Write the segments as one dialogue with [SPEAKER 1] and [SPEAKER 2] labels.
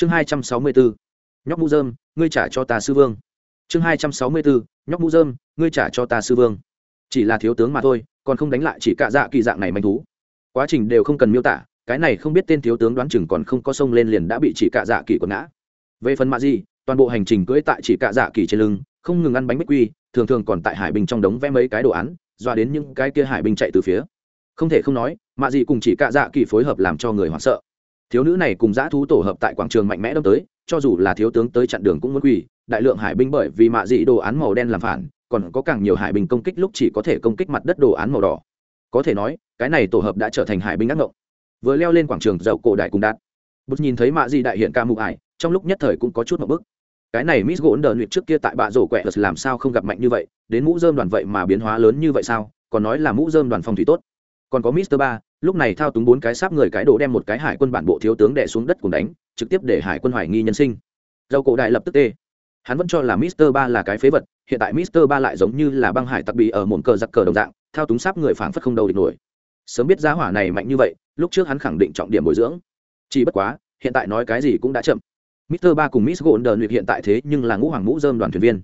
[SPEAKER 1] chương hai trăm sáu mươi bốn nhóc mũ dơm ngươi trả cho ta sư vương. Chương hai trăm sáu mươi bốn nhóc mũ dơm ngươi trả cho ta sư vương. Chỉ là thiếu tướng mà thôi, còn không đánh lại chỉ cạ dạ kỳ dạng này manh thú. Quá trình đều không cần miêu tả, cái này không biết tên thiếu tướng đoán chừng còn không có sông lên liền đã bị chỉ cạ dạ kỳ quật ngã. Về phần mạ gì, toàn bộ hành trình cưỡi tại chỉ cạ dạ kỳ trên lưng, không ngừng ăn bánh bích quy, thường thường còn tại hải bình trong đống vẽ mấy cái đồ án doa đến những cái kia hải bình chạy từ phía. Không thể không nói, mạ gì cùng chỉ cạ dạ kỳ phối hợp làm cho người hoảng sợ thiếu nữ này cùng dã thú tổ hợp tại quảng trường mạnh mẽ đâm tới, cho dù là thiếu tướng tới chặn đường cũng muốn quỳ, đại lượng hải binh bởi vì mạ dị đồ án màu đen làm phản, còn có càng nhiều hải binh công kích lúc chỉ có thể công kích mặt đất đồ án màu đỏ. Có thể nói, cái này tổ hợp đã trở thành hải binh ác ngộng. Vừa leo lên quảng trường dậu cổ đại cùng đạt. Bút nhìn thấy mạ dị đại hiện ca mụ ải, trong lúc nhất thời cũng có chút một bức. Cái này miss gỗ đờ luyện trước kia tại bạ rổ quẹ làm sao không gặp mạnh như vậy, đến mũ dơm đoàn vậy mà biến hóa lớn như vậy sao? Còn nói là mũ dơm đoàn phong thủy tốt còn có mister ba, lúc này thao túng bốn cái sáp người cái đồ đem một cái hải quân bản bộ thiếu tướng đẻ xuống đất cùng đánh, trực tiếp để hải quân hoài nghi nhân sinh. Dầu cổ đại lập tức tê. Hắn vẫn cho là mister ba là cái phế vật, hiện tại mister ba lại giống như là băng hải tặc bị ở mồm cờ giặc cờ đồng dạng, thao túng sáp người phảng phất không đầu địch nổi. Sớm biết giá hỏa này mạnh như vậy, lúc trước hắn khẳng định trọng điểm bồi dưỡng. Chỉ bất quá, hiện tại nói cái gì cũng đã chậm. Mister ba cùng miss golden hiện tại thế nhưng là ngũ hoàng ngũ dơm đoàn thuyền viên.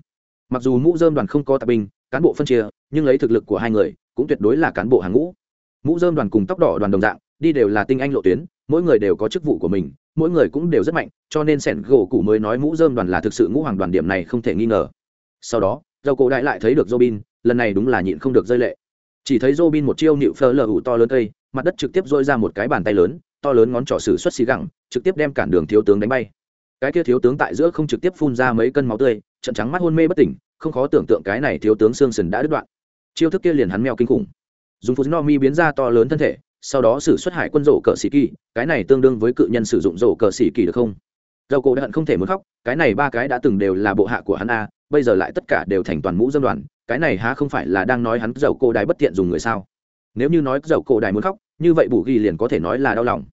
[SPEAKER 1] Mặc dù ngũ dơm đoàn không có tạp binh, cán bộ phân chia, nhưng lấy thực lực của hai người, cũng tuyệt đối là cán bộ hàng ngũ mũ dơm đoàn cùng tóc đỏ đoàn đồng dạng, đi đều là tinh anh lộ tuyến, mỗi người đều có chức vụ của mình, mỗi người cũng đều rất mạnh, cho nên sẻn gỗ cụ mới nói mũ dơm đoàn là thực sự ngũ hoàng đoàn điểm này không thể nghi ngờ. Sau đó, dầu cổ đại lại thấy được robin, lần này đúng là nhịn không được rơi lệ. Chỉ thấy robin một chiêu nịu phơ lờ ủ to lớn cây, mặt đất trực tiếp dôi ra một cái bàn tay lớn, to lớn ngón trỏ sử xuất xì gẳng, trực tiếp đem cản đường thiếu tướng đánh bay. Cái kia thiếu tướng tại giữa không trực tiếp phun ra mấy cân máu tươi, trận trắng mắt hôn mê bất tỉnh, không khó tưởng tượng cái này thiếu tướng xương sần đã đứt đoạn. Chiêu thức kia liền hắn mèo kinh khủng dùng phút no mi biến ra to lớn thân thể, sau đó xử xuất hải quân rổ cờ sĩ kỳ, cái này tương đương với cự nhân sử dụng rổ cờ sĩ kỳ được không? Dầu cổ đã hận không thể muốn khóc, cái này ba cái đã từng đều là bộ hạ của hắn a, bây giờ lại tất cả đều thành toàn mũ dân đoàn, cái này há không phải là đang nói hắn dầu cổ đài bất tiện dùng người sao? Nếu như nói dầu cổ đài muốn khóc, như vậy bù ghi liền có thể nói là đau lòng.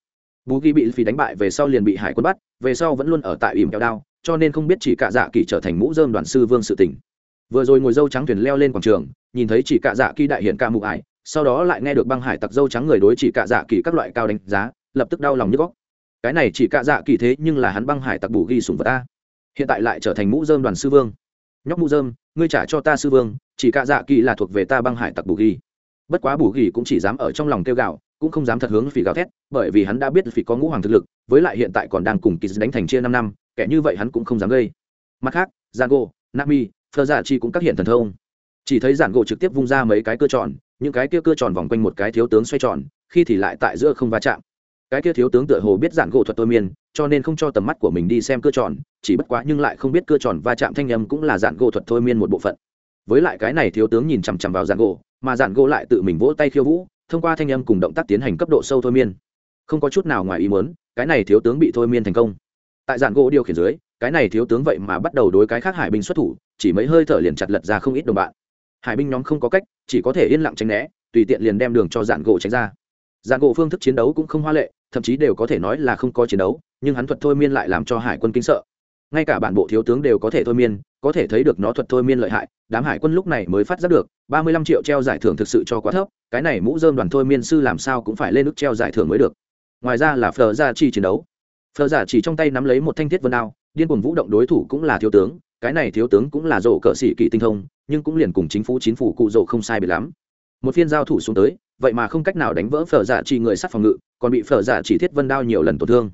[SPEAKER 1] Bù ghi bị phi đánh bại, về sau liền bị hải quân bắt, về sau vẫn luôn ở tại ỉm kéo đao, cho nên không biết chỉ cả dạ kỳ trở thành mũ dơm đoàn sư vương sự tỉnh vừa rồi ngồi dâu trắng thuyền leo lên quảng trường, nhìn thấy chỉ cả dạ kỳ đại hiện ca mụ ải sau đó lại nghe được băng hải tặc dâu trắng người đối chỉ cạ dạ kỳ các loại cao đánh giá, lập tức đau lòng như góc. Cái này chỉ cạ dạ kỳ thế nhưng là hắn băng hải tặc bù ghi sùng vật ta hiện tại lại trở thành mũ dơm đoàn sư vương. Nhóc mũ dơm, ngươi trả cho ta sư vương, chỉ cạ dạ kỳ là thuộc về ta băng hải tặc bù ghi. Bất quá bù ghi cũng chỉ dám ở trong lòng kêu gạo, cũng không dám thật hướng phỉ gào thét, bởi vì hắn đã biết phỉ có ngũ hoàng thực lực, với lại hiện tại còn đang cùng kỳ đánh thành chia năm năm, kẻ như vậy hắn cũng không dám gây. Mặt khác giang nami phơ giả chi cũng các hiện thần thông. Chỉ thấy giản gỗ trực tiếp vung ra mấy cái cơ tròn những cái kia cơ tròn vòng quanh một cái thiếu tướng xoay tròn, khi thì lại tại giữa không va chạm. Cái kia thiếu tướng tựa hồ biết giản gỗ thuật tôi miên, cho nên không cho tầm mắt của mình đi xem cơ tròn, chỉ bất quá nhưng lại không biết cơ tròn va chạm thanh âm cũng là giản gỗ thuật thôi miên một bộ phận. Với lại cái này thiếu tướng nhìn chằm chằm vào giản gỗ, mà giản gỗ lại tự mình vỗ tay khiêu vũ, thông qua thanh âm cùng động tác tiến hành cấp độ sâu thôi miên. Không có chút nào ngoài ý muốn, cái này thiếu tướng bị thôi miên thành công. Tại giản gỗ điều khiển dưới, cái này thiếu tướng vậy mà bắt đầu đối cái khác hải binh xuất thủ, chỉ mấy hơi thở liền chặt lật ra không ít đồng bạn hải binh nhóm không có cách, chỉ có thể yên lặng tránh né, tùy tiện liền đem đường cho dạn gỗ tránh ra. Dạn gỗ phương thức chiến đấu cũng không hoa lệ, thậm chí đều có thể nói là không có chiến đấu, nhưng hắn thuật thôi miên lại làm cho hải quân kinh sợ. Ngay cả bản bộ thiếu tướng đều có thể thôi miên, có thể thấy được nó thuật thôi miên lợi hại, đám hải quân lúc này mới phát giác được, ba mươi lăm triệu treo giải thưởng thực sự cho quá thấp, cái này mũ dơm đoàn thôi miên sư làm sao cũng phải lên nước treo giải thưởng mới được. Ngoài ra là phờ gia dạ chi chiến đấu. Phờ giả dạ chỉ trong tay nắm lấy một thanh thiết vân đao, điên cuồng vũ động đối thủ cũng là thiếu tướng cái này thiếu tướng cũng là rổ cờ sĩ kỵ tinh thông, nhưng cũng liền cùng chính phủ chính phủ cụ rổ không sai bị lắm. Một phiên giao thủ xuống tới, vậy mà không cách nào đánh vỡ phở giả chỉ người sắt phòng ngự, còn bị phở giả chỉ thiết vân đao nhiều lần tổn thương.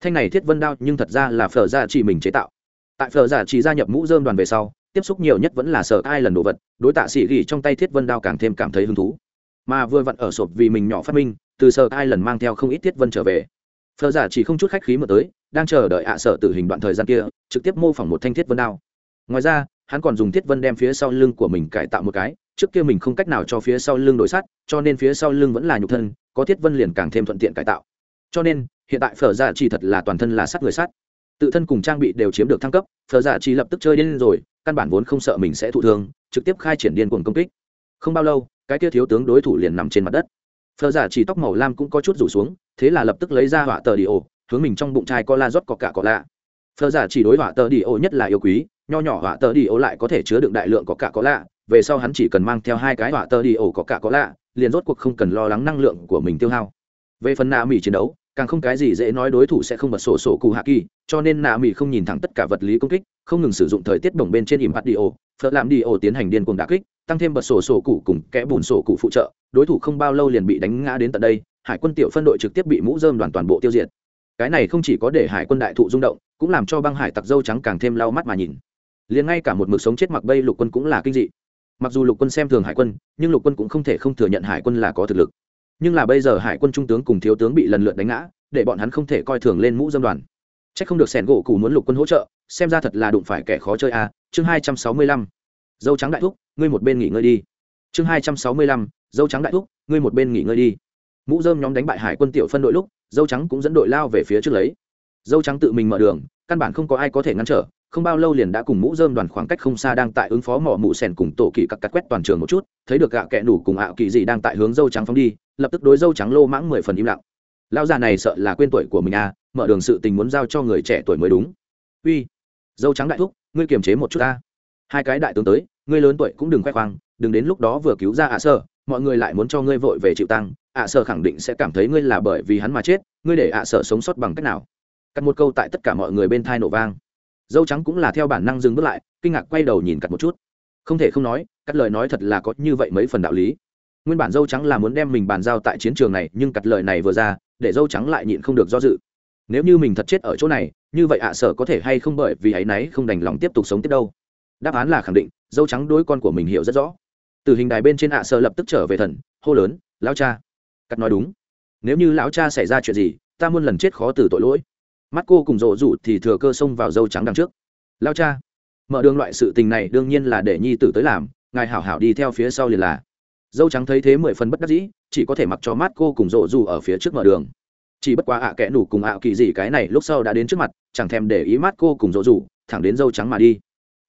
[SPEAKER 1] Thanh này thiết vân đao nhưng thật ra là phở giả chỉ mình chế tạo. Tại phở giả chỉ gia nhập mũ dơm đoàn về sau, tiếp xúc nhiều nhất vẫn là sở ai lần đồ vật, đối tạ sĩ gỉ trong tay thiết vân đao càng thêm cảm thấy hứng thú. Mà vừa vặn ở sộp vì mình nhỏ phát minh, từ sở ai lần mang theo không ít thiết vân trở về. Phở giả chỉ không chút khách khí mà tới, đang chờ đợi ạ sở tử hình đoạn thời gian kia, trực tiếp mô phỏng một thanh thiết vân đao ngoài ra, hắn còn dùng thiết vân đem phía sau lưng của mình cải tạo một cái, trước kia mình không cách nào cho phía sau lưng đổi sắt, cho nên phía sau lưng vẫn là nhục thân, có thiết vân liền càng thêm thuận tiện cải tạo. Cho nên, hiện tại phở giả chỉ thật là toàn thân là sắt người sắt. Tự thân cùng trang bị đều chiếm được thăng cấp, phở giả chỉ lập tức chơi điên rồi, căn bản vốn không sợ mình sẽ thụ thương, trực tiếp khai triển điên cuồng công kích. Không bao lâu, cái kia thiếu tướng đối thủ liền nằm trên mặt đất. Phở giả chỉ tóc màu lam cũng có chút rủ xuống, thế là lập tức lấy ra họa tờ đi ổ, hướng mình trong bụng trai có la rót có cả có lạ phở giả chỉ đối họa tờ đi ổ nhất là yêu quý nho nhỏ họa tờ đi ổ lại có thể chứa đựng đại lượng có cả có lạ. Về sau hắn chỉ cần mang theo hai cái họa tờ đi ổ có cả có lạ, liền rốt cuộc không cần lo lắng năng lượng của mình tiêu hao. Về phần nạ mỹ chiến đấu, càng không cái gì dễ nói đối thủ sẽ không bật sổ sổ cụ hạ kỳ, cho nên nạ mỹ không nhìn thẳng tất cả vật lý công kích, không ngừng sử dụng thời tiết bổng bên trên im hạt đi ô phật làm đi ô tiến hành điên cuồng đà kích, tăng thêm bật sổ sổ cụ cùng kẽ bùn sổ cụ phụ trợ, đối thủ không bao lâu liền bị đánh ngã đến tận đây, hải quân tiểu phân đội trực tiếp bị mũ dơm đoàn toàn bộ tiêu diệt. Cái này không chỉ có để hải quân đại thụ rung động, cũng làm cho băng hải tặc dâu trắng càng thêm lau mắt mà nhìn liền ngay cả một mực sống chết mặc bây lục quân cũng là kinh dị. Mặc dù lục quân xem thường hải quân, nhưng lục quân cũng không thể không thừa nhận hải quân là có thực lực. Nhưng là bây giờ hải quân trung tướng cùng thiếu tướng bị lần lượt đánh ngã, để bọn hắn không thể coi thường lên mũ dâm đoàn. C h ắ c không được sẻn gỗ cụ muốn lục quân hỗ trợ, xem ra thật là đụng phải kẻ khó chơi a. Chương hai trăm sáu mươi lăm. Dâu trắng đại thúc, ngươi một bên nghỉ ngơi đi. Chương hai trăm sáu mươi lăm. Dâu trắng đại thúc, ngươi một bên nghỉ ngơi đi. Mũ dơm nhóm đánh bại hải quân tiểu phân đội lúc, dâu trắng cũng dẫn đội lao về phía trước lấy. Dâu trắng tự mình mở đường, căn bản không có ai có thể ngăn trở không bao lâu liền đã cùng mũ dơm đoàn khoảng cách không xa đang tại ứng phó mỏ mụ sèn cùng tổ kỳ cặc cắt quét toàn trường một chút, thấy được gạ kẹ nủ cùng ạo kỳ gì đang tại hướng dâu trắng phóng đi, lập tức đối dâu trắng lô mãng mười phần im lặng. Lão già này sợ là quên tuổi của mình à mở đường sự tình muốn giao cho người trẻ tuổi mới đúng. Uy, dâu trắng đại thúc, ngươi kiềm chế một chút ta. Hai cái đại tướng tới, ngươi lớn tuổi cũng đừng khoe khoang, đừng đến lúc đó vừa cứu ra ạ sơ, mọi người lại muốn cho ngươi vội về chịu tăng, ạ sơ khẳng định sẽ cảm thấy ngươi là bởi vì hắn mà chết, ngươi để ạ sơ sống sót bằng cách nào? Cắt một câu tại tất cả mọi người bên thai nổ vang dâu trắng cũng là theo bản năng dừng bước lại, kinh ngạc quay đầu nhìn cắt một chút. Không thể không nói, cắt lời nói thật là có như vậy mấy phần đạo lý. Nguyên bản dâu trắng là muốn đem mình bàn giao tại chiến trường này, nhưng cắt lời này vừa ra, để dâu trắng lại nhịn không được do dự. Nếu như mình thật chết ở chỗ này, như vậy ạ sở có thể hay không bởi vì ấ y náy không đành lòng tiếp tục sống tiếp đâu? Đáp án là khẳng định, dâu trắng đối con của mình hiểu rất rõ. Từ hình đài bên trên ạ sở lập tức trở về thần, hô lớn, lão cha. Cắt nói đúng. Nếu như lão cha xảy ra chuyện gì, ta muôn lần chết khó từ tội lỗi mắt cô cùng rộ rụt thì thừa cơ xông vào dâu trắng đằng trước. Lao cha, mở đường loại sự tình này đương nhiên là để nhi tử tới làm, ngài hảo hảo đi theo phía sau liền là. Dâu trắng thấy thế mười phần bất đắc dĩ, chỉ có thể mặc cho mắt cô cùng rộ dù ở phía trước mở đường. Chỉ bất quá ạ à kẽ nủ cùng ạ kỳ gì cái này lúc sau đã đến trước mặt, chẳng thèm để ý mắt cô cùng rộ dù thẳng đến dâu trắng mà đi.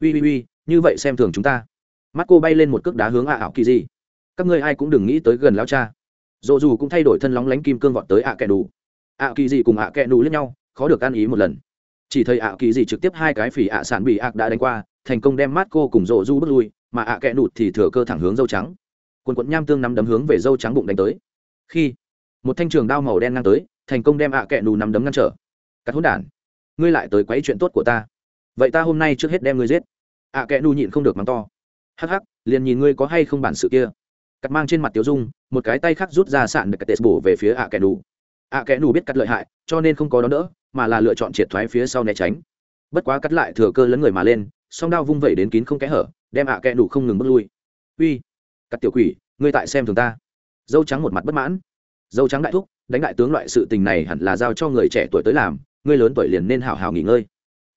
[SPEAKER 1] Ui ui ui, như vậy xem thường chúng ta. Mắt cô bay lên một cước đá hướng ạ ảo kỳ gì. Các ngươi ai cũng đừng nghĩ tới gần lao cha. Rộ dù cũng thay đổi thân lóng lánh kim cương vọt tới ạ kẽ nủ. Ạ kỳ gì cùng ạ kẽ nủ lẫn nhau khó được ăn ý một lần. Chỉ thấy ạ kỳ gì trực tiếp hai cái phỉ ạ sản bị ạ đã đánh qua, thành công đem mắt cô cùng rộ du bước lui, mà ạ kẽ nụt thì thừa cơ thẳng hướng dâu trắng. Quần quận nham tương nắm đấm hướng về dâu trắng bụng đánh tới. Khi, một thanh trường đao màu đen ngang tới, thành công đem ạ kẽ nù nắm đấm ngăn trở. Cắt hỗn đản, ngươi lại tới quấy chuyện tốt của ta. Vậy ta hôm nay trước hết đem ngươi giết. Ạ kẽ nù nhịn không được mắng to. Hắc hắc, liền nhìn ngươi có hay không bản sự kia. Cắt mang trên mặt tiểu dung, một cái tay khác rút ra sạn được cắt tệ bổ về phía ạ kẽ nù ạ kẽ nù biết cắt lợi hại, cho nên không có đón đỡ mà là lựa chọn triệt thoái phía sau né tránh. Bất quá cắt lại thừa cơ lấn người mà lên, song đao vung vẩy đến kín không kẽ hở, đem ạ à kẽ đủ không ngừng bước lui. Uy, cắt tiểu quỷ, ngươi tại xem thường ta. Dâu trắng một mặt bất mãn. Dâu trắng đại thúc, đánh đại tướng loại sự tình này hẳn là giao cho người trẻ tuổi tới làm, ngươi lớn tuổi liền nên hào hào nghỉ ngơi.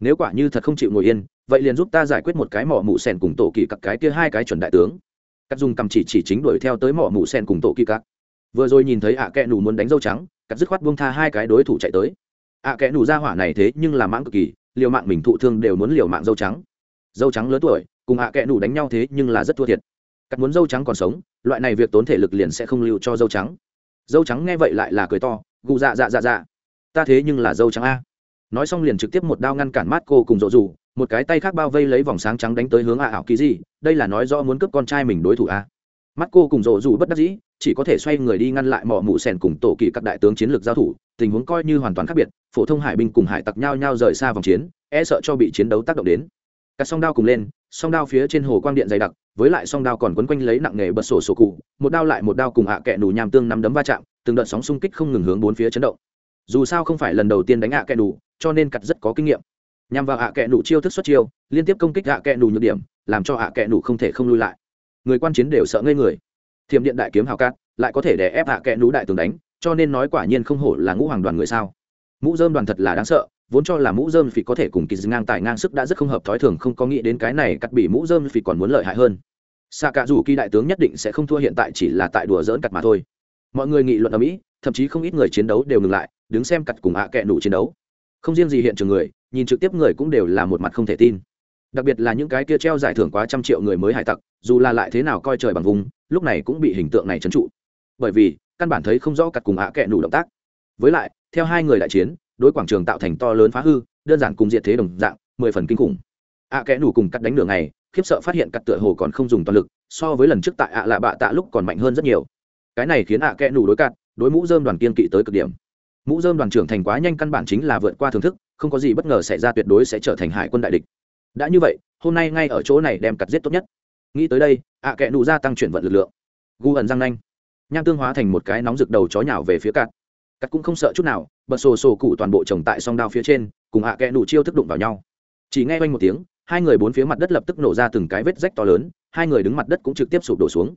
[SPEAKER 1] Nếu quả như thật không chịu ngồi yên, vậy liền giúp ta giải quyết một cái mỏ mụ sen cùng tổ kỳ cặp cái kia hai cái chuẩn đại tướng. Cắt dùng cầm chỉ chỉ chính đuổi theo tới mỏ mụ sen cùng tổ kỳ cặp vừa rồi nhìn thấy ạ à kẽ nủ muốn đánh dâu trắng, cắt dứt khoát buông tha hai cái đối thủ chạy tới ạ à, kẽ nủ ra hỏa này thế nhưng là mãng cực kỳ liều mạng mình thụ thương đều muốn liều mạng dâu trắng. Dâu trắng lớn tuổi cùng ạ à kẽ nủ đánh nhau thế nhưng là rất thua thiệt. Cắt muốn dâu trắng còn sống loại này việc tốn thể lực liền sẽ không lưu cho dâu trắng. Dâu trắng nghe vậy lại là cười to gù dạ dạ dạ dạ. Ta thế nhưng là dâu trắng a. Nói xong liền trực tiếp một đao ngăn cản mát cô cùng rộ rủ một cái tay khác bao vây lấy vòng sáng trắng đánh tới hướng ạ ảo kỳ gì đây là nói rõ muốn cướp con trai mình đối thủ a mắt cô cùng rộ rủ bất đắc dĩ, chỉ có thể xoay người đi ngăn lại mỏ mụ sèn cùng tổ kỳ các đại tướng chiến lược giao thủ, tình huống coi như hoàn toàn khác biệt, phổ thông hải binh cùng hải tặc nhau nhau rời xa vòng chiến e sợ cho bị chiến đấu tác động đến. Cả song đao cùng lên, song đao phía trên hồ quang điện dày đặc, với lại song đao còn quấn quanh lấy nặng nghề bật sổ sổ cụ, một đao lại một đao cùng hạ à kẹ nù nham tương nắm đấm va chạm, từng đợt sóng xung kích không ngừng hướng bốn phía chấn động. Dù sao không phải lần đầu tiên đánh hạ à kẹ nù, cho nên cặt rất có kinh nghiệm. Nhằm vào hạ à kẹ nù chiêu thức xuất chiêu, liên tiếp công kích hạ kẹ nù nhược điểm, làm cho hạ kẹ nù không thể không lui lại người quan chiến đều sợ ngây người. Thiểm điện đại kiếm hào cát, lại có thể để ép hạ kẽ nú đại tường đánh, cho nên nói quả nhiên không hổ là ngũ hoàng đoàn người sao. Mũ dơm đoàn thật là đáng sợ, vốn cho là mũ dơm phì có thể cùng kỳ ngang tài ngang sức đã rất không hợp thói thường, không có nghĩ đến cái này cắt bị mũ dơm phì còn muốn lợi hại hơn. Xạ cả dù kỳ đại tướng nhất định sẽ không thua hiện tại chỉ là tại đùa dỡn cặt mà thôi. Mọi người nghị luận ở mỹ, thậm chí không ít người chiến đấu đều ngừng lại, đứng xem cặt cùng hạ kẽ nụ chiến đấu. Không riêng gì hiện trường người, nhìn trực tiếp người cũng đều là một mặt không thể tin đặc biệt là những cái kia treo giải thưởng quá trăm triệu người mới hải tặc, dù là lại thế nào coi trời bằng vùng, lúc này cũng bị hình tượng này trấn trụ. Bởi vì, căn bản thấy không rõ cặt cùng ạ à kẹ nủ động tác. Với lại, theo hai người đại chiến, đối quảng trường tạo thành to lớn phá hư, đơn giản cùng diện thế đồng dạng, mười phần kinh khủng. Ạ kẽ nủ cùng cắt đánh đường này khiếp sợ phát hiện cắt tựa hồ còn không dùng toàn lực, so với lần trước tại ạ lạ bạ tạ lúc còn mạnh hơn rất nhiều. Cái này khiến ạ kẽ nủ đối cắt, đối mũ dơm đoàn kiên kỵ tới cực điểm. Mũ dơm đoàn trưởng thành quá nhanh căn bản chính là vượt qua thưởng thức, không có gì bất ngờ xảy ra tuyệt đối sẽ trở thành hải quân đại địch đã như vậy, hôm nay ngay ở chỗ này đem cặt giết tốt nhất. Nghĩ tới đây, ạ à kẽ nụ gia tăng chuyển vận lực lượng. Gu ẩn răng nanh. Nham tương hóa thành một cái nóng rực đầu chó nhào về phía cặt cắt cũng không sợ chút nào, bật sổ sổ cụ toàn bộ trồng tại song đao phía trên, cùng ạ à kẽ nụ chiêu thức đụng vào nhau. Chỉ nghe quanh một tiếng, hai người bốn phía mặt đất lập tức nổ ra từng cái vết rách to lớn, hai người đứng mặt đất cũng trực tiếp sụp đổ xuống.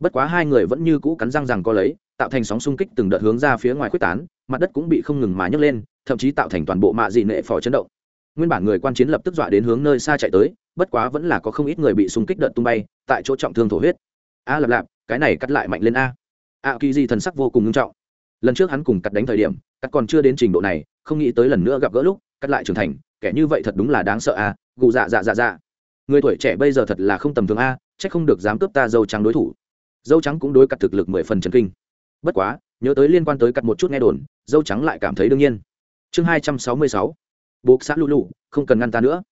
[SPEAKER 1] Bất quá hai người vẫn như cũ cắn răng rằng co lấy, tạo thành sóng xung kích từng đợt hướng ra phía ngoài quyết tán, mặt đất cũng bị không ngừng mà nhấc lên, thậm chí tạo thành toàn bộ mạ dị nệ phò chấn động nguyên bản người quan chiến lập tức dọa đến hướng nơi xa chạy tới bất quá vẫn là có không ít người bị xung kích đợt tung bay tại chỗ trọng thương thổ huyết. A à, lạp lạp cái này cắt lại mạnh lên a. A kỳ di thần sắc vô cùng nghiêm trọng. Lần trước hắn cùng cắt đánh thời điểm cắt còn chưa đến trình độ này không nghĩ tới lần nữa gặp gỡ lúc cắt lại trưởng thành kẻ như vậy thật đúng là đáng sợ a gù dạ dạ dạ dạ. Người tuổi trẻ bây giờ thật là không tầm thường a chắc không được dám cướp ta dâu trắng đối thủ. Dâu trắng cũng đối cắt thực lực mười phần trần kinh. Bất quá nhớ tới liên quan tới cắt một chút nghe đồn dâu trắng lại cảm thấy đương nhiên. Chương hai trăm sáu mươi sáu buộc xã lũ lụ không cần ngăn ta nữa.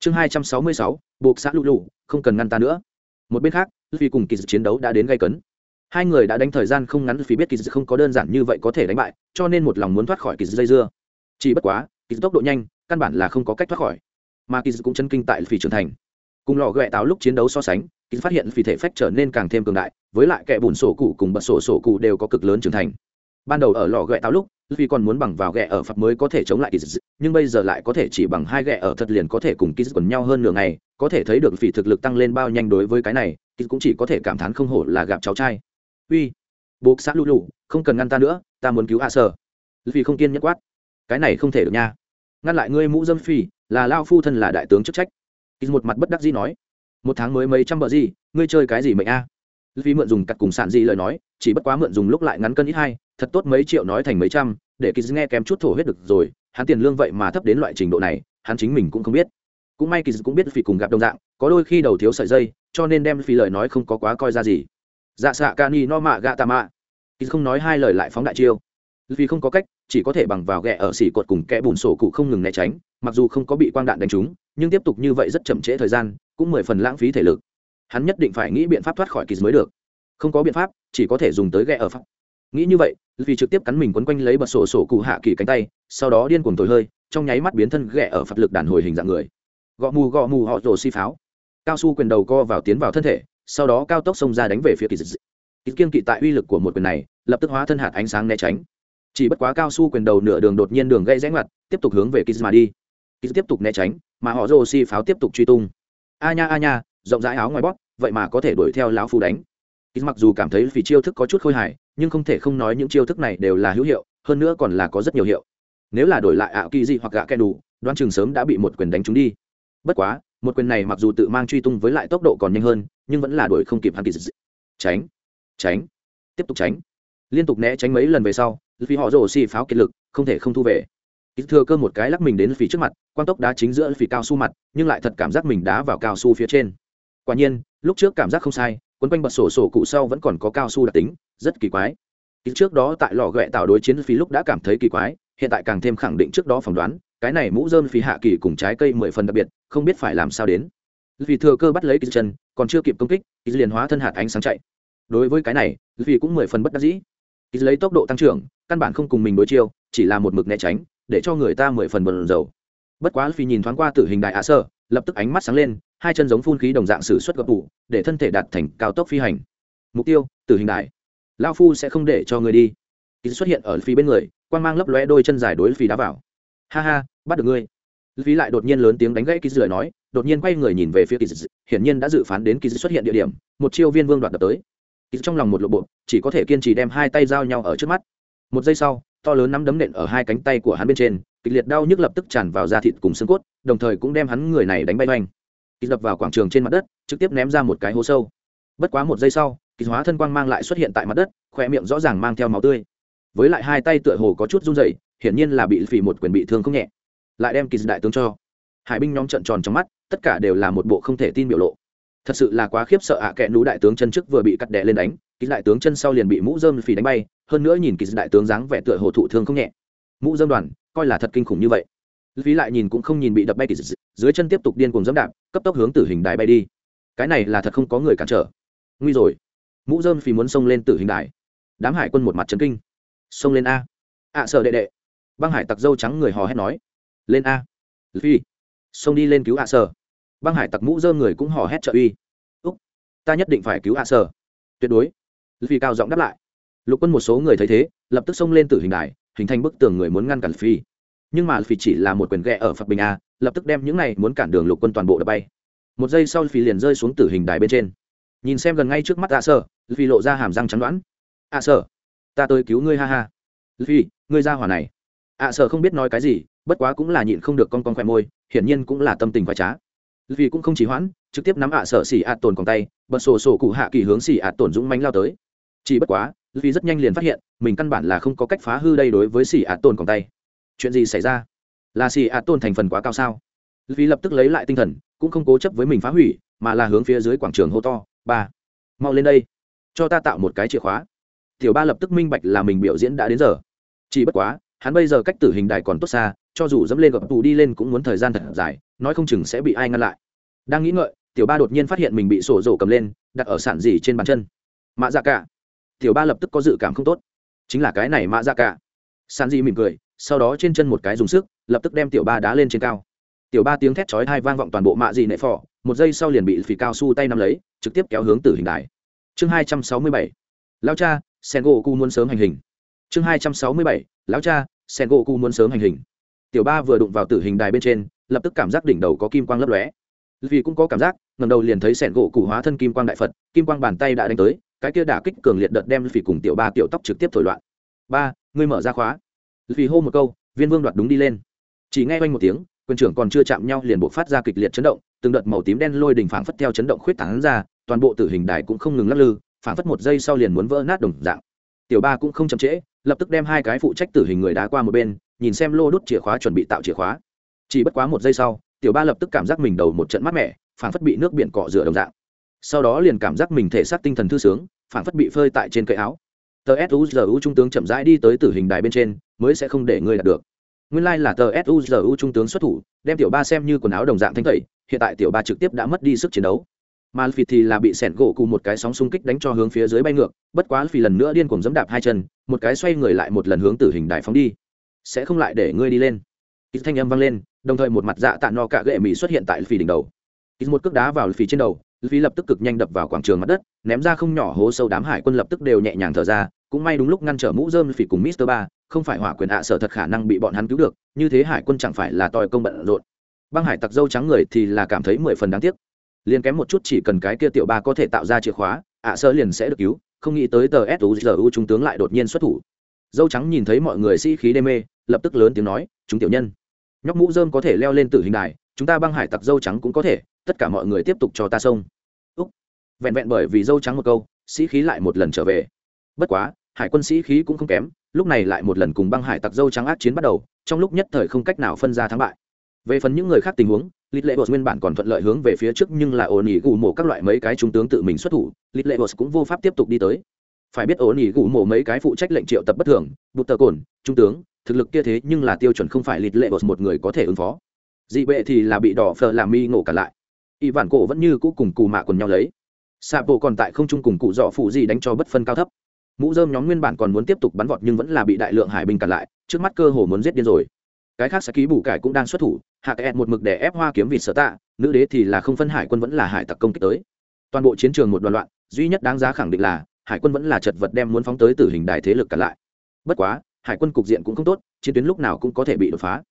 [SPEAKER 1] Chương hai trăm sáu mươi sáu, buộc xã lũ lụ không cần ngăn ta nữa. Một bên khác vì cùng kỳ chiến đấu đã đến gây cấn. Hai người đã đánh thời gian không ngắn vì biết kỳ không có đơn giản như vậy có thể đánh bại, cho nên một lòng muốn thoát khỏi kỳ dây dưa. Chỉ bất quá kỳ tốc độ nhanh, căn bản là không có cách thoát khỏi. Mà kỳ cũng chân kinh tại phi trưởng thành. Cùng lò ghẹ táo lúc chiến đấu so sánh kỳ phát hiện phi thể phách trở nên càng thêm cường đại, với lại kẻ bùn sổ cụ cùng bật sổ sổ cụ đều có cực lớn trưởng thành ban đầu ở lò ghẹ táo lúc vì còn muốn bằng vào ghẹ ở phật mới có thể chống lại kỳ dị nhưng bây giờ lại có thể chỉ bằng hai ghẹ ở thật liền có thể cùng kỳ dị quần nhau hơn nửa ngày, có thể thấy được phỉ thực lực tăng lên bao nhanh đối với cái này kỳ cũng chỉ có thể cảm thán không hổ là gặp cháu trai. Uy bố xã lũ lụ không cần ngăn ta nữa, ta muốn cứu a sơ. Vì không kiên nhẫn quát. Cái này không thể được nha. Ngăn lại ngươi mũ dâm phi là lao phu thân là đại tướng chức trách. Kỳ một mặt bất đắc dĩ nói. Một tháng mới mấy trăm bờ gì, ngươi chơi cái gì mệnh a? Vì mượn dùng cặt cùng sản gì lời nói, chỉ bất quá mượn dùng lúc lại ngắn cân ít hai thật tốt mấy triệu nói thành mấy trăm, để kỳ nghe kém chút thổ huyết được rồi, hắn tiền lương vậy mà thấp đến loại trình độ này, hắn chính mình cũng không biết. Cũng may kỳ cũng biết vì cùng gặp đồng dạng, có đôi khi đầu thiếu sợi dây, cho nên đem phi lời nói không có quá coi ra gì. Dạ xạ ca ni no mạ gạ tà mạ kỳ không nói hai lời lại phóng đại chiêu. Vì không có cách, chỉ có thể bằng vào ghẹ ở xỉ cột cùng kẽ bùn sổ cụ không ngừng né tránh, mặc dù không có bị quang đạn đánh trúng, nhưng tiếp tục như vậy rất chậm trễ thời gian, cũng mười phần lãng phí thể lực. Hắn nhất định phải nghĩ biện pháp thoát khỏi kỳ mới được. Không có biện pháp, chỉ có thể dùng tới ghẹ ở pháp nghĩ như vậy vì trực tiếp cắn mình quấn quanh lấy bật sổ sổ cụ hạ kỳ cánh tay, sau đó điên cuồng thổi hơi, trong nháy mắt biến thân ghẹ ở phật lực đàn hồi hình dạng người. Gõ mù gõ mù họ rồ xi pháo. Cao su quyền đầu co vào tiến vào thân thể, sau đó cao tốc xông ra đánh về phía kỳ dị. Kỳ kiên kỵ tại uy lực của một quyền này, lập tức hóa thân hạt ánh sáng né tránh. Chỉ bất quá cao su quyền đầu nửa đường đột nhiên đường gây rẽ ngoặt, tiếp tục hướng về kỳ mà đi. Kỳ tiếp tục né tránh, mà họ rồ xi pháo tiếp tục truy tung. A nha a nha, rộng rãi áo ngoài bóp, vậy mà có thể đuổi theo lão phu đánh. Kỳ mặc dù cảm thấy vì chiêu thức có chút khôi hài nhưng không thể không nói những chiêu thức này đều là hữu hiệu, hơn nữa còn là có rất nhiều hiệu. Nếu là đổi lại ảo kỳ dị hoặc gạ kẻ đủ đoan chừng sớm đã bị một quyền đánh trúng đi. Bất quá, một quyền này mặc dù tự mang truy tung với lại tốc độ còn nhanh hơn, nhưng vẫn là đuổi không kịp hắn kỳ dị. Tránh tránh, tiếp tục tránh. Liên tục né tránh mấy lần về sau vì họ rồ xì pháo kiệt lực, không thể không thu về. Ít thừa cơ một cái lắc mình đến phía trước mặt quan tốc đá chính giữa phía cao su mặt, nhưng lại thật cảm giác mình đá vào cao su phía trên. Quả nhiên, lúc trước cảm giác không sai quấn quanh bật sổ sổ cụ sau vẫn còn có cao su đặc tính, rất kỳ quái. Ý trước đó tại lò ghẹ tạo đối chiến phí lúc đã cảm thấy kỳ quái, hiện tại càng thêm khẳng định trước đó phỏng đoán, cái này mũ dơm phí hạ kỳ cùng trái cây mười phần đặc biệt, không biết phải làm sao đến. Vì thừa cơ bắt lấy kỳ chân, còn chưa kịp công kích, kỳ liền hóa thân hạt ánh sáng chạy. Đối với cái này, vì cũng mười phần bất đắc dĩ. Kỳ lấy tốc độ tăng trưởng, căn bản không cùng mình đối chiêu, chỉ là một mực né tránh, để cho người ta mười phần bần dầu bất quá phi nhìn thoáng qua tử hình đại ạ sơ, lập tức ánh mắt sáng lên hai chân giống phun khí đồng dạng sử xuất gập tủ, để thân thể đạt thành cao tốc phi hành. Mục tiêu, tử hình đại lao phu sẽ không để cho người đi. Kỳ xuất hiện ở phía bên người quan mang lấp lóe đôi chân dài đối phi đá vào. Ha ha, bắt được ngươi. Phí lại đột nhiên lớn tiếng đánh gãy kỳ lời nói, đột nhiên quay người nhìn về phía kỳ hiển nhiên đã dự phán đến kỳ xuất hiện địa điểm, một chiêu viên vương đoạt đập tới. Kỳ trong lòng một lộ bộ, chỉ có thể kiên trì đem hai tay giao nhau ở trước mắt. Một giây sau, to lớn nắm đấm nện ở hai cánh tay của hắn bên trên, kịch liệt đau nhức lập tức tràn vào da thịt cùng xương cốt, đồng thời cũng đem hắn người này đánh bay oanh kỳ đập vào quảng trường trên mặt đất, trực tiếp ném ra một cái hố sâu. Bất quá một giây sau kỳ hóa thân quang mang lại xuất hiện tại mặt đất khoe miệng rõ ràng mang theo máu tươi. Với lại hai tay tựa hồ có chút run rẩy, hiển nhiên là bị phỉ một quyền bị thương không nhẹ. Lại đem kỳ đại tướng cho. Hải binh nhóm trận tròn trong mắt, tất cả đều là một bộ không thể tin biểu lộ. Thật sự là quá khiếp sợ ạ à kẽ nú đại tướng chân trước vừa bị cắt đè lên đánh kỳ đại tướng chân sau liền bị mũ dơm phỉ đánh bay, hơn nữa nhìn kỳ đại tướng dáng vẻ tựa hồ thụ thương không nhẹ. Mũ dơm đoàn, coi là thật kinh khủng như vậy phí lại nhìn cũng không nhìn bị đập bay kỳ dưới chân tiếp tục điên cuồng dẫm đạp, cấp tốc hướng tử hình đài bay đi. Cái này là thật không có người cản trở. Nguy rồi. Mũ dơm Phí muốn xông lên tử hình đài. Đám hải quân một mặt trấn kinh. Xông lên a. Ạ sợ đệ đệ. Băng hải tặc dâu trắng người hò hét nói. Lên a. Phi. Xông đi lên cứu ạ sợ băng hải tặc mũ dơm người cũng hò hét trợ uy. Úc. Ta nhất định phải cứu ạ sợ tuyệt đối. Phi cao giọng đáp lại. Lục quân một số người thấy thế, lập tức xông lên tử hình đài, hình thành bức tường người muốn ngăn cản phi nhưng mà phi chỉ là một quyền ghẹ ở phật bình a, lập tức đem những này muốn cản đường lục quân toàn bộ đập bay. Một giây sau phi liền rơi xuống tử hình đài bên trên. Nhìn xem gần ngay trước mắt ạ sợ phi lộ ra hàm răng trắng đoán. Ạ sợ ta tới cứu ngươi ha ha. Phi ngươi ra hỏa này. Ạ sợ không biết nói cái gì, bất quá cũng là nhịn không được con con khoe môi, hiển nhiên cũng là tâm tình khoái trá. Vì cũng không chỉ hoãn, trực tiếp nắm ạ sở xỉ ạt tồn còn tay, bật sổ sổ cụ hạ kỳ hướng xỉ ạt tồn dũng mánh lao tới. Chỉ bất quá vì rất nhanh liền phát hiện, mình căn bản là không có cách phá hư đây đối với xỉ ạt tồn còn tay chuyện gì xảy ra? Là xì ạ tôn thành phần quá cao sao? Vì lập tức lấy lại tinh thần, cũng không cố chấp với mình phá hủy, mà là hướng phía dưới quảng trường hô to, ba, mau lên đây, cho ta tạo một cái chìa khóa. Tiểu ba lập tức minh bạch là mình biểu diễn đã đến giờ. Chỉ bất quá, hắn bây giờ cách tử hình đài còn tốt xa, cho dù dẫm lên gập tù đi lên cũng muốn thời gian thật dài, nói không chừng sẽ bị ai ngăn lại. Đang nghĩ ngợi, tiểu ba đột nhiên phát hiện mình bị sổ rổ cầm lên, đặt ở sản dì trên bàn chân. Mạ dạ cả. Tiểu ba lập tức có dự cảm không tốt. Chính là cái này mạ dạ cả. Sản dì mỉm cười sau đó trên chân một cái dùng sức, lập tức đem tiểu ba đá lên trên cao. Tiểu ba tiếng thét chói hai vang vọng toàn bộ mạ dị nệ phò, một giây sau liền bị phì cao su tay nắm lấy, trực tiếp kéo hướng tử hình đài. Chương hai trăm sáu mươi bảy lao cha sen gỗ cu muốn sớm hành hình. Chương hai trăm sáu mươi bảy, lão cha sen gỗ cu muốn sớm hành hình. Tiểu ba vừa đụng vào tử hình đài bên trên, lập tức cảm giác đỉnh đầu có kim quang lấp lóe. Vì cũng có cảm giác ngầm đầu liền thấy sẻn gỗ cụ hóa thân kim quang đại phật, kim quang bàn tay đã đánh tới, cái kia đả kích cường liệt đợt đem phỉ cùng tiểu ba tiểu tóc trực tiếp thổi loạn. Ba, ngươi mở ra khóa vì hô một câu, viên vương đoạt đúng đi lên. Chỉ nghe oanh một tiếng quân trưởng còn chưa chạm nhau liền bộ phát ra kịch liệt chấn động, từng đợt màu tím đen lôi đỉnh phảng phất theo chấn động khuyết tảng ra, toàn bộ tử hình đài cũng không ngừng lắc lư, phảng phất một giây sau liền muốn vỡ nát đồng dạng. Tiểu ba cũng không chậm trễ, lập tức đem hai cái phụ trách tử hình người đá qua một bên, nhìn xem lô đốt chìa khóa chuẩn bị tạo chìa khóa. Chỉ bất quá một giây sau, tiểu ba lập tức cảm giác mình đầu một trận mát mẻ, phảng phất bị nước biển cọ rửa đồng dạng. Sau đó liền cảm giác mình thể xác tinh thần thư sướng, phảng phất bị phơi tại trên cây áo tờ suzu trung tướng chậm rãi đi tới tử hình đài bên trên, mới sẽ không để ngươi đạt được. Nguyên lai、like、là tờ suzu trung tướng xuất thủ, đem tiểu ba xem như quần áo đồng dạng thanh tẩy, hiện tại tiểu ba trực tiếp đã mất đi sức chiến đấu. Mà phi thì là bị sẻn gỗ cùng một cái sóng xung kích đánh cho hướng phía dưới bay ngược, bất quá phi lần nữa điên cuồng dẫm đạp hai chân, một cái xoay người lại một lần hướng tử hình đài phóng đi. Sẽ không lại để ngươi đi lên. Ít thanh âm vang lên, đồng thời một mặt dạ tạ no cạ gệ mỹ xuất hiện tại phi đỉnh đầu. Ít một cước đá vào phi trên đầu phi lập tức cực nhanh đập vào quảng trường mặt đất, ném ra không nhỏ hố sâu đám hải quân lập tức đều nhẹ nhàng thở ra, cũng may đúng lúc ngăn trở mũ dơm phi cùng mister ba, không phải hỏa quyền ạ sở thật khả năng bị bọn hắn cứu được, như thế hải quân chẳng phải là tòi công bận rộn. Băng hải tặc dâu trắng người thì là cảm thấy mười phần đáng tiếc. Liền kém một chút chỉ cần cái kia tiểu ba có thể tạo ra chìa khóa, ạ sơ liền sẽ được cứu, không nghĩ tới tờ suzu trung tướng lại đột nhiên xuất thủ. Dâu trắng nhìn thấy mọi người sĩ、si、khí đê mê, lập tức lớn tiếng nói, chúng tiểu nhân, nhóc mũ dơm có thể leo lên tử hình đài, chúng ta băng hải tặc dâu trắng cũng có thể, tất cả mọi người tiếp tục cho ta xông vẹn vẹn bởi vì dâu trắng một câu, sĩ khí lại một lần trở về. Bất quá, hải quân sĩ khí cũng không kém, lúc này lại một lần cùng băng hải tặc dâu trắng ác chiến bắt đầu, trong lúc nhất thời không cách nào phân ra thắng bại. Về phần những người khác tình huống, lít lệ bột nguyên bản còn thuận lợi hướng về phía trước nhưng là ổn ỉ gù mổ các loại mấy cái trung tướng tự mình xuất thủ, lít lệ bột cũng vô pháp tiếp tục đi tới. Phải biết ổn ỉ gù mổ mấy cái phụ trách lệnh triệu tập bất thường, bụt tờ cồn trung tướng, thực lực kia thế nhưng là tiêu chuẩn không phải lít lệ bột một người có thể ứng phó. Dị bệ thì là bị đỏ phờ làm mi ngộ cả lại. Y vản cổ vẫn như cũ cùng cù mạ quần nhau lấy xạ bộ còn tại không trung cùng cụ dọ phụ gì đánh cho bất phân cao thấp. Mũ dơm nhóm nguyên bản còn muốn tiếp tục bắn vọt nhưng vẫn là bị đại lượng hải binh cản lại, trước mắt cơ hồ muốn giết điên rồi. Cái khác sẽ ký bù cải cũng đang xuất thủ, hạ kẹt một mực để ép hoa kiếm vịt sở tạ, nữ đế thì là không phân hải quân vẫn là hải tặc công kích tới. Toàn bộ chiến trường một đoàn loạn, duy nhất đáng giá khẳng định là, hải quân vẫn là chật vật đem muốn phóng tới từ hình đài thế lực cả lại. Bất quá, hải quân cục diện cũng không tốt, chiến tuyến lúc nào cũng có thể bị đột phá.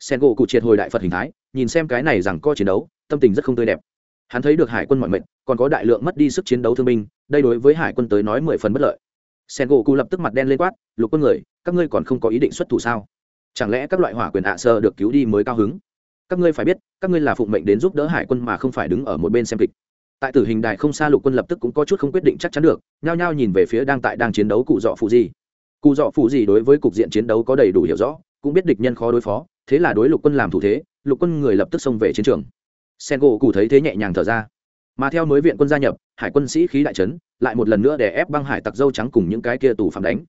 [SPEAKER 1] Sen gỗ cụ triệt hồi đại phật hình thái, nhìn xem cái này rằng co chiến đấu, tâm tình rất không tươi đẹp. Hắn thấy được hải quân mọi mệnh còn có đại lượng mất đi sức chiến đấu thương binh, đây đối với hải quân tới nói mười phần bất lợi. Sen gỗ cụ lập tức mặt đen lên quát, lục quân người, các ngươi còn không có ý định xuất thủ sao? Chẳng lẽ các loại hỏa quyền ạ sơ được cứu đi mới cao hứng? Các ngươi phải biết, các ngươi là phụng mệnh đến giúp đỡ hải quân mà không phải đứng ở một bên xem kịch. Tại tử hình đài không xa lục quân lập tức cũng có chút không quyết định chắc chắn được, nhao nhao nhìn về phía đang tại đang chiến đấu cụ dọ phụ gì cụ dọ phụ gì đối với cục diện chiến đấu có đầy đủ hiểu rõ, cũng biết địch nhân khó đối phó, thế là đối lục quân làm thủ thế, lục quân người lập tức xông về chiến trường. Sen gỗ cụ thấy thế nhẹ nhàng thở ra mà theo mới viện quân gia nhập, hải quân sĩ khí đại trấn, lại một lần nữa để ép băng hải tặc dâu trắng cùng những cái kia tù phạm đánh.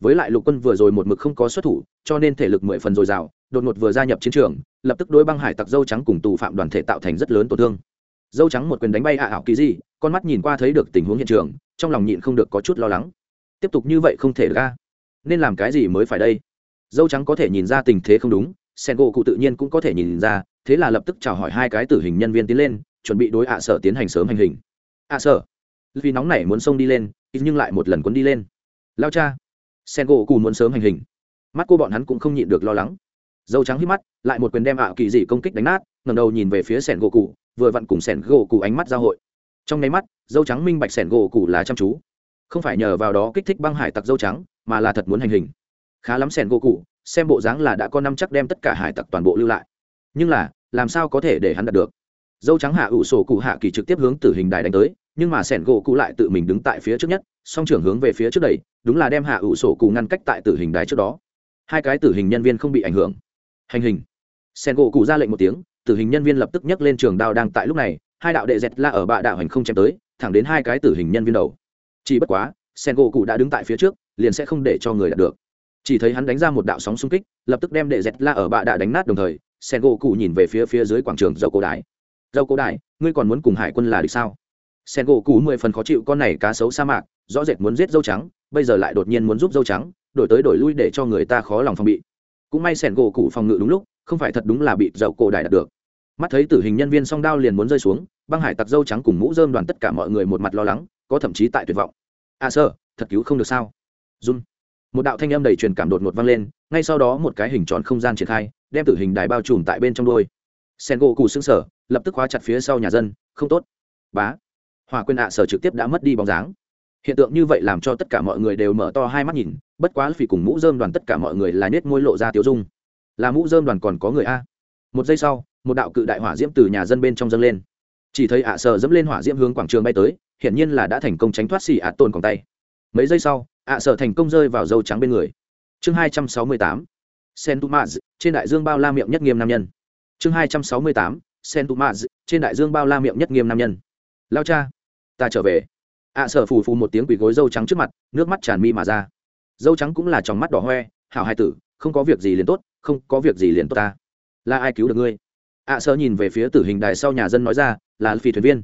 [SPEAKER 1] Với lại lục quân vừa rồi một mực không có xuất thủ, cho nên thể lực mười phần dồi dào, đột ngột vừa gia nhập chiến trường, lập tức đối băng hải tặc dâu trắng cùng tù phạm đoàn thể tạo thành rất lớn tổn thương. Dâu trắng một quyền đánh bay ạ ảo kỳ gì con mắt nhìn qua thấy được tình huống hiện trường, trong lòng nhịn không được có chút lo lắng. Tiếp tục như vậy không thể ra nên làm cái gì mới phải đây? Dâu trắng có thể nhìn ra tình thế không đúng sen gỗ cụ tự nhiên cũng có thể nhìn ra, thế là lập tức chào hỏi hai cái tử hình nhân viên tiến lên chuẩn bị đối ạ sở tiến hành sớm hành hình. ạ sở, vì nóng này muốn xông đi lên nhưng lại một lần cuốn đi lên. Lao cha, sen gỗ cụ muốn sớm hành hình. Mắt cô bọn hắn cũng không nhịn được lo lắng. Dâu trắng hít mắt, lại một quyền đem ạ kỳ dị công kích đánh nát ngầm đầu nhìn về phía sẻn gỗ cụ vừa vặn cùng sẻn gỗ cụ ánh mắt giao hội. Trong nháy mắt, dâu trắng minh bạch sẻn gỗ cụ là chăm chú. Không phải nhờ vào đó kích thích băng hải tặc dâu trắng, mà là thật muốn hành hình. Khá lắm sẻn gỗ cụ xem bộ dáng là đã có năm chắc đem tất cả hải tặc toàn bộ lưu lại. Nhưng là, làm sao có thể để hắn đạt được? Dâu trắng hạ ủ sổ cụ hạ kỳ trực tiếp hướng tử hình đài đánh tới, nhưng mà sẻn gỗ cụ lại tự mình đứng tại phía trước nhất, song trưởng hướng về phía trước đầy đúng là đem hạ ủ sổ cụ ngăn cách tại tử hình đài trước đó. Hai cái tử hình nhân viên không bị ảnh hưởng. Hành hình. Sẻn gỗ cụ ra lệnh một tiếng, tử hình nhân viên lập tức nhấc lên trường đao đang tại lúc này, hai đạo đệ dẹt la ở bạ đạo hành không chém tới, thẳng đến hai cái tử hình nhân viên đầu. Chỉ bất quá, sẻn gỗ cụ đã đứng tại phía trước, liền sẽ không để cho người đạt được. Chỉ thấy hắn đánh ra một đạo sóng xung kích, lập tức đem đệ dẹt la ở bạ đạo đánh nát đồng thời sen gỗ cụ nhìn về phía phía dưới quảng trường dầu cổ đài. Dâu cổ Đại, ngươi còn muốn cùng hải quân là địch sao? Sen gỗ Cũ mười phần khó chịu con này cá sấu sa mạc rõ rệt muốn giết dâu trắng bây giờ lại đột nhiên muốn giúp dâu trắng đổi tới đổi lui để cho người ta khó lòng phòng bị. Cũng may sẻn gỗ cụ phòng ngự đúng lúc không phải thật đúng là bị dậu cổ đại đạt được. Mắt thấy tử hình nhân viên song đao liền muốn rơi xuống băng hải tặc dâu trắng cùng mũ dơm đoàn tất cả mọi người một mặt lo lắng có thậm chí tại tuyệt vọng. À sơ thật cứu không được sao? Run. Một đạo thanh âm đầy truyền cảm đột ngột vang lên ngay sau đó một cái hình tròn không gian triển khai đem tử hình đài bao trùm tại bên trong đôi sen gỗ cụ xương sở lập tức khóa chặt phía sau nhà dân, không tốt. Bá. Hòa quyền ạ sở trực tiếp đã mất đi bóng dáng. Hiện tượng như vậy làm cho tất cả mọi người đều mở to hai mắt nhìn, bất quá phỉ cùng mũ dơm đoàn tất cả mọi người là nết môi lộ ra tiêu dung. Là mũ dơm đoàn còn có người a? Một giây sau, một đạo cự đại hỏa diễm từ nhà dân bên trong dâng lên. Chỉ thấy ạ sở dẫm lên hỏa diễm hướng quảng trường bay tới, hiển nhiên là đã thành công tránh thoát xì ạ tồn còn tay. Mấy giây sau, ạ sở thành công rơi vào dâu trắng bên người. Chương hai trăm sáu mươi tám. Sen tumaz trên đại dương bao la miệng nhất nghiêm nam nhân chương hai trăm sáu mươi tám sentumaz trên đại dương bao la miệng nhất nghiêm nam nhân. Lao cha, ta trở về. Ạ sở phù phù một tiếng quỳ gối dâu trắng trước mặt, nước mắt tràn mi mà ra. Dâu trắng cũng là trong mắt đỏ hoe, hảo hai tử, không có việc gì liền tốt, không có việc gì liền tốt ta. Là ai cứu được ngươi? Ạ sở nhìn về phía tử hình đài sau nhà dân nói ra, là phi thuyền viên.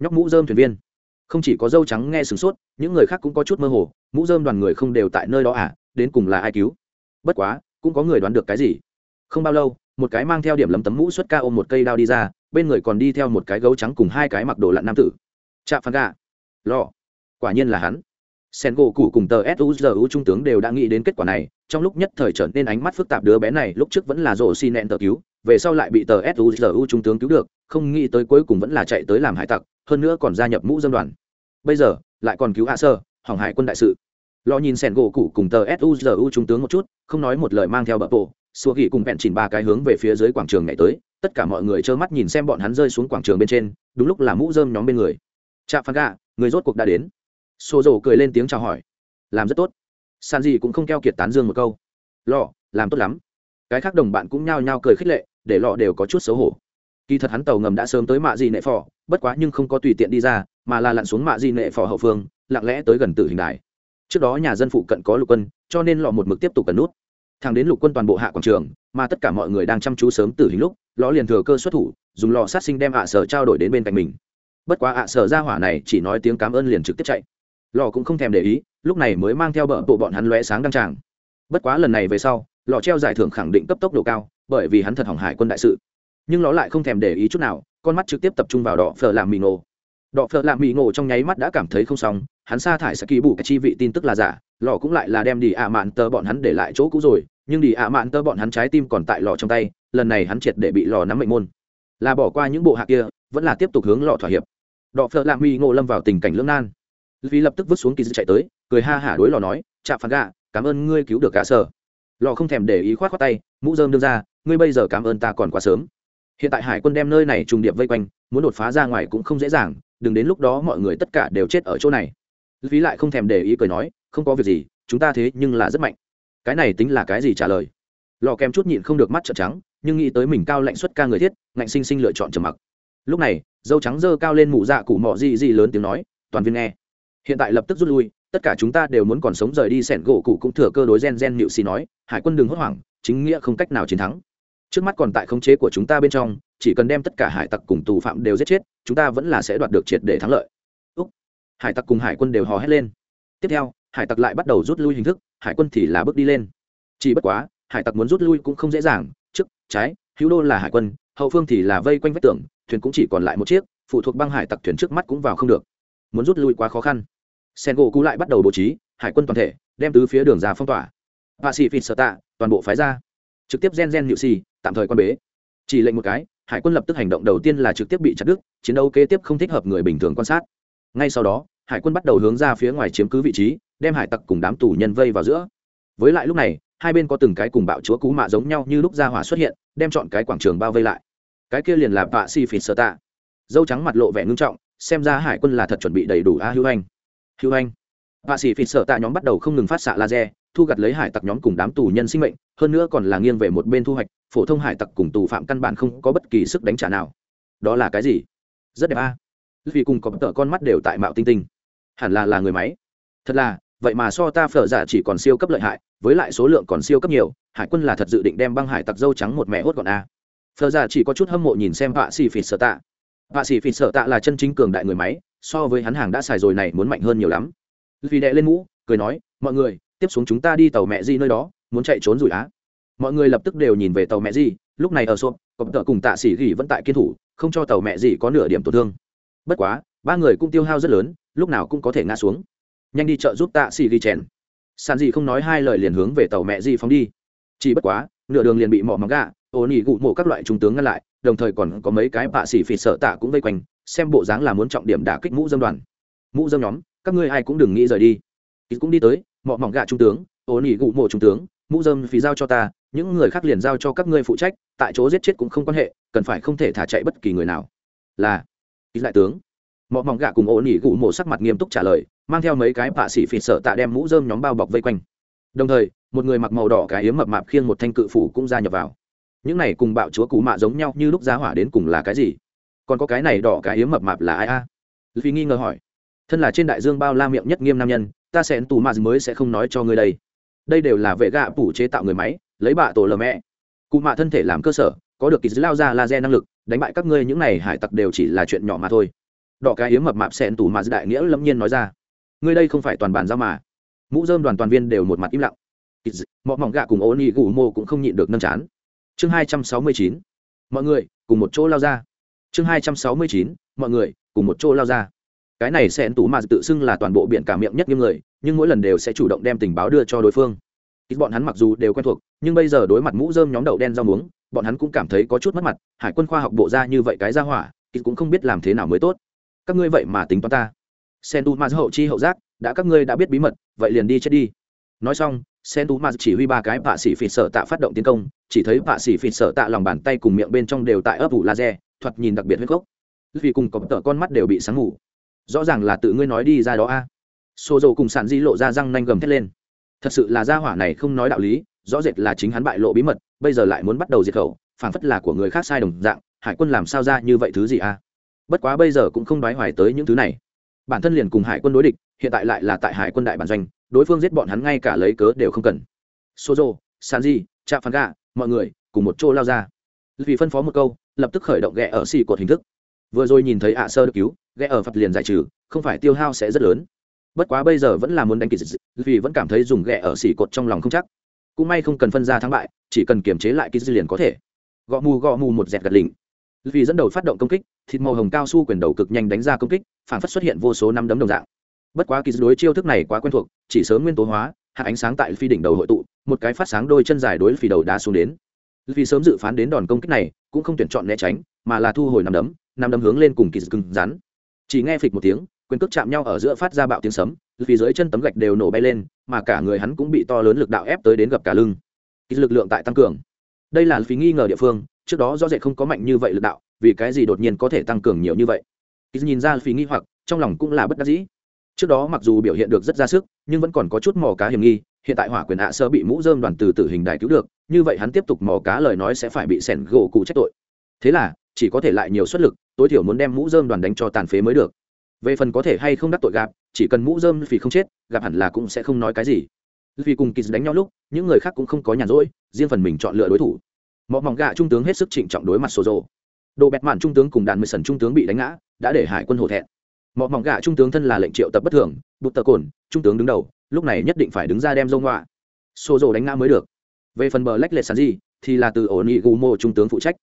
[SPEAKER 1] Nhóc mũ dơm thuyền viên. Không chỉ có dâu trắng nghe sửng sốt, những người khác cũng có chút mơ hồ, mũ dơm đoàn người không đều tại nơi đó à đến cùng là ai cứu? Bất quá, cũng có người đoán được cái gì. Không bao lâu một cái mang theo điểm lấm tấm mũ xuất ca ôm một cây đao đi ra, bên người còn đi theo một cái gấu trắng cùng hai cái mặc đồ lặn nam tử. Chạm phán gà lò. Quả nhiên là hắn. Sen gỗ cụ cùng tờ suzu trung tướng đều đã nghĩ đến kết quả này, trong lúc nhất thời trở nên ánh mắt phức tạp đứa bé này lúc trước vẫn là rổ xi nẹn tờ cứu, về sau lại bị tờ suzu trung tướng cứu được, không nghĩ tới cuối cùng vẫn là chạy tới làm hải tặc, hơn nữa còn gia nhập mũ dân đoàn. Bây giờ, lại còn cứu hạ sơ, hỏng hải quân đại sự. Lo nhìn sen gỗ cụ cùng tờ suzu trung tướng một chút, không nói một lời mang theo bờ bộ xua gỉ cùng bẹn chỉnh ba cái hướng về phía dưới quảng trường nhảy tới, tất cả mọi người trơ mắt nhìn xem bọn hắn rơi xuống quảng trường bên trên, đúng lúc là mũ dơm nhóm bên người. Chạm phán gà người rốt cuộc đã đến. Xô rổ cười lên tiếng chào hỏi. Làm rất tốt. San gì cũng không keo kiệt tán dương một câu. Lọ, làm tốt lắm. Cái khác đồng bạn cũng nhao nhao cười khích lệ, để lọ đều có chút xấu hổ. Kỳ thật hắn tàu ngầm đã sớm tới mạ gì nệ phò, bất quá nhưng không có tùy tiện đi ra, mà là lặn xuống mạ gì nệ phò hậu phương, lặng lẽ tới gần tử hình đài. Trước đó nhà dân phụ cận có lục quân, cho nên lọ một mực tiếp tục cần nút thằng đến lục quân toàn bộ hạ quảng trường, mà tất cả mọi người đang chăm chú sớm tử hình lúc lọ liền thừa cơ xuất thủ, dùng lò sát sinh đem ạ sở trao đổi đến bên cạnh mình. Bất quá ạ sở ra hỏa này chỉ nói tiếng cảm ơn liền trực tiếp chạy. Lò cũng không thèm để ý, lúc này mới mang theo bờ bộ bọn hắn lóe sáng đăng tràng. Bất quá lần này về sau, lò treo giải thưởng khẳng định cấp tốc độ cao, bởi vì hắn thật hỏng hải quân đại sự. Nhưng ló lại không thèm để ý chút nào, con mắt trực tiếp tập trung vào đỏ phở làm mì ngộ. Đỏ phở làm mì ngộ trong nháy mắt đã cảm thấy không xong, hắn sa thải sẽ kỳ bù cái chi vị tin tức là giả lò cũng lại là đem đi ạ mạn tơ bọn hắn để lại chỗ cũ rồi, nhưng đi ạ mạn tơ bọn hắn trái tim còn tại lò trong tay, lần này hắn triệt để bị lò nắm mệnh môn. Là bỏ qua những bộ hạ kia, vẫn là tiếp tục hướng lò thỏa hiệp. Đọ phở lạ mì ngộ lâm vào tình cảnh lưỡng nan. Vì lập tức vứt xuống kỳ dư chạy tới, cười ha hả đối lò nói chạm phản gà cảm ơn ngươi cứu được cả sở. Lò không thèm để ý khoát khoát tay, mũ dơm đưa ra, ngươi bây giờ cảm ơn ta còn quá sớm. Hiện tại hải quân đem nơi này trùng điệp vây quanh, muốn đột phá ra ngoài cũng không dễ dàng, đừng đến lúc đó mọi người tất cả đều chết ở chỗ này. Phí lại không thèm để ý cười nói không có việc gì, chúng ta thế nhưng là rất mạnh. Cái này tính là cái gì trả lời? Lò kèm chút nhịn không được mắt trợn trắng, nhưng nghĩ tới mình cao lạnh xuất ca người thiết, ngạnh sinh sinh lựa chọn trầm mặc. Lúc này, dâu trắng dơ cao lên mụ dạ cụ mọ gì gì lớn tiếng nói, toàn viên nghe. Hiện tại lập tức rút lui, tất cả chúng ta đều muốn còn sống rời đi sẻn gỗ cụ cũng thừa cơ đối gen gen nịu xì nói, hải quân đừng hốt hoảng, chính nghĩa không cách nào chiến thắng. Trước mắt còn tại khống chế của chúng ta bên trong, chỉ cần đem tất cả hải tặc cùng tù phạm đều giết chết, chúng ta vẫn là sẽ đoạt được triệt để thắng lợi. Úc. hải tặc cùng hải quân đều hò hét lên. Tiếp theo hải tặc lại bắt đầu rút lui hình thức, hải quân thì là bước đi lên. Chỉ bất quá, hải tặc muốn rút lui cũng không dễ dàng, trước, trái, hữu đô là hải quân, hậu phương thì là vây quanh vách tường, thuyền cũng chỉ còn lại một chiếc, phụ thuộc băng hải tặc thuyền trước mắt cũng vào không được. Muốn rút lui quá khó khăn. Sen gỗ cú lại bắt đầu bố trí, hải quân toàn thể, đem tứ phía đường ra phong tỏa. Và sĩ phịt sợ tạ toàn bộ phái ra. Trực tiếp gen gen nhự xì, tạm thời quan bế. Chỉ lệnh một cái, hải quân lập tức hành động đầu tiên là trực tiếp bị chặt đứt, chiến đấu kế tiếp không thích hợp người bình thường quan sát. Ngay sau đó, hải quân bắt đầu hướng ra phía ngoài chiếm cứ vị trí đem hải tặc cùng đám tù nhân vây vào giữa. Với lại lúc này, hai bên có từng cái cùng bạo chúa cú mạ giống nhau như lúc ra hỏa xuất hiện, đem chọn cái quảng trường bao vây lại. Cái kia liền là vạ si phịt sơ tạ dâu trắng mặt lộ vẻ ngưng trọng, xem ra hải quân là thật chuẩn bị đầy đủ a hữu anh. Hữu anh. Vạ sĩ phịt sợ tạ nhóm bắt đầu không ngừng phát xạ laser, thu gặt lấy hải tặc nhóm cùng đám tù nhân sinh mệnh, hơn nữa còn là nghiêng về một bên thu hoạch, phổ thông hải tặc cùng tù phạm căn bản không có bất kỳ sức đánh trả nào. Đó là cái gì? Rất đẹp a. Vì cùng có tợ con mắt đều tại mạo tinh tinh. Hẳn là là người máy. Thật là vậy mà so ta phở giả chỉ còn siêu cấp lợi hại, với lại số lượng còn siêu cấp nhiều, hải quân là thật dự định đem băng hải tặc dâu trắng một mẹ hốt gọn a. Phở giả chỉ có chút hâm mộ nhìn xem họa xì phỉ sợ tạ. Họa xì phỉ sợ tạ là chân chính cường đại người máy, so với hắn hàng đã xài rồi này muốn mạnh hơn nhiều lắm. Vì đệ lên mũ, cười nói, mọi người, tiếp xuống chúng ta đi tàu mẹ di nơi đó, muốn chạy trốn rủi á. Mọi người lập tức đều nhìn về tàu mẹ di, lúc này ở xô cộng tợ cùng tạ sĩ gỉ vẫn tại kiên thủ, không cho tàu mẹ di có nửa điểm tổn thương. Bất quá, ba người cũng tiêu hao rất lớn, lúc nào cũng có thể ngã xuống nhanh đi chợ giúp tạ xỉ ghi chèn. Sàn dị không nói hai lời liền hướng về tàu mẹ di phóng đi. Chỉ bất quá, nửa đường liền bị mỏ móng gà, ô nỉ gụ mộ các loại trung tướng ngăn lại, đồng thời còn có mấy cái bạ xỉ phỉ sợ tạ cũng vây quanh, xem bộ dáng là muốn trọng điểm đả kích mũ dâm đoàn. Mũ dâm nhóm, các ngươi ai cũng đừng nghĩ rời đi. Ít cũng đi tới, mỏ mỏng gà trung tướng, ô nỉ gụ mộ trung tướng, mũ dâm phí giao cho ta, những người khác liền giao cho các ngươi phụ trách, tại chỗ giết chết cũng không quan hệ, cần phải không thể thả chạy bất kỳ người nào. Là ít lại tướng. Mỏ mỏng gà cùng ô nỉ gụ mộ sắc mặt nghiêm túc trả lời mang theo mấy cái bạ sĩ phỉ sợ tạ đem mũ dơm nhóm bao bọc vây quanh. Đồng thời, một người mặc màu đỏ cái yếm mập mạp khiêng một thanh cự phủ cũng gia nhập vào. Những này cùng bạo chúa cú mạ giống nhau như lúc giá hỏa đến cùng là cái gì? Còn có cái này đỏ cái yếm mập mạp là ai a? À? vì nghi ngờ hỏi. Thân là trên đại dương bao la miệng nhất nghiêm nam nhân, ta sẽ tù mạ mới sẽ không nói cho ngươi đây. Đây đều là vệ gạ phủ chế tạo người máy, lấy bạ tổ lờ mẹ. Cụ mạ thân thể làm cơ sở, có được kỳ dữ lao ra laser năng lực, đánh bại các ngươi những này hải tặc đều chỉ là chuyện nhỏ mà thôi. Đỏ cái yếm mập mạp xẹn tù mạ đại nghĩa lâm nhiên nói ra ngươi đây không phải toàn bàn giao mà. Mũ dơm đoàn toàn viên đều một mặt im lặng. Mọ mỏng gạ cùng ô nhi gù mô cũng không nhịn được nâng chán. Chương hai trăm sáu mươi chín, mọi người, cùng một chỗ lao ra. Chương hai trăm sáu mươi chín, mọi người, cùng một chỗ lao ra. Cái này sẽ tủ mà tự xưng là toàn bộ biển cả miệng nhất nghiêm người, nhưng mỗi lần đều sẽ chủ động đem tình báo đưa cho đối phương. Ít bọn hắn mặc dù đều quen thuộc, nhưng bây giờ đối mặt mũ dơm nhóm đậu đen rau muống, bọn hắn cũng cảm thấy có chút mất mặt. Hải quân khoa học bộ ra như vậy cái ra hỏa ít cũng không biết làm thế nào mới tốt. Các ngươi vậy mà tính toán ta sen tu ma hậu chi hậu giác, đã các ngươi đã biết bí mật, vậy liền đi chết đi. Nói xong, sen tu ma chỉ huy ba cái vạ xỉ phịt sợ tạ phát động tiến công, chỉ thấy vạ xỉ phịt sợ tạ lòng bàn tay cùng miệng bên trong đều tại ấp ủ laser, thoạt nhìn đặc biệt huyết gốc. Vì cùng có tờ con mắt đều bị sáng ngủ. Rõ ràng là tự ngươi nói đi ra đó a. À. xô dầu cùng sản di lộ ra răng nanh gầm thét lên. Thật sự là gia hỏa này không nói đạo lý, rõ rệt là chính hắn bại lộ bí mật, bây giờ lại muốn bắt đầu diệt khẩu phản phất là của người khác sai đồng dạng, hải quân làm sao ra như vậy thứ gì a? Bất quá bây giờ cũng không đoái hoài tới những thứ này bản thân liền cùng hải quân đối địch, hiện tại lại là tại hải quân đại bản doanh, đối phương giết bọn hắn ngay cả lấy cớ đều không cần. Sozo, sanji trạm phan gà mọi người, cùng một chỗ lao ra. Vì phân phó một câu, lập tức khởi động ghẹ ở xì cột hình thức. Vừa rồi nhìn thấy ạ sơ được cứu, ghẹ ở phật liền giải trừ, không phải tiêu hao sẽ rất lớn. Bất quá bây giờ vẫn là muốn đánh kỳ dị vì vẫn cảm thấy dùng ghẹ ở xỉ cột trong lòng không chắc. Cũng may không cần phân ra thắng bại, chỉ cần kiềm chế lại kỳ dị liền có thể. Gõ mù gõ mù một dẹt gật lỉnh vì dẫn đầu phát động công kích, thịt màu hồng cao su quyền đầu cực nhanh đánh ra công kích, phản phất xuất hiện vô số năm đấm đồng dạng. Bất quá kỳ dị đối chiêu thức này quá quen thuộc, chỉ sớm nguyên tố hóa, hạ ánh sáng tại phi đỉnh đầu hội tụ, một cái phát sáng đôi chân dài đối phi đầu đá xuống đến. Vì sớm dự phán đến đòn công kích này, cũng không tuyển chọn né tránh, mà là thu hồi nằm đấm nằm đấm hướng lên cùng kỳ cứng rắn. Chỉ nghe phịch một tiếng, quyền cước chạm nhau ở giữa phát ra bạo tiếng sấm vì dưới chân tấm gạch đều nổ bay lên, mà cả người hắn cũng bị to lớn lực đạo ép tới đến gặp cả lưng. Kỳ lực lượng tại tăng cường. Đây là phí nghi ngờ địa phương trước đó do dễ không có mạnh như vậy lực đạo, vì cái gì đột nhiên có thể tăng cường nhiều như vậy? Ít nhìn ra phí nghi hoặc, trong lòng cũng là bất đắc dĩ. Trước đó mặc dù biểu hiện được rất ra sức, nhưng vẫn còn có chút mò cá hiểm nghi, hiện tại hỏa quyền ạ sơ bị mũ dơm đoàn từ tử hình đài cứu được, như vậy hắn tiếp tục mò cá lời nói sẽ phải bị sẻn gỗ cụ trách tội. Thế là, chỉ có thể lại nhiều xuất lực, tối thiểu muốn đem mũ dơm đoàn đánh cho tàn phế mới được. Về phần có thể hay không đắc tội gạp chỉ cần mũ dơm vì không chết, gặp hẳn là cũng sẽ không nói cái gì. Vì cùng kỳ đánh nhau lúc, những người khác cũng không có nhàn rỗi, riêng phần mình chọn lựa đối thủ mọi mỏng gạ trung tướng hết sức trịnh trọng đối mặt sổ rồ đồ bẹt mạn trung tướng cùng đàn mười sần trung tướng bị đánh ngã, đã để hải quân hổ thẹn. Mọi mỏng gạ trung tướng thân là lệnh triệu tập bất thường, bụt tờ cồn, trung tướng đứng đầu, lúc này nhất định phải đứng ra đem dông ngoạ sổ rồ đánh ngã mới được. Về phần bờ lách lệ sàn gì, thì là từ ổ nỉ gù mô trung tướng phụ trách.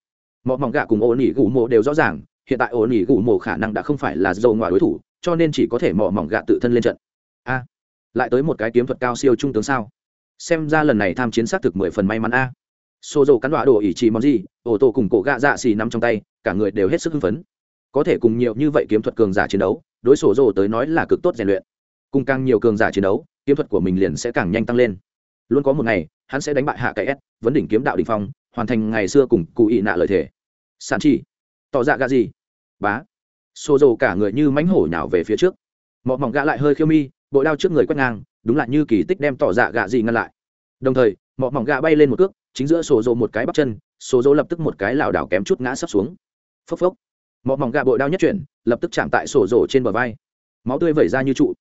[SPEAKER 1] Mọi mỏng gạ cùng ổ nỉ gù mô đều rõ ràng, hiện tại ổ nỉ gù mô khả năng đã không phải là dầu ngoài đối thủ, cho nên chỉ có thể mỏ mỏng gạ tự thân lên trận. A, lại tới một cái kiếm thuật cao siêu trung tướng sao? Xem ra lần này tham chiến xác thực mười phần may mắn a xô dầu cắn đọa đồ ý chỉ món gì ô tô cùng cổ gạ dạ xì nằm trong tay, cả người đều hết sức hưng phấn. Có thể cùng nhiều như vậy kiếm thuật cường giả chiến đấu, đối sổ rồ tới nói là cực tốt rèn luyện. Cùng càng nhiều cường giả chiến đấu, kiếm thuật của mình liền sẽ càng nhanh tăng lên. Luôn có một ngày, hắn sẽ đánh bại hạ cái s, vấn đỉnh kiếm đạo đình phong, hoàn thành ngày xưa cùng cụ ị nạ lời thề. Sản chỉ. Tỏ dạ gà gì? Bá. Xô dầu cả người như mánh hổ nhào về phía trước. Mọ mỏng gạ lại hơi khiêu mi bội đao trước người quét ngang, đúng là như kỳ tích đem tỏ dạ gạ gì ngăn lại. Đồng thời, mọ mỏng gạ bay lên một cước chính giữa sổ dầu một cái bắp chân, sổ dầu lập tức một cái lảo đảo kém chút ngã sấp xuống. Phốc phốc. Mọ mỏng gà bội đao nhất chuyển, lập tức chạm tại sổ dầu trên bờ vai. Máu tươi vẩy ra như trụ.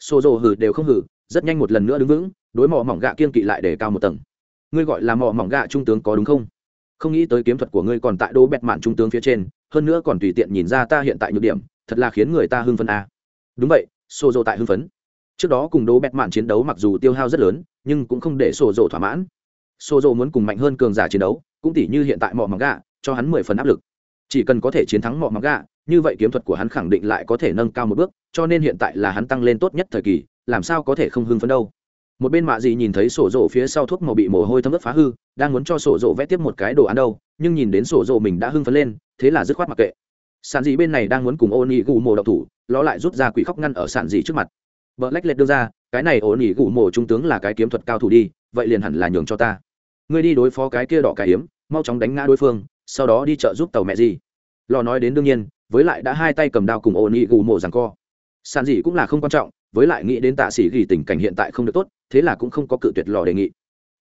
[SPEAKER 1] Sổ dầu hử đều không hử, rất nhanh một lần nữa đứng vững, đối mỏ mỏng gà kiên kỵ lại để cao một tầng. Ngươi gọi là mỏ mỏng gà trung tướng có đúng không? Không nghĩ tới kiếm thuật của ngươi còn tại đô bẹt mạn trung tướng phía trên, hơn nữa còn tùy tiện nhìn ra ta hiện tại nhược điểm, thật là khiến người ta hưng phấn à. đúng vậy, sổ dầu tại hưng phấn. Trước đó cùng đô bẹt mạn chiến đấu mặc dù tiêu hao rất lớn, nhưng cũng không để sổ dầu thỏa mãn sổ dô muốn cùng mạnh hơn cường giả chiến đấu, cũng tỉ như hiện tại mỏ mắng gà, cho hắn mười phần áp lực. Chỉ cần có thể chiến thắng mỏ mắng gà, như vậy kiếm thuật của hắn khẳng định lại có thể nâng cao một bước, cho nên hiện tại là hắn tăng lên tốt nhất thời kỳ, làm sao có thể không hưng phấn đâu. Một bên mạ gì nhìn thấy sổ rộ phía sau thuốc màu bị mồ hôi thấm ướt phá hư, đang muốn cho sổ rộ vẽ tiếp một cái đồ ăn đâu, nhưng nhìn đến sổ rộ mình đã hưng phấn lên, thế là dứt khoát mặc kệ. Sản dị bên này đang muốn cùng ô nỉ gù mồ đậu thủ nó lại rút ra quỷ khóc ngăn ở sản dị trước mặt. Vợ lách lệch đưa ra, cái này ô nỉ gù mồ trung tướng là cái kiếm thuật cao thủ đi, vậy liền hẳn là nhường cho ta ngươi đi đối phó cái kia đỏ cải hiếm, mau chóng đánh ngã đối phương, sau đó đi chợ giúp tàu mẹ gì. Lò nói đến đương nhiên, với lại đã hai tay cầm đao cùng ô nỉ gù mộ rằng co. Sàn gì cũng là không quan trọng, với lại nghĩ đến tạ sĩ ghi tình cảnh hiện tại không được tốt, thế là cũng không có cự tuyệt lò đề nghị.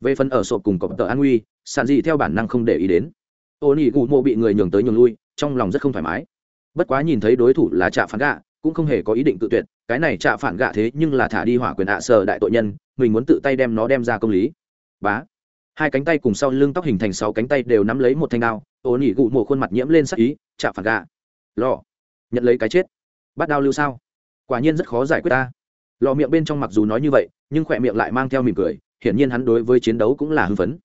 [SPEAKER 1] Về phần ở sộp cùng cọp tờ an nguy sàn gì theo bản năng không để ý đến. Ô nỉ gù mộ bị người nhường tới nhường lui, trong lòng rất không thoải mái. Bất quá nhìn thấy đối thủ là trạ phản gạ, cũng không hề có ý định tự tuyệt, cái này trạ phản gạ thế nhưng là thả đi hỏa quyền ạ sờ đại tội nhân, mình muốn tự tay đem nó đem ra công lý. Bá hai cánh tay cùng sau lưng tóc hình thành sáu cánh tay đều nắm lấy một thanh đao ô nỉ gụ mộ khuôn mặt nhiễm lên sắc ý, chạm phản gà lò. Nhận lấy cái chết. Bắt đao lưu sao? Quả nhiên rất khó giải quyết ta. Lò miệng bên trong mặc dù nói như vậy, nhưng khỏe miệng lại mang theo mỉm cười, hiển nhiên hắn đối với chiến đấu cũng là hưng phấn.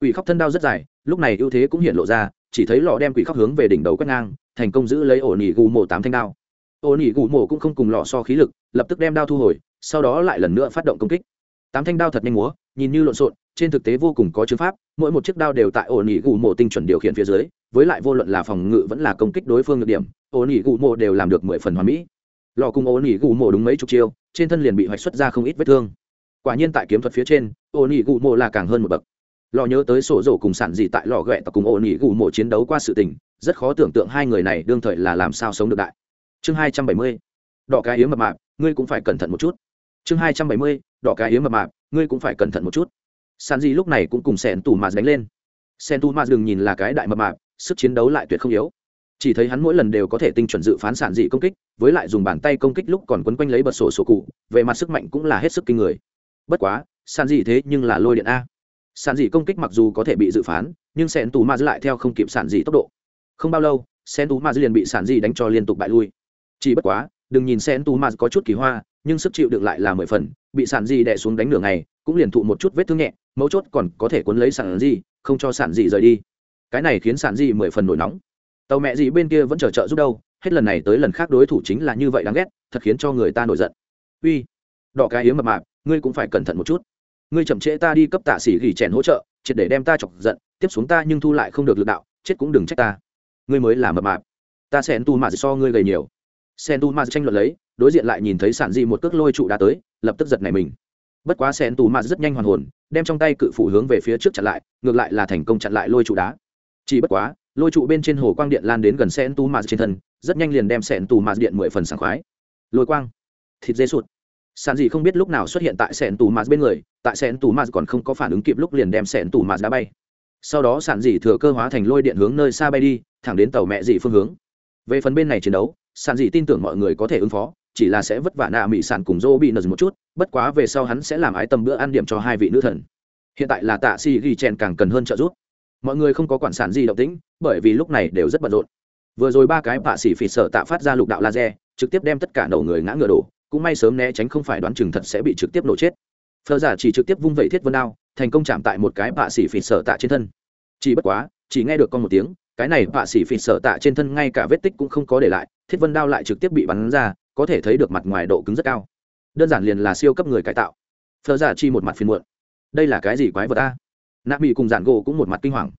[SPEAKER 1] Quỷ khóc thân đao rất dài, lúc này ưu thế cũng hiện lộ ra, chỉ thấy lò đem quỷ khóc hướng về đỉnh đầu quét ngang, thành công giữ lấy ổ nỉ gù mổ tám thanh đao. Ổ nỉ gù mổ cũng không cùng lò so khí lực, lập tức đem đao thu hồi, sau đó lại lần nữa phát động công kích. Tám thanh đao thật nhanh múa, nhìn như lộn xộn trên thực tế vô cùng có chứng pháp, mỗi một chiếc đao đều tại ổn nỉ gù mộ tinh chuẩn điều khiển phía dưới, với lại vô luận là phòng ngự vẫn là công kích đối phương được điểm ổn nỉ gù mộ đều làm được mười phần hoàn mỹ. Lò cùng ổn nỉ gù mộ đúng mấy chục chiêu, trên thân liền bị hoạch xuất ra không ít vết thương. Quả nhiên tại kiếm thuật phía trên ổn nỉ gù mộ là càng hơn một bậc. Lò nhớ tới sổ rổ cùng sản dị tại lò ghẹ và cùng ổn nỉ gù mộ chiến đấu qua sự tình, rất khó tưởng tượng hai người này đương thời là làm sao sống được đại. Chương hai trăm bảy mươi, đỏ cái yếm mập mạp, ngươi cũng phải cẩn thận một chút. Chương hai trăm bảy mươi, đỏ cái yếm mập mạp, ngươi cũng phải cẩn thận một chút sản dị lúc này cũng cùng sẻn tù mạt đánh lên. Sen tù mạt đừng nhìn là cái đại mập mạp, sức chiến đấu lại tuyệt không yếu. Chỉ thấy hắn mỗi lần đều có thể tinh chuẩn dự phán sản dị công kích, với lại dùng bàn tay công kích lúc còn quấn quanh lấy bật sổ sổ cụ, về mặt sức mạnh cũng là hết sức kinh người. Bất quá sản dị thế nhưng là lôi điện a. Sản dị công kích mặc dù có thể bị dự phán, nhưng sen tù ma lại theo không kịp sản dị tốc độ. Không bao lâu, sen tù ma liền bị sản dị đánh cho liên tục bại lui. Chỉ bất quá, đừng nhìn sen tù ma có chút kỳ hoa, nhưng sức chịu đựng lại là mười phần, bị sản dị đè xuống đánh nửa ngày cũng liền thụ một chút vết thương nhẹ, mấu chốt còn có thể cuốn lấy sản dị không cho sản dị rời đi. Cái này khiến sản dị mười phần nổi nóng. Tàu mẹ gì bên kia vẫn chờ trợ giúp đâu, hết lần này tới lần khác đối thủ chính là như vậy đáng ghét, thật khiến cho người ta nổi giận. Uy, đỏ cái hiếm mập mạp, ngươi cũng phải cẩn thận một chút. Ngươi chậm trễ ta đi cấp tạ sĩ gỉ chèn hỗ trợ, triệt để đem ta chọc giận, tiếp xuống ta nhưng thu lại không được lực đạo, chết cũng đừng trách ta. Ngươi mới là mập mạp. Ta sẽ tu mà so ngươi gầy nhiều. Sen tu mà tranh luận lấy, đối diện lại nhìn thấy sản dị một cước lôi trụ đá tới, lập tức giật này mình bất quá sen tù mà rất nhanh hoàn hồn, đem trong tay cự phủ hướng về phía trước chặn lại, ngược lại là thành công chặn lại lôi trụ đá. Chỉ bất quá, lôi trụ bên trên hồ quang điện lan đến gần sen tù mạt trên thân, rất nhanh liền đem sen tù mạt điện mười phần sảng khoái. Lôi quang, thịt dê sụt. Sàn gì không biết lúc nào xuất hiện tại sen tù mạt bên người, tại sen tù mạt còn không có phản ứng kịp lúc liền đem sen tù mạt đá bay. Sau đó sàn gì thừa cơ hóa thành lôi điện hướng nơi xa bay đi, thẳng đến tàu mẹ dị phương hướng. Về phần bên này chiến đấu, sàn dị tin tưởng mọi người có thể ứng phó chỉ là sẽ vất vả nạ mỹ sản cùng dô bị nợ một chút, bất quá về sau hắn sẽ làm ái tầm bữa ăn điểm cho hai vị nữ thần. Hiện tại là tạ si ghi chèn càng cần hơn trợ giúp. Mọi người không có quản sản gì động tĩnh, bởi vì lúc này đều rất bận rộn. Vừa rồi ba cái bạ xỉ phỉ sợ tạ phát ra lục đạo laser, trực tiếp đem tất cả đầu người ngã ngựa đổ, cũng may sớm né tránh không phải đoán chừng thật sẽ bị trực tiếp nổ chết. Phờ giả chỉ trực tiếp vung vẩy thiết vân đao, thành công chạm tại một cái bạ xỉ phỉ sở tạ trên thân. Chỉ bất quá, chỉ nghe được con một tiếng, cái này bạ xỉ phỉ sở tạ trên thân ngay cả vết tích cũng không có để lại, thiết vân đao lại trực tiếp bị bắn ra có thể thấy được mặt ngoài độ cứng rất cao. Đơn giản liền là siêu cấp người cải tạo. Phờ giả chi một mặt phiền muộn. Đây là cái gì quái vật ta? nạ mỹ cùng giản gỗ cũng một mặt kinh hoàng.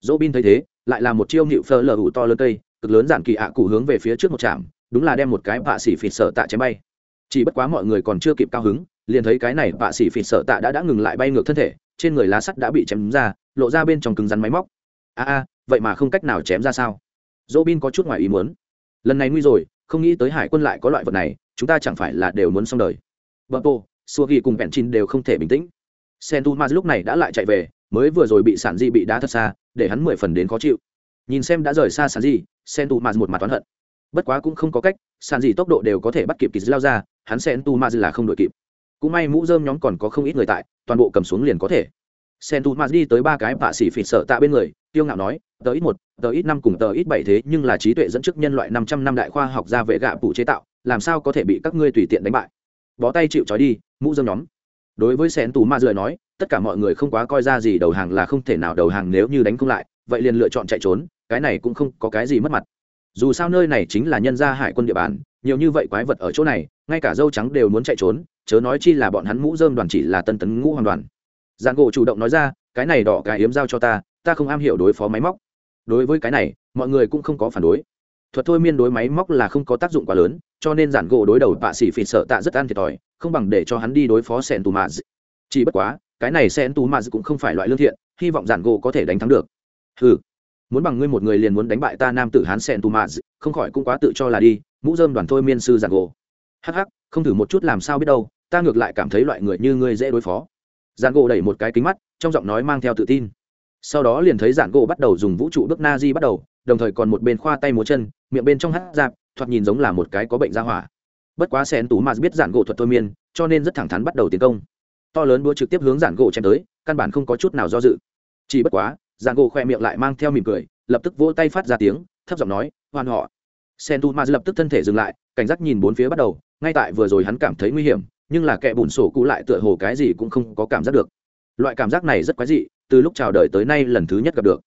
[SPEAKER 1] Dỗ bin thấy thế, lại là một chiêu nịu phơ lờ ủ to lớn cây, cực lớn giản kỳ ạ cụ hướng về phía trước một trạm đúng là đem một cái bạ xỉ phịt sợ tạ chém bay. Chỉ bất quá mọi người còn chưa kịp cao hứng, liền thấy cái này bạ xỉ phịt sợ tạ đã đã ngừng lại bay ngược thân thể, trên người lá sắt đã bị chém ra, lộ ra bên trong cứng rắn máy móc. A a, vậy mà không cách nào chém ra sao? Dỗ bin có chút ngoài ý muốn. Lần này nguy rồi không nghĩ tới hải quân lại có loại vật này, chúng ta chẳng phải là đều muốn xong đời. Bờ tô xua ghi cùng bèn chin đều không thể bình tĩnh. Sentumas lúc này đã lại chạy về, mới vừa rồi bị sản di bị đá thật xa, để hắn mười phần đến khó chịu. Nhìn xem đã rời xa sản di sentumas một mặt toán hận. Bất quá cũng không có cách, sản di tốc độ đều có thể bắt kịp kỳ lao ra, hắn sentumas là không đội kịp. Cũng may mũ dơm nhóm còn có không ít người tại, toàn bộ cầm xuống liền có thể sentumas đi tới ba cái bạ xỉ phỉ sợ tạ bên người, tiêu ngạo nói, tờ ít một, tờ ít năm cùng tờ ít bảy thế nhưng là trí tuệ dẫn trước nhân loại năm trăm năm đại khoa học gia vệ gạ phụ chế tạo, làm sao có thể bị các ngươi tùy tiện đánh bại? Bó tay chịu trói đi, mũ dơm nhóm. Đối với sen tù ma rời nói, tất cả mọi người không quá coi ra gì đầu hàng là không thể nào đầu hàng nếu như đánh không lại, vậy liền lựa chọn chạy trốn, cái này cũng không có cái gì mất mặt. Dù sao nơi này chính là nhân gia hải quân địa bàn, nhiều như vậy quái vật ở chỗ này, ngay cả dâu trắng đều muốn chạy trốn, chớ nói chi là bọn hắn mũ dơm đoàn chỉ là tân tấn ngũ hoàn đoàn giang gỗ chủ động nói ra, cái này đỏ cái hiếm giao cho ta ta không am hiểu đối phó máy móc. Đối với cái này, mọi người cũng không có phản đối. Thuật thôi miên đối máy móc là không có tác dụng quá lớn, cho nên giản gỗ đối đầu bạ sĩ phỉ sợ tạ rất ăn thiệt thòi, không bằng để cho hắn đi đối phó sen tù mạ chỉ bất quá, cái này sen tù mạ cũng không phải loại lương thiện, hy vọng giản gỗ có thể đánh thắng được. Ừ muốn bằng ngươi một người liền muốn đánh bại ta nam tử hán sen tù mạ không khỏi cũng quá tự cho là đi, mũ dơm đoàn thôi miên sư giản gỗ. Hắc hắc, không thử một chút làm sao biết đâu, ta ngược lại cảm thấy loại người như ngươi dễ đối phó giản gỗ đẩy một cái kính mắt, trong giọng nói mang theo tự tin. Sau đó liền thấy giản gỗ bắt đầu dùng vũ trụ bước na di bắt đầu, đồng thời còn một bên khoa tay múa chân, miệng bên trong hát dạp thoạt nhìn giống là một cái có bệnh ra hỏa. Bất quá sen tú mà biết giản gỗ thuật thôi miên, cho nên rất thẳng thắn bắt đầu tiến công. To lớn đua trực tiếp hướng giản gỗ chém tới, căn bản không có chút nào do dự. Chỉ bất quá, giản gỗ khoe miệng lại mang theo mỉm cười, lập tức vỗ tay phát ra tiếng, thấp giọng nói, hoan họ. Sen tú mà lập tức thân thể dừng lại, cảnh giác nhìn bốn phía bắt đầu, ngay tại vừa rồi hắn cảm thấy nguy hiểm nhưng là kẻ bùn sổ cũ lại tựa hồ cái gì cũng không có cảm giác được. Loại cảm giác này rất quái dị, từ lúc chào đời tới nay lần thứ nhất gặp được.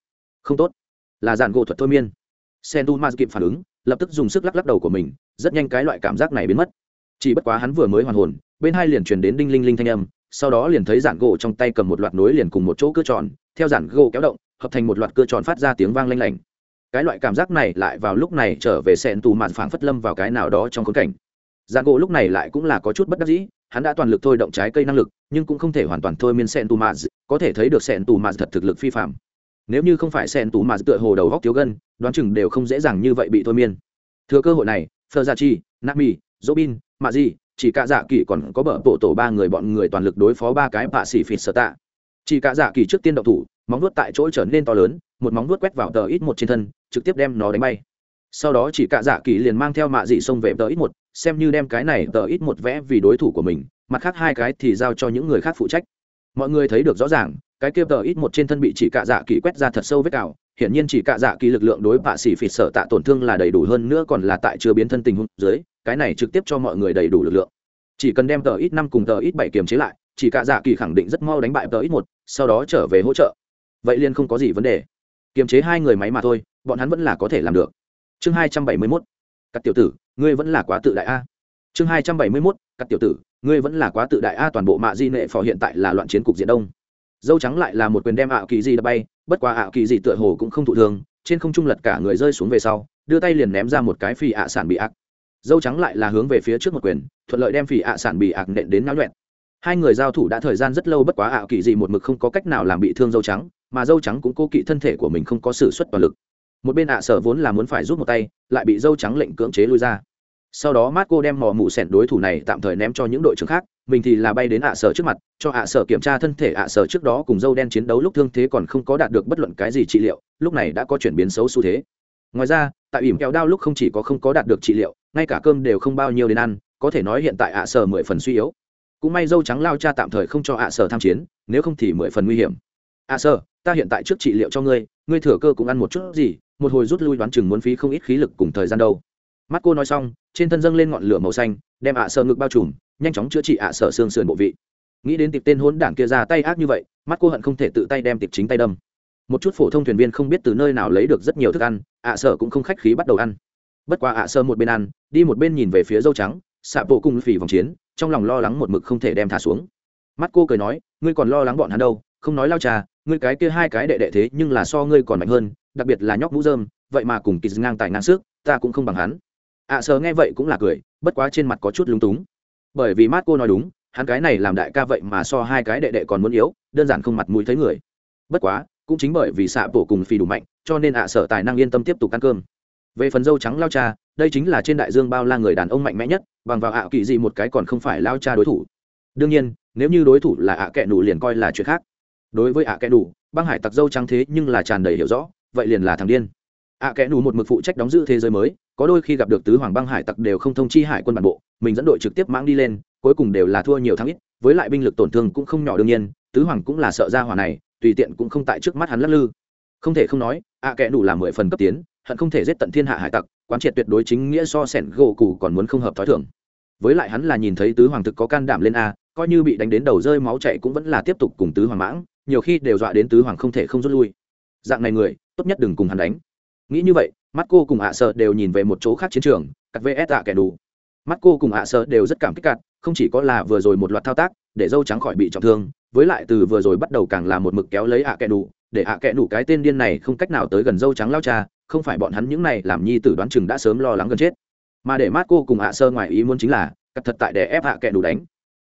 [SPEAKER 1] Không tốt. Là giản gỗ thuật thôi miên. Sen tu ma kịp phản ứng, lập tức dùng sức lắc lắc đầu của mình, rất nhanh cái loại cảm giác này biến mất. Chỉ bất quá hắn vừa mới hoàn hồn, bên hai liền truyền đến đinh linh linh thanh âm, sau đó liền thấy giản gỗ trong tay cầm một loạt nối liền cùng một chỗ cưa tròn, theo giản gỗ kéo động, hợp thành một loạt cưa tròn phát ra tiếng vang lanh lảnh. Cái loại cảm giác này lại vào lúc này trở về sen tù mạn phảng phất lâm vào cái nào đó trong khốn cảnh. Giản gỗ lúc này lại cũng là có chút bất đắc dĩ hắn đã toàn lực thôi động trái cây năng lực, nhưng cũng không thể hoàn toàn thôi miên sen tù maz có thể thấy được sen tù maz thật thực lực phi phạm nếu như không phải sen tù maz tựa hồ đầu góc thiếu gân, đoán chừng đều không dễ dàng như vậy bị thôi miên. Thừa cơ hội này thơ gia chi nami, robin mạ di chỉ cả dạ kỳ còn có bờ bộ tổ ba người bọn người toàn lực đối phó ba cái bạ xỉ phịt sở tạ. Chỉ cả dạ kỳ trước tiên động thủ, móng nuốt tại chỗ trở nên to lớn, một móng nuốt quét vào tờ ít một trên thân, trực tiếp đem nó đánh bay. Sau đó chỉ cả dạ kỳ liền mang theo mạ dị xông về tờ ít một xem như đem cái này tờ ít một vẽ vì đối thủ của mình, mặt khác hai cái thì giao cho những người khác phụ trách. Mọi người thấy được rõ ràng, cái kia tờ ít một trên thân bị chỉ cạ dạ kỳ quét ra thật sâu vết cào, hiển nhiên chỉ cạ dạ kỳ lực lượng đối bạ xỉ phịt sợ tạ tổn thương là đầy đủ hơn nữa còn là tại chưa biến thân tình huống dưới, cái này trực tiếp cho mọi người đầy đủ lực lượng. Chỉ cần đem tờ ít năm cùng tờ ít bảy kiềm chế lại, chỉ cạ dạ kỳ khẳng định rất mau đánh bại tờ ít một, sau đó trở về hỗ trợ. Vậy liên không có gì vấn đề. Kiềm chế hai người máy mà thôi, bọn hắn vẫn là có thể làm được. Chương hai trăm bảy mươi mốt các tiểu tử, ngươi vẫn là quá tự đại a. Chương hai trăm bảy mươi mốt các tiểu tử, ngươi vẫn là quá tự đại a, toàn bộ mạ di nệ phò hiện tại là loạn chiến cục diện đông. Dâu trắng lại là một quyền đem ảo kỳ di đã bay, bất quá ảo kỳ di tựa hồ cũng không thụ thương, trên không trung lật cả người rơi xuống về sau, đưa tay liền ném ra một cái phi ạ sản bị ác dâu trắng lại là hướng về phía trước một quyền, thuận lợi đem phi ạ sản bị ác nện đến náo nhuẹn hai người giao thủ đã thời gian rất lâu bất quá ảo kỳ di một mực không có cách nào làm bị thương dâu trắng, mà dâu trắng cũng cố kỵ thân thể của mình không có sự xuất toàn lực một bên ạ sở vốn là muốn phải rút một tay, lại bị dâu trắng lệnh cưỡng chế lui ra. Sau đó Marco đem mò mụ sẹn đối thủ này tạm thời ném cho những đội trưởng khác, mình thì là bay đến ạ sở trước mặt, cho ạ sở kiểm tra thân thể ạ sở trước đó cùng dâu đen chiến đấu lúc thương thế còn không có đạt được bất luận cái gì trị liệu, lúc này đã có chuyển biến xấu xu thế. Ngoài ra, tại ỉm kẹo đao lúc không chỉ có không có đạt được trị liệu, ngay cả cơm đều không bao nhiêu đến ăn, có thể nói hiện tại ạ sở mười phần suy yếu. Cũng may dâu trắng lao cha tạm thời không cho ạ sở tham chiến, nếu không thì mười phần nguy hiểm. Ạ sở, ta hiện tại trước trị liệu cho ngươi ngươi thừa cơ cũng ăn một chút gì một hồi rút lui đoán chừng muốn phí không ít khí lực cùng thời gian đâu. Mắt cô nói xong, trên thân dâng lên ngọn lửa màu xanh, đem ạ à sợ ngực bao trùm, nhanh chóng chữa trị ạ à sợ xương sườn bộ vị. Nghĩ đến tiệp tên hốn đảng kia ra tay ác như vậy mắt cô hận không thể tự tay đem tiệp chính tay đâm. Một chút phổ thông thuyền viên không biết từ nơi nào lấy được rất nhiều thức ăn, ạ sợ cũng không khách khí bắt đầu ăn. Bất quá ạ sợ một bên ăn, đi một bên nhìn về phía dâu trắng, xạ bộ cùng phỉ vòng chiến, trong lòng lo lắng một mực không thể đem thả xuống. Mắt cô cười nói, ngươi còn lo lắng bọn hắn đâu, không nói lao trà ngươi cái kia hai cái đệ đệ thế nhưng là so ngươi còn mạnh hơn đặc biệt là nhóc mũ dơm vậy mà cùng kỳ ngang tài ngang sức, ta cũng không bằng hắn. Ạ sờ nghe vậy cũng là cười, bất quá trên mặt có chút lúng túng. Bởi vì mát cô nói đúng, hắn cái này làm đại ca vậy mà so hai cái đệ đệ còn muốn yếu, đơn giản không mặt mũi thấy người. Bất quá, cũng chính bởi vì xạ bổ cùng phi đủ mạnh, cho nên ạ sở tài năng yên tâm tiếp tục ăn cơm. Về phần dâu trắng lao cha, đây chính là trên đại dương bao la người đàn ông mạnh mẽ nhất, bằng vào ạ kỳ gì một cái còn không phải lao cha đối thủ. Đương nhiên, nếu như đối thủ là ạ kẹ đủ liền coi là chuyện khác. Đối với ạ kẹ đủ băng hải tặc dâu trắng thế nhưng là tràn đầy hiểu rõ vậy liền là thằng điên. Ạ kẽ nù một mực phụ trách đóng giữ thế giới mới, có đôi khi gặp được tứ hoàng băng hải tặc đều không thông chi hải quân bản bộ, mình dẫn đội trực tiếp mãng đi lên, cuối cùng đều là thua nhiều thắng ít, với lại binh lực tổn thương cũng không nhỏ đương nhiên, tứ hoàng cũng là sợ ra hỏa này, tùy tiện cũng không tại trước mắt hắn lắc lư. Không thể không nói, ạ kẽ nù là mười phần cấp tiến, hận không thể giết tận thiên hạ hải tặc, quán triệt tuyệt đối chính nghĩa so sẻn gỗ cù còn muốn không hợp t h i thưởng với lại hắn là nhìn thấy tứ hoàng thực có can đảm lên a, coi như bị đánh đến đầu rơi máu chạy cũng vẫn là tiếp tục cùng tứ hoàng mãng, nhiều khi đều dọa đến tứ hoàng không thể không rút lui dạng này người, tốt nhất đừng cùng hắn đánh. Nghĩ như vậy mắt cô cùng ạ sợ đều nhìn về một chỗ khác chiến trường, cặp vs ạ kẻ đủ mắt cô cùng ạ sợ đều rất cảm kích cặt không chỉ có là vừa rồi một loạt thao tác, để dâu trắng khỏi bị trọng thương, với lại từ vừa rồi bắt đầu càng là một mực kéo lấy ạ Kẻ đủ để ạ Kẻ đủ cái tên điên này không cách nào tới gần dâu trắng lao cha, không phải bọn hắn những này làm nhi tử đoán chừng đã sớm lo lắng gần chết. Mà để mắt cô cùng ạ sơ ngoài ý muốn chính là, cặp thật tại để ép ạ Kẻ đủ đánh.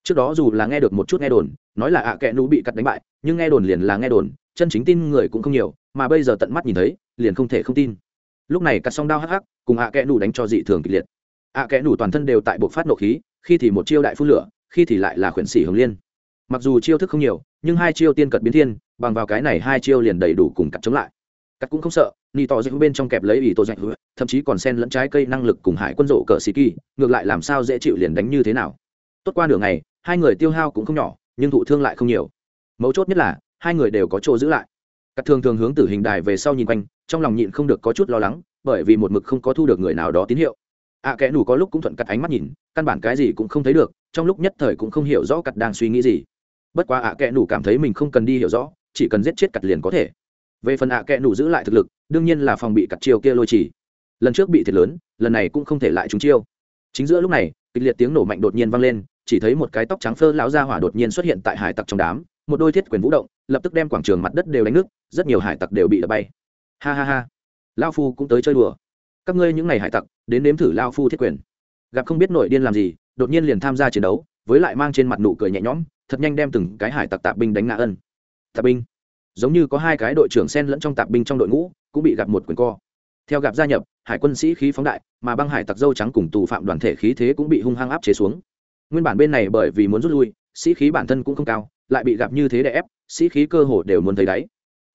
[SPEAKER 1] Trước đó dù là nghe được một chút nghe đồn, nói là ạ Kẻ đủ bị cắt đánh bại, nhưng nghe đồn liền là nghe đồn, chân chính tin người cũng không nhiều mà bây giờ tận mắt nhìn thấy, liền không thể không tin. Lúc này cắt song đao hắc hắc, cùng ạ kẽ nủ đánh cho dị thường kịch liệt. Ạ kẽ nủ toàn thân đều tại bộc phát nộ khí, khi thì một chiêu đại phun lửa, khi thì lại là khuyển sĩ hồng liên. Mặc dù chiêu thức không nhiều, nhưng hai chiêu tiên cật biến thiên, bằng vào cái này hai chiêu liền đầy đủ cùng cắt chống lại. Cắt cũng không sợ ni tỏ dạy bên trong kẹp lấy ý tô dạy thậm chí còn sen lẫn trái cây năng lực cùng hải quân rộ cờ xì kỳ, ngược lại làm sao dễ chịu liền đánh như thế nào. Tốt qua nửa ngày, hai người tiêu hao cũng không nhỏ, nhưng thụ thương lại không nhiều. Mấu chốt nhất là, hai người đều có chỗ giữ lại cắt thường thường hướng tử hình đài về sau nhìn quanh trong lòng nhịn không được có chút lo lắng bởi vì một mực không có thu được người nào đó tín hiệu. À, kẽ nủ có lúc cũng thuận cắt ánh mắt nhìn căn bản cái gì cũng không thấy được trong lúc nhất thời cũng không hiểu rõ cắt đang suy nghĩ gì. Bất quá ạ à kẽ nủ cảm thấy mình không cần đi hiểu rõ chỉ cần giết chết cắt liền có thể. Về phần ạ à kẽ nủ giữ lại thực lực đương nhiên là phòng bị cắt chiêu kia lôi chỉ. Lần trước bị thiệt lớn lần này cũng không thể lại trúng chiêu. Chính giữa lúc này kịch liệt tiếng nổ mạnh đột nhiên vang lên chỉ thấy một cái tóc trắng phơ lão gia hỏa đột nhiên xuất hiện tại hải tặc trong đám một đôi thiết quyền vũ động, lập tức đem quảng trường mặt đất đều đánh nước rất nhiều hải tặc đều bị đập bay. Ha ha ha. Lao phu cũng tới chơi đùa. Các ngươi những ngày hải tặc, đến nếm thử lao phu thiết quyền. Gặp không biết nội điên làm gì, đột nhiên liền tham gia chiến đấu, với lại mang trên mặt nụ cười nhẹ nhõm, thật nhanh đem từng cái hải tặc tạp binh đánh ngã ân. Tạp binh. Giống như có hai cái đội trưởng sen lẫn trong tạp binh trong đội ngũ, cũng bị gặp một quyền co. Theo gặp gia nhập, hải quân sĩ khí phóng đại, mà băng hải tặc dâu trắng cùng tù phạm đoàn thể khí thế cũng bị hung hăng áp chế xuống. Nguyên bản bên này bởi vì muốn rút lui, sĩ khí bản thân cũng không cao lại bị gặp như thế để ép, sĩ khí cơ hồ đều muốn thấy đáy.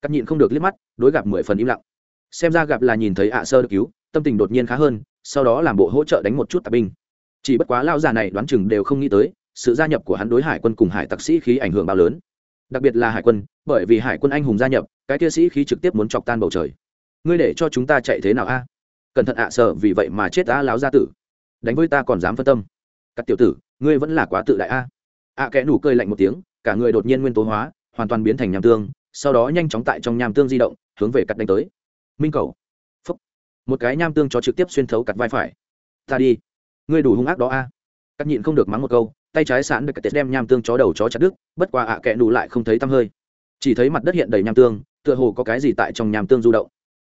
[SPEAKER 1] Cắt nhịn không được liếc mắt, đối gặp mười phần im lặng. Xem ra gặp là nhìn thấy ạ sơ được cứu, tâm tình đột nhiên khá hơn, sau đó làm bộ hỗ trợ đánh một chút tạp binh. Chỉ bất quá lao già này đoán chừng đều không nghĩ tới, sự gia nhập của hắn đối hải quân cùng hải tặc sĩ khí ảnh hưởng bao lớn. Đặc biệt là hải quân, bởi vì hải quân anh hùng gia nhập, cái kia sĩ khí trực tiếp muốn chọc tan bầu trời. Ngươi để cho chúng ta chạy thế nào a? Cẩn thận ạ sợ vì vậy mà chết ta láo gia tử. Đánh với ta còn dám phân tâm. Các tiểu tử, ngươi vẫn là quá tự đại a. Ạ kẽ nủ cơi lạnh một tiếng cả người đột nhiên nguyên tố hóa, hoàn toàn biến thành nham tương, sau đó nhanh chóng tại trong nham tương di động, hướng về cắt đánh tới. Minh cầu. Phúc. Một cái nham tương cho trực tiếp xuyên thấu cắt vai phải. Ta đi. Ngươi đủ hung ác đó a. À? cắt nhịn không được mắng một câu, tay trái sẵn được cắt đem nham tương chó đầu chó chặt đứt, bất qua ạ à đủ lại không thấy tăm hơi. Chỉ thấy mặt đất hiện đầy nham tương, tựa hồ có cái gì tại trong nham tương du động.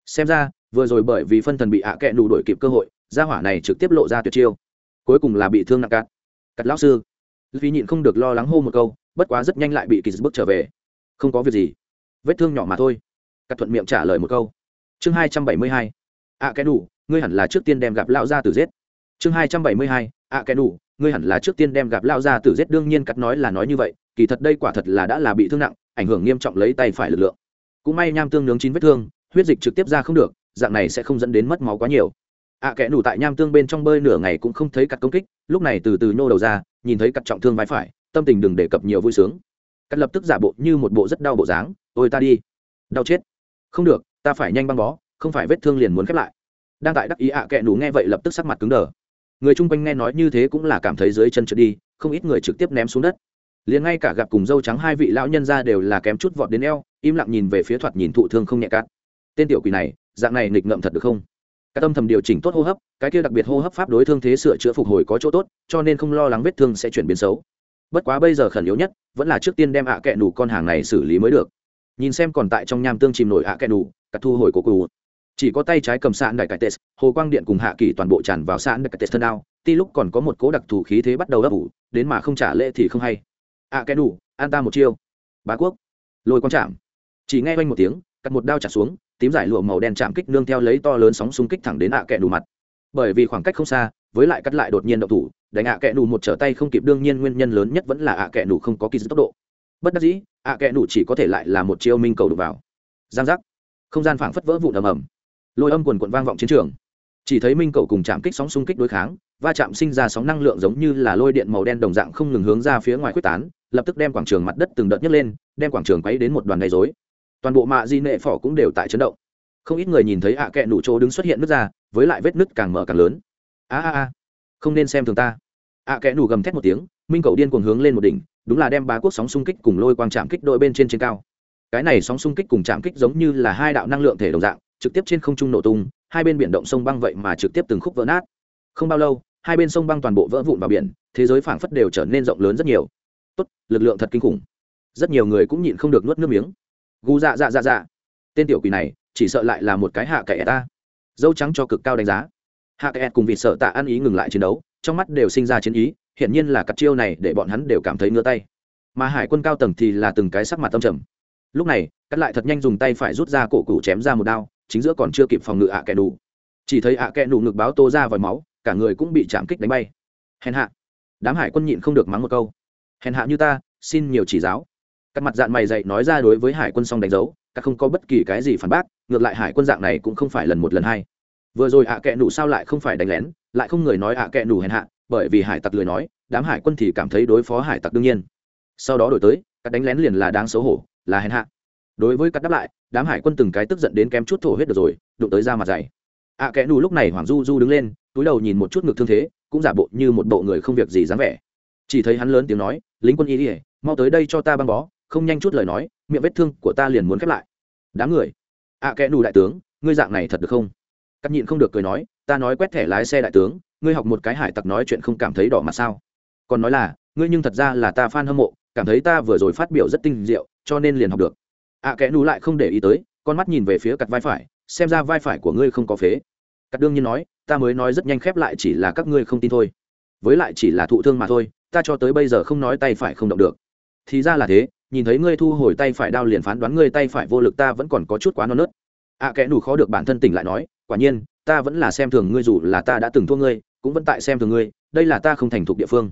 [SPEAKER 1] Xem ra, vừa rồi bởi vì phân thần bị ạ à đủ đổi kịp cơ hội, gia hỏa này trực tiếp lộ ra tuyệt chiêu. Cuối cùng là bị thương nặng cát cắt lão sư. Vì nhịn không được lo lắng hô một câu bất quá rất nhanh lại bị kỳ bước trở về. Không có việc gì. Vết thương nhỏ mà thôi. Cắt thuận miệng trả lời một câu. Chương hai trăm bảy mươi hai. Ạ kẻ đủ, ngươi hẳn là trước tiên đem gặp lão gia tử giết. Chương hai trăm bảy mươi hai. Ạ kẻ đủ, ngươi hẳn là trước tiên đem gặp lão gia tử giết. Đương nhiên, cắt nói là nói như vậy, kỳ thật đây quả thật là đã là bị thương nặng, ảnh hưởng nghiêm trọng lấy tay phải lực lượng. Cũng may nham tương nướng chín vết thương, huyết dịch trực tiếp ra không được, dạng này sẽ không dẫn đến mất máu quá nhiều. Ạ kẻ đủ tại nham tương bên trong bơi nửa ngày cũng không thấy cắt công kích, lúc này từ từ nhô đầu ra, nhìn thấy cắt trọng thương vai phải tâm tình đừng đề cập nhiều vui sướng. Cắt lập tức giả bộ như một bộ rất đau bộ dáng. Ôi, ta đi. Đau chết. Không được, ta phải nhanh băng bó, không phải vết thương liền muốn khép lại. Đang tại đắc ý ạ à kẹ nủ nghe vậy lập tức sắc mặt cứng đờ. Người chung quanh nghe nói như thế cũng là cảm thấy dưới chân trượt đi, không ít người trực tiếp ném xuống đất. Liền ngay cả gặp cùng dâu trắng hai vị lão nhân ra đều là kém chút vọt đến eo, im lặng nhìn về phía thoạt nhìn thụ thương không nhẹ cát tên tiểu quỷ này, dạng này nghịch ngợm thật được không? Các tâm thầm điều chỉnh tốt hô hấp, cái kia đặc biệt hô hấp pháp đối thương thế sửa chữa phục hồi có chỗ tốt, cho nên không lo lắng vết thương sẽ chuyển biến xấu bất quá bây giờ khẩn yếu nhất vẫn là trước tiên đem ạ à kẹ nủ con hàng này xử lý mới được. Nhìn xem còn tại trong nham tương chìm nổi ạ à kẹ nủ cắt thu hồi cổ cụ chỉ có tay trái cầm sạn đại cải tết, hồ quang điện cùng hạ kỳ toàn bộ tràn vào sạn đại cải tết thân đao, ti lúc còn có một cố đặc thù khí thế bắt đầu ấp ủ, đến mà không trả lễ thì không hay. Ạ à kẹ nủ an ta một chiêu. Bá quốc. Lôi quang chạm. Chỉ nghe quanh một tiếng, cắt một đao chặt xuống, tím giải lụa màu đen chạm kích nương theo lấy to lớn sóng xung kích thẳng đến ạ kẹ nủ mặt. Bởi vì khoảng cách không xa với lại cắt lại đột nhiên động thủ, đánh ạ kẹ nủ một trở tay không kịp, đương nhiên nguyên nhân lớn nhất vẫn là ạ kẹ nủ không có kỳ dư tốc độ. Bất đắc dĩ, ạ kẹ nủ chỉ có thể lại là một chiêu minh cầu đục vào. Giang giác. Không gian phảng phất vỡ vụn ầm ầm. Lôi âm quần quận vang vọng chiến trường. Chỉ thấy minh cầu cùng chạm kích sóng xung kích đối kháng, va chạm sinh ra sóng năng lượng giống như là lôi điện màu đen đồng dạng không ngừng hướng ra phía ngoài quyết tán, lập tức đem quảng trường mặt đất từng đợt nhấc lên, đem quảng trường quấy đến một đoàn gây dối toàn bộ mạ di nệ phỏ cũng đều tại chấn động. Không ít người nhìn thấy ạ kẽ kẹ chỗ đứng xuất hiện nước ra, với lại vết nứt càng mở càng lớn a a a, không nên xem thường ta. Ạ à kẽ nủ gầm thét một tiếng, minh cầu điên cuồng hướng lên một đỉnh, đúng là đem bá quốc sóng xung kích cùng lôi quang chạm kích đội bên trên trên cao. Cái này sóng xung kích cùng chạm kích giống như là hai đạo năng lượng thể đồng dạng, trực tiếp trên không trung nổ tung, hai bên biển động sông băng vậy mà trực tiếp từng khúc vỡ nát. Không bao lâu, hai bên sông băng toàn bộ vỡ vụn vào biển, thế giới phảng phất đều trở nên rộng lớn rất nhiều. Tốt, lực lượng thật kinh khủng. Rất nhiều người cũng nhịn không được nuốt nước miếng. Gu dạ dạ dạ dạ. Tên tiểu quỷ này chỉ sợ lại là một cái hạ kẻ ta. Dâu trắng cho cực cao đánh giá hạ kẹt cùng vị sợ tạ ăn ý ngừng lại chiến đấu, trong mắt đều sinh ra chiến ý, hiển nhiên là cặp chiêu này để bọn hắn đều cảm thấy ngứa tay. Mà hải quân cao tầng thì là từng cái sắc mặt tâm trầm. Lúc này, cắt lại thật nhanh dùng tay phải rút ra cổ cụ chém ra một đao, chính giữa còn chưa kịp phòng ngự ạ kẹ đủ. Chỉ thấy ạ kẹ đủ ngực báo tô ra vòi máu, cả người cũng bị chạm kích đánh bay. Hèn hạ. Đám hải quân nhịn không được mắng một câu. Hèn hạ như ta, xin nhiều chỉ giáo. Các mặt dạng mày dạy nói ra đối với hải quân xong đánh dấu các không có bất kỳ cái gì phản bác, ngược lại hải quân dạng này cũng không phải lần một lần hai vừa rồi ạ kệ nủ sao lại không phải đánh lén, lại không người nói ạ kệ nủ hèn hạ, bởi vì hải tặc lười nói, đám hải quân thì cảm thấy đối phó hải tặc đương nhiên. Sau đó đổi tới, các đánh lén liền là đáng xấu hổ, là hèn hạ. Đối với các đáp lại, đám hải quân từng cái tức giận đến kém chút thổ huyết được rồi, đụng tới ra mặt dày. Ạ kẽ nù lúc này hoàng du du đứng lên, túi đầu nhìn một chút ngực thương thế, cũng giả bộ như một bộ người không việc gì dáng vẻ. Chỉ thấy hắn lớn tiếng nói, lính quân y ỉa mau tới đây cho ta băng bó, không nhanh chút lời nói, miệng vết thương của ta liền muốn khép lại. Đám người. Ạ kẽ nù đại tướng, ngươi dạng này thật được không? Cắt nhịn không được cười nói, ta nói quét thẻ lái xe đại tướng, ngươi học một cái hải tặc nói chuyện không cảm thấy đỏ mặt sao? Còn nói là, ngươi nhưng thật ra là ta f a n hâm mộ, cảm thấy ta vừa rồi phát biểu rất tinh diệu, cho nên liền học được. À, Ạ kẽ nú lại không để ý tới, con mắt nhìn về phía cặt vai phải, xem ra vai phải của ngươi không có phế. Cắt đương nhiên nói, ta mới nói rất nhanh khép lại chỉ là các ngươi không tin thôi. Với lại chỉ là thụ thương mà thôi, ta cho tới bây giờ không nói tay phải không động được. Thì ra là thế, nhìn thấy ngươi thu hồi tay phải đao liền phán đoán ngươi tay phải vô lực ta vẫn còn có chút quá non nớt. À, ạ kẽ nù khó được bản thân tỉnh lại nói, quả nhiên, ta vẫn là xem thường ngươi dù là ta đã từng thua ngươi, cũng vẫn tại xem thường ngươi, đây là ta không thành thục địa phương.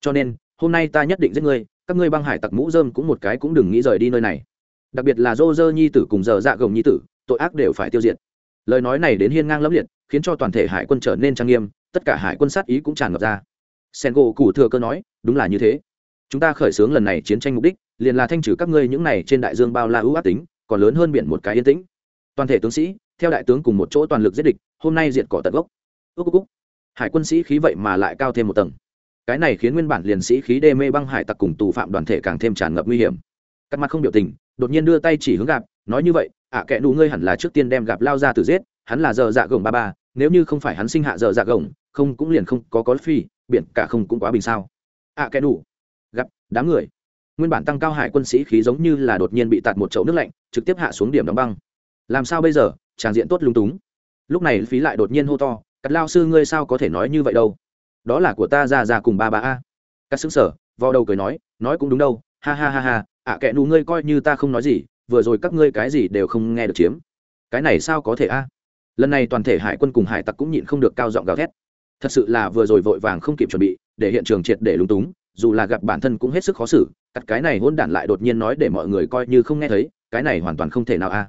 [SPEAKER 1] Cho nên, hôm nay ta nhất định giết ngươi, các ngươi băng hải tặc mũ dơm cũng một cái cũng đừng nghĩ rời đi nơi này. Đặc biệt là dô dơ nhi tử cùng giờ dạ gồng nhi tử, tội ác đều phải tiêu diệt. Lời nói này đến hiên ngang lẫm liệt, khiến cho toàn thể hải quân trở nên trang nghiêm, tất cả hải quân sát ý cũng tràn ngập ra. Sen gỗ cụ thừa cơ nói, đúng là như thế. Chúng ta khởi xướng lần này chiến tranh mục đích, liền là thanh trừ các ngươi những này trên đại dương bao la ưu ác tính, còn lớn hơn biển một cái yên tĩnh toàn thể tướng sĩ theo đại tướng cùng một chỗ toàn lực giết địch hôm nay diệt cỏ tận gốc. Ước ước hải quân sĩ khí vậy mà lại cao thêm một tầng. Cái này khiến nguyên bản liền sĩ khí đê mê băng hải tặc cùng tù phạm đoàn thể càng thêm tràn ngập nguy hiểm. Cắt mặt không biểu tình đột nhiên đưa tay chỉ hướng gạp nói như vậy ạ à, kẻ đủ ngươi hẳn là trước tiên đem gạp lao ra từ giết hắn là giờ dạ gồng ba ba nếu như không phải hắn sinh hạ giờ dạ gồng không cũng liền không có có phi biển cả không cũng quá bình sao. Ạ à, kẻ đủ gặp đám người. Nguyên bản tăng cao hải quân sĩ khí giống như là đột nhiên bị tạt một chậu nước lạnh trực tiếp hạ xuống điểm đóng băng làm sao bây giờ? Tràng diện tốt lung túng. Lúc này phí lại đột nhiên hô to, cắt lao sư ngươi sao có thể nói như vậy đâu? Đó là của ta ra ra cùng ba ba a. Cắt xứng sở vào đầu cười nói nói cũng đúng đâu, ha ha ha ha, ạ kệ nụ ngươi coi như ta không nói gì, vừa rồi các ngươi cái gì đều không nghe được chiếm. Cái này sao có thể a? Lần này toàn thể hải quân cùng hải tặc cũng nhịn không được cao giọng gào thét. Thật sự là vừa rồi vội vàng không kịp chuẩn bị, để hiện trường triệt để lúng túng, dù là gặp bản thân cũng hết sức khó xử, cắt cái này hôn đản lại đột nhiên nói để mọi người coi như không nghe thấy, cái này hoàn toàn không thể nào a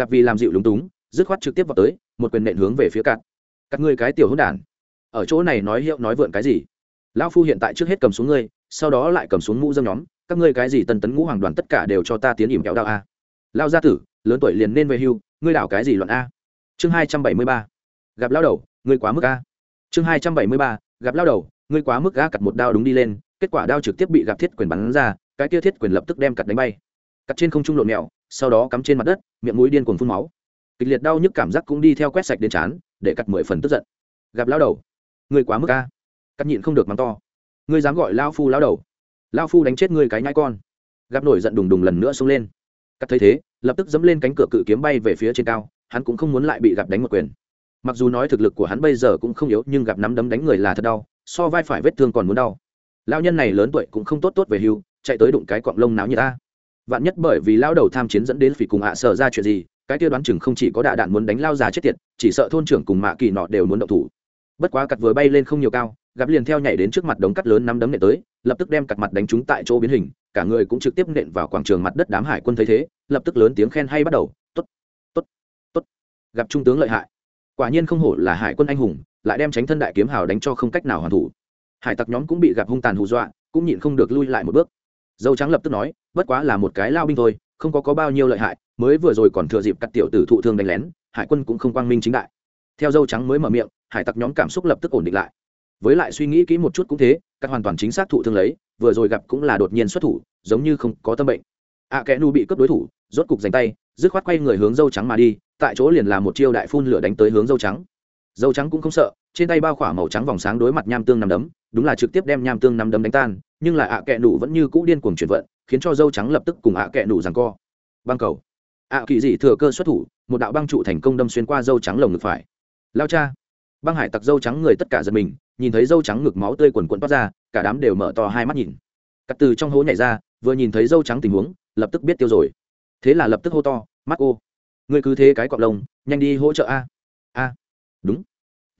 [SPEAKER 1] gặp vì làm dịu lúng túng, dứt khoát trực tiếp vào tới, một quyền nện hướng về phía cạn. Các ngươi cái tiểu hôn đản. Ở chỗ này nói hiệu nói vượn cái gì? Lão phu hiện tại trước hết cầm xuống ngươi, sau đó lại cầm xuống mũ dâm nhóm, các ngươi cái gì tân tấn ngũ hoàng đoàn tất cả đều cho ta tiến ỉm kéo đạo a. Lao gia tử, lớn tuổi liền nên về hưu, ngươi đảo cái gì luận a? Chương hai trăm bảy mươi ba, gặp lao đầu, ngươi quá mức a. Chương hai trăm bảy mươi ba, gặp lao đầu, ngươi quá mức ga cặt một đao đúng đi lên, kết quả đao trực tiếp bị gặp thiết quyền bắn ra, cái kia thiết quyền lập tức đem cặt đánh bay cắt trên không trung lộn mèo, sau đó cắm trên mặt đất, miệng mũi điên cuồng phun máu. Kịch liệt đau nhức cảm giác cũng đi theo quét sạch đến chán, để cắt mười phần tức giận. Gặp lao đầu. Người quá mức ca cắt nhịn không được mắng to. Ngươi dám gọi lao phu lao đầu. Lao phu đánh chết ngươi cái nhãi con. Gặp nổi giận đùng đùng lần nữa xông lên. Cắt thấy thế, lập tức dẫm lên cánh cửa cự kiếm bay về phía trên cao, hắn cũng không muốn lại bị gặp đánh một quyền. Mặc dù nói thực lực của hắn bây giờ cũng không yếu, nhưng gặp nắm đấm đánh người là thật đau, so vai phải vết thương còn muốn đau. Lao nhân này lớn tuổi cũng không tốt tốt về hưu, chạy tới đụng cái cọng lông náo như ta vạn nhất bởi vì lao đầu tham chiến dẫn đến phỉ cùng hạ sợ ra chuyện gì, cái kia đoán chừng không chỉ có đạ đạn muốn đánh lao già chết tiệt, chỉ sợ thôn trưởng cùng mạ kỳ nọ đều muốn động thủ. Bất quá cặt vừa bay lên không nhiều cao, gặp liền theo nhảy đến trước mặt đống cắt lớn năm đấm nện tới, lập tức đem cặt mặt đánh trúng tại chỗ biến hình, cả người cũng trực tiếp nện vào quảng trường mặt đất đám hải quân thấy thế, lập tức lớn tiếng khen hay bắt đầu, tốt tốt tốt, gặp trung tướng lợi hại. Quả nhiên không hổ là hải quân anh hùng, lại đem tránh thân đại kiếm hào đánh cho không cách nào hoàn thủ. Hải tặc nhóm cũng bị gặp hung tàn hù dọa, cũng nhịn không được lui lại một bước dâu trắng lập tức nói bất quá là một cái lao binh thôi không có có bao nhiêu lợi hại mới vừa rồi còn thừa dịp cắt tiểu tử thụ thương đánh lén hải quân cũng không quang minh chính đại. Theo dâu trắng mới mở miệng hải tặc nhóm cảm xúc lập tức ổn định lại. Với lại suy nghĩ kỹ một chút cũng thế các hoàn toàn chính xác thụ thương lấy vừa rồi gặp cũng là đột nhiên xuất thủ giống như không có tâm bệnh. Ạ à, kẽ nu bị cướp đối thủ rốt cục giành tay dứt khoát quay người hướng dâu trắng mà đi tại chỗ liền là một chiêu đại phun lửa đánh tới hướng dâu trắng. Dâu trắng cũng không sợ trên tay bao khỏa màu trắng vòng sáng đối mặt nham tương nằm đấm, đúng là trực tiếp đem nham tương nằm đấm đánh tan, nhưng là ạ à nụ vẫn như cũ điên cuồng chuyển vận, khiến cho dâu trắng lập tức cùng ạ à nụ rằng co. Băng cầu. Ạ kỳ dị thừa cơ xuất thủ, một đạo băng trụ thành công đâm xuyên qua dâu trắng lồng ngực phải. Lao cha. Băng hải tặc dâu trắng người tất cả giật mình, nhìn thấy dâu trắng ngực máu tươi quần quần toát ra, cả đám đều mở to hai mắt nhìn. Cắt từ trong hố nhảy ra, vừa nhìn thấy dâu trắng tình huống, lập tức biết tiêu rồi. Thế là lập tức hô to mắt ô ngươi cứ thế cái cọp lông, nhanh đi hỗ trợ a. A. Đúng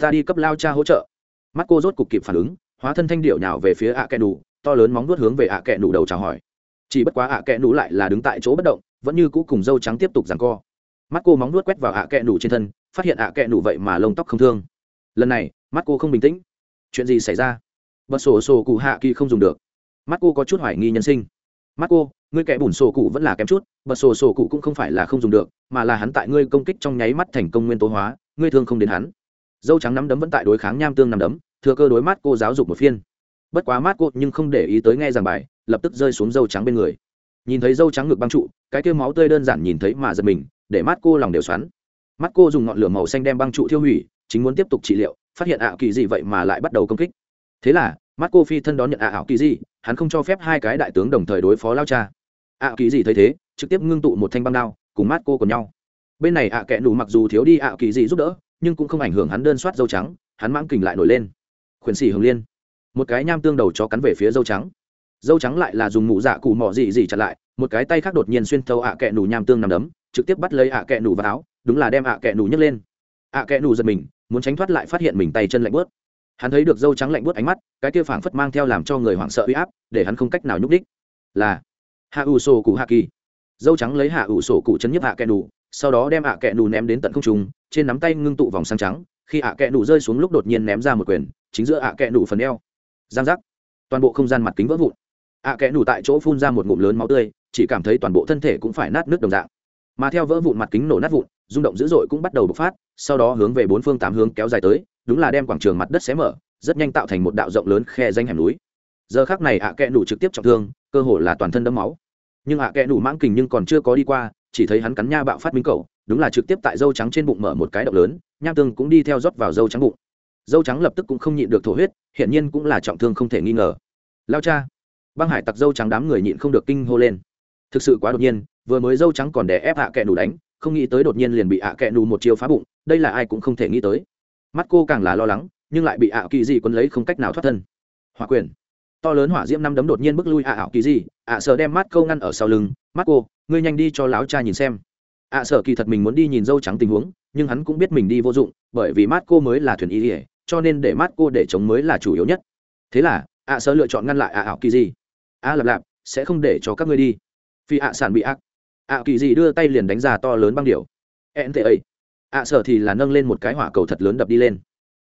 [SPEAKER 1] ta đi cấp lao cha hỗ trợ. Mắt cô rốt cục kịp phản ứng, hóa thân thanh điệu nhào về phía ạ kẹ nủ to lớn móng nuốt hướng về ạ kẹ nủ đầu chào hỏi. Chỉ bất quá ạ kẹ nủ lại là đứng tại chỗ bất động, vẫn như cũ cùng dâu trắng tiếp tục giằng co. Mắt cô móng nuốt quét vào ạ kẹ nủ trên thân, phát hiện ạ kẹ nủ vậy mà lông tóc không thương. Lần này, mắt cô không bình tĩnh. Chuyện gì xảy ra? Bật sổ sổ cụ hạ kỳ không dùng được. Mắt cô có chút hoài nghi nhân sinh. Mắt cô, ngươi kẻ bùn sổ cụ vẫn là kém chút, bật sổ sổ cụ cũng không phải là không dùng được, mà là hắn tại ngươi công kích trong nháy mắt thành công nguyên tố hóa, ngươi thương không đến hắn dâu trắng nắm đấm vẫn tại đối kháng nham tương nằm đấm, thừa cơ đối mắt cô giáo dục một phiên. Bất quá mắt cô nhưng không để ý tới nghe giảng bài, lập tức rơi xuống dâu trắng bên người. Nhìn thấy dâu trắng ngực băng trụ, cái kêu máu tươi đơn giản nhìn thấy mà giật mình, để mắt cô lòng đều xoắn. Mắt cô dùng ngọn lửa màu xanh đem băng trụ thiêu hủy, chính muốn tiếp tục trị liệu, phát hiện ảo kỳ gì vậy mà lại bắt đầu công kích. Thế là mắt cô phi thân đón nhận ảo kỳ gì, hắn không cho phép hai cái đại tướng đồng thời đối phó lao cha. Ảo kỳ gì thấy thế, trực tiếp ngưng tụ một thanh băng đao, cùng mắt cô cùng nhau. Bên này ạ kẽ nù mặc dù thiếu đi ảo kỳ gì giúp đỡ nhưng cũng không ảnh hưởng hắn đơn soát dâu trắng, hắn mãng kình lại nổi lên. Khuyển xỉ hồng liên, một cái nham tương đầu chó cắn về phía dâu trắng. Dâu trắng lại là dùng mụ dạ cụ mỏ dị dị chặn lại, một cái tay khác đột nhiên xuyên thâu ạ kẹ nủ nham tương nằm đấm, trực tiếp bắt lấy ạ kẹ nủ vào áo, đúng là đem ạ kẹ nủ nhấc lên. Ạ kẹ nủ giật mình, muốn tránh thoát lại phát hiện mình tay chân lạnh bớt hắn thấy được dâu trắng lạnh bớt ánh mắt, cái kia phảng phất mang theo làm cho người hoảng sợ uy áp, để hắn không cách nào nhúc đích là hạ ủ sổ cụ hạ kỳ. Dâu trắng lấy hạ ủ sổ cụ chấn nhấp hạ kẹ nủ sau đó đem ạ kẹ nù ném đến tận không trung, trên nắm tay ngưng tụ vòng sáng trắng, khi ạ kẹ nù rơi xuống lúc đột nhiên ném ra một quyền, chính giữa ạ kẹ nù phần eo. Giang giác. Toàn bộ không gian mặt kính vỡ vụn. Ạ kẽ nủ tại chỗ phun ra một ngụm lớn máu tươi, chỉ cảm thấy toàn bộ thân thể cũng phải nát nước đồng dạng. Mà theo vỡ vụn mặt kính nổ nát vụn, rung động dữ dội cũng bắt đầu bộc phát, sau đó hướng về bốn phương tám hướng kéo dài tới, đúng là đem quảng trường mặt đất xé mở, rất nhanh tạo thành một đạo rộng lớn khe danh hẻm núi. Giờ khác này ạ kẽ nủ trực tiếp trọng thương, cơ hồ là toàn thân đẫm máu. Nhưng ạ kẽ nủ mãng kình nhưng còn chưa có đi qua chỉ thấy hắn cắn nha bạo phát minh cầu, đúng là trực tiếp tại dâu trắng trên bụng mở một cái động lớn, nham tương cũng đi theo rót vào dâu trắng bụng. Dâu trắng lập tức cũng không nhịn được thổ huyết hiện nhiên cũng là trọng thương không thể nghi ngờ. Lao cha, băng hải tặc dâu trắng đám người nhịn không được kinh hô lên. Thực sự quá đột nhiên, vừa mới dâu trắng còn đè ép hạ kẹ nù đánh, không nghĩ tới đột nhiên liền bị hạ kẹ nù một chiêu phá bụng, đây là ai cũng không thể nghĩ tới. Mắt cô càng là lo lắng, nhưng lại bị hạ kỳ gì quấn lấy không cách nào thoát thân. Hỏa quyền. To lớn hỏa diễm năm đấm đột nhiên bước lui ạ ảo kỳ gì, ạ sợ đem mắt câu ngăn ở sau lưng, mắt cô ngươi nhanh đi cho láo cha nhìn xem. À, ạ sợ kỳ thật mình muốn đi nhìn dâu trắng tình huống, nhưng hắn cũng biết mình đi vô dụng, bởi vì mát cô mới là thuyền y ỉa cho nên để mát cô để chống mới là chủ yếu nhất. Thế là à, ạ sợ lựa chọn ngăn lại ạ ảo kỳ gì? A lạp lạp, sẽ không để cho các ngươi đi. Vì ạ, sản bị ác. Ạ kỳ gì đưa tay liền đánh ra to lớn băng điểu. ẹn tệ ấy. Ạ sở thì là nâng lên một cái hỏa cầu thật lớn đập đi lên.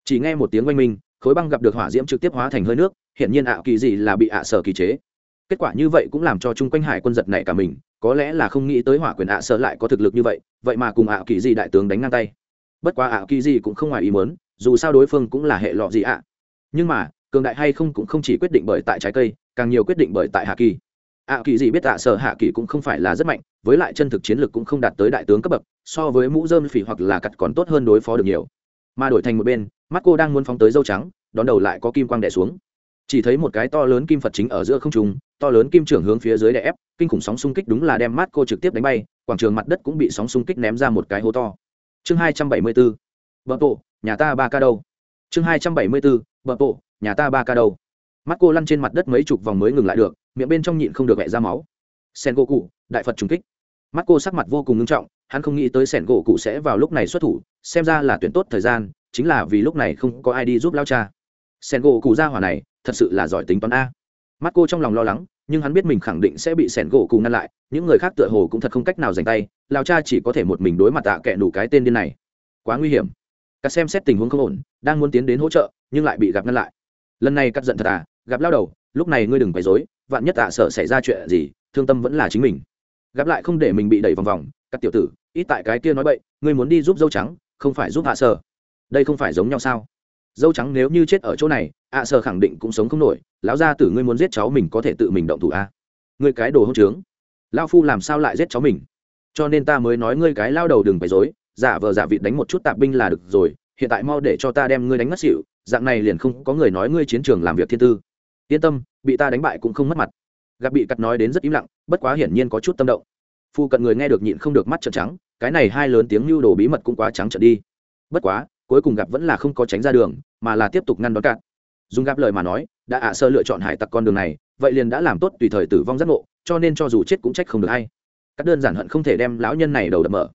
[SPEAKER 1] Chỉ nghe một tiếng oanh minh, khối băng gặp được hỏa diễm trực tiếp hóa thành hơi nước, hiển nhiên ạ kỳ gì là bị ạ, sở kỳ chế. Kết quả như vậy cũng làm cho chung quanh hải quân giật này cả mình có lẽ là không nghĩ tới hỏa quyền ạ sở lại có thực lực như vậy vậy mà cùng ạ kỳ gì đại tướng đánh ngang tay. Bất quá ạ kỳ gì cũng không ngoài ý muốn, dù sao đối phương cũng là hệ lọ gì ạ. Nhưng mà, cường đại hay không cũng không chỉ quyết định bởi tại trái cây, càng nhiều quyết định bởi tại hạ kỳ. Ạ kỳ gì biết ạ sở hạ kỳ cũng không phải là rất mạnh, với lại chân thực chiến lược cũng không đạt tới đại tướng cấp bậc, so với mũ dơm phỉ hoặc là cặt còn tốt hơn đối phó được nhiều. Mà đổi thành một bên, mắt cô đang muốn phóng tới dâu trắng, đón đầu lại có kim quang đẻ xuống. Chỉ thấy một cái to lớn kim phật chính ở giữa không trung to lớn kim trưởng hướng phía dưới đè ép, kinh khủng sóng xung kích đúng là đem mát cô trực tiếp đánh bay, quảng trường mặt đất cũng bị sóng xung kích ném ra một cái hố to. Chương hai trăm bảy mươi bốn bờ bộ nhà ta ba ca đâu? Chương hai trăm bảy mươi bốn bờ bộ nhà ta ba ca đâu? Mắt cô lăn trên mặt đất mấy chục vòng mới ngừng lại được, miệng bên trong nhịn không được vẽ ra máu. Sen gỗ cụ đại phật trùng kích. Mắt cô sắc mặt vô cùng nghiêm trọng, hắn không nghĩ tới sẻn gỗ cụ sẽ vào lúc này xuất thủ, xem ra là tuyển tốt thời gian, chính là vì lúc này không có ai đi giúp lao cha. Sẻn gỗ cụ ra hỏa này, thật sự là giỏi tính toán a mắt cô trong lòng lo lắng, nhưng hắn biết mình khẳng định sẽ bị sẻn gỗ cùng ngăn lại, những người khác tựa hồ cũng thật không cách nào giành tay, lao cha chỉ có thể một mình đối mặt tạ kệ đủ cái tên điên này. Quá nguy hiểm. Cắt xem xét tình huống không ổn, đang muốn tiến đến hỗ trợ, nhưng lại bị gặp ngăn lại. Lần này cắt giận thật à gặp lao đầu, lúc này ngươi đừng quấy rối, vạn nhất tạ sợ xảy ra chuyện gì, thương tâm vẫn là chính mình. Gặp lại không để mình bị đẩy vòng vòng các tiểu tử, ít tại cái kia nói bậy, ngươi muốn đi giúp dâu trắng, không phải giúp hạ sợ. đây không phải giống nhau sao? Dâu trắng nếu như chết ở chỗ này hạ sợ khẳng định cũng sống không nổi, lão gia tử ngươi muốn giết cháu mình có thể tự mình động thủ a à? ngươi cái đồ hỗn trướng. Lao phu làm sao lại giết cháu mình? Cho nên ta mới nói ngươi cái lao đầu đừng phải dối, giả vờ giả vịt đánh một chút tạp binh là được rồi, hiện tại mau để cho ta đem ngươi đánh mất xịu dạng này liền không có người nói ngươi chiến trường làm việc thiên tư. Yên tâm, bị ta đánh bại cũng không mất mặt. Gặp bị cắt nói đến rất im lặng, bất quá hiển nhiên có chút tâm động. Phu cận người nghe được nhịn không được mắt trợn trắng, cái này hai lớn tiếng lưu đồ bí mật cũng quá trắng trợn đi. Bất quá cuối cùng gặp vẫn là không có tránh ra đường, mà là tiếp tục ngăn đón cạn. Dùng gặp lời mà nói, đã ạ sơ lựa chọn hải tặc con đường này, vậy liền đã làm tốt tùy thời tử vong giác ngộ, cho nên cho dù chết cũng trách không được hay. Các đơn giản hận không thể đem lão nhân này đầu đập mở.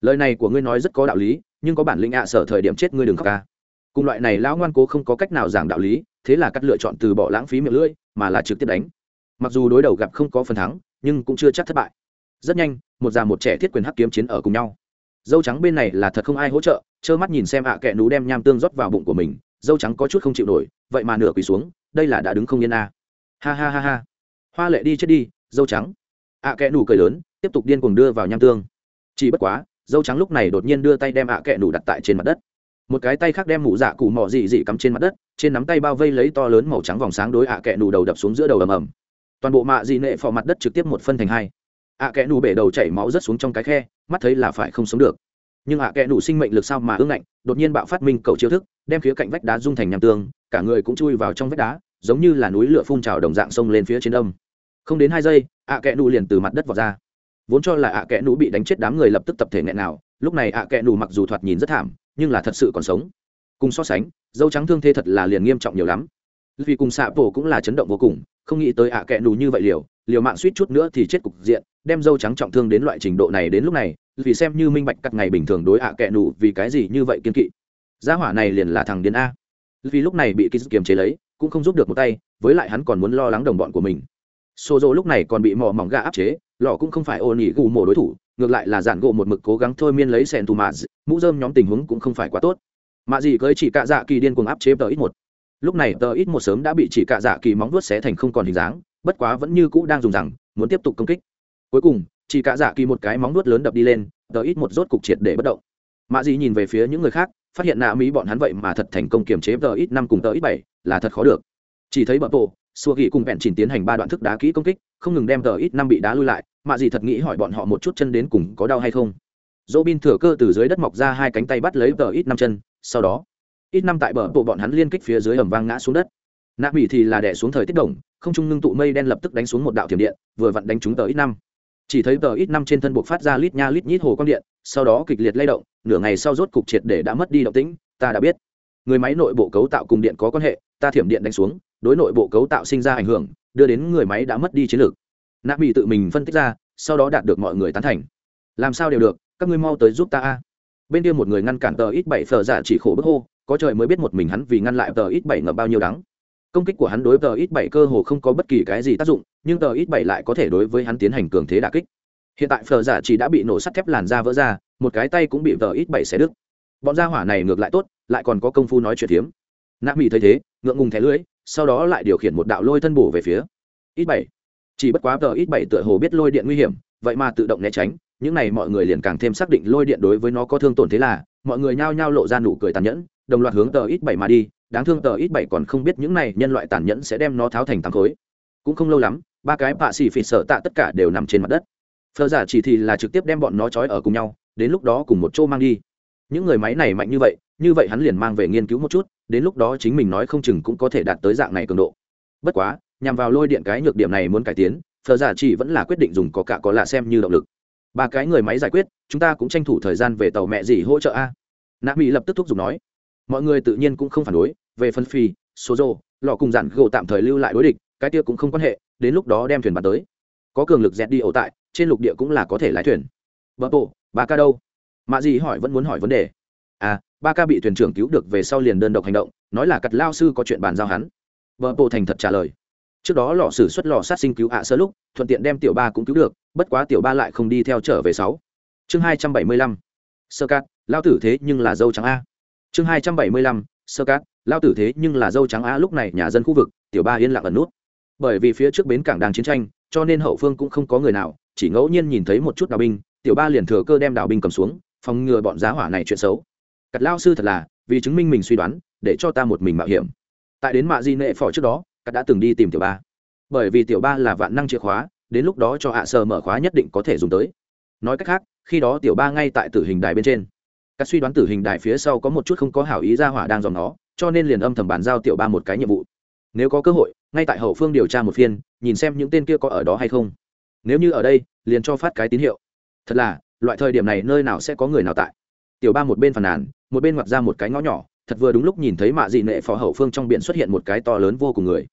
[SPEAKER 1] Lời này của ngươi nói rất có đạo lý, nhưng có bản lĩnh ạ sở thời điểm chết ngươi đừng khóc ca. Cùng loại này lão ngoan cố không có cách nào giảng đạo lý, thế là cắt lựa chọn từ bỏ lãng phí miệng lưỡi, mà là trực tiếp đánh. Mặc dù đối đầu gặp không có phần thắng, nhưng cũng chưa chắc thất bại. Rất nhanh, một già một trẻ thiết quyền hắc kiếm chiến ở cùng nhau. Dâu trắng bên này là thật không ai hỗ trợ trơ mắt nhìn xem ạ à kẹ nú đem nham tương rót vào bụng của mình, dâu trắng có chút không chịu nổi, vậy mà nửa quỳ xuống, đây là đã đứng không yên a ha ha ha ha. Hoa lệ đi chết đi, dâu trắng. Ạ à kẹ nú cười lớn, tiếp tục điên cuồng đưa vào nham tương. Chỉ bất quá, dâu trắng lúc này đột nhiên đưa tay đem ạ à kẹ nú đặt tại trên mặt đất. Một cái tay khác đem mụ dạ cụ mỏ dị dị cắm trên mặt đất, trên nắm tay bao vây lấy to lớn màu trắng vòng sáng đối ạ kẹ nú đầu đập xuống giữa đầu ầm ầm. Toàn bộ mạ dị nệ phò mặt đất trực tiếp một phân thành hai. Ạ kẽ nú bể đầu chảy máu rớt xuống trong cái khe, mắt thấy là phải không sống được nhưng ạ kẽ nụ sinh mệnh lực sao mà ương ngạnh, đột nhiên bạo phát minh cầu chiêu thức, đem phía cạnh vách đá dung thành nham tương, cả người cũng chui vào trong vách đá, giống như là núi lửa phun trào đồng dạng sông lên phía trên đông. Không đến hai giây, ạ kẽ nụ liền từ mặt đất vào ra. Vốn cho là ạ kẽ nụ bị đánh chết đám người lập tức tập thể nghẹn nào, lúc này ạ kẽ nụ mặc dù thoạt nhìn rất thảm, nhưng là thật sự còn sống. Cùng so sánh, dâu trắng thương thế thật là liền nghiêm trọng nhiều lắm. Vì cùng xạ bổ cũng là chấn động vô cùng, không nghĩ tới ạ kẽ nụ như vậy liều liều mạng suýt chút nữa thì chết cục diện, đem dâu trắng trọng thương đến loại trình độ này đến lúc này vì xem như minh bạch cắt ngày bình thường đối ạ à kẹ nụ vì cái gì như vậy kiên kỵ. Gia hỏa này liền là thằng điên a. Vì lúc này bị kiz kiềm chế lấy, cũng không giúp được một tay, với lại hắn còn muốn lo lắng đồng bọn của mình. Xô dỗ lúc này còn bị mỏ mỏng gà áp chế, lọ cũng không phải ô nỉ gù mổ đối thủ, ngược lại là giản gỗ một mực cố gắng thôi miên lấy sèn tù mạ mũ dơm nhóm tình huống cũng không phải quá tốt. Mạ gì cưới chỉ cạ dạ kỳ điên cuồng áp chế tờ ít một. Lúc này tờ ít một sớm đã bị chỉ cạ dạ kỳ móng vuốt xé thành không còn hình dáng, bất quá vẫn như cũ đang dùng rằng, muốn tiếp tục công kích. Cuối cùng chỉ cả dạ kỳ một cái móng nuốt lớn đập đi lên, tờ ít một rốt cục triệt để bất động. Mạ dị nhìn về phía những người khác, phát hiện nạ mỹ bọn hắn vậy mà thật thành công kiềm chế tờ ít năm cùng tờ ít bảy, là thật khó được. Chỉ thấy bờ bộ xua ghi cùng bẹn chỉnh tiến hành ba đoạn thức đá kỹ công kích, không ngừng đem tờ ít năm bị đá lui lại. Mạ dị thật nghĩ hỏi bọn họ một chút chân đến cùng có đau hay không. Dỗ bin thừa cơ từ dưới đất mọc ra hai cánh tay bắt lấy tờ ít năm chân, sau đó, ít năm tại bờ bộ bọn hắn liên kích phía dưới ẩm vang ngã xuống đất. Nạ mỹ thì là đẻ xuống thời tiết đồng, không trung ngưng tụ mây đen lập tức đánh xuống một đạo thiểm điện, vừa vặn đánh trúng tờ ít năm chỉ thấy tờ ít năm trên thân buộc phát ra lít nha lít nhít hồ quang điện, sau đó kịch liệt lay động, nửa ngày sau rốt cục triệt để đã mất đi động tĩnh, ta đã biết. Người máy nội bộ cấu tạo cùng điện có quan hệ, ta thiểm điện đánh xuống, đối nội bộ cấu tạo sinh ra ảnh hưởng, đưa đến người máy đã mất đi chiến lược. Nạp bị tự mình phân tích ra, sau đó đạt được mọi người tán thành. Làm sao đều được, các ngươi mau tới giúp ta a. Bên kia một người ngăn cản tờ ít bảy phờ giả chỉ khổ bức hô, có trời mới biết một mình hắn vì ngăn lại tờ ít bảy ngập bao nhiêu đắng công kích của hắn đối tờ ít bảy cơ hồ không có bất kỳ cái gì tác dụng, nhưng tờ ít bảy lại có thể đối với hắn tiến hành cường thế đà kích. Hiện tại phờ giả chỉ đã bị nổ sắt thép làn da vỡ ra, một cái tay cũng bị tờ ít bảy xé đứt. Bọn gia hỏa này ngược lại tốt, lại còn có công phu nói chuyện hiếm. nạ mỹ thấy thế, ngượng ngùng thẻ lưỡi, sau đó lại điều khiển một đạo lôi thân bổ về phía ít bảy. Chỉ bất quá tờ ít bảy tựa hồ biết lôi điện nguy hiểm, vậy mà tự động né tránh, những này mọi người liền càng thêm xác định lôi điện đối với nó có thương tổn thế là, mọi người nhao nhao lộ ra nụ cười tàn nhẫn, đồng loạt hướng tờ ít bảy mà đi đáng thương tờ ít bảy còn không biết những này nhân loại tàn nhẫn sẽ đem nó tháo thành tám khối. Cũng không lâu lắm, ba cái bạ xỉ phì sợ tạ tất cả đều nằm trên mặt đất. Phờ giả chỉ thì là trực tiếp đem bọn nó trói ở cùng nhau, đến lúc đó cùng một chỗ mang đi. Những người máy này mạnh như vậy như vậy hắn liền mang về nghiên cứu một chút, đến lúc đó chính mình nói không chừng cũng có thể đạt tới dạng này cường độ. Bất quá, nhằm vào lôi điện cái nhược điểm này muốn cải tiến, phờ giả chỉ vẫn là quyết định dùng có cả có lạ xem như động lực. Ba cái người máy giải quyết, chúng ta cũng tranh thủ thời gian về tàu mẹ gì hỗ trợ a. Nạ mỹ lập tức thúc giục nói mọi người tự nhiên cũng không phản đối, về phân phi số rô lọ cùng dặn gỗ tạm thời lưu lại đối địch, cái kia cũng không quan hệ, đến lúc đó đem thuyền bắn tới. Có cường lực dẹt đi ổ tại, trên lục địa cũng là có thể lái thuyền. Vợ bộ ba ca đâu? Mạ gì hỏi vẫn muốn hỏi vấn đề. À ba ca bị thuyền trưởng cứu được về sau liền đơn độc hành động, nói là cặt lao sư có chuyện bàn giao hắn. Vợ bộ thành thật trả lời. Trước đó lò xử xuất lò sát sinh cứu ạ sơ lúc, thuận tiện đem tiểu ba cũng cứu được, bất quá tiểu ba lại không đi theo trở về sáu. Chương hai trăm bảy mươi lăm. Sơ cát, lao tử thế nhưng là dâu trắng a chương hai trăm bảy mươi lăm, sơ cát lao tử thế nhưng là dâu trắng á lúc này nhà dân khu vực, tiểu ba yên lặng ẩn nút. Bởi vì phía trước bến cảng đang chiến tranh, cho nên hậu phương cũng không có người nào, chỉ ngẫu nhiên nhìn thấy một chút đào binh, tiểu ba liền thừa cơ đem đào binh cầm xuống, phòng ngừa bọn giá hỏa này chuyện xấu. Cặt lao sư thật là, vì chứng minh mình suy đoán, để cho ta một mình mạo hiểm. Tại đến mạ di nệ phò trước đó cắt đã từng đi tìm tiểu ba. Bởi vì tiểu ba là vạn năng chìa khóa, đến lúc đó cho hạ sơ mở khóa nhất định có thể dùng tới. Nói cách khác, khi đó tiểu ba ngay tại tử hình đài bên trên cắt suy đoán tử hình đài phía sau có một chút không có hảo ý ra hỏa đang dòng nó, cho nên liền âm thầm bàn giao tiểu ba một cái nhiệm vụ. Nếu có cơ hội, ngay tại hậu phương điều tra một phiên, nhìn xem những tên kia có ở đó hay không. Nếu như ở đây, liền cho phát cái tín hiệu. Thật là, loại thời điểm này nơi nào sẽ có người nào tại? Tiểu ba một bên phàn nàn, một bên ngoặt ra một cái ngõ nhỏ, thật vừa đúng lúc nhìn thấy mạ dị nệ phó hậu phương trong biển xuất hiện một cái to lớn vô cùng người.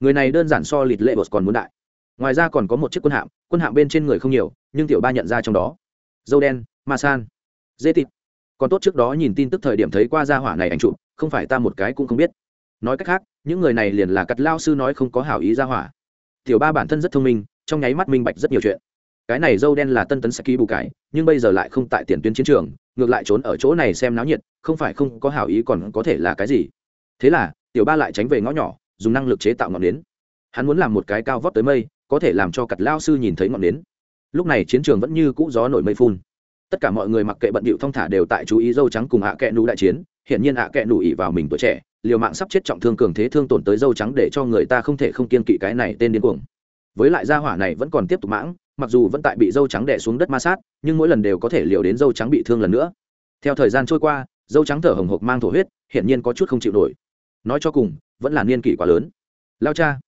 [SPEAKER 1] Người này đơn giản so lịt lệ bột còn muốn đại. Ngoài ra còn có một chiếc quân hạm quân hạm bên trên người không nhiều, nhưng tiểu ba nhận ra trong đó. Dâu đen, ma san. Dê thịt còn tốt trước đó nhìn tin tức thời điểm thấy qua gia hỏa này ảnh chụp, không phải ta một cái cũng không biết. Nói cách khác, những người này liền là cắt lao sư nói không có hảo ý gia hỏa. Tiểu ba bản thân rất thông minh, trong nháy mắt minh bạch rất nhiều chuyện. Cái này dâu đen là tân tấn saki bù cải, nhưng bây giờ lại không tại tiền tuyến chiến trường, ngược lại trốn ở chỗ này xem náo nhiệt, không phải không có hảo ý còn có thể là cái gì. Thế là, tiểu ba lại tránh về ngõ nhỏ, dùng năng lực chế tạo ngọn nến. Hắn muốn làm một cái cao vót tới mây, có thể làm cho cặt lao sư nhìn thấy ngọn nến. Lúc này chiến trường vẫn như cũ gió nổi mây phun tất cả mọi người mặc kệ bận điệu thong thả đều tại chú ý dâu trắng cùng ạ kẹ nụ đại chiến hiện nhiên ạ kẹ nụ ỉ vào mình tuổi trẻ, liều mạng sắp chết trọng thương cường thế thương tổn tới dâu trắng để cho người ta không thể không kiên kỵ cái này tên điên cuồng. Với lại gia hỏa này vẫn còn tiếp tục mãng, mặc dù vẫn tại bị dâu trắng đẻ xuống đất ma sát, nhưng mỗi lần đều có thể liều đến dâu trắng bị thương lần nữa. Theo thời gian trôi qua, dâu trắng thở hồng hộc mang thổ huyết, hiển nhiên có chút không chịu nổi. Nói cho cùng, vẫn là niên kỷ quá lớn. Lao cha,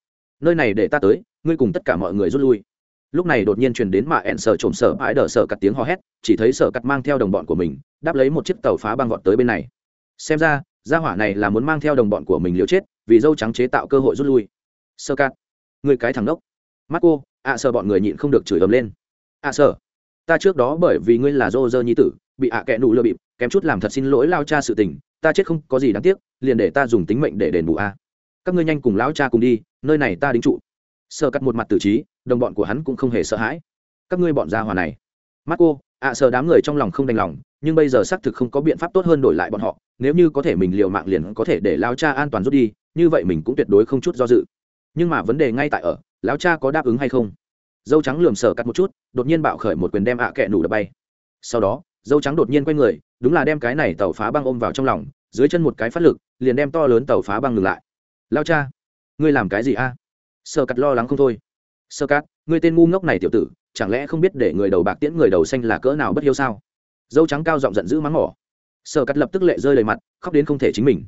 [SPEAKER 1] nơi này để ta tới, ngươi cùng tất cả mọi người rút lui lúc này đột nhiên truyền đến mạ ẹn sợ trộm sợ, ái đờ sợ cặt tiếng hò hét, chỉ thấy sợ cặt mang theo đồng bọn của mình, đáp lấy một chiếc tàu phá băng vọt tới bên này. Xem ra, gia hỏa này là muốn mang theo đồng bọn của mình liều chết, vì dâu trắng chế tạo cơ hội rút lui. Sơ cắt người cái thằng đốc mắt cô, ạ sợ bọn người nhịn không được chửi ầm lên. Ạ sợ, ta trước đó bởi vì ngươi là dô dơ nhi tử, bị ạ kẹ nụ lừa bịp, kém chút làm thật xin lỗi lao cha sự tình, ta chết không có gì đáng tiếc, liền để ta dùng tính mệnh để đền bù a. Các ngươi nhanh cùng lão cha cùng đi, nơi này ta đính trụ. Sợ cắt một mặt tử trí đồng bọn của hắn cũng không hề sợ hãi. Các ngươi bọn gia hòa này. Mắt cô ạ sợ đám người trong lòng không đành lòng, nhưng bây giờ xác thực không có biện pháp tốt hơn đổi lại bọn họ. Nếu như có thể mình liều mạng liền có thể để lao cha an toàn rút đi, như vậy mình cũng tuyệt đối không chút do dự. Nhưng mà vấn đề ngay tại ở lão cha có đáp ứng hay không? Dâu trắng lườm sở cắt một chút, đột nhiên bạo khởi một quyền đem ạ à kẹ nủ đập bay. Sau đó, dâu trắng đột nhiên quay người, đúng là đem cái này tàu phá băng ôm vào trong lòng, dưới chân một cái phát lực, liền đem to lớn tàu phá băng ngừng lại. Lao cha, ngươi làm cái gì a? À? sơ cắt lo lắng không thôi sơ Cát, người tên ngu ngốc này tiểu tử chẳng lẽ không biết để người đầu bạc tiễn người đầu xanh là cỡ nào bất hiếu sao? Dâu trắng cao giọng giận dữ mắng mỏ. Sơ Cát lập tức lệ rơi đầy mặt khóc đến không thể chính mình.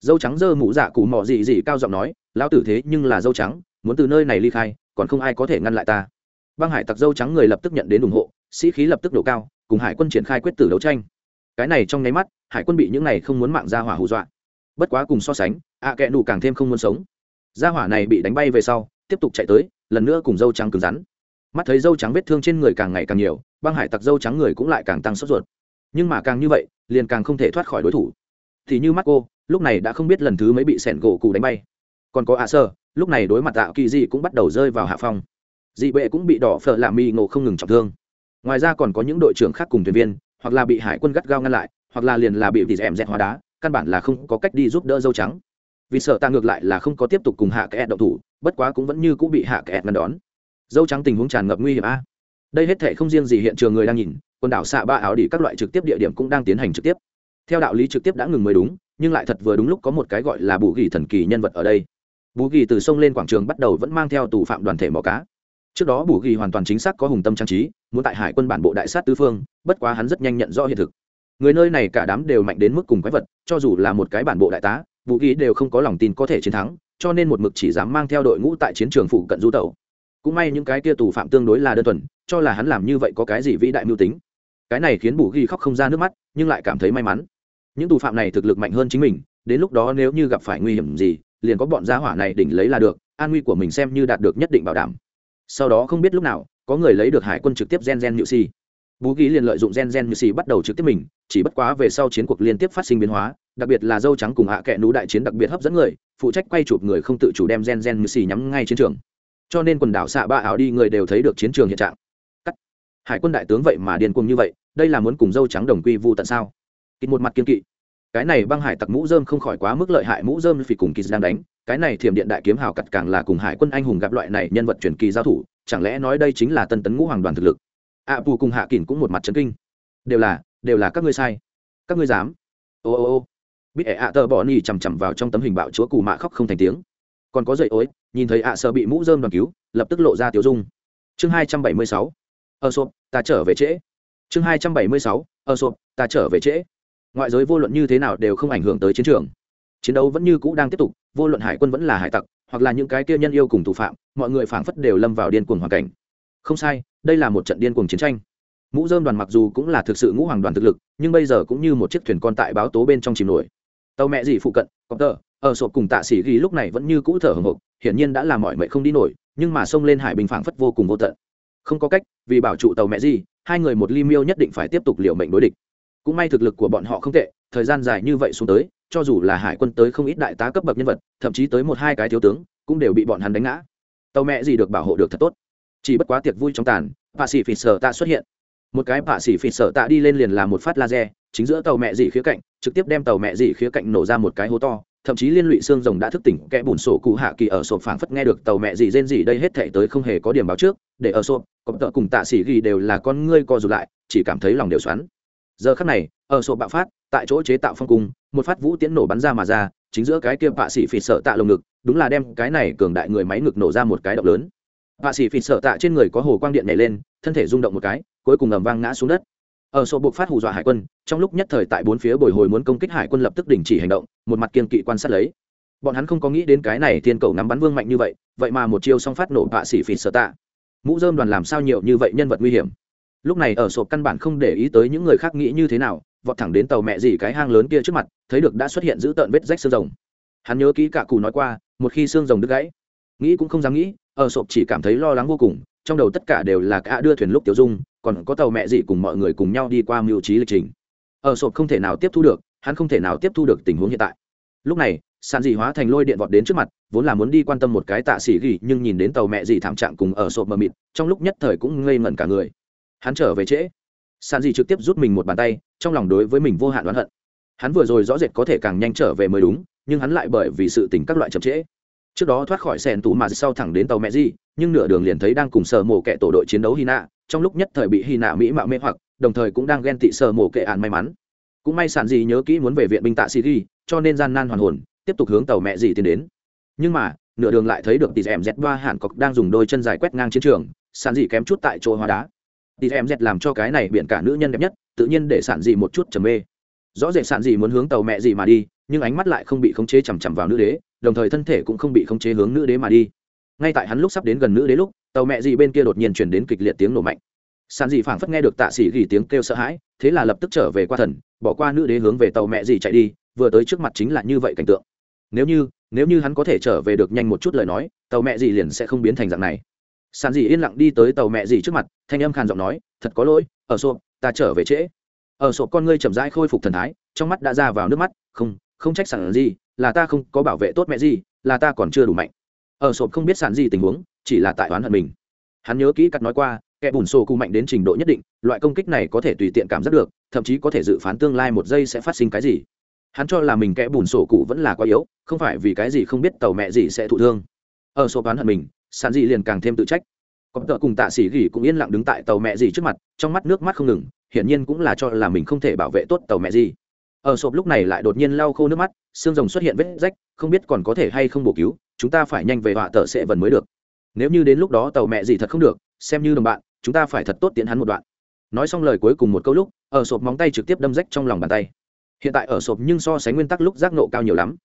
[SPEAKER 1] Dâu trắng dơ mũ dạ cụ mỏ gì gì cao giọng nói lão tử thế nhưng là dâu trắng muốn từ nơi này ly khai còn không ai có thể ngăn lại ta. Băng hải tặc dâu trắng người lập tức nhận đến ủng hộ sĩ khí lập tức độ cao cùng hải quân triển khai quyết tử đấu tranh. Cái này trong nháy mắt hải quân bị những này không muốn mạng ra hỏa hù dọa. Bất quá cùng so sánh ạ à kẽ đủ càng thêm không muốn sống. Gia hỏa này bị đánh bay về sau tiếp tục chạy tới lần nữa cùng dâu trắng cứng rắn. Mắt thấy dâu trắng vết thương trên người càng ngày càng nhiều, băng hải tặc dâu trắng người cũng lại càng tăng sốt ruột. Nhưng mà càng như vậy, liền càng không thể thoát khỏi đối thủ. Thì như mắt cô lúc này đã không biết lần thứ mấy bị sẻn gỗ cụ đánh bay. Còn có ạ sơ, lúc này đối mặt tạo kỳ dị cũng bắt đầu rơi vào hạ phong. Dị bệ cũng bị đỏ phở làm mi ngộ không ngừng trọng thương. Ngoài ra còn có những đội trưởng khác cùng thuyền viên, hoặc là bị hải quân gắt gao ngăn lại, hoặc là liền là bị tỉ em dẹt hóa đá, căn bản là không có cách đi giúp đỡ dâu trắng vì sợ ta ngược lại là không có tiếp tục cùng hạ kẽ động thủ, bất quá cũng vẫn như cũng bị hạ kẽ ngăn đón. Dâu trắng tình huống tràn ngập nguy hiểm a. Đây hết thể không riêng gì hiện trường người đang nhìn, quần đảo xạ ba áo đi các loại trực tiếp địa điểm cũng đang tiến hành trực tiếp. Theo đạo lý trực tiếp đã ngừng mới đúng, nhưng lại thật vừa đúng lúc có một cái gọi là bù ghi thần kỳ nhân vật ở đây. Bù ghi từ sông lên quảng trường bắt đầu vẫn mang theo tù phạm đoàn thể mò cá. Trước đó bù ghi hoàn toàn chính xác có hùng tâm trang trí, muốn tại hải quân bản bộ đại sát tứ phương, bất quá hắn rất nhanh nhận rõ hiện thực. Người nơi này cả đám đều mạnh đến mức cùng quái vật, cho dù là một cái bản bộ đại tá vũ khí đều không có lòng tin có thể chiến thắng, cho nên một mực chỉ dám mang theo đội ngũ tại chiến trường phụ cận du tẩu. Cũng may những cái kia tù phạm tương đối là đơn thuần, cho là hắn làm như vậy có cái gì vĩ đại mưu tính. Cái này khiến bù ghi khóc không ra nước mắt, nhưng lại cảm thấy may mắn. Những tù phạm này thực lực mạnh hơn chính mình, đến lúc đó nếu như gặp phải nguy hiểm gì, liền có bọn gia hỏa này đỉnh lấy là được, an nguy của mình xem như đạt được nhất định bảo đảm. Sau đó không biết lúc nào, có người lấy được hải quân trực tiếp gen gen nhự si bú ghi liền lợi dụng gen gen như xì bắt đầu trực tiếp mình, chỉ bất quá về sau chiến cuộc liên tiếp phát sinh biến hóa, đặc biệt là dâu trắng cùng hạ kệ nú đại chiến đặc biệt hấp dẫn người, phụ trách quay chụp người không tự chủ đem gen gen như xì nhắm ngay chiến trường. Cho nên quần đảo xạ ba ảo đi người đều thấy được chiến trường hiện trạng. Cắt. Hải quân đại tướng vậy mà điên cuồng như vậy, đây là muốn cùng dâu trắng đồng quy vu tận sao? Kịch một mặt kiên kỵ. Cái này băng hải tặc mũ dơm không khỏi quá mức lợi hại, mũ dơm vì cùng kỳ đang đánh, cái này thiểm điện đại kiếm hào cặt càng là cùng hải quân anh hùng gặp loại này nhân vật truyền kỳ giao thủ, chẳng lẽ nói đây chính là tân tấn ngũ hoàng đoàn thực lực? Ạ à, bù cùng hạ kỳn cũng một mặt trấn kinh. Đều là đều là các ngươi sai. Các ngươi dám. Ô ô ô. Biết ẻ ạ tờ bỏ nỉ chằm chằm vào trong tấm hình bạo chúa cù mạ khóc không thành tiếng. Còn có dậy ối nhìn thấy ạ à sợ bị mũ dơm đoàn cứu lập tức lộ ra tiểu dung. Chương hai trăm bảy mươi sáu. Ờ Ơ sộp ta trở về trễ. Chương hai trăm bảy mươi sáu. Ờ Ơ sộp ta trở về trễ. Ngoại giới vô luận như thế nào đều không ảnh hưởng tới chiến trường. Chiến đấu vẫn như cũ đang tiếp tục vô luận hải quân vẫn là hải tặc hoặc là những cái kia nhân yêu cùng thủ phạm mọi người phảng phất đều lâm vào điên cuồng hoàn cảnh không sai, đây là một trận điên cuồng chiến tranh. Mũ dơm đoàn mặc dù cũng là thực sự ngũ hoàng đoàn thực lực, nhưng bây giờ cũng như một chiếc thuyền con tại báo tố bên trong chìm nổi. Tàu mẹ gì phụ cận, cọp tờ, ở sộp cùng tạ sĩ ghi lúc này vẫn như cũ thở hồng hộc, hiển nhiên đã làm mọi mệnh không đi nổi, nhưng mà xông lên hải bình phảng phất vô cùng vô tận. Không có cách, vì bảo trụ tàu mẹ gì, hai người một ly miêu nhất định phải tiếp tục liều mệnh đối địch. Cũng may thực lực của bọn họ không tệ, thời gian dài như vậy xuống tới, cho dù là hải quân tới không ít đại tá cấp bậc nhân vật, thậm chí tới một hai cái thiếu tướng, cũng đều bị bọn hắn đánh ngã. Tàu mẹ gì được bảo hộ được thật tốt chỉ bất quá tiệc vui trong tàn bạ sĩ phỉ sở tạ xuất hiện. Một cái bạ sĩ phỉ sở tạ đi lên liền làm một phát laser, chính giữa tàu mẹ dị khía cạnh, trực tiếp đem tàu mẹ dị khía cạnh nổ ra một cái hố to, thậm chí liên lụy xương rồng đã thức tỉnh kẽ bùn sổ cụ hạ kỳ ở sộp phảng phất nghe được tàu mẹ dị rên dị đây hết thể tới không hề có điểm báo trước, để ở sộp cộng tợ cùng tạ sĩ ghi đều là con ngươi co rụt lại, chỉ cảm thấy lòng đều xoắn. Giờ khắc này, ở sộp bạo phát, tại chỗ chế tạo phong cung, một phát vũ tiễn nổ bắn ra mà ra, chính giữa cái kia bạ sĩ phỉ sợ tạ lồng ngực, đúng là đem cái này cường đại người máy ngực nổ ra một cái động lớn bạ sĩ phỉ sợ tạ trên người có hồ quang điện nhảy lên, thân thể rung động một cái, cuối cùng ầm vang ngã xuống đất. Ở sổ buộc phát hù dọa hải quân, trong lúc nhất thời tại bốn phía bồi hồi muốn công kích hải quân lập tức đình chỉ hành động, một mặt kiên kỵ quan sát lấy. Bọn hắn không có nghĩ đến cái này thiên cầu nắm bắn vương mạnh như vậy vậy mà một chiêu song phát nổ bạ sĩ phỉ sợ tạ. Mũ dơm đoàn làm sao nhiều như vậy nhân vật nguy hiểm? Lúc này ở sổ căn bản không để ý tới những người khác nghĩ như thế nào, vọt thẳng đến tàu mẹ gì cái hang lớn kia trước mặt, thấy được đã xuất hiện giữ tợn vết rách xương rồng. Hắn nhớ kỹ cả cụ nói qua, một khi xương rồng đứt gãy, nghĩ cũng không dám nghĩ ở sộp chỉ cảm thấy lo lắng vô cùng, trong đầu tất cả đều là cả đưa thuyền lúc tiểu dung, còn có tàu mẹ gì cùng mọi người cùng nhau đi qua mưu trí lịch trình. Ở sộp không thể nào tiếp thu được, hắn không thể nào tiếp thu được tình huống hiện tại. Lúc này, sàn dị hóa thành lôi điện vọt đến trước mặt, vốn là muốn đi quan tâm một cái tạ sĩ ghi nhưng nhìn đến tàu mẹ gì thảm trạng cùng ở sộp mờ mịt, trong lúc nhất thời cũng ngây ngẩn cả người. Hắn trở về trễ. Sàn dị trực tiếp rút mình một bàn tay, trong lòng đối với mình vô hạn oán hận. Hắn vừa rồi rõ rệt có thể càng nhanh trở về mới đúng, nhưng hắn lại bởi vì sự tình các loại chậm trễ trước đó thoát khỏi sèn tủ mà sau thẳng đến tàu mẹ gì nhưng nửa đường liền thấy đang cùng sờ mổ kẻ tổ đội chiến đấu hy nạ trong lúc nhất thời bị hy nạ mỹ mạo mê hoặc, đồng thời cũng đang ghen tị sờ mổ kệ ạn may mắn. Cũng may sản gì nhớ kỹ muốn về viện binh tạ Siri, cho nên gian nan hoàn hồn, tiếp tục hướng tàu mẹ gì tiến đến. Nhưng mà, nửa đường lại thấy được tỷ em z ba hạn cọc đang dùng đôi chân dài quét ngang chiến trường, sản dị kém chút tại chỗ hóa đá. Tỷ em z làm cho cái này biển cả nữ nhân đẹp nhất, tự nhiên để sản dị một chút trầm mê. Rõ rệt sản dị muốn hướng tàu mẹ gì mà đi, nhưng ánh mắt lại không bị khống chế chằm chằm vào nữ đế đồng thời thân thể cũng không bị khống chế hướng nữ đế mà đi. Ngay tại hắn lúc sắp đến gần nữ đế lúc, tàu mẹ gì bên kia đột nhiên chuyển đến kịch liệt tiếng nổ mạnh. San dị phảng phất nghe được tạ sĩ gì tiếng kêu sợ hãi, thế là lập tức trở về qua thần, bỏ qua nữ đế hướng về tàu mẹ gì chạy đi, vừa tới trước mặt chính là như vậy cảnh tượng. Nếu như nếu như hắn có thể trở về được nhanh một chút lời nói, tàu mẹ gì liền sẽ không biến thành dạng này. San dị yên lặng đi tới tàu mẹ gì trước mặt, thanh âm khàn giọng nói, thật có lỗi, ở sộp, ta trở về trễ. Ở sổ con ngươi chậm rãi khôi phục thần thái, trong mắt đã ra vào nước mắt, không không trách sản gì, là ta không có bảo vệ tốt mẹ gì, là ta còn chưa đủ mạnh. Ở sộp không biết sản gì tình huống, chỉ là tại oán hận mình. Hắn nhớ kỹ cắt nói qua, kẻ bùn sổ cụ mạnh đến trình độ nhất định, loại công kích này có thể tùy tiện cảm giác được, thậm chí có thể dự phán tương lai một giây sẽ phát sinh cái gì. Hắn cho là mình kẻ bùn sổ cụ vẫn là quá yếu, không phải vì cái gì không biết tàu mẹ gì sẽ thụ thương. Ở sổ oán hận mình, sản gì liền càng thêm tự trách. Có tợ cùng tạ sĩ gỉ cũng yên lặng đứng tại tàu mẹ gì trước mặt, trong mắt nước mắt không ngừng, hiển nhiên cũng là cho là mình không thể bảo vệ tốt tàu mẹ gì ở sộp lúc này lại đột nhiên lau khô nước mắt, xương rồng xuất hiện vết rách, không biết còn có thể hay không bổ cứu, chúng ta phải nhanh về họa tờ sẽ vần mới được. Nếu như đến lúc đó tàu mẹ gì thật không được, xem như đồng bạn, chúng ta phải thật tốt tiến hắn một đoạn. Nói xong lời cuối cùng một câu lúc, ở sộp móng tay trực tiếp đâm rách trong lòng bàn tay. Hiện tại ở sộp nhưng so sánh nguyên tắc lúc giác nộ cao nhiều lắm.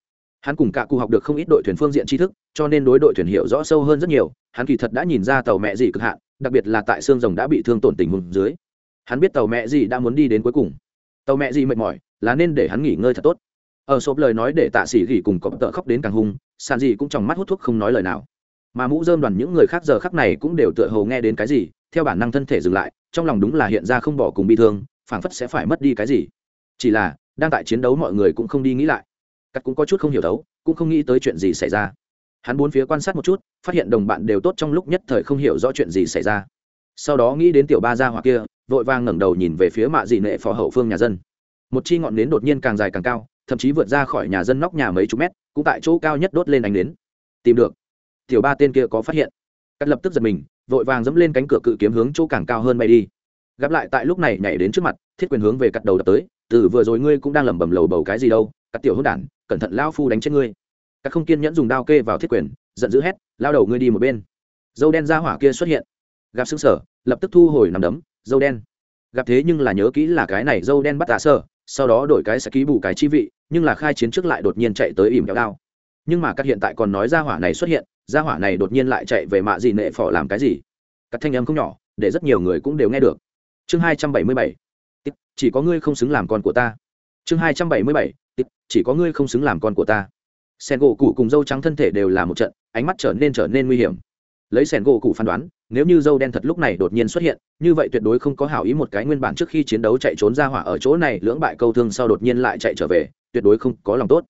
[SPEAKER 1] Hắn cùng cả cụ học được không ít đội thuyền phương diện tri thức, cho nên đối đội thuyền hiểu rõ sâu hơn rất nhiều, hắn kỳ thật đã nhìn ra tàu mẹ gì cực hạn, đặc biệt là tại xương rồng đã bị thương tổn tình hùng dưới. Hắn biết tàu mẹ gì đã muốn đi đến cuối cùng tàu mẹ gì mệt mỏi, là nên để hắn nghỉ ngơi thật tốt. Ở sộp lời nói để tạ sĩ gỉ cùng cọp tợ khóc đến càng hung sàn gì cũng trong mắt hút thuốc không nói lời nào. Mà mũ dơm đoàn những người khác giờ khắc này cũng đều tựa hồ nghe đến cái gì, theo bản năng thân thể dừng lại, trong lòng đúng là hiện ra không bỏ cùng bị thương, phảng phất sẽ phải mất đi cái gì. Chỉ là, đang tại chiến đấu mọi người cũng không đi nghĩ lại. Cắt cũng có chút không hiểu đấu, cũng không nghĩ tới chuyện gì xảy ra. Hắn bốn phía quan sát một chút, phát hiện đồng bạn đều tốt trong lúc nhất thời không hiểu rõ chuyện gì xảy ra. Sau đó nghĩ đến tiểu ba gia hoặc kia vội vàng ngẩng đầu nhìn về phía mạ dị nệ phò hậu phương nhà dân. Một chi ngọn nến đột nhiên càng dài càng cao, thậm chí vượt ra khỏi nhà dân nóc nhà mấy chục mét, cũng tại chỗ cao nhất đốt lên ánh nến. Tìm được. Tiểu ba tên kia có phát hiện. Cắt lập tức giật mình, vội vàng dẫm lên cánh cửa cự kiếm hướng chỗ càng cao hơn bay đi. Gặp lại tại lúc này nhảy đến trước mặt, thiết quyền hướng về cắt đầu đập tới, từ vừa rồi ngươi cũng đang lẩm bẩm lầu bầu cái gì đâu, cắt tiểu hốt đản, cẩn thận lao phu đánh chết ngươi. Các không kiên nhẫn dùng đao kê vào thiết quyền, giận dữ hét, lao đầu ngươi đi một bên. Dâu đen ra hỏa kia xuất hiện. Gặp xứng sở lập tức thu hồi nằm đấm dâu đen. Gặp thế nhưng là nhớ kỹ là cái này dâu đen bắt tạ sơ, sau đó đổi cái sẽ ký bù cái chi vị, nhưng là khai chiến trước lại đột nhiên chạy tới ỉm kéo đao. Nhưng mà các hiện tại còn nói ra hỏa này xuất hiện, ra hỏa này đột nhiên lại chạy về mạ gì nệ phỏ làm cái gì? Các thanh âm không nhỏ, để rất nhiều người cũng đều nghe được. Chương hai trăm bảy mươi bảy. Chỉ có ngươi không xứng làm con của ta. Chương hai trăm bảy mươi bảy. Chỉ có ngươi không xứng làm con của ta. Sen gỗ cụ cùng dâu trắng thân thể đều là một trận, ánh mắt trở nên trở nên nguy hiểm lấy sẻn gỗ cụ phán đoán, nếu như dâu đen thật lúc này đột nhiên xuất hiện, như vậy tuyệt đối không có hảo ý một cái nguyên bản trước khi chiến đấu chạy trốn ra hỏa ở chỗ này lưỡng bại câu thương sau đột nhiên lại chạy trở về, tuyệt đối không có lòng tốt.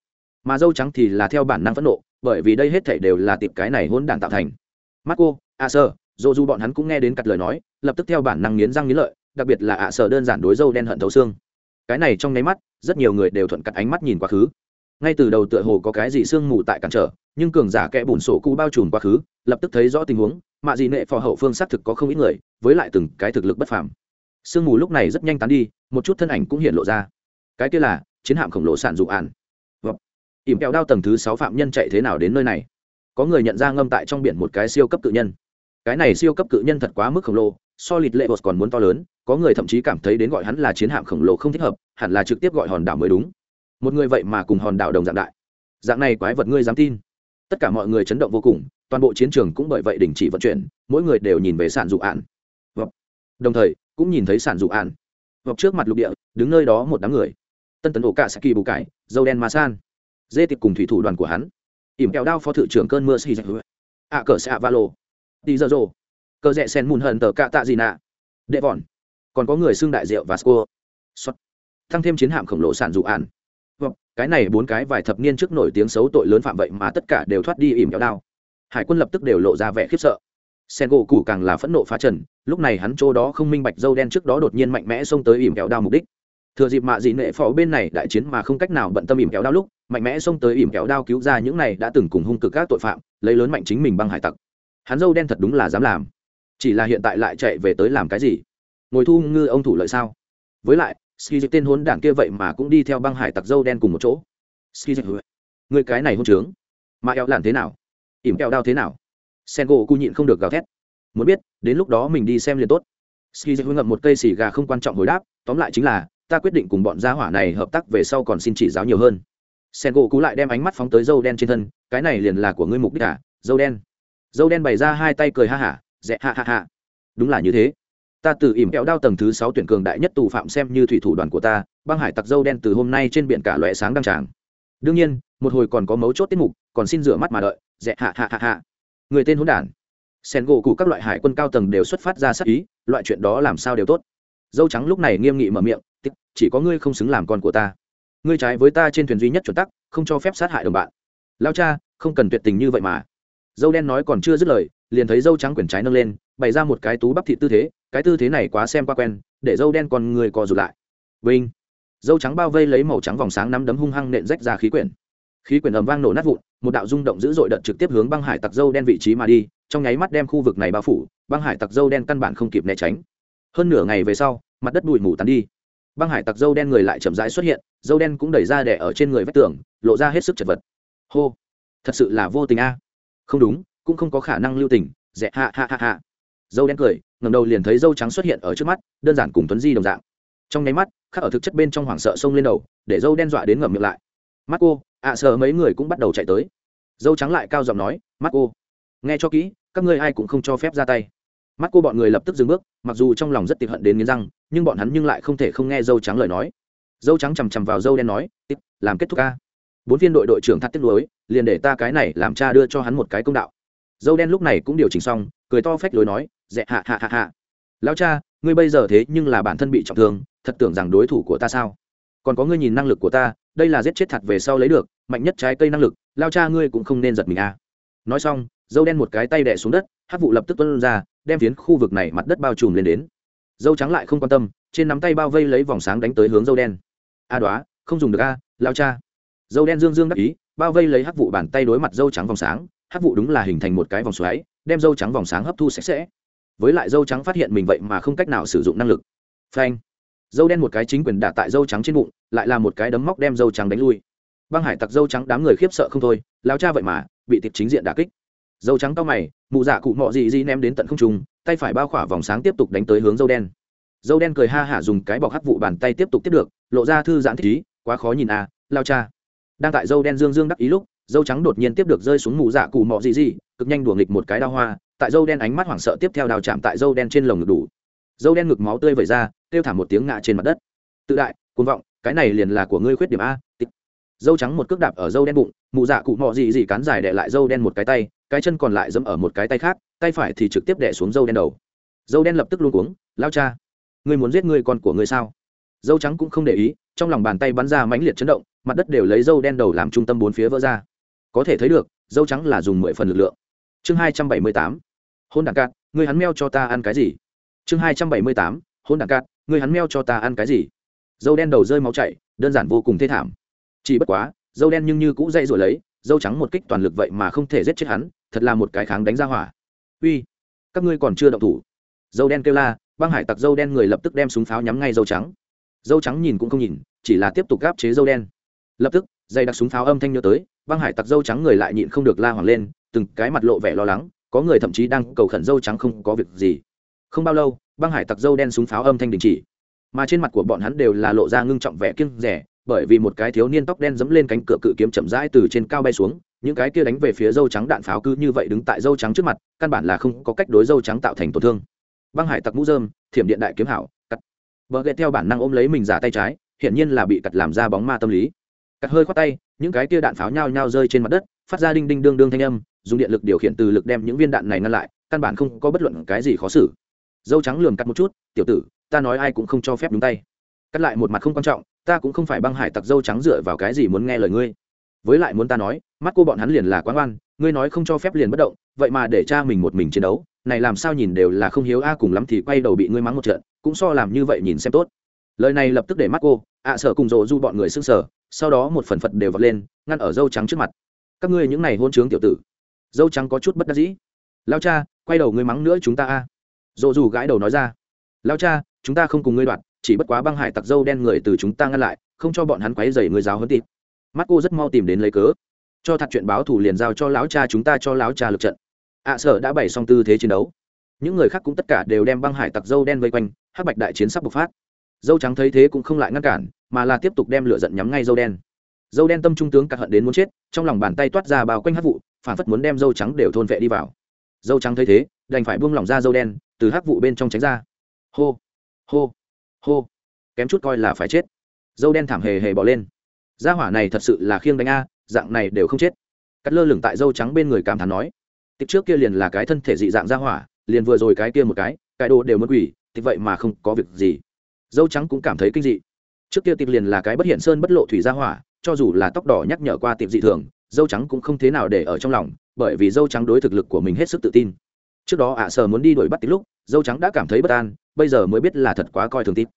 [SPEAKER 1] Mà dâu trắng thì là theo bản năng phẫn nộ, bởi vì đây hết thảy đều là tiệp cái này hỗn đản tạo thành. Marco à a sơ dù du bọn hắn cũng nghe đến cặt lời nói, lập tức theo bản năng nghiến răng nghiến lợi, đặc biệt là à ạ sở đơn giản đối dâu đen hận thấu xương. Cái này trong nháy mắt, rất nhiều người đều thuận cặt ánh mắt nhìn quá khứ ngay từ đầu tựa hồ có cái gì sương mù tại cản trở, nhưng cường giả kẽ bùn sổ cụ bao trùm quá khứ, lập tức thấy rõ tình huống mạ dị nệ phò hậu phương xác thực có không ít người, với lại từng cái thực lực bất phàm. Sương mù lúc này rất nhanh tán đi, một chút thân ảnh cũng hiện lộ ra. Cái kia là, chiến hạm khổng lồ sản dụ ạn. Ỉm kẹo đao tầng thứ sáu phạm nhân chạy thế nào đến nơi này? Có người nhận ra ngâm tại trong biển một cái siêu cấp cự nhân. Cái này siêu cấp cự nhân thật quá mức khổng lồ, so lịt lệ bột còn muốn to lớn, có người thậm chí cảm thấy đến gọi hắn là chiến hạm khổng lồ không thích hợp, hẳn là trực tiếp gọi hòn đảo mới đúng một người vậy mà cùng hòn đảo đồng dạng đại. Dạng này quái vật ngươi dám tin? Tất cả mọi người chấn động vô cùng, toàn bộ chiến trường cũng bởi vậy đình chỉ vận chuyển, mỗi người đều nhìn về sản dụ ạn đồng thời, cũng nhìn thấy sản dụ ạn vọc trước mặt lục địa, đứng nơi đó một đám người. Tân tấn ổ cả saki bù cải, dâu đen ma san. Dê tiệp cùng thủy thủ đoàn của hắn. Ỉm kẹo đao phó thự trưởng cơn mưa xì dạch ạ à, cờ xạ va lô đi dơ dô cờ rẽ sen mùn hận tờ cạ tạ gì nạ. Đệ vòn. Còn có người xưng đại rượu vasco. Thăng xuất tăng thêm chiến hạm khổng lồ sản dụ ạn cái này bốn cái vài thập niên trước nổi tiếng xấu tội lớn phạm vậy mà tất cả đều thoát đi ỉm kéo đao. Hải quân lập tức đều lộ ra vẻ khiếp sợ. Sen gỗ cũ càng là phẫn nộ phá trần, lúc này hắn chỗ đó không minh bạch dâu đen trước đó đột nhiên mạnh mẽ xông tới ỉm kéo đao mục đích. Thừa dịp mạ dị nệ phó bên này đại chiến mà không cách nào bận tâm ỉm kéo đao lúc, mạnh mẽ xông tới ỉm kéo đao cứu ra những này đã từng cùng hung cực các tội phạm, lấy lớn mạnh chính mình băng hải tặc. Hắn dâu đen thật đúng là dám làm. Chỉ là hiện tại lại chạy về tới làm cái gì? Ngồi thu ngư ông thủ lợi sao? Với lại ski dịch tên hốn đảng kia vậy mà cũng đi theo băng hải tặc dâu đen cùng một chỗ. Ski dịch người cái này hôn trướng, mà eo làm thế nào? Ỉm kẹo đao thế nào? Sen gỗ cu nhịn không được gào thét. Muốn biết, đến lúc đó mình đi xem liền tốt. Ski dịch ngậm một cây xì gà không quan trọng hồi đáp, tóm lại chính là, ta quyết định cùng bọn gia hỏa này hợp tác về sau còn xin chỉ giáo nhiều hơn. Sen gỗ cú lại đem ánh mắt phóng tới dâu đen trên thân, cái này liền là của ngươi mục đích à dâu đen. Dâu đen bày ra hai tay cười ha hả dẹ ha ha ha. Đúng là như thế ta từ ỉm kẹo đao tầng thứ sáu tuyển cường đại nhất tù phạm xem như thủy thủ đoàn của ta, băng hải tặc dâu đen từ hôm nay trên biển cả loẹ sáng đăng tràng. Đương nhiên, một hồi còn có mấu chốt tiết mục, còn xin rửa mắt mà đợi. Dẹ hạ hạ hạ hạ. Người tên hôn đản. Sen gỗ cụ các loại hải quân cao tầng đều xuất phát ra sắc ý, loại chuyện đó làm sao đều tốt. Dâu trắng lúc này nghiêm nghị mở miệng tích chỉ có ngươi không xứng làm con của ta. Ngươi trái với ta trên thuyền duy nhất chuẩn tắc, không cho phép sát hại đồng bạn. Lao cha, không cần tuyệt tình như vậy mà. Dâu đen nói còn chưa dứt lời, liền thấy dâu trắng quyển trái nâng lên, bày ra một cái tú bắp thị tư thế cái tư thế này quá xem qua quen, để dâu đen còn người co rụt lại. Vinh. Dâu trắng bao vây lấy màu trắng vòng sáng nắm đấm hung hăng nện rách ra khí quyển. Khí quyển ầm vang nổ nát vụn, một đạo rung động dữ dội đợt trực tiếp hướng băng hải tặc dâu đen vị trí mà đi, trong nháy mắt đem khu vực này bao phủ, băng hải tặc dâu đen căn bản không kịp né tránh. Hơn nửa ngày về sau, mặt đất bụi mù tắn đi. Băng hải tặc dâu đen người lại chậm rãi xuất hiện, dâu đen cũng đẩy ra đẻ ở trên người vách tường, lộ ra hết sức chật vật. Hô. Thật sự là vô tình a. Không đúng, cũng không có khả năng lưu tình dẹ hạ hạ hạ hạ dâu đen cười ngầm đầu liền thấy dâu trắng xuất hiện ở trước mắt, đơn giản cùng tuấn di đồng dạng. Trong nháy mắt, khắc ở thực chất bên trong hoảng sợ xông lên đầu, để dâu đen dọa đến ngậm miệng lại. Mắt cô ạ, sợ mấy người cũng bắt đầu chạy tới. Dâu trắng lại cao giọng nói mắt cô nghe cho kỹ, các ngươi ai cũng không cho phép ra tay. Mắt cô bọn người lập tức dừng bước, mặc dù trong lòng rất tiệt hận đến nghiến răng, nhưng bọn hắn nhưng lại không thể không nghe dâu trắng lời nói. Dâu trắng chằm chằm vào dâu đen nói làm kết thúc ca. Bốn viên đội đội trưởng thắt tiếp lối liền để ta cái này làm cha đưa cho hắn một cái công đạo. Dâu đen lúc này cũng điều chỉnh xong, cười to phách lối nói dẹ hạ hạ hạ hạ. Lao cha ngươi bây giờ thế nhưng là bản thân bị trọng thương thật tưởng rằng đối thủ của ta sao? Còn có ngươi nhìn năng lực của ta đây là giết chết thật về sau lấy được mạnh nhất trái cây năng lực lao cha ngươi cũng không nên giật mình à. nói xong dâu đen một cái tay đẻ xuống đất hát vụ lập tức tuân ra đem phiến khu vực này mặt đất bao trùm lên đến. Dâu trắng lại không quan tâm trên nắm tay bao vây lấy vòng sáng đánh tới hướng dâu đen. A à đoá không dùng được a à, lao cha. Dâu đen dương dương đắc ý bao vây lấy hắc vụ bàn tay đối mặt dâu trắng vòng sáng hắc vụ đúng là hình thành một cái vòng xoáy đem dâu trắng vòng sáng hấp thu sạch sẽ với lại dâu trắng phát hiện mình vậy mà không cách nào sử dụng năng lực. Phanh. Dâu đen một cái chính quyền đả tại dâu trắng trên bụng, lại là một cái đấm móc đem dâu trắng đánh lui. Băng hải tặc dâu trắng đám người khiếp sợ không thôi, lao cha vậy mà, bị tiệp chính diện đả kích. Dâu trắng cao mày, mụ dạ cụ mọ dị di ném đến tận không trung, tay phải bao khỏa vòng sáng tiếp tục đánh tới hướng dâu đen. Dâu đen cười ha hả dùng cái bọc hắc vụ bàn tay tiếp tục tiếp được, lộ ra thư giãn thích ý, quá khó nhìn à lao cha. Đang tại dâu đen dương dương đắc ý lúc, dâu trắng đột nhiên tiếp được rơi xuống mụ dạ cụ mọ dị di cực nhanh đùa nghịch một cái đao hoa tại dâu đen ánh mắt hoảng sợ tiếp theo đào chạm tại dâu đen trên lồng ngực đủ. Dâu đen ngực máu tươi vẩy ra, kêu thảm một tiếng ngã trên mặt đất. Tự đại côn vọng, cái này liền là của ngươi khuyết điểm a dâu trắng một cước đạp ở dâu đen bụng, mụ dạ cụ mọ dị dị cán dài đệ lại dâu đen một cái tay, cái chân còn lại dẫm ở một cái tay khác, tay phải thì trực tiếp đẻ xuống dâu đen đầu. Dâu đen lập tức luôn cuống, lao cha, ngươi muốn giết ngươi con của ngươi sao? Dâu trắng cũng không để ý, trong lòng bàn tay bắn ra mãnh liệt chấn động, mặt đất đều lấy dâu đen đầu làm trung tâm bốn phía vỡ ra. Có thể thấy được, dâu trắng là dùng mười phần lực lượng. Chương hai trăm bảy mươi tám hôn đàn cát người hắn meo cho ta ăn cái gì? Chương hai trăm bảy mươi tám, hôn đàn cát người hắn meo cho ta ăn cái gì? Dâu đen đầu rơi máu chảy, đơn giản vô cùng thê thảm. Chỉ bất quá, dâu đen nhưng như cũ dậy rồi lấy, dâu trắng một kích toàn lực vậy mà không thể giết chết hắn, thật là một cái kháng đánh ra hỏa. Uy, các ngươi còn chưa động thủ. Dâu đen kêu la, băng hải tặc dâu đen người lập tức đem súng pháo nhắm ngay dâu trắng. Dâu trắng nhìn cũng không nhìn, chỉ là tiếp tục gáp chế dâu đen. Lập tức dây đặc súng pháo âm thanh nhớ tới, băng hải tặc dâu trắng người lại nhịn không được la hoảng lên, từng cái mặt lộ vẻ lo lắng có người thậm chí đang cầu khẩn dâu trắng không có việc gì. Không bao lâu, băng hải tặc dâu đen súng pháo âm thanh đình chỉ. Mà trên mặt của bọn hắn đều là lộ ra ngưng trọng vẻ kiêng rẻ, bởi vì một cái thiếu niên tóc đen dẫm lên cánh cửa cự kiếm chậm rãi từ trên cao bay xuống, những cái kia đánh về phía dâu trắng đạn pháo cứ như vậy đứng tại dâu trắng trước mặt, căn bản là không có cách đối dâu trắng tạo thành tổn thương. Băng hải tặc mũ dơm thiểm điện đại kiếm hảo, cắt. Vợ ghẹ theo bản năng ôm lấy mình giả tay trái, hiển nhiên là bị cắt làm ra bóng ma tâm lý. Cắt hơi khoát tay, những cái kia đạn pháo nhao nhao rơi trên mặt đất, phát ra đinh đinh đương đương thanh âm dùng điện lực điều khiển từ lực đem những viên đạn này ngăn lại, căn bản không có bất luận cái gì khó xử. Dâu trắng lườm cắt một chút, tiểu tử, ta nói ai cũng không cho phép đúng tay. Cắt lại một mặt không quan trọng, ta cũng không phải băng hải tặc dâu trắng dựa vào cái gì muốn nghe lời ngươi. Với lại muốn ta nói, mắt cô bọn hắn liền là quán oan ngươi nói không cho phép liền bất động, vậy mà để cha mình một mình chiến đấu, này làm sao nhìn đều là không hiếu a cùng lắm thì quay đầu bị ngươi mắng một trận, cũng so làm như vậy nhìn xem tốt. Lời này lập tức để mắt cô, ạ sợ cùng rộ du bọn người sưng sở sau đó một phần phật đều vọt lên, ngăn ở dâu trắng trước mặt. Các ngươi những này hôn trướng tiểu tử dâu trắng có chút bất đắc dĩ. Lao cha, quay đầu ngươi mắng nữa chúng ta a. Dỗ dù gãi đầu nói ra. Lao cha, chúng ta không cùng ngươi đoạt chỉ bất quá băng hải tặc dâu đen người từ chúng ta ngăn lại, không cho bọn hắn quấy dày người giáo hơn tịp. Mắt cô rất mau tìm đến lấy cớ. Cho thật chuyện báo thủ liền giao cho lão cha chúng ta cho lão cha lực trận. Ạ sở đã bày xong tư thế chiến đấu. Những người khác cũng tất cả đều đem băng hải tặc dâu đen vây quanh, hắc bạch đại chiến sắp bộc phát. Dâu trắng thấy thế cũng không lại ngăn cản, mà là tiếp tục đem lửa giận nhắm ngay dâu đen. Dâu đen tâm trung tướng cặn hận đến muốn chết, trong lòng bàn tay toát ra bao quanh hắc vụ phản phất muốn đem dâu trắng đều thôn vệ đi vào. Dâu trắng thấy thế, đành phải buông lỏng ra dâu đen, từ hắc vụ bên trong tránh ra. Hô hô hô, kém chút coi là phải chết. Dâu đen thảm hề hề bỏ lên. Gia hỏa này thật sự là khiêng đánh a, dạng này đều không chết. Cắt lơ lửng tại dâu trắng bên người cảm thán nói, tịch trước kia liền là cái thân thể dị dạng gia hỏa, liền vừa rồi cái kia một cái cái đồ đều mất quỷ, tịch vậy mà không có việc gì. Dâu trắng cũng cảm thấy kinh dị. Trước kia tịch liền là cái bất hiện sơn bất lộ thủy gia hỏa, cho dù là tóc đỏ nhắc nhở qua tiệp dị thường dâu trắng cũng không thế nào để ở trong lòng, bởi vì dâu trắng đối thực lực của mình hết sức tự tin. Trước đó ạ à sờ muốn đi đuổi bắt tịch lúc, dâu trắng đã cảm thấy bất an, bây giờ mới biết là thật quá coi thường tít.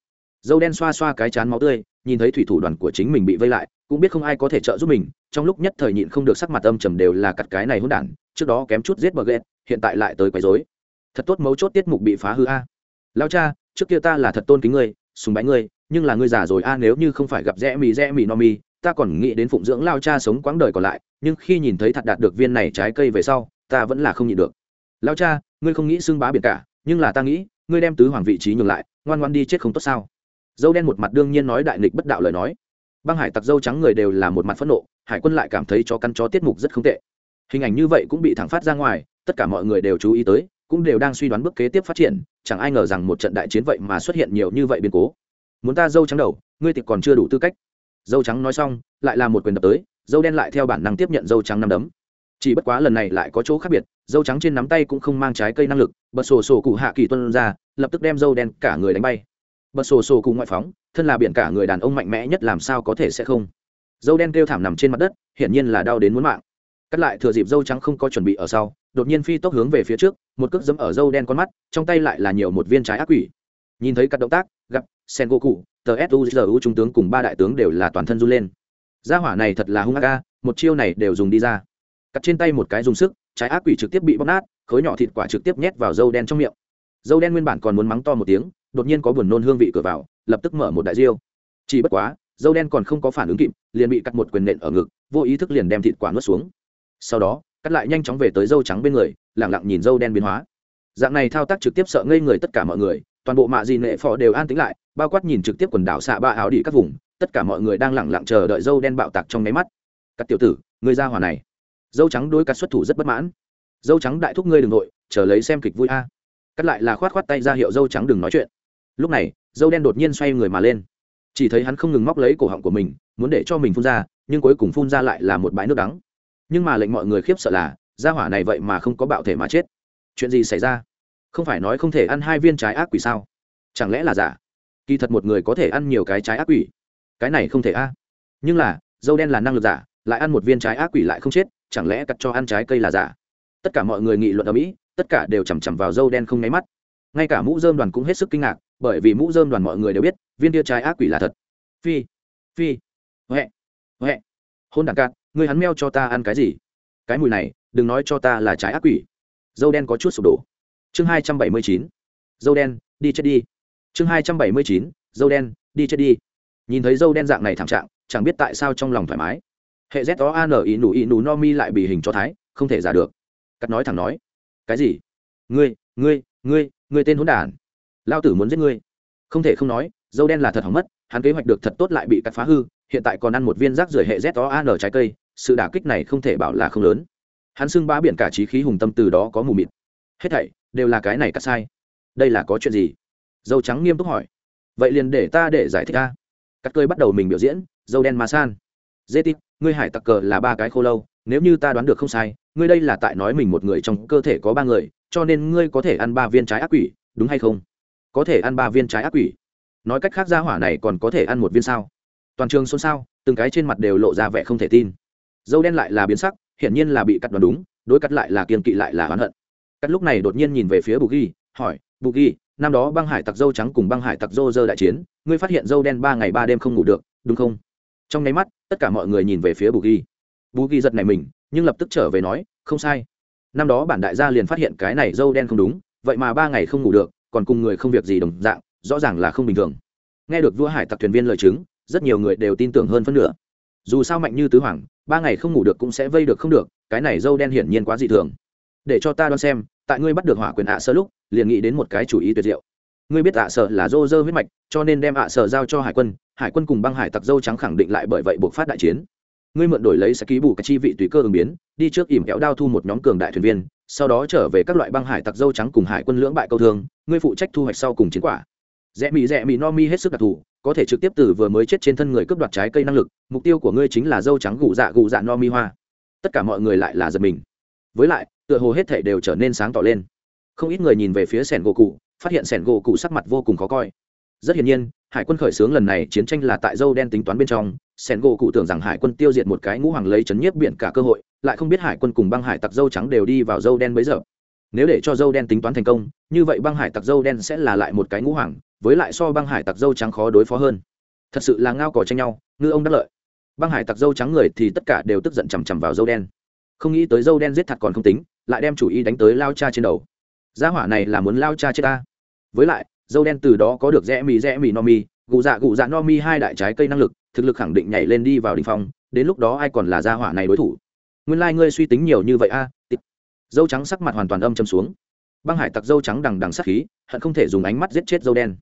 [SPEAKER 1] Dâu đen xoa xoa cái chán máu tươi, nhìn thấy thủy thủ đoàn của chính mình bị vây lại, cũng biết không ai có thể trợ giúp mình, trong lúc nhất thời nhịn không được sắc mặt âm trầm đều là cặt cái này hôn đản, trước đó kém chút giết bờ ghét, hiện tại lại tới quấy rối. Thật tốt mấu chốt tiết mục bị phá hư a. Lao cha, trước kia ta là thật tôn kính ngươi, sùng bái ngươi, nhưng là ngươi già rồi a, nếu như không phải gặp rẽ mì rẽ mì no mi ta còn nghĩ đến phụng dưỡng lao cha sống quãng đời còn lại, nhưng khi nhìn thấy thật đạt được viên này trái cây về sau, ta vẫn là không nhịn được. Lao cha, ngươi không nghĩ xưng bá biển cả, nhưng là ta nghĩ, ngươi đem tứ hoàng vị trí nhường lại, ngoan ngoan đi chết không tốt sao? Dâu đen một mặt đương nhiên nói đại nghịch bất đạo lời nói. Băng hải tặc dâu trắng người đều là một mặt phẫn nộ, hải quân lại cảm thấy cho căn chó tiết mục rất không tệ. Hình ảnh như vậy cũng bị thẳng phát ra ngoài, tất cả mọi người đều chú ý tới, cũng đều đang suy đoán bước kế tiếp phát triển, chẳng ai ngờ rằng một trận đại chiến vậy mà xuất hiện nhiều như vậy biến cố. Muốn ta dâu trắng đầu, ngươi thì còn chưa đủ tư cách dâu trắng nói xong, lại là một quyền đập tới, dâu đen lại theo bản năng tiếp nhận dâu trắng năm đấm. Chỉ bất quá lần này lại có chỗ khác biệt, dâu trắng trên nắm tay cũng không mang trái cây năng lực, bật sổ sổ cụ hạ kỳ tuân ra, lập tức đem dâu đen cả người đánh bay. Bật sổ sổ cụ ngoại phóng, thân là biển cả người đàn ông mạnh mẽ nhất làm sao có thể sẽ không? Dâu đen kêu thảm nằm trên mặt đất, hiển nhiên là đau đến muốn mạng. Cắt lại thừa dịp dâu trắng không có chuẩn bị ở sau, đột nhiên phi tốc hướng về phía trước, một cước dẫm ở dâu đen con mắt, trong tay lại là nhiều một viên trái ác quỷ. Nhìn thấy các động tác, gặp sen gỗ cụ tờ suzu trung tướng cùng ba đại tướng đều là toàn thân run lên. Gia hỏa này thật là hung ác một chiêu này đều dùng đi ra. Cắt trên tay một cái dùng sức, trái ác quỷ trực tiếp bị bóc nát, khối nhỏ thịt quả trực tiếp nhét vào dâu đen trong miệng. Dâu đen nguyên bản còn muốn mắng to một tiếng, đột nhiên có buồn nôn hương vị cửa vào, lập tức mở một đại diêu. Chỉ bất quá, dâu đen còn không có phản ứng kịp, liền bị cắt một quyền nện ở ngực, vô ý thức liền đem thịt quả nuốt xuống. Sau đó, cắt lại nhanh chóng về tới dâu trắng bên người lẳng lặng nhìn dâu đen biến hóa. Dạng này thao tác trực tiếp sợ ngây người tất cả mọi người, toàn bộ mạ gì nệ phò đều an tĩnh lại bao quát nhìn trực tiếp quần đảo xạ ba áo đi các vùng, tất cả mọi người đang lẳng lặng chờ đợi dâu đen bạo tạc trong máy mắt. Các tiểu tử người ra hòa này. Dâu trắng đối cắt xuất thủ rất bất mãn. Dâu trắng đại thúc ngươi đ ừ n g nội, chờ lấy xem kịch vui a. Cắt lại là khoát khoát tay ra hiệu dâu trắng đừng nói chuyện. Lúc này, dâu đen đột nhiên xoay người mà lên. Chỉ thấy hắn không ngừng móc lấy cổ họng của mình, muốn để cho mình phun ra, nhưng cuối cùng phun ra lại là một bãi nước đắng. Nhưng mà lệnh mọi người khiếp sợ là, ra hỏa này vậy mà không có bạo thể mà chết. Chuyện gì xảy ra? Không phải nói không thể ăn hai viên trái ác quỷ sao? Chẳng lẽ là giả? Kỳ thật một người có thể ăn nhiều cái trái ác quỷ. Cái này không thể a. Nhưng là, dâu đen là năng lực giả, lại ăn một viên trái ác quỷ lại không chết, chẳng lẽ cắt cho ăn trái cây là giả? Tất cả mọi người nghị luận ở mỹ, tất cả đều chằm chằm vào dâu đen không nháy mắt. Ngay cả mũ dơm đoàn cũng hết sức kinh ngạc, bởi vì mũ dơm đoàn mọi người đều biết, viên tia trái ác quỷ là thật. Phi phi, huệ huệ. Hôn đàn cạn, người hắn meo cho ta ăn cái gì? Cái mùi này, đừng nói cho ta là trái ác quỷ. Dâu đen có chút sụp đổ. Chương hai trăm bảy mươi chín. Dâu đen, đi chết đi chương hai trăm bảy mươi chín, dâu đen, đi chết đi. Nhìn thấy dâu đen dạng này thảm trạng, chẳng biết tại sao trong lòng thoải mái. Hệ z đó an ý nù ý nù no mi lại bị hình cho thái, không thể giả được. Cắt nói thẳng nói. Cái gì? Ngươi ngươi ngươi ngươi tên hỗn đản. Lao tử muốn giết ngươi. Không thể không nói, dâu đen là thật hỏng mất, hắn kế hoạch được thật tốt lại bị cắt phá hư, hiện tại còn ăn một viên rác rưởi hệ z đó an trái cây, sự đả kích này không thể bảo là không lớn. Hắn xưng bá biển cả trí khí hùng tâm từ đó có mù mịt. Hết thảy đều là cái này cắt sai. Đây là có chuyện gì? Dâu trắng nghiêm túc hỏi. Vậy liền để ta để giải thích ta cắt cơi bắt đầu mình biểu diễn, dâu đen mà san. Dê tít, ngươi hải tặc cờ là ba cái khô lâu, nếu như ta đoán được không sai, ngươi đây là tại nói mình một người trong cơ thể có ba người, cho nên ngươi có thể ăn ba viên trái ác quỷ, đúng hay không? Có thể ăn ba viên trái ác quỷ. Nói cách khác ra hỏa này còn có thể ăn một viên sao? Toàn trường xôn xao, từng cái trên mặt đều lộ ra vẻ không thể tin. Dâu đen lại là biến sắc, hiển nhiên là bị cắt đoán đúng, đối cắt lại là kiên kỵ lại là oán hận. Cắt lúc này đột nhiên nhìn về phía bù ghi, hỏi, bù ghi năm đó băng hải tặc dâu trắng cùng băng hải tặc dô dơ đại chiến, ngươi phát hiện dâu đen ba ngày ba đêm không ngủ được, đúng không? Trong nháy mắt, tất cả mọi người nhìn về phía bù ghi bù ghi giật này mình, nhưng lập tức trở về nói, không sai. Năm đó bản đại gia liền phát hiện cái này dâu đen không đúng, vậy mà ba ngày không ngủ được, còn cùng người không việc gì đồng dạng, rõ ràng là không bình thường. Nghe được vua hải tặc thuyền viên lời chứng, rất nhiều người đều tin tưởng hơn phân nửa. Dù sao mạnh như tứ hoàng, ba ngày không ngủ được cũng sẽ vây được không được, cái này dâu đen hiển nhiên quá dị thường. Để cho ta đoán xem, tại ngươi bắt được hỏa quyền ạ sơ lúc liền nghĩ đến một cái chủ ý tuyệt diệu. Ngươi biết ạ sợ là dô dơ huyết mạch, cho nên đem ạ sợ giao cho hải quân hải quân cùng băng hải tặc dâu trắng khẳng định lại bởi vậy buộc phát đại chiến. Ngươi mượn đổi lấy sẽ ký bù các chi vị tùy cơ ứng biến, đi trước ỉm kéo đao thu một nhóm cường đại thuyền viên, sau đó trở về các loại băng hải tặc dâu trắng cùng hải quân lưỡng bại câu thương, ngươi phụ trách thu hoạch sau cùng chiến quả. Rẽ mỹ rẽ mỹ no mi hết sức đặc thù, có thể trực tiếp từ vừa mới chết trên thân người cướp đoạt trái cây năng lực, mục tiêu của ngươi chính là dâu trắng gù dạ gù dạ no mi hoa. Tất cả mọi người lại là giật mình. Với lại, tựa hồ hết thể đều trở nên sáng tỏ lên không ít người nhìn về phía sẻn gỗ cụ, phát hiện sẻn gỗ cụ sắc mặt vô cùng khó coi. Rất hiển nhiên, hải quân khởi xướng lần này chiến tranh là tại dâu đen tính toán bên trong. Sẻn gỗ cụ tưởng rằng hải quân tiêu diệt một cái ngũ hoàng lấy chấn nhiếp biển cả cơ hội, lại không biết hải quân cùng băng hải tặc dâu trắng đều đi vào dâu đen bấy giờ. Nếu để cho dâu đen tính toán thành công, như vậy băng hải tặc dâu đen sẽ là lại một cái ngũ hoàng, với lại so băng hải tặc dâu trắng khó đối phó hơn. Thật sự là ngao cỏ tranh nhau, ngư ông đắc lợi. Băng hải tặc dâu trắng người thì tất cả đều tức giận chằm chằm vào dâu đen. Không nghĩ tới dâu đen giết thật còn không tính, lại đem chủ ý đánh tới lao cha trên đầu gia hỏa này là muốn lao cha chết ta. Với lại, dâu đen từ đó có được rẽ mì rẽ mì no mi. Gù dạ gù dạ no mi hai đại trái cây năng lực, thực lực khẳng định nhảy lên đi vào đình phong, đến lúc đó ai còn là gia hỏa này đối thủ? Nguyên lai、like、ngươi suy tính nhiều như vậy a à? dâu trắng sắc mặt hoàn toàn âm châm xuống. Băng hải tặc dâu trắng đằng đằng sắc khí, hận không thể dùng ánh mắt giết chết dâu đen.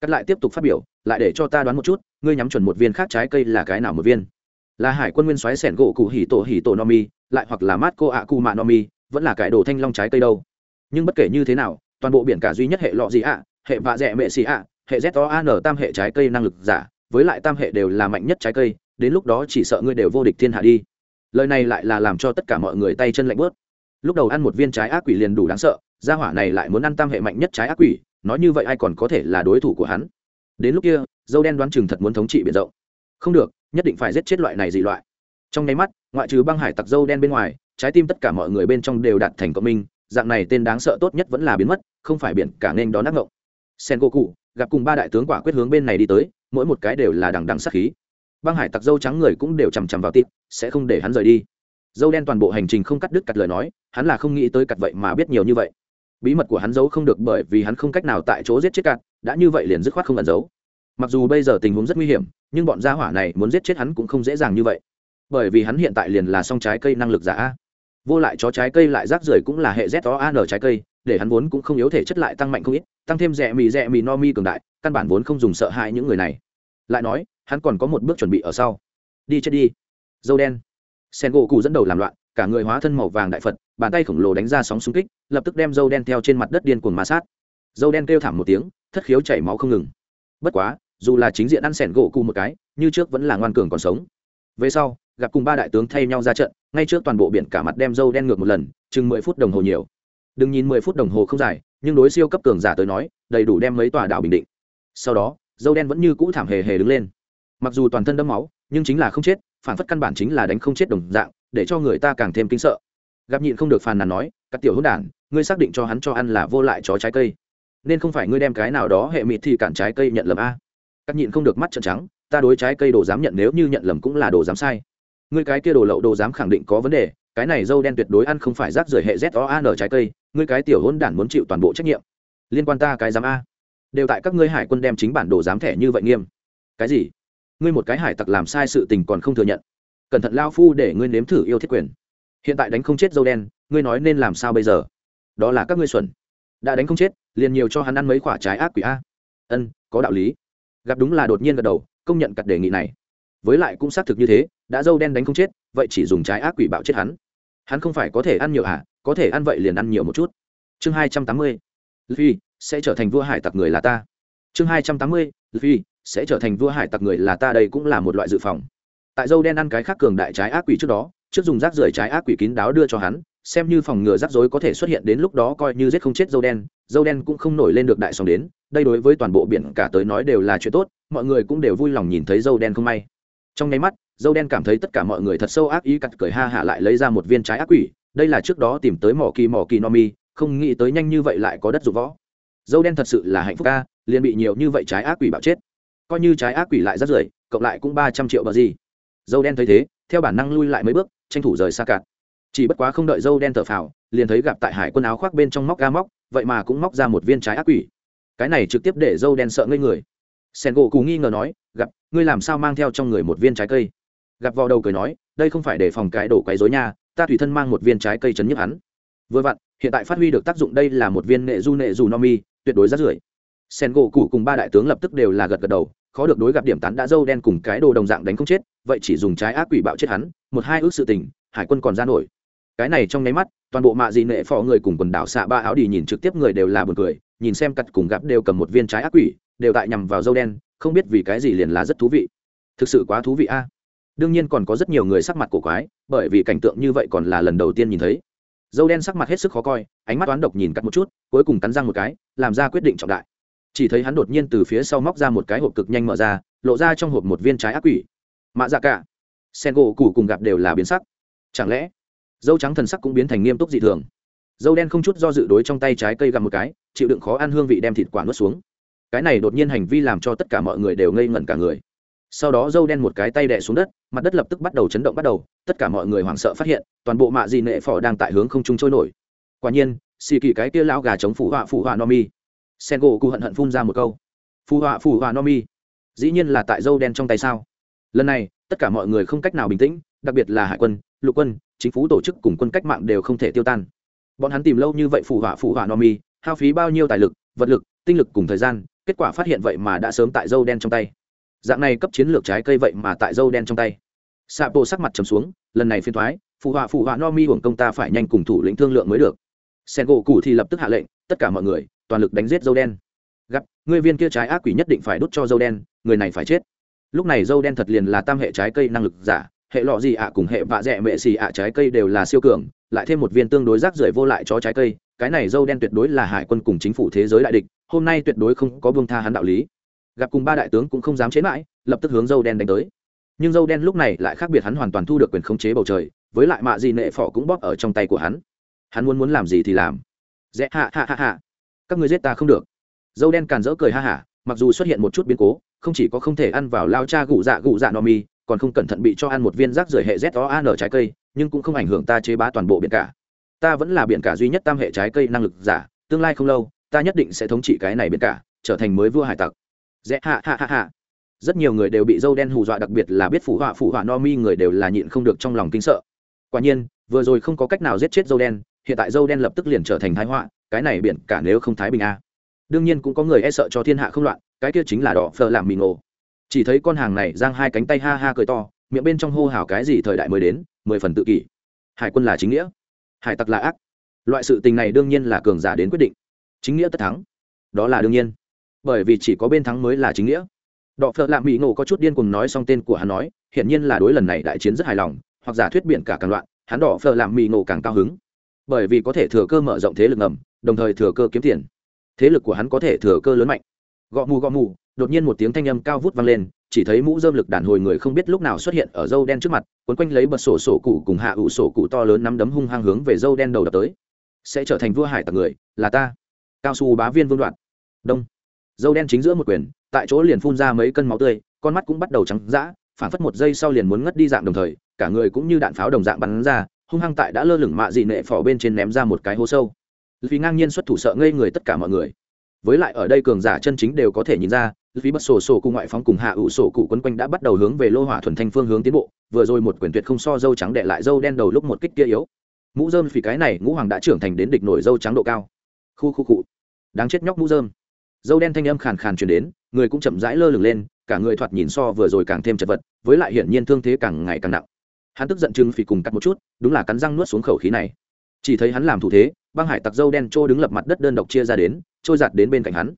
[SPEAKER 1] Cắt lại tiếp tục phát biểu, lại để cho ta đoán một chút, ngươi nhắm chuẩn một viên khác trái cây là cái nào một viên? Là hải quân nguyên xoáy sẻn gỗ cụ hỉ tổ hỉ tổ no mi, lại hoặc là mát cô ạ cụ mạ no mi, vẫn là cải đồ thanh long trái cây đâu? Nhưng bất kể như thế nào, toàn bộ biển cả duy nhất hệ lọ gì ạ, hệ vạ rẽ mệ xì ạ, hệ z o an tam hệ trái cây năng lực giả, với lại tam hệ đều là mạnh nhất trái cây, đến lúc đó chỉ sợ ngươi đều vô địch thiên hạ đi. Lời này lại là làm cho tất cả mọi người tay chân lạnh bớt. Lúc đầu ăn một viên trái ác quỷ liền đủ đáng sợ, gia hỏa này lại muốn ăn tam hệ mạnh nhất trái ác quỷ, nói như vậy ai còn có thể là đối thủ của hắn? Đến lúc kia, dâu đen đoán chừng thật muốn thống trị biển rộng. Không được, nhất định phải giết chết loại này dị loại. Trong nháy mắt, ngoại trừ băng hải tặc dâu đen bên ngoài, trái tim tất cả mọi người bên trong đều đạt thành cộng minh dạng này tên đáng sợ tốt nhất vẫn là biến mất, không phải biển, cả nên đón ác ngộng. Sen cô cụ gặp cùng ba đại tướng quả quyết hướng bên này đi tới, mỗi một cái đều là đằng đằng sát khí. Băng hải tặc dâu trắng người cũng đều chằm chằm vào tít sẽ không để hắn rời đi. Dâu đen toàn bộ hành trình không cắt đứt cặt lời nói, hắn là không nghĩ tới cặt vậy mà biết nhiều như vậy. Bí mật của hắn giấu không được bởi vì hắn không cách nào tại chỗ giết chết cặt đã như vậy liền dứt khoát không ẩn giấu. Mặc dù bây giờ tình huống rất nguy hiểm, nhưng bọn gia hỏa này muốn giết chết hắn cũng không dễ dàng như vậy. Bởi vì hắn hiện tại liền là song trái cây năng lực giả vô lại chó trái cây lại rác rưởi cũng là hệ z o an trái cây, để hắn vốn cũng không yếu thể chất lại tăng mạnh không ít, tăng thêm rẻ mì rẻ mì no mi cường đại, căn bản vốn không dùng sợ hãi những người này. Lại nói, hắn còn có một bước chuẩn bị ở sau. Đi chết đi. Dâu đen. Sen gỗ cụ dẫn đầu làm loạn, cả người hóa thân màu vàng đại phật, bàn tay khổng lồ đánh ra sóng xung kích, lập tức đem dâu đen theo trên mặt đất điên cuồng ma sát. Dâu đen kêu thảm một tiếng, thất khiếu chảy máu không ngừng. Bất quá, dù là chính diện ăn sẻn gỗ cụ một cái, như trước vẫn là ngoan cường còn sống. Về sau gặp cùng ba đại tướng thay nhau ra trận, ngay trước toàn bộ biển cả mặt đem dâu đen ngược một lần, chừng mười phút đồng hồ nhiều. Đừng nhìn mười phút đồng hồ không dài, nhưng đối siêu cấp cường giả tới nói, đầy đủ đem mấy tòa đảo bình định. Sau đó, dâu đen vẫn như cũ thảm hề hề đứng lên. Mặc dù toàn thân đẫm máu, nhưng chính là không chết, phản phất căn bản chính là đánh không chết đồng dạng, để cho người ta càng thêm kinh sợ. Gặp nhịn không được phàn nàn nói, các tiểu hữu đản, ngươi xác định cho hắn cho ăn là vô lại chó trái cây. Nên không phải ngươi đem cái nào đó hệ mịt thì cản trái cây nhận lầm a. Các nhịn không được mắt trợn trắng, ta đối trái cây đồ dám nhận, nếu như nhận lầm cũng là đồ dám sai ngươi cái kia đồ lậu đồ dám khẳng định có vấn đề, cái này dâu đen tuyệt đối ăn không phải rác rưởi hệ z o a n trái cây, ngươi cái tiểu hôn đản muốn chịu toàn bộ trách nhiệm. Liên quan ta cái dám a. Đều tại các ngươi hải quân đem chính bản đồ dám thẻ như vậy nghiêm. Cái gì? Ngươi một cái hải tặc làm sai sự tình còn không thừa nhận. Cẩn thận lao phu để ngươi nếm thử yêu thiết quyền. Hiện tại đánh không chết dâu đen, ngươi nói nên làm sao bây giờ? Đó là các ngươi xuẩn. Đã đánh không chết, liền nhiều cho hắn ăn mấy quả trái ác quỷ a. Ân, có đạo lý. Gặp đúng là đột nhiên gật đầu, công nhận cặt đề nghị này. Với lại cũng xác thực như thế đã dâu đen đánh không chết, vậy chỉ dùng trái ác quỷ bạo chết hắn. Hắn không phải có thể ăn nhiều hả? Có thể ăn vậy liền ăn nhiều một chút. Chương hai trăm tám mươi, luffy sẽ trở thành vua hải tặc người là ta. Chương hai trăm tám mươi, luffy sẽ trở thành vua hải tặc người là ta, đây cũng là một loại dự phòng. Tại dâu đen ăn cái khác cường đại trái ác quỷ trước đó, trước dùng rác rưởi trái ác quỷ kín đáo đưa cho hắn, xem như phòng ngừa rắc rối có thể xuất hiện đến lúc đó coi như giết không chết dâu đen dâu đen cũng không nổi lên được đại sòng đến, đây đối với toàn bộ biển cả tới nói đều là chuyện tốt, mọi người cũng đều vui lòng nhìn thấy dâu đen không may. Trong nháy mắt dâu đen cảm thấy tất cả mọi người thật sâu ác ý, cặt cười ha hạ lại lấy ra một viên trái ác quỷ. Đây là trước đó tìm tới mỏ kỳ mỏ kỳ no mi, không nghĩ tới nhanh như vậy lại có đất dụng võ. Dâu đen thật sự là hạnh phúc ca, liền bị nhiều như vậy trái ác quỷ bạo chết. Coi như trái ác quỷ lại rất rưởi, cộng lại cũng ba trăm triệu bờ gì. Dâu đen thấy thế, theo bản năng lui lại mấy bước, tranh thủ rời xa cạn. Chỉ bất quá không đợi dâu đen thở phào, liền thấy gặp tại hải quân áo khoác bên trong móc ga móc, vậy mà cũng móc ra một viên trái ác quỷ. Cái này trực tiếp để dâu đen sợ ngây người. Sen gỗ cù nghi ngờ nói, gặp, ngươi làm sao mang theo trong người một viên trái cây? Gặp vào đầu cười nói, đây không phải để phòng cái đổ quấy dối nha, ta tùy thân mang một viên trái cây chấn nhức hắn. Vừa vặn, hiện tại phát huy được tác dụng đây là một viên nệ du nệ dù no mi, tuyệt đối rất rưởi. Sen gỗ cụ cùng ba đại tướng lập tức đều là gật gật đầu, khó được đối gặp điểm tán đã dâu đen cùng cái đồ đồng dạng đánh không chết, vậy chỉ dùng trái ác quỷ bạo chết hắn, một hai ước sự tình, hải quân còn ra nổi. Cái này trong nháy mắt, toàn bộ mạ dị nệ phò người cùng quần đảo xạ ba áo đi nhìn trực tiếp người đều là buồn cười, nhìn xem cặt cùng gặp đều cầm một viên trái ác quỷ, đều tại nhằm vào dâu đen, không biết vì cái gì liền là rất thú vị. Thực sự quá thú vị a đương nhiên còn có rất nhiều người sắc mặt cổ quái, bởi vì cảnh tượng như vậy còn là lần đầu tiên nhìn thấy. Dâu đen sắc mặt hết sức khó coi, ánh mắt toán độc nhìn cắt một chút, cuối cùng cắn răng một cái, làm ra quyết định trọng đại. Chỉ thấy hắn đột nhiên từ phía sau móc ra một cái hộp cực nhanh mở ra, lộ ra trong hộp một viên trái ác quỷ. Mạ dạ cả, sen gỗ củ cùng gặp đều là biến sắc. Chẳng lẽ, dâu trắng thần sắc cũng biến thành nghiêm túc dị thường? Dâu đen không chút do dự đối trong tay trái cây gặp một cái, chịu đựng khó ăn hương vị đem thịt quả nuốt xuống. Cái này đột nhiên hành vi làm cho tất cả mọi người đều ngây ngẩn cả người sau đó dâu đen một cái tay đè xuống đất, mặt đất lập tức bắt đầu chấn động bắt đầu, tất cả mọi người hoảng sợ phát hiện, toàn bộ mạ dị nệ phỏ đang tại hướng không trung trôi nổi. Quả nhiên, xì kỳ cái kia lao gà chống phụ họa phụ họa no mi. Sen gỗ cụ hận hận phun ra một câu. Phụ họa phụ họa no mi. Dĩ nhiên là tại dâu đen trong tay sao? Lần này, tất cả mọi người không cách nào bình tĩnh, đặc biệt là hải quân, lục quân, chính phủ tổ chức cùng quân cách mạng đều không thể tiêu tan. Bọn hắn tìm lâu như vậy phụ họa phụ họa no mi, hao phí bao nhiêu tài lực, vật lực, tinh lực cùng thời gian, kết quả phát hiện vậy mà đã sớm tại dâu đen trong tay dạng này cấp chiến lược trái cây vậy mà tại dâu đen trong tay. Xạ bộ sắc mặt trầm xuống, lần này phiên thoái, phụ họa phụ họa no mi hưởng công ta phải nhanh cùng thủ lĩnh thương lượng mới được. Sen gỗ cụ thì lập tức hạ lệnh, tất cả mọi người, toàn lực đánh giết dâu đen. Gặp, người viên kia trái ác quỷ nhất định phải đốt cho dâu đen, người này phải chết. Lúc này dâu đen thật liền là tam hệ trái cây năng lực giả, hệ lọ gì ạ cùng hệ vạ dẹ mệ xì ạ trái cây đều là siêu cường, lại thêm một viên tương đối rác rưởi vô lại cho trái cây, cái này dâu đen tuyệt đối là hải quân cùng chính phủ thế giới đại địch, hôm nay tuyệt đối không có buông tha hắn đạo lý gặp cùng ba đại tướng cũng không dám chế mãi, lập tức hướng dâu đen đánh tới. Nhưng dâu đen lúc này lại khác biệt hắn hoàn toàn thu được quyền khống chế bầu trời, với lại mạ gì nệ phỏ cũng bóp ở trong tay của hắn. Hắn muốn muốn làm gì thì làm. Dễ hạ hạ hạ hạ các người giết ta không được. Dâu đen càn rỡ cười ha hả, mặc dù xuất hiện một chút biến cố, không chỉ có không thể ăn vào lao cha gụ dạ gụ dạ no mi, còn không cẩn thận bị cho ăn một viên rác rưởi hệ z o an trái cây, nhưng cũng không ảnh hưởng ta chế bá toàn bộ biển cả. Ta vẫn là biển cả duy nhất tam hệ trái cây năng lực giả, tương lai không lâu, ta nhất định sẽ thống trị cái này biển cả, trở thành mới vua hải tặc dễ hạ hạ hạ hạ. Rất nhiều người đều bị dâu đen hù dọa, đặc biệt là biết phủ họa phủ họa no mi người đều là nhịn không được trong lòng kinh sợ. Quả nhiên, vừa rồi không có cách nào giết chết dâu đen, hiện tại dâu đen lập tức liền trở thành thái họa, cái này biển cả nếu không thái bình a. Đương nhiên cũng có người e sợ cho thiên hạ không loạn, cái kia chính là đỏ phờ làm mì ngộ chỉ thấy con hàng này giang hai cánh tay ha ha cười to, miệng bên trong hô hào cái gì thời đại mới đến, mười phần tự kỷ. Hải quân là chính nghĩa. Hải tặc là ác. Loại sự tình này đương nhiên là cường giả đến quyết định. Chính nghĩa tất thắng. Đó là đương nhiên bởi vì chỉ có bên thắng mới là chính nghĩa. Đọ phợ lạ mỹ ngộ có chút điên cùng nói xong tên của hắn nói, hiển nhiên là đối lần này đại chiến rất hài lòng, hoặc giả thuyết biện cả càng loạn, hắn đỏ phờ làm mì ngộ càng cao hứng. Bởi vì có thể thừa cơ mở rộng thế lực ngầm, đồng thời thừa cơ kiếm tiền. Thế lực của hắn có thể thừa cơ lớn mạnh. Gõ mù gõ mù, đột nhiên một tiếng thanh âm cao vút vang lên, chỉ thấy mũ dơm lực đàn hồi người không biết lúc nào xuất hiện ở dâu đen trước mặt quấn quanh lấy bật sổ sổ cụ cùng hạ ủ sổ cụ to lớn nắm đấm hung hăng hướng về dâu đen đầu đập tới. Sẽ trở thành vua hải tặc người, là ta. Cao su bá viên vương đoạn. Đông dâu đen chính giữa một quyền, tại chỗ liền phun ra mấy cân máu tươi, con mắt cũng bắt đầu trắng d ã phản phất một giây sau liền muốn ngất đi dạng đồng thời, cả người cũng như đạn pháo đồng dạng bắn ra, hung hăng tại đã lơ lửng mạ dị nệ phỏ bên trên ném ra một cái hố sâu. Vì ngang nhiên xuất thủ sợ ngây người tất cả mọi người. Với lại ở đây cường giả chân chính đều có thể nhìn ra vì bất sổ sổ cụ ngoại phóng cùng hạ ủ sổ cụ quấn quanh đã bắt đầu hướng về lô hỏa thuần thanh phương hướng tiến bộ, vừa rồi một quyển tuyệt không so dâu trắng đệ lại dâu đen đầu lúc một kích kia yếu. Mũ dơm vì cái này, ngũ hoàng đã trưởng thành đến địch nổi dâu trắng độ cao. Khu khu cụ đáng chết nhóc mũ dơm dâu đen thanh âm khàn khàn chuyển đến, người cũng chậm rãi lơ lửng lên, cả người thoạt nhìn so vừa rồi càng thêm chật vật, với lại hiển nhiên thương thế càng ngày càng nặng. Hắn tức giận chừng phì cùng cắt một chút, đúng là cắn răng nuốt xuống khẩu khí này. Chỉ thấy hắn làm thủ thế, băng hải tặc dâu đen trô đứng lập mặt đất đơn độc chia ra đến, trôi giặt đến bên cạnh hắn.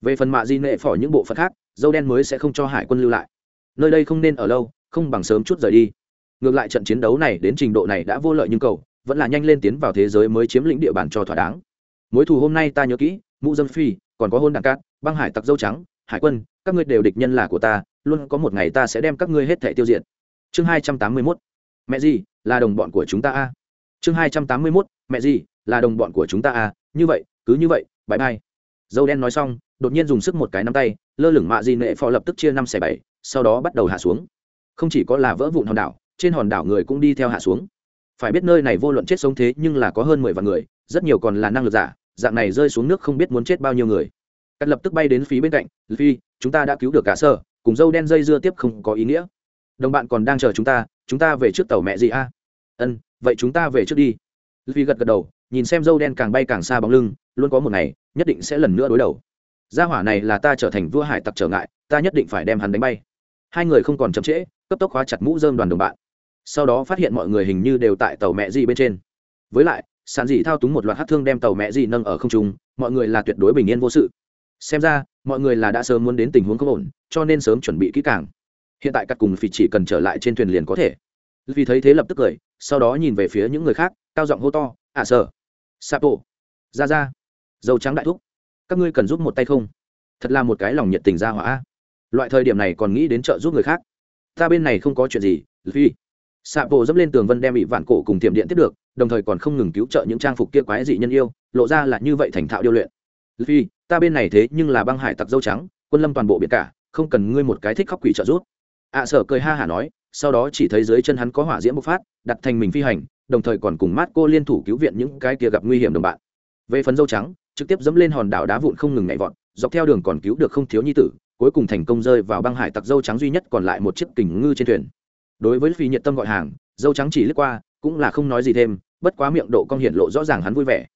[SPEAKER 1] Về phần mạ di nệ phỏ những bộ phận khác, dâu đen mới sẽ không cho hải quân lưu lại. Nơi đây không nên ở lâu, không bằng sớm chút rời đi. Ngược lại trận chiến đấu này đến trình độ này đã vô lợi nhưng cầu, vẫn là nhanh lên tiến vào thế giới mới chiếm lĩnh địa bàn cho thỏa đáng. Mối thù hôm nay ta nhớ kỹ mũ dâm phi, còn có hôn đàn cát, băng hải tặc dâu trắng, hải quân, các ngươi đều địch nhân là của ta, luôn có một ngày ta sẽ đem các ngươi hết thẻ tiêu diệt. Chương hai trăm tám mươi mốt. Mẹ gì, là đồng bọn của chúng ta a? Chương hai trăm tám mươi mốt. Mẹ gì, là đồng bọn của chúng ta a? Như vậy, cứ như vậy bãi bay dâu đen nói xong, đột nhiên dùng sức một cái nắm tay, lơ lửng mạ di nệ phò lập tức chia năm xẻ bảy, sau đó bắt đầu hạ xuống. Không chỉ có là vỡ vụn hòn đảo, trên hòn đảo người cũng đi theo hạ xuống. Phải biết nơi này vô luận chết sống thế nhưng là có hơn mười vạn người, rất nhiều còn là năng lực giả dạng này rơi xuống nước không biết muốn chết bao nhiêu người. Cắt lập tức bay đến phía bên cạnh phi chúng ta đã cứu được cả sở, cùng dâu đen dây dưa tiếp không có ý nghĩa. Đồng bạn còn đang chờ chúng ta chúng ta về trước tàu mẹ gì a? Ân vậy chúng ta về trước đi. Phi gật gật đầu nhìn xem dâu đen càng bay càng xa bóng lưng luôn có một ngày nhất định sẽ lần nữa đối đầu. Gia hỏa này là ta trở thành vua hải tặc trở ngại ta nhất định phải đem hắn đánh bay. Hai người không còn chậm trễ cấp tốc khóa chặt mũ dơm đoàn đồng bạn. Sau đó phát hiện mọi người hình như đều tại tàu mẹ gì bên trên. Với lại sản dị thao túng một loạt hát thương đem tàu mẹ dị nâng ở không trung, mọi người là tuyệt đối bình yên vô sự. Xem ra, mọi người là đã sớm muốn đến tình huống không ổn, cho nên sớm chuẩn bị kỹ càng. Hiện tại các cùng phỉ chỉ cần trở lại trên thuyền liền có thể. Vì thấy thế lập tức cười, sau đó nhìn về phía những người khác, cao giọng hô to à, ạ sở sapo. Ra ra. Dầu trắng đại thúc, các ngươi cần giúp một tay không? Thật là một cái lòng nhiệt tình ra hỏa loại thời điểm này còn nghĩ đến trợ giúp người khác. Ta bên này không có chuyện gì phi xạ bộ dẫm lên tường vân đem bị vạn cổ cùng tiệm điện tiếp được, đồng thời còn không ngừng cứu trợ những trang phục kia quái dị nhân yêu, lộ ra là như vậy thành thạo điêu luyện. Phi ta bên này thế nhưng là băng hải tặc dâu trắng, quân lâm toàn bộ biển cả, không cần ngươi một cái thích khóc quỷ trợ giúp. Ạ sở cười ha hả nói, sau đó chỉ thấy dưới chân hắn có hỏa diễm bộc phát, đặt thành mình phi hành, đồng thời còn cùng mát cô liên thủ cứu viện những cái kia gặp nguy hiểm đồng bạn. Về phần dâu trắng, trực tiếp dẫm lên hòn đảo đá vụn không ngừng nhảy vọt, dọc theo đường còn cứu được không thiếu nhi tử, cuối cùng thành công rơi vào băng hải tặc dâu trắng duy nhất còn lại một chiếc kình ngư trên thuyền đối với phi nhiệt tâm gọi hàng dâu trắng chỉ lướt qua cũng là không nói gì thêm bất quá miệng độ cong hiện lộ rõ ràng hắn vui vẻ.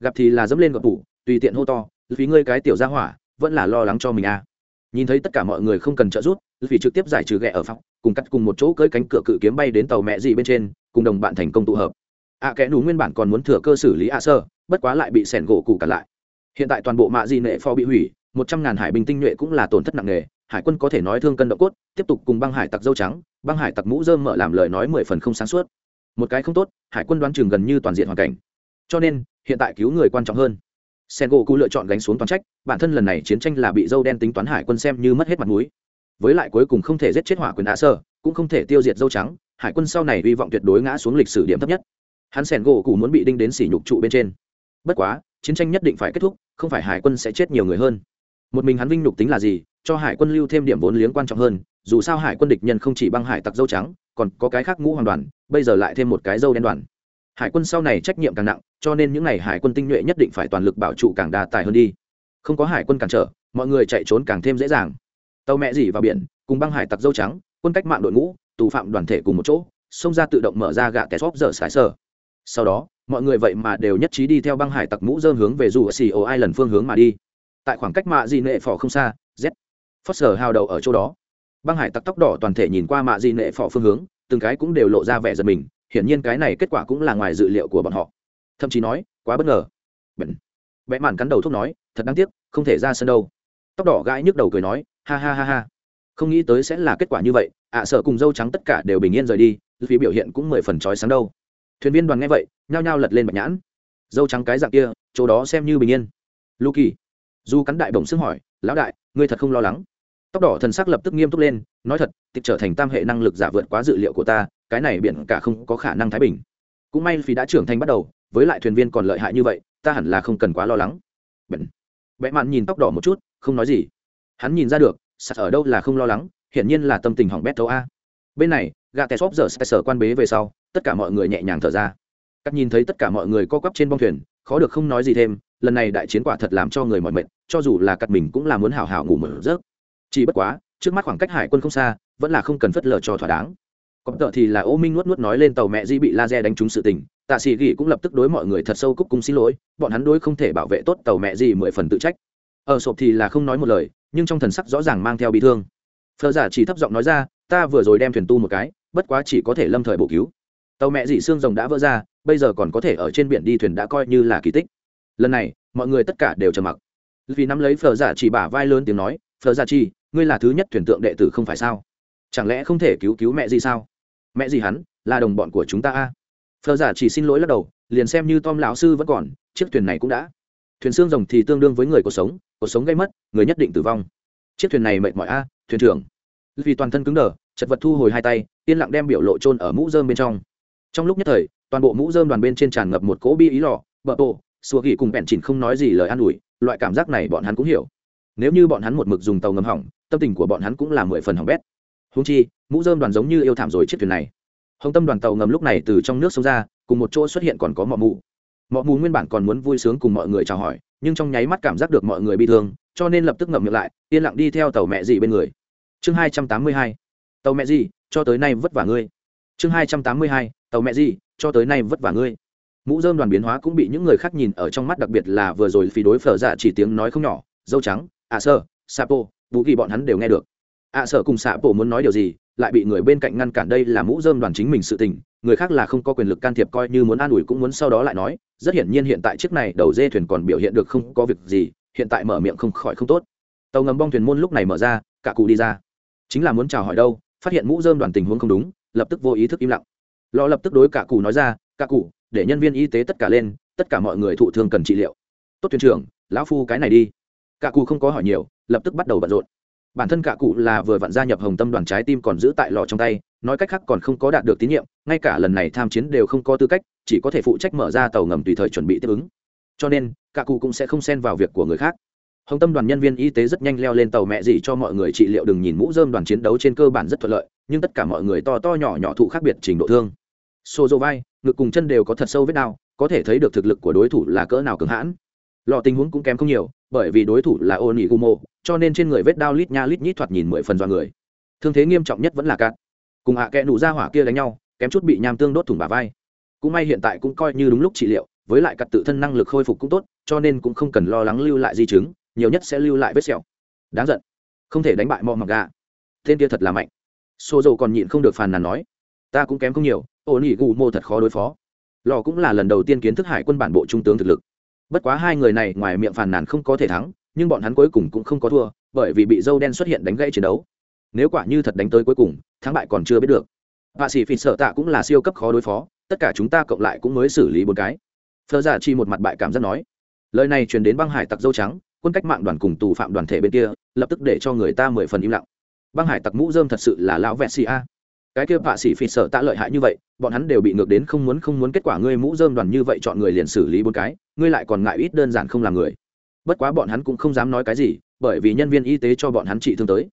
[SPEAKER 1] Gặp thì là dẫm lên gọt tủ tùy tiện hô to phí ngươi cái tiểu ra hỏa vẫn là lo lắng cho mình à. Nhìn thấy tất cả mọi người không cần trợ giúp vì trực tiếp giải trừ ghẹ ở phòng cùng cắt cùng một chỗ cưỡi cánh cửa cự kiếm bay đến tàu mẹ gì bên trên cùng đồng bạn thành công tụ hợp. Ạ à, kẽ đủ nguyên bản còn muốn thừa cơ xử lý ạ sơ bất quá lại bị sẻn gỗ cụ cặn lại. Hiện tại toàn bộ mạ di nệ phò bị hủy một trăm ngàn hải binh tinh nhuệ cũng là tổn thất nặng nề, hải quân có thể nói thương cân động cốt, tiếp tục cùng băng hải tặc dâu trắng, băng hải tặc mũ dơm mở làm lời nói mười phần không sáng suốt. Một cái không tốt, hải quân đoán chừng gần như toàn diện hoàn cảnh. Cho nên, hiện tại cứu người quan trọng hơn. Sen gỗ cụ lựa chọn gánh xuống toàn trách, bản thân lần này chiến tranh là bị dâu đen tính toán hải quân xem như mất hết mặt mũi. Với lại cuối cùng không thể giết chết hỏa quyền ạ sơ, cũng không thể tiêu diệt dâu trắng, hải quân sau này hy vọng tuyệt đối ngã xuống lịch sử điểm thấp nhất. Hắn sẻn gỗ cụ muốn bị đinh đến sỉ nhục trụ bên trên. Bất quá, chiến tranh nhất định phải kết thúc, không phải hải quân sẽ chết nhiều người hơn một mình hắn vinh nhục tính là gì, cho hải quân lưu thêm điểm vốn liếng quan trọng hơn, dù sao hải quân địch nhân không chỉ băng hải tặc dâu trắng, còn có cái khác ngũ hoàn đoàn, bây giờ lại thêm một cái dâu đen đoàn. Hải quân sau này trách nhiệm càng nặng, cho nên những n à y hải quân tinh nhuệ nhất định phải toàn lực bảo trụ càng đa tài hơn đi. Không có hải quân cản trở, mọi người chạy trốn càng thêm dễ dàng. Tàu mẹ dỉ vào biển, cùng băng hải tặc dâu trắng, quân cách mạng đội ngũ, tù phạm đoàn thể cùng một chỗ, xông ra tự động mở ra gạ kẻ xóp dở sải sơ sau đó, mọi người vậy mà đều nhất trí đi theo băng hải tặc mũ dơm hướng về dù ở xì ô ai lần phương hướng mà đi tại khoảng cách mạ di nệ phỏ không xa z. Foster hào đầu ở chỗ đó. Băng hải tặc tóc đỏ toàn thể nhìn qua mạ di nệ phỏ phương hướng từng cái cũng đều lộ ra vẻ giật mình hiển nhiên cái này kết quả cũng là ngoài dự liệu của bọn họ. Thậm chí nói quá bất ngờ. Bẩn vẽ màn cắn đầu thuốc nói thật đáng tiếc không thể ra sân đâu. Tóc đỏ gãi nhức đầu cười nói ha ha ha ha. Không nghĩ tới sẽ là kết quả như vậy ạ à, sợ cùng dâu trắng tất cả đều bình yên rời đi vì biểu hiện cũng mười phần trói sáng đâu. Thuyền viên đoàn nghe vậy nhao nhao lật lên bạch nhãn. Dâu trắng cái dạng kia chỗ đó xem như bình yên. Lu kỳ du cắn đại bổng xương hỏi, lão đại, ngươi thật không lo lắng? Tóc đỏ thần sắc lập tức nghiêm túc lên, nói thật, tịch trở thành tam hệ năng lực giả vượt quá dự liệu của ta, cái này biển cả không có khả năng thái bình. Cũng may vì đã trưởng thành bắt đầu, với lại thuyền viên còn lợi hại như vậy, ta hẳn là không cần quá lo lắng. Bèn vẽ mạn nhìn tóc đỏ một chút, không nói gì. Hắn nhìn ra được, sạt ở đâu là không lo lắng, hiển nhiên là tâm tình hỏng bét thấu a. Bên này gà tè xóp giờ sở quan bế về sau, tất cả mọi người nhẹ nhàng thở ra. Cắt nhìn thấy tất cả mọi người co quắp trên bong thuyền, khó được không nói gì thêm lần này đại chiến quả thật làm cho người mỏi mệt, cho dù là cắt mình cũng là muốn hào hào ngủ mở rớt chỉ bất quá, trước mắt khoảng cách hải quân không xa, vẫn là không cần phất lờ cho thỏa đáng. Còn tợ thì là ô minh nuốt nuốt nói lên tàu mẹ di bị laser đánh trúng sự tình, tạ sĩ ghi cũng lập tức đối mọi người thật sâu cúc cung xin lỗi, bọn hắn đối không thể bảo vệ tốt tàu mẹ di mười phần tự trách. Ở sộp thì là không nói một lời, nhưng trong thần sắc rõ ràng mang theo bị thương. Phờ giả chỉ thấp giọng nói ra, ta vừa rồi đem thuyền tu một cái, bất quá chỉ có thể lâm thời bổ cứu. Tàu mẹ dị xương rồng đã vỡ ra, bây giờ còn có thể ở trên biển đi thuyền đã coi như là kỳ tích lần này, mọi người tất cả đều trầm mặc. Vì nắm lấy phờ giả dạ chỉ bả vai lớn tiếng nói phờ giả dạ chi ngươi là thứ nhất thuyền tượng đệ tử không phải sao? Chẳng lẽ không thể cứu cứu mẹ gì sao? Mẹ gì hắn, là đồng bọn của chúng ta a? Phờ giả dạ chỉ xin lỗi lắc đầu, liền xem như tom lão sư vẫn còn, chiếc thuyền này cũng đã. Thuyền xương rồng thì tương đương với người cuộc sống cuộc sống gây mất, người nhất định tử vong. Chiếc thuyền này mệt mỏi a, thuyền trưởng. Vì toàn thân cứng đờ, chật vật thu hồi hai tay, yên lặng đem biểu lộ trôn ở mũ dơm bên trong. Trong lúc nhất thời, toàn bộ mũ dơm đoàn bên trên tràn ngập một cỗ bi ý lọ, bợ bộ xua ghi cùng bẹn chỉnh không nói gì lời an ủi, loại cảm giác này bọn hắn cũng hiểu. Nếu như bọn hắn một mực dùng tàu ngầm hỏng, tâm tình của bọn hắn cũng là mười phần hỏng bét. Húng chi, mũ dơm đoàn giống như yêu thảm rồi chiếc thuyền này. Hồng tâm đoàn tàu ngầm lúc này từ trong nước sông ra, cùng một chỗ xuất hiện còn có mọ mù mọ mù nguyên bản còn muốn vui sướng cùng mọi người chào hỏi, nhưng trong nháy mắt cảm giác được mọi người bị thương, cho nên lập tức ngậm miệng lại, yên lặng đi theo tàu mẹ dì bên người. Chương hai trăm tám mươi hai. Tàu mẹ dì, cho tới nay vất vả ngươi. Chương hai trăm tám mươi hai. Tàu mẹ dì, cho tới nay vất vả ngươi mũ dơm đoàn biến hóa cũng bị những người khác nhìn ở trong mắt, đặc biệt là vừa rồi phí đối phở dạ chỉ tiếng nói không nhỏ, dâu trắng, ạ sơ, sapo vũ ghi bọn hắn đều nghe được. Ạ sơ cùng sapo muốn nói điều gì, lại bị người bên cạnh ngăn cản, đây là mũ dơm đoàn chính mình sự tình, người khác là không có quyền lực can thiệp, coi như muốn an ủi cũng muốn sau đó lại nói. Rất hiển nhiên hiện tại chiếc này đầu dê thuyền còn biểu hiện được không có việc gì, hiện tại mở miệng không khỏi không tốt. Tàu ngầm bong thuyền môn lúc này mở ra, cả cụ đi ra. Chính là muốn chào hỏi đâu, phát hiện mũ dơm đoàn tình huống không đúng, lập tức vô ý thức im lặng. Lo lập tức đối cả cụ nói ra, cả cụ để nhân viên y tế tất cả lên, tất cả mọi người thụ thương cần trị liệu. Tốt thuyền trưởng, lão phu cái này đi. Cả cụ không có hỏi nhiều, lập tức bắt đầu bận rộn. Bản thân cả cụ là vừa vặn gia nhập hồng tâm đoàn trái tim còn giữ tại lò trong tay, nói cách khác còn không có đạt được tín nhiệm, ngay cả lần này tham chiến đều không có tư cách, chỉ có thể phụ trách mở ra tàu ngầm tùy thời chuẩn bị tiếp ứng. Cho nên cả cụ cũng sẽ không xen vào việc của người khác. Hồng tâm đoàn nhân viên y tế rất nhanh leo lên tàu mẹ gì cho mọi người trị liệu đừng nhìn mũ dơm đoàn chiến đấu trên cơ bản rất thuận lợi, nhưng tất cả mọi người to to nhỏ nhỏ thụ khác biệt trình độ thương. Xô dô vai ngực cùng chân đều có thật sâu vết đao, có thể thấy được thực lực của đối thủ là cỡ nào cường hãn. Lò tình huống cũng kém không nhiều bởi vì đối thủ là ô nỉ gumo cho nên trên người vết đao lít nha lít nhít thoạt nhìn mười phần do người. Thương thế nghiêm trọng nhất vẫn là cạn. Cùng hạ à kẽ nụ ra hỏa kia đánh nhau kém chút bị nham tương đốt thủng bả vai. Cũng may hiện tại cũng coi như đúng lúc trị liệu với lại cặp tự thân năng lực khôi phục cũng tốt cho nên cũng không cần lo lắng lưu lại di chứng nhiều nhất sẽ lưu lại vết sẹo. Đáng giận. Không thể đánh bại mò mặc gà. Tên kia thật là mạnh. Xô dầu còn nhịn không được phàn nàn nói ta cũng kém không nhiều ổn ỉ gù mô thật khó đối phó. Lò cũng là lần đầu tiên kiến thức hải quân bản bộ trung tướng thực lực. Bất quá hai người này ngoài miệng phàn nàn không có thể thắng, nhưng bọn hắn cuối cùng cũng không có thua, bởi vì bị dâu đen xuất hiện đánh gãy chiến đấu. Nếu quả như thật đánh tới cuối cùng, thắng bại còn chưa biết được. Họa sĩ phìn sợ tạ cũng là siêu cấp khó đối phó, tất cả chúng ta cộng lại cũng mới xử lý bốn cái. Thơ giả dạ chi một mặt bại cảm giác nói. Lời này truyền đến băng hải tặc dâu trắng, quân cách mạng đoàn cùng tù phạm đoàn thể bên kia, lập tức để cho người ta mười phần im lặng. Băng hải tặc mũ dơm thật sự là lão vẹt xì a cái kia họa sĩ phỉ sợ tạ lợi hại như vậy, bọn hắn đều bị ngược đến không muốn không muốn kết quả ngươi mũ dơm đoàn như vậy chọn người liền xử lý bốn cái, ngươi lại còn ngại ít đơn giản không làm người. Bất quá bọn hắn cũng không dám nói cái gì, bởi vì nhân viên y tế cho bọn hắn trị thương tới.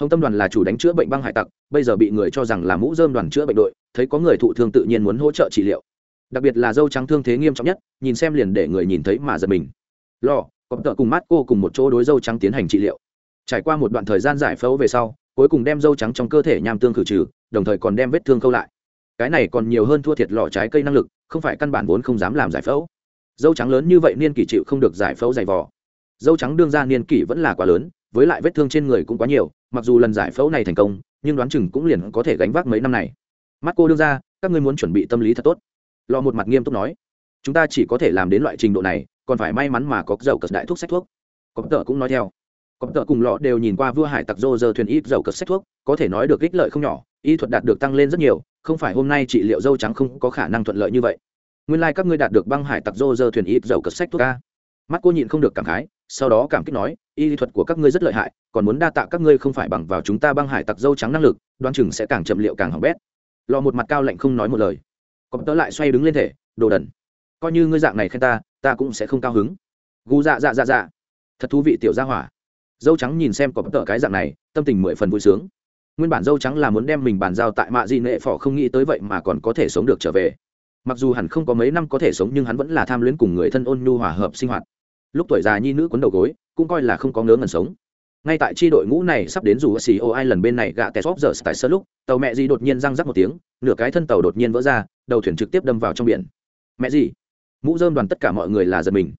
[SPEAKER 1] Hồng tâm đoàn là chủ đánh chữa bệnh băng hải tặc, bây giờ bị người cho rằng là mũ dơm đoàn chữa bệnh đội, thấy có người thụ thương tự nhiên muốn hỗ trợ trị liệu. Đặc biệt là dâu trắng thương thế nghiêm trọng nhất, nhìn xem liền để người nhìn thấy mà giật mình. Lo, có tợ cùng mát cô cùng một chỗ đối dâu trắng tiến hành trị liệu. Trải qua một đoạn thời gian giải phẫu về sau, cuối cùng đem dâu trắng trong cơ thể nham tương khử trừ đồng thời còn đem vết thương khâu lại. Cái này còn nhiều hơn thua thiệt lọ trái cây năng lực, không phải căn bản vốn không dám làm giải phẫu. Dâu trắng lớn như vậy niên kỷ chịu không được giải phẫu dày vò. Dâu trắng đương ra niên kỷ vẫn là quá lớn, với lại vết thương trên người cũng quá nhiều, mặc dù lần giải phẫu này thành công, nhưng đoán chừng cũng liền có thể gánh vác mấy năm này. Mắt cô đương ra, các ngươi muốn chuẩn bị tâm lý thật tốt. Lò một mặt nghiêm túc nói, chúng ta chỉ có thể làm đến loại trình độ này, còn phải may mắn mà có dầu cất đại thuốc sách thuốc. Có tờ cũng nói theo. Có tờ cùng lọ đều nhìn qua vua hải tặc rô giờ thuyền ít dầu cất sách thuốc, có thể nói được ích lợi không nhỏ y thuật đạt được tăng lên rất nhiều, không phải hôm nay trị liệu dâu trắng không có khả năng thuận lợi như vậy. Nguyên lai、like、các ngươi đạt được băng hải tặc dô dơ thuyền y dầu cất sách thuốc ca mắt cô nhịn không được cảm khái, sau đó cảm kích nói y thuật của các ngươi rất lợi hại, còn muốn đa tạ các ngươi không phải bằng vào chúng ta băng hải tặc dâu trắng năng lực đoan chừng sẽ càng chậm liệu càng hỏng bét. Lò một mặt cao lạnh không nói một lời. Có tớ lại xoay đứng lên thể, đồ đần, coi như ngươi dạng này khen ta ta cũng sẽ không cao hứng. Gu dạ dạ dạ dạ. Thật thú vị tiểu gia hỏa. Dâu trắng nhìn xem có tờ cái dạng này, tâm tình mười phần vui sướng nguyên bản dâu trắng là muốn đem mình bàn giao tại mạ di nệ phỏ không nghĩ tới vậy mà còn có thể sống được trở về. Mặc dù hẳn không có mấy năm có thể sống nhưng hắn vẫn là tham luyến cùng người thân ôn nhu hòa hợp sinh hoạt. Lúc tuổi già nhi nữ quấn đầu gối, cũng coi là không có ngớ ngẩn sống. Ngay tại chi đội ngũ này sắp đến dù xì ô ai lần bên này gạ tè xóp giờ tại sơ lúc, tàu mẹ gì đột nhiên răng rắc một tiếng, nửa cái thân tàu đột nhiên vỡ ra, đầu thuyền trực tiếp đâm vào trong biển. Mẹ gì mũ dơm đoàn tất cả mọi người là giật mình.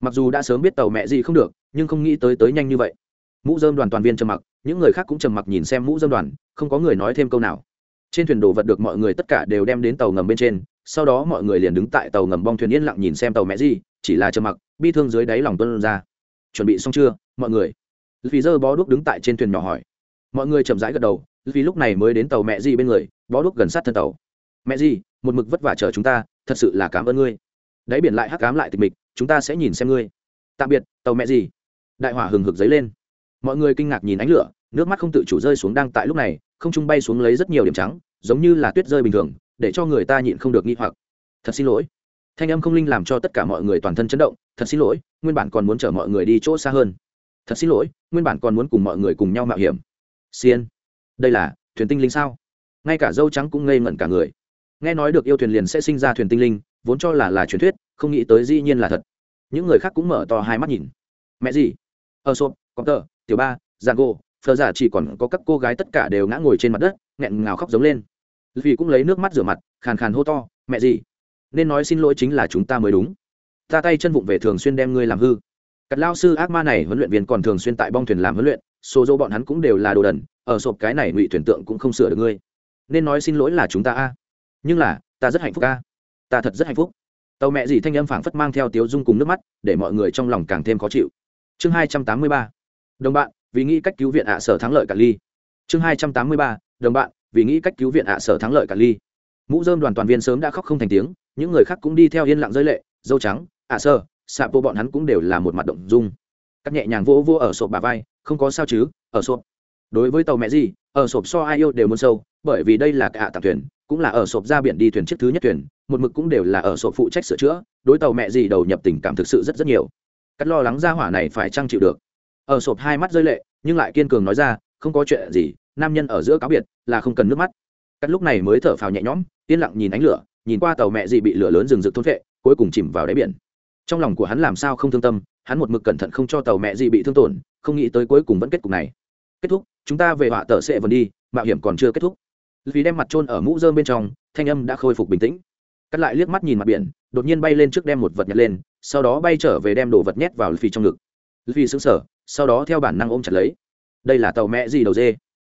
[SPEAKER 1] Mặc dù đã sớm biết tàu mẹ gì không được, nhưng không nghĩ tới tới nhanh như vậy. Mũ dơm đoàn toàn viên trầm mặc những người khác cũng trầm mặc nhìn xem mũ dân đoàn, không có người nói thêm câu nào. Trên thuyền đồ vật được mọi người tất cả đều đem đến tàu ngầm bên trên, sau đó mọi người liền đứng tại tàu ngầm bong thuyền yên lặng nhìn xem tàu mẹ gì, chỉ là trầm mặc, bi thương dưới đáy lòng tuân ra. Chuẩn bị xong chưa, mọi người? Vì giờ bó đuốc đứng tại trên thuyền nhỏ hỏi. Mọi người chậm rãi gật đầu vì lúc này mới đến tàu mẹ gì bên người, bó đuốc gần sát thân tàu. Mẹ gì, một mực vất vả chờ chúng ta, thật sự là cảm ơn ngươi. Đáy biển lại hắc cám lại tịch mịch, chúng ta sẽ nhìn xem ngươi. Tạm biệt, tàu mẹ gì? Đại hỏa hừng hực dấy lên. Mọi người kinh ngạc nhìn ánh lửa nước mắt không tự chủ rơi xuống đang tại lúc này, không trung bay xuống lấy rất nhiều điểm trắng, giống như là tuyết rơi bình thường, để cho người ta nhịn không được nghi hoặc. Thật xin lỗi. Thanh âm không linh làm cho tất cả mọi người toàn thân chấn động, thật xin lỗi, nguyên bản còn muốn chở mọi người đi chỗ xa hơn. Thật xin lỗi, nguyên bản còn muốn cùng mọi người cùng nhau mạo hiểm. Xiên. Đây là thuyền tinh linh sao? Ngay cả dâu trắng cũng ngây ngẩn cả người. Nghe nói được yêu thuyền liền sẽ sinh ra thuyền tinh linh, vốn cho là là truyền thuyết, không nghĩ tới dĩ nhiên là thật. Những người khác cũng mở to hai mắt nhìn. Mẹ gì? Ờ Ơ sộp có tờ, tiểu ba, giang gô phờ giả chỉ còn có các cô gái tất cả đều ngã ngồi trên mặt đất, nghẹn ngào khóc giống lên. Vì cũng lấy nước mắt rửa mặt, khàn khàn hô to, mẹ gì? Nên nói xin lỗi chính là chúng ta mới đúng. Ta tay chân vụng về thường xuyên đem ngươi làm hư. Cắt lao sư ác ma này huấn luyện viên còn thường xuyên tại bong thuyền làm huấn luyện, số dỗ bọn hắn cũng đều là đồ đần, ở sộp cái này ngụy thuyền tượng cũng không sửa được ngươi. Nên nói xin lỗi là chúng ta a. Nhưng là, ta rất hạnh phúc a. Ta thật rất hạnh phúc. Tàu mẹ gì thanh âm phảng phất mang theo tiếu dung cùng nước mắt, để mọi người trong lòng càng thêm khó chịu. Chương hai trăm tám mươi ba. Đồng bạn vì nghĩ cách cứu viện ạ sở thắng lợi cả ly. Chương hai trăm tám mươi ba, đồng bạn, vì nghĩ cách cứu viện ạ sở thắng lợi cả ly. Mũ dơm đoàn toàn viên sớm đã khóc không thành tiếng, những người khác cũng đi theo yên lặng rơi lệ, dâu trắng, ạ sơ xạ bộ bọn hắn cũng đều là một mặt động dung. Cắt nhẹ nhàng vỗ vỗ ở sộp bà vai, không có sao chứ, ở sộp. Đối với tàu mẹ gì, ở sộp so ai yêu đều muốn sâu, bởi vì đây là cả tạm thuyền, cũng là ở sộp ra biển đi thuyền chiếc thứ nhất thuyền, một mực cũng đều là ở sộp phụ trách sửa chữa, đối tàu mẹ gì đầu nhập tình cảm thực sự rất rất nhiều. Cắt lo lắng ra hỏa này phải trang chịu được. Ở sộp hai mắt rơi lệ nhưng lại kiên cường nói ra, không có chuyện gì, nam nhân ở giữa cáo biệt là không cần nước mắt. Cắt lúc này mới thở phào nhẹ nhõm, yên lặng nhìn ánh lửa, nhìn qua tàu mẹ gì bị lửa lớn rừng rực thôn vệ cuối cùng chìm vào đáy biển. Trong lòng của hắn làm sao không thương tâm, hắn một mực cẩn thận không cho tàu mẹ gì bị thương tổn, không nghĩ tới cuối cùng vẫn kết cục này. Kết thúc, chúng ta về họa tờ sẽ vần đi, mạo hiểm còn chưa kết thúc. Vì đem mặt trôn ở mũ rơm bên trong, thanh âm đã khôi phục bình tĩnh. Cắt lại liếc mắt nhìn mặt biển, đột nhiên bay lên trước đem một vật nhặt lên, sau đó bay trở về đem đồ vật nhét vào phì trong ngực vì xứng sở sau đó theo bản năng ôm chặt lấy. Đây là tàu mẹ gì đầu dê?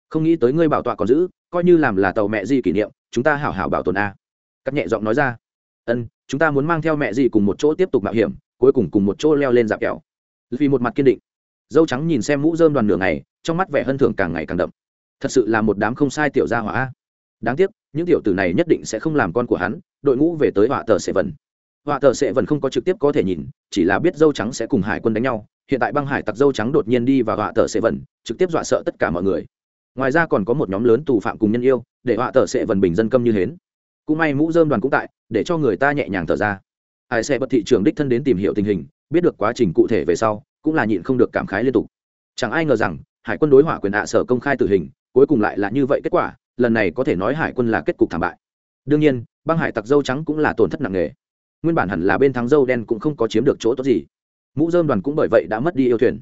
[SPEAKER 1] Không nghĩ tới ngươi bảo tọa còn giữ, coi như làm là tàu mẹ gì kỷ niệm, chúng ta hảo hảo bảo tồn a. Cắt nhẹ giọng nói ra. Ân, chúng ta muốn mang theo mẹ gì cùng một chỗ tiếp tục mạo hiểm, cuối cùng cùng một chỗ leo lên dạp kẹo. Vì một mặt kiên định. Dâu trắng nhìn xem mũ dơm đoàn nửa ngày, trong mắt vẻ hân thưởng càng ngày càng đậm. Thật sự là một đám không sai tiểu gia hỏa đáng tiếc, những tiểu tử này nhất định sẽ không làm con của hắn, đội ngũ về tới họa tờ sệ vần họa tờ sệ vần không có trực tiếp có thể nhìn, chỉ là biết dâu trắng sẽ cùng hải quân đánh nhau hiện tại băng hải tặc dâu trắng đột nhiên đi và họa tờ sẽ vần, trực tiếp dọa sợ tất cả mọi người. Ngoài ra còn có một nhóm lớn tù phạm cùng nhân yêu, để họa tờ sẽ vần bình dân câm như hến. Cũng may mũ dơm đoàn cũng tại, để cho người ta nhẹ nhàng thở ra. Ai sẽ bật thị trường đích thân đến tìm hiểu tình hình, biết được quá trình cụ thể về sau, cũng là nhịn không được cảm khái liên tục. Chẳng ai ngờ rằng, hải quân đối hỏa quyền hạ sở công khai tử hình, cuối cùng lại là như vậy kết quả, lần này có thể nói hải quân là kết cục thảm bại. Đương nhiên, băng hải tặc dâu trắng cũng là tổn thất nặng nề. Nguyên bản hẳn là bên thắng dâu đen cũng không có chiếm được chỗ tốt gì mũ dơm đoàn cũng bởi vậy đã mất đi yêu thuyền.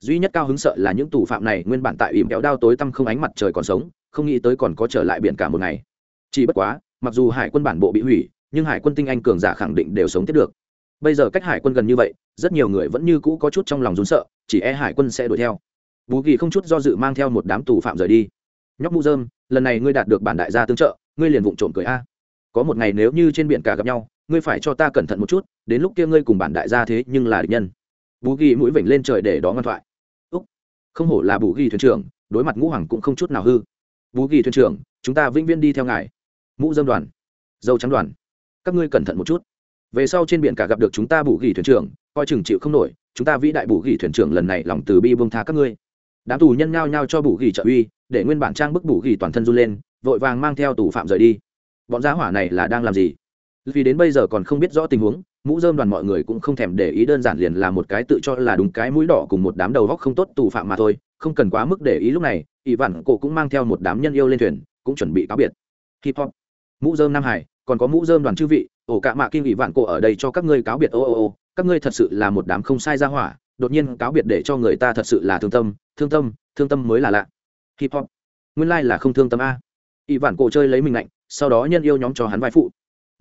[SPEAKER 1] Duy nhất cao hứng sợ là những tù phạm này nguyên bản tại ỉm kéo đao tối tăm không ánh mặt trời còn sống, không nghĩ tới còn có trở lại biển cả một ngày. Chỉ bất quá, mặc dù hải quân bản bộ bị hủy, nhưng hải quân tinh anh cường giả khẳng định đều sống tiếp được. Bây giờ cách hải quân gần như vậy, rất nhiều người vẫn như cũ có chút trong lòng rún sợ, chỉ e hải quân sẽ đuổi theo. Bú kỳ không chút do dự mang theo một đám tù phạm rời đi. Nhóc mũ dơm, lần này ngươi đạt được bản đại gia tương trợ, ngươi liền vụng trộm cười a. Có một ngày nếu như trên biển cả gặp nhau ngươi phải cho ta cẩn thận một chút, đến lúc kia ngươi cùng bản đại gia thế nhưng là địch nhân. Bù ghi mũi vểnh lên trời để đó ngoan thoại. Úc. Không hổ là bú ghi thuyền trưởng, đối mặt ngũ hoàng cũng không chút nào hư. Bù ghi thuyền trưởng, chúng ta vĩnh viễn đi theo ngài. Mũ dâm đoàn. Dâu trắng đoàn. Các ngươi cẩn thận một chút. Về sau trên biển cả gặp được chúng ta bù ghi thuyền trưởng, coi chừng chịu không nổi, chúng ta vĩ đại bù ghi thuyền trưởng lần này lòng từ bi bông tha các ngươi. Đám tù nhân nhao nhao cho bù ghi trợ uy, để nguyên bản trang bức bù ghi toàn thân run lên, vội vàng mang theo tù phạm rời đi. Bọn giá hỏa này là đang làm gì? Vì đến bây giờ còn không biết rõ tình huống, mũ dơm đoàn mọi người cũng không thèm để ý đơn giản liền là một cái tự cho là đúng cái mũi đỏ cùng một đám đầu góc không tốt tù phạm mà thôi, không cần quá mức để ý lúc này, ỷ vạn cổ cũng mang theo một đám nhân yêu lên thuyền, cũng chuẩn bị cáo biệt. Hip hop. Mũ dơm nam hải, còn có mũ dơm đoàn chư vị, ổ cả mạ kinh ỷ vạn cổ ở đây cho các ngươi cáo biệt, ô ô ô, các ngươi thật sự là một đám không sai ra hỏa, đột nhiên cáo biệt để cho người ta thật sự là thương tâm thương tâm thương tâm mới là lạ. Hip hop. Nguyên lai、like、là không thương tâm a. Ỷ vạn cổ chơi lấy mình lạnh, sau đó nhân yêu nhóm cho hắn vai phụ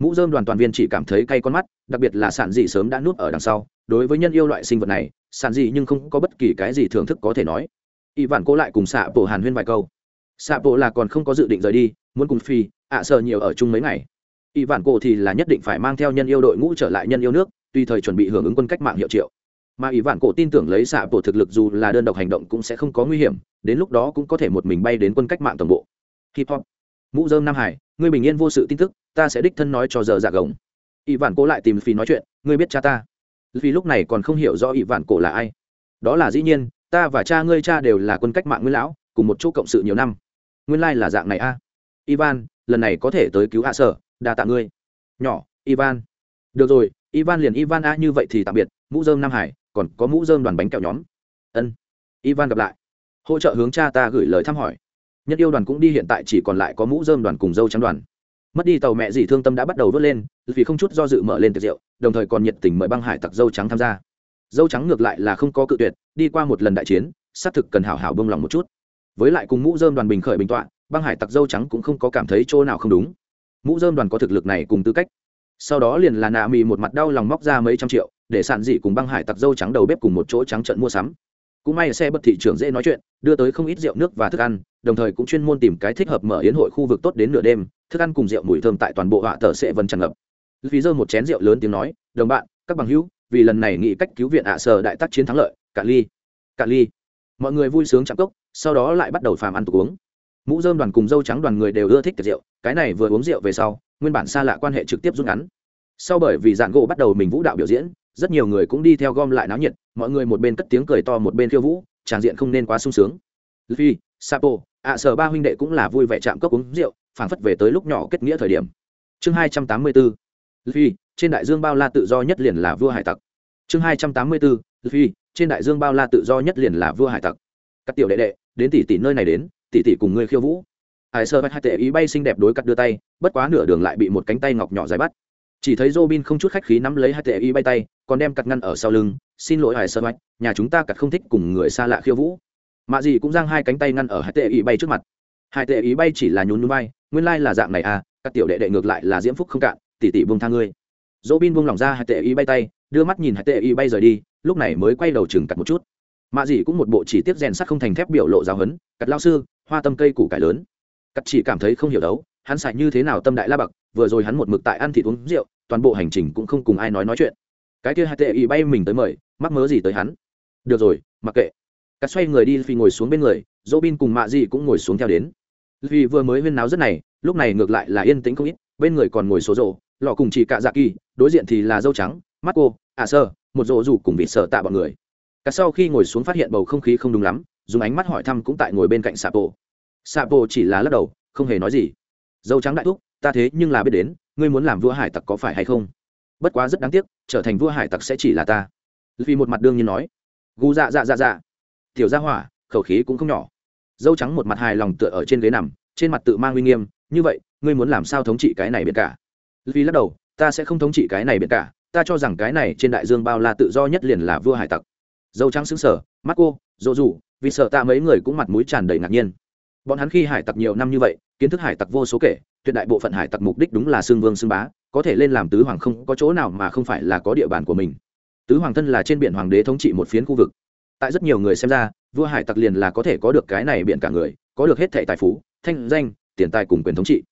[SPEAKER 1] mũ dơm đoàn toàn viên chỉ cảm thấy cay con mắt, đặc biệt là sản dị sớm đã nuốt ở đằng sau. Đối với nhân yêu loại sinh vật này sản dị nhưng không có bất kỳ cái gì thưởng thức có thể nói. Y vạn Cố lại cùng xạ bộ hàn huyên vài câu. Xạ bộ là còn không có dự định rời đi, muốn cùng phi, ạ sợ nhiều ở chung mấy ngày. Y vạn cổ thì là nhất định phải mang theo nhân yêu đội ngũ trở lại nhân yêu nước, tùy thời chuẩn bị hưởng ứng quân cách mạng hiệu triệu. Mà y vạn cổ tin tưởng lấy xạ bộ thực lực dù là đơn độc hành động cũng sẽ không có nguy hiểm, đến lúc đó cũng có thể một mình bay đến quân cách mạng toàn bộ. Hip hop. Mũ dơm nam hải ngươi bình yên vô sự tin tức, ta sẽ đích thân nói cho giờ dạ gồng. Ỷ vạn cổ lại tìm phi nói chuyện, ngươi biết cha ta. Vì lúc này còn không hiểu rõ ỷ vạn cổ là ai. Đó là dĩ nhiên, ta và cha ngươi cha đều là quân cách mạng nguyên lão, cùng một chỗ cộng sự nhiều năm. Nguyên lai là dạng này a. Ivan, lần này có thể tới cứu hạ sở, đa tạ ngươi. Nhỏ, ivan. Được rồi, ivan liền ivan a như vậy thì tạm biệt, mũ dơm nam hải, còn có mũ dơm đoàn bánh kẹo nhóm. Ân. Ivan gặp lại. Hỗ trợ hướng cha ta gửi lời thăm hỏi nhất yêu đoàn cũng đi hiện tại chỉ còn lại có mũ dơm đoàn cùng dâu trắng đoàn. Mất đi tàu mẹ dì thương tâm đã bắt đầu vớt lên, vì không chút do dự mở lên tiệc rượu, đồng thời còn nhiệt tình mời băng hải tặc dâu trắng tham gia. Dâu trắng ngược lại là không có cự tuyệt, đi qua một lần đại chiến, xác thực cần hảo hảo bông lòng một chút. Với lại cùng mũ dơm đoàn bình khởi bình tọa, băng hải tặc dâu trắng cũng không có cảm thấy chỗ nào không đúng. Mũ dơm đoàn có thực lực này cùng tư cách. Sau đó liền là nạ mì một mặt đau lòng móc ra mấy trăm triệu, để sản dị cùng băng hải tặc dâu trắng đầu bếp cùng một chỗ trắng trận mua sắm cũng may xe bất thị trường dễ nói chuyện, đưa tới không ít rượu nước và thức ăn, đồng thời cũng chuyên môn tìm cái thích hợp mở yến hội khu vực tốt đến nửa đêm, thức ăn cùng rượu mùi thơm tại toàn bộ họa tờ sẽ vân tràn ngập. Vì dơ một chén rượu lớn tiếng nói, đồng bạn, các bằng hữu, vì lần này nghĩ cách cứu viện ạ sở đại tác chiến thắng lợi cả ly cả ly. Mọi người vui sướng chạm cốc, sau đó lại bắt đầu phàm ăn tục uống. Mũ dơm đoàn cùng dâu trắng đoàn người đều ưa thích tiệc rượu, cái này vừa uống rượu về sau, nguyên bản xa lạ quan hệ trực tiếp rút ngắn. Sau bởi vì dạn gỗ bắt đầu mình vũ đạo biểu diễn rất nhiều người cũng đi theo gom lại náo nhiệt mọi người một bên cất tiếng cười to một bên khiêu vũ tràng diện không nên quá sung sướng. Luffy, sapo ạ sở ba huynh đệ cũng là vui vẻ chạm cốc uống rượu phảng phất về tới lúc nhỏ kết nghĩa thời điểm. Chương 284 Luffy trên đại dương bao la tự do nhất liền là vua hải tặc. Chương 284 Luffy trên đại dương bao la tự do nhất liền là vua hải tặc. Các tiểu đệ đệ đến tỷ tỷ nơi này đến tỷ tỷ cùng ngươi khiêu vũ. Hải sơ hai tệ ý bay xinh đẹp đối cắt đưa tay bất quá nửa đường lại bị một cánh tay ngọc nhỏ dài bắt chỉ thấy robin không chút khách khí nắm lấy hai tệ y bay tay, còn đem cặt ngăn ở sau lưng, xin lỗi, hải sơ mạch nhà chúng ta cặt không thích cùng người xa lạ khiêu vũ. Mạ gì cũng giang hai cánh tay ngăn ở hai tệ y bay trước mặt. Hai tệ y bay chỉ là nhún nhún bay nguyên lai là dạng này à các tiểu đệ đệ ngược lại là diễm phúc không cạn, tỷ tỷ buông tha ngươi. Robin buông lỏng ra hai tệ y bay tay, đưa mắt nhìn hai tệ y bay rời đi, lúc này mới quay đầu chừng cặt một chút. Mạ gì cũng một bộ chỉ tiếp rèn sắt không thành thép biểu lộ giáo hấn cặt lao sư, hoa tâm cây củ cải lớn. Cặt chỉ cảm thấy không hiểu đấu hắn xài như thế nào tâm đại la bậc vừa rồi hắn một mực tại ăn thịt uống rượu, toàn bộ hành trình cũng không cùng ai nói nói chuyện. Cái kia hai tệ y bay mình tới mời, mắc mớ gì tới hắn? Được rồi, mặc kệ. Cắt xoay người đi phi ngồi xuống bên người dỗ bin cùng mạ dị cũng ngồi xuống theo đến. Vì vừa mới huyên náo rất này, lúc này ngược lại là yên tĩnh không ít, bên người còn ngồi số rộ lọ cùng chỉ cạ dạ kỳ, đối diện thì là dâu trắng, mắt cô à sơ, một rộ rủ cùng vị sợ tạ bọn người. Cả sau khi ngồi xuống phát hiện bầu không khí không đúng lắm, dùng ánh mắt hỏi thăm cũng tại ngồi bên cạnh sapo. Sapo chỉ là lắc đầu, không hề nói gì dâu trắng đại thúc, ta thế nhưng là biết đến, ngươi muốn làm vua hải tặc có phải hay không? Bất quá rất đáng tiếc, trở thành vua hải tặc sẽ chỉ là ta. Vì một mặt đương nhiên nói. Gu dạ dạ dạ dạ. Tiểu gia hỏa, khẩu khí cũng không nhỏ. Dâu trắng một mặt hài lòng tựa ở trên ghế nằm, trên mặt tự mang uy nghiêm, như vậy, ngươi muốn làm sao thống trị cái này biệt cả? Vì lắc đầu, ta sẽ không thống trị cái này biệt cả, ta cho rằng cái này trên đại dương bao la tự do nhất liền là vua hải tặc. Dâu trắng xứng sở mắt cô dỗ dù vì sợ ta mấy người cũng mặt mũi tràn đầy ngạc nhiên. Bọn hắn khi hải tặc nhiều năm như vậy kiến thức hải tặc vô số kể tuyệt đại bộ phận hải tặc mục đích đúng là xương vương xương bá có thể lên làm tứ hoàng không có chỗ nào mà không phải là có địa bàn của mình. Tứ hoàng thân là trên biển hoàng đế thống trị một phiến khu vực. Tại rất nhiều người xem ra vua hải tặc liền là có thể có được cái này biển cả người có được hết thệ tài phú thanh danh tiền tài cùng quyền thống trị.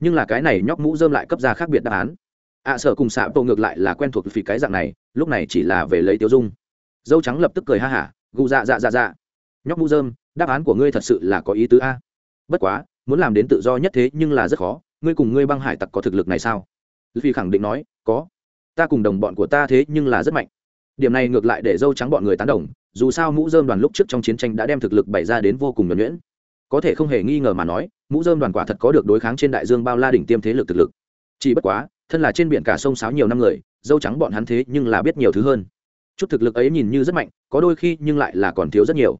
[SPEAKER 1] Nhưng là cái này nhóc mũ dơm lại cấp ra khác biệt đáp án. Ạ à, sợ cùng xạ bộ ngược lại là quen thuộc vì cái dạng này lúc này chỉ là về lấy tiêu dung. Dâu trắng lập tức cười ha hả gù dạ dạ dạ dạ. Nhóc mũ dơm đáp án của ngươi thật sự là có ý tứ a. Bất quá muốn làm đến tự do nhất thế nhưng là rất khó, ngươi cùng ngươi băng hải tặc có thực lực này sao? Vì khẳng định nói, có. Ta cùng đồng bọn của ta thế nhưng là rất mạnh. Điểm này ngược lại để dâu trắng bọn người tán đồng, dù sao mũ dơm đoàn lúc trước trong chiến tranh đã đem thực lực bày ra đến vô cùng nhuẩn nhuyễn. Có thể không hề nghi ngờ mà nói, mũ dơm đoàn quả thật có được đối kháng trên đại dương bao la đỉnh tiêm thế lực thực lực. Chỉ bất quá, thân là trên biển cả sông sáo nhiều năm người, dâu trắng bọn hắn thế nhưng là biết nhiều thứ hơn. Chút thực lực ấy nhìn như rất mạnh, có đôi khi nhưng lại là còn thiếu rất nhiều.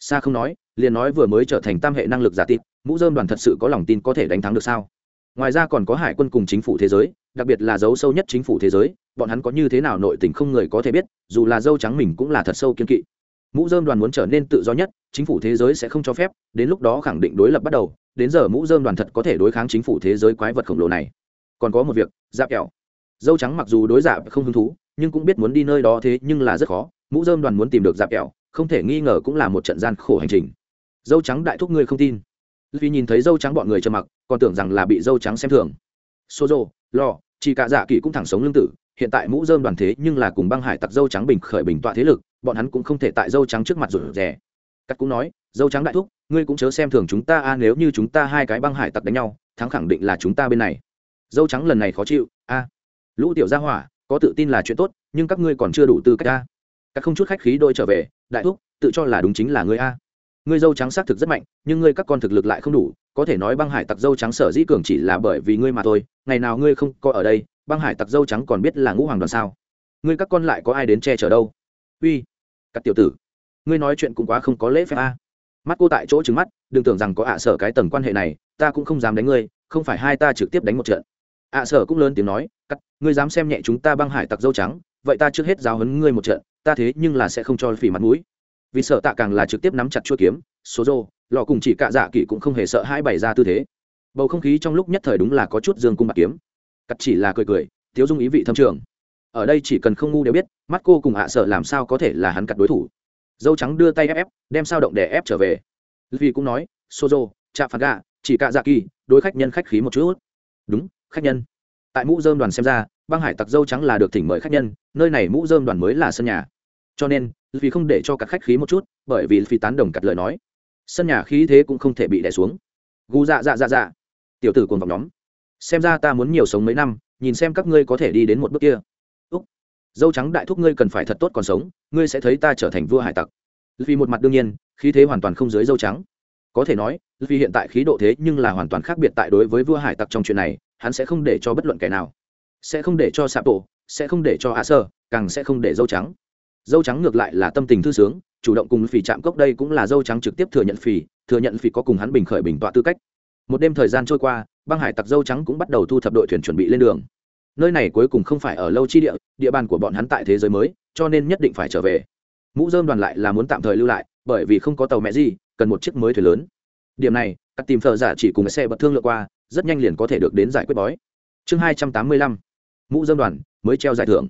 [SPEAKER 1] Xa không nói, liền nói vừa mới trở thành tam hệ năng lực giả tịp mũ dơm đoàn thật sự có lòng tin có thể đánh thắng được sao? Ngoài ra còn có hải quân cùng chính phủ thế giới, đặc biệt là dấu sâu nhất chính phủ thế giới, bọn hắn có như thế nào nội tình không người có thể biết, dù là dâu trắng mình cũng là thật sâu kiên kỵ. Mũ dơm đoàn muốn trở nên tự do nhất, chính phủ thế giới sẽ không cho phép, đến lúc đó khẳng định đối lập bắt đầu, đến giờ mũ dơm đoàn thật có thể đối kháng chính phủ thế giới quái vật khổng lồ này. Còn có một việc, giáp kẹo. Dâu trắng mặc dù đối giả không hứng thú, nhưng cũng biết muốn đi nơi đó thế nhưng là rất khó. Mũ dơm đoàn muốn tìm được giáp kẹo, không thể nghi ngờ cũng là một trận gian khổ hành trình. Dâu trắng đại thúc ngươi không tin vì nhìn thấy dâu trắng bọn người trầm mặc, còn tưởng rằng là bị dâu trắng xem thường. Xô rô lo chỉ cả dạ kỳ cũng thẳng sống lương tử, hiện tại mũ dơm đoàn thế nhưng là cùng băng hải tặc dâu trắng bình khởi bình tọa thế lực, bọn hắn cũng không thể tại dâu trắng trước mặt rủ rẻ cắt cũng nói, dâu trắng đại thúc, ngươi cũng chớ xem thường chúng ta a, nếu như chúng ta hai cái băng hải tặc đánh nhau, thắng khẳng định là chúng ta bên này. Dâu trắng lần này khó chịu, a, lũ tiểu gia hỏa, có tự tin là chuyện tốt, nhưng các ngươi còn chưa đủ tư cách a. Các không chút khách khí đôi trở về, đại thúc, tự cho là đúng chính là ngươi a ngươi dâu trắng xác thực rất mạnh, nhưng ngươi các con thực lực lại không đủ, có thể nói băng hải tặc dâu trắng sở dĩ cường chỉ là bởi vì ngươi mà thôi, ngày nào ngươi không có ở đây, băng hải tặc dâu trắng còn biết là ngũ hoàng đoàn sao? Ngươi các con lại có ai đến che chở đâu? Uy, các tiểu tử, ngươi nói chuyện cũng quá không có lễ phép a. Mắt cô tại chỗ trứng mắt, đừng tưởng rằng có ạ sở cái tầng quan hệ này, ta cũng không dám đánh ngươi, không phải hai ta trực tiếp đánh một trận. Ạ sở cũng lớn tiếng nói, cắt, ngươi dám xem nhẹ chúng ta băng hải tặc dâu trắng, vậy ta trước hết giáo hấn ngươi một trận, ta thế nhưng là sẽ không cho phỉ mặt mũi vì sợ tạ càng là trực tiếp nắm chặt chuôi kiếm, số rô, lò cùng chỉ cạ dạ kỳ cũng không hề sợ hai bày ra tư thế. Bầu không khí trong lúc nhất thời đúng là có chút dương cung bạc kiếm. Cắt chỉ là cười cười, thiếu dung ý vị thâm trường. Ở đây chỉ cần không ngu đều biết, mắt cô cùng hạ sợ làm sao có thể là hắn cặt đối thủ. Dâu trắng đưa tay ép ép, đem sao động để ép trở về. Vì cũng nói sozo chạ phạt gà chỉ cạ dạ kỳ đối khách nhân khách khí một chút. Đúng, khách nhân. Tại mũ dơm đoàn xem ra, băng hải tặc dâu trắng là được thỉnh mời khách nhân, nơi này mũ dơm đoàn mới là sân nhà cho nên, vì không để cho các khách khí một chút, bởi vì phi tán đồng cặt lời nói, sân nhà khí thế cũng không thể bị đè xuống. Gu dạ dạ dạ dạ. Tiểu tử cùng vọng nhóm. Xem ra ta muốn nhiều sống mấy năm, nhìn xem các ngươi có thể đi đến một bước kia. Úc. Dâu trắng đại thúc ngươi cần phải thật tốt còn sống, ngươi sẽ thấy ta trở thành vua hải tặc. Vì một mặt đương nhiên, khí thế hoàn toàn không dưới dâu trắng. Có thể nói vì hiện tại khí độ thế nhưng là hoàn toàn khác biệt tại đối với vua hải tặc trong chuyện này, hắn sẽ không để cho bất luận kẻ nào. Sẽ không để cho sạp tổ sẽ không để cho á sơ càng sẽ không để dâu trắng dâu trắng ngược lại là tâm tình thư sướng, chủ động cùng phỉ chạm cốc đây cũng là dâu trắng trực tiếp thừa nhận phỉ, thừa nhận phỉ có cùng hắn bình khởi bình tọa tư cách. Một đêm thời gian trôi qua, băng hải tặc dâu trắng cũng bắt đầu thu thập đội thuyền chuẩn bị lên đường. Nơi này cuối cùng không phải ở lâu chi địa địa bàn của bọn hắn tại thế giới mới, cho nên nhất định phải trở về. Mũ dơm đoàn lại là muốn tạm thời lưu lại, bởi vì không có tàu mẹ gì, cần một chiếc mới thuyền lớn. Điểm này, các tìm thợ giả chỉ cùng xe bật thương lượt qua, rất nhanh liền có thể được đến giải quyết bói. Chương hai trăm tám mươi lăm, mũ dơm đoàn mới treo giải thưởng.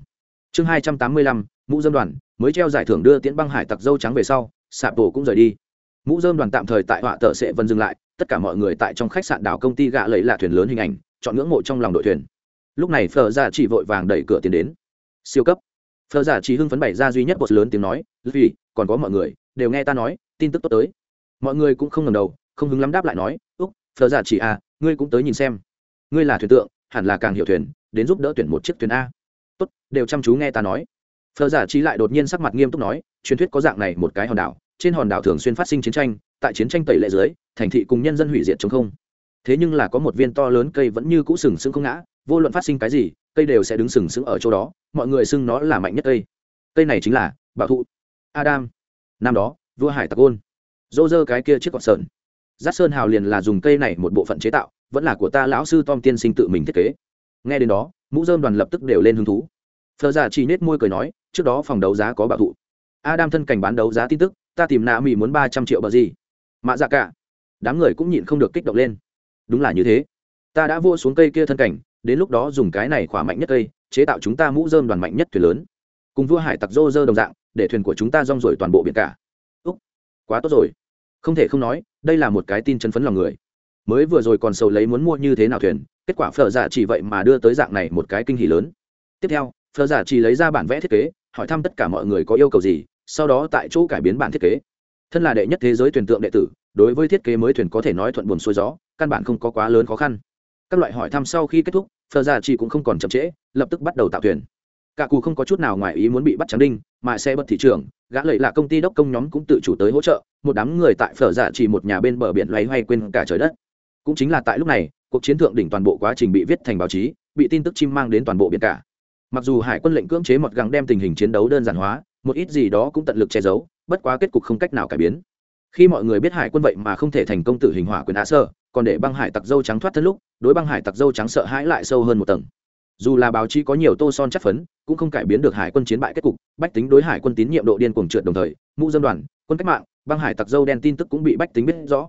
[SPEAKER 1] Chương hai trăm tám mươi lăm, mũ dơm đoàn mới treo giải thưởng đưa tiễn băng hải tặc dâu trắng về sau, sạp tổ cũng rời đi. Mũ dơm đoàn tạm thời tại họa tờ sẽ vân dừng lại, tất cả mọi người tại trong khách sạn đảo công ty gạ lấy là thuyền lớn hình ảnh, chọn ngưỡng mộ trong lòng đội thuyền. Lúc này phờ ra dạ chỉ vội vàng đẩy cửa tiến đến. Siêu cấp. Phờ giả dạ chỉ hưng phấn bày ra duy nhất một lớn tiếng nói vì còn có mọi người, đều nghe ta nói, tin tức tốt tới. Mọi người cũng không ngầm đầu, không hứng lắm đáp lại nói, úc phờ giả dạ chỉ à ngươi cũng tới nhìn xem. Ngươi là thuyền tượng, hẳn là càng hiểu thuyền, đến giúp đỡ tuyển một chiếc thuyền a. Tốt, đều chăm chú nghe ta nói phờ giả trí lại đột nhiên sắc mặt nghiêm túc nói, truyền thuyết có dạng này một cái hòn đảo, trên hòn đảo thường xuyên phát sinh chiến tranh, tại chiến tranh tẩy lệ dưới, thành thị cùng nhân dân hủy diệt chống không. Thế nhưng là có một viên to lớn cây vẫn như cũ sừng sững không ngã, vô luận phát sinh cái gì, cây đều sẽ đứng sừng sững ở chỗ đó, mọi người xưng nó là mạnh nhất cây. Cây này chính là bảo thụ. Adam. Năm đó, vua hải tặc ôn. Dô dơ cái kia chiếc cọt sơn giác sơn hào liền là dùng cây này một bộ phận chế tạo, vẫn là của ta lão sư tom tiên sinh tự mình thiết kế. Nghe đến đó, mũ dơm đoàn lập tức đều lên hứng thú phờ giả chỉ nết môi cười nói, trước đó phòng đấu giá có bảo thụ adam thân cảnh bán đấu giá tin tức, ta tìm nạ mỹ muốn ba trăm triệu bờ gì. Mạ dạ cả. Đám người cũng nhịn không được kích động lên. Đúng là như thế. Ta đã vua xuống cây kia thân cảnh, đến lúc đó dùng cái này khỏa mạnh nhất cây, chế tạo chúng ta mũ dơm đoàn mạnh nhất thuyền lớn. Cùng vua hải tặc rô rơ đồng dạng, để thuyền của chúng ta rong rồi toàn bộ biển cả. Úc, quá tốt rồi. Không thể không nói, đây là một cái tin chân phấn lòng người. Mới vừa rồi còn sầu lấy muốn mua như thế nào thuyền, kết quả phở Dạ chỉ vậy mà đưa tới dạng này một cái kinh hỉ lớn. Tiếp theo phở giả chỉ lấy ra bản vẽ thiết kế, hỏi thăm tất cả mọi người có yêu cầu gì, sau đó tại chỗ cải biến bản thiết kế. Thân là đệ nhất thế giới thuyền tượng đệ tử, đối với thiết kế mới thuyền có thể nói thuận buồn xuôi gió, căn bản không có quá lớn khó khăn. Các loại hỏi thăm sau khi kết thúc phờ giả chỉ cũng không còn chậm trễ, lập tức bắt đầu tạo thuyền. Cả cù không có chút nào ngoài ý muốn bị bắt trắng đinh, mà xe bật thị trường, gã lợi là công ty đốc công nhóm cũng tự chủ tới hỗ trợ, một đám người tại phở dạ chỉ một nhà bên bờ biển loay hoay quên cả trời đất. Cũng chính là tại lúc này, cuộc chiến thượng đỉnh toàn bộ quá trình bị viết thành báo chí, bị tin tức chim mang đến toàn bộ biển cả mặc dù hải quân lệnh cưỡng chế một gắng đem tình hình chiến đấu đơn giản hóa, một ít gì đó cũng tận lực che giấu, bất quá kết cục không cách nào cải biến. Khi mọi người biết hải quân vậy mà không thể thành công tự hình hỏa quyền á sơ còn để băng hải tặc dâu trắng thoát thân lúc, đối băng hải tặc dâu trắng sợ hãi lại sâu hơn một tầng. Dù là báo chí có nhiều tô son chất phấn, cũng không cải biến được hải quân chiến bại kết cục, bách tính đối hải quân tín nhiệm độ điên cuồng trượt đồng thời, mũ dâm đoàn, quân cách mạng, băng hải tặc dâu đen tin tức cũng bị bách tính biết rõ.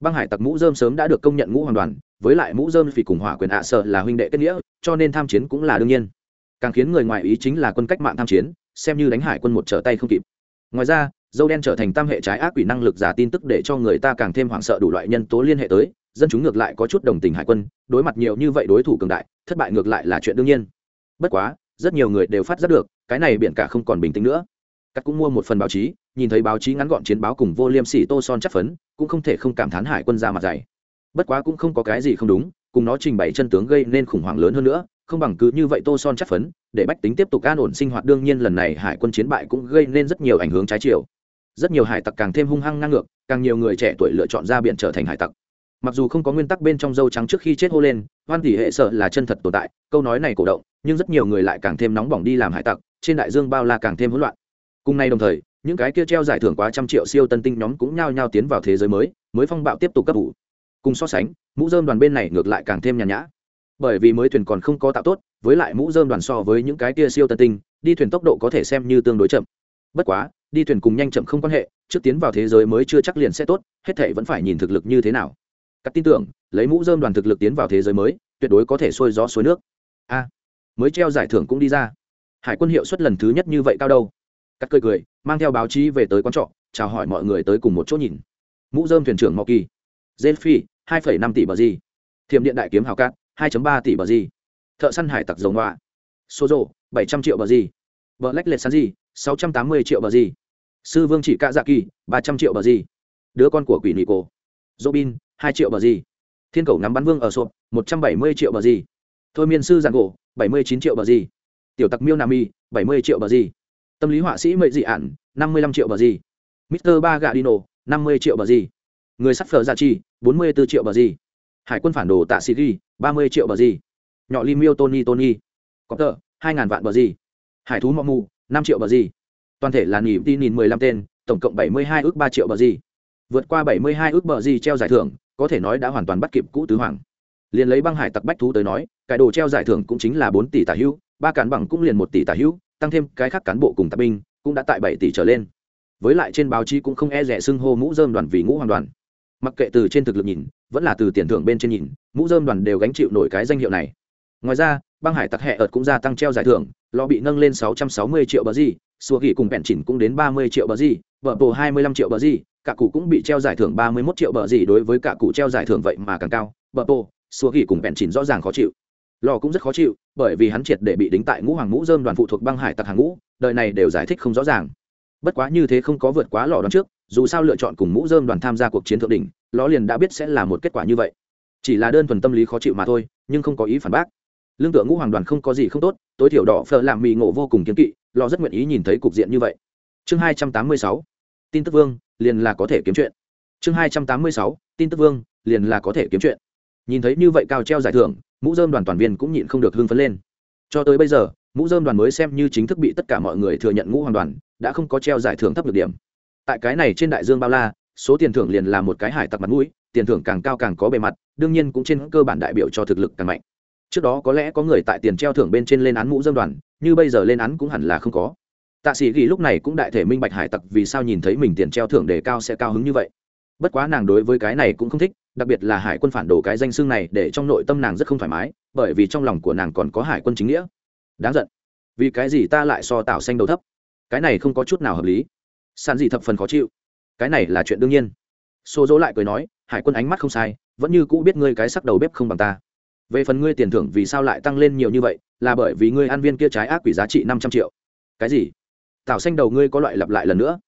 [SPEAKER 1] Băng hải tặc mũ dơm sớm đã được công nhận ngũ hoàn đoàn, với lại mũ dơm vì cùng hỏa quyền ạ sợ là huynh đệ kết nghĩa, cho nên tham chiến cũng là đương nhiên càng khiến người ngoài ý chính là quân cách mạng tham chiến, xem như đánh hải quân một trở tay không kịp. Ngoài ra, dâu đen trở thành tam hệ trái ác quỷ năng lực giả tin tức để cho người ta càng thêm hoảng sợ đủ loại nhân tố liên hệ tới, dân chúng ngược lại có chút đồng tình hải quân, đối mặt nhiều như vậy đối thủ cường đại, thất bại ngược lại là chuyện đương nhiên. Bất quá, rất nhiều người đều phát giác được, cái này biển cả không còn bình tĩnh nữa. Cắt cũng mua một phần báo chí, nhìn thấy báo chí ngắn gọn chiến báo cùng vô liêm sỉ tô son chắc phấn, cũng không thể không cảm thán hải quân ra mặt dày. Bất quá cũng không có cái gì không đúng, cùng nó trình bày chân tướng gây nên khủng hoảng lớn hơn nữa không bằng cứ như vậy tô son chắc phấn, để bách tính tiếp tục an ổn sinh hoạt. Đương nhiên lần này hải quân chiến bại cũng gây nên rất nhiều ảnh hưởng trái chiều. Rất nhiều hải tặc càng thêm hung hăng ngang ngược, càng nhiều người trẻ tuổi lựa chọn ra biển trở thành hải tặc. Mặc dù không có nguyên tắc bên trong dâu trắng trước khi chết hô lên, hoan tỷ hệ sợ là chân thật tồn tại, câu nói này cổ động, nhưng rất nhiều người lại càng thêm nóng bỏng đi làm hải tặc, trên đại dương bao la càng thêm hỗn loạn. Cùng nay đồng thời, những cái kia treo giải thưởng quá trăm triệu siêu tân tinh nhóm cũng nhao nhao tiến vào thế giới mới mới phong bạo tiếp tục cấp ủ cùng so sánh, mũ dơm đoàn bên này ngược lại càng thêm nhàn nhã bởi vì mới thuyền còn không có tạo tốt, với lại mũ dơm đoàn so với những cái kia siêu tân tinh, đi thuyền tốc độ có thể xem như tương đối chậm. Bất quá, đi thuyền cùng nhanh chậm không quan hệ, trước tiến vào thế giới mới chưa chắc liền sẽ tốt, hết thể vẫn phải nhìn thực lực như thế nào. Các tin tưởng, lấy mũ dơm đoàn thực lực tiến vào thế giới mới, tuyệt đối có thể xuôi gió suối nước. A, mới treo giải thưởng cũng đi ra. Hải quân hiệu suất lần thứ nhất như vậy cao đâu? Cắt cười cười, mang theo báo chí về tới quán trọ, chào hỏi mọi người tới cùng một chỗ nhìn. Mũ dơm thuyền trưởng mò kỳ dê phi hai năm tỷ bờ gì? Thiềm điện đại kiếm hào cát. 2.3 tỷ bờ gì thợ săn hải tặc dầu ngoạ số rộ 700 triệu bờ gì Bờ lách lệch săn gì 680 triệu bờ gì sư vương chỉ cạ dạ kỳ 300 triệu bờ gì đứa con của quỷ nị cổ robin 2 triệu bờ gì thiên cầu nắm bắn vương ở sộp 170 triệu bờ gì thôi miên sư giảng gỗ 79 triệu bờ gì tiểu tặc miêu nam mi 70 triệu bờ gì tâm lý họa sĩ mệ dị ản 55 triệu bờ gì mister ba gà nổ 50 triệu bờ gì người sắt phở giả chi 44 triệu bờ gì hải quân phản đồ tạ sĩ ghi, ba mươi triệu bờ gì. Nhọ li miêu tony tony. Có tờ, hai ngàn vạn bờ gì. Hải thú mọ mù, năm triệu bờ gì. Toàn thể là nỉ tin nhìn mười lăm tên, tổng cộng bảy mươi hai ước ba triệu bờ gì. Vượt qua bảy mươi hai ước bờ gì treo giải thưởng, có thể nói đã hoàn toàn bắt kịp cũ tứ hoàng. Liền lấy băng hải tặc bách thú tới nói, cái đồ treo giải thưởng cũng chính là bốn tỷ tả hữu, ba cán bằng cũng liền một tỷ tả hữu, tăng thêm cái khác cán bộ cùng tạp binh cũng đã tại bảy tỷ trở lên. Với lại trên báo chí cũng không e rẻ xưng hô mũ dơm đoàn vì ngũ hoàng đoàn mặc kệ từ trên thực lực nhìn, vẫn là từ tiền thưởng bên trên nhìn, mũ dơm đoàn đều gánh chịu nổi cái danh hiệu này. Ngoài ra, băng hải tặc hẹ ợt cũng gia tăng treo giải thưởng lò bị nâng lên 660 triệu bờ gì xua ghi cùng bẹn chỉnh cũng đến 30 triệu bờ gì vợ bồ 25 triệu bờ gì, cả cụ cũng bị treo giải thưởng 31 triệu bờ gì đối với cả cụ treo giải thưởng vậy mà càng cao vợ bồ xua ghi cùng bẹn chỉnh rõ ràng khó chịu. Lò cũng rất khó chịu, bởi vì hắn triệt để bị đính tại ngũ hoàng ngũ dơm đoàn phụ thuộc băng hải tặc hàng ngũ, đời này đều giải thích không rõ ràng. Bất quá như thế không có vượt quá lò đón trước dù sao lựa chọn cùng mũ dơm đoàn tham gia cuộc chiến thượng đỉnh, ló liền đã biết sẽ là một kết quả như vậy. Chỉ là đơn thuần tâm lý khó chịu mà thôi, nhưng không có ý phản bác. Lương tựa ngũ hoàng đoàn không có gì không tốt, tối thiểu đỏ phở làm mì ngộ vô cùng kiếm kỵ lò rất nguyện ý nhìn thấy cục diện như vậy. Chương hai trăm tám mươi sáu, tin tức vương, liền là có thể kiếm chuyện. Chương hai trăm tám mươi sáu, tin tức vương, liền là có thể kiếm chuyện. Nhìn thấy như vậy cao treo giải thưởng, mũ dơm đoàn toàn viên cũng nhịn không được hưng phấn lên. Cho tới bây giờ, mũ dơm đoàn mới xem như chính thức bị tất cả mọi người thừa nhận ngũ hoàng đoàn, đã không có treo giải thưởng thấp được điểm tại cái này trên đại dương bao la, số tiền thưởng liền là một cái hải tặc mặt mũi, tiền thưởng càng cao càng có bề mặt, đương nhiên cũng trên cơ bản đại biểu cho thực lực càng mạnh. Trước đó có lẽ có người tại tiền treo thưởng bên trên lên án mũ dâm đoàn, như bây giờ lên án cũng hẳn là không có. Tạ sĩ ghi lúc này cũng đại thể minh bạch hải tặc vì sao nhìn thấy mình tiền treo thưởng đề cao sẽ cao hứng như vậy. Bất quá nàng đối với cái này cũng không thích, đặc biệt là hải quân phản đồ cái danh xương này để trong nội tâm nàng rất không thoải mái, bởi vì trong lòng của nàng còn có hải quân chính nghĩa. Đáng giận. Vì cái gì ta lại so tạo xanh đầu thấp? Cái này không có chút nào hợp lý sàn gì thập phần khó chịu. Cái này là chuyện đương nhiên. Xô dỗ lại cười nói, hải quân ánh mắt không sai, vẫn như cũ biết ngươi cái sắc đầu bếp không bằng ta. Về phần ngươi tiền thưởng vì sao lại tăng lên nhiều như vậy, là bởi vì ngươi ăn viên kia trái ác quỷ giá trị năm trăm triệu. Cái gì? Tảo xanh đầu ngươi có loại lặp lại lần nữa?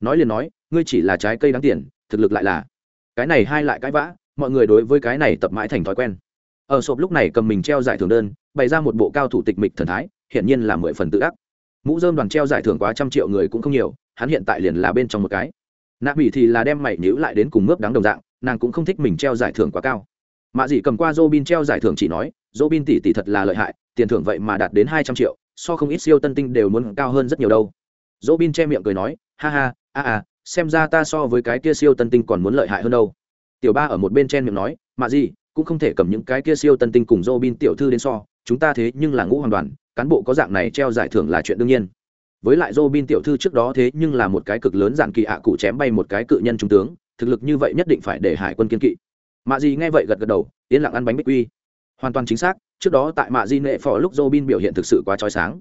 [SPEAKER 1] Nói liền nói, ngươi chỉ là trái cây đáng tiền, thực lực lại là. Cái này hai lại cãi vã, mọi người đối với cái này tập mãi thành thói quen. Ở sộp lúc này cầm mình treo giải thưởng đơn, bày ra một bộ cao thủ tịch mịch thần thái, hiển nhiên là mười phần tự ác mũ dơm đoàn treo giải thưởng quá trăm triệu người cũng không nhiều, hắn hiện tại liền là bên trong một cái. Nạ mỹ thì là đem mày nhữ lại đến cùng mướp đáng đồng dạng, nàng cũng không thích mình treo giải thưởng quá cao. Mạ dị cầm qua dô bin treo giải thưởng chỉ nói dô bin tỷ tỷ thật là lợi hại, tiền thưởng vậy mà đạt đến hai trăm triệu, so không ít siêu tân tinh đều muốn cao hơn rất nhiều đâu. Dô bin che miệng cười nói, ha ha, a a, xem ra ta so với cái kia siêu tân tinh còn muốn lợi hại hơn đâu. Tiểu ba ở một bên chen miệng nói, mạ dị, cũng không thể cầm những cái kia siêu tân tinh cùng dô bin tiểu thư đến so, chúng ta thế nhưng là ngũ hoàn đoàn cán bộ có dạng này treo giải thưởng là chuyện đương nhiên. Với lại Robin tiểu thư trước đó thế nhưng là một cái cực lớn dạng kỳ ạ cụ chém bay một cái cự nhân trung tướng, thực lực như vậy nhất định phải để hải quân kiên kỵ. Mạ di nghe vậy gật gật đầu, yên lặng ăn bánh bích quy. Hoàn toàn chính xác, trước đó tại mạ di nệ phò lúc Robin biểu hiện thực sự quá chói sáng.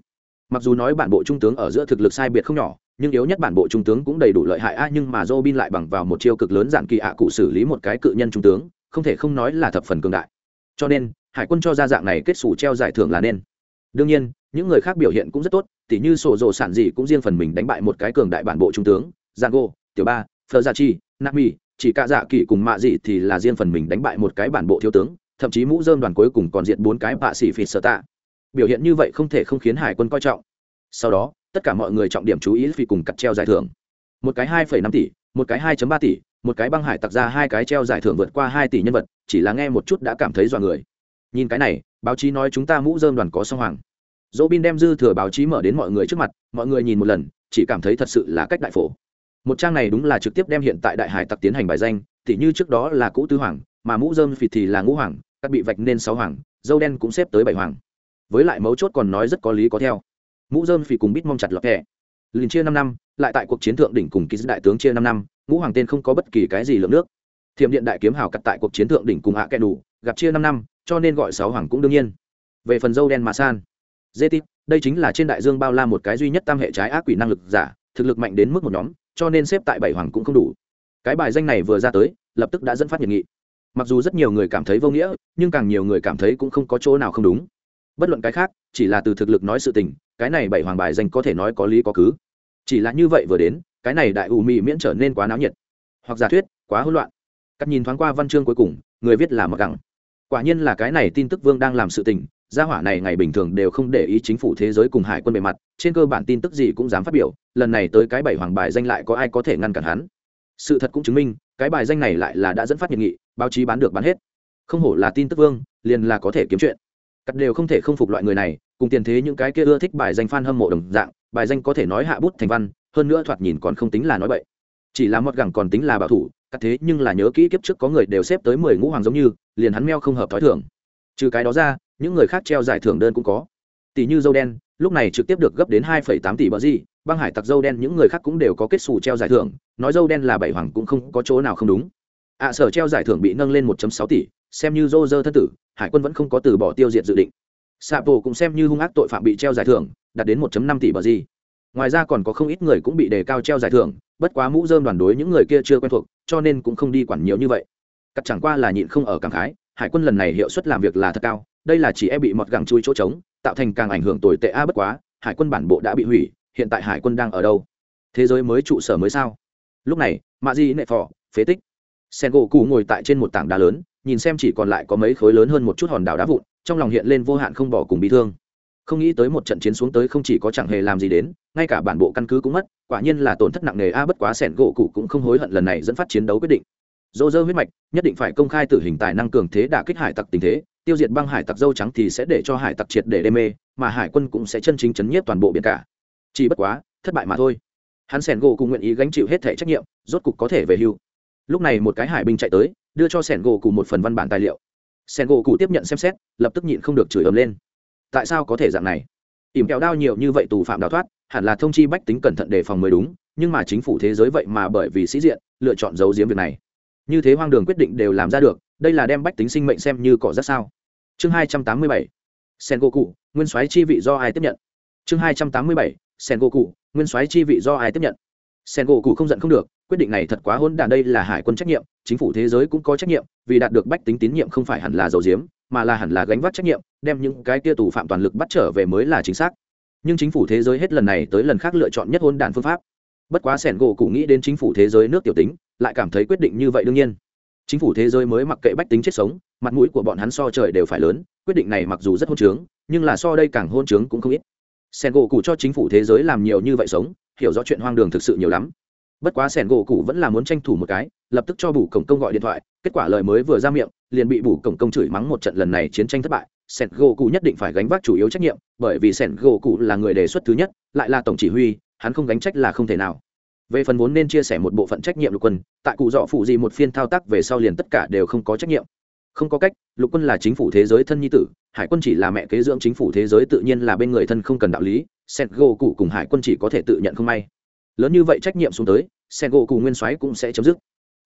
[SPEAKER 1] Mặc dù nói bản bộ trung tướng ở giữa thực lực sai biệt không nhỏ, nhưng yếu nhất bản bộ trung tướng cũng đầy đủ lợi hại a nhưng mà Robin lại bằng vào một chiêu cực lớn dạng kỳ ạ cụ xử lý một cái cự nhân trung tướng, không thể không nói là thập phần cường đại. Cho nên, hải quân cho ra dạng này kết sủ treo giải thưởng là nên đương nhiên, những người khác biểu hiện cũng rất tốt, tỉ như sổ rồ sản dị cũng riêng phần mình đánh bại một cái cường đại bản bộ trung tướng giang gô tiểu ba phờ gia chi nami chỉ cả dạ kỳ cùng mạ dị thì là riêng phần mình đánh bại một cái bản bộ thiếu tướng, thậm chí mũ dơm đoàn cuối cùng còn diện bốn cái bạ xỉ phì sở tạ. Biểu hiện như vậy không thể không khiến hải quân coi trọng. Sau đó, tất cả mọi người trọng điểm chú ý vì cùng cắt treo giải thưởng. Một cái hai năm tỷ, một cái hai ba tỷ, một cái băng hải tặc ra hai cái treo giải thưởng vượt qua hai tỷ nhân vật, chỉ là nghe một chút đã cảm thấy dọa người. Nhìn cái này báo chí nói chúng ta mũ dơm đoàn có song hoàng. Dỗ bin đem dư thừa báo chí mở đến mọi người trước mặt, mọi người nhìn một lần, chỉ cảm thấy thật sự là cách đại phổ. Một trang này đúng là trực tiếp đem hiện tại đại hải tặc tiến hành bài danh, tỉ như trước đó là cũ tư hoàng, mà mũ dơm phịt thì là ngũ hoàng, các bị vạch nên sáu hoàng, dâu đen cũng xếp tới bảy hoàng. Với lại mấu chốt còn nói rất có lý có theo. Mũ dơm phỉ cùng bít mong chặt lọc thẻ liền chia năm năm, lại tại cuộc chiến thượng đỉnh cùng ký đại tướng chia năm năm, ngũ hoàng tên không có bất kỳ cái gì lượng nước. Thiểm điện đại kiếm hào cặt tại cuộc chiến thượng đỉnh cùng hạ kẻ đủ gặp chia năm năm cho nên gọi sáu hoàng cũng đương nhiên. Về phần dâu đen mà san, dê tít, đây chính là trên đại dương bao la một cái duy nhất tam hệ trái ác quỷ năng lực giả, thực lực mạnh đến mức một nhóm, cho nên xếp tại bảy hoàng cũng không đủ. Cái bài danh này vừa ra tới, lập tức đã dẫn phát nhiệt nghị. Mặc dù rất nhiều người cảm thấy vô nghĩa, nhưng càng nhiều người cảm thấy cũng không có chỗ nào không đúng. Bất luận cái khác, chỉ là từ thực lực nói sự tình, cái này bảy hoàng bài danh có thể nói có lý có cứ. Chỉ là như vậy vừa đến, cái này đại ủ mị miễn trở nên quá náo nhiệt. Hoặc giả thuyết, quá hỗn loạn. Cắt nhìn thoáng qua văn chương cuối cùng, người viết là mặc gẳng quả nhiên là cái này tin tức vương đang làm sự tình, gia hỏa này ngày bình thường đều không để ý chính phủ thế giới cùng hải quân bề mặt, trên cơ bản tin tức gì cũng dám phát biểu, lần này tới cái bảy hoàng bài danh lại có ai có thể ngăn cản hắn. Sự thật cũng chứng minh, cái bài danh này lại là đã dẫn phát nhiệt nghị, báo chí bán được bán hết. Không hổ là tin tức vương, liền là có thể kiếm chuyện. Cắt đều không thể không phục loại người này, cùng tiền thế những cái kia ưa thích bài danh f hâm mộ đồng dạng, bài danh có thể nói hạ bút thành văn, hơn nữa thoạt nhìn còn không tính là nói bậy chỉ là một gẳng còn tính là bảo thủ cắt thế nhưng là nhớ kỹ kiếp trước có người đều xếp tới mười ngũ hoàng giống như, liền hắn meo không hợp thói thường. Trừ cái đó ra, những người khác treo giải thưởng đơn cũng có. Tỷ như dâu đen, lúc này trực tiếp được gấp đến hai phẩy tám tỷ bờ gì, băng hải tặc dâu đen những người khác cũng đều có kết xù treo giải thưởng, nói dâu đen là bảy hoàng cũng không có chỗ nào không đúng. Ạ sở treo giải thưởng bị nâng lên 1 sáu tỷ, xem như dô dơ thân tử, hải quân vẫn không có từ bỏ tiêu diệt dự định. Sapo cũng xem như hung ác tội phạm bị treo giải thưởng, đạt đến 1 năm tỷ bờ gì ngoài ra còn có không ít người cũng bị đề cao treo giải thưởng, bất quá mũ dơm đoàn đối những người kia chưa quen thuộc, cho nên cũng không đi quản nhiều như vậy. Cắt chẳng qua là nhịn không ở cảm khái, hải quân lần này hiệu suất làm việc là thật cao, đây là chỉ e bị mọt gẳng chui chỗ trống, tạo thành càng ảnh hưởng tồi tệ a bất quá, hải quân bản bộ đã bị hủy, hiện tại hải quân đang ở đâu? Thế giới mới trụ sở mới sao? Lúc này, mạ di nệ phò, phế tích. Sen gỗ cụ ngồi tại trên một tảng đá lớn, nhìn xem chỉ còn lại có mấy khối lớn hơn một chút hòn đảo đá vụn, trong lòng hiện lên vô hạn không bỏ cùng bị thương. Không nghĩ tới một trận chiến xuống tới không chỉ có chẳng hề làm gì đến ngay cả bản bộ căn cứ cũng mất, quả nhiên là tổn thất nặng nề a, bất quá sẻn gỗ cụ cũng không hối hận lần này dẫn phát chiến đấu quyết định. Dô dơ huyết mạch, nhất định phải công khai tử hình tài năng cường thế đả kích hải tặc tình thế, tiêu diệt băng hải tặc dâu trắng thì sẽ để cho hải tặc triệt để đê mê, mà hải quân cũng sẽ chân chính chấn nhiếp toàn bộ biển cả. Chỉ bất quá, thất bại mà thôi. Hắn sẻn gỗ cùng nguyện ý gánh chịu hết thể trách nhiệm, rốt cục có thể về hưu. Lúc này một cái hải binh chạy tới, đưa cho sẻn gỗ cùng một phần văn bản tài liệu. Sẻn gỗ cụ tiếp nhận xem xét, lập tức nhịn không được chửi ấm lên. Tại sao có thể dạng này? Ỉm kẹo đao nhiều như vậy tù phạm đào thoát, hẳn là thông chi bách tính cẩn thận đề phòng mới đúng, nhưng mà chính phủ thế giới vậy mà bởi vì sĩ diện, lựa chọn giấu giếm việc này. Như thế hoang đường quyết định đều làm ra được, đây là đem bách tính sinh mệnh xem như cỏ rất sao. Chương hai trăm tám mươi bảy sen gỗ cụ nguyên soái chi vị do ai tiếp nhận? Chương hai trăm tám mươi bảy sen gỗ cụ nguyên soái chi vị do ai tiếp nhận? Sen gỗ cụ không giận không được, quyết định này thật quá hỗn đản, đây là hải quân trách nhiệm, chính phủ thế giới cũng có trách nhiệm, vì đạt được bách tính tín nhiệm không phải hẳn là dầu diếm mà là hẳn là gánh vác trách nhiệm, đem những cái kia tù phạm toàn lực bắt trở về mới là chính xác. Nhưng chính phủ thế giới hết lần này tới lần khác lựa chọn nhất hôn đản phương pháp. Bất quá sẻn gỗ cụ nghĩ đến chính phủ thế giới nước tiểu tính, lại cảm thấy quyết định như vậy đương nhiên. Chính phủ thế giới mới mặc kệ bách tính chết sống, mặt mũi của bọn hắn so trời đều phải lớn, quyết định này mặc dù rất hôn trướng, nhưng là so đây càng hôn trướng cũng không ít. Sẻn gỗ cụ cho chính phủ thế giới làm nhiều như vậy sống, hiểu rõ chuyện hoang đường thực sự nhiều lắm bất quá sẻn gỗ cụ vẫn là muốn tranh thủ một cái, lập tức cho bù cổng công gọi điện thoại, kết quả lời mới vừa ra miệng, liền bị bù cổng công chửi mắng một trận lần này chiến tranh thất bại. Sẻn gỗ cụ nhất định phải gánh vác chủ yếu trách nhiệm, bởi vì sẻn gỗ cụ là người đề xuất thứ nhất, lại là tổng chỉ huy, hắn không gánh trách là không thể nào. Về phần vốn nên chia sẻ một bộ phận trách nhiệm lục quân, tại cụ dọ phụ gì một phiên thao tác về sau liền tất cả đều không có trách nhiệm. Không có cách, lục quân là chính phủ thế giới thân nhi tử, hải quân chỉ là mẹ kế dưỡng chính phủ thế giới tự nhiên là bên người thân không cần đạo lý sẹt gỗ cụ cùng hải quân chỉ có thể tự nhận không may lớn như vậy trách nhiệm xuống tới, sen gỗ cụ nguyên soái cũng sẽ chấm dứt.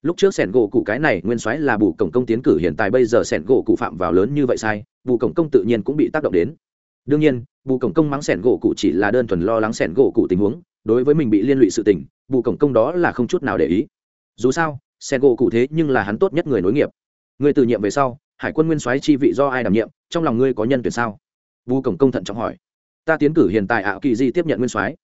[SPEAKER 1] Lúc trước sẻn gỗ cụ cái này nguyên soái là bù cổng công tiến cử hiện tại bây giờ sẻn gỗ cụ phạm vào lớn như vậy sai, bù cổng công tự nhiên cũng bị tác động đến. Đương nhiên, bù cổng công mắng sẻn gỗ cụ chỉ là đơn thuần lo lắng sẻn gỗ cụ tình huống, đối với mình bị liên lụy sự tình, bù cổng công đó là không chút nào để ý. Dù sao sẻn gỗ cụ thế nhưng là hắn tốt nhất người nối nghiệp. Người từ nhiệm về sau, hải quân nguyên soái chi vị do ai đảm nhiệm, trong lòng ngươi có nhân tuyển sao? Bù cổng công thận trọng hỏi. Ta tiến cử hiện tại ảo kỳ di tiếp nhận nguyên soái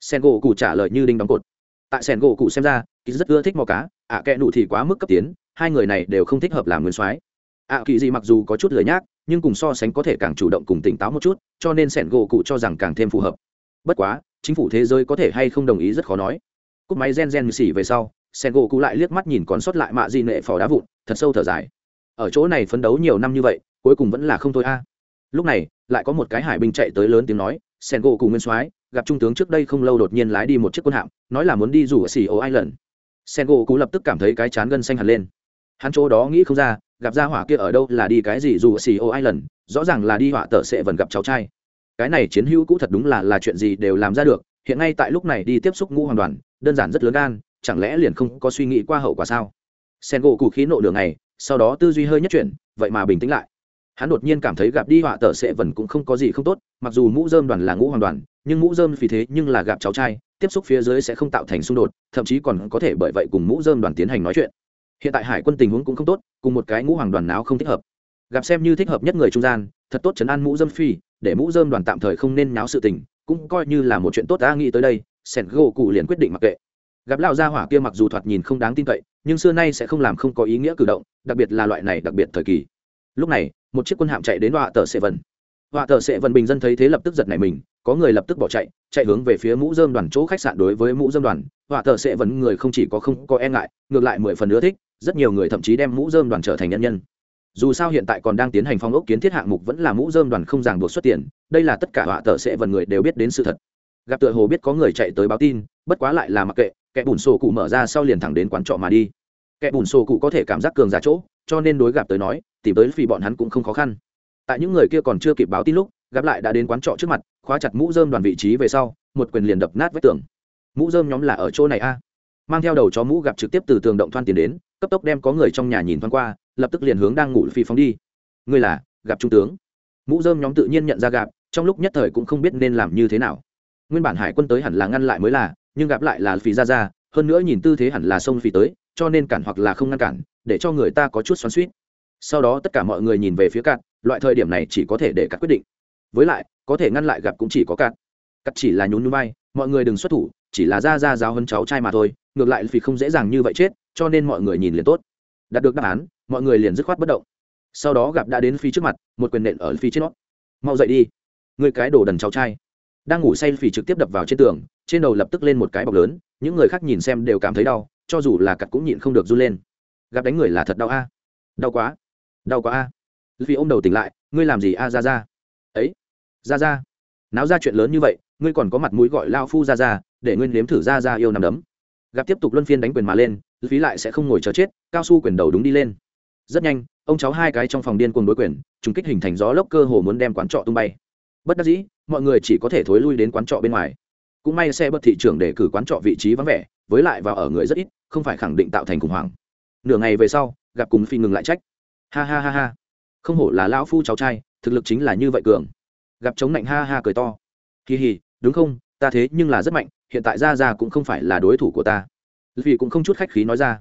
[SPEAKER 1] sen gỗ cụ trả lời như đinh đóng cột. Tại sen gỗ cụ xem ra kỳ rất ưa thích mò cá, ạ kẽ nụ thì quá mức cấp tiến, hai người này đều không thích hợp làm nguyên soái. Ạ kỳ di mặc dù có chút lười nhác, nhưng cùng so sánh có thể càng chủ động cùng tỉnh táo một chút, cho nên sẻn gỗ cụ cho rằng càng thêm phù hợp. Bất quá, chính phủ thế giới có thể hay không đồng ý rất khó nói. Cúp máy gen gen xỉ về sau sẻn gỗ cụ lại liếc mắt nhìn còn sót lại mạ di nệ phò đá vụn, thật sâu thở dài. Ở chỗ này phấn đấu nhiều năm như vậy, cuối cùng vẫn là không thôi a. Lúc này, lại có một cái hải binh chạy tới lớn tiếng nói, sen gỗ cụ nguyên soái gặp trung tướng trước đây không lâu đột nhiên lái đi một chiếc quân hạm, nói là muốn đi rủ ở xì ô island. Sen gỗ cú lập tức cảm thấy cái chán gân xanh hẳn lên. Hắn chỗ đó nghĩ không ra, gặp ra hỏa kia ở đâu là đi cái gì dù ở xì ô island, rõ ràng là đi họa tợ sẽ vẫn gặp cháu trai. Cái này chiến hữu cũ thật đúng là là chuyện gì đều làm ra được, hiện ngay tại lúc này đi tiếp xúc ngũ hoàn đoàn, đơn giản rất lớn gan, chẳng lẽ liền không có suy nghĩ qua hậu quả sao? Sen gỗ cụ khí nộ đường này sau đó tư duy hơi nhất chuyển, vậy mà bình tĩnh lại hắn đột nhiên cảm thấy gặp đi họa tờ sẽ vần cũng không có gì không tốt, mặc dù mũ dơm đoàn là ngũ hoàng đoàn, nhưng mũ dơm vì thế nhưng là gặp cháu trai, tiếp xúc phía dưới sẽ không tạo thành xung đột, thậm chí còn có thể bởi vậy cùng mũ dơm đoàn tiến hành nói chuyện. Hiện tại hải quân tình huống cũng không tốt, cùng một cái ngũ hoàng đoàn nào không thích hợp. Gặp xem như thích hợp nhất người trung gian, thật tốt chấn an mũ dơm phi, để mũ dơm đoàn tạm thời không nên náo sự tình, cũng coi như là một chuyện tốt đã nghĩ tới đây, sẻn gỗ cụ liền quyết định mặc kệ. Gặp lão gia hỏa kia mặc dù thoạt nhìn không đáng tin cậy, nhưng xưa nay sẽ không làm không có ý nghĩa cử động, đặc biệt là loại này đặc biệt thời kỳ lúc này, một chiếc quân hạm chạy đến họa tờ sệ vần họa tờ sệ vần bình dân thấy thế lập tức giật này mình, có người lập tức bỏ chạy chạy hướng về phía mũ dơm đoàn chỗ khách sạn đối với mũ dơm đoàn. Họa tờ sệ vần người không chỉ có không có e ngại, ngược lại mười phần ưa thích, rất nhiều người thậm chí đem mũ dơm đoàn trở thành nhân nhân. Dù sao hiện tại còn đang tiến hành phong ốc kiến thiết hạng mục vẫn là mũ dơm đoàn không ràng buộc xuất tiền, đây là tất cả họa tờ sệ vần người đều biết đến sự thật. Gặp tựa hồ biết có người chạy tới báo tin, bất quá lại là mặc kệ, kẻ bùn sổ cụ mở ra sau liền thẳng đến quán trọ mà đi. Kẻ bùn sổ cụ có thể cảm giác cường giả chỗ, cho nên đối gặp tới nói tìm tới vì bọn hắn cũng không khó khăn. Tại những người kia còn chưa kịp báo tin lúc, gặp lại đã đến quán trọ trước mặt, khóa chặt mũ dơm đoàn vị trí về sau, một quyền liền đập nát vách tường. Mũ dơm nhóm là ở chỗ này a. Mang theo đầu chó mũ gặp trực tiếp từ tường động thoan tiền đến, cấp tốc đem có người trong nhà nhìn thoáng qua, lập tức liền hướng đang ngủ phi phóng đi. Ngươi là, gặp trung tướng. Mũ dơm nhóm tự nhiên nhận ra gặp, trong lúc nhất thời cũng không biết nên làm như thế nào. Nguyên bản hải quân tới hẳn là ngăn lại mới là, nhưng gặp lại là phi ra ra, hơn nữa nhìn tư thế hẳn là sông phi tới, cho nên cản hoặc là không ngăn cản, để cho người ta có chút xoắn suýt sau đó tất cả mọi người nhìn về phía cạn loại thời điểm này chỉ có thể để cắt quyết định. Với lại, có thể ngăn lại gặp cũng chỉ có cạn cắt chỉ là nhún núi bay mọi người đừng xuất thủ, chỉ là ra ra giáo hơn cháu trai mà thôi, ngược lại vì không dễ dàng như vậy chết, cho nên mọi người nhìn liền tốt. Đạt được đáp án, mọi người liền dứt khoát bất động. Sau đó gặp đã đến phi trước mặt, một quyền nện ở phi trên nó mau dậy đi. Người cái đồ đần cháu trai. Đang ngủ say phi trực tiếp đập vào trên tường, trên đầu lập tức lên một cái bọc lớn, những người khác nhìn xem đều cảm thấy đau, cho dù là cặt cũng nhịn không được run lên. Gặp đánh người là thật đau a. Đau quá đau quá a. Vì ô m đầu tỉnh lại, ngươi làm gì a ra ra ấy ra ra náo ra chuyện lớn như vậy, ngươi còn có mặt mũi gọi lao phu ra ra để ngươi nếm thử ra ra yêu nằm đấm. Gặp tiếp tục luân phiên đánh quyền mà lên phí lại sẽ không ngồi chờ chết, cao su quyền đầu đúng đi lên. Rất nhanh, ông cháu hai cái trong phòng điên cuồng đối quyền chúng kích hình thành gió lốc cơ hồ muốn đem quán trọ tung bay. Bất đắc dĩ, mọi người chỉ có thể thối lui đến quán trọ bên ngoài. Cũng may xe bất thị trường để cử quán trọ vị trí vắng vẻ, với lại vào ở người rất ít, không phải khẳng định tạo thành khủng hoảng. Nửa ngày về sau, gặp cùng phi ngừng lại trách ha ha ha ha. Không hổ là lão phu cháu trai, thực lực chính là như vậy cường. Gặp chống lạnh ha ha cười to. Kỳ hì đúng không? Ta thế nhưng là rất mạnh, hiện tại ra ra cũng không phải là đối thủ của ta. Vì cũng không chút khách khí nói ra.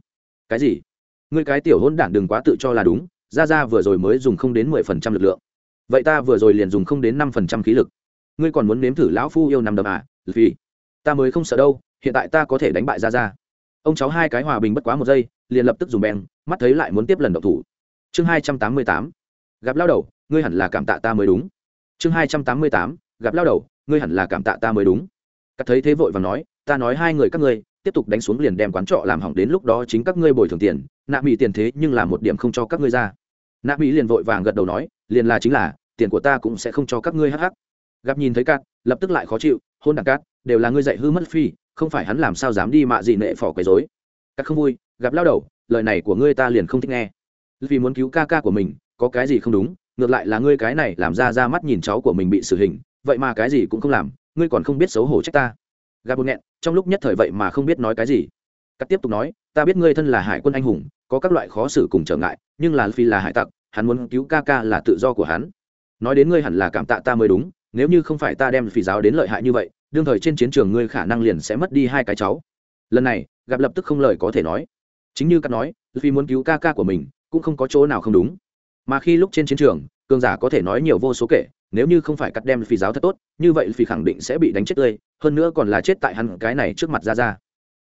[SPEAKER 1] Cái gì? Ngươi cái tiểu hôn đản đừng quá tự cho là đúng, ra ra vừa rồi mới dùng không đến mười phần trăm lực lượng. Vậy ta vừa rồi liền dùng không đến năm phần trăm khí lực. Ngươi còn muốn nếm thử lão phu yêu nằm đầm à? Vì, ta mới không sợ đâu, hiện tại ta có thể đánh bại ra ra. Ông cháu hai cái hòa bình bất quá một giây, liền lập tức dùng bèn, mắt thấy lại muốn tiếp lần độc thủ chương hai trăm tám mươi tám. Gặp lao đầu, ngươi hẳn là cảm tạ ta mới đúng. Chương hai trăm tám mươi tám. Gặp lao đầu, ngươi hẳn là cảm tạ ta mới đúng. Cắt thấy thế vội và nói, ta nói hai người các ngươi, tiếp tục đánh xuống liền đem quán trọ làm hỏng đến lúc đó chính các ngươi bồi thường tiền. Nạ mỹ tiền thế nhưng là một điểm không cho các ngươi ra. Nạ mỹ liền vội vàng gật đầu nói, liền là chính là, tiền của ta cũng sẽ không cho các ngươi hắc hắc. Gặp nhìn thấy cát, lập tức lại khó chịu, hôn đảng cát, đều là ngươi dạy hư mất phi, không phải hắn làm sao dám đi mạ gì nệ phỏ quấy dối cát không vui, gặp lao đầu, lời này của ngươi ta liền không thích nghe vì muốn cứu ca ca của mình, có cái gì không đúng, ngược lại là ngươi cái này làm ra ra mắt nhìn cháu của mình bị xử hình, vậy mà cái gì cũng không làm, ngươi còn không biết xấu hổ trách ta. Gà bột nghẹn, trong lúc nhất thời vậy mà không biết nói cái gì. Cắt tiếp tục nói, ta biết ngươi thân là hải quân anh hùng, có các loại khó xử cùng trở ngại, nhưng là phi là hải tặc, hắn muốn cứu ca ca là tự do của hắn. Nói đến ngươi hẳn là cảm tạ ta mới đúng, nếu như không phải ta đem phi giáo đến lợi hại như vậy, đương thời trên chiến trường ngươi khả năng liền sẽ mất đi hai cái cháu. Lần này, gặp lập tức không lời có thể nói. Chính như cắt nói phi muốn cứu ca ca của mình cũng không có chỗ nào không đúng. Mà khi lúc trên chiến trường, cường giả có thể nói nhiều vô số kể, nếu như không phải cắt đem phi giáo thật tốt, như vậy phi khẳng định sẽ bị đánh chết tươi, hơn nữa còn là chết tại hắn cái này trước mặt ra ra.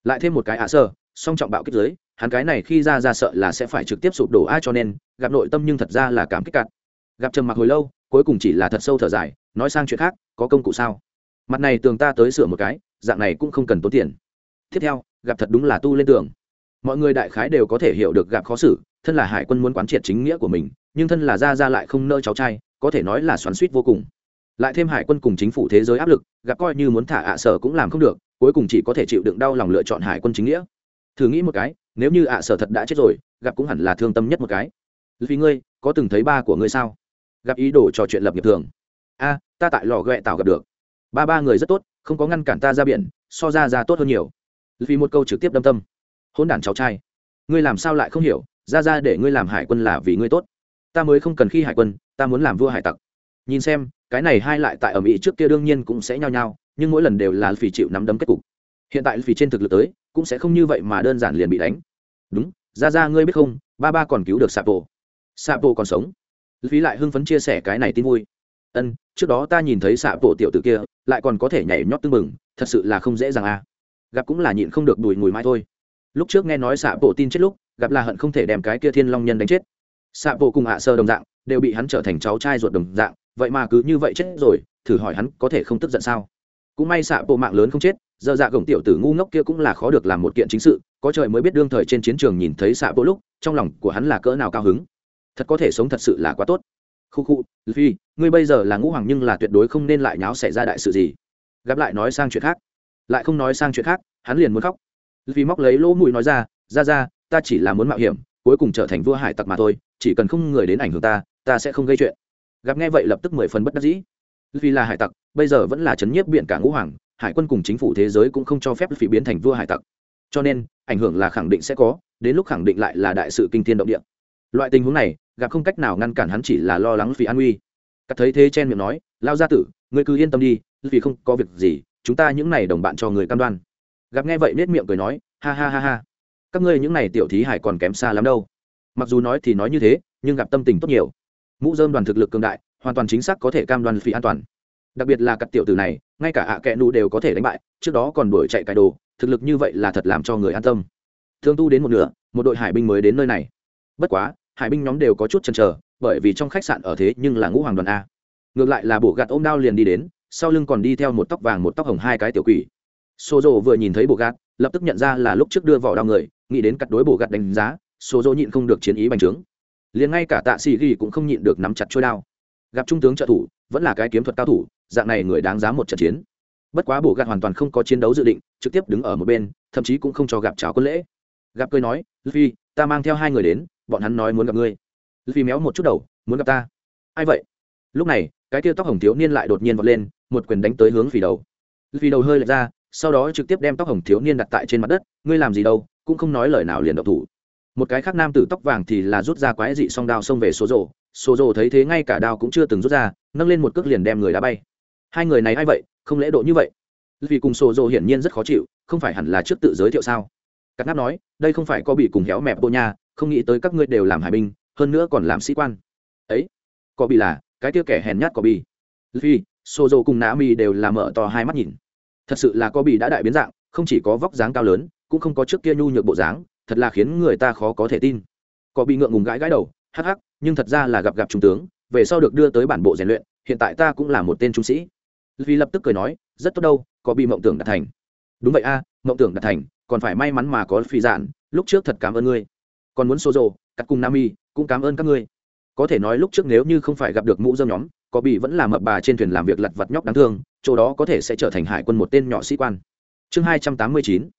[SPEAKER 1] Lại thêm một cái ạ sơ, song trọng bạo kích giới, hắn cái này khi ra ra sợ là sẽ phải trực tiếp sụp đổ ai cho nên, gặp nội tâm nhưng thật ra là cảm kích cạn. Gặp trầm mặc hồi lâu, cuối cùng chỉ là thật sâu thở dài, nói sang chuyện khác, có công cụ sao? Mặt này tường ta tới sửa một cái, dạng này cũng không cần tốn tiền. Tiếp theo, gặp thật đúng là tu lên tường. Mọi người đại khái đều có thể hiểu được gặp khó xử thân là hải quân muốn quán triệt chính nghĩa của mình, nhưng thân là ra ra lại không nỡ cháu trai, có thể nói là xoắn suýt vô cùng. Lại thêm hải quân cùng chính phủ thế giới áp lực, gặp coi như muốn thả ạ sở cũng làm không được, cuối cùng chỉ có thể chịu đựng đau lòng lựa chọn hải quân chính nghĩa. Thử nghĩ một cái, nếu như ạ sở thật đã chết rồi, gặp cũng hẳn là thương tâm nhất một cái. Vì ngươi, có từng thấy ba của ngươi sao? Gặp ý đồ trò chuyện lập nghiệp thường. A, ta tại lò ghẹ tảo gặp được. Ba ba người rất tốt, không có ngăn cản ta ra biển, so ra ra tốt hơn nhiều. Vì một câu trực tiếp đâm tâm. Hôn đản cháu trai. Ngươi làm sao lại không hiểu? Ra ra để ngươi làm hải quân là vì ngươi tốt. Ta mới không cần khi hải quân, ta muốn làm vua hải tặc. Nhìn xem, cái này hai lại tại ở mỹ trước kia đương nhiên cũng sẽ nhao nhao, nhưng mỗi lần đều là phì chịu nắm đấm kết cục. Hiện tại phì trên thực lực tới, cũng sẽ không như vậy mà đơn giản liền bị đánh. Đúng, ra ra ngươi biết không, ba ba còn cứu được sapo. Sapo còn sống. Phí lại hưng phấn chia sẻ cái này tin vui. Ân, trước đó ta nhìn thấy sapo tiểu t ử kia, lại còn có thể nhảy nhót tưng bừng, thật sự là không dễ dàng à. Gặp cũng là nhịn không được đùi mùi mai thôi. Lúc trước nghe nói xạ bộ tin chết lúc gặp là hận không thể đem cái kia thiên long nhân đánh chết. Xạ bộ cùng hạ sơ đồng dạng, đều bị hắn trở thành cháu trai ruột đồng dạng, vậy mà cứ như vậy chết rồi, thử hỏi hắn có thể không tức giận sao? Cũng may xạ bộ mạng lớn không chết, giờ dạ gồng tiểu tử ngu ngốc kia cũng là khó được làm một kiện chính sự, có trời mới biết đương thời trên chiến trường nhìn thấy xạ bộ lúc, trong lòng của hắn là cỡ nào cao hứng. Thật có thể sống thật sự là quá tốt. Khu khu phi ngươi bây giờ là ngũ hoàng nhưng là tuyệt đối không nên lại nháo xảy ra đại sự gì. Gặp lại nói sang chuyện khác. Lại không nói sang chuyện khác, hắn liền muốn khóc. Vì móc lấy lỗ mũi nói ra ra ra ta chỉ là muốn mạo hiểm, cuối cùng trở thành vua hải tặc mà thôi, chỉ cần không người đến ảnh hưởng ta ta sẽ không gây chuyện. Gặp nghe vậy lập tức mười phần bất đắc dĩ. Vì là hải tặc, bây giờ vẫn là chấn nhiếp biển cả ngũ hoàng, hải quân cùng chính phủ thế giới cũng không cho phép phỉ biến thành vua hải tặc. Cho nên, ảnh hưởng là khẳng định sẽ có, đến lúc khẳng định lại là đại sự kinh thiên động địa. Loại tình huống này, gặp không cách nào ngăn cản hắn chỉ là lo lắng vì an nguy. Cắt thấy thế chen miệng nói lao gia tử, ngươi cứ yên tâm đi, vì không có việc gì, chúng ta những này đồng bạn cho người cam đoan. Gặp nghe vậy nết miệng cười nói, ha ha ha ha các ngươi những này tiểu thí hải còn kém xa lắm đâu. Mặc dù nói thì nói như thế, nhưng gặp tâm tình tốt nhiều. Mũ dơm đoàn thực lực cường đại, hoàn toàn chính xác có thể cam đoan phi an toàn. Đặc biệt là cặp tiểu tử này, ngay cả ạ à kẹ nụ đều có thể đánh bại, trước đó còn đuổi chạy cải đồ, thực lực như vậy là thật làm cho người an tâm. Thương tu đến một nửa, một đội hải binh mới đến nơi này. Bất quá, hải binh nhóm đều có chút chần chờ, bởi vì trong khách sạn ở thế nhưng là ngũ hoàng đoàn a. Ngược lại là bộ gạt ôm đao liền đi đến, sau lưng còn đi theo một tóc vàng một tóc hồng hai cái tiểu quỷ. Xô rộ vừa nhìn thấy bộ gạt lập tức nhận ra là lúc trước đưa vỏ đao người, nghĩ đến cắt đối bổ gạt đánh giá, số dỗ nhịn không được chiến ý bành trướng. Liền ngay cả tạ sĩ ghi cũng không nhịn được nắm chặt trôi đao. Gặp trung tướng trợ thủ, vẫn là cái kiếm thuật cao thủ, dạng này người đáng giá một trận chiến. Bất quá bổ gạt hoàn toàn không có chiến đấu dự định, trực tiếp đứng ở một bên, thậm chí cũng không cho gặp cháo quân lễ. Gặp cười nói phi ta mang theo hai người đến, bọn hắn nói muốn gặp ngươi. Phi méo một chút đầu, muốn gặp ta? Ai vậy? Lúc này, cái kia tóc hồng thiếu niên lại đột nhiên vọt lên, một quyền đánh tới hướng phì đầu. Luffy đầu hơi lệch ra sau đó trực tiếp đem tóc hồng thiếu niên đặt tại trên mặt đất, ngươi làm gì đâu, cũng không nói lời nào liền độc thủ. Một cái khác nam tử tóc vàng thì là rút ra quái dị song đao xông về số rồ số rồ thấy thế ngay cả đao cũng chưa từng rút ra, nâng lên một cước liền đem người đá bay. Hai người này a i vậy, không lễ độ như vậy? Vì cùng số rồ hiển nhiên rất khó chịu, không phải hẳn là trước tự giới thiệu sao? Cắt nắp nói, đây không phải có bị cùng héo mẹp bộ nha, không nghĩ tới các ngươi đều làm hải binh, hơn nữa còn làm sĩ quan. Ấy, có bị là, cái tiêu kẻ hèn nhát có bị. Vì xô dầu cùng nã mi đều là mở to hai mắt nhìn thật sự là có bị đã đại biến dạng, không chỉ có vóc dáng cao lớn, cũng không có trước kia nhu nhược bộ dáng, thật là khiến người ta khó có thể tin. Có bị ngượng ngùng gãi gãi đầu, hắc hắc, nhưng thật ra là gặp gặp trung tướng, về sau được đưa tới bản bộ rèn luyện, hiện tại ta cũng là một tên trung sĩ. Vì lập tức cười nói, rất tốt đâu, có bị mộng tưởng đạt thành. Đúng vậy a, mộng tưởng đạt thành, còn phải may mắn mà có phi dạn, lúc trước thật cảm ơn ngươi. Còn muốn xô rồ, cắt cùng nam y, cũng cảm ơn các ngươi. Có thể nói lúc trước nếu như không phải gặp được mũ dơm nhóm có bị vẫn là mập bà trên thuyền làm việc lặt vặt nhóc đáng thương, chỗ đó có thể sẽ trở thành hải quân một tên nhỏ sĩ quan. Chương hai trăm tám mươi chín.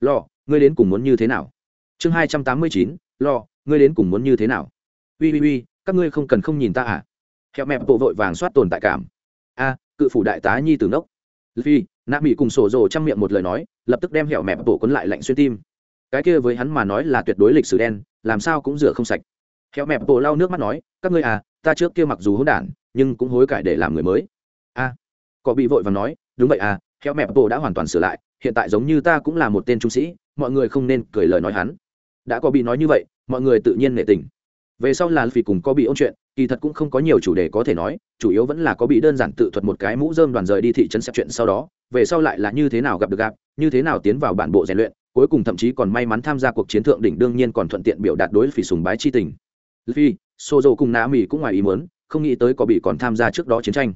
[SPEAKER 1] Lo ngươi đến cùng muốn như thế nào? Chương hai trăm tám mươi chín. Lo ngươi đến cùng muốn như thế nào? Ui ui ui các ngươi không cần không nhìn ta à? Hẹo mẹ bộ vội vàng soát tồn tại cảm. A, cự phủ đại tá nhi tử nốc. Vi nạ mỹ cùng sổ rồ trong miệng một lời nói, lập tức đem hẹo mẹ bộ quấn lại lạnh xuyên tim. Cái kia với hắn mà nói là tuyệt đối lịch sử đen, làm sao cũng rửa không sạch. Hẹo mẹ bộ lau nước mắt nói, các ngươi à ta trước kia mặc dù hỗn đản nhưng cũng hối cải để làm người mới. A à, có bị vội và nói đúng vậy à khéo mẹ bộ đã hoàn toàn sửa lại hiện tại giống như ta cũng là một tên trung sĩ mọi người không nên cười lời nói hắn. Đã có bị nói như vậy mọi người tự nhiên nệ tình. Về sau là vì cùng có bị ôn chuyện kỳ thật cũng không có nhiều chủ đề có thể nói chủ yếu vẫn là có bị đơn giản tự thuật một cái mũ dơm đoàn rời đi thị trấn xếp chuyện sau đó về sau lại là như thế nào gặp được gặp như thế nào tiến vào bản bộ rèn luyện cuối cùng thậm chí còn may mắn tham gia cuộc chiến thượng đỉnh đương nhiên còn thuận tiện biểu đạt đối phỉ sùng bái chi tình. Phi xô dầu cùng nã mỹ cũng ngoài ý muốn, không nghĩ tới có bị còn tham gia trước đó chiến tranh.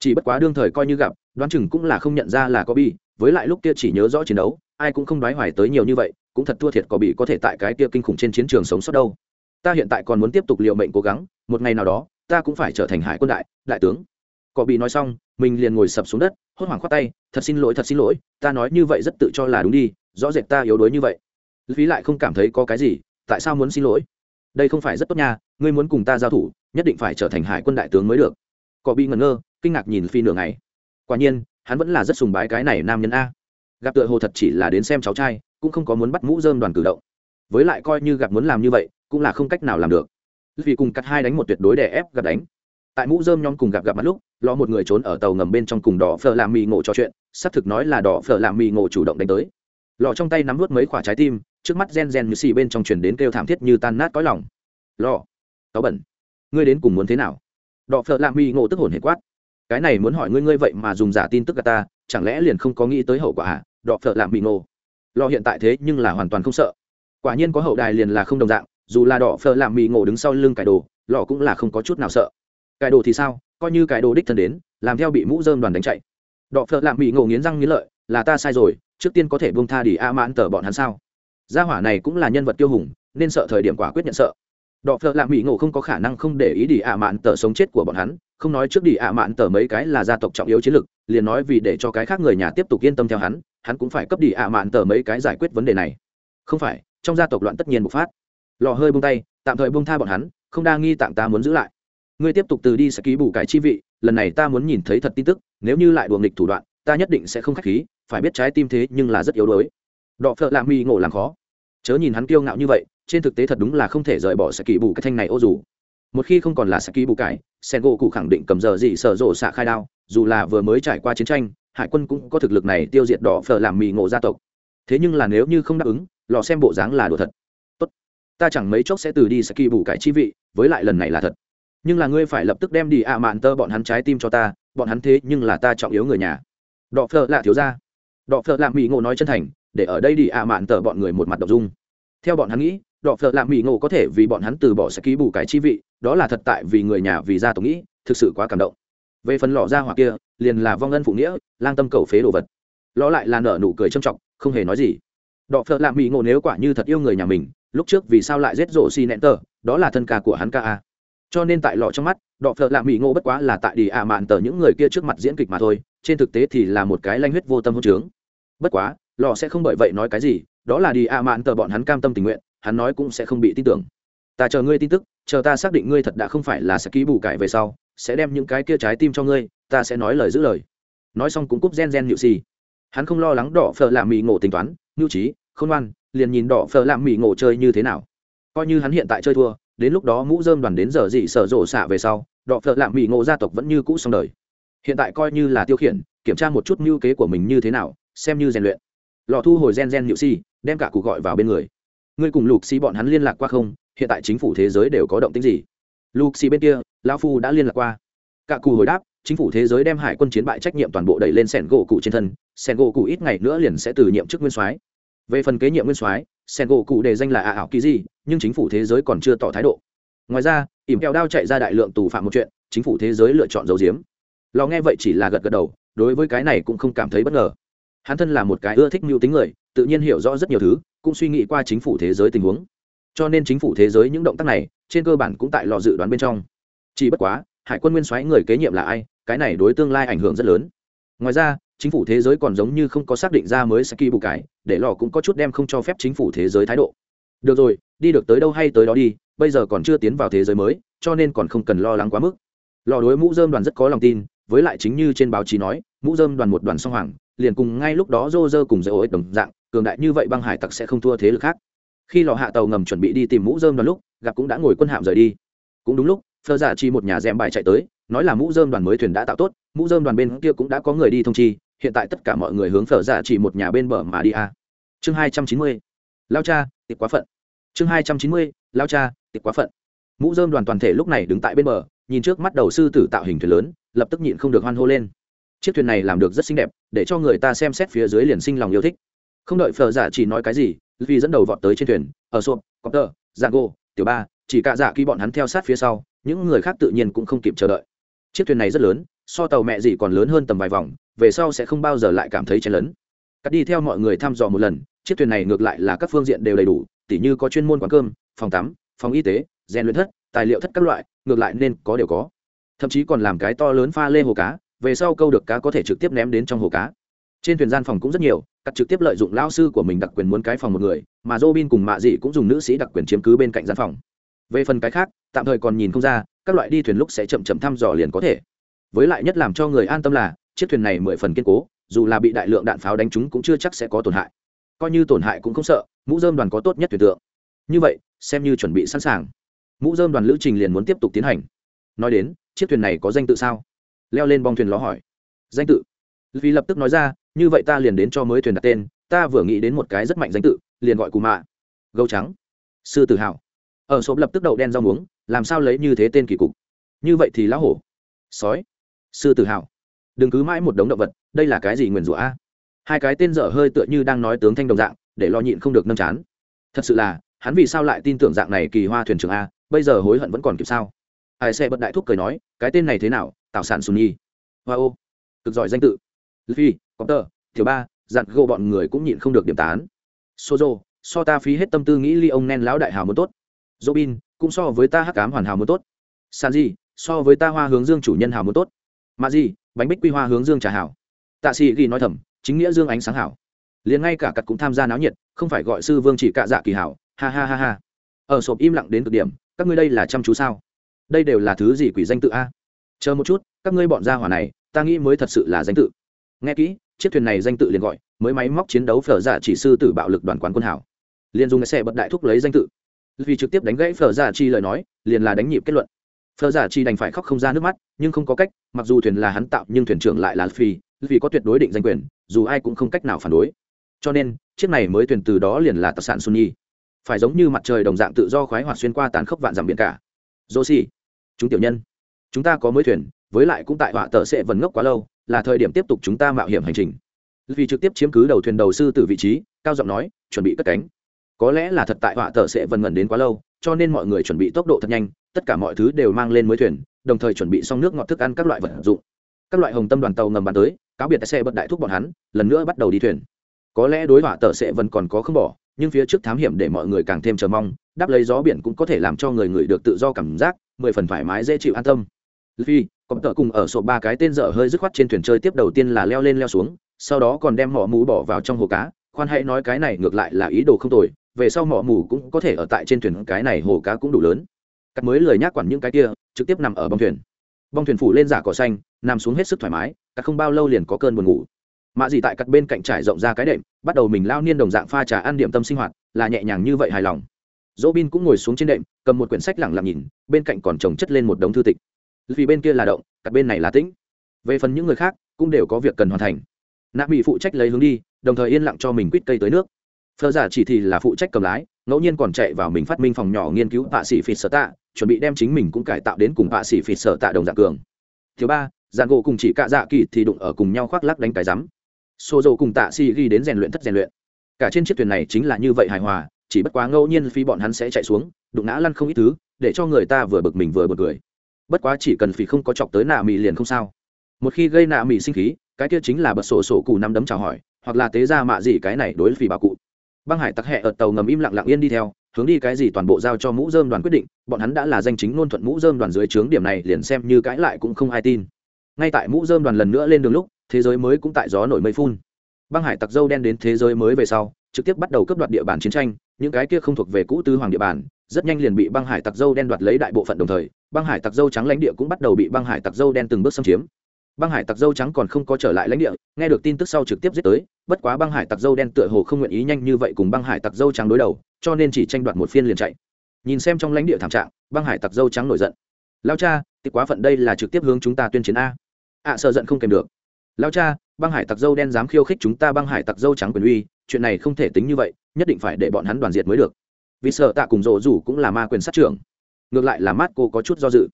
[SPEAKER 1] Chỉ bất quá đương thời coi như gặp, đoán chừng cũng là không nhận ra là có bị, với lại lúc kia chỉ nhớ rõ chiến đấu, ai cũng không đoái hoài tới nhiều như vậy, cũng thật thua thiệt có bị có thể tại cái kia kinh khủng trên chiến trường sống sót đâu. Ta hiện tại còn muốn tiếp tục liệu mệnh cố gắng, một ngày nào đó, ta cũng phải trở thành hải quân đại đại tướng. Có bị nói xong, mình liền ngồi sập xuống đất, hốt hoảng khoát tay, thật xin lỗi, thật xin lỗi, ta nói như vậy rất tự cho là đúng đi, rõ rệt ta yếu đuối như vậy. Phí lại không cảm thấy có cái gì, tại sao muốn xin lỗi? Đây không phải rất tốt nha ngươi muốn cùng ta giao thủ, nhất định phải trở thành hải quân đại tướng mới được. Có bị ngẩn ngơ, kinh ngạc nhìn phi nửa ngày. Quả nhiên, hắn vẫn là rất sùng bái cái này nam nhân a. Gặp tựa hồ thật chỉ là đến xem cháu trai, cũng không có muốn bắt mũ dơm đoàn cử động. Với lại coi như gặp muốn làm như vậy, cũng là không cách nào làm được. Vì cùng cắt hai đánh một tuyệt đối để ép gặp đánh. Tại mũ dơm nhóm cùng gặp gặp mặt lúc lo một người trốn ở tàu ngầm bên trong cùng đỏ phở làm mì ngộ trò chuyện, xác thực nói là đỏ phở làm mì ngộ chủ động đánh tới. Lò trong tay nắm vút mấy quả trái tim, trước mắt gen gen như xì bên trong truyền đến kêu thảm thiết như tan nát cõi lòng. Lò cáo bẩn. Ngươi đến cùng muốn thế nào? Đọ phợ làm mỹ ngộ tức hồn hệ quát. Cái này muốn hỏi ngươi ngươi vậy mà dùng giả tin tức gà ta, chẳng lẽ liền không có nghĩ tới hậu quả à đọ phợ làm mỹ ngộ. Lò hiện tại thế nhưng là hoàn toàn không sợ. Quả nhiên có hậu đài liền là không đồng dạng, dù là đỏ phờ làm mì ngộ đứng sau lưng cải đồ lò cũng là không có chút nào sợ. Cải đồ thì sao? Coi như cải đồ đích thân đến, làm theo bị mũ dơm đoàn đánh chạy. Đỏ phờ làm mì ngộ nghiến răng nghiến lợi, là ta sai rồi, trước tiên có thể buông tha đi a mãn tờ bọn hắn sao? Gia hỏa này cũng là nhân vật tiêu hùng, nên sợ thời điểm quả quyết nhận sợ đọ phợ lạ mỹ ngộ không có khả năng không để ý đi ạ mạn tờ sống chết của bọn hắn, không nói trước đi ạ mạn tờ mấy cái là gia tộc trọng yếu chiến lược, liền nói vì để cho cái khác người nhà tiếp tục yên tâm theo hắn hắn cũng phải cấp đi ạ mạn tờ mấy cái giải quyết vấn đề này. Không phải, trong gia tộc loạn tất nhiên bộc phát. Lò hơi bông tay, tạm thời bông tha bọn hắn, không đa nghi tạm ta muốn giữ lại. Ngươi tiếp tục từ đi sẽ ký bù cái chi vị, lần này ta muốn nhìn thấy thật tin tức, nếu như lại đùa nghịch thủ đoạn, ta nhất định sẽ không khách khí, phải biết trái tim thế nhưng là rất yếu đuối. Đọ phợ lạ mỹ ngộ làm khó. Chớ nhìn hắn kiêu ngạo như vậy trên thực tế thật đúng là không thể rời bỏ sẽ kỳ bù cái thanh này ô dù. Một khi không còn là sẽ kỳ bù cải sen gỗ cụ khẳng định cầm giờ gì sở rộ xạ khai đao, dù là vừa mới trải qua chiến tranh, hải quân cũng có thực lực này tiêu diệt đỏ phở làm mì ngộ gia tộc. Thế nhưng là nếu như không đáp ứng, lò xem bộ dáng là đồ thật. Tốt, ta chẳng mấy chốc sẽ từ đi sẽ kỳ bù cải chi vị, với lại lần này là thật. Nhưng là ngươi phải lập tức đem đi ạ mạn tơ bọn hắn trái tim cho ta, bọn hắn thế nhưng là ta trọng yếu người nhà. Đọ phở là thiếu gia đọ phở làm mỹ ngộ nói chân thành, để ở đây đi ạ mạn tờ bọn người một mặt đ dung. Theo bọn hắn nghĩ đọ phở làm mỹ ngộ có thể vì bọn hắn từ bỏ sẽ ký bù cái chi vị, đó là thật tại vì người nhà vì gia tộc nghĩ, thực sự quá cảm động. Về phần lọ ra hoặc kia, liền là vong ân phụ nghĩa, lang tâm cầu phế đồ vật. Lọ lại là nở nụ cười trâm trọng, không hề nói gì. Đọ phở làm mỹ ngộ nếu quả như thật yêu người nhà mình, lúc trước vì sao lại rết rổ xi nẹn tờ, đó là thân ca của hắn ca a. Cho nên tại lọ trong mắt, đọ phợ lạ mỹ ngộ bất quá là tại đi ạ mạn tờ những người kia trước mặt diễn kịch mà thôi, trên thực tế thì là một cái lanh huyết vô tâm hôn trướng. Bất quá, lọ sẽ không bởi vậy nói cái gì, đó là đi ạ mạn tờ bọn hắn cam tâm tình nguyện hắn nói cũng sẽ không bị tin tưởng. Ta chờ ngươi tin tức, chờ ta xác định ngươi thật đã không phải là sẽ ký bù cải về sau, sẽ đem những cái kia trái tim cho ngươi, ta sẽ nói lời giữ lời. Nói xong cũng cúp gen gen nhự xì hắn không lo lắng đỏ phở làm mì ngộ tính toán, nhu trí không ngoan, liền nhìn đỏ phở làm mì ngộ chơi như thế nào. Coi như hắn hiện tại chơi thua, đến lúc đó mũ dơm đoàn đến giờ gì sở rổ xạ về sau, đỏ phở làm mì ngộ gia tộc vẫn như cũ xong đời. Hiện tại coi như là tiêu khiển, kiểm tra một chút mưu kế của mình như thế nào, xem như rèn luyện. Lò thu hồi gen gen nhự si đem cả cụ gọi vào bên người ngươi cùng lục xì bọn hắn liên lạc qua không? Hiện tại chính phủ thế giới đều có động tính gì? Lục xì bên kia, lão phu đã liên lạc qua. Cả cù hồi đáp, chính phủ thế giới đem hải quân chiến bại trách nhiệm toàn bộ đẩy lên sẻn gỗ cụ trên thân. Sẻn gỗ cụ ít ngày nữa liền sẽ từ nhiệm chức nguyên soái. Về phần kế nhiệm nguyên soái, sẻn gỗ cụ đề danh là ả ảo kỳ gì nhưng chính phủ thế giới còn chưa tỏ thái độ. Ngoài ra, ỉm kẹo đao chạy ra đại lượng tù phạm một chuyện, chính phủ thế giới lựa chọn dấu diếm lò nghe vậy chỉ là gật gật đầu, đối với cái này cũng không cảm thấy bất ngờ. Hắn thân là một cái ưa thích mưu tính người tự nhiên hiểu rõ rất nhiều thứ, cũng suy nghĩ qua chính phủ thế giới tình huống. Cho nên chính phủ thế giới những động tác này, trên cơ bản cũng tại lò dự đoán bên trong. Chỉ bất quá, hải quân nguyên soái người kế nhiệm là ai, cái này đối tương lai ảnh hưởng rất lớn. Ngoài ra, chính phủ thế giới còn giống như không có xác định ra mới sẽ kỳ bù cải, để lò cũng có chút đem không cho phép chính phủ thế giới thái độ. Được rồi, đi được tới đâu hay tới đó đi, bây giờ còn chưa tiến vào thế giới mới, cho nên còn không cần lo lắng quá mức. Lò đối mũ dơm đoàn rất có lòng tin, với lại chính như trên báo chí nói, mũ dơm đoàn một đoàn song hoàng liền cùng ngay lúc đó rô rơ cùng dây ô ích đồng dạng, cường đại như vậy băng hải tặc sẽ không thua thế lực khác. Khi lò hạ tàu ngầm chuẩn bị đi tìm mũ dơm đoàn lúc, gặp cũng đã ngồi quân hạm rời đi. Cũng đúng lúc phơ giả dạ chi một nhà rèm bài chạy tới, nói là mũ dơm đoàn mới thuyền đã tạo tốt, mũ dơm đoàn bên kia cũng đã có người đi thông chi, hiện tại tất cả mọi người hướng phở dạ giả chỉ một nhà bên bờ mà đi a chương hai trăm chín mươi, lao cha, tiệc quá phận. Chương hai trăm chín mươi, lao cha, tiệc quá phận. Mũ dơm đoàn toàn thể lúc này đứng tại bên bờ, nhìn trước mắt đầu sư tử tạo hình thuyền lớn, lập tức nhịn không được hoan hô lên chiếc thuyền này làm được rất xinh đẹp, để cho người ta xem xét phía dưới liền sinh lòng yêu thích. Không đợi phờ giả chỉ nói cái gì vì dẫn đầu vọt tới trên thuyền, ở xộp tờ dạng gỗ tiểu ba, chỉ cả dạ giả khi bọn hắn theo sát phía sau, những người khác tự nhiên cũng không kịp chờ đợi. Chiếc thuyền này rất lớn, so tàu mẹ gì còn lớn hơn tầm vài vòng, về sau sẽ không bao giờ lại cảm thấy chen lấn. Cắt đi theo mọi người thăm dò một lần, chiếc thuyền này ngược lại là các phương diện đều đầy đủ, tỉ như có chuyên môn quán cơm, phòng tắm, phòng y tế, rèn luyện thất, tài liệu thất các loại, ngược lại nên có đều có. Thậm chí còn làm cái to lớn pha lê hồ cá về sau câu được cá có thể trực tiếp ném đến trong hồ cá. Trên thuyền gian phòng cũng rất nhiều, cắt trực tiếp lợi dụng lao sư của mình đặc quyền muốn cái phòng một người, mà robin cùng mạ dị cũng dùng nữ sĩ đặc quyền chiếm cứ bên cạnh gian phòng. Về phần cái khác, tạm thời còn nhìn không ra, các loại đi thuyền lúc sẽ chậm chậm thăm dò liền có thể. Với lại nhất làm cho người an tâm là, chiếc thuyền này mười phần kiên cố, dù là bị đại lượng đạn pháo đánh trúng cũng chưa chắc sẽ có tổn hại. Coi như tổn hại cũng không sợ, mũ dơm đoàn có tốt nhất tuyển tượng. Như vậy, xem như chuẩn bị sẵn sàng. Mũ dơm đoàn lữ trình liền muốn tiếp tục tiến hành. Nói đến, chiếc thuyền này có danh tự sao? Leo lên bong thuyền ló hỏi. Danh tự. Vì lập tức nói ra, như vậy ta liền đến cho mới thuyền đặt tên, ta vừa nghĩ đến một cái rất mạnh danh tự, liền gọi cù mạ. Gấu trắng. Sư tử hào. Ở số lập tức đậu đen rau muống, làm sao lấy như thế tên kỳ cục? Như vậy thì lão hổ. Sói. Sư tử hào. Đừng cứ mãi một đống động vật, đây là cái gì nguyền rủa a? Hai cái tên dở hơi tựa như đang nói tướng thanh đồng dạng, để lo nhịn không được nâm chán. Thật sự là, hắn vì sao lại tin tưởng dạng này kỳ hoa thuyền trưởng a, bây giờ hối hận vẫn còn kịp sao? Ai xe bật đại thúc cười nói, cái tên này thế nào tạo sản sunni hoa、wow. hoa ô. Cực giỏi danh tự. Phi copter thiếu ba dặn gô bọn người cũng nhịn không được điểm tán. Sozo, so ta phí hết tâm tư nghĩ ly ông nen lão đại hào muốn tốt. Robin, cũng so với ta hắc cám hoàn hảo muốn tốt. Sanji, so với ta hoa hướng dương chủ nhân hảo muốn tốt. Mà gì bánh bích quy hoa hướng dương trà hảo. Tạ sĩ ghi nói thầm, chính nghĩa dương ánh sáng hảo. Liền ngay cả cặt cũng tham gia náo nhiệt, không phải gọi sư vương chỉ cạ dạ kỳ hảo. Ha ha ha ha. Ở sộp im lặng đến cực điểm, các ngươi đây là chăm chú sao? Đây đều là thứ gì quỷ danh tự a? Chờ một chút, các ngươi bọn gia hỏa này, ta nghĩ mới thật sự là danh tự. Nghe kỹ, chiếc thuyền này danh tự liền gọi, mới máy móc chiến đấu phở giả chỉ sư tử bạo lực đoàn quán quân hảo. Liền dùng xe bật đại thúc lấy danh tự. Vì trực tiếp đánh gãy phở dạ giả chi lời nói, liền là đánh nhịp kết luận. Phở dạ giả chi đành phải khóc không ra nước mắt, nhưng không có cách, mặc dù thuyền là hắn tạo, nhưng thuyền trưởng lại là phi, vì có tuyệt đối định danh quyền, dù ai cũng không cách nào phản đối. Cho nên, chiếc này mới thuyền từ đó liền là tập sản sunny. Phải giống như mặt trời đồng dạng tự do khoái hoạt xuyên qua tàn khốc vạn dặm biển cả. Joshi chúng tiểu nhân chúng ta có mới thuyền, với lại cũng tại họa tờ sẽ vần ngốc quá lâu, là thời điểm tiếp tục chúng ta mạo hiểm hành trình. Vì trực tiếp chiếm cứ đầu thuyền đầu sư từ vị trí, cao giọng nói, chuẩn bị cất cánh. Có lẽ là thật tại họa tờ sẽ vần ngẩn đến quá lâu, cho nên mọi người chuẩn bị tốc độ thật nhanh, tất cả mọi thứ đều mang lên mới thuyền, đồng thời chuẩn bị xong nước ngọt thức ăn các loại vật dụng. Các loại hồng tâm đoàn tàu ngầm bàn tới, cáo biệt xe bật đại thúc bọn hắn, lần nữa bắt đầu đi thuyền. Có lẽ đối họa tờ sẽ vẫn còn có không bỏ, nhưng phía trước thám hiểm để mọi người càng thêm chờ mong, đáp lấy gió biển cũng có thể làm cho người người được tự do cảm giác, mười phần thoải mái, dễ chịu an tâm vì có tợ cùng ở sổ ba cái tên dở hơi dứt khoát trên thuyền chơi tiếp đầu tiên là leo lên leo xuống, sau đó còn đem mỏ mũ bỏ vào trong hồ cá. Khoan hãy nói cái này ngược lại là ý đồ không tồi, về sau mỏ mũ cũng có thể ở tại trên thuyền, cái này hồ cá cũng đủ lớn. Cắt mới lời nhắc quản những cái kia, trực tiếp nằm ở bong thuyền. Bong thuyền phủ lên giả cỏ xanh, nằm xuống hết sức thoải mái cắt không bao lâu liền có cơn buồn ngủ. Mạ gì tại cắt bên cạnh trải rộng ra cái đệm, bắt đầu mình lao niên đồng dạng pha trà ăn điểm tâm sinh hoạt, là nhẹ nhàng như vậy hài lòng. Robin bin cũng ngồi xuống trên đệm, cầm một quyển sách lẳng lặng nhìn, bên cạnh còn chồng chất lên một đống thư tịch vì bên kia là động, cặp bên này là tĩnh. Về phần những người khác, cũng đều có việc cần hoàn thành. Nạ bị phụ trách lấy hướng đi, đồng thời yên lặng cho mình quýt cây tới nước. Phờ giả chỉ thì là phụ trách cầm lái, ngẫu nhiên còn chạy vào mình phát minh phòng nhỏ nghiên cứu bạ sĩ phịt sở tạ, chuẩn bị đem chính mình cũng cải tạo đến cùng bạ sĩ phịt sở tạ đồng dạng cường. Thứ ba, dạng gỗ cùng chỉ cạ dạ kỳ thì đụng ở cùng nhau khoác lắc đánh cái rắm. Xô dầu cùng tạ sĩ ghi đến rèn luyện thất rèn luyện. Cả trên chiếc thuyền này chính là như vậy hài hòa, chỉ bất quá ngẫu nhiên phi bọn hắn sẽ chạy xuống, đụng ngã lăn không ít thứ, để cho người ta vừa bực mình vừa bực cười bất quá chỉ cần phỉ không có chọc tới nạ mì liền không sao. Một khi gây nạ mì sinh khí, cái kia chính là bật sổ sổ cụ năm đấm chào hỏi, hoặc là tế ra mạ gì cái này đối phỉ bà cụ. Băng hải tặc hẹ ở tàu ngầm im lặng lặng yên đi theo, hướng đi cái gì toàn bộ giao cho mũ dơm đoàn quyết định, bọn hắn đã là danh chính ngôn thuận mũ dơm đoàn dưới trướng điểm này liền xem như cãi lại cũng không ai tin. Ngay tại mũ dơm đoàn lần nữa lên đường lúc, thế giới mới cũng tại gió nổi mây phun. Băng hải tặc dâu đen đến thế giới mới về sau, trực tiếp bắt đầu cấp đoạt địa bàn chiến tranh, những cái kia không thuộc về cũ tư hoàng địa bàn rất nhanh liền bị băng hải tặc dâu đen đoạt lấy đại bộ phận đồng thời băng hải tặc dâu trắng lãnh địa cũng bắt đầu bị băng hải tặc dâu đen từng bước xâm chiếm. Băng hải tặc dâu trắng còn không có trở lại lãnh địa nghe được tin tức sau trực tiếp giết tới bất quá băng hải tặc dâu đen tựa hồ không nguyện ý nhanh như vậy cùng băng hải tặc dâu trắng đối đầu cho nên chỉ tranh đoạt một phiên liền chạy. Nhìn xem trong lãnh địa thảm trạng băng hải tặc dâu trắng nổi giận. Lao cha thì quá phận đây là trực tiếp hướng chúng ta tuyên chiến a. Ạ à, sợ giận không kèm được. Lao cha băng hải tặc dâu đen dám khiêu khích chúng ta băng hải tặc dâu trắng quyền uy chuyện này không thể tính như vậy nhất định phải để bọn hắn đoàn diệt mới được vì sợ tạ cùng rộ rủ cũng là ma quyền sát trưởng. Ngược lại là mát cô có chút do dự.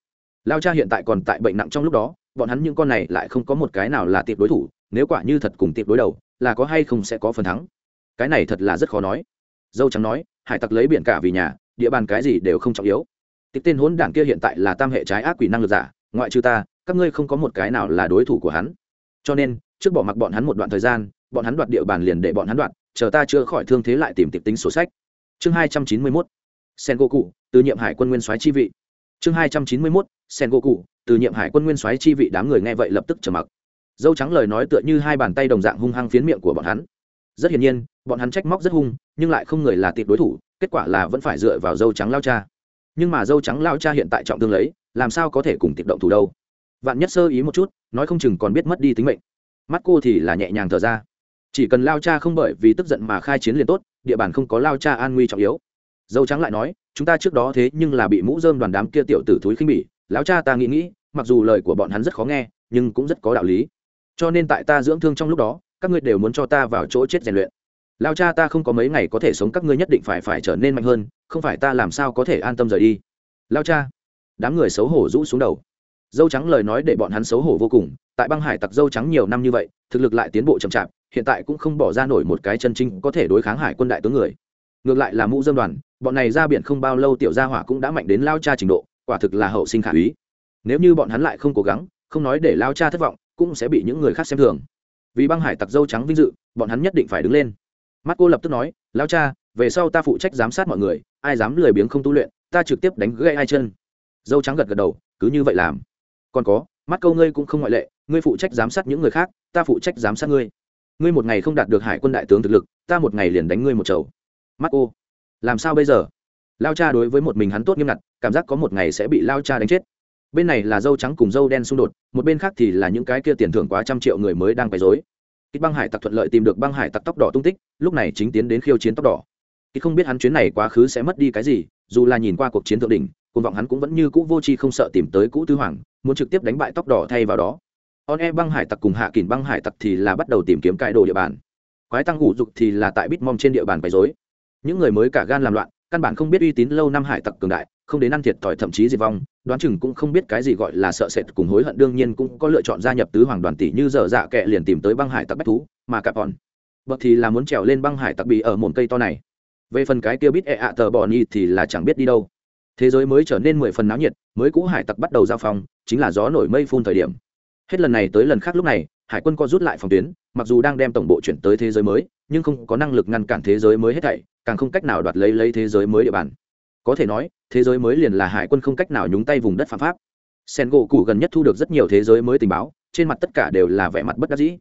[SPEAKER 1] Lao cha hiện tại còn tại bệnh nặng trong lúc đó, bọn hắn những con này lại không có một cái nào là tiệp đối thủ, nếu quả như thật cùng tiệp đối đầu, là có hay không sẽ có phần thắng. Cái này thật là rất khó nói. Dâu trắng nói, hải tặc lấy biển cả vì nhà, địa bàn cái gì đều không trọng yếu. Tiệp tên hốn đảng kia hiện tại là tam hệ trái ác quỷ năng lực giả, ngoại trừ ta, các ngươi không có một cái nào là đối thủ của hắn. Cho nên, trước bỏ mặc bọn hắn một đoạn thời gian, bọn hắn đoạt địa bàn liền để bọn hắn đoạt, chờ ta chưa khỏi thương thế lại tìm tiệp tính sổ sách chương hai trăm chín mươi mốt sen gỗ cụ từ nhiệm hải quân nguyên soái chi vị. Chương hai trăm chín mươi mốt sen gỗ cụ từ nhiệm hải quân nguyên soái chi vị, đám người nghe vậy lập tức trầm mặc. Dâu trắng lời nói tựa như hai bàn tay đồng dạng hung hăng phiến miệng của bọn hắn. Rất hiển nhiên, bọn hắn trách móc rất hung, nhưng lại không người là tuyệt đối thủ, kết quả là vẫn phải dựa vào dâu trắng lao cha. Nhưng mà dâu trắng lao cha hiện tại trọng thương lấy, làm sao có thể cùng tiệp động thủ đâu? Vạn nhất sơ ý một chút, nói không chừng còn biết mất đi tính mệnh. Mắt cô thì là nhẹ nhàng thở ra chỉ cần lao cha không bởi vì tức giận mà khai chiến liền tốt, địa bàn không có lao cha an nguy trọng yếu. Dâu trắng lại nói, chúng ta trước đó thế nhưng là bị mũ dơm đoàn đám kia tiểu tử thúi khinh bỉ lão cha ta nghĩ nghĩ, mặc dù lời của bọn hắn rất khó nghe, nhưng cũng rất có đạo lý. Cho nên tại ta dưỡng thương trong lúc đó, các ngươi đều muốn cho ta vào chỗ chết rèn luyện. Lao cha ta không có mấy ngày có thể sống, các ngươi nhất định phải phải trở nên mạnh hơn, không phải ta làm sao có thể an tâm rời đi. Lao cha, đám người xấu hổ rũ xuống đầu. Dâu trắng lời nói để bọn hắn xấu hổ vô cùng, tại băng hải tặc dâu trắng nhiều năm như vậy, thực lực lại tiến bộ chậm chạp hiện tại cũng không bỏ ra nổi một cái chân chính có thể đối kháng hải quân đại tướng người. Ngược lại là mũ dâm đoàn, bọn này ra biển không bao lâu tiểu gia hỏa cũng đã mạnh đến lao cha trình độ, quả thực là hậu sinh khả úy. Nếu như bọn hắn lại không cố gắng, không nói để lao cha thất vọng, cũng sẽ bị những người khác xem thường. Vì băng hải tặc dâu trắng vinh dự, bọn hắn nhất định phải đứng lên. Mắt cô lập tức nói, lao cha, về sau ta phụ trách giám sát mọi người, ai dám lười biếng không tu luyện, ta trực tiếp đánh gãy hai chân. Dâu trắng gật gật đầu, cứ như vậy làm. Còn có, mắt câu ngươi cũng không ngoại lệ, ngươi phụ trách giám sát những người khác, ta phụ trách giám sát ngươi ngươi một ngày không đạt được hải quân đại tướng thực lực, ta một ngày liền đánh ngươi một chầu. Mắt cô làm sao bây giờ? Lao cha đối với một mình hắn tốt nghiêm ngặt, cảm giác có một ngày sẽ bị lao cha đánh chết. Bên này là dâu trắng cùng dâu đen xung đột, một bên khác thì là những cái kia tiền thưởng quá trăm triệu người mới đang quấy rối. Kích băng hải tặc thuận lợi tìm được băng hải tặc tóc đỏ tung tích, lúc này chính tiến đến khiêu chiến tóc đỏ. Kích không biết hắn chuyến này quá khứ sẽ mất đi cái gì, dù là nhìn qua cuộc chiến thượng đỉnh, cùng vọng hắn cũng vẫn như cũ vô tri không sợ tìm tới cũ tư hoàng, muốn trực tiếp đánh bại tóc đỏ thay vào đó on e băng hải tặc cùng hạ kỳn băng hải tặc thì là bắt đầu tìm kiếm cải đồ địa bàn. Quái tăng ngủ dục thì là tại bitmom trên địa bàn quấy rối. Những người mới cả gan làm loạn, căn bản không biết uy tín lâu năm hải tặc cường đại, không đến ăn thiệt thòi thậm chí diệt vong, đoán chừng cũng không biết cái gì gọi là sợ sệt cùng hối hận, đương nhiên cũng có lựa chọn gia nhập tứ hoàng đoàn tỷ như dở dạ kệ liền tìm tới băng hải tặc bách thú, mà cả bọn bậc thì là muốn trèo lên băng hải tặc bị ở một cây to này. Về phần cái kia bít ẹ ạ tờ bỏ nhi thì là chẳng biết đi đâu. Thế giới mới trở nên mười phần náo nhiệt, mới cũ hải tặc bắt đầu giao phong, chính là gió nổi mây phun thời điểm hết lần này tới lần khác lúc này, hải quân co rút lại phòng tuyến, mặc dù đang đem tổng bộ chuyển tới thế giới mới, nhưng không có năng lực ngăn cản thế giới mới hết thảy, càng không cách nào đoạt lấy lấy thế giới mới địa bàn. Có thể nói, thế giới mới liền là hải quân không cách nào nhúng tay vùng đất phạm pháp. Sen gỗ cụ gần nhất thu được rất nhiều thế giới mới tình báo, trên mặt tất cả đều là vẻ mặt bất đắc dĩ.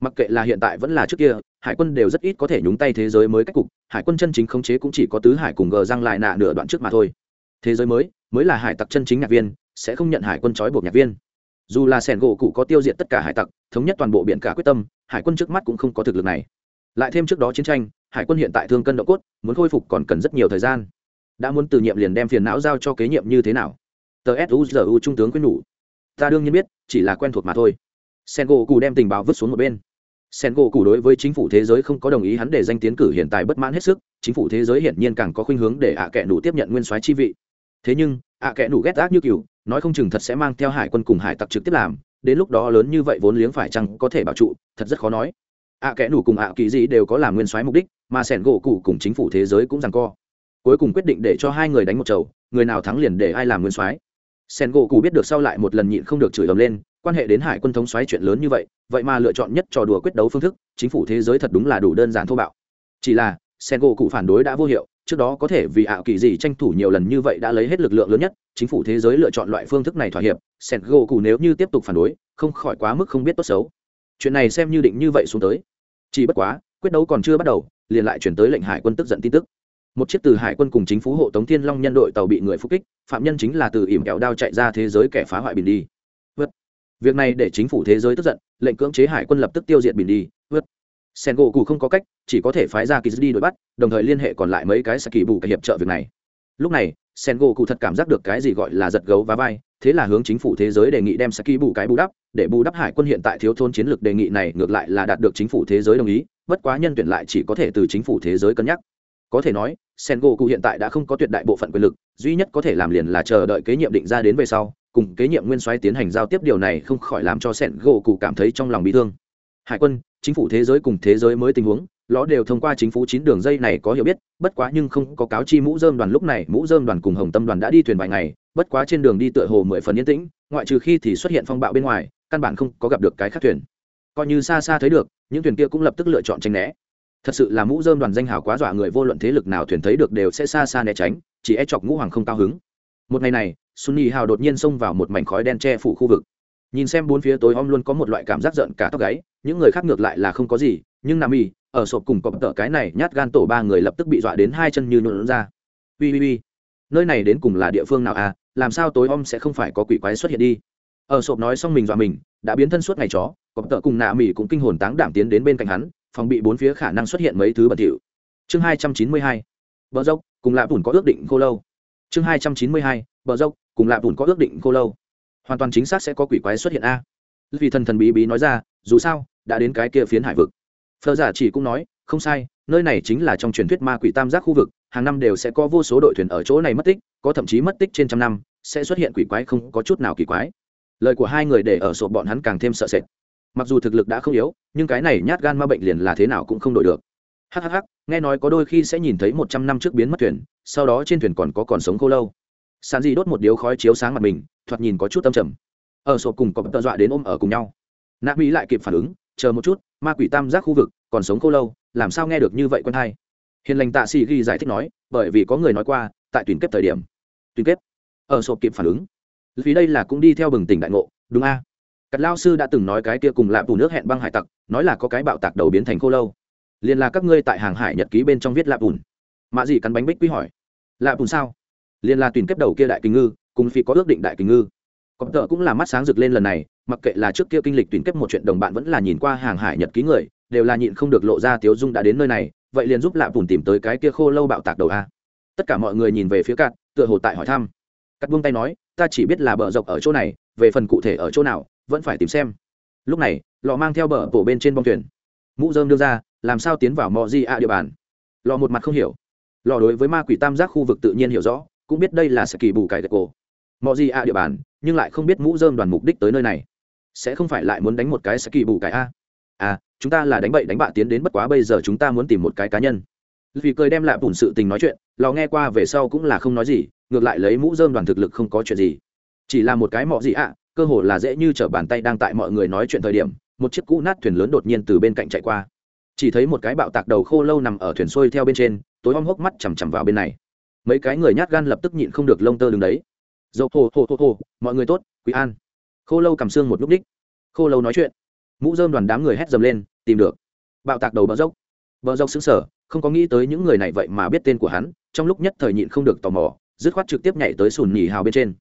[SPEAKER 1] Mặc kệ là hiện tại vẫn là trước kia, hải quân đều rất ít có thể nhúng tay thế giới mới cách cục, hải quân chân chính khống chế cũng chỉ có tứ hải cùng gờ răng lại nạ nửa đoạn trước mà thôi. Thế giới mới mới là hải tặc chân chính nhạc viên, sẽ không nhận hải quân trói buộc nhạc viên dù là sẻn gỗ cụ có tiêu diệt tất cả hải tặc, thống nhất toàn bộ biển cả quyết tâm, hải quân trước mắt cũng không có thực lực này. Lại thêm trước đó chiến tranh, hải quân hiện tại thương cân độ cốt, muốn khôi phục còn cần rất nhiều thời gian. Đã muốn từ nhiệm liền đem phiền não giao cho kế nhiệm như thế nào? Tờ suzu trung tướng quyết nhủ. Ta đương nhiên biết, chỉ là quen thuộc mà thôi. Sen gỗ cụ đem tình báo vứt xuống một bên. Sen gỗ cụ đối với chính phủ thế giới không có đồng ý, hắn để danh tiến cử hiện tại bất mãn hết sức, chính phủ thế giới hiển nhiên càng có khuynh hướng để ạ à kệ tiếp nhận nguyên soái chi vị. Thế nhưng, ạ à kệ ghét ác như cừu nói không chừng thật sẽ mang theo hải quân cùng hải tặc trực tiếp làm, đến lúc đó lớn như vậy vốn liếng phải chăng có thể bảo trụ, thật rất khó nói. Ạ à kẽ nủ cùng ạ, kỳ dị đều có làm nguyên soái mục đích, mà sẻn gỗ cụ cùng chính phủ thế giới cũng rằng co. Cuối cùng quyết định để cho hai người đánh một chầu, người nào thắng liền để ai làm nguyên soái. Sẻn gỗ cụ biết được sau lại một lần nhịn không được chửi ầm lên, quan hệ đến hải quân thống soái chuyện lớn như vậy vậy mà lựa chọn nhất trò đùa quyết đấu phương thức, chính phủ thế giới thật đúng là đủ đơn giản thô bạo. Chỉ là sen gỗ cụ phản đối đã vô hiệu trước đó có thể vì ảo kỳ gì tranh thủ nhiều lần như vậy đã lấy hết lực lượng lớn nhất, chính phủ thế giới lựa chọn loại phương thức này thỏa hiệp sẹt gỗ cụ nếu như tiếp tục phản đối, không khỏi quá mức không biết tốt xấu. Chuyện này xem như định như vậy xuống tới. Chỉ bất quá, quyết đấu còn chưa bắt đầu, liền lại chuyển tới lệnh hải quân tức giận tin tức. Một chiếc từ hải quân cùng chính phủ hộ tống thiên long nhân đội tàu bị người phục kích, phạm nhân chính là từ ỉm kẹo đao chạy ra thế giới kẻ phá hoại bình đi. Vượt việc này để chính phủ thế giới tức giận, lệnh cưỡng chế hải quân lập tức tiêu diệt bình đi. Vượt sen gỗ cụ không có cách, chỉ có thể phái ra kỳ đi đuổi bắt, đồng thời liên hệ còn lại mấy cái saki bù hiệp trợ việc này. Lúc này, sen gỗ cụ thật cảm giác được cái gì gọi là giật gấu và vai, thế là hướng chính phủ thế giới đề nghị đem saki bù cái bù đắp, để bù đắp hải quân hiện tại thiếu thôn chiến lược đề nghị này ngược lại là đạt được chính phủ thế giới đồng ý, bất quá nhân tuyển lại chỉ có thể từ chính phủ thế giới cân nhắc. Có thể nói, sen gỗ cụ hiện tại đã không có tuyệt đại bộ phận quyền lực, duy nhất có thể làm liền là chờ đợi kế nhiệm định ra đến về sau, cùng kế nhiệm nguyên soái tiến hành giao tiếp, điều này không khỏi làm cho sen gỗ cụ cảm thấy trong lòng bị thương. Hải quân chính phủ thế giới cùng thế giới mới tình huống, ló đều thông qua chính phủ chín đường dây này có hiểu biết, bất quá nhưng không có cáo chi mũ dơm đoàn lúc này, mũ dơm đoàn cùng hồng tâm đoàn đã đi thuyền vài ngày, bất quá trên đường đi tựa hồ mười phần yên tĩnh, ngoại trừ khi thì xuất hiện phong bạo bên ngoài, căn bản không có gặp được cái khác thuyền. Coi như xa xa thấy được, những thuyền kia cũng lập tức lựa chọn tranh né. Thật sự là mũ dơm đoàn danh hào quá dọa người, vô luận thế lực nào thuyền thấy được đều sẽ xa xa né tránh, chỉ e chọc ngũ hoàng không cao hứng. Một ngày này sunny hào đột nhiên xông vào một mảnh khói đen che phủ khu vực nhìn xem bốn phía tối om luôn có một loại cảm giác giận cả tóc gáy, những người khác ngược lại là không có gì, nhưng nam y ở sộp cùng cọp tợ cái này nhát gan tổ ba người lập tức bị dọa đến hai chân như nhuộn ra. Ui ui ui nơi này đến cùng là địa phương nào à? Làm sao tối om sẽ không phải có quỷ quái xuất hiện đi? Ở sộp nói xong mình dọa mình, đã biến thân suốt ngày chó, cọp tợ cùng nạ mỹ cũng kinh hồn táng đảm tiến đến bên cạnh hắn, phòng bị bốn phía khả năng xuất hiện mấy thứ bẩn thỉu. Chương hai trăm chín mươi hai. Bờ dốc, cùng lạ bùn có ước định khô lâu. Chương hai trăm chín mươi hai. Bờ dốc, cùng lạ bùn có ước định khô lâu hoàn toàn chính xác sẽ có quỷ quái xuất hiện a. Vì thần thần bí bí nói ra, dù sao, đã đến cái kia phiến hải vực. Phờ giả chỉ cũng nói, không sai, nơi này chính là trong truyền thuyết ma quỷ tam giác khu vực, hàng năm đều sẽ có vô số đội thuyền ở chỗ này mất tích, có thậm chí mất tích trên trăm năm, sẽ xuất hiện quỷ quái không có chút nào kỳ quái. Lời của hai người để ở sổ bọn hắn càng thêm sợ sệt. Mặc dù thực lực đã không yếu, nhưng cái này nhát gan ma bệnh liền là thế nào cũng không đổi được. Hhh nghe nói có đôi khi sẽ nhìn thấy một trăm năm trước biến mất thuyền, sau đó trên thuyền còn có còn sống khô lâu sàn di đốt một điếu khói chiếu sáng mặt mình, thoạt nhìn có chút tâm trầm. Ở sổ cùng có tợ dọa đến ôm ở cùng nhau. Nạ mỹ lại kịp phản ứng, chờ một chút, ma quỷ tam giác khu vực, còn sống khô lâu, làm sao nghe được như vậy quân hai hiền lành tạ sĩ ghi giải thích nói, bởi vì có người nói qua, tại tuyển kết thời điểm. Tuyển kết ở sổ kịp phản ứng. Vì đây là cũng đi theo bừng tỉnh đại ngộ, đúng a? À? cắt lao sư đã từng nói cái kia cùng lạp bù nước hẹn băng hải tặc, nói là có cái bạo tạc đầu biến thành khô lâu. Liền là các ngươi tại hàng hải nhật ký bên trong viết lạp bùn mạ gì cắn bánh bích quý hỏi, lạp bùn sao? Liên la tuyển kép đầu kia đại kinh ngư, cùng phi có ước định đại kinh ngư. Cọp tợ cũng là mắt sáng rực lên lần này, mặc kệ là trước kia kinh lịch tuyển kép một chuyện đồng bạn vẫn là nhìn qua hàng hải nhật ký người, đều là nhịn không được lộ ra tiếu dung đã đến nơi này, vậy liền giúp lạ bùn tìm tới cái kia khô lâu bạo tạc đầu a. Tất cả mọi người nhìn về phía cạn tựa hồ tại hỏi thăm. Cắt buông tay nói, ta chỉ biết là bờ dọc ở chỗ này, về phần cụ thể ở chỗ nào, vẫn phải tìm xem. Lúc này lọ mang theo bờ bổ bên trên bông thuyền. Mũ dơm đưa ra, làm sao tiến vào mò di a địa bàn? Lọ một mặt không hiểu. Lọ đối với ma quỷ tam giác khu vực tự nhiên hiểu rõ cũng biết đây là sẽ kỳ bù cải cổ. Mọi gì a địa bàn, nhưng lại không biết mũ dơm đoàn mục đích tới nơi này. Sẽ không phải lại muốn đánh một cái sẽ kỳ bù cải a? À chúng ta là đánh bậy đánh bạ tiến đến bất quá bây giờ chúng ta muốn tìm một cái cá nhân. Vì cười đem lại bùn sự tình nói chuyện, lò nghe qua về sau cũng là không nói gì, ngược lại lấy mũ dơm đoàn thực lực không có chuyện gì. Chỉ là một cái mọ gì ạ, cơ hồ là dễ như t r ở bàn tay đang tại mọi người nói chuyện thời điểm, một chiếc cũ nát thuyền lớn đột nhiên từ bên cạnh chạy qua. Chỉ thấy một cái bạo tạc đầu khô lâu nằm ở thuyền xuôi theo bên trên, tối om hốc mắt chằm chằm vào bên này mấy cái người nhát gan lập tức nhịn không được lông tơ đứng đấy. Dầu hồ hồ hồ hồ mọi người tốt, quý an. Khô lâu cầm xương một lúc đích. Khô lâu nói chuyện. Mũ dơm đoàn đám người hét dầm lên, tìm được. Bạo tạc đầu bờ dốc. Bờ dốc xứng sở không có nghĩ tới những người này vậy mà biết tên của hắn, trong lúc nhất thời nhịn không được tò mò, dứt khoát trực tiếp nhảy tới sùn nhì hào bên trên.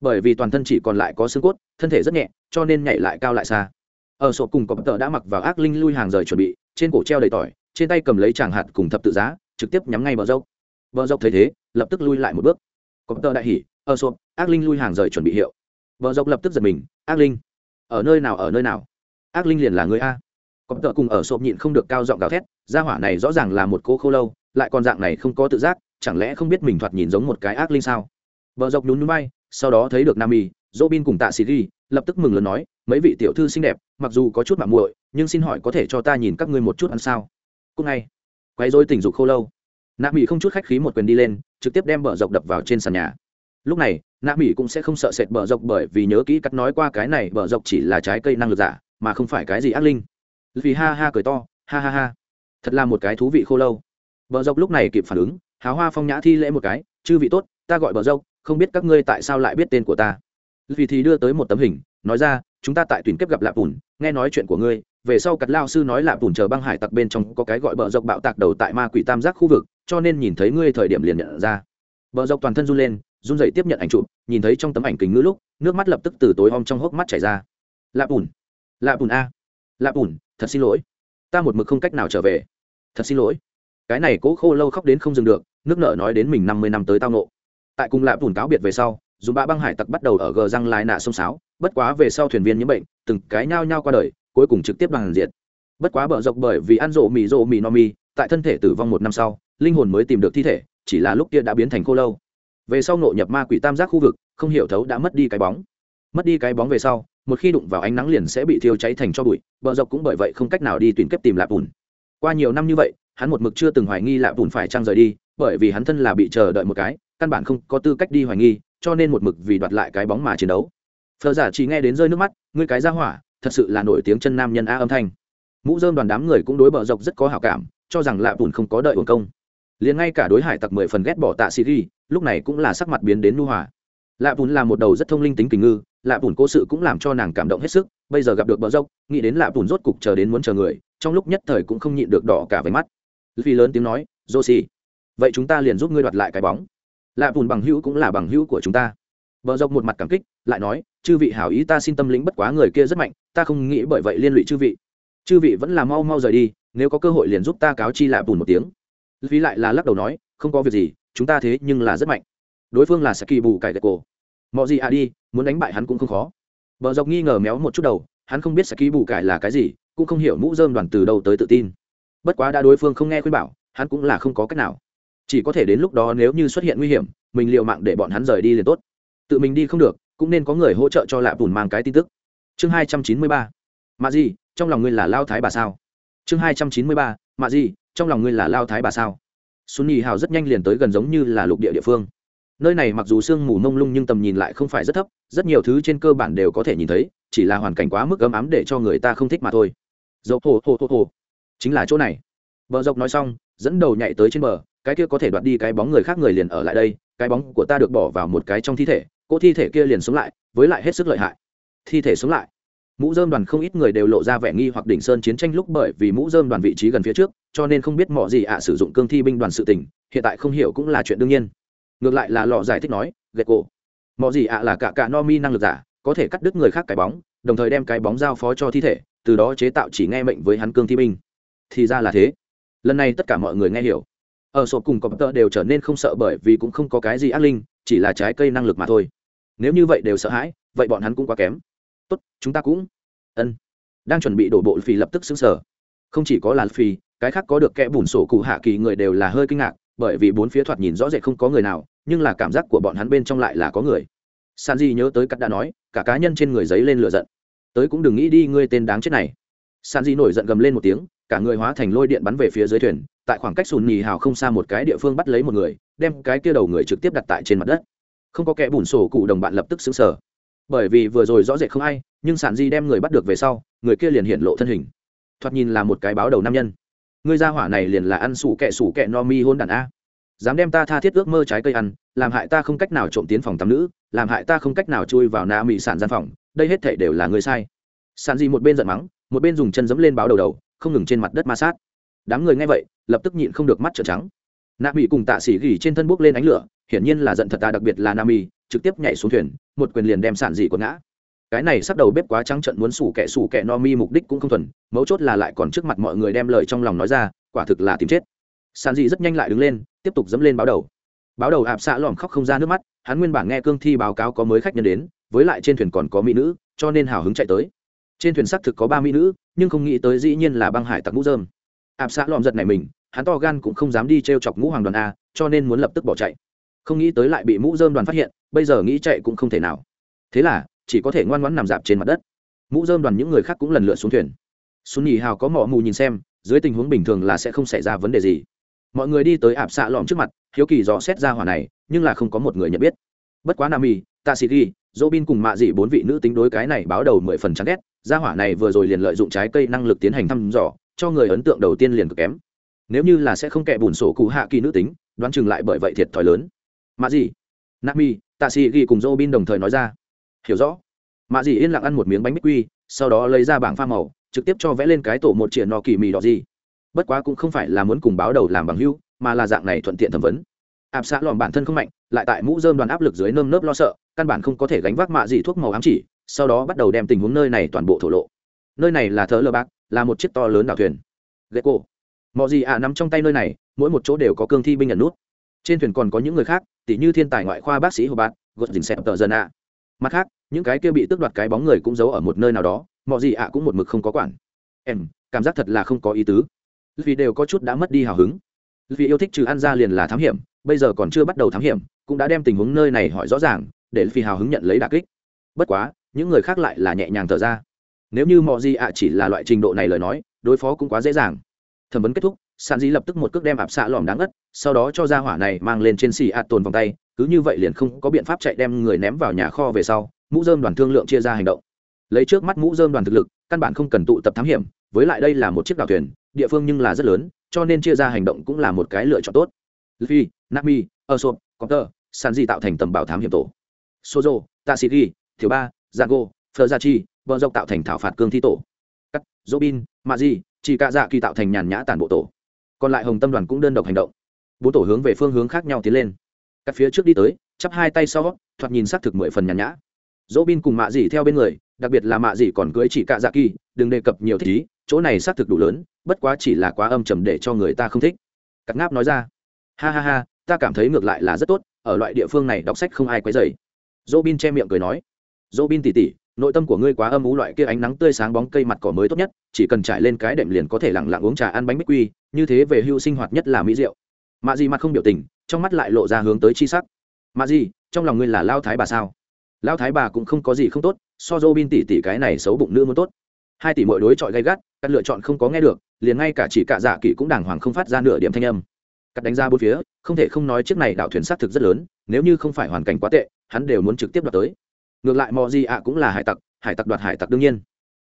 [SPEAKER 1] Bởi vì toàn thân chỉ còn lại có xương cốt, thân thể rất nhẹ, cho nên nhảy lại cao lại xa. Ở sổ cùng có bất tờ đã mặc vào ác linh lui hàng rời chuẩn bị, trên cổ treo đầy tỏi, trên tay cầm lấy tràng hạt cùng thập tự giá, trực tiếp nhắm ngay bờ dốc bờ dọc thấy thế lập tức lui lại một bước. Có bất tờ đại hỉ ở sộp, ác linh lui hàng rời chuẩn bị hiệu. Bờ dọc lập tức giật mình ác linh ở nơi nào ở nơi nào? Ác linh liền là người a. Có tợ cùng ở sộp nhịn không được cao giọng gào thét gia hỏa này rõ ràng là một cô khô lâu lại còn dạng này không có tự giác chẳng lẽ không biết mình thoạt nhìn giống một cái ác linh sao? Vợ dọc nhún nhún bay sau đó thấy được nam y dỗ bin cùng tạ sĩ ghi lập tức mừng lớn nói mấy vị tiểu thư xinh đẹp mặc dù có chút mạng muội nhưng xin hỏi có thể cho ta nhìn các ngươi một chút ăn sao? Cúc ngay quay dối tình dục khô lâu nạ mỹ không chút khách khí một quyền đi lên trực tiếp đem bờ dọc đập vào trên sàn nhà. Lúc này nạ mỹ cũng sẽ không sợ sệt bờ dọc bởi vì nhớ kỹ cắt nói qua cái này bờ dọc chỉ là trái cây năng lực giả mà không phải cái gì ác linh. Vì ha ha cười to ha ha ha. Thật là một cái thú vị khô lâu. Bờ dọc lúc này kịp phản ứng háo hoa phong nhã thi lễ một cái chư vị tốt ta gọi bờ dâu, không biết các ngươi tại sao lại biết tên của ta. Vì thì đưa tới một tấm hình nói ra chúng ta tại tuyển kiếp gặp lạp bùn nghe nói chuyện của ngươi về sau cắt lao sư nói lạp bùn chờ băng hải tặc bên trong có cái gọi bờ dọc bạo tạc đầu tại ma quỷ tam giác khu vực cho nên nhìn thấy ngươi thời điểm liền nhận ra. Bờ dọc toàn thân run lên, run dậy tiếp nhận ảnh chụp, nhìn thấy trong tấm ảnh kính ngữ lúc, nước mắt lập tức từ tối om trong hốc mắt chảy ra. Lạp bùn lạp bùn a lạp bùn, thật xin lỗi. Ta một mực không cách nào trở về. Thật xin lỗi. Cái này cố khô lâu khóc đến không dừng được, nước nợ nói đến mình năm mươi năm tới tao nộ tại cùng lạp bùn cáo biệt về sau, dù ba băng hải tặc bắt đầu ở gờ răng lái nạ sông sáo, bất quá về sau thuyền viên nhiễm bệnh, từng cái nhao nhao qua đời, cuối cùng trực tiếp bằng diệt. Bất quá bờ dọc bởi vì ăn rộ mì rộ mì no mi, tại thân thể tử vong một năm sau linh hồn mới tìm được thi thể, chỉ là lúc kia đã biến thành khô lâu. Về sau nộ nhập ma quỷ tam giác khu vực, không hiểu thấu đã mất đi cái bóng. Mất đi cái bóng về sau, một khi đụng vào ánh nắng liền sẽ bị thiêu cháy thành cho bụi, bờ dọc cũng bởi vậy không cách nào đi tuyển kép tìm lạp bùn qua nhiều năm như vậy, hắn một mực chưa từng hoài nghi lạp bùn phải trăng rời đi, bởi vì hắn thân là bị chờ đợi một cái, căn bản không có tư cách đi hoài nghi, cho nên một mực vì đoạt lại cái bóng mà chiến đấu. Phờ giả chỉ nghe đến rơi nước mắt, ngươi cái ra hỏa, thật sự là nổi tiếng chân nam nhân a âm thanh. Mũ dơm đoàn đám người cũng đối bờ dọc rất có hảo cảm, cho rằng lạp bùn không có đợi uổng công liền ngay cả đối hải tặc mười phần ghét bỏ tạ sĩ ghi, lúc này cũng là sắc mặt biến đến nu hòa. Lạ bùn là một đầu rất thông linh tính tình ngư, lạ bùn cố sự cũng làm cho nàng cảm động hết sức, bây giờ gặp được bờ dốc, nghĩ đến lạ bùn rốt cục chờ đến muốn chờ người, trong lúc nhất thời cũng không nhịn được đỏ cả váy mắt. Vì lớn tiếng nói, dô xì, vậy chúng ta liền giúp ngươi đoạt lại cái bóng. Lạ bùn bằng hữu cũng là bằng hữu của chúng ta. Bờ dốc một mặt cảm kích, lại nói, chư vị hảo ý ta xin tâm lĩnh bất quá người kia rất mạnh, ta không nghĩ bởi vậy liên lụy chư vị. Chư vị vẫn là mau mau rời đi, nếu có cơ hội liền giúp ta cáo chi lạ bùn một tiếng vì lại là lắc đầu nói, không có việc gì, chúng ta thế nhưng là rất mạnh. Đối phương là sẽ kỳ bù cải cổ. Mọi gì à đi, muốn đánh bại hắn cũng không khó. Vợ dọc nghi ngờ méo một chút đầu, hắn không biết sẽ kỳ bù cải là cái gì, cũng không hiểu mũ dơm đoàn từ đâu tới tự tin. Bất quá đã đối phương không nghe khuyên bảo, hắn cũng là không có cách nào. Chỉ có thể đến lúc đó nếu như xuất hiện nguy hiểm, mình liệu mạng để bọn hắn rời đi liền tốt. Tự mình đi không được, cũng nên có người hỗ trợ cho lạp bùn mang cái tin tức. Chương hai trăm chín mươi ba. Mà gì trong lòng ngươi là lao thái bà sao? Chương hai trăm chín mươi ba. Mà gì trong lòng ngươi là lao thái bà sao? Xuân nhì hào rất nhanh liền tới gần giống như là lục địa địa phương. Nơi này mặc dù sương mù mông lung nhưng tầm nhìn lại không phải rất thấp, rất nhiều thứ trên cơ bản đều có thể nhìn thấy, chỉ là hoàn cảnh quá mức ấm ám để cho người ta không thích mà thôi. Dầu hồ hồ hồ hồ. Chính là chỗ này. Bờ dọc nói xong, dẫn đầu nhảy tới trên bờ, cái kia có thể đoạt đi cái bóng người khác người liền ở lại đây, cái bóng của ta được bỏ vào một cái trong thi thể, cỗ thi thể kia liền sống lại, với lại hết sức lợi hại. Thi thể sống lại mũ dơm đoàn không ít người đều lộ ra vẻ nghi hoặc đỉnh sơn chiến tranh lúc bởi vì mũ dơm đoàn vị trí gần phía trước, cho nên không biết mọi gì ạ sử dụng cương thi binh đoàn sự tình, hiện tại không hiểu cũng là chuyện đương nhiên. Ngược lại là lọ giải thích nói ghét cổ mọi gì ạ là cả cả no mi năng lực giả, có thể cắt đứt người khác cái bóng, đồng thời đem cái bóng giao phó cho thi thể, từ đó chế tạo chỉ nghe mệnh với hắn cương thi binh. Thì ra là thế. Lần này tất cả mọi người nghe hiểu. Ở sộp cùng có tơ đều trở nên không sợ bởi vì cũng không có cái gì ác linh, chỉ là trái cây năng lực mà thôi. Nếu như vậy đều sợ hãi, vậy bọn hắn cũng quá kém tốt, chúng ta cũng ân. Đang chuẩn bị đổ bộ, phì lập tức xứng sở không chỉ có là phì, cái khác có được kẽ bùn sổ cụ hạ kỳ người đều là hơi kinh ngạc, bởi vì bốn phía thoạt nhìn rõ rệt không có người nào, nhưng là cảm giác của bọn hắn bên trong lại là có người. San di nhớ tới cắt đã nói, cả cá nhân trên người giấy lên lửa giận. Tới cũng đừng nghĩ đi, ngươi tên đáng chết này. San di nổi giận gầm lên một tiếng, cả người hóa thành lôi điện bắn về phía dưới thuyền, tại khoảng cách sùn nhì hào không xa một cái địa phương bắt lấy một người, đem cái kia đầu người trực tiếp đặt tại trên mặt đất. Không có kẻ bùn sổ cụ đồng bạn lập tức xứng sở bởi vì vừa rồi rõ rệt không ai, nhưng sản di đem người bắt được về sau, người kia liền hiện lộ thân hình. Thoạt nhìn là một cái báo đầu nam nhân. Người gia hỏa này liền là ăn sủ kẹ sủ kẹ no mi hôn đàn a. Dám đem ta tha thiết ước mơ trái cây ăn, làm hại ta không cách nào trộm tiến phòng tắm nữ, làm hại ta không cách nào chui vào na mỹ sản gian phòng, đây hết thể đều là người sai. Sản di một bên giận mắng, một bên dùng chân dẫm lên báo đầu đầu, không ngừng trên mặt đất ma sát. Đám người nghe vậy, lập tức nhịn không được mắt trợn trắng. Nạ mỹ cùng tạ sĩ gỉ trên thân bốc lên ánh lửa, hiển nhiên là giận thật ta, đặc biệt là nam mỹ trực tiếp nhảy xuống thuyền, một quyền liền đem sản dị quật ngã. Cái này sắp đầu bếp quá trắng trận muốn sủ kẻ sủ kẻ no mi mục đích cũng không thuần, mấu chốt là lại còn trước mặt mọi người đem lời trong lòng nói ra, quả thực là tìm chết. Sản dị rất nhanh lại đứng lên, tiếp tục dẫm lên báo đầu. Báo đầu ạp xạ lòm khóc không ra nước mắt, hắn nguyên bản nghe cương thi báo cáo có mới khách nhân đến, với lại trên thuyền còn có mỹ nữ, cho nên hào hứng chạy tới. Trên thuyền xác thực có ba mỹ nữ, nhưng không nghĩ tới dĩ nhiên là băng hải tặc mũ dơm. Ạp xạ lòm giật này mình, hắn to gan cũng không dám đi t r e o chọc ngũ hoàng đoàn a, cho nên muốn lập tức bỏ chạy không nghĩ tới lại bị mũ dơm đoàn phát hiện, bây giờ nghĩ chạy cũng không thể nào. Thế là, chỉ có thể ngoan ngoãn nằm dạp trên mặt đất. Mũ dơm đoàn những người khác cũng lần lượt xuống thuyền. Xuân nhì hào có mỏ mù nhìn xem, dưới tình huống bình thường là sẽ không xảy ra vấn đề gì. Mọi người đi tới ạp xạ lòm trước mặt, hiếu kỳ dò xét ra hỏa này, nhưng là không có một người nhận biết. Bất quá nam mì tạ sĩ ghi dỗ bin cùng mạ dị bốn vị nữ tính đối cái này báo đầu mười phần chán ghét, gia hỏa này vừa rồi liền lợi dụng trái cây năng lực tiến hành thăm dò, cho người ấn tượng đầu tiên liền cực kém. Nếu như là sẽ không kẻ bùn sổ cụ hạ kỳ nữ tính, đoán chừng lại bởi vậy thiệt thòi lớn mạ gì nami tạ sĩ ghi cùng dô bin đồng thời nói ra. Hiểu rõ. Mạ gì yên lặng ăn một miếng bánh bích quy, sau đó lấy ra bảng pha màu, trực tiếp cho vẽ lên cái tổ một triển nọ kỳ mì đỏ gì. Bất quá cũng không phải là muốn cùng báo đầu làm bằng hưu mà là dạng này thuận tiện thẩm vấn. Áp xã lòm bản thân không mạnh, lại tại mũ dơm đoàn áp lực dưới nơm nớp lo sợ, căn bản không có thể gánh vác mạ gì thuốc màu ám chỉ, sau đó bắt đầu đem tình huống nơi này toàn bộ thổ lộ. Nơi này là thớ lơ bác là một chiếc to lớn đảo thuyền. Ghét cô mọi gì ạ nằm trong tay nơi này, mỗi một chỗ đều có cương thi binh ẩn nút trên thuyền còn có những người khác tỷ như thiên tài ngoại khoa bác sĩ hồ bạt gột dình xẹp tờ dân ạ. Mặt khác, những cái kia bị tước đoạt cái bóng người cũng giấu ở một nơi nào đó, mọi gì ạ cũng một mực không có quản. Em, cảm giác thật là không có ý tứ. Vì đều có chút đã mất đi hào hứng. Vì yêu thích trừ ăn ra liền là thám hiểm, bây giờ còn chưa bắt đầu thám hiểm, cũng đã đem tình huống nơi này hỏi rõ ràng, để phi hào hứng nhận lấy đà kích. Bất quá, những người khác lại là nhẹ nhàng thở ra. Nếu như mọi gì ạ chỉ là loại trình độ này lời nói, đối phó cũng quá dễ dàng. Thẩm vấn kết thúc sàn dĩ lập tức một cước đem ạp xạ lòm đáng ất sau đó cho ra hỏa này mang lên trên xì ạt tồn vòng tay cứ như vậy liền không có biện pháp chạy đem người ném vào nhà kho về sau mũ dơm đoàn thương lượng chia ra hành động lấy trước mắt mũ dơm đoàn thực lực căn bản không cần tụ tập thám hiểm với lại đây là một chiếc đào thuyền địa phương nhưng là rất lớn cho nên chia ra hành động cũng là một cái lựa chọn tốt Luffy, Nami, Usopp, Copter, Sanji tạo thành tầm bảo thám hiểm tổ. Sozo, Tashigi, Thiếu Ba, Zago, Ferzachi, bờ dọc tạo thành thảo phạt cương thi tổ. Cắt, Robin, Maji, chỉ cả dạ kỳ tạo thành nhàn nhã tản bộ tổ còn lại hồng tâm đoàn cũng đơn độc hành động. Bốn tổ hướng về phương hướng khác nhau tiến lên. Các phía trước đi tới, chắp hai tay sau, thoạt nhìn xác thực mười phần nhàn nhã. Dỗ bin cùng mạ dì theo bên người, đặc biệt là mạ dì còn cưới chỉ cạ dạ kỳ, đừng đề cập nhiều thích ý, chỗ này xác thực đủ lớn, bất quá chỉ là quá âm trầm để cho người ta không thích. Cắt ngáp nói ra, ha ha ha, ta cảm thấy ngược lại là rất tốt, ở loại địa phương này đọc sách không ai quấy dày dỗ bin che miệng cười nói, dỗ bin tỉ tỉ, nội tâm của ngươi quá âm ú loại kia ánh nắng tươi sáng bóng cây mặt cỏ mới tốt nhất, chỉ cần trải lên cái đệm liền có thể lẳng lặng uống trà ăn bánh bích quy như thế về hưu sinh hoạt nhất là mỹ rượu mạ gì mặt không biểu tình, trong mắt lại lộ ra hướng tới chi sắc. Mạ gì trong lòng ngươi là lao thái bà sao? Lao thái bà cũng không có gì không tốt, so dô bin tỉ tỉ cái này xấu bụng nữ muốn tốt. Hai tỷ mỗi đối chọi gay gắt, các lựa chọn không có nghe được, liền ngay cả chỉ cả giả kỷ cũng đàng hoàng không phát ra nửa điểm thanh âm. Cắt đánh ra bốn phía, không thể không nói chiếc này đảo thuyền xác thực rất lớn, nếu như không phải hoàn cảnh quá tệ, hắn đều muốn trực tiếp đoạt tới. Ngược lại mò gì ạ cũng là hải tặc hải tặc đoạt hải tặc đương nhiên.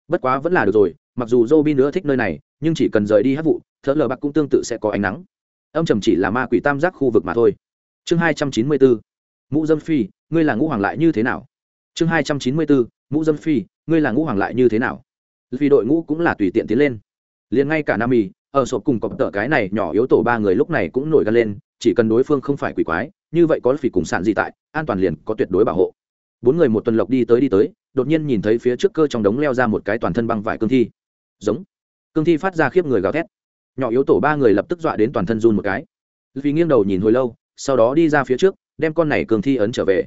[SPEAKER 1] Bất quá vẫn là được rồi, mặc dù dô bin nữa thích nơi này, nhưng chỉ cần rời đi hát vụ thợ lờ bạc cũng tương tự sẽ có ánh nắng. Âm trầm chỉ là ma quỷ tam giác khu vực mà thôi. Chương hai trăm chín mươi bốn, mũ dâm phi, ngươi là ngũ hoàng lại như thế nào? Chương hai trăm chín mươi bốn, mũ dâm phi, ngươi là ngũ hoàng lại như thế nào? Vì đội ngũ cũng là tùy tiện tiến lên. Liền ngay cả nam mì ở sộp cùng cọp tợ cái này nhỏ yếu tổ ba người lúc này cũng nổi gan lên, chỉ cần đối phương không phải quỷ quái, như vậy có phỉ cùng sản gì tại, an toàn liền có tuyệt đối bảo hộ. Bốn người một tuần lộc đi tới đi tới, đột nhiên nhìn thấy phía trước cơ trong đống leo ra một cái toàn thân băng vải cương thi. Giống. Cương thi phát ra khiếp người gào thét nhỏ yếu tổ ba người lập tức dọa đến toàn thân run một cái. Vì nghiêng đầu nhìn hồi lâu, sau đó đi ra phía trước, đem con này cương thi ấn trở về.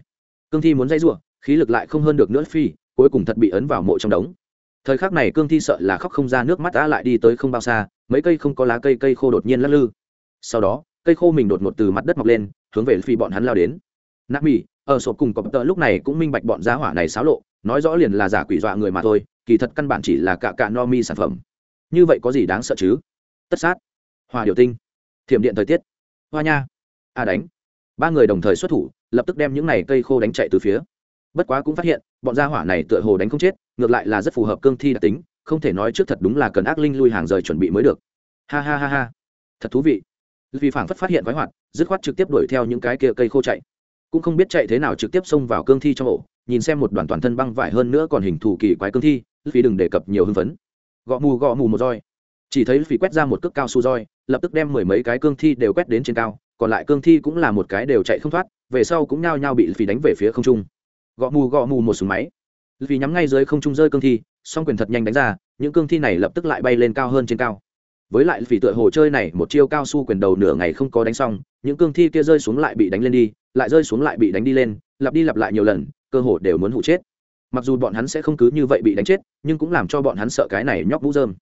[SPEAKER 1] Cương thi muốn dây r khí lực lại không hơn được nữa phi, cuối cùng thật bị ấn vào mộ trong đống. Thời khắc này cương thi sợ là khóc không ra nước mắt đã lại đi tới không bao xa, mấy cây không có lá cây cây khô đột nhiên lắc lư. Sau đó, cây khô mình đột ngột từ mặt đất mọc lên, hướng về phi bọn hắn lao đến. Nạp mỹ ở sổ cùng cọp tợ lúc này cũng minh bạch bọn giá hỏa này xáo lộ, nói rõ liền là giả quỷ dọa người mà thôi, kỳ thật căn bản chỉ là cả cả no mi sản phẩm. Như vậy có gì đáng sợ chứ? Tất sát. Hòa điều tinh. Thiểm điện thời tiết. Hoa nha. A đánh. Ba người đồng thời xuất thủ, lập tức đem những này cây khô đánh chạy từ phía. Bất quá cũng phát hiện, bọn gia hỏa này tựa hồ đánh không chết, ngược lại là rất phù hợp cương thi đặc tính, không thể nói trước thật đúng là cần ác linh lui hàng rời chuẩn bị mới được. Ha ha ha ha. Thật thú vị. Vì phảng phất phát hiện khoái hoạt, dứt khoát trực tiếp đuổi theo những cái kia cây khô chạy. Cũng không biết chạy thế nào trực tiếp xông vào cương thi trong ổ, nhìn xem một đoàn toàn thân băng vải hơn nữa còn hình thù kỳ quái cương thi, vì đừng đề cập nhiều hưng phấn. Gõ mù gõ mù một roi chỉ thấy phỉ quét ra một cước cao su roi, lập tức đem mười mấy cái cương thi đều quét đến trên cao, còn lại cương thi cũng là một cái đều chạy không thoát, về sau cũng nhao nhao bị phỉ đánh về phía không trung. Gõ mù gõ mù một súng máy. Vì nhắm ngay dưới không trung rơi cương thi, song quyền thật nhanh đánh ra, những cương thi này lập tức lại bay lên cao hơn trên cao. Với lại phỉ tựa hồ chơi này một chiêu cao su quyền đầu nửa ngày không có đánh xong, những cương thi kia rơi xuống lại bị đánh lên đi, lại rơi xuống lại bị đánh đi lên, lặp đi lặp lại nhiều lần, cơ hồ đều muốn hụ chết. Mặc dù bọn hắn sẽ không cứ như vậy bị đánh chết, nhưng cũng làm cho bọn hắn sợ cái này nhóc mũ dơm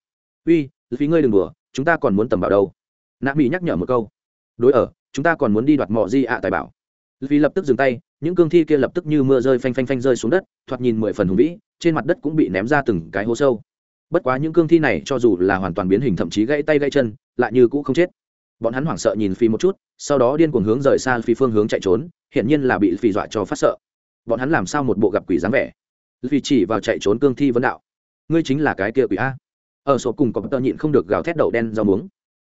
[SPEAKER 1] uy phí ngươi đừng đùa, chúng ta còn muốn tầm bảo đâu. Nạ mỹ nhắc nhở một câu. Đối ở, chúng ta còn muốn đi đoạt mỏ di ạ tài bảo. Vì lập tức dừng tay, những cương thi kia lập tức như mưa rơi phanh phanh phanh rơi xuống đất, thoạt nhìn mười phần hùng vĩ, trên mặt đất cũng bị ném ra từng cái hố sâu. Bất quá những cương thi này cho dù là hoàn toàn biến hình thậm chí gãy tay gãy chân, lại như cũ không chết. Bọn hắn hoảng sợ nhìn phi một chút, sau đó điên cuồng hướng rời xa phi phương hướng chạy trốn hiện nhiên là bị phi dọa cho phát sợ. Bọn hắn làm sao một bộ gặp quỷ dáng vẻ? Phi chỉ vào chạy trốn cương thi vấn đạo. Ngươi chính là cái kia quỷ a ở sổ cùng có tơ nhịn không được gào thét đậu đen rau muống.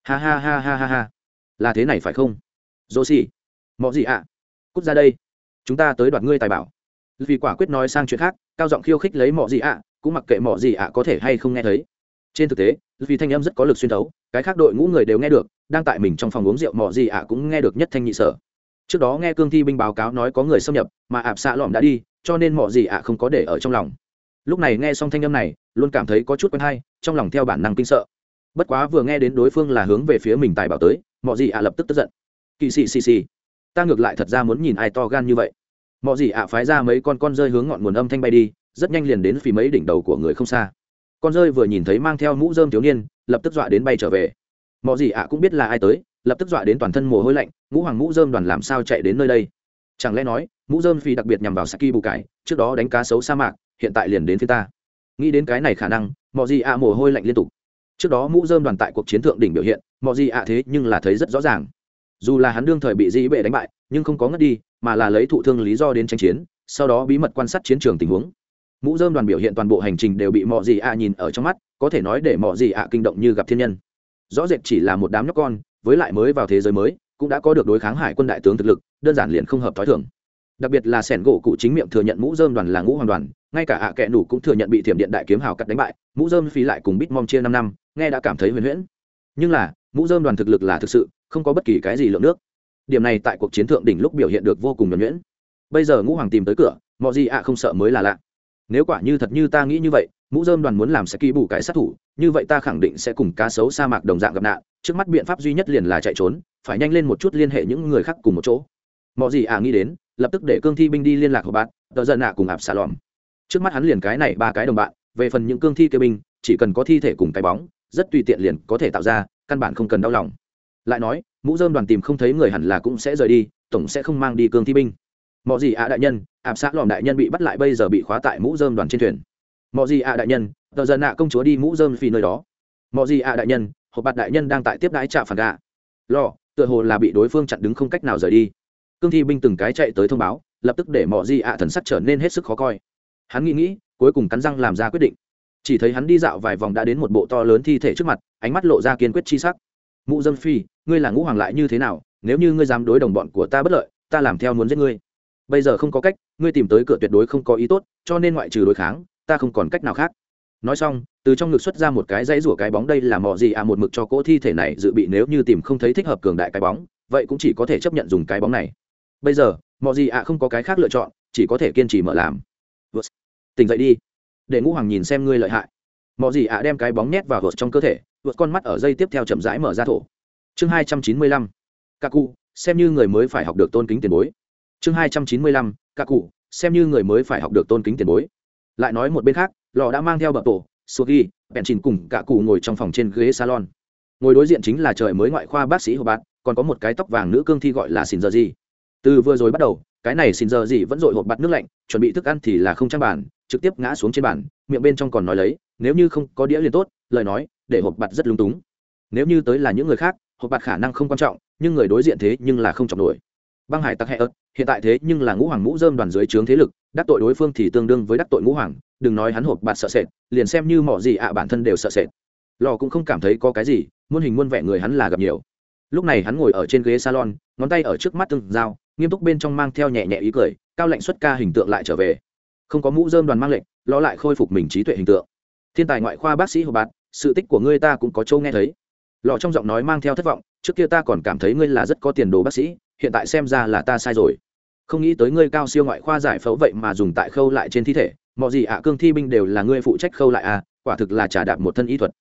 [SPEAKER 1] Ha ha ha ha ha ha. Là thế này phải không? Dô xì mọi gì ạ? Cút ra đây. Chúng ta tới đoạt ngươi tài bảo. Vì quả quyết nói sang chuyện khác, cao giọng khiêu khích lấy mọi gì ạ, cũng mặc kệ mọi gì ạ có thể hay không nghe thấy. Trên thực tế, vì thanh âm rất có lực xuyên thấu, cái khác đội ngũ người đều nghe được, đang tại mình trong phòng uống rượu mọi gì ạ cũng nghe được nhất thanh nhị sở. Trước đó nghe cương thi binh báo cáo nói có người xâm nhập, mà ạp xạ lỏm đã đi, cho nên mọi gì ạ không có để ở trong lòng lúc này nghe xong thanh âm này, luôn cảm thấy có chút quen hay, trong lòng theo bản năng kinh sợ. Bất quá vừa nghe đến đối phương là hướng về phía mình tài bảo tới mọi gì ạ lập tức tức giận. Kỳ xì xì xì. Ta ngược lại thật ra muốn nhìn ai to gan như vậy. Mọi gì ạ phái ra mấy con con rơi hướng ngọn nguồn âm thanh bay đi, rất nhanh liền đến phì mấy đỉnh đầu của người không xa. Con rơi vừa nhìn thấy mang theo mũ dơm thiếu niên, lập tức dọa đến bay trở về. Mọi gì ạ cũng biết là ai tới, lập tức dọa đến toàn thân mồ hôi lạnh, ngũ hoàng mũ dơm đoàn làm sao chạy đến nơi đây? Chẳng lẽ nói, mũ dơm phi đặc biệt nhằm vào saki bù cải trước đó đánh cá sấu sa mạc hiện tại liền đến phía ta. Nghĩ đến cái này khả năng mọi gì ạ mồ hôi lạnh liên tục. Trước đó mũ dơm đoàn tại cuộc chiến thượng đỉnh biểu hiện mọi gì ạ thế nhưng là thấy rất rõ ràng. Dù là hắn đương thời bị dĩ bệ đánh bại, nhưng không có ngất đi, mà là lấy thụ thương lý do đến tranh chiến, sau đó bí mật quan sát chiến trường tình huống. Mũ dơm đoàn biểu hiện toàn bộ hành trình đều bị mọi gì ạ nhìn ở trong mắt, có thể nói để mọi gì ạ kinh động như gặp thiên nhân. Rõ rệt chỉ là một đám nhóc con, với lại mới vào thế giới mới, cũng đã có được đối kháng hải quân đại tướng thực lực, đơn giản liền không hợp t h i thường. Đặc biệt là sẻn gỗ cụ chính miệng thừa nhận mũ dơm đoàn là ngũ hoàng đoàn ngay cả ạ à nủ cũng thừa nhận bị thiểm điện đại kiếm hào cắt đánh bại, mũ dơm phí lại cùng bít mom chia năm năm, nghe đã cảm thấy huyền huyễn. Nhưng là, mũ dơm đoàn thực lực là thực sự, không có bất kỳ cái gì lượng nước. Điểm này tại cuộc chiến thượng đỉnh lúc biểu hiện được vô cùng nhuẩn nhuyễn. Bây giờ ngũ hoàng tìm tới cửa mọi gì ạ không sợ mới là lạ. Nếu quả như thật như ta nghĩ như vậy, mũ dơm đoàn muốn làm sẽ kỳ bù cái sát thủ, như vậy ta khẳng định sẽ cùng cá sấu sa mạc đồng dạng gặp nạn, trước mắt biện pháp duy nhất liền là chạy trốn, phải nhanh lên một chút liên hệ những người khác cùng một chỗ. Mọi gì à nghĩ đến, lập tức để cương thi binh đi liên lạc của bạn tờ giận ạ cùng ạp xà lòm trước mắt hắn liền cái này ba cái đồng bạn, về phần những cương thi kê binh, chỉ cần có thi thể cùng cái bóng, rất tùy tiện liền có thể tạo ra, căn bản không cần đau lòng. Lại nói, mũ dơm đoàn tìm không thấy người hẳn là cũng sẽ rời đi, tổng sẽ không mang đi cương thi binh. Mọi gì ạ đại nhân, ạp xã lòm đại nhân bị bắt lại bây giờ bị khóa tại mũ dơm đoàn trên thuyền. Mọi gì ạ đại nhân, tờ dân nạ công chúa đi mũ dơm phi nơi đó. Mọi gì ạ đại nhân, hộp bạt đại nhân đang tại tiếp đái trạm phản gà lò, tựa hồ là bị đối phương chặn đứng không cách nào rời đi. Cương thi binh từng cái chạy tới thông báo, lập tức để mọi gì ạ thần sắc trở nên hết sức khó coi hắn nghĩ nghĩ, cuối cùng cắn răng làm ra quyết định. Chỉ thấy hắn đi dạo vài vòng đã đến một bộ to lớn thi thể trước mặt, ánh mắt lộ ra kiên quyết chi sắc. Mụ dâm phi, ngươi là ngũ hoàng lại như thế nào? Nếu như ngươi dám đối đồng bọn của ta bất lợi, ta làm theo muốn giết ngươi. Bây giờ không có cách, ngươi tìm tới cửa tuyệt đối không có ý tốt, cho nên ngoại trừ đối kháng, ta không còn cách nào khác. Nói xong, từ trong ngực xuất ra một cái dãy rủa cái bóng đây là mò gì à một mực cho cỗ thi thể này dự bị nếu như tìm không thấy thích hợp cường đại cái bóng, vậy cũng chỉ có thể chấp nhận dùng cái bóng này. Bây giờ mọi gì à không có cái khác lựa chọn, chỉ có thể kiên trì mở làm tỉnh dậy đi. Để ngũ hoàng nhìn xem ngươi lợi hại. Mọi gì ạ đem cái bóng nhét vào vợt trong cơ thể vượt con mắt ở dây tiếp theo chậm rãi mở ra thổ. Chương hai trăm chín mươi lăm. Các cụ xem như người mới phải học được tôn kính tiền bối. Chương hai trăm chín mươi lăm. Các cụ xem như người mới phải học được tôn kính tiền bối. Lại nói một bên khác lò đã mang theo bậc tổ sugi bèn chìn cùng cả cụ ngồi trong phòng trên ghế salon. Ngồi đối diện chính là trời mới ngoại khoa bác sĩ hồ bạt, còn có một cái tóc vàng nữ cương thi gọi là xin giờ gì từ vừa rồi bắt đầu cái này xin giờ gì vẫn dội hộp bạt nước lạnh chuẩn bị thức ăn thì là không trang bàn trực tiếp ngã xuống trên bàn, miệng bên trong còn nói lấy, nếu như không có đĩa liền tốt, lời nói, để hộp bạt rất lung túng. Nếu như tới là những người khác, hộp bạt khả năng không quan trọng, nhưng người đối diện thế nhưng là không trọng nổi. Băng hải tặc hệ ớt, hiện tại thế nhưng là ngũ hoàng ngũ dơm đoàn dưới trướng thế lực, đắc tội đối phương thì tương đương với đắc tội ngũ hoàng, đừng nói hắn hộp bạt sợ sệt, liền xem như mỏ gì ạ, bản thân đều sợ sệt. Lò cũng không cảm thấy có cái gì, muôn hình muôn vẻ người hắn là gặp nhiều. Lúc này hắn ngồi ở trên ghế salon, ngón tay ở trước mắt từng dao nghiêm túc bên trong mang theo nhẹ nhẹ ý cười, cao lạnh xuất ca hình tượng lại trở về không có mũ dơm đoàn mang lệnh, lo lại khôi phục mình trí tuệ hình tượng. Thiên tài ngoại khoa bác sĩ hồ bạt, sự tích của ngươi ta cũng có châu nghe thấy. Lò trong giọng nói mang theo thất vọng, trước kia ta còn cảm thấy ngươi là rất có tiền đồ bác sĩ, hiện tại xem ra là ta sai rồi. Không nghĩ tới ngươi cao siêu ngoại khoa giải phẫu vậy mà dùng tại khâu lại trên thi thể mọi gì ạ, cương thi binh đều là ngươi phụ trách khâu lại à quả thực là trả đạp một thân y thuật.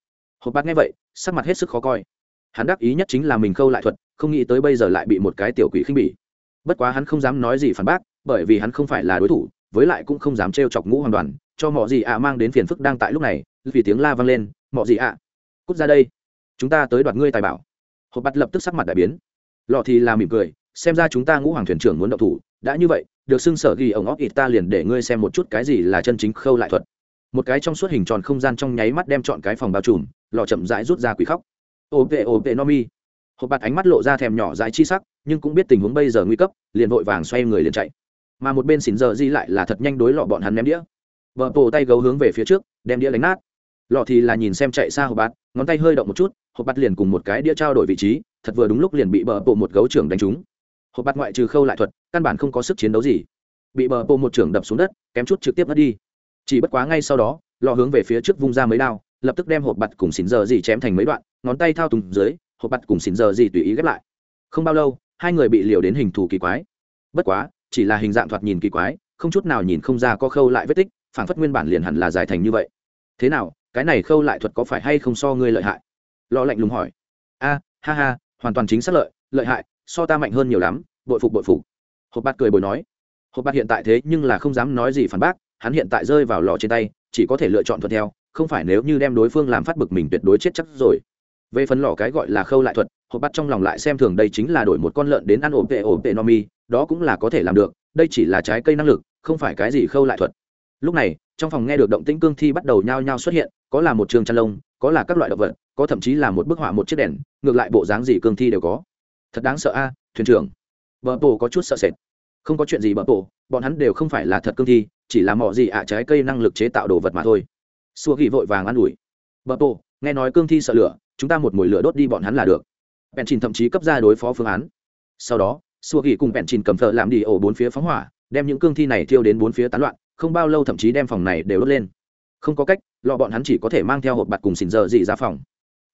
[SPEAKER 1] Hộp bát nghe vậy, sắc mặt hết sức khó coi. Hắn đắc ý nhất chính là mình khâu lại thuật, không nghĩ tới bây giờ lại bị một cái tiểu quỷ khinh bỉ. Bất quá hắn không dám nói gì phản bác, bởi vì hắn không phải là đối thủ với lại cũng không dám trêu chọc ngũ hoàn toàn cho mọi gì ạ mang đến phiền phức đang tại lúc này, vì tiếng la vang lên mọi gì ạ? Cút ra đây. Chúng ta tới đoạt ngươi tài bảo. Hộp bắt lập tức sắc mặt đại biến. Lọ thì là mỉm cười, xem ra chúng ta ngũ hoàng thuyền trưởng muốn động thủ, đã như vậy, được xưng sở ghi ổng óc ít ta liền để ngươi xem một chút cái gì là chân chính khâu lại thuật. Một cái trong suốt hình tròn không gian trong nháy mắt đem chọn cái phòng bao trùm lò chậm rãi rút ra quỷ khóc. Ô vệ ô vệ, no mi. Hộp bạt ánh mắt lộ ra thèm nhỏ dãi chi sắc, nhưng cũng biết tình huống bây giờ nguy cấp, liền vội vàng xoay người liền chạy mà một bên xỉn giờ di lại là thật nhanh đối lọ bọn hắn ném đĩa. Vợ tổ tay gấu hướng về phía trước đem đĩa đánh nát. Lọ thì là nhìn xem chạy xa hộp bát, ngón tay hơi động một chút hộp bát liền cùng một cái đĩa trao đổi vị trí thật vừa đúng lúc liền bị bờ bộ một gấu trưởng đánh trúng. Hộp bát ngoại trừ khâu lại thuật căn bản không có sức chiến đấu gì. Bị bờ bộ một trưởng đập xuống đất kém chút trực tiếp mất đi. Chỉ bất quá ngay sau đó lọ hướng về phía trước vung ra mấy đao lập tức đem hộp bạt cùng xỉn giờ gì chém thành mấy đoạn ngón tay thao tùng dưới hộp bạt cùng xỉn giờ gì tùy ý ghép lại. Không bao lâu hai người bị liều đến hình thù kỳ quái. Bất quá chỉ là hình dạng thoạt nhìn kỳ quái, không chút nào nhìn không ra có khâu lại vết tích phản phất nguyên bản liền hẳn là dài thành như vậy. Thế nào, cái này khâu lại thuật có phải hay không so ngươi lợi hại? Lo lạnh lùng hỏi. A, ha ha, hoàn toàn chính xác lợi lợi hại, so ta mạnh hơn nhiều lắm, bội phục bội phục. Hộp bát cười bồi nói. Hộp bát hiện tại thế nhưng là không dám nói gì phản bác, hắn hiện tại rơi vào lò trên tay, chỉ có thể lựa chọn thuận theo, không phải nếu như đem đối phương làm phát bực mình tuyệt đối chết chắc rồi. Về phần lò cái gọi là khâu lại thuật, hộp bát trong lòng lại xem thường đây chính là đổi một con lợn đến ăn ổ tệ ổ tệ no mi đó cũng là có thể làm được, đây chỉ là trái cây năng lực, không phải cái gì khâu lại thuật. Lúc này, trong phòng nghe được động tĩnh cương thi bắt đầu nhao nhao xuất hiện, có là một trường chăn lông, có là các loại động vật, có thậm chí là một bức họa một chiếc đèn, ngược lại bộ dáng gì cương thi đều có. Thật đáng sợ a, thuyền trưởng. Vợ tổ có chút sợ sệt. Không có chuyện gì bờ tổ bọn hắn đều không phải là thật cương thi, chỉ là mỏ gì ạ, trái cây năng lực chế tạo đồ vật mà thôi. Xua ghi vội vàng an ủi. Bờ tổ nghe nói cương thi sợ lửa, chúng ta một mùi lửa đốt đi bọn hắn là được. Bèn chìn thậm chí cấp ra đối phó phương án. Sau đó sùa ghi cùng bẹn chìn cầm thợ làm đi ổ bốn phía phóng hỏa, đem những cương thi này thiêu đến bốn phía tán loạn, không bao lâu thậm chí đem phòng này đều đốt lên. Không có cách, lọ bọn hắn chỉ có thể mang theo hộp bạt cùng xỉn giờ dị ra phòng.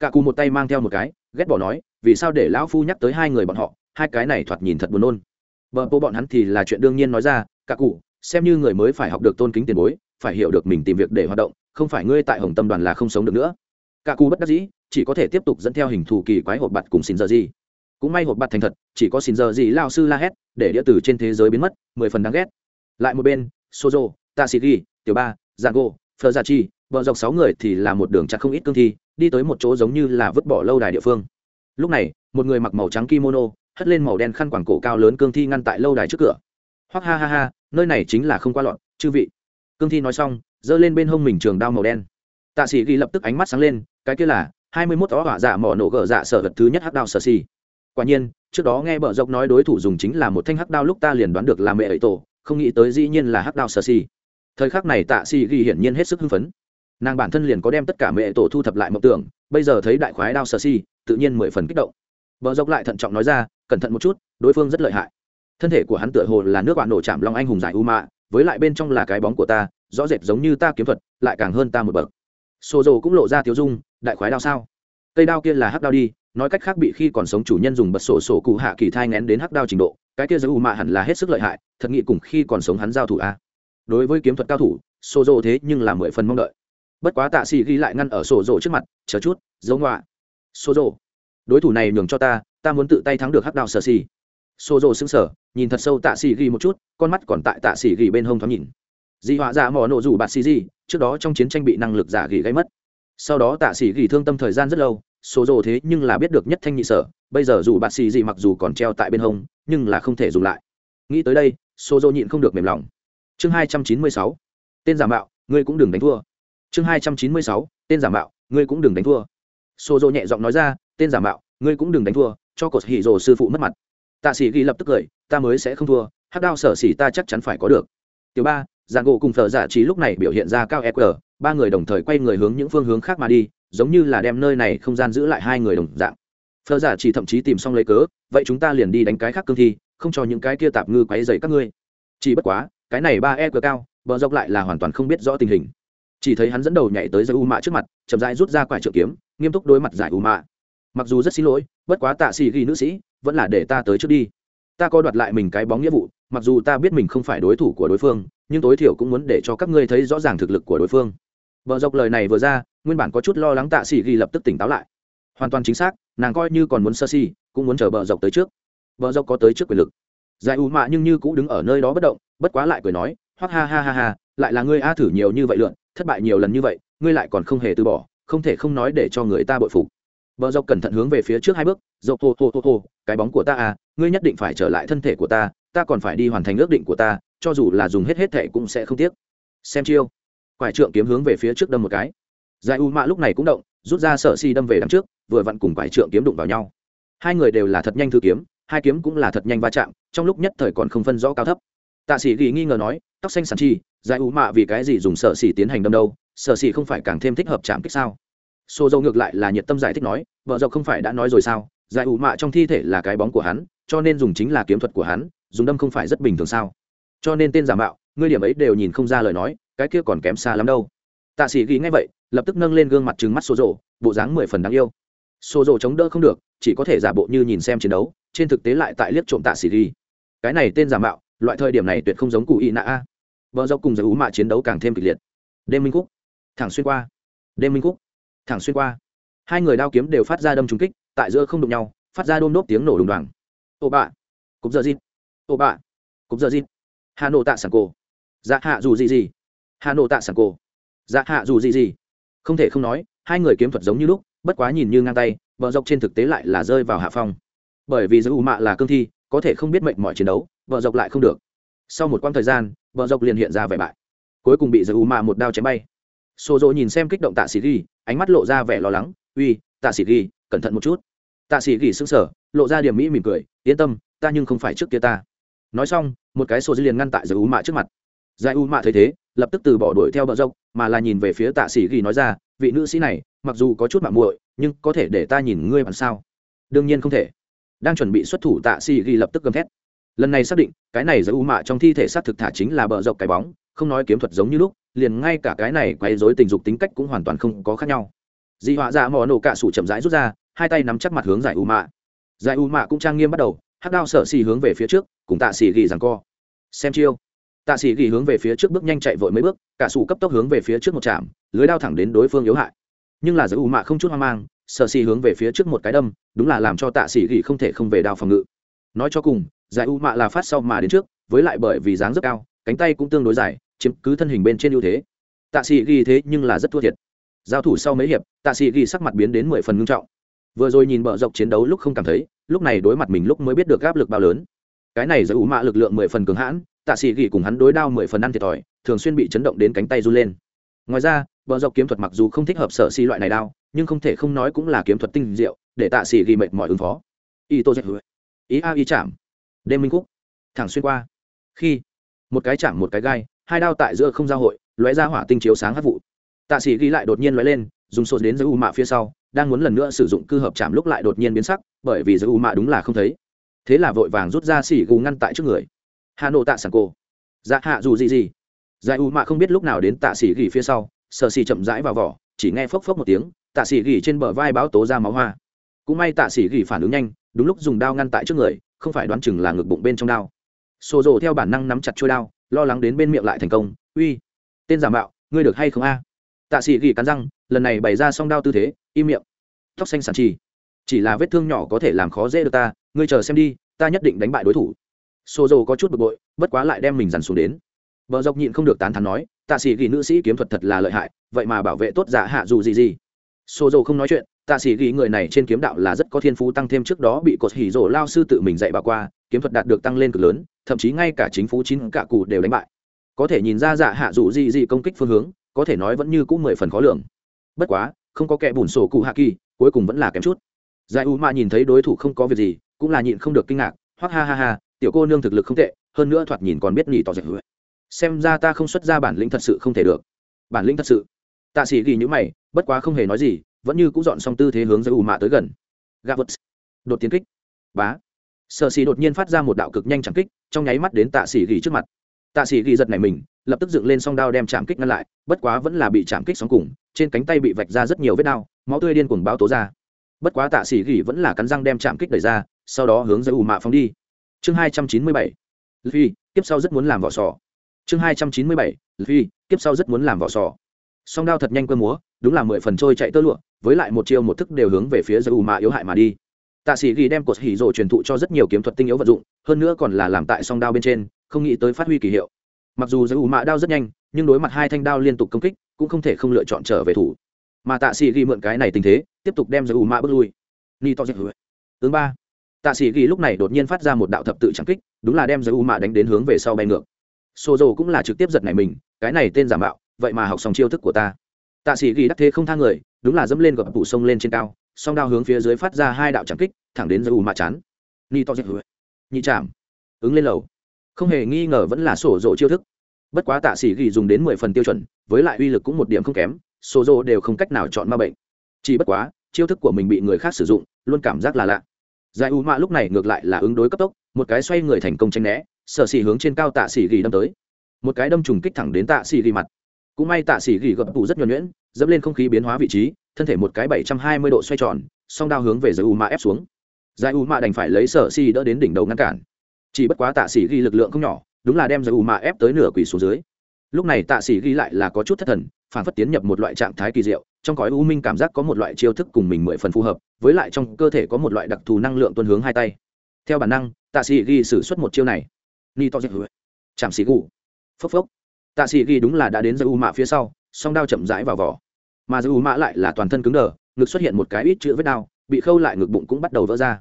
[SPEAKER 1] Cả cù một tay mang theo một cái, ghét bỏ nói, vì sao để lão phu nhắc tới hai người bọn họ? Hai cái này thoạt nhìn thật buồn nôn. Vợ bố bọn hắn thì là chuyện đương nhiên nói ra, cả cụ, xem như người mới phải học được tôn kính tiền bối, phải hiểu được mình tìm việc để hoạt động, không phải ngươi tại hồng tâm đoàn là không sống được nữa. Cả cụ bất đắc dĩ, chỉ có thể tiếp tục dẫn theo hình thù kỳ quái hộp bạt cùng xin giờ gì cũng may hộp bạt thành thật, chỉ có xin giờ gì lao sư la hét, để đĩa từ trên thế giới biến mất, mười phần đáng ghét. Lại một bên, sozo tasigi tiểu ba zago phờ gia chi vợ dọc sáu người thì là một đường chặt không ít cương thi, đi tới một chỗ giống như là vứt bỏ lâu đài địa phương. Lúc này, một người mặc màu trắng kimono, hất lên màu đen khăn quảng cổ cao lớn cương thi ngăn tại lâu đài trước cửa. Hoặc ha ha ha, nơi này chính là không qua lọt, chư vị. Cương thi nói xong, giơ lên bên hông mình trường đao màu đen. Tạ sĩ ghi lập tức ánh mắt sáng lên, cái kia là hai mươi mốt ó hỏa dạ mỏ nổ gỡ dạ sở vật thứ nhất hắc đao sở xì quả nhiên, trước đó nghe bờ dốc nói đối thủ dùng chính là một thanh hắc đao lúc ta liền đoán được là mẹ ấy tổ, không nghĩ tới dĩ nhiên là hắc đao Sơ Si thời khắc này tạ Si ghi hiển nhiên hết sức hưng phấn. Nàng bản thân liền có đem tất cả mẹ tổ thu thập lại mộng tưởng, bây giờ thấy đại khoái đao Sơ Si tự nhiên mười phần kích động. Bờ dốc lại thận trọng nói ra, cẩn thận một chút, đối phương rất lợi hại. Thân thể của hắn tựa hồ là nước bạn nổ chạm long anh hùng giải u mạ với lại bên trong là cái bóng của ta, rõ rệt giống như ta kiếm thuật, lại càng hơn ta một bậc. Xô dầu cũng lộ ra tiếu dung, đại khoái đao sao? Cây đao kia là hắc đao đi nói cách khác bị khi còn sống chủ nhân dùng bật sổ sổ cụ hạ kỳ thai ngén đến hắc đao trình độ, cái kia giới u mạ hẳn là hết sức lợi hại, thật nghĩ cùng khi còn sống hắn giao thủ a. Đối với kiếm thuật cao thủ sổ rộ thế nhưng là mười phần mong đợi. Bất quá tạ xỉ ghi lại ngăn ở sổ rộ trước mặt, chờ chút giống ngoạ sổ rộ đối thủ này nhường cho ta ta muốn tự tay thắng được hắc đạo sở xỉ. Sổ rộ xứng sở nhìn thật sâu tạ xỉ ghi một chút, con mắt còn tại tạ xỉ ghi bên hông thoáng nhìn. Di họa ra mò nổ rủ bạt xì di trước đó trong chiến tranh bị năng lực giả ghi gây mất. Sau đó tạ xỉ ghi thương tâm thời gian rất lâu số rồ thế nhưng là biết được nhất thanh nhị sở, bây giờ dù bạt xì gì mặc dù còn treo tại bên hông, nhưng là không thể dùng lại. Nghĩ tới đây, số rồ nhịn không được mềm lòng. Chương hai trăm chín mươi sáu, tên giả mạo, ngươi cũng đừng đánh thua. Chương hai trăm chín mươi sáu, tên giả mạo, ngươi cũng đừng đánh thua. Số rồ nhẹ giọng nói ra, tên giả mạo, ngươi cũng đừng đánh thua, cho cột hỉ rồ sư phụ mất mặt. Tạ sĩ ghi lập tức cười, ta mới sẽ không thua, hát đao sở xỉ ta chắc chắn phải có được. Tiểu ba giàn gỗ cùng thợ giả trí lúc này biểu hiện ra cao eq ba người đồng thời quay người hướng những phương hướng khác mà đi giống như là đem nơi này không gian giữ lại hai người đồng dạng. Phờ giả chỉ thậm chí tìm xong lấy cớ, vậy chúng ta liền đi đánh cái khác cương thi, không cho những cái kia tạp ngư quấy dày các ngươi. Chỉ bất quá, cái này ba e cờ cao, bờ dốc lại là hoàn toàn không biết rõ tình hình. Chỉ thấy hắn dẫn đầu nhảy tới giải u mạ trước mặt, chậm rãi rút ra quả trợ kiếm, nghiêm túc đối mặt giải u mạ. Mặc dù rất xin lỗi, bất quá tạ xì ghi nữ sĩ, vẫn là để ta tới trước đi. Ta có đoạt lại mình cái bóng nghĩa vụ, mặc dù ta biết mình không phải đối thủ của đối phương, nhưng tối thiểu cũng muốn để cho các ngươi thấy rõ ràng thực lực của đối phương. Bờ dọc lời này vừa ra, nguyên bản có chút lo lắng Tạ Sĩ Ghi lập tức tỉnh táo lại. Hoàn toàn chính xác, nàng coi như còn muốn sơ si, cũng muốn chờ bờ dọc tới trước. Bờ dọc có tới trước quyền lực. Giải U Mạ nhưng như cũ đứng ở nơi đó bất động, bất quá lại cười nói, "Hoắc ha ha ha ha, lại là ngươi a thử nhiều như vậy lượn, thất bại nhiều lần như vậy, ngươi lại còn không hề từ bỏ, không thể không nói để cho người ta bội phục." Bờ dọc cẩn thận hướng về phía trước hai bước, "Dọc hô hô hô hô, cái bóng của ta à, ngươi nhất định phải trở lại thân thể của ta, ta còn phải đi hoàn thành ước định của ta, cho dù là dùng hết hết thể cũng sẽ không tiếc." Xem chiêu quải trượng kiếm hướng về phía trước đâm một cái. Giải u mạ lúc này cũng động, rút ra sợ si đâm về đằng trước, vừa vặn cùng quải trượng kiếm đụng vào nhau. Hai người đều là thật nhanh thư kiếm, hai kiếm cũng là thật nhanh va chạm, trong lúc nhất thời còn không phân rõ cao thấp. Tạ sĩ ghi nghi ngờ nói, tóc xanh sản chi, giải u mạ vì cái gì dùng sợ xỉ tiến hành đâm đâu? Sợ xỉ không phải càng thêm thích hợp chạm kích sao? Xô dâu ngược lại là nhiệt tâm giải thích nói, vợ dâu không phải đã nói rồi sao? Giải u mạ trong thi thể là cái bóng của hắn, cho nên dùng chính là kiếm thuật của hắn, dùng đâm không phải rất bình thường sao? Cho nên tên giả mạo ngươi điểm ấy đều nhìn không ra lời nói, cái kia còn kém xa lắm đâu. Tạ sĩ ghi ngay vậy, lập tức nâng lên gương mặt trừng mắt xô rộ bộ dáng mười phần đáng yêu. Xô rộ chống đỡ không được, chỉ có thể giả bộ như nhìn xem chiến đấu, trên thực tế lại tại liếc trộm tạ sĩ ghi. Cái này tên giả mạo, loại thời điểm này tuyệt không giống cụ y nạ a. Vợ dâu cùng giải ú mạ chiến đấu càng thêm kịch liệt. Đêm minh cúc thẳng xuyên qua. Đêm minh cúc thẳng xuyên qua. Hai người đao kiếm đều phát ra đâm trúng kích, tại giữa không đụng nhau, phát ra đôm đốp tiếng nổ đùng đoàng. Ô bạ. Cục giờ dịp ô bạ. Cục giờ dịp hà nội tạ sản cổ dạ hạ dù gì gì. Hà nội tạ sản cổ. Dạ hạ dù gì gì. Không thể không nói, hai người kiếm thuật giống như lúc, bất quá nhìn như ngang tay vợ dọc trên thực tế lại là rơi vào hạ phong. Bởi vì giữ u mạ là cương thi, có thể không biết mệnh mọi chiến đấu vợ dọc lại không được. Sau một quãng thời gian vợ dọc liền hiện ra vẻ bại. Cuối cùng bị giữ u mạ một đao chém bay. Xô dỗ nhìn xem kích động tạ sĩ ghi, ánh mắt lộ ra vẻ lo lắng, uy, tạ sĩ ghi, cẩn thận một chút. Tạ sĩ ghi sững sờ, lộ ra điểm mỹ mỉm cười, yên tâm, ta nhưng không phải trước kia ta. Nói xong, một cái xô dư liền ngăn tại giữ u mạ trước mặt giải u mạ thấy thế, lập tức từ bỏ đuổi theo bờ dốc, mà là nhìn về phía tạ sĩ ghi nói ra, vị nữ sĩ này, mặc dù có chút mạng muội, nhưng có thể để ta nhìn ngươi bằng sao? Đương nhiên không thể. Đang chuẩn bị xuất thủ, tạ sĩ ghi lập tức gầm thét. Lần này xác định, cái này giải u mạ trong thi thể xác thực thả chính là bờ dọc cái bóng, không nói kiếm thuật giống như lúc, liền ngay cả cái này quấy rối tình dục tính cách cũng hoàn toàn không có khác nhau. Di họa dạ mò nổ cạ sủ chậm rãi rút ra, hai tay nắm chắc mặt hướng giải u mạ. Giải u mạ cũng trang nghiêm bắt đầu, hắc đao sở xì hướng về phía trước, cùng tạ xì ghi rằng co. Xem chiêu tạ sĩ ghi hướng về phía trước bước nhanh chạy vội mấy bước, cả sủ cấp tốc hướng về phía trước một chạm lưới đao thẳng đến đối phương yếu hại. Nhưng là giới ủ mạ không chút hoang mang sợ xì hướng về phía trước một cái đâm, đúng là làm cho tạ sĩ ghi không thể không về đao phòng ngự. Nói cho cùng, giải u mạ là phát sau mà đến trước, với lại bởi vì dáng rất cao, cánh tay cũng tương đối dài, chiếm cứ thân hình bên trên ưu thế. Tạ sĩ ghi thế nhưng là rất thua thiệt. Giao thủ sau mấy hiệp, tạ sĩ ghi sắc mặt biến đến mười phần ngưng trọng. Vừa rồi nhìn bờ dọc chiến đấu lúc không cảm thấy, lúc này đối mặt mình lúc mới biết được áp lực bao lớn. Cái này giới u mạ lực lượng mười phần cường hãn tạ sĩ gỉ cùng hắn đối đao mười phần ăn thiệt thòi, thường xuyên bị chấn động đến cánh tay run lên. Ngoài ra bờ dọc kiếm thuật mặc dù không thích hợp sở si loại này đao, nhưng không thể không nói cũng là kiếm thuật tinh diệu, để tạ sĩ ghi mệt mỏi ứng phó. Y tô dạy ý a y chạm đêm minh cúc thẳng xuyên qua. Khi, một cái chạm một cái gai, hai đao tại giữa không giao hội, lóe ra hỏa tinh chiếu sáng hát vụ. Tạ sĩ ghi lại đột nhiên lóe lên, dùng sột đến giữa u mạ phía sau, đang muốn lần nữa sử dụng cư hợp chạm lúc lại đột nhiên biến sắc, bởi vì giữa u mạ đúng là không thấy. Thế là vội vàng rút ra xỉ gù ngăn tại trước người hà nội tạ sản Cô, dạ hạ dù gì gì. Giải u mạ không biết lúc nào đến tạ xỉ gỉ phía sau sợ xỉ chậm rãi vào vỏ chỉ nghe phốc phốc một tiếng tạ xỉ gỉ trên bờ vai báo tố ra máu hoa. Cũng may tạ xỉ gỉ phản ứng nhanh đúng lúc dùng đao ngăn tại trước người không phải đoán chừng là ngực bụng bên trong đao. Xô rộ theo bản năng nắm chặt trôi đao lo lắng đến bên miệng lại thành công uy tên giả mạo ngươi được hay không a? Tạ sĩ ghi cắn răng lần này bày ra song đao tư thế im miệng. Tóc xanh sản trì chỉ là vết thương nhỏ có thể làm khó dễ được ta ngươi chờ xem đi ta nhất định đánh bại đối thủ xô dầu có chút bực bội, bất quá lại đem mình dằn xuống đến. Vợ dọc nhịn không được tán thắn nói, tạ sĩ ghi nữ sĩ kiếm thuật thật là lợi hại, vậy mà bảo vệ tốt giả hạ dù gì gì. Xô dầu không nói chuyện, tạ sĩ ghi người này trên kiếm đạo là rất có thiên phú tăng thêm trước đó bị cột hỉ rổ lao sư tự mình dạy bà qua, kiếm thuật đạt được tăng lên cực lớn, thậm chí ngay cả chính phủ chín cả cụ đều đánh bại. Có thể nhìn ra dạ hạ dù gì gì công kích phương hướng, có thể nói vẫn như cũng mười phần khó lường. Bất quá, không có kẻ bùn sổ cụ hạ kỳ, cuối cùng vẫn là kém chút. Giải u ma nhìn thấy đối thủ không có việc gì, cũng là nhịn không được kinh ngạc, hoắc ha ha ha tiểu cô nương thực lực không tệ, hơn nữa thoạt nhìn còn biết nhỉ tỏ dạy hứa. Xem ra ta không xuất ra bản lĩnh thật sự không thể được. Bản lĩnh thật sự? Tạ sĩ ghi nhữ mày, bất quá không hề nói gì, vẫn như cũng dọn xong tư thế hướng giới ù mạ tới gần. Gà vật đột tiến kích. Bá. Sợ xì đột nhiên phát ra một đạo cực nhanh chẳng kích, trong nháy mắt đến tạ sĩ ghi trước mặt. Tạ sĩ ghi giật này mình, lập tức dựng lên song đao đem chạm kích ngăn lại, bất quá vẫn là bị chạm kích sóng cùng, trên cánh tay bị vạch ra rất nhiều vết đao, máu tươi điên cuồng báo tố ra. Bất quá tạ sĩ gỉ vẫn là cắn răng đem chạm kích đẩy ra, sau đó hướng giới ù mạ phóng đi chương hai trăm chín mươi bảy. Phi tiếp sau rất muốn làm vỏ sò. Chương hai trăm chín mươi bảy. Phi tiếp sau rất muốn làm vỏ sò. Song đao thật nhanh cơ múa, đúng là mười phần trôi chạy tơ lụa, với lại một chiêu một thức đều hướng về phía ra ù yếu hại mà đi. Tạ sĩ ghi đem cột hỉ rồ truyền thụ cho rất nhiều kiếm thuật tinh yếu vật dụng, hơn nữa còn là làm tại song đao bên trên, không nghĩ tới phát huy kỳ hiệu. Mặc dù giữ ủ mạ đao rất nhanh, nhưng đối mặt hai thanh đao liên tục công kích, cũng không thể không lựa chọn trở về thủ. Mà tạ sĩ ghi mượn cái này tình thế, tiếp tục đem giữ ủ mạ bước lui. Ni to dẹp ứng ba tạ sĩ ghi lúc này đột nhiên phát ra một đạo thập tự trắng kích, đúng là đem giới u mạ đánh đến hướng về sau bay ngược. Xô dầu cũng là trực tiếp giật này mình, cái này tên giả mạo, vậy mà học xong chiêu thức của ta. Tạ sĩ ghi đắc thế không thang người, đúng là dẫm lên gập bụ sông lên trên cao, song đao hướng phía dưới phát ra hai đạo trắng kích, thẳng đến giới u mạ chán. Ni to dẹp nhị chạm. Ứng lên lầu. Không hề nghi ngờ vẫn là sổ dỗ chiêu thức. Bất quá tạ sĩ ghi dùng đến mười phần tiêu chuẩn, với lại uy lực cũng một điểm không kém sổ rộ đều không cách nào chọn ma bệnh. Chỉ bất quá, chiêu thức của mình bị người khác sử dụng, luôn cảm giác là lạ giải u mạ lúc này ngược lại là ứng đối cấp tốc, một cái xoay người thành công tranh né sợ xỉ hướng trên cao tạ xỉ ghi đâm tới. Một cái đâm trùng kích thẳng đến tạ xỉ ghi mặt. Cũng may tạ xỉ ghi gập tủ rất nhuẩn nhuyễn, dẫm lên không khí biến hóa vị trí, thân thể một cái bảy trăm hai mươi độ xoay tròn, song đao hướng về giải u mạ ép xuống. Giải u mạ đành phải lấy sợ xỉ đỡ đến đỉnh đầu ngăn cản. Chỉ bất quá tạ xỉ ghi lực lượng không nhỏ, đúng là đem giải u mạ ép tới nửa quỷ xuống dưới lúc này tạ sĩ ghi lại là có chút thất thần phản phất tiến nhập một loại trạng thái kỳ diệu, trong cõi u minh cảm giác có một loại chiêu thức cùng mình mười phần phù hợp, với lại trong cơ thể có một loại đặc thù năng lượng tuân hướng hai tay. Theo bản năng, tạ sĩ ghi xử suất một chiêu này. Ni to dẹp chạm sĩ gù. Phốc phốc. Tạ sĩ ghi đúng là đã đến giữa u mạ phía sau, song đao chậm rãi vào vỏ. Mà giữa u mạ lại là toàn thân cứng đờ, ngực xuất hiện một cái ít chữ vết đao, bị khâu lại ngực bụng cũng bắt đầu vỡ ra.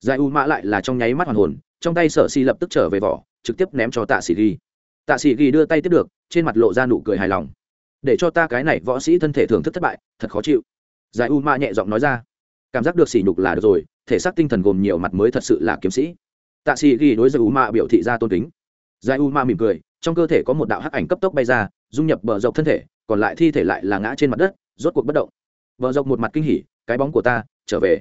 [SPEAKER 1] Giải u mạ lại là trong nháy mắt hoàn hồn, trong tay sở si lập tức trở về vỏ, trực tiếp ném cho tạ sĩ ghi tạ sĩ ghi đưa tay tiếp được, trên mặt lộ ra nụ cười hài lòng. Để cho ta cái này võ sĩ thân thể thưởng thức thất bại, thật khó chịu. Giải u ma nhẹ giọng nói ra. Cảm giác được sỉ nhục là được rồi, thể xác tinh thần gồm nhiều mặt mới thật sự là kiếm sĩ. Tạ sĩ ghi đối giải u ma biểu thị ra tôn kính. Giải u ma mỉm cười, trong cơ thể có một đạo hắc ảnh cấp tốc bay ra, dung nhập bờ dọc thân thể, còn lại thi thể lại là ngã trên mặt đất, rốt cuộc bất động. Bờ dọc một mặt kinh hỉ, cái bóng của ta, trở về.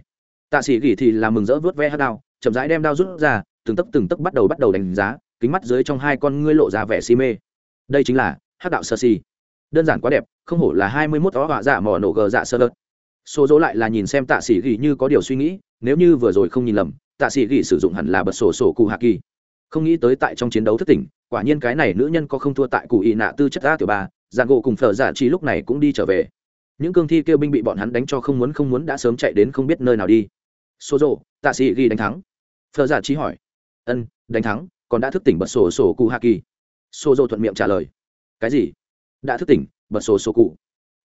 [SPEAKER 1] Tạ sĩ ghi thì làm mừng rỡ vớt ve hát đao, chậm rãi đem đao rút ra, từng tấc từng tấc bắt đầu bắt đầu đánh giá kính mắt dưới trong hai con ngươi lộ ra vẻ si mê. Đây chính là hát đạo sơ si. Đơn giản quá đẹp, không hổ là hai mươi mốt ó họa dạ mỏ nổ gờ dạ sơ lợt. Số dỗ lại là nhìn xem tạ sĩ ghi như có điều suy nghĩ, nếu như vừa rồi không nhìn lầm, tạ sĩ ghi sử dụng hẳn là bật sổ sổ cụ hạ kỳ. Không nghĩ tới tại trong chiến đấu thất tỉnh, quả nhiên cái này nữ nhân có không thua tại cụ ị nạ tư chất a tiểu ba, giang gỗ cùng phở dạ giả chi lúc này cũng đi trở về. Những cương thi kêu binh bị bọn hắn đánh cho không muốn không muốn đã sớm chạy đến không biết nơi nào đi. Số dỗ, tạ sĩ ghi đánh thắng. Phở dạ giả chi hỏi, ân, đánh thắng? Còn đã thức tỉnh bật sổ sổ cụ hạ kỳ sô dô thuận miệng trả lời. Cái gì? Đã thức tỉnh, bật sổ sổ cụ.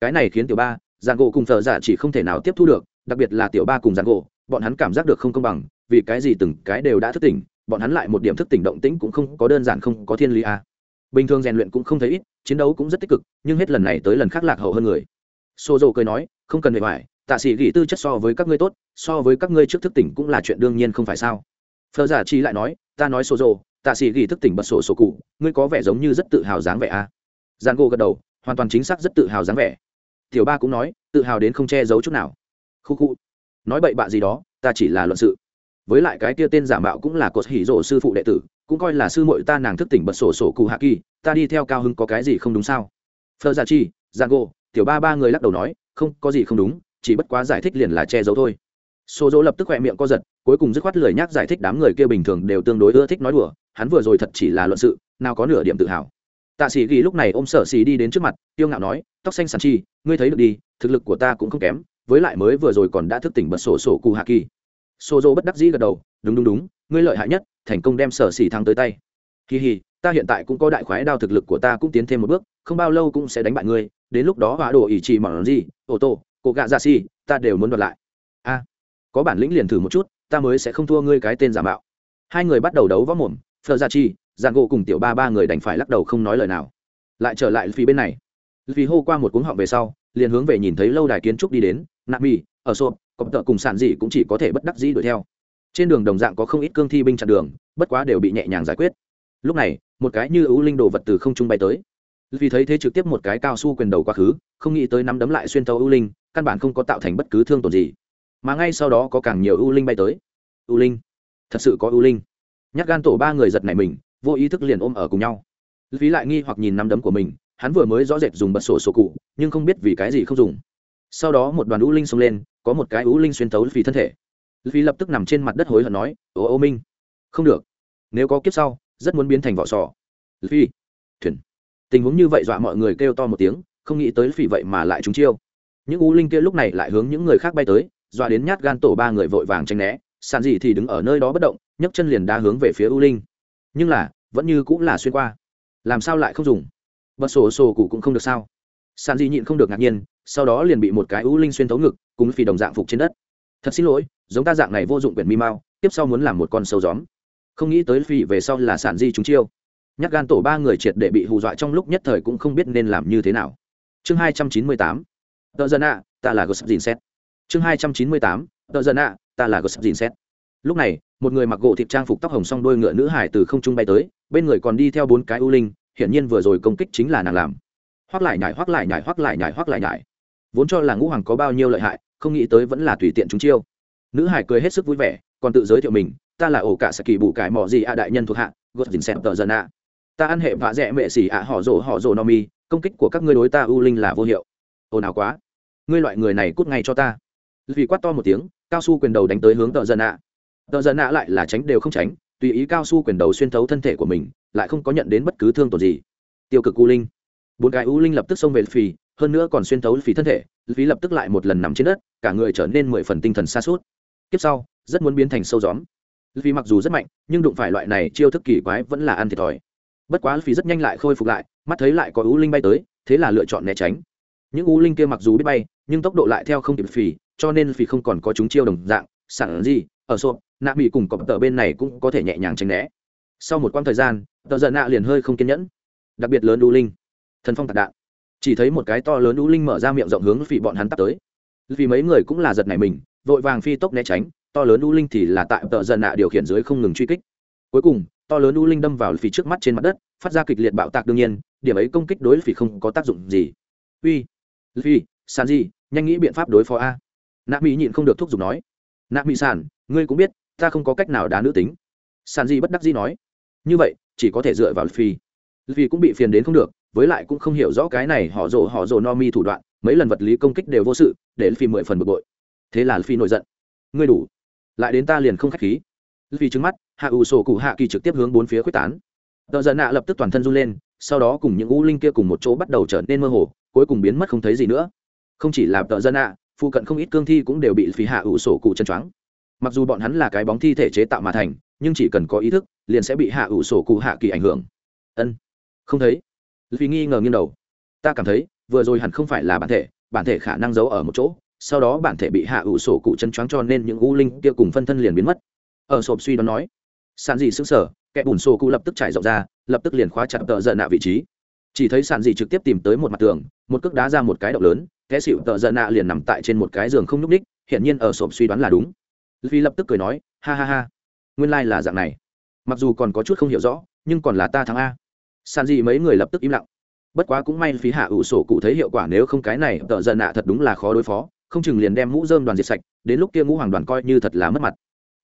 [SPEAKER 1] Cái này khiến tiểu ba giàn gỗ cùng thợ giả chỉ không thể nào tiếp thu được, đặc biệt là tiểu ba cùng giàn gỗ bọn hắn cảm giác được không công bằng, vì cái gì từng cái đều đã thức tỉnh, bọn hắn lại một điểm thức tỉnh động tĩnh cũng không có đơn giản không có thiên lý a bình thường rèn luyện cũng không thấy ít, chiến đấu cũng rất tích cực, nhưng hết lần này tới lần khác lạc hậu hơn người. Xô dô cười nói, không cần bề ngoài, tạ sĩ gỉ tư chất so với các ngươi tốt, so với các ngươi trước thức tỉnh cũng là chuyện đương nhiên không phải sao. Phờ giả chi lại nói, ta nói xô dô tạ sĩ ghi thức tỉnh bật sổ sổ cụ, ngươi có vẻ giống như rất tự hào dáng vẻ a à? gian gỗ gật đầu, hoàn toàn chính xác rất tự hào dáng vẻ. Tiểu ba cũng nói, tự hào đến không che giấu chút nào. Khu khu. Nói bậy bạ gì đó, ta chỉ là luận sự. Với lại cái kia tên giả mạo cũng là cột hỉ rổ sư phụ đệ tử, cũng coi là sư muội ta nàng thức tỉnh bật sổ sổ cụ hạ kỳ, ta đi theo cao hưng có cái gì không đúng sao? Phờ giả chi gian gỗ tiểu ba ba người lắc đầu nói, không, có gì không đúng, chỉ bất quá giải thích liền là che giấu thôi. Xô dỗ lập tức khỏe miệng co giật, cuối cùng dứt khoát lười nhác giải thích đám người kia bình thường đều tương đối ưa thích nói đùa hắn vừa rồi thật chỉ là luận sự, nào có nửa điểm tự hào. Tạ sĩ ghi lúc này ôm sở xì đi đến trước mặt tiêu ngạo nói, tóc xanh sàn chi, ngươi thấy được đi, thực lực của ta cũng không kém, với lại mới vừa rồi còn đã thức tỉnh bật sổ sổ cụ hạ kỳ. Sô dỗ bất đắc dĩ gật đầu, đúng đúng đúng, ngươi lợi hại nhất, thành công đem sở xì thắng tới tay. Kỳ hì ta hiện tại cũng có đại khoái đao thực lực của ta cũng tiến thêm một bước, không bao lâu cũng sẽ đánh bại ngươi, đến lúc đó hóa đồ ỷ trì mỏng gì, ô tô, cô gạ dạ ra xì ta đều muốn đoạt lại. A, có bản lĩnh liền thử một chút, ta mới sẽ không thua ngươi cái tên giả mạo. Hai người bắt đầu đấu võ mồm phờ ra dạ chi dạ giàn gỗ cùng tiểu ba ba người đành phải lắc đầu không nói lời nào. Lại trở lại phía bên này. Vì hô qua một cuống họng về sau, liền hướng về nhìn thấy lâu đài kiến trúc đi đến nạp mì ở xô cọp tợ cùng sản dị cũng chỉ có thể bất đắc dĩ đuổi theo. Trên đường đồng dạng có không ít cương thi binh chặn đường, bất quá đều bị nhẹ nhàng giải quyết. Lúc này, một cái như ưu linh đồ vật từ không trung bay tới. Vì thấy thế trực tiếp một cái cao su quyền đầu quá khứ, không nghĩ tới nắm đấm lại xuyên tấu ưu linh, căn bản không có tạo thành bất cứ thương tổn gì. Mà ngay sau đó có càng nhiều ưu linh bay tới. Ưu linh, thật sự có ưu linh nhát gan tổ ba người giật này mình, vô ý thức liền ôm ở cùng nhau. Phí lại nghi hoặc nhìn nắm đấm của mình, hắn vừa mới rõ rệt dùng bật sổ sổ cụ, nhưng không biết vì cái gì không dùng. Sau đó một đoàn u linh xông lên, có một cái u linh xuyên tấu phí thân thể. Phí lập tức nằm trên mặt đất hối hận nói, ô ô minh, không được. Nếu có kiếp sau, rất muốn biến thành vỏ sò. Phi thuyền. Tình huống như vậy dọa mọi người kêu to một tiếng, không nghĩ tới phỉ vậy mà lại trúng chiêu. Những u linh kia lúc này lại hướng những người khác bay tới, dọa đến nhát gan tổ ba người vội vàng tranh né sàn dị thì đứng ở nơi đó bất động, nhấc chân liền đá hướng về phía u linh. Nhưng là, vẫn như cũng là xuyên qua. Làm sao lại không dùng? Bật sổ sổ cụ cũng không được sao. Sàn dị nhịn không được ngạc nhiên, sau đó liền bị một cái u linh xuyên thấu ngực, cùng phi đồng dạng phục trên đất. Thật xin lỗi, giống ta dạng này vô dụng quyển mi mao. tiếp sau muốn làm một con sâu gióm. Không nghĩ tới phi về sau là sản di chúng chiêu. Nhắc gan tổ ba người triệt để bị hù dọa trong lúc nhất thời cũng không biết nên làm như thế nào. Chương hai trăm chín mươi tám. Tờ dân ạ, ta là Gossip dìn xét chương hai trăm chín mươi tám. Tờ dân ạ ta là gosip dìn xét lúc này, một người mặc gỗ thịt trang phục tóc hồng song đôi ngựa nữ hải từ không trung bay tới, bên người còn đi theo bốn cái ưu linh, hiển nhiên vừa rồi công kích chính là nàng làm. Hoác lại nhải hoác lại nhải hoác lại nhải hoác lại nhải. Vốn cho là ngũ hoàng có bao nhiêu lợi hại, không nghĩ tới vẫn là tùy tiện chúng chiêu. Nữ hải cười hết sức vui vẻ, còn tự giới thiệu mình, ta là ổ cả sa kỳ bù cải mỏ gì a đại nhân thuộc hạ gót dình xem tờ dân ạ ta ăn hệ vạ rẽ mệ xỉ ạ, họ rồ họ rồ no mi, công kích của các ngươi đối ta ưu linh là vô hiệu. Ồn ào quá. Ngươi loại người này cút ngay cho ta. Vì quát to một tiếng cao su quyền đầu đánh tới hướng tợ dân ạ. Tợ dân ạ lại là tránh đều không tránh, tùy ý cao su quyền đầu xuyên thấu thân thể của mình, lại không có nhận đến bất cứ thương tổn gì. Tiêu cực u linh. Bốn cái u linh lập tức xông về phì, hơn nữa còn xuyên thấu phí thân thể phí lập tức lại một lần nằm trên đất, cả người trở nên mười phần tinh thần xa suốt tiếp sau, rất muốn biến thành sâu gióm. Phí mặc dù rất mạnh, nhưng đụng phải loại này chiêu thức kỳ quái vẫn là ăn thiệt thòi. Bất quá phí rất nhanh lại khôi phục lại, mắt thấy lại có u linh bay tới, thế là lựa chọn né tránh. Những u linh kia mặc dù biết bay, nhưng tốc độ lại theo không kịp phì cho nên vì không còn có chúng chiêu đồng dạng, sẵn gì, ở sộp, nạ mỹ cùng cọp tờ bên này cũng có thể nhẹ nhàng tránh né. Sau một quãng thời gian, tờ giận nạ liền hơi không kiên nhẫn. Đặc biệt lớn đu linh. Thần phong tạc đạn. Chỉ thấy một cái to lớn đu linh mở ra miệng rộng hướng phì bọn hắn tắt tới. Vì mấy người cũng là giật này mình, vội vàng phi tốc né tránh, to lớn đu linh thì là tại tợ giận nạ điều khiển dưới không ngừng truy kích. Cuối cùng, to lớn đu linh đâm vào phỉ trước mắt trên mặt đất, phát ra kịch liệt bạo tạc đương nhiên, điểm ấy công kích đối phỉ không có tác dụng gì. Uy phi sàn gì nhanh nghĩ biện pháp đối phó a nạ mỹ nhịn không được thúc giục nói. Nạ mỹ sản, ngươi cũng biết ta không có cách nào đá nữ tính. Sản gì bất đắc gì nói. Như vậy chỉ có thể dựa vào phi phi cũng bị phiền đến không được với lại cũng không hiểu rõ cái này họ rồ họ rồ no mi thủ đoạn mấy lần vật lý công kích đều vô sự để phi mười phần bực bội. Thế là phi nổi giận. Ngươi đủ. Lại đến ta liền không khách khí. Vì trứng mắt hạ ủ sổ cụ hạ kỳ trực tiếp hướng bốn phía quyết tán. Tờ giận nạ lập tức toàn thân run lên sau đó cùng những u linh kia cùng một chỗ bắt đầu trở nên mơ hồ cuối cùng biến mất không thấy gì nữa. Không chỉ là tờ dân nạ phụ cận không ít cương thi cũng đều bị phí hạ ủ sổ cụ chân choáng. Mặc dù bọn hắn là cái bóng thi thể chế tạo mà thành, nhưng chỉ cần có ý thức, liền sẽ bị hạ ủ sổ cụ hạ kỳ ảnh hưởng. Ân, không thấy. Vì nghi ngờ nghiêng đầu. Ta cảm thấy, vừa rồi hẳn không phải là bản thể bản thể khả năng giấu ở một chỗ, sau đó bản thể bị hạ ủ sổ cụ chân choáng cho nên những u linh kia cùng phân thân liền biến mất. Ở sộp suy đoán nói, sàn dị xứng sở kẻ bùn sổ cụ lập tức trải rộng ra, lập tức liền khóa chặt tợ dợ nạ vị trí. Chỉ thấy sàn dị trực tiếp tìm tới một mặt tường, một cước đá ra một cái động lớn kẻ xịu tợ giận nạ liền nằm tại trên một cái giường không nhúc ních hiển nhiên ở sộp suy đoán là đúng. Vì lập tức cười nói, ha ha ha, nguyên lai、like、là dạng này. Mặc dù còn có chút không hiểu rõ, nhưng còn là ta thắng a. Sàn dị mấy người lập tức im lặng. Bất quá cũng may phí hạ ủ sổ cụ thấy hiệu quả nếu không cái này tợ giận nạ thật đúng là khó đối phó, không chừng liền đem mũ dơm đoàn diệt sạch, đến lúc kia ngũ hoàng đoàn coi như thật là mất mặt.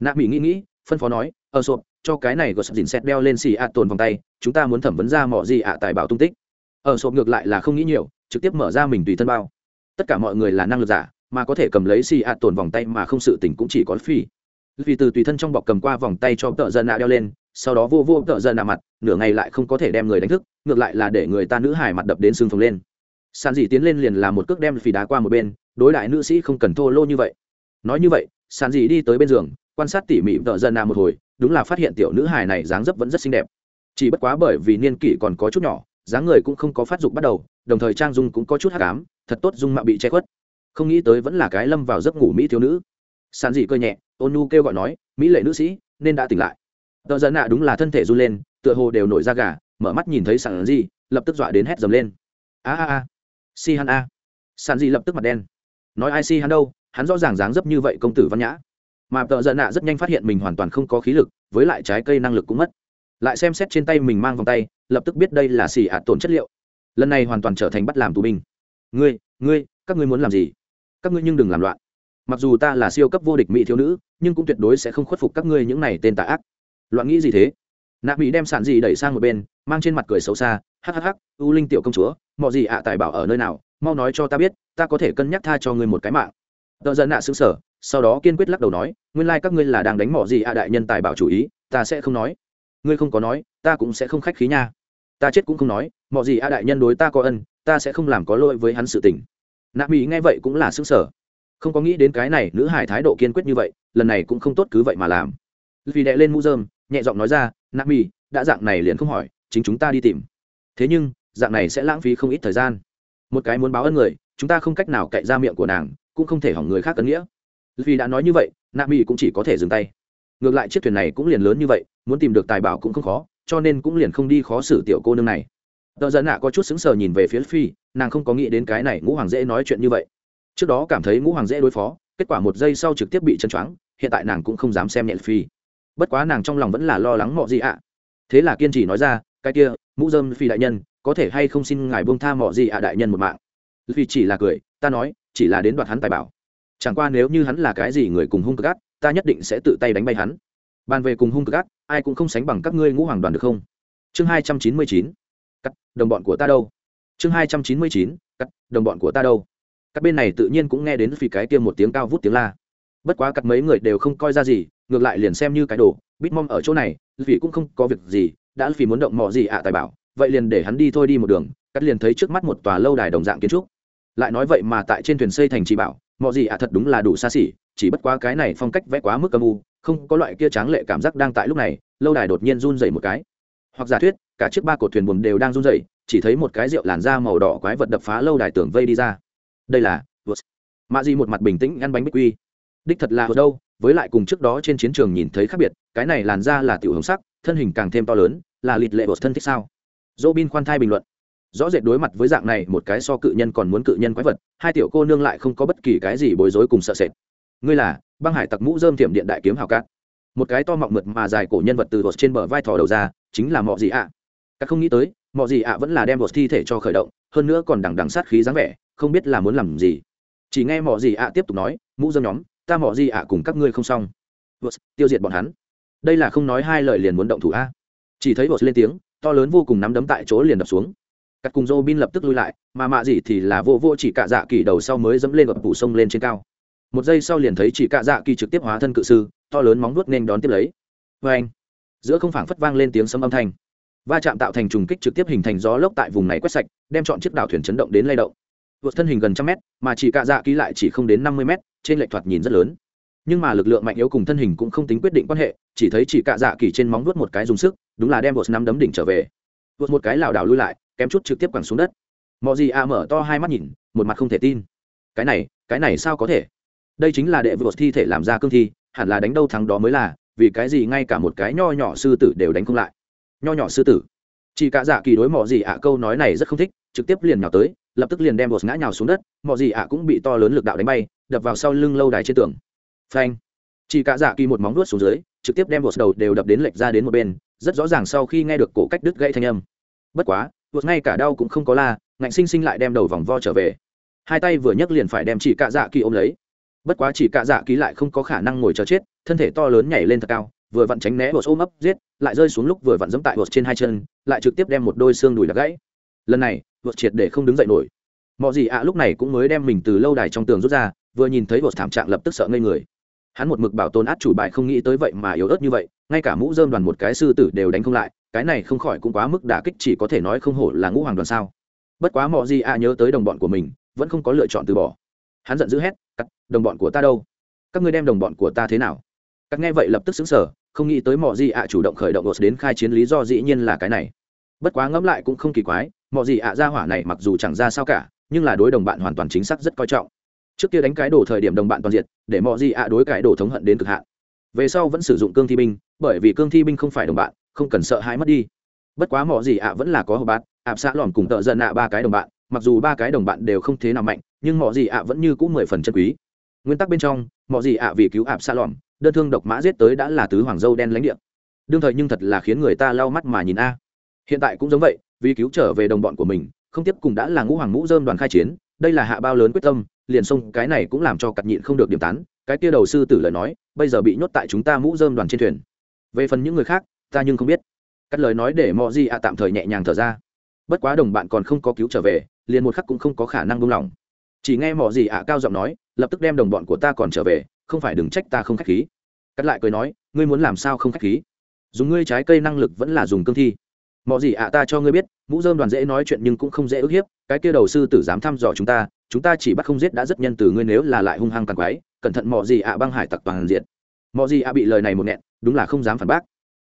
[SPEAKER 1] Nạ mỹ nghĩ nghĩ, phân phó nói ở sộp, cho cái này có sập dìn xét đeo lên xì ạ tồn vòng tay, chúng ta muốn thẩm vấn ra mọi gì ạ tài bảo tung tích. Ở sộp ngược lại là không nghĩ nhiều, trực tiếp mở ra mình tùy thân bao tất cả mọi người là năng lực giả, mà có thể cầm lấy xì ạ tổn vòng tay mà không sự tỉnh cũng chỉ có phi. Vì từ tùy thân trong bọc cầm qua vòng tay cho tợ dân ạ đeo lên, sau đó vô vô tợ dân ạ mặt, nửa ngày lại không có thể đem người đánh thức, ngược lại là để người ta nữ hải mặt đập đến xương phồng lên. Sàn dị tiến lên liền là một cước đem phì đá qua một bên, đối đại nữ sĩ không cần thô lô như vậy. Nói như vậy sàn dị đi tới bên giường, quan sát tỉ mỉ tợ dân ạ một hồi, đúng là phát hiện tiểu nữ hải này dáng dấp vẫn rất xinh đẹp. Chỉ bất quá bởi vì niên kỷ còn có chút nhỏ, dáng người cũng không có phát dục bắt đầu, đồng thời trang dung cũng có chút hắc ám thật tốt dung mạo bị che khuất. Không nghĩ tới vẫn là cái lâm vào giấc ngủ mỹ thiếu nữ. Sàn dị cơ nhẹ, ôn nu kêu gọi nói, mỹ lệ nữ sĩ, nên đã tỉnh lại. Tờ giận nạ đúng là thân thể run lên, tựa hồ đều nổi da gà, mở mắt nhìn thấy sàn dị, lập tức dọa đến hét dầm lên. A a a, si hắn a. Sàn dị lập tức mặt đen. Nói ai si hắn đâu, hắn rõ ràng dáng dấp như vậy công tử văn nhã. Mà tờ giận nạ rất nhanh phát hiện mình hoàn toàn không có khí lực, với lại trái cây năng lực cũng mất. Lại xem xét trên tay mình mang vòng tay, lập tức biết đây là xì ạt tổn chất liệu. Lần này hoàn toàn trở thành bắt làm tù binh ngươi ngươi, các ngươi muốn làm gì? Các ngươi nhưng đừng làm loạn. Mặc dù ta là siêu cấp vô địch mỹ thiếu nữ, nhưng cũng tuyệt đối sẽ không khuất phục các ngươi những này tên tà ác. Loạn nghĩ gì thế? Nạ mỹ đem sản gì đẩy sang một bên, mang trên mặt cười xấu xa hhh u linh tiểu công chúa, mọi gì ạ, tài bảo ở nơi nào? Mau nói cho ta biết, ta có thể cân nhắc tha cho ngươi một cái mạng. Tợ dân nạ xứng sở sau đó kiên quyết lắc đầu nói, nguyên lai các ngươi là đang đánh mỏ gì ạ, đại nhân tài bảo chủ ý, ta sẽ không nói. Ngươi không có nói, ta cũng sẽ không khách khí nha. Ta chết cũng không nói mỏ gì ạ, đại nhân đối ta có ân ta sẽ không làm có lỗi với hắn sự tình. Nạ mỹ nghe vậy cũng là xứng sở không có nghĩ đến cái này nữ hải thái độ kiên quyết như vậy, lần này cũng không tốt cứ vậy mà làm. Vì đệ lên mũ dơm nhẹ giọng nói ra, nạ mỹ, đã dạng này liền không hỏi, chính chúng ta đi tìm. Thế nhưng, dạng này sẽ lãng phí không ít thời gian. Một cái muốn báo ơn người, chúng ta không cách nào cậy ra miệng của nàng, cũng không thể hỏng người khác ấn nghĩa. Vì đã nói như vậy, nạ mỹ cũng chỉ có thể dừng tay. Ngược lại chiếc thuyền này cũng liền lớn như vậy, muốn tìm được tài bảo cũng không khó, cho nên cũng liền không đi khó xử tiểu cô nương này tờ dân nạ có chút xứng sờ nhìn về phía phi nàng không có nghĩ đến cái này ngũ hoàng dễ nói chuyện như vậy. Trước đó cảm thấy ngũ hoàng dễ đối phó, kết quả một giây sau trực tiếp bị chân choáng, hiện tại nàng cũng không dám xem nhẹ phi bất quá nàng trong lòng vẫn là lo lắng mọi gì ạ. Thế là kiên trì nói ra, cái kia, mũ dơm phi đại nhân, có thể hay không xin ngài buông tha mọi gì ạ đại nhân một mạng? Vì chỉ là cười, ta nói, chỉ là đến đoạt hắn tài bảo. Chẳng qua nếu như hắn là cái gì người cùng hung cực ác, ta nhất định sẽ tự tay đánh bay hắn. Bàn về cùng hung cực ác, ai cũng không sánh bằng các ngươi ngũ hoàng đoàn được không? Chương hai trăm chín mươi chín cắt, đồng bọn của ta đâu? Chương hai trăm chín mươi chín, cắt, đồng bọn của ta đâu? Các bên này tự nhiên cũng nghe đến phi cái kia một tiếng cao vút tiếng la. Bất quá cắt mấy người đều không coi ra gì, ngược lại liền xem như cái đồ, bít mong ở chỗ này vì cũng không có việc gì, đã vì muốn động mò gì ạ, tài bảo, vậy liền để hắn đi thôi đi một đường, cắt liền thấy trước mắt một tòa lâu đài đồng dạng kiến trúc. Lại nói vậy mà tại trên thuyền xây thành trì bảo, mò gì ạ thật đúng là đủ xa xỉ, chỉ bất quá cái này phong cách vẽ quá mức âm u, không có loại kia tráng lệ cảm giác đang tại lúc này, lâu đài đột nhiên run dày một cái hoặc giả thuyết, cả chiếc ba cột thuyền buồm đều đang run rẩy, chỉ thấy một cái rượu làn da màu đỏ quái vật đập phá lâu đài tường vây đi ra. Đây là mạ di một mặt bình tĩnh ăn bánh bích quy. Đích thật là ở đâu, với lại cùng trước đó trên chiến trường nhìn thấy khác biệt, cái này làn da là tiểu hồng sắc, thân hình càng thêm to lớn, là lịt lệ bột thân thích sao? Dỗ bin khoan thai bình luận. Rõ rệt đối mặt với dạng này, một cái so cự nhân còn muốn cự nhân quái vật, hai tiểu cô nương lại không có bất kỳ cái gì bối rối cùng sợ sệt. Ngươi là băng hải tặc mũ dơm thiểm điện đại kiếm hào cát. Một cái to mọng mượt mà dài cổ nhân vật từ vột trên bờ vai thò đầu ra chính là mọi gì ạ? Các không nghĩ tới mọi gì ạ vẫn là đem vột thi thể cho khởi động, hơn nữa còn đằng đằng sát khí dáng vẻ, không biết là muốn làm gì. Chỉ nghe mọi gì ạ tiếp tục nói, mũ dâm nhóm, ta mọi gì ạ cùng các ngươi không xong. Vột tiêu diệt bọn hắn. Đây là không nói hai lời liền muốn động thủ a. Chỉ thấy vột lên tiếng, to lớn vô cùng nắm đấm tại chỗ liền đập xuống. Cắt cùng dô bin lập tức lui lại, mà mạ gì thì là vô vô chỉ cả dạ kỳ đầu sau mới dẫm lên gập phủ sông lên trên cao. Một giây sau liền thấy chỉ cạ dạ kỳ trực tiếp hóa thân cự sư, to lớn móng vuốt nên đón tiếp lấy. Vê anh giữa không phảng phất vang lên tiếng sấm âm thanh. Va chạm tạo thành trùng kích trực tiếp hình thành gió lốc tại vùng này quét sạch, đem chọn chiếc đảo thuyền chấn động đến lay động. Vượt thân hình gần trăm mét, mà chỉ cạ dạ ký lại chỉ không đến năm mươi mét, trên lệch thoạt nhìn rất lớn. Nhưng mà lực lượng mạnh yếu cùng thân hình cũng không tính quyết định quan hệ, chỉ thấy chỉ cạ dạ kỳ trên móng vuốt một cái dùng sức, đúng là đem vượt năm đấm đỉnh trở về. Vượt một cái lảo đảo lui lại, kém chút trực tiếp quẳng xuống đất. Mọi gì a mở to hai mắt nhìn, một mặt không thể tin. Cái này cái này sao có thể? Đây chính là đệ vượt thi thể làm ra cương thi, hẳn là đánh đâu thắng đó mới là vì cái gì ngay cả một cái nho nhỏ sư tử đều đánh không lại? Nho nhỏ sư tử? Chỉ cả dạ kỳ đối mọ gì ạ câu nói này rất không thích, trực tiếp liền nhào tới, lập tức liền đem bột ngã nhào xuống đất, mọ gì ạ cũng bị to lớn lực đạo đánh bay, đập vào sau lưng lâu đài trên tường. Phanh! Chỉ cả dạ kỳ một móng vuốt xuống dưới, trực tiếp đem bột đầu đều đập đến lệch ra đến một bên, rất rõ ràng sau khi nghe được cổ cách đứt gãy thanh âm. Bất quá, bột ngay cả đau cũng không có la, ngạnh sinh sinh lại đem đầu vòng vo trở về. Hai tay vừa nhấc liền phải đem chỉ cả dạ kỳ ôm lấy. Bất quá chỉ cả dạ kỳ lại không có khả năng ngồi chờ chết thân thể to lớn nhảy lên thật cao, vừa vặn tránh né bột ôm ấp giết, lại rơi xuống lúc vừa vặn dẫm tại bột trên hai chân, lại trực tiếp đem một đôi xương đùi đập gãy. Lần này, bột triệt để không đứng dậy nổi. Mọi gì ạ lúc này cũng mới đem mình từ lâu đài trong tường rút ra, vừa nhìn thấy bột thảm trạng lập tức sợ ngây người. Hắn một mực bảo tồn át chủ bài không nghĩ tới vậy mà yếu ớt như vậy, ngay cả mũ dơm đoàn một cái sư tử đều đánh không lại, cái này không khỏi cũng quá mức đả kích chỉ có thể nói không hổ là ngũ hoàng đoàn sao. Bất quá mọi gì ạ nhớ tới đồng bọn của mình, vẫn không có lựa chọn từ bỏ. Hắn giận dữ hét, cắt, đồng bọn của ta đâu? Các ngươi đem đồng bọn của ta thế nào? Các nghe vậy lập tức xứng sở không nghĩ tới mọi gì ạ chủ động khởi động đột đến khai chiến lý do dĩ nhiên là cái này. Bất quá ngẫm lại cũng không kỳ quái mọi gì ạ ra hỏa này mặc dù chẳng ra sao cả, nhưng là đối đồng bạn hoàn toàn chính xác rất coi trọng. Trước kia đánh cái đồ thời điểm đồng bạn toàn diện, để mọi gì ạ đối cái đồ thống hận đến cực hạn. Về sau vẫn sử dụng cương thi binh, bởi vì cương thi binh không phải đồng bạn, không cần sợ hãi mất đi. Bất quá mọi gì ạ vẫn là có hộp bát, ạp xã lòm cùng tợ dân ạ ba cái đồng bạn, mặc dù ba cái đồng bạn đều không thế nào mạnh, nhưng mọi gì ạ vẫn như cũng mười phần chân quý. Nguyên tắc bên trong mọi gì ạ vì cứu ạp xã lòm đơn thương độc mã giết tới đã là tứ hoàng dâu đen lãnh địa. Đương thời nhưng thật là khiến người ta lau mắt mà nhìn a. Hiện tại cũng giống vậy, vì cứu trở về đồng bọn của mình, không tiếp cùng đã là ngũ hoàng ngũ dơm đoàn khai chiến, đây là hạ bao lớn quyết tâm, liền xông, cái này cũng làm cho cặt nhịn không được điểm tán, cái kia đầu sư tử lời nói, bây giờ bị nhốt tại chúng ta mũ dơm đoàn trên thuyền. Về phần những người khác, ta nhưng không biết. Cắt lời nói để mọi gì ạ tạm thời nhẹ nhàng thở ra. Bất quá đồng bạn còn không có cứu trở về, liền một khắc cũng không có khả năng buông lỏng. Chỉ nghe mọi gì ạ cao giọng nói, lập tức đem đồng bọn của ta còn trở về không phải đừng trách ta không khách khí. Cắt lại cười nói, ngươi muốn làm sao không khách khí? Dùng ngươi trái cây năng lực vẫn là dùng cương thi. Mọi gì ạ à, ta cho ngươi biết, mũ dơm đoàn dễ nói chuyện nhưng cũng không dễ ức hiếp, cái kia đầu sư tử dám thăm dò chúng ta chúng ta chỉ bắt không giết đã rất nhân từ ngươi nếu là lại hung hăng càng quái, cẩn thận mọi gì ạ, băng hải tặc toàn diện. Mọi gì ạ bị lời này một nghẹn, đúng là không dám phản bác.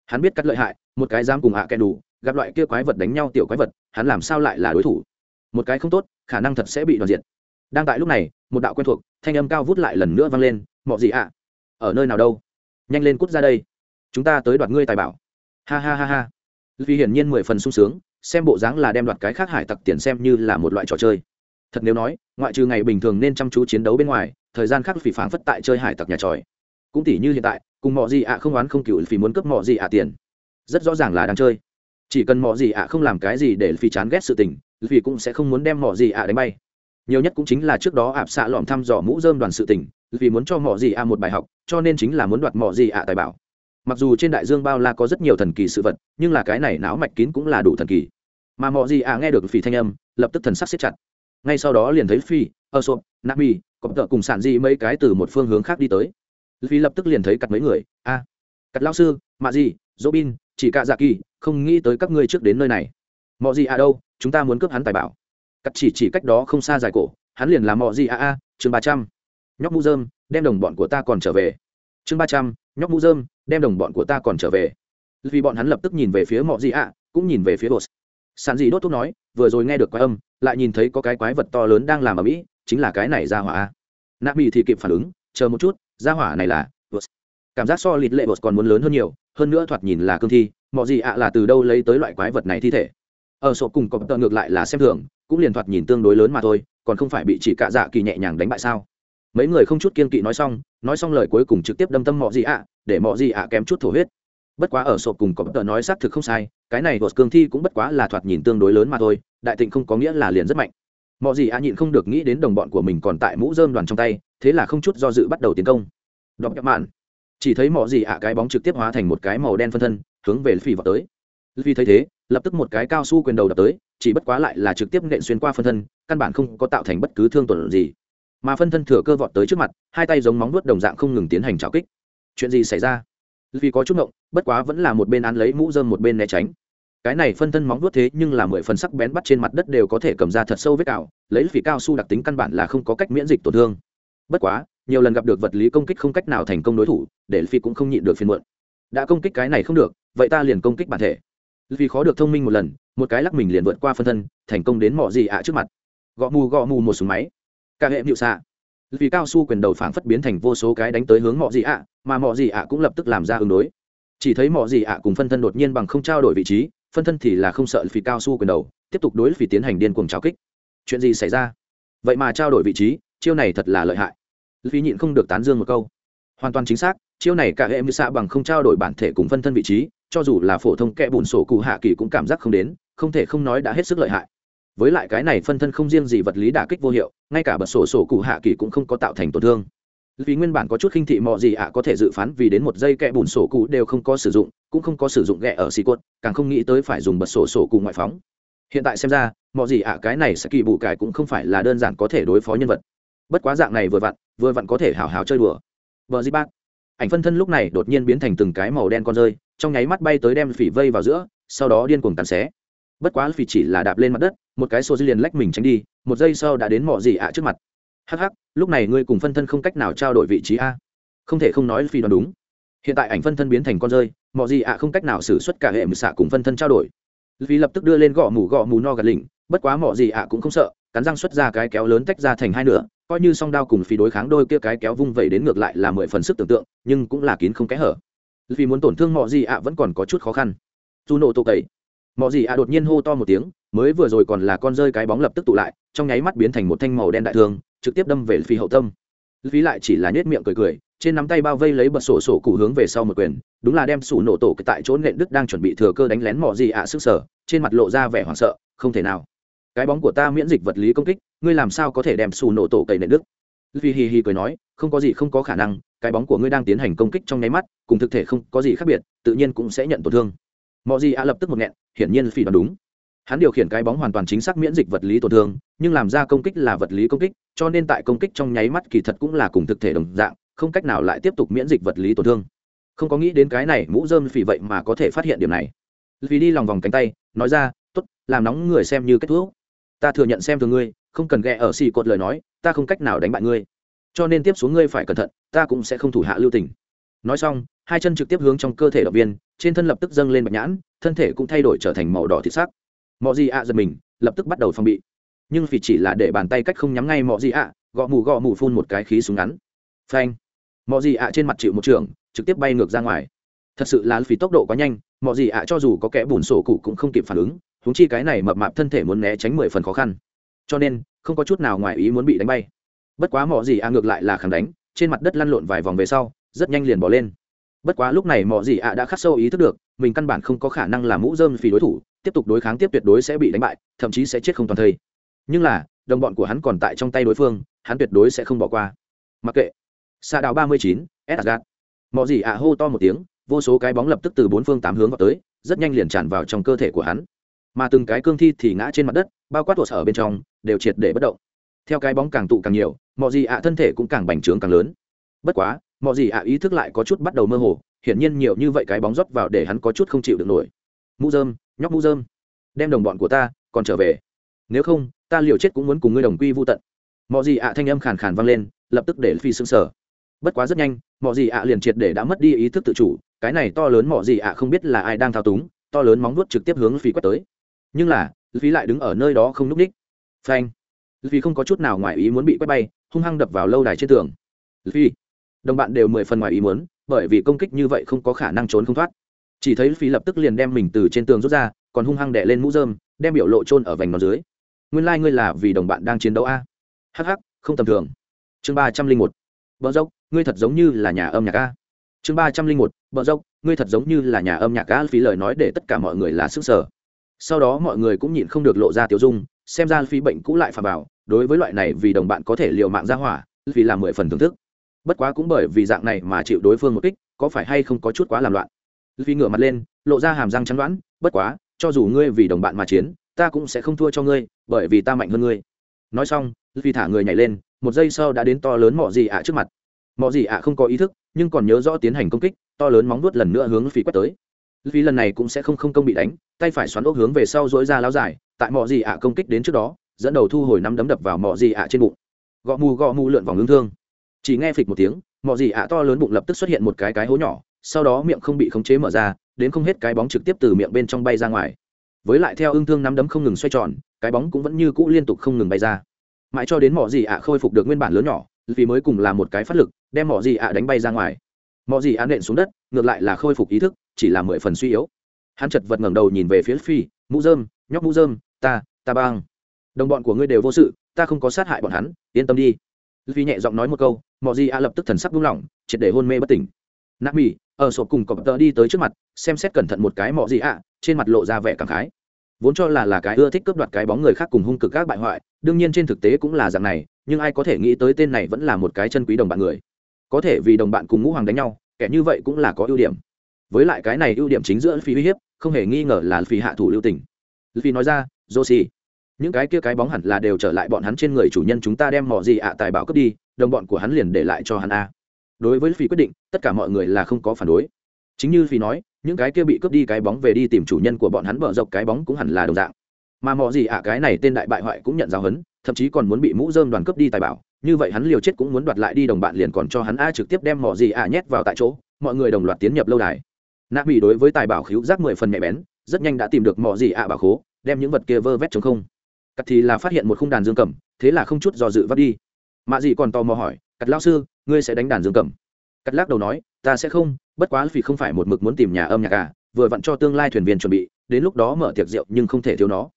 [SPEAKER 1] Hắn biết cắt lợi hại, một cái dám cùng ạ kẻ đủ, gặp loại kia quái vật đánh nhau tiểu quái vật, hắn làm sao lại là đối thủ? Một cái không tốt, khả năng thật sẽ bị đoàn diện đang tại lúc này, một đạo quen thuộc, thanh âm cao vút lại lần nữa vang lên mọ gì ạ? Ở nơi nào đâu? Nhanh lên cút ra đây. Chúng ta tới đoạt ngươi tài bảo. Ha ha ha ha. Vì hiển nhiên mười phần sung sướng, xem bộ dáng là đem đoạt cái khác hải tặc tiền xem như là một loại trò chơi. Thật nếu nói, ngoại trừ ngày bình thường nên chăm chú chiến đấu bên ngoài, thời gian khác phỉ phán phất tại chơi hải tặc nhà tròi. Cũng tỷ như hiện tại, cùng mọi gì ạ không oán không cựu phỉ muốn cướp mọi gì ạ tiền. Rất rõ ràng là đang chơi. Chỉ cần mọi gì ạ không làm cái gì để phỉ chán ghét sự tình, phỉ cũng sẽ không muốn đem mọi gì ạ đánh bay nhiều nhất cũng chính là trước đó ạp xạ lòm thăm dò mũ dơm đoàn sự tình, vì muốn cho mọi gì ạ một bài học, cho nên chính là muốn đoạt mọi gì ạ tài bảo. Mặc dù trên đại dương bao la có rất nhiều thần kỳ sự vật, nhưng là cái này não mạch kín cũng là đủ thần kỳ. Mà mọi gì ạ nghe được phi thanh âm, lập tức thần sắc xếp chặt. Ngay sau đó liền thấy phi ơ ờ, sộp nami cọp tợ cùng sản di mấy cái từ một phương hướng khác đi tới. Phi lập tức liền thấy cặt mấy người, a cặt lao sư, mạ gì dỗ bin chỉ cạ dạ kỳ, không nghĩ tới các ngươi trước đến nơi này. Mọi gì ạ đâu, chúng ta muốn cướp hắn tài bảo cắt chỉ chỉ cách đó không xa dài cổ, hắn liền làm mọi gì à a, chương ba trăm. Nhóc mũ dơm đem đồng bọn của ta còn trở về. Chương ba trăm, nhóc mũ dơm đem đồng bọn của ta còn trở về. Vì bọn hắn lập tức nhìn về phía mọi gì ạ cũng nhìn về phía bột sàn dị đốt thuốc nói, vừa rồi nghe được quái âm, lại nhìn thấy có cái quái vật to lớn đang làm ở mỹ, chính là cái này ra hỏa nạ mỹ thì kịp phản ứng, chờ một chút, ra hỏa này là cảm giác so lịt lệ bột còn muốn lớn hơn nhiều, hơn nữa thoạt nhìn là cương thi mọi gì ạ là từ đâu lấy tới loại quái vật này thi thể? Ở sổ cùng cọp tợ ngược lại là xem thường cũng liền thoạt nhìn tương đối lớn mà thôi, còn không phải bị chỉ cạ dạ kỳ nhẹ nhàng đánh bại sao? Mấy người không chút kiên kỵ nói xong nói xong lời cuối cùng trực tiếp đâm tâm mọi gì ạ, để mọi gì ạ kém chút thổ huyết. Bất quá ở sộp cùng có bất tờ nói xác thực không sai, cái này của cương thi cũng bất quá là thoạt nhìn tương đối lớn mà thôi, đại tịnh không có nghĩa là liền rất mạnh. Mọi gì ạ nhịn không được nghĩ đến đồng bọn của mình còn tại mũ dơm đoàn trong tay, thế là không chút do dự bắt đầu tiến công. Đọc nhậm mạn. Chỉ thấy mọi gì ạ cái bóng trực tiếp hóa thành một cái màu đen phân thân, hướng về phi vào tới vì thấy thế, lập tức một cái cao su quyền đầu đập tới, chỉ bất quá lại là trực tiếp nện xuyên qua phân thân, căn bản không có tạo thành bất cứ thương tổn gì. Mà phân thân thừa cơ vọt tới trước mặt, hai tay giống móng vuốt đồng dạng không ngừng tiến hành trào kích. Chuyện gì xảy ra? Vì có chút ngộng, bất quá vẫn là một bên án lấy mũ dơm một bên né tránh. Cái này phân thân móng vuốt thế nhưng là mười phần sắc bén bắt trên mặt đất đều có thể cầm ra thật sâu vết cào, lấy vì cao su đặc tính căn bản là không có cách miễn dịch tổn thương. Bất quá, nhiều lần gặp được vật lý công kích không cách nào thành công đối thủ, để phi cũng không nhịn được phiên muộn. Đã công kích cái này không được, vậy ta liền công kích bản thể vì khó được thông minh một lần, một cái lắc mình liền vượt qua phân thân, thành công đến mỏ gì ạ trước mặt. Gõ mù gõ mù một súng máy. Cả hệ nhịu xạ. Vì cao su quyền đầu phảng phất biến thành vô số cái đánh tới hướng mỏ gì ạ, mà mỏ gì ạ cũng lập tức làm ra ứng đối. Chỉ thấy mỏ gì ạ cùng phân thân đột nhiên bằng không trao đổi vị trí, phân thân thì là không sợ vì cao su quyền đầu, tiếp tục đối vì tiến hành điên cuồng trao kích. Chuyện gì xảy ra? Vậy mà trao đổi vị trí, chiêu này thật là lợi hại. Vì nhịn không được tán dương một câu. Hoàn toàn chính xác, chiêu này cả hệ mưu xạ bằng không trao đổi bản thể cùng phân thân vị trí cho dù là phổ thông kẽ bùn sổ cụ hạ kỳ cũng cảm giác không đến, không thể không nói đã hết sức lợi hại. Với lại cái này phân thân không riêng gì vật lý đả kích vô hiệu, ngay cả bật sổ sổ cụ hạ kỳ cũng không có tạo thành tổn thương. Vì nguyên bản có chút khinh thị mò gì ạ có thể dự phán vì đến một giây kẽ bùn sổ cụ đều không có sử dụng, cũng không có sử dụng ghẹ ở xì cốt càng không nghĩ tới phải dùng bật sổ sổ cụ ngoại phóng. Hiện tại xem ra mò gì ạ cái này sẽ kỳ bù cải cũng không phải là đơn giản có thể đối phó nhân vật. Bất quá dạng này vừa vặn vừa vặn có thể hào hào chơi đùa. Vợ di bác ảnh phân thân lúc này đột nhiên biến thành từng cái màu đen con rơi, trong nháy mắt bay tới đem phỉ vây vào giữa, sau đó điên cuồng tàn xé. Bất quá phỉ chỉ là đạp lên mặt đất, một cái số dư liền lách mình tránh đi, một giây sau đã đến mỏ gì ạ trước mặt. Hắc hắc, lúc này ngươi cùng phân thân không cách nào trao đổi vị trí a. Không thể không nói phi đoán đúng. Hiện tại ảnh phân thân biến thành con rơi mọi gì ạ không cách nào xử suất cả hệ mực xạ cùng phân thân trao đổi. Vì lập tức đưa lên gõ mù gõ mù no gạt lỉnh, bất quá mọi gì ạ cũng không sợ, cắn răng xuất ra cái kéo lớn tách ra thành hai nửa coi như song đao cùng phi đối kháng đôi kia cái kéo vung vẩy đến ngược lại là mười phần sức tưởng tượng, nhưng cũng là kín không kẽ hở. Vì muốn tổn thương mọi gì ạ vẫn còn có chút khó khăn. Dù nổ tụ tẩy. Mọi gì ạ đột nhiên hô to một tiếng, mới vừa rồi còn là con rơi cái bóng lập tức tụ lại, trong nháy mắt biến thành một thanh màu đen đại thương, trực tiếp đâm về phi hậu tâm. Phi lại chỉ là nhếch miệng cười cười, trên nắm tay bao vây lấy bật sổ sổ cụ hướng về sau một quyền, đúng là đem sủ nổ tổ tại chỗ nện đức đang chuẩn bị thừa cơ đánh lén mỏ gì ạ sức sở, trên mặt lộ ra vẻ hoảng sợ, không thể nào cái bóng của ta miễn dịch vật lý công kích, ngươi làm sao có thể đem xù nổ tổ cậy nệ đức vì hì hì cười nói, không có gì không có khả năng, cái bóng của ngươi đang tiến hành công kích trong nháy mắt, cùng thực thể không có gì khác biệt, tự nhiên cũng sẽ nhận tổn thương. Mọi gì ạ lập tức một nghẹn, hiển nhiên phi đoán đúng. Hắn điều khiển cái bóng hoàn toàn chính xác miễn dịch vật lý tổn thương, nhưng làm ra công kích là vật lý công kích, cho nên tại công kích trong nháy mắt kỳ thật cũng là cùng thực thể đồng dạng, không cách nào lại tiếp tục miễn dịch vật lý tổn thương. Không có nghĩ đến cái này, mũ dơm phỉ vậy mà có thể phát hiện điểm này. Vì đi lòng vòng cánh tay, nói ra t ố t làm nóng người xem như kết thúc ta thừa nhận xem thường ngươi, không cần ghẹ ở xì cột lời nói, ta không cách nào đánh bại ngươi. Cho nên tiếp xuống ngươi phải cẩn thận, ta cũng sẽ không thủ hạ lưu tình. Nói xong, hai chân trực tiếp hướng trong cơ thể động viên, trên thân lập tức dâng lên bạch nhãn, thân thể cũng thay đổi trở thành màu đỏ thịt sắc. Mọi gì ạ giật mình, lập tức bắt đầu phòng bị. Nhưng vì chỉ là để bàn tay cách không nhắm ngay mọi gì ạ gõ mù gõ mù phun một cái khí súng ngắn. Phanh. Mọi gì ạ trên mặt chịu một trường, trực tiếp bay ngược ra ngoài. Thật sự là phí tốc độ quá nhanh mọi gì ạ cho dù có kẻ bùn sổ cụ cũng không kịp phản ứng huống chi cái này mập mạp thân thể muốn né tránh mười phần khó khăn. Cho nên, không có chút nào ngoài ý muốn bị đánh bay. Bất quá mỏ gì ạ ngược lại là khẳng đánh, trên mặt đất lăn lộn vài vòng về sau, rất nhanh liền bỏ lên. Bất quá lúc này mỏ gì ạ đã khắc sâu ý thức được, mình căn bản không có khả năng làm mũ dơm phì đối thủ, tiếp tục đối kháng tiếp tuyệt đối sẽ bị đánh bại, thậm chí sẽ chết không toàn thây. Nhưng là, đồng bọn của hắn còn tại trong tay đối phương, hắn tuyệt đối sẽ không bỏ qua. Mặc kệ. Xa đào ba mươi chín sgad mỏ gì ạ hô to một tiếng, vô số cái bóng lập tức từ bốn phương tám hướng vào tới, rất nhanh liền tràn vào trong cơ thể của hắn mà từng cái cương thi thì ngã trên mặt đất, bao quát tuột ở bên trong, đều triệt để bất động. Theo cái bóng càng tụ càng nhiều mọi gì ạ thân thể cũng càng bành trướng càng lớn. Bất quá mọi gì ạ ý thức lại có chút bắt đầu mơ hồ, hiển nhiên nhiều như vậy cái bóng rót vào để hắn có chút không chịu được nổi. Mũ dơm nhóc mũ dơm đem đồng bọn của ta còn trở về. Nếu không, ta liều chết cũng muốn cùng ngươi đồng quy vô tận. Mọi gì ạ thanh âm khàn khàn vang lên, lập tức để phi xương sở bất quá rất nhanh mọi gì ạ liền triệt để đã mất đi ý thức tự chủ, cái này to lớn mọi gì ạ không biết là ai đang thao túng, to lớn móng nuốt trực tiếp hướng phi quét tới nhưng là phí lại đứng ở nơi đó không núp ních. Phanh. Vì không có chút nào ngoài ý muốn bị quét bay, hung hăng đập vào lâu đài trên tường. Phi đồng bạn đều mười phần ngoài ý muốn, bởi vì công kích như vậy không có khả năng trốn không thoát. Chỉ thấy phi lập tức liền đem mình từ trên tường rút ra, còn hung hăng đè lên mũ rơm, đem biểu lộ trôn ở vành nó dưới. Nguyên lai、like、ngươi là vì đồng bạn đang chiến đấu a. Hh không tầm thường. Chương ba trăm linh một. Vợ dốc, ngươi thật giống như là nhà âm nhạc a. Chương ba trăm linh một. Vợ dốc, ngươi thật giống như là nhà âm nhạc a phí lời nói để tất cả mọi người là sức sở sau đó mọi người cũng nhịn không được lộ ra tiểu dung, xem ra phí bệnh cũ lại phà bảo đối với loại này vì đồng bạn có thể liều mạng ra hỏa vì là mười phần thưởng thức. Bất quá cũng bởi vì dạng này mà chịu đối phương một kích, có phải hay không có chút quá làm loạn. Vì ngửa mặt lên, lộ ra hàm răng trắng đoán, bất quá, cho dù ngươi vì đồng bạn mà chiến, ta cũng sẽ không thua cho ngươi, bởi vì ta mạnh hơn ngươi. Nói xong vì thả người nhảy lên, một giây sau đã đến to lớn mọ gì ạ trước mặt. Mọ gì ạ không có ý thức, nhưng còn nhớ rõ tiến hành công kích, to lớn móng vuốt lần nữa hướng phi quét tới vì lần này cũng sẽ không không công bị đánh, tay phải xoắn ốc hướng về sau dỗi ra láo dài, tại mọi gì ạ công kích đến trước đó, dẫn đầu thu hồi năm đấm đập vào mọi gì ạ trên bụng. Gõ mù gõ mù lượn vòng hướng thương. Chỉ nghe phịch một tiếng mọi gì ạ to lớn bụng lập tức xuất hiện một cái cái hố nhỏ, sau đó miệng không bị khống chế mở ra, đến không hết cái bóng trực tiếp từ miệng bên trong bay ra ngoài. Với lại theo ương thương nắm đấm không ngừng xoay tròn, cái bóng cũng vẫn như cũ liên tục không ngừng bay ra. Mãi cho đến mỏ gì ạ khôi phục được nguyên bản lớn nhỏ, vì mới cùng là một cái phát lực, đem mỏ gì ạ đánh bay ra ngoài. Mỏ gì ạ nện xuống đất, ngược lại là khôi phục ý thức chỉ là mười phần suy yếu. Hắn chật vật ngẩng đầu nhìn về phía phi, mũ dơm nhóc mũ dơm ta ta bang. Đồng bọn của ngươi đều vô sự, ta không có sát hại bọn hắn, yên tâm đi. Phi nhẹ giọng nói một câu mọi gì a lập tức thần sắc buông lỏng, triệt để hôn mê bất tỉnh. Nạp mỹ ở sổ cùng cọp tờ đi tới trước mặt, xem xét cẩn thận một cái mọi gì ạ trên mặt lộ ra vẻ cảm khái. Vốn cho là là cái ưa thích cướp đoạt cái bóng người khác cùng hung cực các bại hoại, đương nhiên trên thực tế cũng là dạng này, nhưng ai có thể nghĩ tới tên này vẫn là một cái chân quý đồng bạn người. Có thể vì đồng bạn cùng ngũ hoàng đánh nhau, kẻ như vậy cũng là có ưu điểm với lại cái này ưu điểm chính giữa phi uy hiếp, không hề nghi ngờ là phi hạ thủ lưu tình. Phi nói ra, joshi, những cái kia cái bóng hẳn là đều trở lại bọn hắn trên người chủ nhân chúng ta đem mỏ gì ạ tài bảo cướp đi, đồng bọn của hắn liền để lại cho hắn a. Đối với phi quyết định, tất cả mọi người là không có phản đối. Chính như phi nói, những cái kia bị cướp đi cái bóng về đi tìm chủ nhân của bọn hắn bờ dọc cái bóng cũng hẳn là đồng dạng. Mà mỏ gì ạ cái này tên đại bại hoại cũng nhận giáo hấn thậm chí còn muốn bị mũ dơm đoàn cướp đi tài bảo. Như vậy hắn liều chết cũng muốn đoạt lại đi đồng bạn liền còn cho hắn a trực tiếp đem mỏ gì ạ nhét vào tại chỗ. Mọi người đồng loạt tiến nhập lâu đài nạ bị đối với tài bảo khíu giác mười phần nhạy bén rất nhanh đã tìm được mọi gì ạ bảo khố đem những vật kia vơ vét chống không. Cắt thì là phát hiện một khung đàn dương cầm thế là không chút do dự vắt đi. Mạ dị còn tò mò hỏi cắt lao sư ngươi sẽ đánh đàn dương cầm cắt lắc đầu nói ta sẽ không bất quá vì không phải một mực muốn tìm nhà âm nhạc cả à, vừa vặn cho tương lai thuyền viên chuẩn bị đến lúc đó mở tiệc rượu nhưng không thể thiếu nó.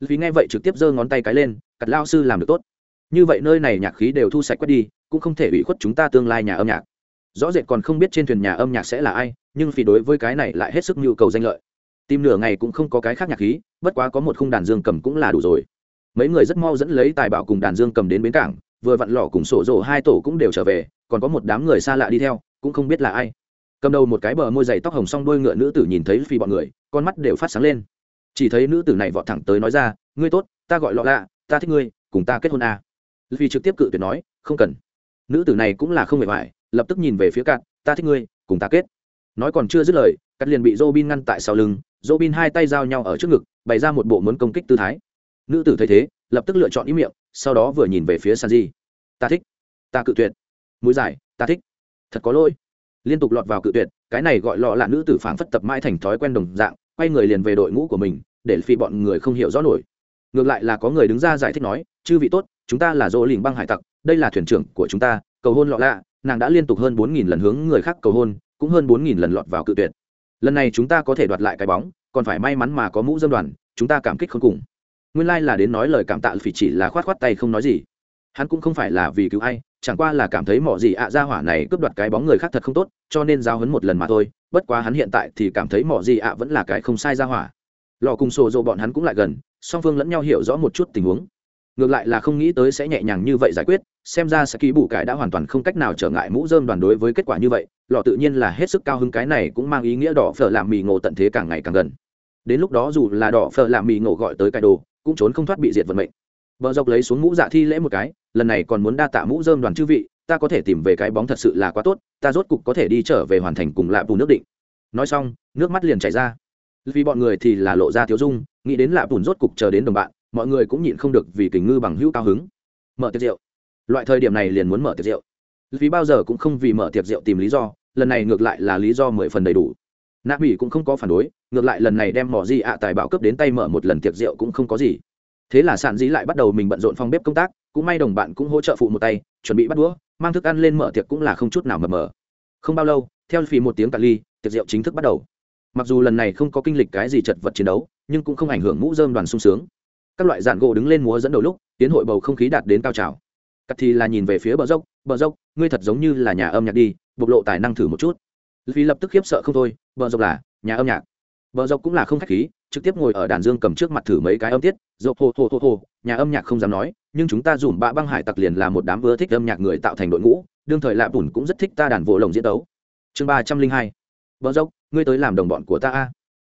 [SPEAKER 1] Vì nghe vậy trực tiếp giơ ngón tay cái lên cắt lao sư làm được tốt. Như vậy nơi này nhạc khí đều thu sạch quét đi cũng không thể ủy khuất chúng ta tương lai nhà âm nhạc rõ rệt còn không biết trên thuyền nhà âm nhạc sẽ là ai, nhưng vì đối với cái này lại hết sức nhu cầu danh lợi. Tìm nửa ngày cũng không có cái khác nhạc khí, bất quá có một khung đàn dương cầm cũng là đủ rồi. Mấy người rất mau dẫn lấy tài bảo cùng đàn dương cầm đến bến cảng, vừa vặn lò cùng sổ rộ hai tổ cũng đều trở về, còn có một đám người xa lạ đi theo, cũng không biết là ai. Cầm đầu một cái bờ môi dày tóc hồng xong đôi ngựa nữ tử nhìn thấy phi bọn người, con mắt đều phát sáng lên. Chỉ thấy nữ tử này vọt thẳng tới nói ra, ngươi tốt, ta gọi lọ lạ, ta thích ngươi, cùng ta kết hôn à. phi trực tiếp cự tuyệt nói, không cần. Nữ tử này cũng là không hề hoài lập tức nhìn về phía cạn, ta thích ngươi, cùng ta kết. Nói còn chưa dứt lời, cắt liền bị Robin ngăn tại sau lưng. Robin hai tay giao nhau ở trước ngực, bày ra một bộ muốn công kích tư thái. Nữ tử thấy thế, lập tức lựa chọn ý miệng, sau đó vừa nhìn về phía sanji. Ta thích, ta cự tuyệt. Mũi dài, ta thích. Thật có lỗi. Liên tục lọt vào cự tuyệt, cái này gọi lọ là nữ tử phảng phất tập mãi thành thói quen đồng dạng, quay người liền về đội ngũ của mình, để phi bọn người không hiểu rõ nổi. Ngược lại là có người đứng ra giải thích nói, chư vị tốt, chúng ta là dỗ lình băng hải tặc, đây là thuyền trưởng của chúng ta, cầu hôn lọ lạ nàng đã liên tục hơn bốn nghìn lần hướng người khác cầu hôn, cũng hơn bốn nghìn lần lọt vào cự tuyệt. Lần này chúng ta có thể đoạt lại cái bóng, còn phải may mắn mà có mũ dân đoàn, chúng ta cảm kích không cùng. Nguyên lai là đến nói lời cảm tạ phỉ chỉ là khoát khoát tay không nói gì. Hắn cũng không phải là vì cứu ai, chẳng qua là cảm thấy mỏ gì ạ ra hỏa này cướp đoạt cái bóng người khác thật không tốt, cho nên giao hấn một lần mà thôi, bất quá hắn hiện tại thì cảm thấy mỏ gì ạ vẫn là cái không sai ra hỏa. Lò cùng sổ dỗ bọn hắn cũng lại gần, song phương lẫn nhau hiểu rõ một chút tình huống ngược lại là không nghĩ tới sẽ nhẹ nhàng như vậy giải quyết, xem ra sẽ ký bù cải đã hoàn toàn không cách nào trở ngại mũ dơm đoàn đối với kết quả như vậy, lọ tự nhiên là hết sức cao hứng cái này cũng mang ý nghĩa đỏ phở làm mì ngộ tận thế càng ngày càng gần. Đến lúc đó dù là đỏ phở làm mì ngộ gọi tới cải đồ, cũng trốn không thoát bị diệt vận mệnh. Vợ dọc lấy xuống mũ dạ thi lễ một cái, lần này còn muốn đa tạ mũ dơm đoàn chư vị, ta có thể tìm về cái bóng thật sự là quá tốt, ta rốt cục có thể đi trở về hoàn thành cùng lạ bù nước định. Nói xong, nước mắt liền chảy ra. Vì bọn người thì là lộ ra thiếu dung, nghĩ đến lạ bùn rốt cục chờ đến đồng bạn mọi người cũng nhịn không được vì kình ngư bằng hữu cao hứng. Mở tiệc rượu. Loại thời điểm này liền muốn mở tiệc rượu. Vì bao giờ cũng không vì mở tiệc rượu tìm lý do, lần này ngược lại là lý do mười phần đầy đủ. Nạ mỹ cũng không có phản đối, ngược lại lần này đem mỏ di ạ tài bạo cấp đến tay mở một lần tiệc rượu cũng không có gì. Thế là sản dĩ lại bắt đầu mình bận rộn phong bếp công tác, cũng may đồng bạn cũng hỗ trợ phụ một tay, chuẩn bị bắt đũa, mang thức ăn lên mở tiệc cũng là không chút nào mờ mờ. Không bao lâu, theo phì một tiếng cà ly, tiệc rượu chính thức bắt đầu. Mặc dù lần này không có kinh lịch cái gì chật vật chiến đấu, nhưng cũng không ảnh hưởng mũ dơm đoàn sung sướng các loại dạn gỗ đứng lên múa dẫn đầu lúc, tiến hội bầu không khí đạt đến cao trào. Cắt thì là nhìn về phía bờ dốc bờ dốc, ngươi thật giống như là nhà âm nhạc đi, bộc lộ tài năng thử một chút. Vì lập tức khiếp sợ không thôi, bờ dốc là nhà âm nhạc. Bờ dốc cũng là không khách khí, trực tiếp ngồi ở đàn dương cầm trước mặt thử mấy cái âm tiết, dốc, hô hô hô hô, nhà âm nhạc không dám nói, nhưng chúng ta dùm bạ băng hải tặc liền là một đám vừa thích âm nhạc người tạo thành đội ngũ, đương thời lạ bùn cũng rất thích ta đàn vỗ lồng diễn tấu. Chương ba trăm linh hai, bờ dốc, ngươi tới làm đồng bọn của ta a.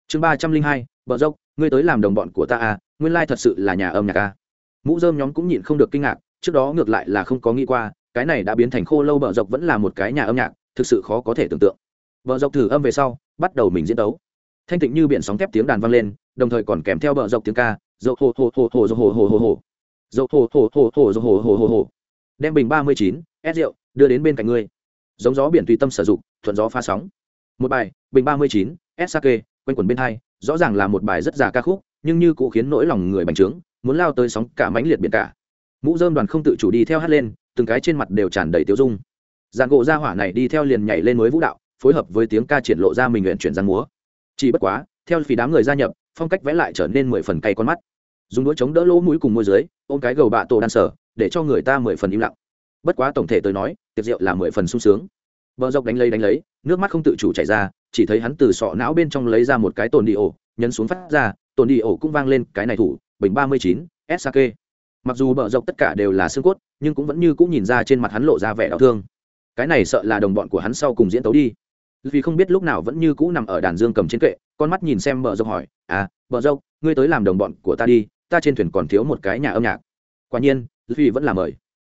[SPEAKER 1] Chương ba trăm linh hai, bờ dốc, ngươi tới làm đồng bọn của ta a nguyên lai thật sự là nhà âm nhạc a mũ dơm nhóm cũng nhịn không được kinh ngạc trước đó ngược lại là không có nghĩ qua cái này đã biến thành khô lâu bờ dọc vẫn là một cái nhà âm nhạc thực sự khó có thể tưởng tượng bờ dọc thử âm về sau bắt đầu mình diễn đấu thanh tịnh như biển sóng thép tiếng đàn vang lên đồng thời còn kèm theo bờ dọc tiếng ca dậu hồ hồ hồ hồ hồ hồ hồ hồ dậu hồ hồ hồ hồ hồ hồ hồ hồ hồ đem bình ba mươi chín ép rượu đưa đến bên cạnh ngươi giống gió biển tùy tâm sử dụng thuận gió pha sóng một bài bình ba mươi chín s sake quanh quẩn bên hai rõ ràng là một bài rất già ca khúc nhưng như cụ khiến nỗi lòng người bành trướng, muốn lao tới sóng cả mãnh liệt biển cả. Mũ dơm đoàn không tự chủ đi theo hát lên, từng cái trên mặt đều tràn đầy tiêu dung. Dàn gỗ ra hỏa này đi theo liền nhảy lên mới vũ đạo, phối hợp với tiếng ca triển lộ ra mình luyện chuyển giang múa. Chỉ bất quá, theo phí đám người gia nhập, phong cách vẽ lại trở nên mười phần cay con mắt. Dùng đũa chống đỡ lỗ mũi cùng môi dưới, ôm cái gầu bạ tổ đan sở, để cho người ta mười phần im lặng. Bất quá tổng thể tôi nói, tiệc rượu là mười phần sung sướng. Bờ dọc đánh lấy đánh lấy, nước mắt không tự chủ chảy ra, chỉ thấy hắn từ sọ não bên trong lấy ra một cái tồn đi ổ, nhấn xuống phát ra tổn đi ổ cũng vang lên cái này thủ, bình ba mươi chín, s sake mặc dù bờ dọc tất cả đều là xương cốt, nhưng cũng vẫn như cũng nhìn ra trên mặt hắn lộ ra vẻ đau thương. Cái này sợ là đồng bọn của hắn sau cùng diễn tấu đi. Vì không biết lúc nào vẫn như cũ nằm ở đàn dương cầm trên kệ, con mắt nhìn xem bờ rộng hỏi à bờ dốc ngươi tới làm đồng bọn của ta đi, ta trên thuyền còn thiếu một cái nhà âm nhạc. Quả nhiên vì vẫn là mời.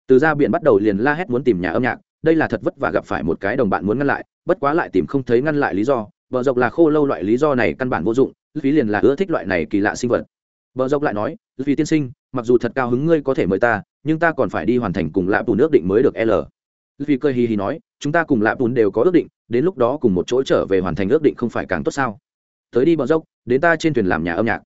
[SPEAKER 1] Từ ra biển bắt đầu liền la hét muốn tìm nhà âm nhạc, đây là thật vất vả gặp phải một cái đồng bạn muốn ngăn lại, bất quá lại tìm không thấy ngăn lại lý do bờ dọc là khô lâu loại lý do này căn bản vô dụng phí liền là ưa thích loại này kỳ lạ sinh vật. Bờ dọc lại nói vì tiên sinh, mặc dù thật cao hứng ngươi có thể mời ta, nhưng ta còn phải đi hoàn thành cùng lạ bùn ước định mới được l. Vì cơ hì hì nói, chúng ta cùng lạ bùn đều có ước định, đến lúc đó cùng một chỗ trở về hoàn thành ước định không phải càng tốt sao? Tới đi bờ dốc, đến ta trên thuyền làm nhà âm nhạc.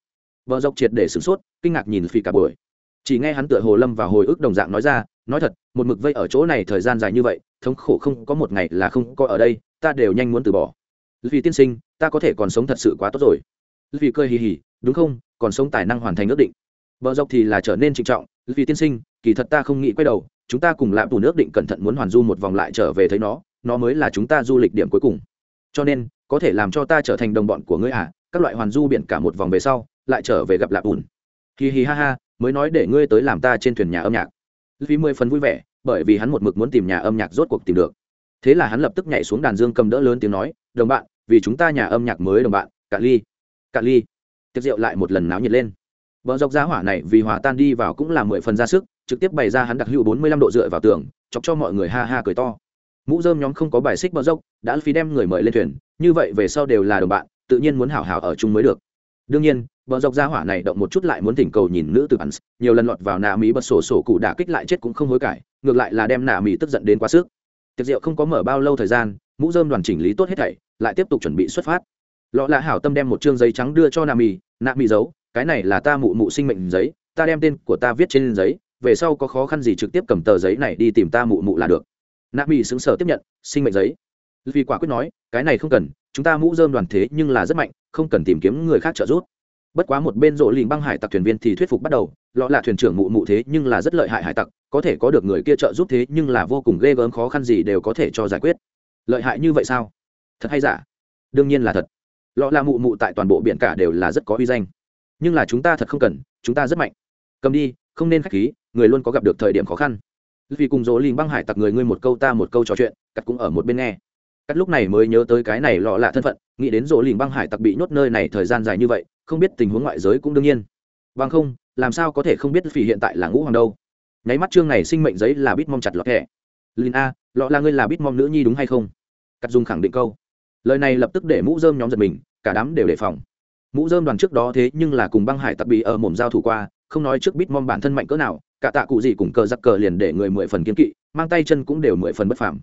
[SPEAKER 1] Bờ dốc triệt để sửng sốt, kinh ngạc nhìn phi cả buổi. Chỉ nghe hắn tựa hồ lâm và hồi ức đồng dạng nói ra, nói thật, một mực vây ở chỗ này thời gian dài như vậy, thống khổ không có một ngày là không có ở đây, ta đều nhanh muốn từ bỏ vì tiên sinh, ta có thể còn sống thật sự quá tốt rồi. Vì cười hì hì, đúng không? Còn sống tài năng hoàn thành ước định. Bờ dọc thì là trở nên trịnh trọng. Vì tiên sinh, kỳ thật ta không nghĩ quay đầu. Chúng ta cùng lạm tù nước định cẩn thận muốn hoàn du một vòng lại trở về thấy nó. Nó mới là chúng ta du lịch điểm cuối cùng. Cho nên, có thể làm cho ta trở thành đồng bọn của ngươi à? Các loại hoàn du biển cả một vòng về sau, lại trở về gặp lạp ùn hì hì ha ha, mới nói để ngươi tới làm ta trên thuyền nhà âm nhạc. Vì mười phần vui vẻ, bởi vì hắn một mực muốn tìm nhà âm nhạc rốt cuộc tìm được. Thế là hắn lập tức nhảy xuống đàn dương cầm đỡ lớn tiếng nói, đồng bạn vì chúng ta nhà âm nhạc mới đồng bạn cả ly. Cả ly. Tiệc rượu lại một lần náo nhiệt lên. Vợ dọc giá hỏa này vì hòa tan đi vào cũng là mười phần ra sức, trực tiếp bày ra hắn đặc hữu bốn mươi lăm độ dựa vào tường, chọc cho mọi người ha ha cười to. Mũ dơm nhóm không có bài xích bờ dốc, đã phí đem người mời lên thuyền, như vậy về sau đều là đồng bạn, tự nhiên muốn hảo hảo ở chung mới được. Đương nhiên, bờ dọc gia hỏa này động một chút lại muốn thỉnh cầu nhìn nữ từ hắn nhiều lần lọt vào nà mỹ bật sổ sổ cụ đả kích lại chết cũng không hối cải, ngược lại là đem nà mỹ tức giận đến quá sức. Tiệc rượu không có mở bao lâu thời gian mũ dơm đoàn chỉnh lý tốt hết thảy, lại tiếp tục chuẩn bị xuất phát. Lọ lạ hảo tâm đem một chương giấy trắng đưa cho nà mì nà mì giấu, cái này là ta mụ mụ sinh mệnh giấy, ta đem tên của ta viết trên giấy, về sau có khó khăn gì trực tiếp cầm tờ giấy này đi tìm ta mụ mụ là được. Nạ mì xứng sở tiếp nhận, sinh mệnh giấy. Vì quả quyết nói, cái này không cần, chúng ta mũ dơm đoàn thế nhưng là rất mạnh, không cần tìm kiếm người khác trợ giúp. Bất quá một bên rộ lình băng hải tặc thuyền viên thì thuyết phục bắt đầu, lọ là thuyền trưởng mụ mụ thế nhưng là rất lợi hại hải tặc, có thể có được người kia trợ giúp thế nhưng là vô cùng ghê gớm khó khăn gì đều có thể cho giải quyết lợi hại như vậy sao? Thật hay giả? Đương nhiên là thật. Lọ là mụ mụ tại toàn bộ biển cả đều là rất có uy danh. Nhưng là chúng ta thật không cần, chúng ta rất mạnh. Cầm đi, không nên k h á c h khí, người luôn có gặp được thời điểm khó khăn. Vì cùng dỗ lình băng hải tặc người ngươi một câu ta một câu trò chuyện, cắt cũng ở một bên nghe. Cắt lúc này mới nhớ tới cái này lọ lạ thân phận, nghĩ đến dỗ lình băng hải tặc bị nhốt nơi này thời gian dài như vậy, không biết tình huống ngoại giới cũng đương nhiên. Bằng không, làm sao có thể không biết vì hiện tại là ngũ hoàng đâu? Nháy mắt chương này sinh mệnh giấy là bít mong chặt lọt thẻ. Lin a lọ là ngươi là bít mong nữ nhi đúng hay không? Cắt dung khẳng định câu. Lời này lập tức để mũ dơm nhóm giật mình, cả đám đều đề phòng. Mũ dơm đoàn trước đó thế nhưng là cùng băng hải tặc bị ở mồm giao thủ qua, không nói trước bít mong bản thân mạnh cỡ nào, cả tạ cụ gì cùng cờ giặc cờ liền để người mười phần kiên kỵ, mang tay chân cũng đều mười phần bất phàm.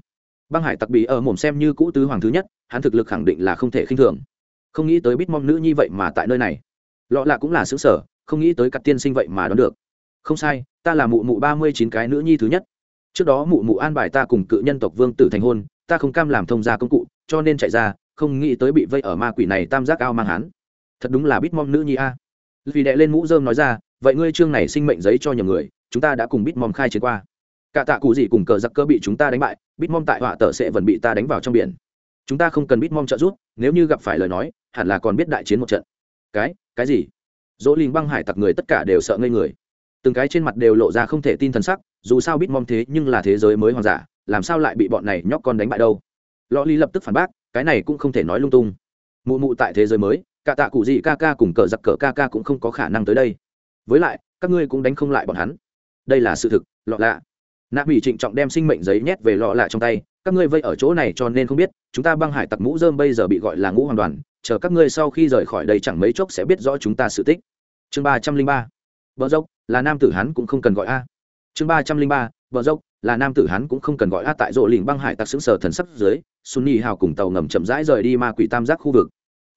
[SPEAKER 1] Băng hải tặc bị ở mồm xem như cũ tứ hoàng thứ nhất, hắn thực lực khẳng định là không thể khinh thường. Không nghĩ tới bít mong nữ nhi vậy mà tại nơi này. Lọ là cũng là xứ sở, không nghĩ tới cặp tiên sinh vậy mà đón được. Không sai, ta là mụ mụ ba mươi chín cái nữ nhi thứ nhất trước đó mụ mụ an bài ta cùng cự nhân tộc vương tử thành hôn, ta không cam làm thông gia công cụ, cho nên chạy ra, không nghĩ tới bị vây ở ma quỷ này tam giác ao mang hắn. Thật đúng là bít mong nữ nhi a. Vì đệ lên mũ dơm nói ra, vậy ngươi chương này sinh mệnh giấy cho nhiều người, chúng ta đã cùng bitmom khai chiến qua. Cả tạ cụ gì cùng cờ giặc cơ bị chúng ta đánh bại bitmom tại họa tờ sẽ vẫn bị ta đánh vào trong biển. Chúng ta không cần bitmom trợ giúp, nếu như gặp phải lời nói, hẳn là còn biết đại chiến một trận. Cái cái gì? Dỗ linh băng hải tặc người tất cả đều sợ ngây người. Từng cái trên mặt đều lộ ra không thể tin thần sắc dù sao bitmom thế nhưng là thế giới mới hoàng giả, làm sao lại bị bọn này nhóc con đánh bại đâu? Lọ ly lập tức phản bác, cái này cũng không thể nói lung tung. Mụ mụ tại thế giới mới, cả tạ cụ gì ca ca cùng cờ giặc cờ ca ca cũng không có khả năng tới đây. Với lại, các ngươi cũng đánh không lại bọn hắn. Đây là sự thực, lọ lạ. Nạ Bỉ trịnh trọng đem sinh mệnh giấy nhét về lọ lạ trong tay, các ngươi vây ở chỗ này cho nên không biết, chúng ta băng hải tặc mũ dơm bây giờ bị gọi là ngũ hoàn đoàn, chờ các ngươi sau khi rời khỏi đây chẳng mấy chốc sẽ biết rõ chúng ta sự tích. Chương ba trăm linh ba. Bờ dốc, là nam tử hắn cũng không cần gọi a chương ba trăm linh ba, bờ dốc, là nam tử hắn cũng không cần gọi a tại rộ lình băng hải tặc xứng sở thần sắc dưới sunni hào cùng tàu ngầm chậm rãi rời đi ma quỷ tam giác khu vực.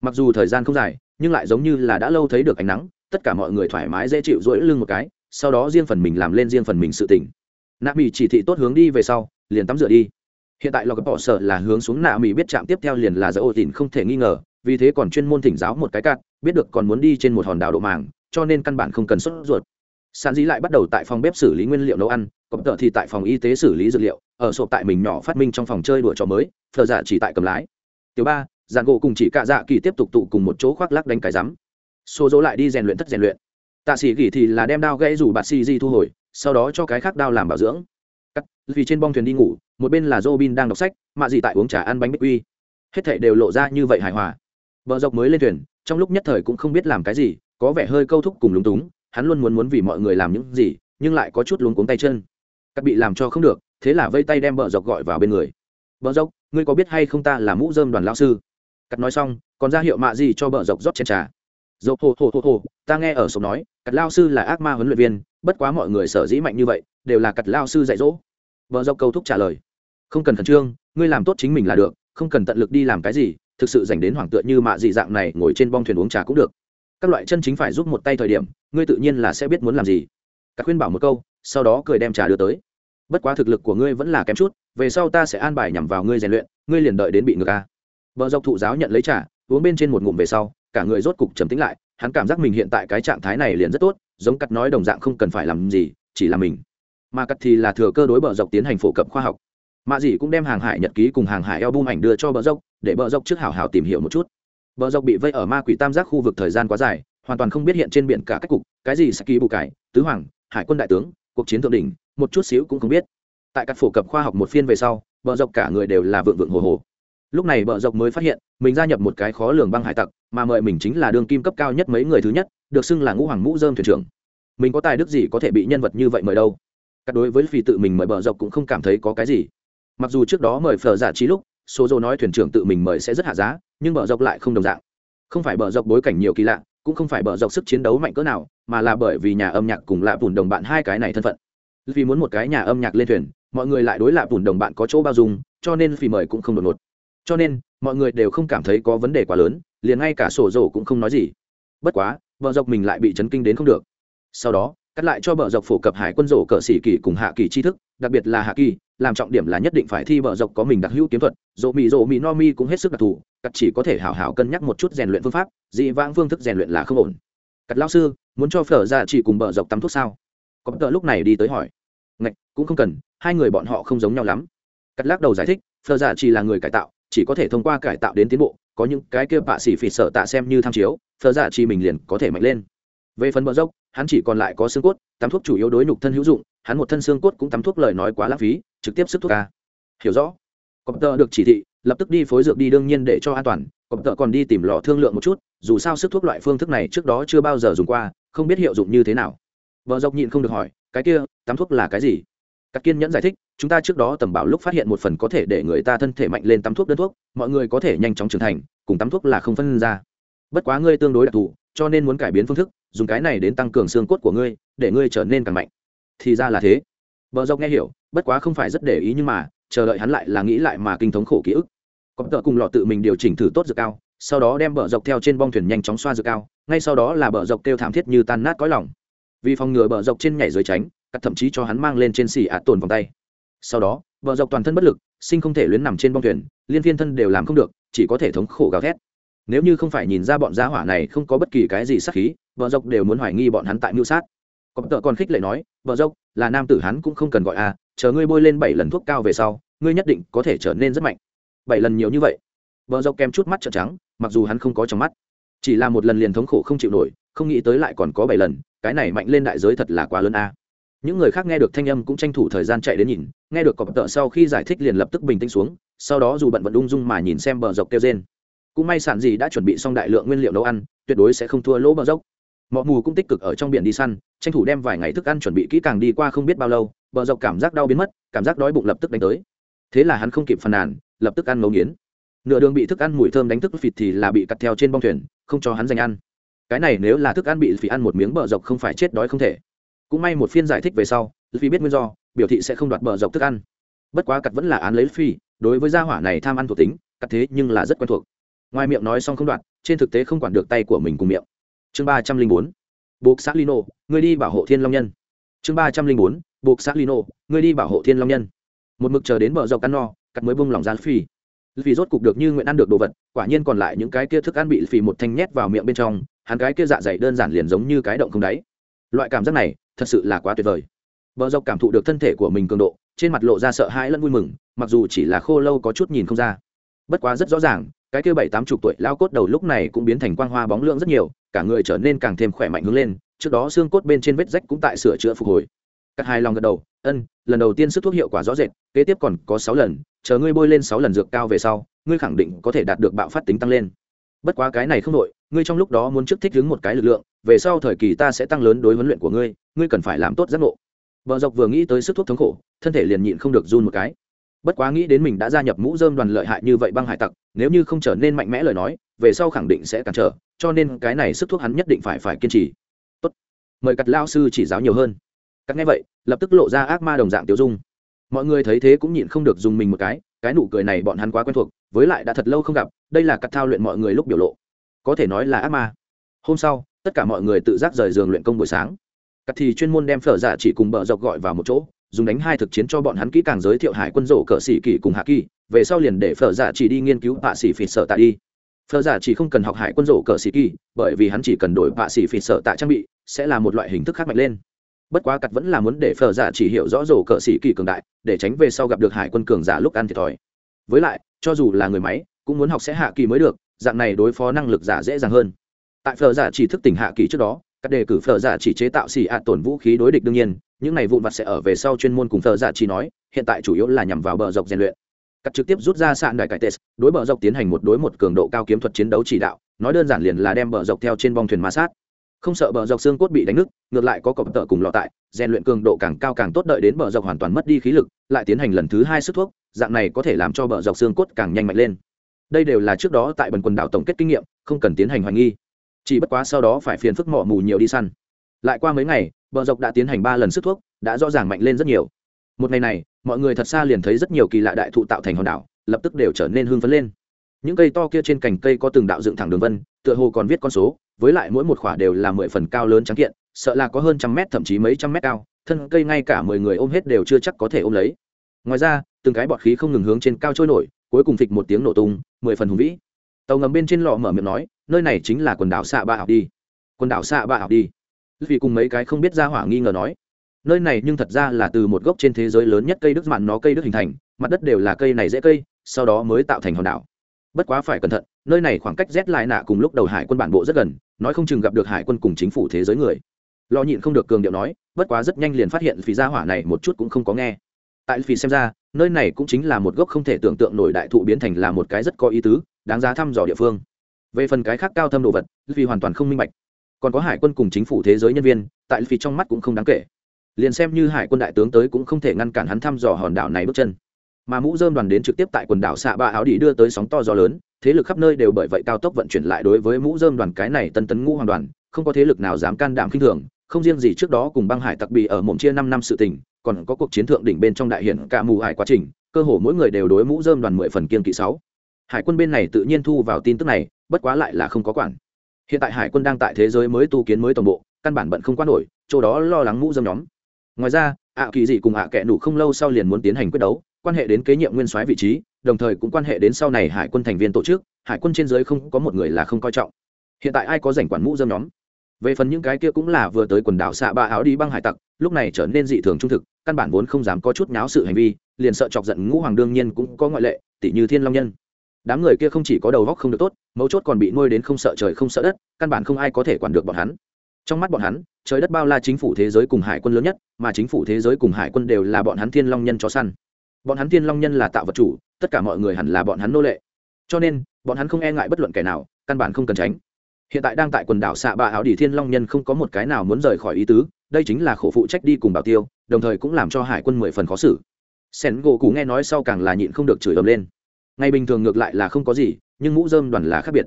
[SPEAKER 1] Mặc dù thời gian không dài, nhưng lại giống như là đã lâu thấy được ánh nắng, tất cả mọi người thoải mái dễ chịu rỗi lưng một cái, sau đó riêng phần mình làm lên riêng phần mình sự tỉnh nạ mỹ chỉ thị tốt hướng đi về sau, liền tắm rửa đi. Hiện tại lò gặp bỏ sợ là hướng xuống nạ mỹ biết chạm tiếp theo liền là giữa ô tìn không thể nghi ngờ, vì thế còn chuyên môn thỉnh giáo một cái cạn biết được còn muốn đi trên một hòn đảo độ màng, cho nên căn bản không cần xuất ruột sàn dĩ lại bắt đầu tại phòng bếp xử lý nguyên liệu nấu ăn cọp tợ thì tại phòng y tế xử lý dược liệu, ở sộp tại mình nhỏ phát minh trong phòng chơi đùa trò mới, thờ giả chỉ tại cầm lái. Tiểu ba giàn gỗ cùng chỉ cạ dạ kỳ tiếp tục tụ cùng một chỗ khoác lắc đánh cái rắm. Xô dỗ lại đi rèn luyện thất rèn luyện. Tạ sĩ gỉ thì là đem đao gãy rủ bạt xì di thu hồi, sau đó cho cái khác đao làm bảo dưỡng. Cắt, vì trên bong thuyền đi ngủ, một bên là Robin đang đọc sách, mạ gì tại uống trà ăn bánh bích quy. Hết thảy đều lộ ra như vậy hài hòa. Vợ dọc mới lên thuyền, trong lúc nhất thời cũng không biết làm cái gì, có vẻ hơi câu thúc cùng lúng túng hắn luôn muốn muốn vì mọi người làm những gì, nhưng lại có chút luống cuống tay chân. Cắt bị làm cho không được, thế là vây tay đem bờ dọc gọi vào bên người. Bờ dọc, ngươi có biết hay không ta là mũ dơm đoàn lao sư? Cắt nói xong, còn ra hiệu mạ gì cho bờ dọc rót chén trà. Dốc hồ hồ hồ hồ ta nghe ở sống nói, cắt lao sư là ác ma huấn luyện viên, bất quá mọi người sở dĩ mạnh như vậy, đều là cắt lao sư dạy dỗ. Bờ dọc câu thúc trả lời. Không cần khẩn trương, ngươi làm tốt chính mình là được, không cần tận lực đi làm cái gì, thực sự dành đến hoàng tựa như mạ dị dạng này ngồi trên bong thuyền uống trà cũng được các loại chân chính phải giúp một tay thời điểm, ngươi tự nhiên là sẽ biết muốn làm gì. Các khuyên bảo một câu, sau đó cười đem trà đưa tới. Bất quá thực lực của ngươi vẫn là kém chút, về sau ta sẽ an bài nhằm vào ngươi rèn luyện, ngươi liền đợi đến bị ngược a. Vợ dọc thụ giáo nhận lấy trà, uống bên trên một ngụm về sau, cả người rốt cục trầm tĩnh lại, hắn cảm giác mình hiện tại cái trạng thái này liền rất tốt, giống cắt nói đồng dạng không cần phải làm gì, chỉ là mình. Mà cắt thì là thừa cơ đối bờ dọc tiến hành phổ cập khoa học. Mạ dĩ cũng đem hàng hải nhật ký cùng hàng hải album ảnh đưa cho bờ dốc để bờ dốc trước hảo hảo tìm hiểu một chút bờ dọc bị vây ở ma quỷ tam giác khu vực thời gian quá dài, hoàn toàn không biết hiện trên biển cả cách cục, cái gì saki bù cải, tứ hoàng, hải quân đại tướng, cuộc chiến thượng đỉnh, một chút xíu cũng không biết. Tại các phổ cập khoa học một phiên về sau, bờ dọc cả người đều là vượng vượng hồ hồ. Lúc này bờ dọc mới phát hiện, mình gia nhập một cái khó lường băng hải tặc, mà mời mình chính là đường kim cấp cao nhất mấy người thứ nhất, được xưng là ngũ hoàng mũ dơm thuyền trưởng. Mình có tài đức gì có thể bị nhân vật như vậy mời đâu? Các đối với phi tự mình mời bờ dọc cũng không cảm thấy có cái gì. Mặc dù trước đó mời phở giả trí lúc số dô nói thuyền trưởng tự mình mời sẽ rất hạ giá, nhưng bờ dọc lại không đồng dạng. Không phải bờ dọc bối cảnh nhiều kỳ lạ, cũng không phải bờ dọc sức chiến đấu mạnh cỡ nào, mà là bởi vì nhà âm nhạc cùng lạ bùn đồng bạn hai cái này thân phận. Vì muốn một cái nhà âm nhạc lên thuyền, mọi người lại đối lạ bùn đồng bạn có chỗ bao dung, cho nên vì mời cũng không đột ngột. Cho nên, mọi người đều không cảm thấy có vấn đề quá lớn, liền ngay cả sổ dầu cũng không nói gì. Bất quá, bờ dọc mình lại bị chấn kinh đến không được. Sau đó, cắt lại cho bờ dọc phổ cập hải quân rổ cờ xỉ kỳ cùng hạ kỳ tri thức đặc biệt là hạ kỳ, làm trọng điểm là nhất định phải thi bờ dọc có mình đặc hữu kiếm thuật, dỗ mì dỗ mì no mi cũng hết sức đặc thù, cắt chỉ có thể hảo hảo cân nhắc một chút rèn luyện phương pháp, dị vãng phương thức rèn luyện là không ổn. Cắt lao sư, muốn cho phở ra chỉ cùng bờ dọc tắm thuốc sao? Có tợ lúc này đi tới hỏi. Ngạch, cũng không cần, hai người bọn họ không giống nhau lắm. Cắt lắc đầu giải thích, phở ra chỉ là người cải tạo, chỉ có thể thông qua cải tạo đến tiến bộ, có những cái kia bạ xỉ phỉ sợ tạ xem như tham chiếu, phở ra chỉ mình liền có thể mạnh lên về phần bờ dốc, hắn chỉ còn lại có xương cốt, tắm thuốc chủ yếu đối nhục thân hữu dụng, hắn một thân xương cốt cũng tắm thuốc lời nói quá lãng phí, trực tiếp sức thuốc ca hiểu rõ. Cọp tờ được chỉ thị, lập tức đi phối dược đi đương nhiên để cho an toàn, cọp tờ còn đi tìm lò thương lượng một chút, dù sao sức thuốc loại phương thức này trước đó chưa bao giờ dùng qua, không biết hiệu dụng như thế nào. Vợ dọc nhịn không được hỏi, cái kia, tắm thuốc là cái gì? Các kiên nhẫn giải thích, chúng ta trước đó tầm bảo lúc phát hiện một phần có thể để người ta thân thể mạnh lên tắm thuốc đơn thuốc, mọi người có thể nhanh chóng trưởng thành, cùng tắm thuốc là không phân ra. Bất quá ngươi tương đối đặc thù, cho nên muốn cải biến phương thức dùng cái này đến tăng cường xương cốt của ngươi, để ngươi trở nên càng mạnh. Thì ra là thế. Vợ dọc nghe hiểu, bất quá không phải rất để ý nhưng mà, chờ đợi hắn lại là nghĩ lại mà kinh thống khổ ký ức. Có tợ cùng lọ tự mình điều chỉnh thử tốt dược cao, sau đó đem bờ dọc theo trên bong thuyền nhanh chóng xoa dược cao, ngay sau đó là bờ dọc kêu thảm thiết như tan nát cõi lòng. Vì phòng ngừa bờ dọc trên nhảy dưới tránh, cắt thậm chí cho hắn mang lên trên xì ạt tồn vòng tay. Sau đó, bờ dọc toàn thân bất lực, sinh không thể luyến nằm trên bong thuyền, liên viên thân đều làm không được, chỉ có thể thống khổ gào thét. Nếu như không phải nhìn ra bọn gia hỏa này không có bất kỳ cái gì sắc khí vợ dốc đều muốn hoài nghi bọn hắn tại mưu sát. Có tợ còn khích lệ nói, vợ dốc, là nam tử hắn cũng không cần gọi à chờ ngươi bôi lên bảy lần thuốc cao về sau, ngươi nhất định có thể trở nên rất mạnh. Bảy lần nhiều như vậy, vợ dốc kèm chút mắt trợn trắng, mặc dù hắn không có trong mắt, chỉ là một lần liền thống khổ không chịu nổi, không nghĩ tới lại còn có bảy lần, cái này mạnh lên đại giới thật là quá lớn a à. những người khác nghe được thanh âm cũng tranh thủ thời gian chạy đến nhìn, nghe được cọp tợ sau khi giải thích liền lập tức bình tĩnh xuống, sau đó dù bận vận ung dung mà nhìn xem bờ dọc kêu trên cũng may sản gì đã chuẩn bị xong đại lượng nguyên liệu nấu ăn, tuyệt đối sẽ không thua lỗ bờ dốc mọ mù cũng tích cực ở trong biển đi săn, tranh thủ đem vài ngày thức ăn chuẩn bị kỹ càng đi qua không biết bao lâu, bờ dọc cảm giác đau biến mất, cảm giác đói bụng lập tức đánh tới. Thế là hắn không kịp phàn nàn, lập tức ăn ngấu nghiến. Nửa đường bị thức ăn mùi thơm đánh thức phịt thì là bị cặt theo trên bong thuyền, không cho hắn dành ăn. Cái này nếu là thức ăn bị phỉ ăn một miếng bờ dọc không phải chết đói không thể. Cũng may một phiên giải thích về sau vì biết nguyên do, biểu thị sẽ không đoạt bờ dọc thức ăn. Bất quá cặt vẫn là án lấy phi đối với gia hỏa này tham ăn thuộc tính, cặt thế nhưng là rất quen thuộc. Ngoài miệng nói xong không đoạt, trên thực tế không quản được tay của mình cùng miệng chương ba trăm linh bốn, buộc xác lino, người đi bảo hộ thiên long nhân. Chương ba trăm linh bốn, buộc xác lino, người đi bảo hộ thiên long nhân. Một mực chờ đến bờ dọc ăn no, cắt mới bông lòng ra phi vì rốt cục được như nguyện ăn được đồ vật, quả nhiên còn lại những cái kia thức ăn bị phì một thanh nhét vào miệng bên trong, hắn cái kia dạ dày đơn giản liền giống như cái động không đáy. Loại cảm giác này, thật sự là quá tuyệt vời. Bờ dọc cảm thụ được thân thể của mình cường độ, trên mặt lộ ra sợ hãi lẫn vui mừng, mặc dù chỉ là khô lâu có chút nhìn không ra. Bất quá rất rõ ràng cái kia bảy tám chục tuổi lao cốt đầu lúc này cũng biến thành quang hoa bóng lượng rất nhiều, cả người trở nên càng thêm khỏe mạnh hướng lên, trước đó xương cốt bên trên vết rách cũng tại sửa chữa phục hồi. Cắt hai lòng gật đầu, ân, lần đầu tiên sức thuốc hiệu quả rõ rệt, kế tiếp còn có sáu lần, chờ ngươi bôi lên sáu lần dược cao về sau, ngươi khẳng định có thể đạt được bạo phát tính tăng lên. Bất quá cái này không đội ngươi trong lúc đó muốn trước thích đứng một cái lực lượng, về sau thời kỳ ta sẽ tăng lớn đối huấn luyện của ngươi ngươi cần phải làm tốt giác ngộ. Vợ dọc vừa nghĩ tới sức thuốc thống khổ, thân thể liền nhịn không được run một cái bất quá nghĩ đến mình đã gia nhập mũ dơm đoàn lợi hại như vậy băng hải tặc, nếu như không trở nên mạnh mẽ lời nói, về sau khẳng định sẽ cản trở, cho nên cái này sức thuốc hắn nhất định phải phải kiên trì. Tốt. Mời cặt lao sư chỉ giáo nhiều hơn. Cắt nghe vậy, lập tức lộ ra ác ma đồng dạng tiêu dung. Mọi người thấy thế cũng nhịn không được dùng mình một cái cái nụ cười này bọn hắn quá quen thuộc, với lại đã thật lâu không gặp, đây là cắt thao luyện mọi người lúc biểu lộ. Có thể nói là ác ma. Hôm sau, tất cả mọi người tự giác rời giường luyện công buổi sáng. Cắt thì chuyên môn đem phở giả chỉ cùng bờ dọc gọi vào một chỗ dùng đánh hai thực chiến cho bọn hắn kỹ càng giới thiệu hải quân rổ cờ sĩ kỳ cùng hạ kỳ, về sau liền để phở giả chỉ đi nghiên cứu bạ sĩ phỉ sợ tạ đi. Phở giả chỉ không cần học hải quân rổ cờ sĩ kỳ bởi vì hắn chỉ cần đổi bạ sĩ phỉ sợ tạ trang bị, sẽ là một loại hình thức khác mạnh lên. Bất quá cặt vẫn là muốn để phở giả chỉ hiểu rõ rổ cờ sĩ kỳ cường đại, để tránh về sau gặp được hải quân cường giả lúc ăn thiệt thòi. Với lại, cho dù là người máy, cũng muốn học sẽ hạ kỳ mới được, dạng này đối phó năng lực giả dễ dàng hơn. Tại phở giả chỉ thức tỉnh hạ kỳ trước đó các đề cử phở giả chỉ chế tạo xì ạ tổn vũ khí đối địch đương nhiên, những này vụn vặt sẽ ở về sau chuyên môn cùng phở giả chỉ nói, hiện tại chủ yếu là nhằm vào bờ dọc rèn luyện. Cắt trực tiếp rút ra sạn đại cải tes đối bờ dọc tiến hành một đối một cường độ cao kiếm thuật chiến đấu chỉ đạo, nói đơn giản liền là đem bờ dọc theo trên bong thuyền ma sát. Không sợ bờ dọc xương cốt bị đánh nứt, ngược lại có cọp tợ cùng lọ tại, rèn luyện cường độ càng cao càng tốt đợi đến bờ dọc hoàn toàn mất đi khí lực, lại tiến hành lần thứ hai sức thuốc, dạng này có thể làm cho bờ dọc xương cốt càng nhanh mạnh lên. Đây đều là trước đó tại bần quần đảo tổng kết kinh nghiệm, không cần tiến hành hoài nghi chỉ bất quá sau đó phải phiền phức mỏ mù nhiều đi săn. Lại qua mấy ngày, bờ dọc đã tiến hành ba lần sức thuốc, đã rõ ràng mạnh lên rất nhiều. Một ngày này, mọi người thật xa liền thấy rất nhiều kỳ lạ đại thụ tạo thành hòn đảo, lập tức đều trở nên hưng phấn lên. Những cây to kia trên cành cây có từng đạo dựng thẳng đường vân, tựa hồ còn viết con số, với lại mỗi một khỏa đều là mười phần cao lớn trắng kiện, sợ là có hơn trăm mét, thậm chí mấy trăm mét cao, thân cây ngay cả mười người ôm hết đều chưa chắc có thể ôm lấy. Ngoài ra, từng cái bọt khí không ngừng hướng trên cao trôi nổi, cuối cùng phịch một tiếng nổ tung, mười phần hùng vĩ tàu ngầm bên trên lò mở miệng nói, nơi này chính là quần đảo xạ ba học đi. Quần đảo xạ ba học đi? Vì cùng mấy cái không biết ra hỏa nghi ngờ nói. Nơi này nhưng thật ra là từ một gốc trên thế giới lớn nhất cây đức mặn nó cây đức hình thành, mặt đất đều là cây này dễ cây, sau đó mới tạo thành hòn đảo. Bất quá phải cẩn thận, nơi này khoảng cách rét lại nạ cùng lúc đầu hải quân bản bộ rất gần, nói không chừng gặp được hải quân cùng chính phủ thế giới người. Lo nhịn không được cường điệu nói, bất quá rất nhanh liền phát hiện phí gia hỏa này một chút cũng không có nghe. Tại phí xem ra, nơi này cũng chính là một gốc không thể tưởng tượng nổi đại thụ biến thành là một cái rất có ý tứ đáng giá thăm dò địa phương. Về phần cái khác cao thâm đồ vật vì hoàn toàn không minh bạch. Còn có hải quân cùng chính phủ thế giới nhân viên, tại vì trong mắt cũng không đáng kể. Liền xem như hải quân đại tướng tới cũng không thể ngăn cản hắn thăm dò hòn đảo này bước chân. Mà mũ dơm đoàn đến trực tiếp tại quần đảo xạ ba áo đi đưa tới sóng to gió lớn, thế lực khắp nơi đều bởi vậy cao tốc vận chuyển lại đối với mũ dơm đoàn cái này tân tấn ngũ hoàn đoàn, không có thế lực nào dám can đảm khinh thường, không riêng gì trước đó cùng băng hải tặc bị ở mộng chia năm năm sự tình, còn có cuộc chiến thượng đỉnh bên trong đại hiển cả mù hải quá trình, cơ hồ mỗi người đều đối mũ dơm đoàn mười phần kiên kỵ sáu hải quân bên này tự nhiên thu vào tin tức này, bất quá lại là không có quản. Hiện tại hải quân đang tại thế giới mới tu kiến mới toàn bộ, căn bản bận không quan nổi, chỗ đó lo lắng mũ dâm nhóm. Ngoài ra, ạ kỳ dị cùng ạ kệ nủ không lâu sau liền muốn tiến hành quyết đấu, quan hệ đến kế nhiệm nguyên soái vị trí, đồng thời cũng quan hệ đến sau này hải quân thành viên tổ chức, hải quân trên dưới không có một người là không coi trọng. Hiện tại ai có rảnh quản mũ dâm nhóm? Về phần những cái kia cũng là vừa tới quần đảo xạ ba áo đi băng hải tặc, lúc này trở nên dị thường trung thực, căn bản vốn không dám có chút nháo sự hành vi, liền sợ chọc giận ngũ hoàng đương nhiên cũng có ngoại lệ tỷ như thiên long nhân đám người kia không chỉ có đầu góc không được tốt, mấu chốt còn bị nuôi đến không sợ trời không sợ đất, căn bản không ai có thể quản được bọn hắn. Trong mắt bọn hắn, trời đất bao la chính phủ thế giới cùng hải quân lớn nhất, mà chính phủ thế giới cùng hải quân đều là bọn hắn thiên long nhân chó săn. Bọn hắn thiên long nhân là tạo vật chủ, tất cả mọi người hẳn là bọn hắn nô lệ. Cho nên, bọn hắn không e ngại bất luận kẻ nào, căn bản không cần tránh. Hiện tại đang tại quần đảo xạ ba áo đỉ thiên long nhân không có một cái nào muốn rời khỏi ý tứ, đây chính là khổ phụ trách đi cùng bảo tiêu, đồng thời cũng làm cho hải quân mười phần khó xử. Sen gỗ cú nghe nói sau càng là nhịn không được chửi ầm lên ngày bình thường ngược lại là không có gì, nhưng mũ dơm đoàn là khác biệt.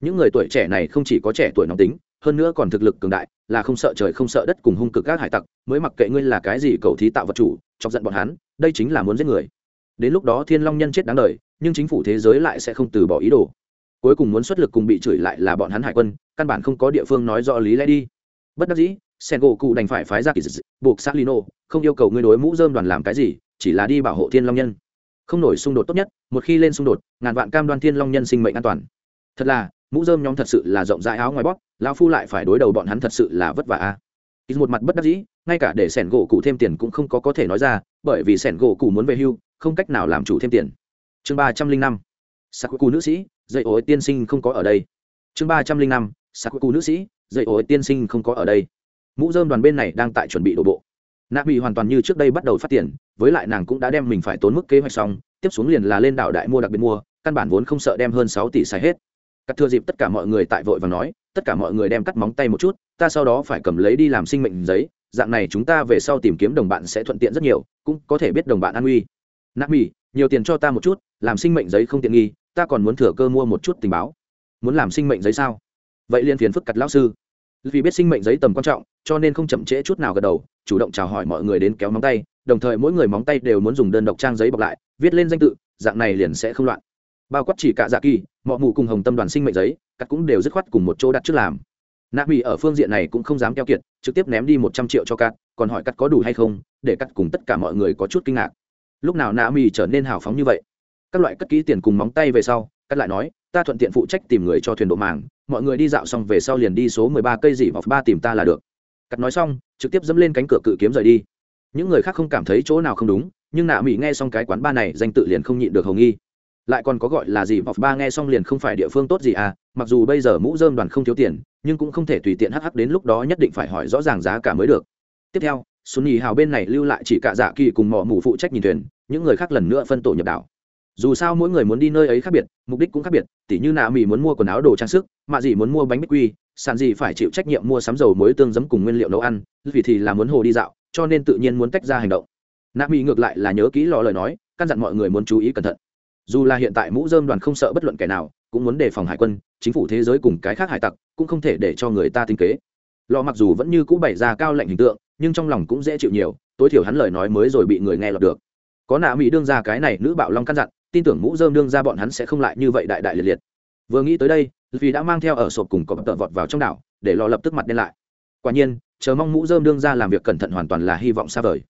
[SPEAKER 1] Những người tuổi trẻ này không chỉ có trẻ tuổi nóng tính, hơn nữa còn thực lực cường đại, là không sợ trời không sợ đất cùng hung cực các hải tặc, mới mặc kệ ngươi là cái gì cầu thí tạo vật chủ, chọc giận bọn hắn, đây chính là muốn giết người. Đến lúc đó thiên long nhân chết đáng đời, nhưng chính phủ thế giới lại sẽ không từ bỏ ý đồ. Cuối cùng muốn xuất lực cùng bị chửi lại là bọn hắn hải quân, căn bản không có địa phương nói rõ lý lẽ đi. Bất đắc dĩ sen gỗ cụ đành phải phái ra kỳ dịch buộc xác lino không yêu cầu ngươi đối mũ dơm đoàn làm cái gì, chỉ là đi bảo hộ thiên long nhân không nổi xung đột tốt nhất, một khi lên xung đột, ngàn vạn cam đoan thiên long nhân sinh mệnh an toàn. Thật là, mũ dơm nhóm thật sự là rộng rãi áo ngoài bóp lao phu lại phải đối đầu bọn hắn thật sự là vất vả a. Một mặt bất đắc dĩ, ngay cả để sẻn gỗ cụ thêm tiền cũng không có có thể nói ra, bởi vì sẻn gỗ cụ muốn về hưu, không cách nào làm chủ thêm tiền. Chương ba trăm linh năm sắc cụ nữ sĩ dạy ối tiên sinh không có ở đây. Chương ba trăm linh năm sắc cụ nữ sĩ dạy ối tiên sinh không có ở đây. Mũ dơm đoàn bên này đang tại chuẩn bị đổ bộ nạ mỹ hoàn toàn như trước đây bắt đầu phát tiền với lại nàng cũng đã đem mình phải tốn mức kế hoạch xong, tiếp xuống liền là lên đảo đại mua đặc biệt mua, căn bản vốn không sợ đem hơn sáu tỷ xài hết. Cắt thừa dịp tất cả mọi người tại vội và nói, tất cả mọi người đem cắt móng tay một chút, ta sau đó phải cầm lấy đi làm sinh mệnh giấy, dạng này chúng ta về sau tìm kiếm đồng bạn sẽ thuận tiện rất nhiều, cũng có thể biết đồng bạn an nguy. Nạ mỹ nhiều tiền cho ta một chút, làm sinh mệnh giấy không tiện nghi, ta còn muốn thừa cơ mua một chút tình báo. Muốn làm sinh mệnh giấy sao? Vậy liên phiền phức cặt lão sư vì biết sinh mệnh giấy tầm quan trọng, cho nên không chậm trễ chút nào gật đầu, chủ động chào hỏi mọi người đến kéo móng tay, đồng thời mỗi người móng tay đều muốn dùng đơn độc trang giấy bọc lại, viết lên danh tự, dạng này liền sẽ không loạn. Bao quát chỉ cả dạ kỳ mọi mụ cùng hồng tâm đoàn sinh mệnh giấy, cắt cũng đều dứt khoát cùng một chỗ đặt trước làm. Nạ mỹ ở phương diện này cũng không dám keo kiệt, trực tiếp ném đi một trăm triệu cho cắt, còn hỏi cắt có đủ hay không, để cắt cùng tất cả mọi người có chút kinh ngạc. Lúc nào nạ mỹ trở nên hào phóng như vậy? Các loại cất ký tiền cùng móng tay về sau, cắt lại nói ta thuận tiện phụ trách tìm người cho thuyền độ màng, mọi người đi dạo xong về sau liền đi số mười ba cây dị vọc ba tìm ta là được. Cắt nói xong, trực tiếp dẫm lên cánh cửa cự kiếm rời đi. Những người khác không cảm thấy chỗ nào không đúng, nhưng nạ mỹ nghe xong cái quán ba này danh tự liền không nhịn được hồng nghi. Lại còn có gọi là gì vọc ba nghe xong liền không phải địa phương tốt gì à mặc dù bây giờ mũ dơm đoàn không thiếu tiền, nhưng cũng không thể tùy tiện hắc hắc đến lúc đó nhất định phải hỏi rõ ràng giá cả mới được. Tiếp theo xuân nhì hào bên này lưu lại chỉ cả dạ kỳ cùng mỏ mù phụ trách nhìn thuyền, những người khác lần nữa phân tổ nhập đảo dù sao mỗi người muốn đi nơi ấy khác biệt, mục đích cũng khác biệt, tỉ như nạ mỹ muốn mua quần áo đồ trang sức, mạ dị muốn mua bánh bích quy, sàn dị phải chịu trách nhiệm mua sắm dầu muối tương giấm cùng nguyên liệu nấu ăn, vì thì là muốn hồ đi dạo, cho nên tự nhiên muốn tách ra hành động. Nạ mỹ ngược lại là nhớ kỹ lò lời nói, căn dặn mọi người muốn chú ý cẩn thận. Dù là hiện tại mũ dơm đoàn không sợ bất luận kẻ nào, cũng muốn đề phòng hải quân, chính phủ thế giới cùng cái khác hải tặc, cũng không thể để cho người ta tinh kế. Lò mặc dù vẫn như cũ bày ra cao lệnh hình tượng, nhưng trong lòng cũng dễ chịu nhiều, tối thiểu hắn lời nói mới rồi bị người nghe lọt được. Có nạ mỹ đương ra cái này, nữ bạo long căn dặn tin tưởng mũ dơm đương ra bọn hắn sẽ không lại như vậy đại đại liệt liệt. Vừa nghĩ tới đây, vì đã mang theo ở sộp cùng có tợ vọt vào trong đảo, để lò lập tức mặt đen lại. Quả nhiên, chờ mong mũ dơm đương ra làm việc cẩn thận hoàn toàn là hy vọng xa vời.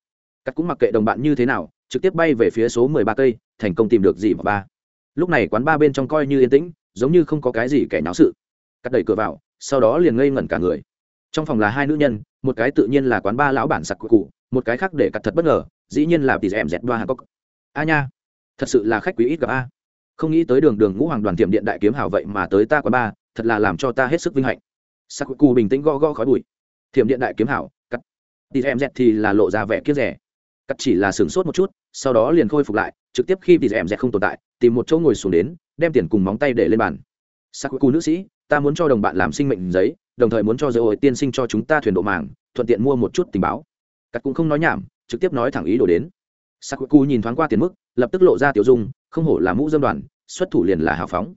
[SPEAKER 1] Cắt cũng mặc kệ đồng bạn như thế nào, trực tiếp bay về phía số mười ba cây, thành công tìm được dì và ba. Lúc này quán ba bên trong coi như yên tĩnh, giống như không có cái gì kẻ náo sự. Cắt đẩy cửa vào, sau đó liền ngây ngẩn cả người. Trong phòng là hai nữ nhân, một cái tự nhiên là quán ba lão bản sặc cụ, một cái khác để cắt thật bất ngờ, dĩ nhiên là tỷ em dẹt đoa hàn cốc a nha! Thật sự là khách quý ít gặp a. Không nghĩ tới đường đường ngũ hoàng đoàn tiệm điện đại kiếm hảo vậy mà tới ta quán ba, thật là làm cho ta hết sức vinh hạnh. Sắc cù bình tĩnh gõ gõ khói bụi. Thiểm điện đại kiếm hảo cắt. Đi em dẹt thì là lộ ra vẻ kiếp rẻ. Cắt chỉ là sửng sốt một chút, sau đó liền khôi phục lại, trực tiếp khi đi em dẹt không tồn tại, tìm một chỗ ngồi xuống đến, đem tiền cùng móng tay để lên bàn. Sắc cù nữ sĩ, ta muốn cho đồng bạn làm sinh mệnh giấy, đồng thời muốn cho giới hội tiên sinh cho chúng ta thuyền độ màng, thuận tiện mua một chút tình báo. Cắt cũng không nói nhảm, trực tiếp nói thẳng ý đồ đến. Sắc cù nhìn thoáng qua tiền mức lập tức lộ ra tiểu dung, không hổ là mũ dâm đoàn, xuất thủ liền là hào phóng.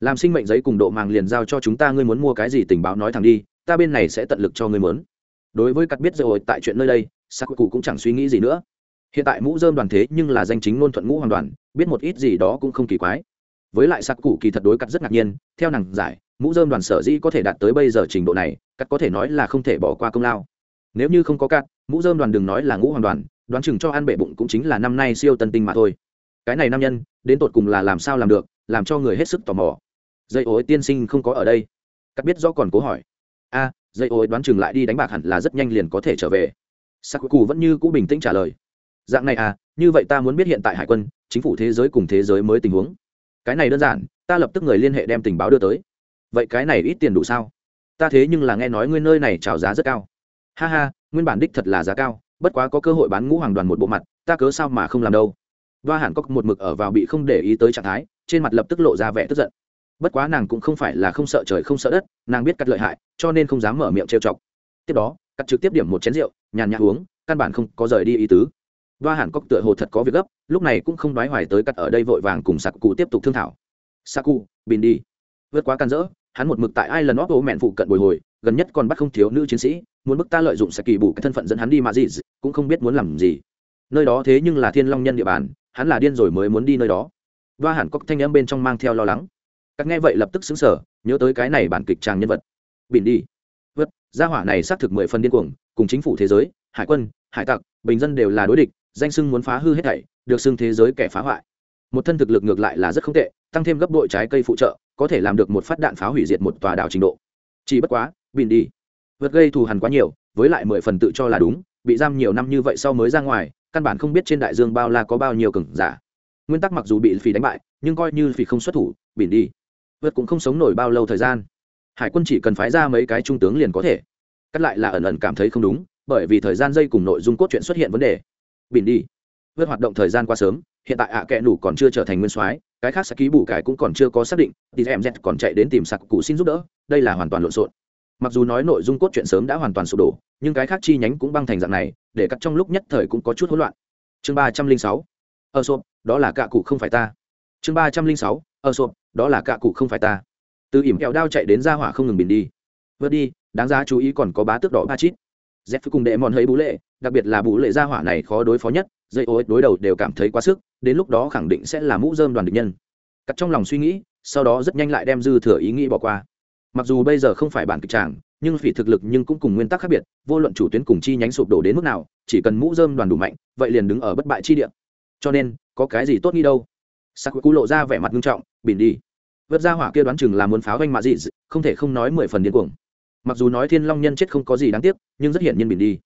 [SPEAKER 1] Làm sinh mệnh giấy cùng độ màng liền giao cho chúng ta, ngươi muốn mua cái gì tình báo nói thẳng đi, ta bên này sẽ tận lực cho ngươi muốn đối với cắt biết rồi, tại chuyện nơi đây sắc cụ cũng chẳng suy nghĩ gì nữa. Hiện tại mũ dơm đoàn thế nhưng là danh chính ngôn thuận ngũ hoàn đoàn, biết một ít gì đó cũng không kỳ quái. Với lại sắc cụ kỳ thật đối cắt rất ngạc nhiên, theo nàng giải, mũ dơm đoàn sở dĩ có thể đạt tới bây giờ trình độ này, cắt có thể nói là không thể bỏ qua công lao. Nếu như không có cắt, mũ dơm đoàn đừng nói là ngũ hoàn đoàn đoán chừng cho ăn bể bụng cũng chính là năm nay siêu tân tinh mà thôi. Cái này nam nhân, đến tột cùng là làm sao làm được, làm cho người hết sức tò mò. Dây ối tiên sinh không có ở đây. Cắt biết rõ còn cố hỏi. A, dây ối đoán chừng lại đi đánh bạc hẳn là rất nhanh liền có thể trở về. Sắc cụ vẫn như cũ bình tĩnh trả lời. Dạng này à như vậy ta muốn biết hiện tại hải quân, chính phủ thế giới cùng thế giới mới tình huống. Cái này đơn giản, ta lập tức người liên hệ đem tình báo đưa tới. Vậy cái này ít tiền đủ sao? Ta thế nhưng là nghe nói ngươi nơi này trào giá rất cao. Ha ha, nguyên bản đích thật là giá cao bất quá có cơ hội bán ngũ hoàng đoàn một bộ mặt, ta cớ sao mà không làm đâu. Đoa hẳn có một mực ở vào bị không để ý tới trạng thái, trên mặt lập tức lộ ra vẻ tức giận. Bất quá nàng cũng không phải là không sợ trời không sợ đất, nàng biết cắt lợi hại, cho nên không dám mở miệng trêu chọc. Tiếp đó, cắt trực tiếp điểm một chén rượu, nhàn nhạt uống, căn bản không có rời đi ý tứ. Đoa hẳn cốc tựa hồ thật có việc gấp, lúc này cũng không đoái hoài tới cắt ở đây vội vàng cùng sạc cụ tiếp tục thương thảo. Sạc cụ, bình đi. Vượt quá can dỡ hắn một mực tại ai lần óp ố mẹn phụ cận bồi hồi, gần nhất còn bắt không thiếu nữ chiến sĩ muốn bức ta lợi dụng sẽ kỳ bù cái thân phận dẫn hắn đi mà gì, cũng không biết muốn làm gì. Nơi đó thế nhưng là thiên long nhân địa bàn, hắn là điên rồi mới muốn đi nơi đó. Và hẳn có thanh âm bên trong mang theo lo lắng. Các nghe vậy lập tức xứng sở nhớ tới cái này bản kịch tràng nhân vật. Bình đi. Vất, gia hỏa này xác thực mười phần điên cuồng, cùng chính phủ thế giới, hải quân, hải tặc, bình dân đều là đối địch, danh sưng muốn phá hư hết thảy, được xưng thế giới kẻ phá hoại. Một thân thực lực ngược lại là rất không tệ, tăng thêm gấp đội trái cây phụ trợ, có thể làm được một phát đạn phá hủy diệt một tòa đảo trình độ. Chỉ bất quá, bỉn đi vượt gây thù hằn quá nhiều, với lại mười phần tự cho là đúng, bị giam nhiều năm như vậy sau mới ra ngoài, căn bản không biết trên đại dương bao la có bao nhiêu cừng giả. Nguyên tắc mặc dù bị phỉ đánh bại, nhưng coi như phỉ không xuất thủ, bỉn đi. Vượt cũng không sống nổi bao lâu thời gian. Hải quân chỉ cần phái ra mấy cái trung tướng liền có thể. Cắt lại là ẩn ẩn cảm thấy không đúng, bởi vì thời gian dây cùng nội dung cốt truyện xuất hiện vấn đề. Bỉn đi. Vượt hoạt động thời gian quá sớm, hiện tại ạ à kẽ nủ còn chưa trở thành nguyên soái, cái khác sẽ ký bù cải cũng còn chưa có xác định, thì em z còn chạy đến tìm sạc cụ xin giúp đỡ, đây là hoàn toàn lộn xộn mặc dù nói nội dung cốt truyện sớm đã hoàn toàn sụp đổ, nhưng cái khác chi nhánh cũng băng thành dạng này, để cắt trong lúc nhất thời cũng có chút hỗn loạn. Chương ba trăm linh sáu. Ơ sộp, đó là cạ cụ không phải ta. Chương ba trăm linh sáu. Ơ sộp, đó là cạ cụ không phải ta. Từ ỉm kẹo đao chạy đến ra hỏa không ngừng bình đi. Vượt đi, đáng ra chú ý còn có bá tước đỏ ba chít. Z cùng đệ mòn hơi bú lệ, đặc biệt là bú lệ ra hỏa này khó đối phó nhất, dây ô đối đầu đều cảm thấy quá sức, đến lúc đó khẳng định sẽ là mũ dơm đoàn địch nhân. Cắt trong lòng suy nghĩ, sau đó rất nhanh lại đem dư thừa ý nghĩ bỏ qua mặc dù bây giờ không phải bản kịch tràng, nhưng vì thực lực nhưng cũng cùng nguyên tắc khác biệt, vô luận chủ tuyến cùng chi nhánh sụp đổ đến mức nào, chỉ cần mũ dơm đoàn đủ mạnh, vậy liền đứng ở bất bại chi địa. Cho nên, có cái gì tốt nghi đâu? Sắc cú lộ ra vẻ mặt nghiêm trọng, bỉn đi. Vớt ra hỏa kia đoán chừng là muốn pháo doanh mạ dị không thể không nói mười phần điên cuồng. Mặc dù nói thiên long nhân chết không có gì đáng tiếc, nhưng rất hiển nhiên bỉn đi.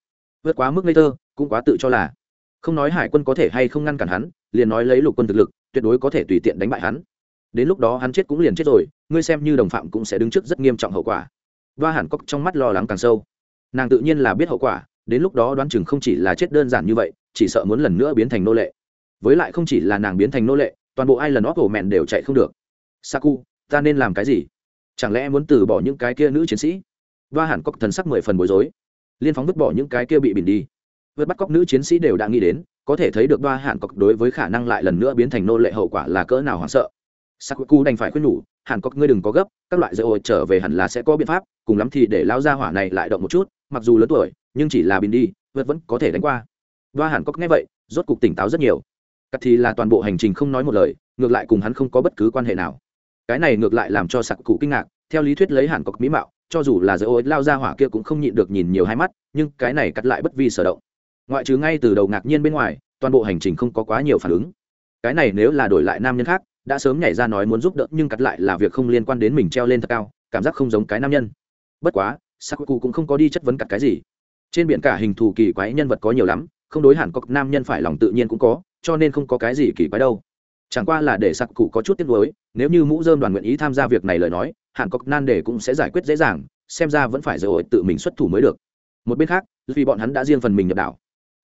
[SPEAKER 1] Vớt quá mức ngây thơ, cũng quá tự cho là. Không nói hải quân có thể hay không ngăn cản hắn, liền nói lấy lục quân thực lực, tuyệt đối có thể tùy tiện đánh bại hắn đến lúc đó hắn chết cũng liền chết rồi, ngươi xem như đồng phạm cũng sẽ đứng trước rất nghiêm trọng hậu quả. Và hẳn cốc trong mắt lo lắng càng sâu. Nàng tự nhiên là biết hậu quả, đến lúc đó đoán chừng không chỉ là chết đơn giản như vậy, chỉ sợ muốn lần nữa biến thành nô lệ. Với lại không chỉ là nàng biến thành nô lệ, toàn bộ ai lần óc ổ mẹn đều chạy không được. Saku, ta nên làm cái gì? Chẳng lẽ muốn từ bỏ những cái kia nữ chiến sĩ? Và hẳn cốc thần sắc mười phần bối rối. Liên phóng vứt bỏ những cái kia bị bỉn đi. Vượt bắt cóc nữ chiến sĩ đều đã nghĩ đến, có thể thấy được ba hạn cọc đối với khả năng lại lần nữa biến thành nô lệ hậu quả là cỡ nào hoảng sợ sakuku đành phải khuyên nhủ hàn Cốc ngươi đừng có gấp, các loại dây ôi trở về hẳn là sẽ có biện pháp, cùng lắm thì để lao ra hỏa này lại động một chút, mặc dù lớn tuổi, nhưng chỉ là bình đi, vượt vẫn có thể đánh qua. Đoa hàn Cốc nghe vậy, rốt cục tỉnh táo rất nhiều. Cắt thì là toàn bộ hành trình không nói một lời, ngược lại cùng hắn không có bất cứ quan hệ nào. Cái này ngược lại làm cho sặc cụ kinh ngạc, theo lý thuyết lấy hàn cọc mỹ mạo, cho dù là giới ôi lao ra hỏa kia cũng không nhịn được nhìn nhiều hai mắt, nhưng cái này cắt lại bất vi sở động. Ngoại trừ ngay từ đầu ngạc nhiên bên ngoài, toàn bộ hành trình không có quá nhiều phản ứng. Cái này nếu là đổi lại nam nhân khác đã sớm nhảy ra nói muốn giúp đỡ, nhưng cắt lại là việc không liên quan đến mình treo lên thật cao, cảm giác không giống cái nam nhân. Bất quá, sakuku cũng không có đi chất vấn cắt cái gì. Trên biển cả hình thù kỳ quái nhân vật có nhiều lắm, không đối hẳn có nam nhân phải lòng tự nhiên cũng có, cho nên không có cái gì kỳ quái đâu. Chẳng qua là để sặc cụ có chút tiếc nuối, nếu như mũ dơm đoàn nguyện ý tham gia việc này lời nói hàn cọc nan để cũng sẽ giải quyết dễ dàng, xem ra vẫn phải rồi tự mình xuất thủ mới được. Một bên khác, vì bọn hắn đã riêng phần mình nhập đảo.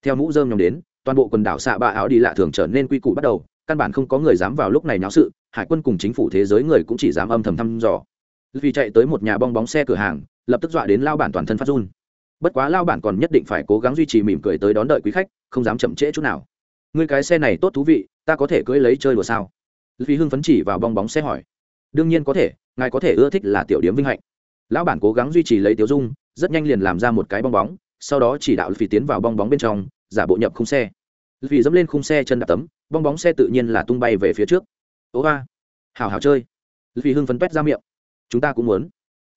[SPEAKER 1] Theo mũ dơm nhóm đến, toàn bộ quần đảo xạ bạ áo đi lạ thường trở nên quy củ bắt đầu căn bản không có người dám vào lúc này náo sự, hải quân cùng chính phủ thế giới người cũng chỉ dám âm thầm thăm dò. Vì chạy tới một nhà bong bóng xe cửa hàng, lập tức dọa đến lao bản toàn thân phát run. Bất quá lao bản còn nhất định phải cố gắng duy trì mỉm cười tới đón đợi quý khách, không dám chậm trễ chút nào. Người cái xe này tốt thú vị, ta có thể cưỡi lấy chơi đùa sao? Vì hưng phấn chỉ vào bong bóng xe hỏi. Đương nhiên có thể, ngài có thể ưa thích là tiểu điếm vinh hạnh. Lão bản cố gắng duy trì lấy tiểu dung, rất nhanh liền làm ra một cái bong bóng, sau đó chỉ đạo phi tiến vào bong bóng bên trong, giả bộ nhập khung xe vì dẫm lên khung xe chân đạp tấm, bong bóng xe tự nhiên là tung bay về phía trước. Ố ba hào hào chơi. Vì hưng phấn toét ra miệng. Chúng ta cũng muốn.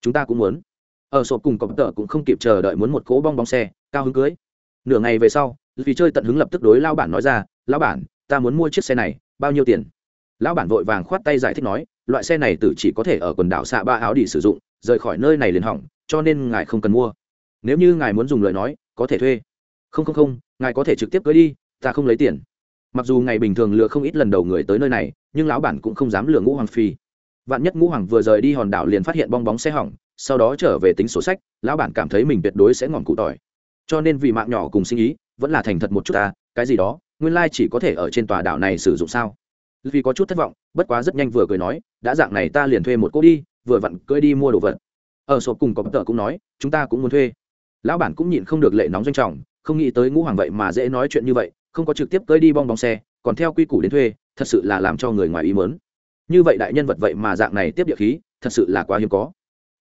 [SPEAKER 1] Chúng ta cũng muốn. Ở sộp cùng cọp tợ cũng không kịp chờ đợi muốn một cỗ bong bóng xe, cao hứng cưới. Nửa ngày về sau, vì chơi tận hứng lập tức đối lao bản nói ra, lão bản, ta muốn mua chiếc xe này, bao nhiêu tiền? Lão bản vội vàng khoát tay giải thích nói, loại xe này tử chỉ có thể ở quần đảo xạ ba áo đi sử dụng, rời khỏi nơi này liền hỏng, cho nên ngài không cần mua. Nếu như ngài muốn dùng lời nói, có thể thuê. Không không không, ngài có thể trực tiếp cưới đi ta không lấy tiền. Mặc dù ngày bình thường lừa không ít lần đầu người tới nơi này, nhưng lão bản cũng không dám lừa ngũ hoàng phi. Vạn nhất ngũ hoàng vừa rời đi hòn đảo liền phát hiện bong bóng xe hỏng, sau đó trở về tính sổ sách, lão bản cảm thấy mình tuyệt đối sẽ ngọn cụ tỏi. Cho nên vì mạng nhỏ cùng sinh ý, vẫn là thành thật một chút ta, cái gì đó, nguyên lai chỉ có thể ở trên tòa đảo này sử dụng sao? Vì có chút thất vọng, bất quá rất nhanh vừa cười nói, đã dạng này ta liền thuê một cô đi, vừa vặn cưỡi đi mua đồ vật. Ở sộp cùng có bất tờ cũng nói, chúng ta cũng muốn thuê. Lão bản cũng nhịn không được lệ nóng doanh trọng, không nghĩ tới ngũ hoàng vậy mà dễ nói chuyện như vậy không có trực tiếp cưỡi đi bong bóng xe, còn theo quy củ đến thuê, thật sự là làm cho người ngoài ý mớn như vậy đại nhân vật vậy mà dạng này tiếp địa khí, thật sự là quá hiếm có.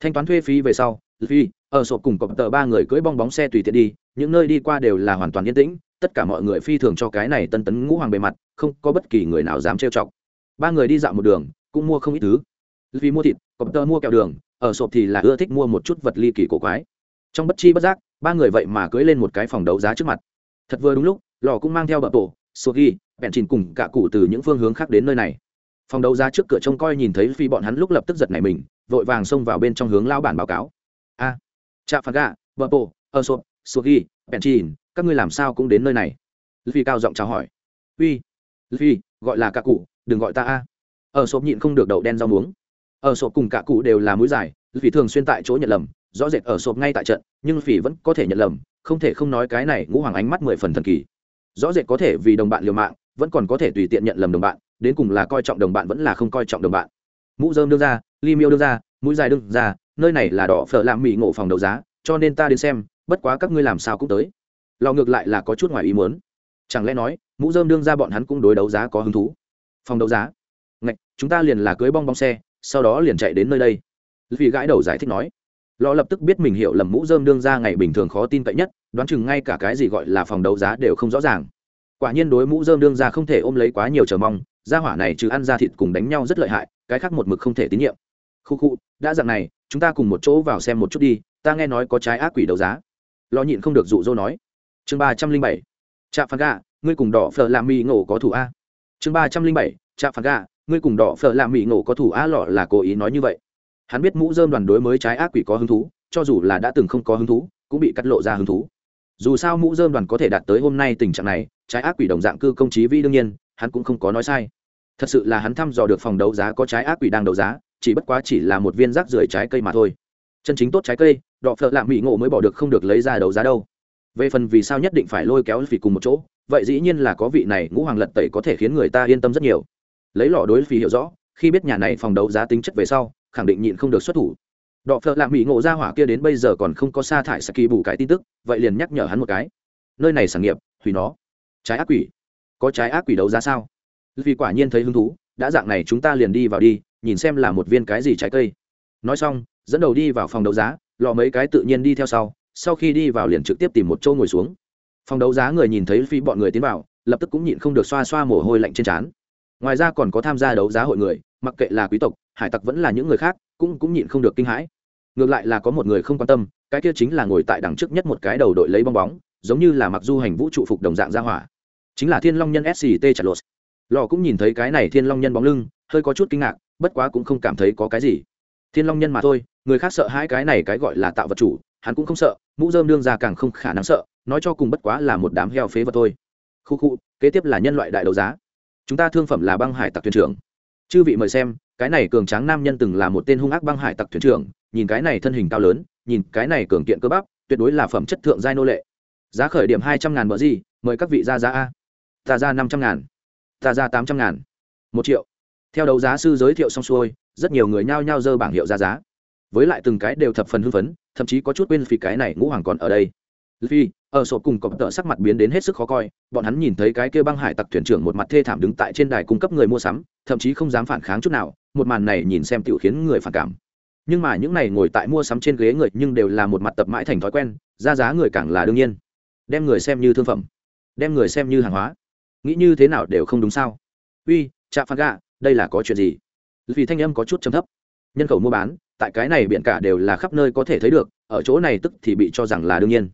[SPEAKER 1] Thanh toán thuê phí về sau phi ở sộp cùng cọp tờ ba người cưỡi bong bóng xe tùy tiện đi, những nơi đi qua đều là hoàn toàn yên tĩnh, tất cả mọi người phi thường cho cái này tân tấn ngũ hoàng bề mặt, không có bất kỳ người nào dám trêu chọc. Ba người đi dạo một đường, cũng mua không ít thứ. Vì mua thịt, cọp tờ mua kẹo đường, ở sộp thì là ưa thích mua một chút vật ly kỳ cổ quái. Trong bất chi bất giác, ba người vậy mà cưỡi lên một cái phòng đấu giá trước mặt. Thật vừa đúng lúc lò cũng mang theo bờ tổ sô ghi bẹn chìn cùng cả cụ từ những phương hướng khác đến nơi này. Phòng đấu giá trước cửa trông coi nhìn thấy phi bọn hắn lúc lập tức giật này mình vội vàng xông vào bên trong hướng lao bản báo cáo. A à, chạ phạt gà bờ tổ ơ sô sô ghi bẹn chìn các ngươi làm sao cũng đến nơi này? Phi cao giọng chào hỏi. Uy phi gọi là cả cụ đừng gọi ta a. Ờ, ở sộp nhịn không được đậu đen rau muống. Ờ, ở sộp cùng cả cụ đều là mũi dài vì thường xuyên tại chỗ nhận lầm rõ rệt ở sộp ngay tại trận nhưng phỉ vẫn có thể nhận lầm không thể không nói cái này ngũ hoàng ánh mắt mười phần thần kỳ rõ rệt có thể vì đồng bạn liều mạng, vẫn còn có thể tùy tiện nhận lầm đồng bạn, đến cùng là coi trọng đồng bạn vẫn là không coi trọng đồng bạn. Mũ dơm đưa ra ly miêu đưa ra, mũi dài đương ra, nơi này là đỏ phở làm mỹ ngộ phòng đấu giá, cho nên ta đến xem, bất quá các ngươi làm sao cũng tới. Lò ngược lại là có chút ngoài ý muốn. Chẳng lẽ nói, mũ dơm đương ra bọn hắn cũng đối đấu giá có hứng thú? Phòng đấu giá. Ngạch, chúng ta liền là cưới bong bong xe, sau đó liền chạy đến nơi đây. Vì gãi đầu giải thích nói lò lập tức biết mình hiểu lầm mũ dơm đương ra ngày bình thường khó tin cậy nhất, đoán chừng ngay cả cái gì gọi là phòng đấu giá đều không rõ ràng. Quả nhiên đối mũ dơm đương ra không thể ôm lấy quá nhiều chờ mong, gia hỏa này trừ ăn ra thịt cùng đánh nhau rất lợi hại, cái khác một mực không thể tín nhiệm. Khu khu, đã dặn này, chúng ta cùng một chỗ vào xem một chút đi, ta nghe nói có trái ác quỷ đấu giá. Lo nhịn không được dụ dỗ nói. Chương ba trăm linh bảy trạm phạt gà ngươi cùng đỏ phở làm mì ngộ có thủ a. Chương ba trăm linh bảy trạm phạt gà ngươi cùng đỏ phở làm mì ngộ có thủ a lọ là cố ý nói như vậy hắn biết mũ dơm đoàn đối mới trái ác quỷ có hứng thú, cho dù là đã từng không có hứng thú, cũng bị cắt lộ ra hứng thú. Dù sao mũ dơm đoàn có thể đạt tới hôm nay tình trạng này, trái ác quỷ đồng dạng cư công trí vi đương nhiên, hắn cũng không có nói sai. Thật sự là hắn thăm dò được phòng đấu giá có trái ác quỷ đang đấu giá, chỉ bất quá chỉ là một viên rác rưởi trái cây mà thôi. Chân chính tốt trái cây, đọ phợ lạ mỹ ngộ mới bỏ được không được lấy ra đấu giá đâu. Về phần vì sao nhất định phải lôi kéo vì cùng một chỗ, vậy dĩ nhiên là có vị này ngũ hoàng lật tẩy có thể khiến người ta yên tâm rất nhiều. Lấy lọ đối phỉ hiểu rõ, khi biết nhà này phòng đấu giá tính chất về sau khẳng định nhịn không được xuất thủ. Đọ phợ lạ mỹ ngộ ra hỏa kia đến bây giờ còn không có sa thải saki bù cái tin tức, vậy liền nhắc nhở hắn một cái. Nơi này sản nghiệp, hủy nó. Trái ác quỷ. Có trái ác quỷ đấu giá sao? Vì quả nhiên thấy hứng thú, đã dạng này chúng ta liền đi vào đi, nhìn xem là một viên cái gì trái cây. Nói xong, dẫn đầu đi vào phòng đấu giá, lọ mấy cái tự nhiên đi theo sau sau khi đi vào liền trực tiếp tìm một chỗ ngồi xuống. Phòng đấu giá người nhìn thấy phi bọn người tiến vào, lập tức cũng nhịn không được xoa xoa mồ hôi lạnh trên trán. Ngoài ra còn có tham gia đấu giá hội người mặc kệ là quý tộc, hải tặc vẫn là những người khác, cũng cũng nhịn không được kinh hãi. Ngược lại là có một người không quan tâm, cái kia chính là ngồi tại đằng trước nhất một cái đầu đội lấy bong bóng, giống như là mặc du hành vũ trụ phục đồng dạng ra hỏa. Chính là thiên long nhân sct chặt lột lò cũng nhìn thấy cái này thiên long nhân bóng lưng, hơi có chút kinh ngạc, bất quá cũng không cảm thấy có cái gì. Thiên long nhân mà thôi, người khác sợ hai cái này cái gọi là tạo vật chủ, hắn cũng không sợ, mũ dơm đương ra càng không khả năng sợ, nói cho cùng bất quá là một đám heo phế vật thôi. Khu khu, kế tiếp là nhân loại đại đấu giá. Chúng ta thương phẩm là băng hải tặc thuyền trưởng chư vị mời xem, cái này cường tráng nam nhân từng là một tên hung ác băng hải tặc thuyền trưởng, nhìn cái này thân hình cao lớn, nhìn cái này cường kiện cơ bắp, tuyệt đối là phẩm chất thượng giai nô lệ. Giá khởi điểm hai trăm ngàn bờ gì, mời các vị ra giá a. Ta ra năm trăm ngàn. Ta ra tám trăm ngàn. Một triệu. Theo đấu giá sư giới thiệu xong xuôi, rất nhiều người nhao nhao dơ bảng hiệu ra giá. Với lại từng cái đều thập phần hưng phấn, thậm chí có chút quên phi cái này ngũ hoàng còn ở đây. Phi ở sổ cùng cọp tợ sắc mặt biến đến hết sức khó coi, bọn hắn nhìn thấy cái kia băng hải tặc thuyền trưởng một mặt thê thảm đứng tại trên đài cung cấp người mua sắm, thậm chí không dám phản kháng chút nào, một màn này nhìn xem tiểu khiến người phản cảm. Nhưng mà những này ngồi tại mua sắm trên ghế người nhưng đều là một mặt tập mãi thành thói quen, ra giá người càng là đương nhiên. Đem người xem như thương phẩm, đem người xem như hàng hóa. Nghĩ như thế nào đều không đúng sao. Uy chạ phan gà đây là có chuyện gì? Vì thanh âm có chút trầm thấp. Nhân khẩu mua bán, tại cái này biển cả đều là khắp nơi có thể thấy được, ở chỗ này tức thì bị cho rằng là đương nhiên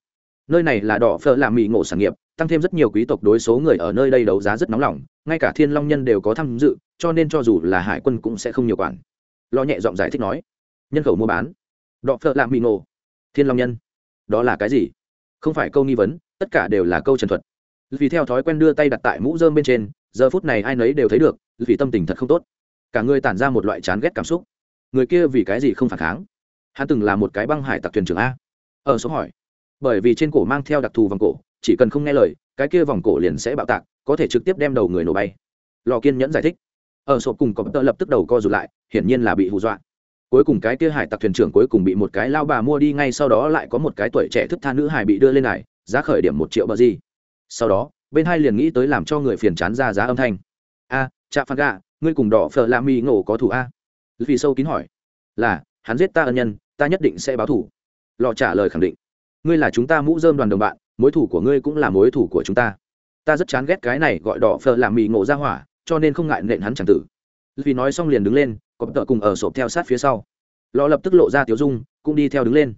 [SPEAKER 1] nơi này là đỏ phở làm mỹ ngộ sản nghiệp, tăng thêm rất nhiều quý tộc đối số người ở nơi đây đấu giá rất nóng lòng, ngay cả thiên long nhân đều có tham dự, cho nên cho dù là hải quân cũng sẽ không nhiều quản. Lo nhẹ giọng giải thích nói, nhân khẩu mua bán, đỏ phở làm mỹ ngộ. Thiên long nhân, đó là cái gì? Không phải câu nghi vấn, tất cả đều là câu trần thuật. Vì theo thói quen đưa tay đặt tại mũ dơm bên trên, giờ phút này ai nấy đều thấy được, vì tâm tình thật không tốt. Cả người tản ra một loại chán ghét cảm xúc. Người kia vì cái gì không phản kháng? Hắn từng là một cái băng hải tặc thuyền trưởng a. Ở số hỏi bởi vì trên cổ mang theo đặc thù vòng cổ chỉ cần không nghe lời cái kia vòng cổ liền sẽ bạo tạc có thể trực tiếp đem đầu người nổ bay. Lò kiên nhẫn giải thích. Ở sộp cùng có tơ lập tức đầu co rụt lại hiển nhiên là bị hù dọa. Cuối cùng cái kia hải tặc thuyền trưởng cuối cùng bị một cái lao bà mua đi ngay sau đó lại có một cái tuổi trẻ thức tha nữ hải bị đưa lên này giá khởi điểm một triệu bờ gì. Sau đó bên hai liền nghĩ tới làm cho người phiền chán ra giá âm thanh. A à, phan gà ngươi cùng đỏ phở la mi ngộ có thủ a? Vì sâu kín hỏi. Là hắn giết ta ân nhân ta nhất định sẽ báo thủ. Lọ trả lời khẳng định ngươi là chúng ta mũ dơm đoàn đồng bạn, mối thủ của ngươi cũng là mối thủ của chúng ta. Ta rất chán ghét cái này gọi đỏ phờ làm mì ngộ ra hỏa, cho nên không ngại nện hắn chẳng tử. Vì nói xong liền đứng lên có tợ cùng ở sộp theo sát phía sau. Lọ lập tức lộ ra tiếu dung, cũng đi theo đứng lên.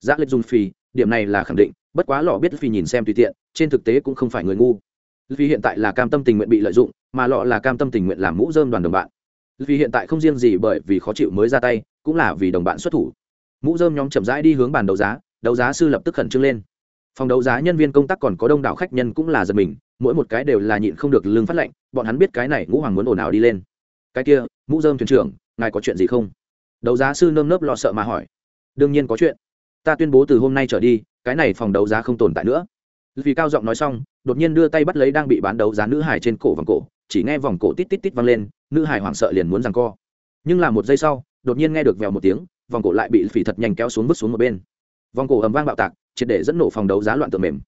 [SPEAKER 1] Giác lịch dùng phì, điểm này là khẳng định, bất quá lọ biết phì nhìn xem tùy tiện, trên thực tế cũng không phải người ngu. Vì hiện tại là cam tâm tình nguyện bị lợi dụng, mà lọ là cam tâm tình nguyện làm mũ dơm đoàn đồng bạn. Vì hiện tại không riêng gì bởi vì khó chịu mới ra tay, cũng là vì đồng bạn xuất thủ. Mũ dơm nhóm chậm rãi đi hướng bàn đấu giá đấu giá sư lập tức khẩn trương lên. Phòng đấu giá nhân viên công tác còn có đông đảo khách nhân cũng là giật mình, mỗi một cái đều là nhịn không được lương phát lệnh bọn hắn biết cái này ngũ hoàng muốn ồn ào đi lên. Cái kia, mũ dơm thuyền trưởng, ngài có chuyện gì không? Đấu giá sư nơm nớp lo sợ mà hỏi. Đương nhiên có chuyện. Ta tuyên bố từ hôm nay trở đi, cái này phòng đấu giá không tồn tại nữa. Vì cao giọng nói xong, đột nhiên đưa tay bắt lấy đang bị bán đấu giá nữ hải trên cổ vòng cổ, chỉ nghe vòng cổ tít tít tít văng lên, nữ hải hoảng sợ liền muốn rằng co. Nhưng là một giây sau, đột nhiên nghe được vèo một tiếng, vòng cổ lại bị phỉ thật nhanh kéo xuống vứt xuống một bên vòng cổ ầm vang bạo tạc, triệt để dẫn nổ phòng đấu giá loạn tượng mềm.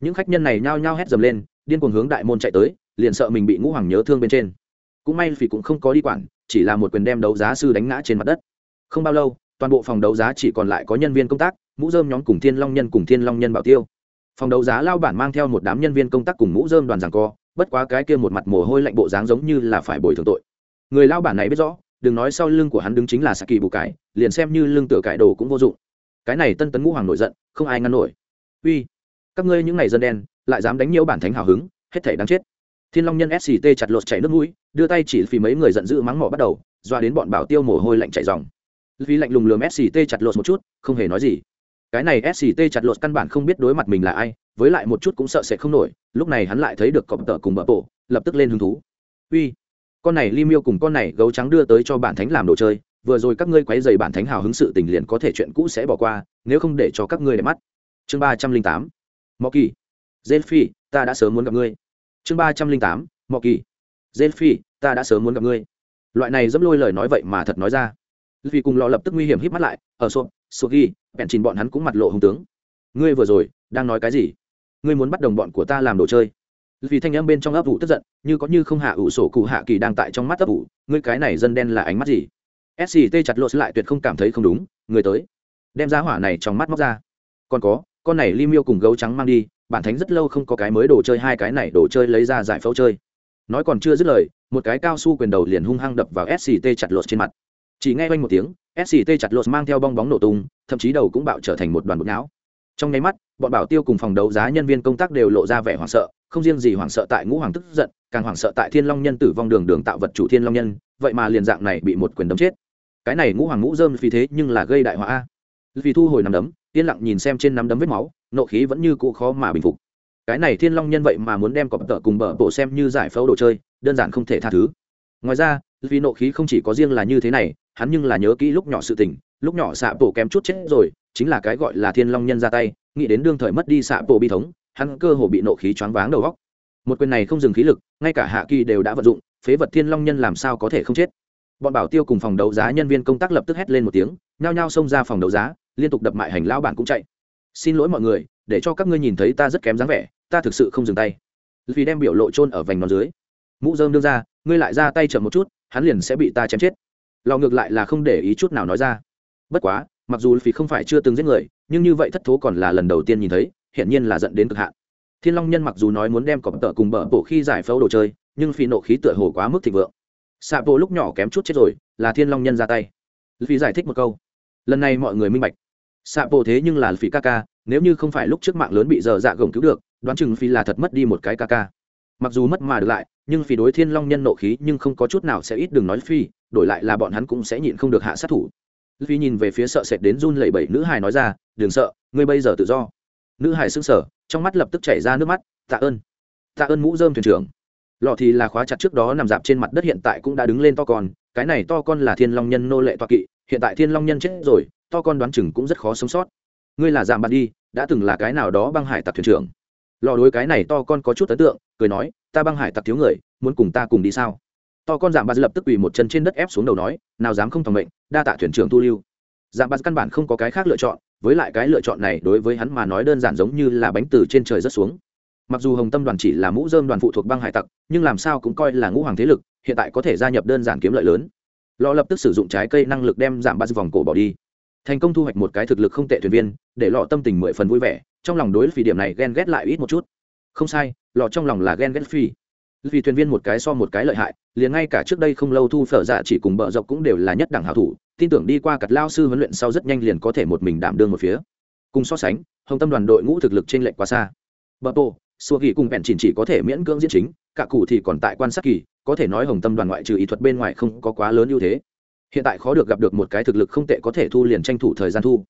[SPEAKER 1] Những khách nhân này nhao nhao hét dầm lên, điên cuồng hướng đại môn chạy tới, liền sợ mình bị ngũ hoàng nhớ thương bên trên. Cũng may vì cũng không có đi quản, chỉ là một quyền đem đấu giá sư đánh ngã trên mặt đất. Không bao lâu, toàn bộ phòng đấu giá chỉ còn lại có nhân viên công tác, mũ dơm nhóm cùng thiên long nhân cùng thiên long nhân bảo tiêu. Phòng đấu giá lao bản mang theo một đám nhân viên công tác cùng mũ dơm đoàn giảng co, bất quá cái kia một mặt mồ hôi lạnh bộ dáng giống như là phải bồi thường tội. Người lao bản này biết rõ, đừng nói sau lưng của hắn đứng chính là saki bù cải liền xem như lưng tựa cải đồ cũng vô dụng cái này tân tấn ngũ hoàng nổi giận, không ai ngăn nổi. Uy, các ngươi những ngày dân đen, lại dám đánh nhiều bản thánh hào hứng, hết thể đáng chết. Thiên long nhân sct chặt lột chảy nước mũi, đưa tay chỉ vì mấy người giận dữ mắng mỏ bắt đầu, doa đến bọn bảo tiêu mồ hôi lạnh chảy dòng vì lạnh lùng lườm sct chặt lột một chút, không hề nói gì. Cái này sct chặt lột căn bản không biết đối mặt mình là ai, với lại một chút cũng sợ sẽ không nổi, lúc này hắn lại thấy được cọp tợ cùng bờ bộ lập tức lên hứng thú. Uy, con này li miêu cùng con này gấu trắng đưa tới cho bản thánh làm đồ chơi vừa rồi các ngươi quấy dày bản thánh hào hứng sự tình liền có thể chuyện cũ sẽ bỏ qua, nếu không để cho các ngươi để mắt. Chương ba trăm linh tám, mọ kỳ. Dê phi ta đã sớm muốn gặp ngươi. Chương ba trăm linh tám, mọ kỳ. Dê phi ta đã sớm muốn gặp ngươi. Loại này dẫm lôi lời nói vậy mà thật nói ra. Vì cùng lò lập tức nguy hiểm hít mắt lại, ở sộp sộp ghi, bèn chìn bọn hắn cũng mặt lộ hùng tướng. Ngươi vừa rồi, đang nói cái gì? Ngươi muốn bắt đồng bọn của ta làm đồ chơi. Vì thanh âm bên trong ấp ủ tức giận, như có như không hạ ủ sổ cụ hạ kỳ đang tại trong mắt ấp ủ, ngươi cái này dân đen là ánh mắt gì? Sct chặt lột lại tuyệt không cảm thấy không đúng, người tới. Đem giá hỏa này trong mắt móc ra. Còn có, con này li miêu cùng gấu trắng mang đi, bản thánh rất lâu không có cái mới đồ chơi, hai cái này đồ chơi lấy ra giải phẫu chơi. Nói còn chưa dứt lời, một cái cao su quyền đầu liền hung hăng đập vào sct chặt lột trên mặt. Chỉ nghe quanh một tiếng sct chặt lột mang theo bong bóng nổ tung, thậm chí đầu cũng bạo trở thành một đoàn bột não trong nháy mắt, bọn bảo tiêu cùng phòng đấu giá nhân viên công tác đều lộ ra vẻ hoảng sợ, không riêng gì hoảng sợ tại ngũ hoàng tức giận, càng hoảng sợ tại thiên long nhân tử vong đường đường tạo vật chủ thiên long nhân, vậy mà liền dạng này bị một quyền đấm chết. Cái này ngũ hoàng ngũ dơm vì thế nhưng là gây đại họa a. Vì thu hồi nắm đấm, yên lặng nhìn xem trên nắm đấm vết máu, nộ khí vẫn như cũ khó mà bình phục. Cái này thiên long nhân vậy mà muốn đem cọp tợ cùng bờ bộ xem như giải phẫu đồ chơi, đơn giản không thể tha thứ. Ngoài ra, vì nộ khí không chỉ có riêng là như thế này, hắn nhưng là nhớ kỹ lúc nhỏ sự tình, lúc nhỏ xạ bộ kém chút chết rồi chính là cái gọi là thiên long nhân ra tay, nghĩ đến đương thời mất đi xạ bộ bi thống, hắn cơ hồ bị nộ khí choáng váng đầu góc một quyền này không dừng khí lực, ngay cả hạ kỳ đều đã vận dụng, phế vật thiên long nhân làm sao có thể không chết? Bọn bảo tiêu cùng phòng đấu giá nhân viên công tác lập tức hét lên một tiếng, nhao nhao xông ra phòng đấu giá, liên tục đập mại hành lão bản cũng chạy. Xin lỗi mọi người, để cho các ngươi nhìn thấy ta rất kém dáng vẻ, ta thực sự không dừng tay. Vì đem biểu lộ trôn ở vành nó dưới. Mũ dơm đưa ra, ngươi lại ra tay chậm một chút, hắn liền sẽ bị ta chém chết. Lò ngược lại là không để ý chút nào nói ra. Bất quá mặc dù vì không phải chưa từng giết người, nhưng như vậy thất thố còn là lần đầu tiên nhìn thấy, hiển nhiên là dẫn đến cực hạn. Thiên long nhân mặc dù nói muốn đem cọp tợ cùng bờ bổ khi giải phẫu đồ chơi, nhưng phi nộ khí tựa hồ quá mức thịnh vượng. Xạ bộ lúc nhỏ kém chút chết rồi, là thiên long nhân ra tay. Phi giải thích một câu. Lần này mọi người minh bạch. Xạ bộ thế nhưng là phi ca ca, nếu như không phải lúc trước mạng lớn bị dở dạ gồng cứu được, đoán chừng phi là thật mất đi một cái ca ca. Mặc dù mất mà được lại, nhưng phi đối thiên long nhân nộ khí nhưng không có chút nào sẽ ít đừng nói phi đổi lại là bọn hắn cũng sẽ nhịn không được hạ sát thủ phi nhìn về phía sợ sệt đến run lẩy bẩy nữ hài nói ra, đừng sợ, ngươi bây giờ tự do. Nữ hài sững sờ, trong mắt lập tức chảy ra nước mắt, tạ ơn tạ ơn mũ dơm thuyền trưởng. Lọ thì là khóa chặt trước đó nằm dạp trên mặt đất hiện tại cũng đã đứng lên to con, cái này to con là thiên long nhân nô lệ toa kỵ, hiện tại thiên long nhân chết rồi, to con đoán chừng cũng rất khó sống sót. Ngươi là giảm bạn đi, đã từng là cái nào đó băng hải tặc thuyền trưởng? Lò đối cái này to con có chút ấn tượng, cười nói, ta băng hải tặc thiếu người, muốn cùng ta cùng đi sao? To con giảm bạt lập tức quỳ một chân trên đất ép xuống đầu nói, nào dám không thòng mệnh, đa tạ thuyền trưởng tu lưu. Giảm bạt căn bản không có cái khác lựa chọn, với lại cái lựa chọn này đối với hắn mà nói đơn giản giống như là bánh từ trên trời rớt xuống. Mặc dù hồng tâm đoàn chỉ là mũ dơm đoàn phụ thuộc băng hải tặc, nhưng làm sao cũng coi là ngũ hoàng thế lực, hiện tại có thể gia nhập đơn giản kiếm lợi lớn. Lò lập tức sử dụng trái cây năng lực đem giảm ba vòng cổ bỏ đi. Thành công thu hoạch một cái thực lực không tệ thuyền viên, để lọ tâm tình mười phần vui vẻ, trong lòng đối phi điểm này ghen ghét lại ít một chút. Không sai, lọ trong lòng là ghen ghét phi vì thuyền viên một cái so một cái lợi hại, liền ngay cả trước đây không lâu thu phở dạ chỉ cùng bợ dọc cũng đều là nhất đẳng hảo thủ, tin tưởng đi qua cặt lao sư huấn luyện sau rất nhanh liền có thể một mình đảm đương một phía. Cùng so sánh, hồng tâm đoàn đội ngũ thực lực trên lệnh quá xa. Bờ bộ xua kỳ cùng bẹn chỉnh chỉ có thể miễn cưỡng diễn chính, cả cụ thì còn tại quan sát kỳ, có thể nói hồng tâm đoàn ngoại trừ ý thuật bên ngoài không có quá lớn ưu thế. Hiện tại khó được gặp được một cái thực lực không tệ có thể thu liền tranh thủ thời gian thu.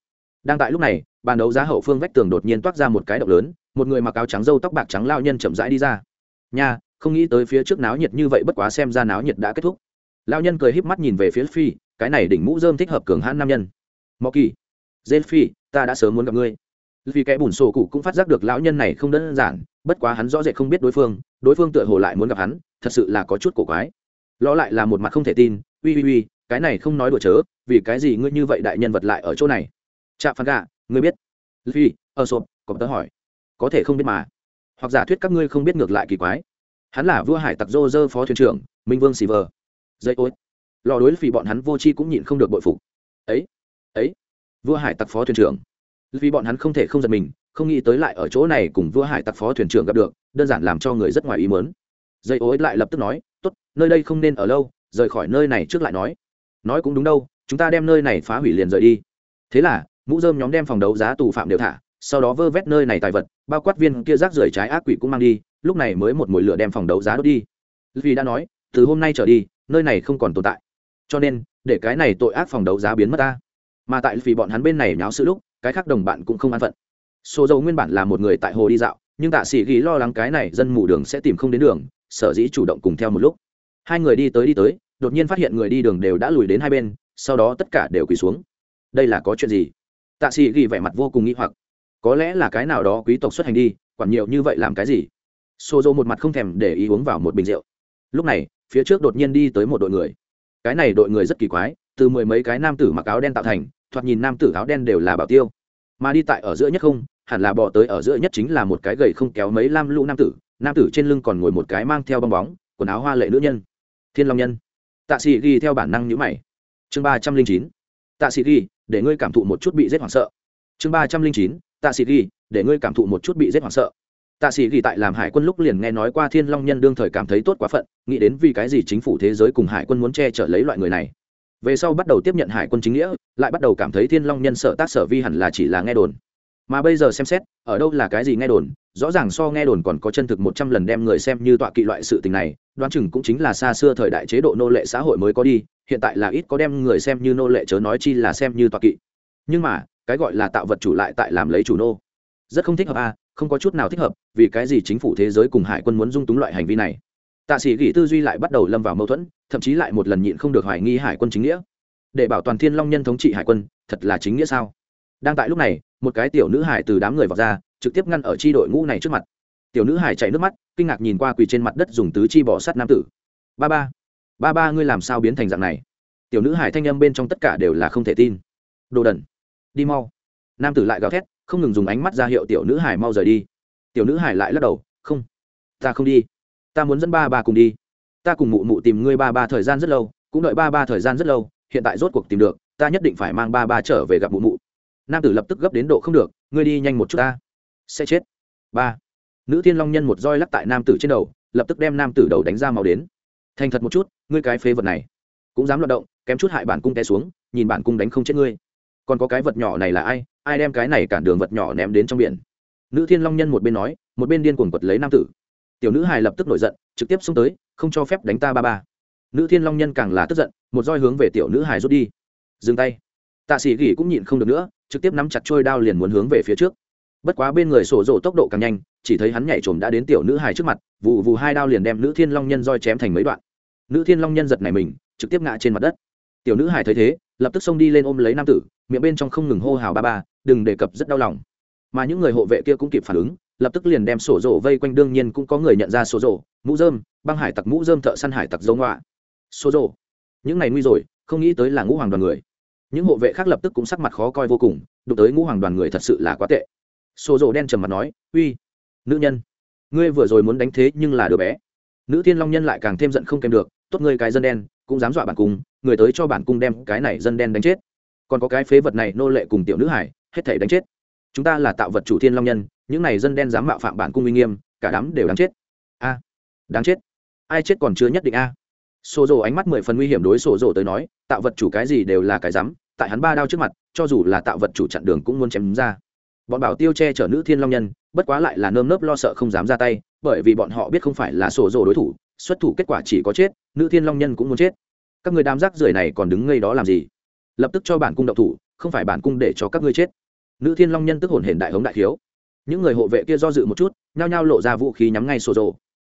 [SPEAKER 1] Đang tại lúc này, bàn đấu giá hậu phương vách tường đột nhiên toát ra một cái động lớn, một người mặc áo trắng râu tóc bạc trắng lao nhân chậm rãi đi ra. Nha không nghĩ tới phía trước náo nhiệt như vậy bất quá xem ra náo nhiệt đã kết thúc. Lao nhân cười híp mắt nhìn về phía phi, cái này đỉnh mũ dơm thích hợp cường hãn nam nhân. Mò kỳ dê phi, ta đã sớm muốn gặp ngươi. Vì kẻ bùn sổ cụ cũng phát giác được lão nhân này không đơn giản, bất quá hắn rõ rệt không biết đối phương đối phương tựa hồ lại muốn gặp hắn, thật sự là có chút cổ quái. Lo lại là một mặt không thể tin, uy uy uy, cái này không nói đùa chớ, vì cái gì ngươi như vậy đại nhân vật lại ở chỗ này? Chạ phán gạ, ngươi biết. Vì ở ờ, sộp có tớ hỏi. Có thể không biết mà. Hoặc giả thuyết các ngươi không biết ngược lại kỳ quái hắn là vua hải tặc dô dơ phó thuyền trưởng, minh vương xì vờ. Dây ối lò đối vì bọn hắn vô c h i cũng nhịn không được bội phục. Ấy ấy, vua hải tặc phó thuyền trưởng. Vì bọn hắn không thể không giật mình, không nghĩ tới lại ở chỗ này cùng vua hải tặc phó thuyền trưởng gặp được, đơn giản làm cho người rất ngoài ý mớn dây ối lại lập tức nói t ố t nơi đây không nên ở lâu, rời khỏi nơi này trước lại nói. Nói cũng đúng đâu, chúng ta đem nơi này phá hủy liền rời đi. Thế là, mũ dơm nhóm đem phòng đấu giá tù phạm đều thả, sau đó vơ vét nơi này tài vật, bao quát viên kia rác rưởi trái ác quỷ cũng mang đi lúc này mới một mùi lửa đem phòng đấu giá đốt đi. Vì đã nói, từ hôm nay trở đi, nơi này không còn tồn tại. Cho nên, để cái này tội ác phòng đấu giá biến mất ta. Mà tại vì bọn hắn bên này nháo sự lúc, cái khác đồng bạn cũng không an phận. Số dầu nguyên bản là một người tại hồ đi dạo, nhưng tạ sĩ ghi lo lắng cái này dân mù đường sẽ tìm không đến đường, sở dĩ chủ động cùng theo một lúc. Hai người đi tới đi tới, đột nhiên phát hiện người đi đường đều đã lùi đến hai bên, sau đó tất cả đều quỳ xuống. Đây là có chuyện gì? Tạ sĩ ghi vẻ mặt vô cùng nghĩ hoặc. Có lẽ là cái nào đó quý tộc xuất hành đi, quản nhiều như vậy làm cái gì? Xô dô một mặt không thèm để ý uống vào một bình rượu. Lúc này, phía trước đột nhiên đi tới một đội người. Cái này đội người rất kỳ quái, từ mười mấy cái nam tử mặc áo đen tạo thành, thoạt nhìn nam tử áo đen đều là bảo tiêu. Mà đi tại ở giữa nhất không, hẳn là bỏ tới ở giữa nhất chính là một cái gầy không kéo mấy lam lũ nam tử nam tử trên lưng còn ngồi một cái mang theo bong bóng, quần áo hoa lệ nữ nhân. Thiên long nhân. Tạ sĩ ghi theo bản năng nhữ mày. Chương ba trăm linh chín. Tạ sĩ ghi, để ngươi cảm thụ một chút bị giết hoảng sợ. Chương ba trăm linh chín. Tạ sĩ ghi, để ngươi cảm thụ một chút bị giết hoảng sợ tạ sĩ ghi tại làm hải quân lúc liền nghe nói qua thiên long nhân đương thời cảm thấy tốt quá phận nghĩ đến vì cái gì chính phủ thế giới cùng hải quân muốn che chở lấy loại người này. Về sau bắt đầu tiếp nhận hải quân chính nghĩa lại bắt đầu cảm thấy thiên long nhân sợ tác sở vi hẳn là chỉ là nghe đồn. Mà bây giờ xem xét ở đâu là cái gì nghe đồn rõ ràng so nghe đồn còn có chân thực một trăm lần đem người xem như tọa kỵ loại sự tình này đoán chừng cũng chính là xa xưa thời đại chế độ nô lệ xã hội mới có đi hiện tại là ít có đem người xem như nô lệ chớ nói chi là xem như tọa kỵ. Nhưng mà cái gọi là tạo vật chủ lại tại làm lấy chủ nô. Rất không thích hợp a à, không có chút nào thích hợp, vì cái gì chính phủ thế giới cùng hải quân muốn dung túng loại hành vi này? Tạ sĩ gỉ tư duy lại bắt đầu lâm vào mâu thuẫn, thậm chí lại một lần nhịn không được hoài nghi hải quân chính nghĩa. Để bảo toàn thiên long nhân thống trị hải quân, thật là chính nghĩa sao? Đang tại lúc này, một cái tiểu nữ hải từ đám người vào ra, trực tiếp ngăn ở chi đội ngũ này trước mặt. Tiểu nữ hải chạy nước mắt, kinh ngạc nhìn qua quỳ trên mặt đất dùng tứ chi bỏ sắt nam tử. Ba ba ba ba, ngươi làm sao biến thành dạng này? Tiểu nữ hải thanh âm bên trong tất cả đều là không thể tin. Đồ đần, đi mau. Nam tử lại gào thét không ngừng dùng ánh mắt ra hiệu tiểu nữ hải mau rời đi. Tiểu nữ hải lại lắc đầu, không, ta không đi. Ta muốn dẫn ba ba cùng đi. Ta cùng mụ mụ tìm ngươi ba ba thời gian rất lâu, cũng đợi ba ba thời gian rất lâu, hiện tại rốt cuộc tìm được, ta nhất định phải mang ba ba trở về gặp mụ mụ. Nam tử lập tức gấp đến độ không được, ngươi đi nhanh một chút ta, sẽ chết. Ba. Nữ thiên long nhân một roi lắc tại nam tử trên đầu, lập tức đem nam tử đầu đánh ra màu đến. Thành thật một chút, ngươi cái phế vật này cũng dám loạt động, kém chút hại bản cung té xuống, nhìn bản cung đánh không chết ngươi còn có cái vật nhỏ này là ai? Ai đem cái này cản đường vật nhỏ ném đến trong biển? Nữ thiên long nhân một bên nói, một bên điên cuồng quật lấy nam tử. Tiểu nữ hài lập tức nổi giận, trực tiếp xông tới, không cho phép đánh ta ba ba. Nữ thiên long nhân càng là tức giận, một roi hướng về tiểu nữ hài rút đi. Dừng tay. Tạ sĩ gỉ cũng nhịn không được nữa, trực tiếp nắm chặt trôi đao liền muốn hướng về phía trước. Bất quá bên người sổ rộ tốc độ càng nhanh, chỉ thấy hắn nhảy trồm đã đến tiểu nữ hài trước mặt vụ vù hai đao liền đem nữ thiên long nhân roi chém thành mấy đoạn. Nữ thiên long nhân giật này mình, trực tiếp ngã trên mặt đất. Tiểu nữ hài thấy thế lập tức xông đi lên ôm lấy nam tử, miệng bên trong không ngừng hô hào ba ba, đừng đề cập, rất đau lòng. Mà những người hộ vệ kia cũng kịp phản ứng, lập tức liền đem sổ rổ vây quanh, đương nhiên cũng có người nhận ra sổ rổ, mũ dơm băng hải tặc mũ dơm thợ săn hải tặc dấu ngoạ. Sổ rổ, những này nguy rồi, không nghĩ tới là ngũ hoàng đoàn người. Những hộ vệ khác lập tức cũng sắc mặt khó coi vô cùng, đụng tới ngũ hoàng đoàn người thật sự là quá tệ. Sổ rổ đen trầm mặt nói, uy, nữ nhân, ngươi vừa rồi muốn đánh thế nhưng là đứa bé. Nữ thiên long nhân lại càng thêm giận không kèm được, tốt ngươi cái dân đen, cũng dám dọa bản cung người tới cho bản cung đem cái này dân đen đánh chết. Còn có cái phế vật này nô lệ cùng tiểu nữ hải, hết thể đánh chết. Chúng ta là tạo vật chủ thiên long nhân, những này dân đen dám mạo phạm bản cung uy nghiêm, cả đám đều đáng chết. A, đáng chết. Ai chết còn chưa nhất định a. À. xô rồ ánh mắt mười phần nguy hiểm đối xô rồ tới nói, tạo vật chủ cái gì đều là cái dám, tại hắn ba đao trước mặt, cho dù là tạo vật chủ chặn đường cũng muốn chém ra. Bọn bảo tiêu che chở nữ thiên long nhân, bất quá lại là nơm nớp lo sợ không dám ra tay, bởi vì bọn họ biết không phải là sổ rồ đối thủ, xuất thủ kết quả chỉ có chết, nữ thiên long nhân cũng muốn chết các người đám rác rưởi này còn đứng ngây đó làm gì? Lập tức cho bản cung đậu thủ, không phải bản cung để cho các ngươi chết. Nữ thiên long nhân tức hồn hển đại hống đại thiếu những người hộ vệ kia do dự một chút, nhao nhao lộ ra vũ khí nhắm ngay sổ rồ.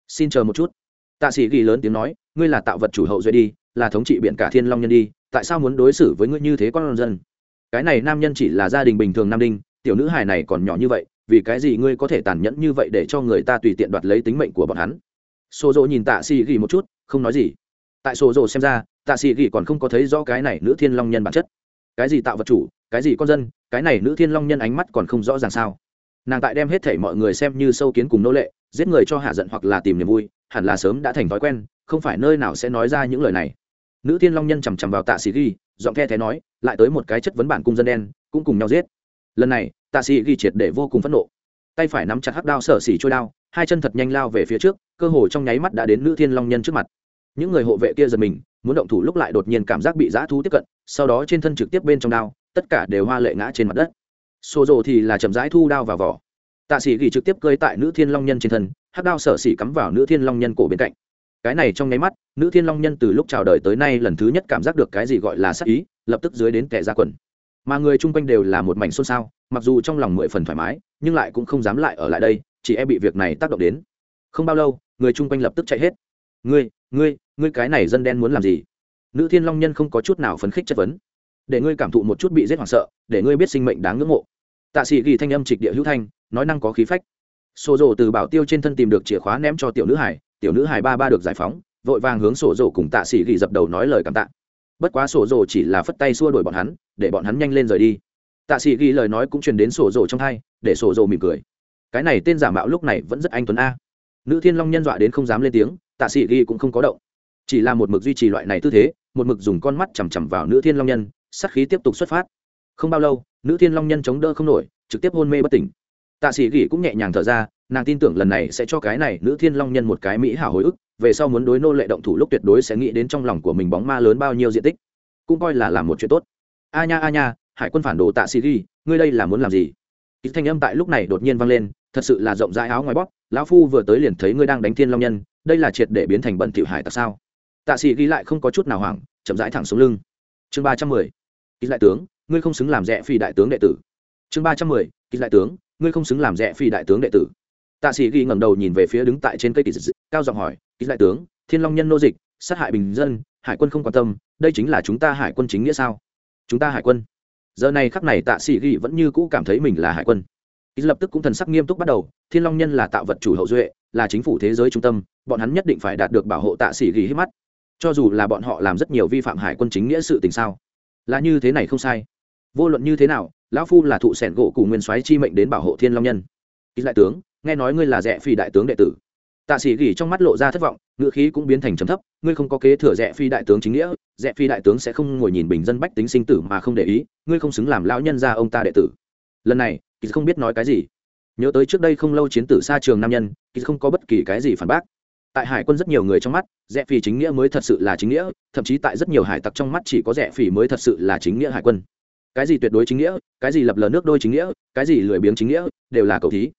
[SPEAKER 1] Xin chờ một chút. Tạ sĩ ghi lớn tiếng nói, ngươi là tạo vật chủ hậu duệ đi, là thống trị biện cả thiên long nhân đi, tại sao muốn đối xử với ngươi như thế con dân? Cái này nam nhân chỉ là gia đình bình thường nam đinh, tiểu nữ hài này còn nhỏ như vậy, vì cái gì ngươi có thể tàn nhẫn như vậy để cho người ta tùy tiện đoạt lấy tính mệnh của bọn hắn? Sổ rồ nhìn tạ sĩ ghi một chút, không nói gì. Tại sổ rồ xem ra tạ sĩ ghi còn không có thấy rõ cái này nữ thiên long nhân bản chất. Cái gì tạo vật chủ, cái gì con dân, cái này nữ thiên long nhân ánh mắt còn không rõ ràng sao? Nàng tại đem hết thể mọi người xem như sâu kiến cùng nô lệ, giết người cho hạ giận hoặc là tìm niềm vui, hẳn là sớm đã thành thói quen, không phải nơi nào sẽ nói ra những lời này. Nữ thiên long nhân chằm chằm vào tạ sĩ ghi giọng the thế nói, lại tới một cái chất vấn bản cung dân đen, cũng cùng nhau giết. Lần này, tạ sĩ ghi triệt để vô cùng phẫn nộ. Tay phải nắm chặt hắc đao sở xỉ trôi đao, hai chân thật nhanh lao về phía trước, cơ hồ trong nháy mắt đã đến nữ thiên long nhân trước mặt. Những người hộ vệ kia giật mình muốn động thủ lúc lại đột nhiên cảm giác bị giã thú tiếp cận, sau đó trên thân trực tiếp bên trong đao, tất cả đều hoa lệ ngã trên mặt đất. Xô rộ thì là chậm rãi thu đao vào vỏ. Tạ sĩ ghi trực tiếp cơi tại nữ thiên long nhân trên thân hát đao sở xỉ cắm vào nữ thiên long nhân cổ bên cạnh. Cái này trong nháy mắt, nữ thiên long nhân từ lúc chào đời tới nay lần thứ nhất cảm giác được cái gì gọi là sắc ý, lập tức dưới đến kẻ ra quần. Mà người chung quanh đều là một mảnh xôn xao, mặc dù trong lòng mười phần thoải mái, nhưng lại cũng không dám lại ở lại đây, chỉ e bị việc này tác động đến. Không bao lâu, người chung quanh lập tức chạy hết. Ngươi ngươi ngươi cái này dân đen muốn làm gì? Nữ thiên long nhân không có chút nào phấn khích chất vấn. Để ngươi cảm thụ một chút bị giết hoảng sợ, để ngươi biết sinh mệnh đáng ngưỡng mộ. Tạ sĩ ghi thanh âm trịch địa hữu thanh, nói năng có khí phách. Sổ rổ từ bảo tiêu trên thân tìm được chìa khóa ném cho tiểu nữ hải tiểu nữ hải ba ba được giải phóng, vội vàng hướng sổ rổ cùng tạ sĩ ghi dập đầu nói lời cảm tạ. Bất quá sổ rổ chỉ là phất tay xua đuổi bọn hắn, để bọn hắn nhanh lên rời đi. Tạ sĩ ghi lời nói cũng truyền đến sổ rổ trong thai để sổ rổ mỉm cười. Cái này tên giả mạo lúc này vẫn rất anh tuấn a. Nữ thiên long nhân dọa đến không dám lên tiếng tạ sĩ ghi cũng không có động. Chỉ là một mực duy trì loại này tư thế, một mực dùng con mắt chằm chằm vào nữ thiên long nhân sắc khí tiếp tục xuất phát. Không bao lâu, nữ thiên long nhân chống đỡ không nổi, trực tiếp hôn mê bất tỉnh. Tạ sĩ ghi cũng nhẹ nhàng thở ra, nàng tin tưởng lần này sẽ cho cái này nữ thiên long nhân một cái mỹ hảo hồi ức, về sau muốn đối nô lệ động thủ lúc tuyệt đối sẽ nghĩ đến trong lòng của mình bóng ma lớn bao nhiêu diện tích. Cũng coi là làm một chuyện tốt. A nha a nha, hải quân phản đồ tạ sĩ ghi, ngươi đây là muốn làm gì? Ý thanh âm tại lúc này đột nhiên vang lên, thật sự là rộng rãi áo ngoài bóp, lão phu vừa tới liền thấy ngươi đang đánh thiên long nhân đây là triệt để biến thành bẩn tiểu hải tặc sao? Tạ sĩ ghi lại không có chút nào hoảng, chậm rãi thẳng xuống lưng. Chương ba trăm mười, ký đại tướng, ngươi không xứng làm rẻ phi đại tướng đệ tử. Chương ba trăm mười, ký đại tướng, ngươi không xứng làm rẻ phi đại tướng đệ tử. Tạ sĩ ghi ngẩng đầu nhìn về phía đứng tại trên cây kỳ dị, cao giọng hỏi, ký đại tướng, thiên long nhân nô dịch, sát hại bình dân, hải quân không quan tâm, đây chính là chúng ta hải quân chính nghĩa sao? Chúng ta hải quân. Giờ này khắc này tạ sĩ ghi vẫn như cũ cảm thấy mình là hải quân. Ký lập tức cũng thần sắc nghiêm túc bắt đầu, thiên long nhân là tạo vật chủ hậu duệ là chính phủ thế giới trung tâm, bọn hắn nhất định phải đạt được bảo hộ tạ sĩ ghi hít mắt. Cho dù là bọn họ làm rất nhiều vi phạm hải quân chính nghĩa sự tình sao? Là như thế này không sai. Vô luận như thế nào, lão phu là thụ sẻn gỗ cùng nguyên soái chi mệnh đến bảo hộ thiên long nhân. Ý đại tướng, nghe nói ngươi là rẽ phi đại tướng đệ tử. Tạ sĩ gỉ trong mắt lộ ra thất vọng ngựa khí cũng biến thành trầm thấp, ngươi không có kế thừa rẽ phi đại tướng chính nghĩa rẽ phi đại tướng sẽ không ngồi nhìn bình dân bách tính sinh tử mà không để ý, ngươi không xứng làm lão nhân ra ông ta đệ tử. Lần này kỳ không biết nói cái gì nhớ tới trước đây không lâu chiến tử xa trường nam nhân kỳ không có bất kỳ cái gì phản bác. Tại hải quân rất nhiều người trong mắt rẽ phi chính nghĩa mới thật sự là chính nghĩa, thậm chí tại rất nhiều hải tặc trong mắt chỉ có rẽ phi mới thật sự là chính nghĩa hải quân. Cái gì tuyệt đối chính nghĩa, cái gì lập lờ nước đôi chính nghĩa, cái gì lười biếng chính nghĩa, đều là cầu thí.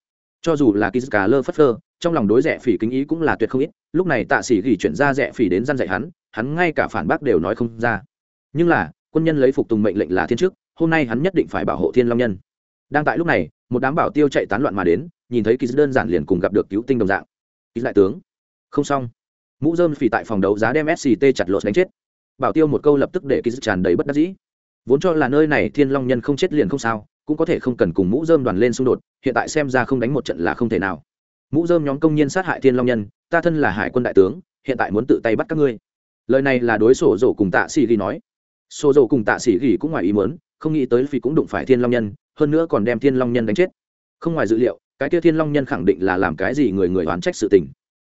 [SPEAKER 1] Cho dù là kiska lơ phất lơ trong lòng đối rẻ phỉ kính ý cũng là tuyệt không ít, lúc này tạ sĩ gỉ chuyển ra rẻ phỉ đến gian dạy hắn hắn ngay cả phản bác đều nói không ra. Nhưng là, quân nhân lấy phục tùng mệnh lệnh là thiên chức hôm nay hắn nhất định phải bảo hộ thiên long nhân đang tại lúc này, một đám bảo tiêu chạy tán loạn mà đến, nhìn thấy kỳ đơn giản liền cùng gặp được cứu tinh đồng dạng. Kỳ đại tướng. Không xong. Mũ dơm phỉ tại phòng đấu giá đem sct chặt lột đánh chết. Bảo tiêu một câu lập tức để kỳ tràn đầy bất đắc dĩ. Vốn cho là nơi này thiên long nhân không chết liền không sao, cũng có thể không cần cùng mũ dơm đoàn lên xung đột, hiện tại xem ra không đánh một trận là không thể nào. Mũ dơm nhóm công nhân sát hại thiên long nhân, ta thân là hải quân đại tướng, hiện tại muốn tự tay bắt các ngươi. Lời này là đối sổ dỗ cùng tạ sĩ ghi nói. Sổ dỗ cùng tạ sĩ ghi cũng ngoài ý muốn không nghĩ tới phi cũng đụng phải thiên long nhân, hơn nữa còn đem thiên long nhân đánh chết. Không ngoài dự liệu, cái kia thiên long nhân khẳng định là làm cái gì người người oán trách sự tình.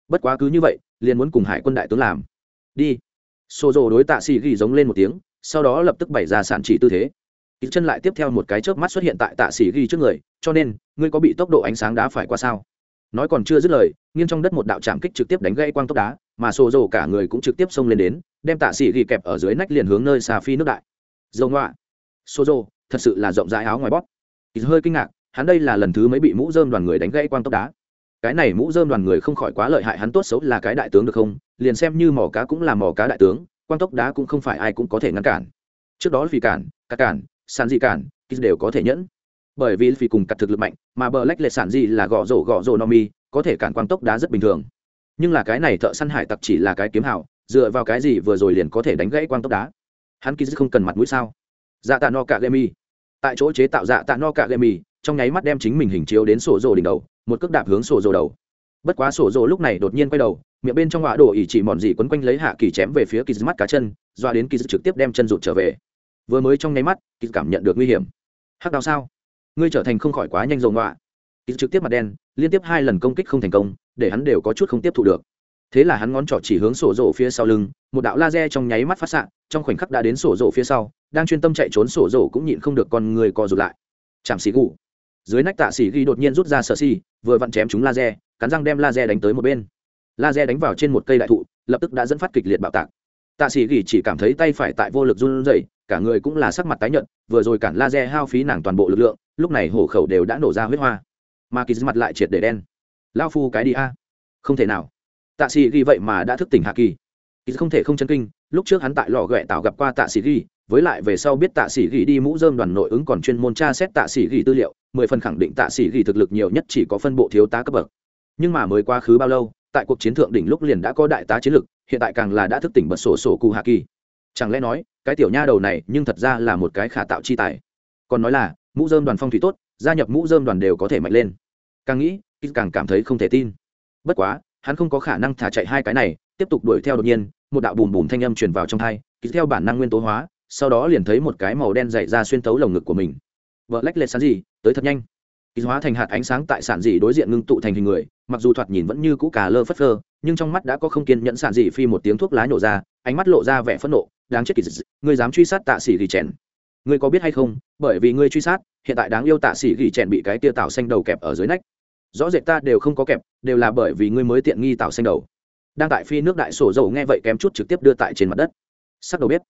[SPEAKER 1] Bất quá cứ như vậy, liền muốn cùng hải quân đại tướng làm. Đi. Sô dỗ đối tạ sĩ ghi giống lên một tiếng, sau đó lập tức bày ra sản chỉ tư thế. Ít chân lại tiếp theo một cái chớp mắt xuất hiện tại tạ sĩ ghi trước người, cho nên, ngươi có bị tốc độ ánh sáng đá phải qua sao? Nói còn chưa dứt lời, nghiêng trong đất một đạo trạm kích trực tiếp đánh gây quang tốc đá, mà xô rồ cả người cũng trực tiếp xông lên đến, đem tạ sĩ ghi kẹp ở dưới nách liền hướng nơi xà phi nước đại. Dầu ngoạ xô rô thật sự là rộng rãi áo ngoài bóp. Ít hơi kinh ngạc, hắn đây là lần thứ mấy bị mũ dơm đoàn người đánh gãy quang tốc đá. Cái này mũ dơm đoàn người không khỏi quá lợi hại, hắn tốt xấu là cái đại tướng được không? Liền xem như mỏ cá cũng là mỏ cá đại tướng, quang tốc đá cũng không phải ai cũng có thể ngăn cản. Trước đó vì cản cả cản, sàn dị cản đều có thể nhẫn. Bởi vì vì cùng cật thực lực mạnh, mà bờ lách lệ sản gì là gõ rổ gõ rổ no mi, có thể cản quang tốc đá rất bình thường. Nhưng là cái này thợ săn hải tặc chỉ là cái kiếm hảo dựa vào cái gì vừa rồi liền có thể đánh gãy quang tốc đá? Hắn kia không cần mặt mũi sao? Dạ tạ no cả gây mi. Tại chỗ chế tạo dạ tạ no cả gây mi, trong nháy mắt đem chính mình hình chiếu đến sổ rồ đỉnh đầu, một cước đạp hướng sổ rồ đầu. Bất quá sổ rồ lúc này đột nhiên quay đầu, miệng bên trong họa đổ ỉ chỉ mòn dị quấn quanh lấy hạ kỳ chém về phía kỳ mắt cá chân, doa đến kỳ trực tiếp đem chân rụt trở về. Vừa mới trong nháy mắt kỳ cảm nhận được nguy hiểm. Hắc Đào sao? Ngươi trở thành không khỏi quá nhanh dầu ngoạ kỳ trực tiếp mặt đen, liên tiếp hai lần công kích không thành công, để hắn đều có chút không tiếp thu được thế là hắn ngón trỏ chỉ hướng sổ rộ phía sau lưng, một đạo laser trong nháy mắt phát xạ, trong khoảnh khắc đã đến sổ rộ phía sau, đang chuyên tâm chạy trốn sổ rộ cũng nhịn không được con người co rụt lại. Chạm xì gù. Dưới nách tạ xì ghi đột nhiên rút ra sợ xì vừa vặn chém chúng laser, cắn răng đem laser đánh tới một bên. Laser đánh vào trên một cây đại thụ, lập tức đã dẫn phát kịch liệt bạo tạc. Tạ xì ghi chỉ cảm thấy tay phải tại vô lực run rẩy, cả người cũng là sắc mặt tái nhợt, vừa rồi cản laser hao phí nàng toàn bộ lực lượng, lúc này hổ khẩu đều đã nổ ra huyết hoa. Mà kỳ mặt lại triệt để đen. Lao phu cái đi a. Không thể nào tạ sĩ ghi vậy mà đã thức tỉnh hạ kỳ. Kỳ không thể không chân kinh, lúc trước hắn tại lò ghẹ tạo gặp qua tạ sĩ ghi, với lại về sau biết tạ sĩ ghi đi mũ dơm đoàn nội ứng còn chuyên môn tra xét tạ sĩ ghi tư liệu, mười phần khẳng định tạ sĩ ghi thực lực nhiều nhất chỉ có phân bộ thiếu tá cấp bậc. Nhưng mà mới quá khứ bao lâu, tại cuộc chiến thượng đỉnh lúc liền đã có đại tá chiến lực, hiện tại càng là đã thức tỉnh bật sổ sổ cụ hạ kỳ. Chẳng lẽ nói, cái tiểu nha đầu này nhưng thật ra là một cái khả tạo chi tài. Còn nói là, mũ dơm đoàn phong thủy tốt, gia nhập mũ dơm đoàn đều có thể mạnh lên. Càng nghĩ càng cảm thấy không thể tin. Bất quá hắn không có khả năng thả chạy hai cái này, tiếp tục đuổi theo đột nhiên, một đạo bùm bùm thanh âm truyền vào trong thai ký theo bản năng nguyên tố hóa, sau đó liền thấy một cái màu đen dày ra xuyên tấu lồng ngực của mình. Vợ lách lệ sán gì tới thật nhanh. Ký hóa thành hạt ánh sáng tại sản dị đối diện ngưng tụ thành hình người, mặc dù thoạt nhìn vẫn như cũ cà lơ phất phơ, nhưng trong mắt đã có không kiên nhẫn sản dị phi một tiếng thuốc lá nhổ ra, ánh mắt lộ ra vẻ phẫn nộ, đáng chết kỳ dị, ngươi dám truy sát tạ sĩ ghi chèn. Ngươi có biết hay không, bởi vì ngươi truy sát, hiện tại đáng yêu tạ sĩ ghi chèn bị cái tia tạo xanh đầu kẹp ở dưới nách rõ rệt ta đều không có kẹp, đều là bởi vì ngươi mới tiện nghi tạo xanh đầu. Đang tại phi nước đại sổ dầu nghe vậy kém chút trực tiếp đưa tại trên mặt đất. Sắc đầu biết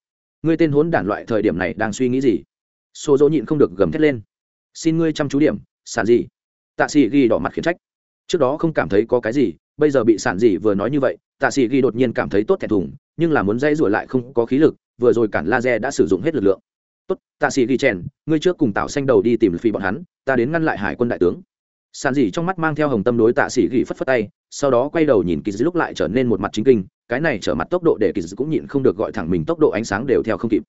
[SPEAKER 1] ngươi tên hốn đản loại thời điểm này đang suy nghĩ gì? Sổ dầu nhịn không được gầm thét lên. Xin ngươi chăm chú điểm, sản gì? Tạ sĩ ghi đỏ mặt khiển trách. Trước đó không cảm thấy có cái gì, bây giờ bị sản gì vừa nói như vậy, tạ sĩ ghi đột nhiên cảm thấy tốt thẹn thùng, nhưng là muốn dây rủi lại không có khí lực, vừa rồi cản laser đã sử dụng hết lực lượng. Tốt, tạ sĩ ghi chèn, ngươi trước cùng tạo xanh đầu đi tìm phi bọn hắn, ta đến ngăn lại hải quân đại tướng sàn dỉ trong mắt mang theo hồng tâm đối tạ sĩ gỉ phất phất tay, sau đó quay đầu nhìn kỳ dư lúc lại trở nên một mặt chính kinh, cái này trở mặt tốc độ để kỳ dư cũng nhịn không được gọi thẳng mình tốc độ ánh sáng đều theo không kịp.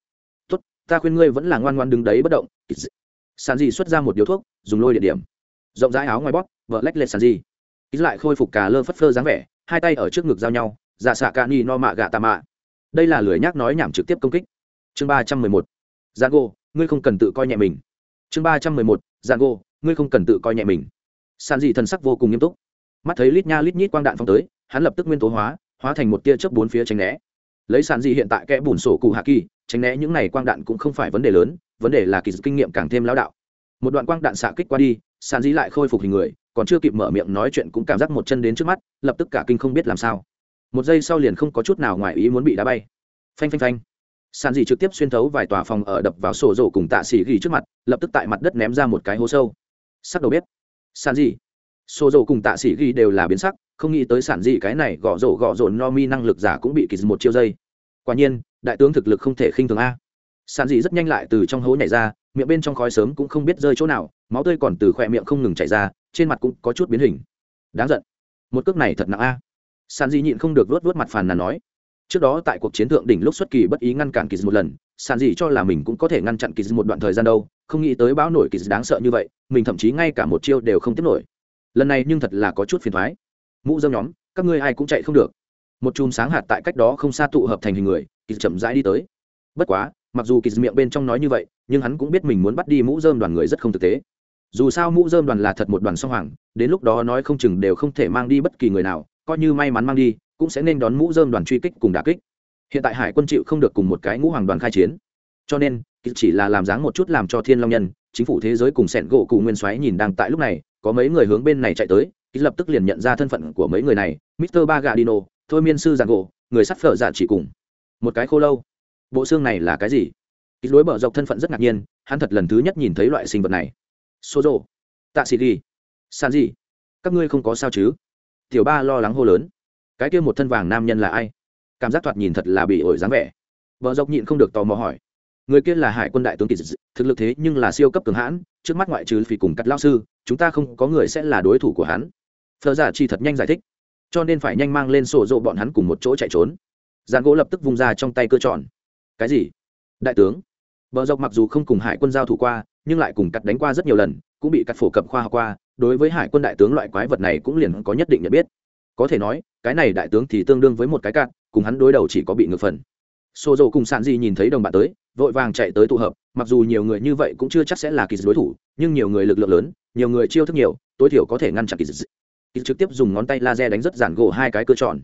[SPEAKER 1] Tốt, ta khuyên ngươi vẫn là ngoan ngoan đứng đấy bất động sàn dỉ xuất ra một điếu thuốc, dùng lôi địa điểm. Rộng rãi áo ngoài bóp, vợ lách lệch sàn dỉ kỳ lại khôi phục cả lơ phất phơ dáng vẻ, hai tay ở trước ngực giao nhau dạ xạ ca ni no mạ gạ tà mạ. Đây là lười nhác nói nhảm trực tiếp công kích. Chương ba trăm mười một. Giang gô, ngươi không cần tự coi nhẹ mình. Chương ba trăm mười một. Giang gô, ngươi không cần tự coi nhẹ mình sàn dị thần sắc vô cùng nghiêm túc. Mắt thấy lít nha lít nhít quang đạn phong tới, hắn lập tức nguyên tố hóa hóa thành một tia chớp bốn phía tránh né. Lấy sàn dị hiện tại kẽ bùn sổ cụ hạ kỳ, tránh né những này quang đạn cũng không phải vấn đề lớn, vấn đề là kỳ kinh nghiệm càng thêm lão đạo. Một đoạn quang đạn xạ kích qua đi, sàn dị lại khôi phục hình người, còn chưa kịp mở miệng nói chuyện cũng cảm giác một chân đến trước mắt, lập tức cả kinh không biết làm sao. Một giây sau liền không có chút nào ngoài ý muốn bị đá bay. Phanh phanh phanh. Sàn dị trực tiếp xuyên thấu vài tòa phòng ở đập vào sổ rổ cùng tạ xỉ ghi trước mặt, lập tức tại mặt đất ném ra một cái hố sâu. Sắc đầu bếp sản gì? Xô dầu cùng tạ sĩ ghi đều là biến sắc, không nghĩ tới sản gì cái này gõ rổ gõ rổ no mi năng lực giả cũng bị kỳ một chiêu dây. Quả nhiên, đại tướng thực lực không thể khinh thường a. Sản dị rất nhanh lại từ trong hố nhảy ra, miệng bên trong khói sớm cũng không biết rơi chỗ nào, máu tươi còn từ khỏe miệng không ngừng chảy ra, trên mặt cũng có chút biến hình. Đáng giận. Một cước này thật nặng a. Sản dị nhịn không được vớt vớt mặt phàn nàn nói. Trước đó tại cuộc chiến thượng đỉnh lúc xuất kỳ bất ý ngăn cản kỳ một lần sản dị cho là mình cũng có thể ngăn chặn kỳ một đoạn thời gian đâu, không nghĩ tới bão nổi kỳ đáng sợ như vậy, mình thậm chí ngay cả một chiêu đều không tiếp nổi. Lần này nhưng thật là có chút phiền thoái. Mũ dâm nhóm, các ngươi ai cũng chạy không được. Một chùm sáng hạt tại cách đó không xa tụ hợp thành hình người kỳ chậm rãi đi tới. Bất quá, mặc dù kỳ miệng bên trong nói như vậy, nhưng hắn cũng biết mình muốn bắt đi mũ dơm đoàn người rất không thực tế. Dù sao mũ dơm đoàn là thật một đoàn song hoàng, đến lúc đó nói không chừng đều không thể mang đi bất kỳ người nào, coi như may mắn mang đi, cũng sẽ nên đón mũ dơm đoàn truy kích cùng đà kích hiện tại hải quân chịu không được cùng một cái ngũ hoàng đoàn khai chiến. Cho nên chỉ là làm dáng một chút làm cho thiên long nhân chính phủ thế giới cùng sẹn gỗ cụ nguyên xoáy nhìn đang tại lúc này có mấy người hướng bên này chạy tới lập tức liền nhận ra thân phận của mấy người này mister bagadino thôi miên sư giàn gỗ người sắt phở giả chỉ cùng. Một cái khô lâu. Bộ xương này là cái gì? Ký lối bờ dọc thân phận rất ngạc nhiên hắn thật lần thứ nhất nhìn thấy loại sinh vật này. Số rộ tạ sĩ đi, san gì các ngươi không có sao chứ? Tiểu ba lo lắng hô lớn. Cái kia một thân vàng nam nhân là ai? Cảm giác thoạt nhìn thật là bị ổi dáng vẻ. Vợ dọc nhịn không được tò mò hỏi. Người kia là hải quân đại tướng kỳ thực lực thế nhưng là siêu cấp cường hãn, trước mắt ngoại trừ phì cùng cắt lao sư, chúng ta không có người sẽ là đối thủ của hắn. Thờ giả chi thật nhanh giải thích. Cho nên phải nhanh mang lên sổ rộ bọn hắn cùng một chỗ chạy trốn. Giàn gỗ lập tức vung ra trong tay cơ tròn. Cái gì? Đại tướng. Bờ dọc mặc dù không cùng hải quân giao thủ qua, nhưng lại cùng cắt đánh qua rất nhiều lần, cũng bị cắt phổ cập khoa học qua, đối với hải quân đại tướng loại quái vật này cũng liền có nhất định nhận biết. Có thể nói, cái này đại tướng thì tương đương với một cái cạn cùng hắn đối đầu chỉ có bị ngược phần. Xô dầu cùng sạn di nhìn thấy đồng bạn tới, vội vàng chạy tới tụ hợp, mặc dù nhiều người như vậy cũng chưa chắc sẽ là kỳ đối thủ, nhưng nhiều người lực lượng lớn, nhiều người chiêu thức nhiều, tối thiểu có thể ngăn chặn kỳ kỳ trực tiếp dùng ngón tay laser đánh rất giản gỗ hai cái cơ tròn.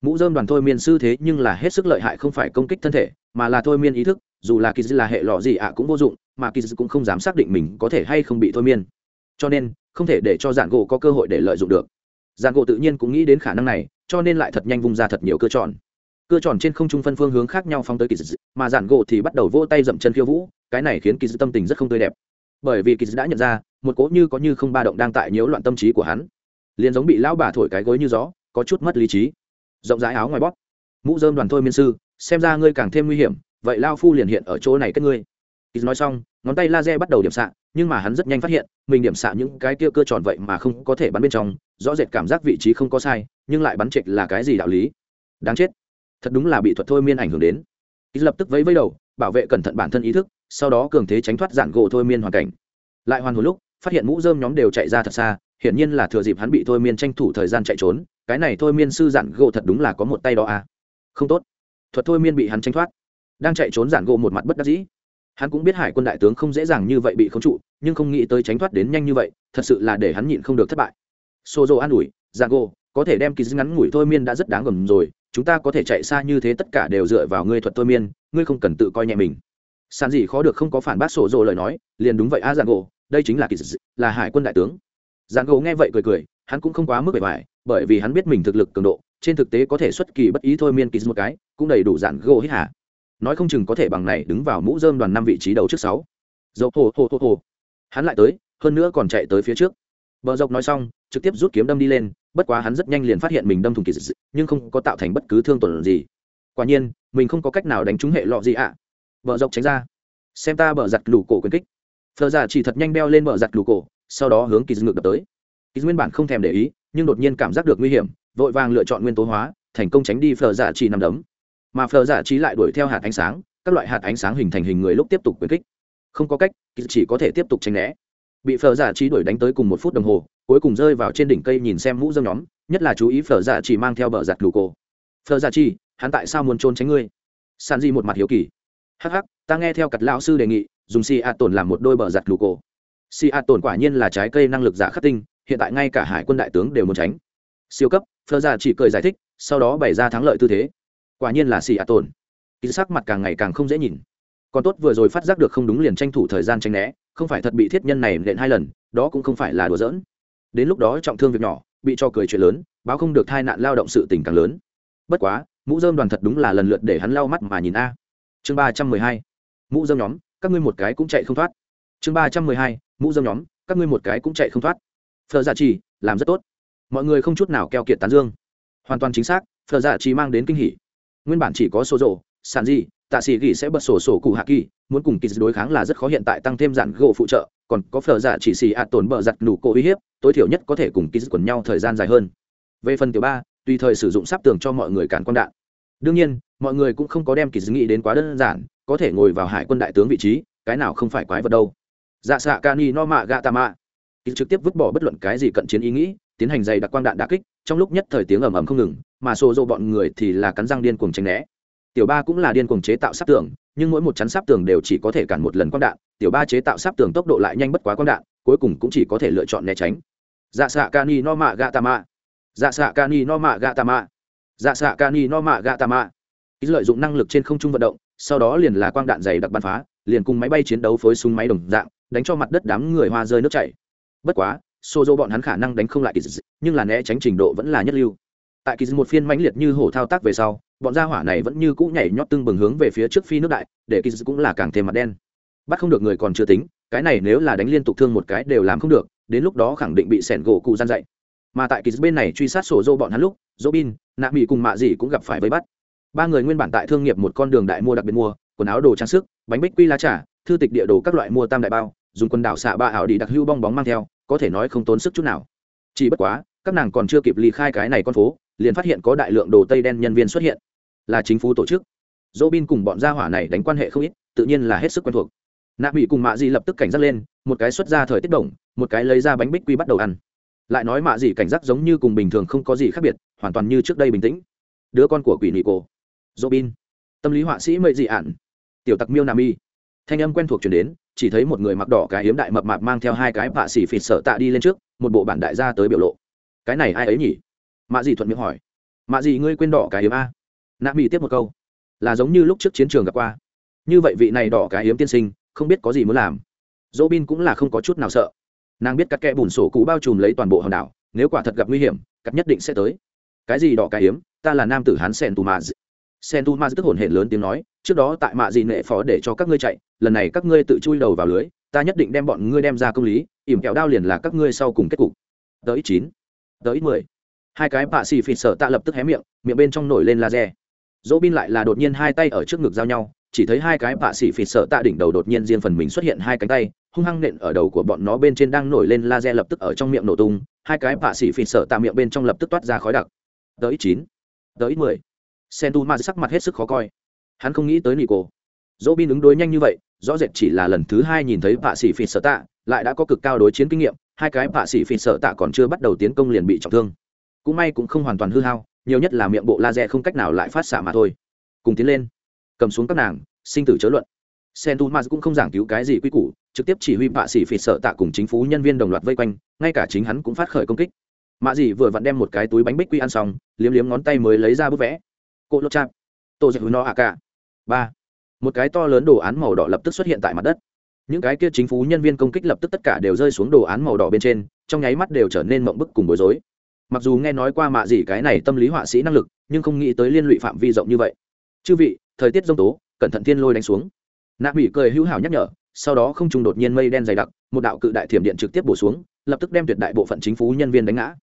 [SPEAKER 1] Mũ dơm đoàn thôi miên sư thế nhưng là hết sức lợi hại không phải công kích thân thể, mà là thôi miên ý thức, dù là kỳ là hệ lọ gì ạ cũng vô dụng, mà kỳ cũng không dám xác định mình có thể hay không bị thôi miên. Cho nên, không thể để cho giản gỗ có cơ hội để lợi dụng được. Giản gỗ tự nhiên cũng nghĩ đến khả năng này, cho nên lại thật nhanh vung ra thật nhiều cơ tròn cơ tròn trên không trung phân phương hướng khác nhau phóng tới kỳ dị mà giản gỗ thì bắt đầu vỗ tay dậm chân khiêu vũ, cái này khiến kỳ dị tâm tình rất không tươi đẹp. Bởi vì kỳ dị đã nhận ra, một cỗ như có như không ba động đang tại nhiễu loạn tâm trí của hắn. Liền giống bị lão bà thổi cái gối như gió, có chút mất lý trí. Rộng rãi áo ngoài bóp. Mũ dơm đoàn thôi miên sư, xem ra ngươi càng thêm nguy hiểm, vậy lao phu liền hiện ở chỗ này kết ngươi. Kỳ nói xong, ngón tay laser bắt đầu điểm xạ, nhưng mà hắn rất nhanh phát hiện, mình điểm xạ những cái kia cơ tròn vậy mà không có thể bắn bên trong, rõ rệt cảm giác vị trí không có sai, nhưng lại bắn trệch là cái gì đạo lý? Đáng chết thật đúng là bị thuật thôi miên ảnh hưởng đến. Ít lập tức vẫy vẫy đầu, bảo vệ cẩn thận bản thân ý thức, sau đó cường thế tránh thoát giản gỗ thôi miên hoàn cảnh. Lại hoàn hồi lúc, phát hiện mũ dơm nhóm đều chạy ra thật xa, hiển nhiên là thừa dịp hắn bị thôi miên tranh thủ thời gian chạy trốn, cái này thôi miên sư giản gỗ thật đúng là có một tay đó à. Không tốt. Thuật thôi miên bị hắn tranh thoát. Đang chạy trốn giản gỗ một mặt bất đắc dĩ. Hắn cũng biết hải quân đại tướng không dễ dàng như vậy bị khống trụ, nhưng không nghĩ tới tránh thoát đến nhanh như vậy, thật sự là để hắn nhịn không được thất bại. Xô dô an ủi, giản gỗ có thể đem kỳ ngắn ngủi thôi miên đã rất đáng gầm rồi chúng ta có thể chạy xa như thế tất cả đều dựa vào ngươi thuật thôi miên, ngươi không cần tự coi nhẹ mình. Sàn gì khó được không có phản bác sổ dồ lời nói, liền đúng vậy a, giang gỗ, đây chính là kỳ là hải quân đại tướng. Giang gỗ nghe vậy cười cười, hắn cũng không quá mức bề ngoài, bởi vì hắn biết mình thực lực cường độ, trên thực tế có thể xuất kỳ bất ý thôi miên kỳ một cái, cũng đầy đủ dạn gỗ hít hả nói không chừng có thể bằng này đứng vào mũ dơm đoàn năm vị trí đầu trước sáu. Dầu hồ hồ hồ hồ hắn lại tới, hơn nữa còn chạy tới phía trước. Bờ dọc nói xong trực tiếp rút kiếm đâm đi lên, bất quá hắn rất nhanh liền phát hiện mình đâm thùng kỳ dị, nhưng không có tạo thành bất cứ thương tổn gì. Quả nhiên, mình không có cách nào đánh trúng hệ lọ gì ạ. À. dọc tránh ra. Xem ta bờ giặt lù cổ quyền kích. Phờ giả chỉ thật nhanh đeo lên bờ giặt lù cổ, sau đó hướng kỳ dị ngược đập tới. Kỳ nguyên bản không thèm để ý, nhưng đột nhiên cảm giác được nguy hiểm, vội vàng lựa chọn nguyên tố hóa, thành công tránh đi phờ giả chỉ nằm đấm. Mà phờ giả chỉ lại đuổi theo hạt ánh sáng, các loại hạt ánh sáng hình thành hình người lúc tiếp tục quyền kích. Không có cách chỉ có thể tiếp tục tránh né bị Phở giả chỉ đuổi đánh tới cùng một phút đồng hồ, cuối cùng rơi vào trên đỉnh cây nhìn xem mũ dâm nhóm, nhất là chú ý phở giả chỉ mang theo bờ giặt lù cổ. Phở giả chỉ, hắn tại sao muốn trốn tránh ngươi? San di một mặt hiếu kỳ. Hắc hắc, ta nghe theo cặt lão sư đề nghị, dùng si a tồn làm một đôi bờ giặt lù cổ. Si a tồn quả nhiên là trái cây năng lực giả khắc tinh, hiện tại ngay cả hải quân đại tướng đều muốn tránh. Siêu cấp, phở giả chỉ cười giải thích, sau đó bày ra thắng lợi tư thế. Quả nhiên là si a tồn ký sắc mặt càng ngày càng không dễ nhìn. Còn tốt vừa rồi phát giác được không đúng liền tranh thủ thời gian tranh né không phải thật bị thiết nhân này nện hai lần, đó cũng không phải là đùa giỡn. Đến lúc đó trọng thương việc nhỏ, bị cho cười chuyện lớn, báo không được tai nạn lao động sự tình càng lớn. Bất quá, mũ dơm đoàn thật đúng là lần lượt để hắn lau mắt mà nhìn a. Chương ba trăm mười hai. Mũ dơm nhóm, các ngươi một cái cũng chạy không thoát. Chương ba trăm mười hai. Mũ dơm nhóm, các ngươi một cái cũng chạy không thoát. Phờ dạ trì, làm rất tốt. Mọi người không chút nào keo kiệt tán dương. Hoàn toàn chính xác phờ dạ trì mang đến kinh hỉ. Nguyên bản chỉ có số rộ sản gì tạ sĩ ghi sẽ bật sổ sổ cụ hạ kỳ, muốn cùng kỳ đối kháng là rất khó, hiện tại tăng thêm dạn gỗ phụ trợ, còn có phở giả chỉ xì ạ tổn bờ giặt nụ cổ uy hiếp, tối thiểu nhất có thể cùng kỳ quần nhau thời gian dài hơn. Về phần tiểu ba, tùy thời sử dụng sắp tường cho mọi người cản quan đạn. Đương nhiên, mọi người cũng không có đem kỳ nghĩ đến quá đơn giản, có thể ngồi vào hải quân đại tướng vị trí, cái nào không phải quái vật đâu. Dạ xạ cani no mạ gạ tà mạ kỳ trực tiếp vứt bỏ bất luận cái gì cận chiến ý nghĩ, tiến hành dày đặc quang đạn đà kích, trong lúc nhất thời tiếng ầm ầm không ngừng, mà xô dô bọn người thì là cắn răng điên cuồng tránh né tiểu ba cũng là điên cuồng chế tạo sáp tường, nhưng mỗi một chắn sáp tường đều chỉ có thể cản một lần quang đạn, tiểu ba chế tạo sáp tường tốc độ lại nhanh bất quá quang đạn, cuối cùng cũng chỉ có thể lựa chọn né tránh. Dạ xạ cani no mạ gạ tà mạ dạ xạ cani no mạ gạ tà mạ dạ xạ cani no mạ gạ tà mạ lợi dụng năng lực trên không trung vận động, sau đó liền là quang đạn dày đặc bắn phá, liền cùng máy bay chiến đấu phối súng máy đồng dạng, đánh cho mặt đất đám người hoa rơi nước chảy. Bất quá xô dỗ bọn hắn khả năng đánh không lại kỳ nhưng là né tránh trình độ vẫn là nhất lưu tại kỳ một phiên mãnh liệt như hổ thao tác về sau, bọn gia hỏa này vẫn như cũ nhảy nhót tưng bừng hướng về phía trước phi nước đại, để kỳ cũng là càng thêm mặt đen. Bắt không được người còn chưa tính, cái này nếu là đánh liên tục thương một cái đều làm không được, đến lúc đó khẳng định bị sẻn gỗ cụ gian dậy mà tại kỳ bên này truy sát sổ dô bọn hắn lúc dô bin nạ mỹ cùng mạ dị cũng gặp phải vây bắt. Ba người nguyên bản tại thương nghiệp một con đường đại mua đặc biệt mua, quần áo đồ trang sức, bánh bích quy lá trà, thư tịch địa đồ các loại mua tam đại bao, dùng quần đảo xạ ba ảo đi đặc hưu bong bóng mang theo, có thể nói không tốn sức chút nào. Chỉ bất quá, các nàng còn chưa kịp ly khai cái này con phố liền phát hiện có đại lượng đồ tây đen nhân viên xuất hiện. Là chính phủ tổ chức. Dỗ bin cùng bọn gia hỏa này đánh quan hệ không ít, tự nhiên là hết sức quen thuộc. Nạ bị cùng mạ dị lập tức cảnh giác lên, một cái xuất ra thời tiết đồng một cái lấy ra bánh bích quy bắt đầu ăn. Lại nói mạ dị cảnh giác giống như cùng bình thường không có gì khác biệt, hoàn toàn như trước đây bình tĩnh. Đứa con của quỷ nị cổ. Robin. Tâm lý họa sĩ mệ dị ạn. Tiểu tặc miêu nam y thanh âm quen thuộc chuyển đến, chỉ thấy một người mặc đỏ cái hiếm đại mập mạp mang theo hai cái bạ xỉ phịt sợ tạ đi lên trước, một bộ bản đại gia tới biểu lộ. Cái này ai ấy nhỉ? Mạ dị thuận miệng hỏi. Mạ dị ngươi quên đỏ cái hiếm a? Nạ mỹ tiếp một câu. Là giống như lúc trước chiến trường gặp qua. Như vậy vị này đỏ cái hiếm tiên sinh, không biết có gì muốn làm. Dỗ bin cũng là không có chút nào sợ. Nàng biết các kẽ bùn sổ cũ bao trùm lấy toàn bộ hòn đảo, nếu quả thật gặp nguy hiểm, cắt nhất định sẽ tới. Cái gì đỏ cái hiếm ta là nam tử hán sen tu maz sen tu maz tức hồn hển lớn tiếng nói, trước đó tại mạ dị nệ phó để cho các ngươi chạy, lần này các ngươi tự chui đầu vào lưới, ta nhất định đem bọn ngươi đem ra công lý, ỉm kẹo đao liền là các ngươi sau cùng kết cục. Tới chín, tới mười hai cái bạ xì phịt sợ tạ lập tức hé miệng miệng bên trong nổi lên laser. Dỗ bin lại là đột nhiên hai tay ở trước ngực giao nhau, chỉ thấy hai cái bạ xì phịt sợ tạ đỉnh đầu đột nhiên riêng phần mình xuất hiện hai cánh tay, hung hăng nện ở đầu của bọn nó bên trên đang nổi lên laser lập tức ở trong miệng nổ tung, hai cái bạ xì phịt sợ tạ miệng bên trong lập tức toát ra khói đặc. Tới chín, tới mười. Sentu ma sắc mặt hết sức khó coi. Hắn không nghĩ tới nico. Dỗ bin ứng đối nhanh như vậy, rõ rệt chỉ là lần thứ hai nhìn thấy bạ xì phịt sợ tạ, lại đã có cực cao đối chiến kinh nghiệm, hai cái bạ xì phịt sợ tạ còn chưa bắt đầu tiến công liền bị trọng thương cũng may cũng không hoàn toàn hư hao, nhiều nhất là miệng bộ laser không cách nào lại phát xạ mà thôi. Cùng tiến lên, cầm xuống các nàng, sinh tử chớ luận. Sentumas cũng không giảng cứu cái gì quy củ, trực tiếp chỉ huy bạ sĩ phỉ sợ tạ cùng chính phủ nhân viên đồng loạt vây quanh, ngay cả chính hắn cũng phát khởi công kích. Mạ dì vừa vặn đem một cái túi bánh bích quy ăn xong, liếm liếm ngón tay mới lấy ra bức vẽ. Cỗ lốt chạm tô dạy no à cả ba. Một cái to lớn đồ án màu đỏ lập tức xuất hiện tại mặt đất. Những cái kia chính phủ nhân viên công kích lập tức tất cả đều rơi xuống đồ án màu đỏ bên trên, trong nháy mắt đều trở nên mộng bức cùng bối rối mặc dù nghe nói qua mạ gì cái này tâm lý họa sĩ năng lực, nhưng không nghĩ tới liên lụy phạm vi rộng như vậy. Chư vị, thời tiết giông tố, cẩn thận thiên lôi đánh xuống. Nạ mỹ cười hữu hảo nhắc nhở, sau đó không trùng đột nhiên mây đen dày đặc, một đạo cự đại thiểm điện trực tiếp bổ xuống, lập tức đem tuyệt đại bộ phận chính phủ nhân viên đánh ngã.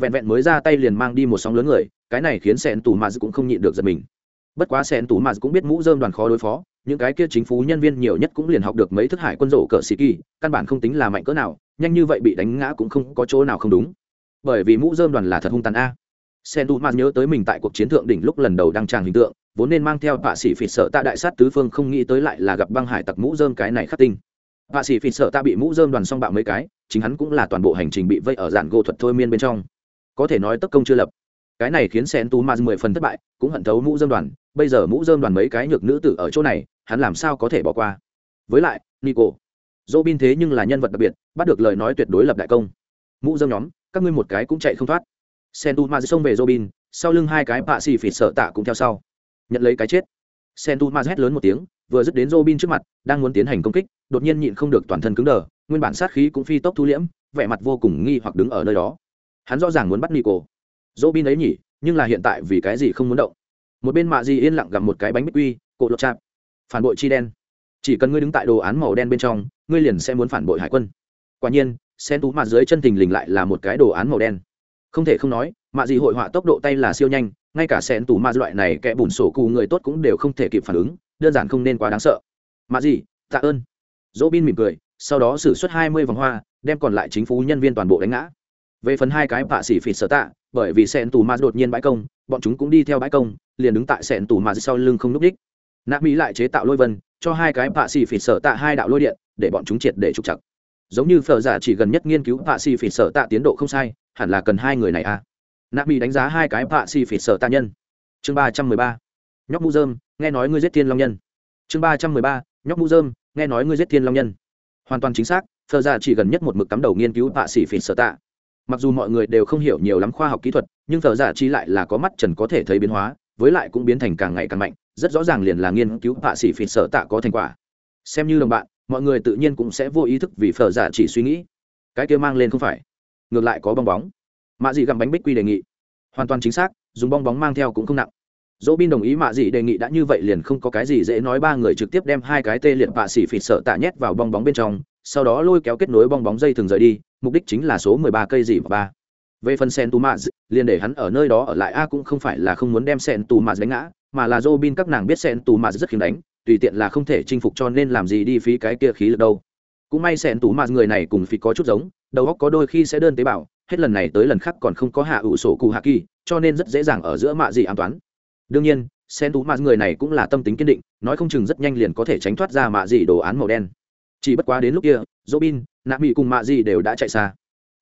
[SPEAKER 1] Vẹn vẹn mới ra tay liền mang đi một sóng lớn người, cái này khiến sẹn tù mà cũng không nhịn được giật mình. Bất quá sẹn tù mà cũng biết mũ dơm đoàn khó đối phó, những cái kia chính phủ nhân viên nhiều nhất cũng liền học được mấy thức hải quân rổ cờ sĩ kỳ, căn bản không tính là mạnh cỡ nào, nhanh như vậy bị đánh ngã cũng không có chỗ nào không đúng bởi vì mũ dơm đoàn là thật hung tàn a. Sen tu man nhớ tới mình tại cuộc chiến thượng đỉnh lúc lần đầu đăng tràng hình tượng, vốn nên mang theo bạ sĩ phỉ sợ tạ đại sát tứ phương không nghĩ tới lại là gặp băng hải tặc mũ dơm cái này khắc tinh. Bạ sĩ phỉ sợ tạ bị mũ dơm đoàn xong bạo mấy cái, chính hắn cũng là toàn bộ hành trình bị vây ở dàn gỗ thuật thôi miên bên trong. Có thể nói tất công chưa lập. Cái này khiến sen tu man mười phần thất bại, cũng hận thấu mũ dơm đoàn, bây giờ mũ dơm đoàn mấy cái nhược nữ tử ở chỗ này, hắn làm sao có thể bỏ qua? Với lại, nico dỗ bin thế nhưng là nhân vật đặc biệt, bắt được lời nói tuyệt đối lập đại công. Mũ dơm nhóm các ngươi một cái cũng chạy không thoát. Sentu ma xông về robin, sau lưng hai cái bạ xì Phỉ sợ tạ cũng theo sau. Nhận lấy cái chết. Sentu ma hét lớn một tiếng, vừa dứt đến robin trước mặt, đang muốn tiến hành công kích, đột nhiên nhịn không được toàn thân cứng đờ, nguyên bản sát khí cũng phi tốc thu liễm, vẻ mặt vô cùng nghi hoặc đứng ở nơi đó. Hắn rõ ràng muốn bắt nico. Robin ấy nhỉ, nhưng là hiện tại vì cái gì không muốn động? Một bên mạ di yên lặng gặp một cái bánh bích quy cộ lột chạp phản bội chi đen. Chỉ cần ngươi đứng tại đồ án màu đen bên trong, ngươi liền sẽ muốn phản bội hải quân. Quả nhiên sen tú mà dưới chân thình lình lại là một cái đồ án màu đen. Không thể không nói mạ gì hội họa tốc độ tay là siêu nhanh, ngay cả sen tú mà loại này kẻ bùn sổ cù người tốt cũng đều không thể kịp phản ứng, đơn giản không nên quá đáng sợ. Mạ gì, tạ ơn. Dỗ bin mỉm cười, sau đó xử suất hai mươi vòng hoa, đem còn lại chính phủ nhân viên toàn bộ đánh ngã. Về phần hai cái bạ xỉ phịt sở tạ, bởi vì sen tù ma đột nhiên bãi công, bọn chúng cũng đi theo bãi công, liền đứng tại sen tù ma sau lưng không núp đích. Nạ mỹ lại chế tạo lôi vân, cho hai cái bạ xỉ phịt sở tạ hai đạo lôi điện, để bọn chúng triệt để trục chặt giống như phở giả chỉ gần nhất nghiên cứu pạ xì phỉ sở tạ tiến độ không sai, hẳn là cần hai người này à? Nạp bị đánh giá hai cái pạ xì phỉ sở tạ nhân. Chương ba trăm mười ba. Nhóc mũ dơm nghe nói ngươi giết thiên long nhân. Chương ba trăm mười ba, nhóc mũ dơm nghe nói ngươi giết thiên long nhân. Hoàn toàn chính xác, phở giả chỉ gần nhất một mực cắm đầu nghiên cứu pạ xì phỉ sở tạ. Mặc dù mọi người đều không hiểu nhiều lắm khoa học kỹ thuật, nhưng phở giả chi lại là có mắt trần có thể thấy biến hóa, với lại cũng biến thành càng ngày càng mạnh, rất rõ ràng liền là nghiên cứu pạ xì phỉ sở tạ có thành quả. Xem như đồng bạn mọi người tự nhiên cũng sẽ vô ý thức vì phở giả chỉ suy nghĩ. Cái kia mang lên không phải. Ngược lại có bong bóng. Mạ dị gặm bánh bích quy đề nghị. Hoàn toàn chính xác, dùng bong bóng mang theo cũng không nặng. Dỗ bin đồng ý mạ dị đề nghị đã như vậy liền không có cái gì dễ nói, ba người trực tiếp đem hai cái tê liệt bạ xỉ phịt sợ tạ nhét vào bong bóng bên trong, sau đó lôi kéo kết nối bong bóng dây thường rời đi, mục đích chính là số mười ba cây dị và ba. Về phần sen tu mạ liền để hắn ở nơi đó ở lại, a cũng không phải là không muốn đem sen tu mạ đánh ngã, mà là dỗ bin các nàng biết sen tu mạ rất khiếm đánh tùy tiện là không thể chinh phục cho nên làm gì đi phí cái kia khí lực đâu. Cũng may sẹn tú mà người này cùng phí có chút giống, đầu óc có đôi khi sẽ đơn tế bào, hết lần này tới lần khác còn không có hạ ủ sổ cụ hạ kỳ, cho nên rất dễ dàng ở giữa mạ gì an toán đương nhiên sen tú mà người này cũng là tâm tính kiên định, nói không chừng rất nhanh liền có thể tránh thoát ra mạ gì đồ án màu đen. Chỉ bất quá đến lúc kia, robin, nạ mỹ cùng mạ gì đều đã chạy xa.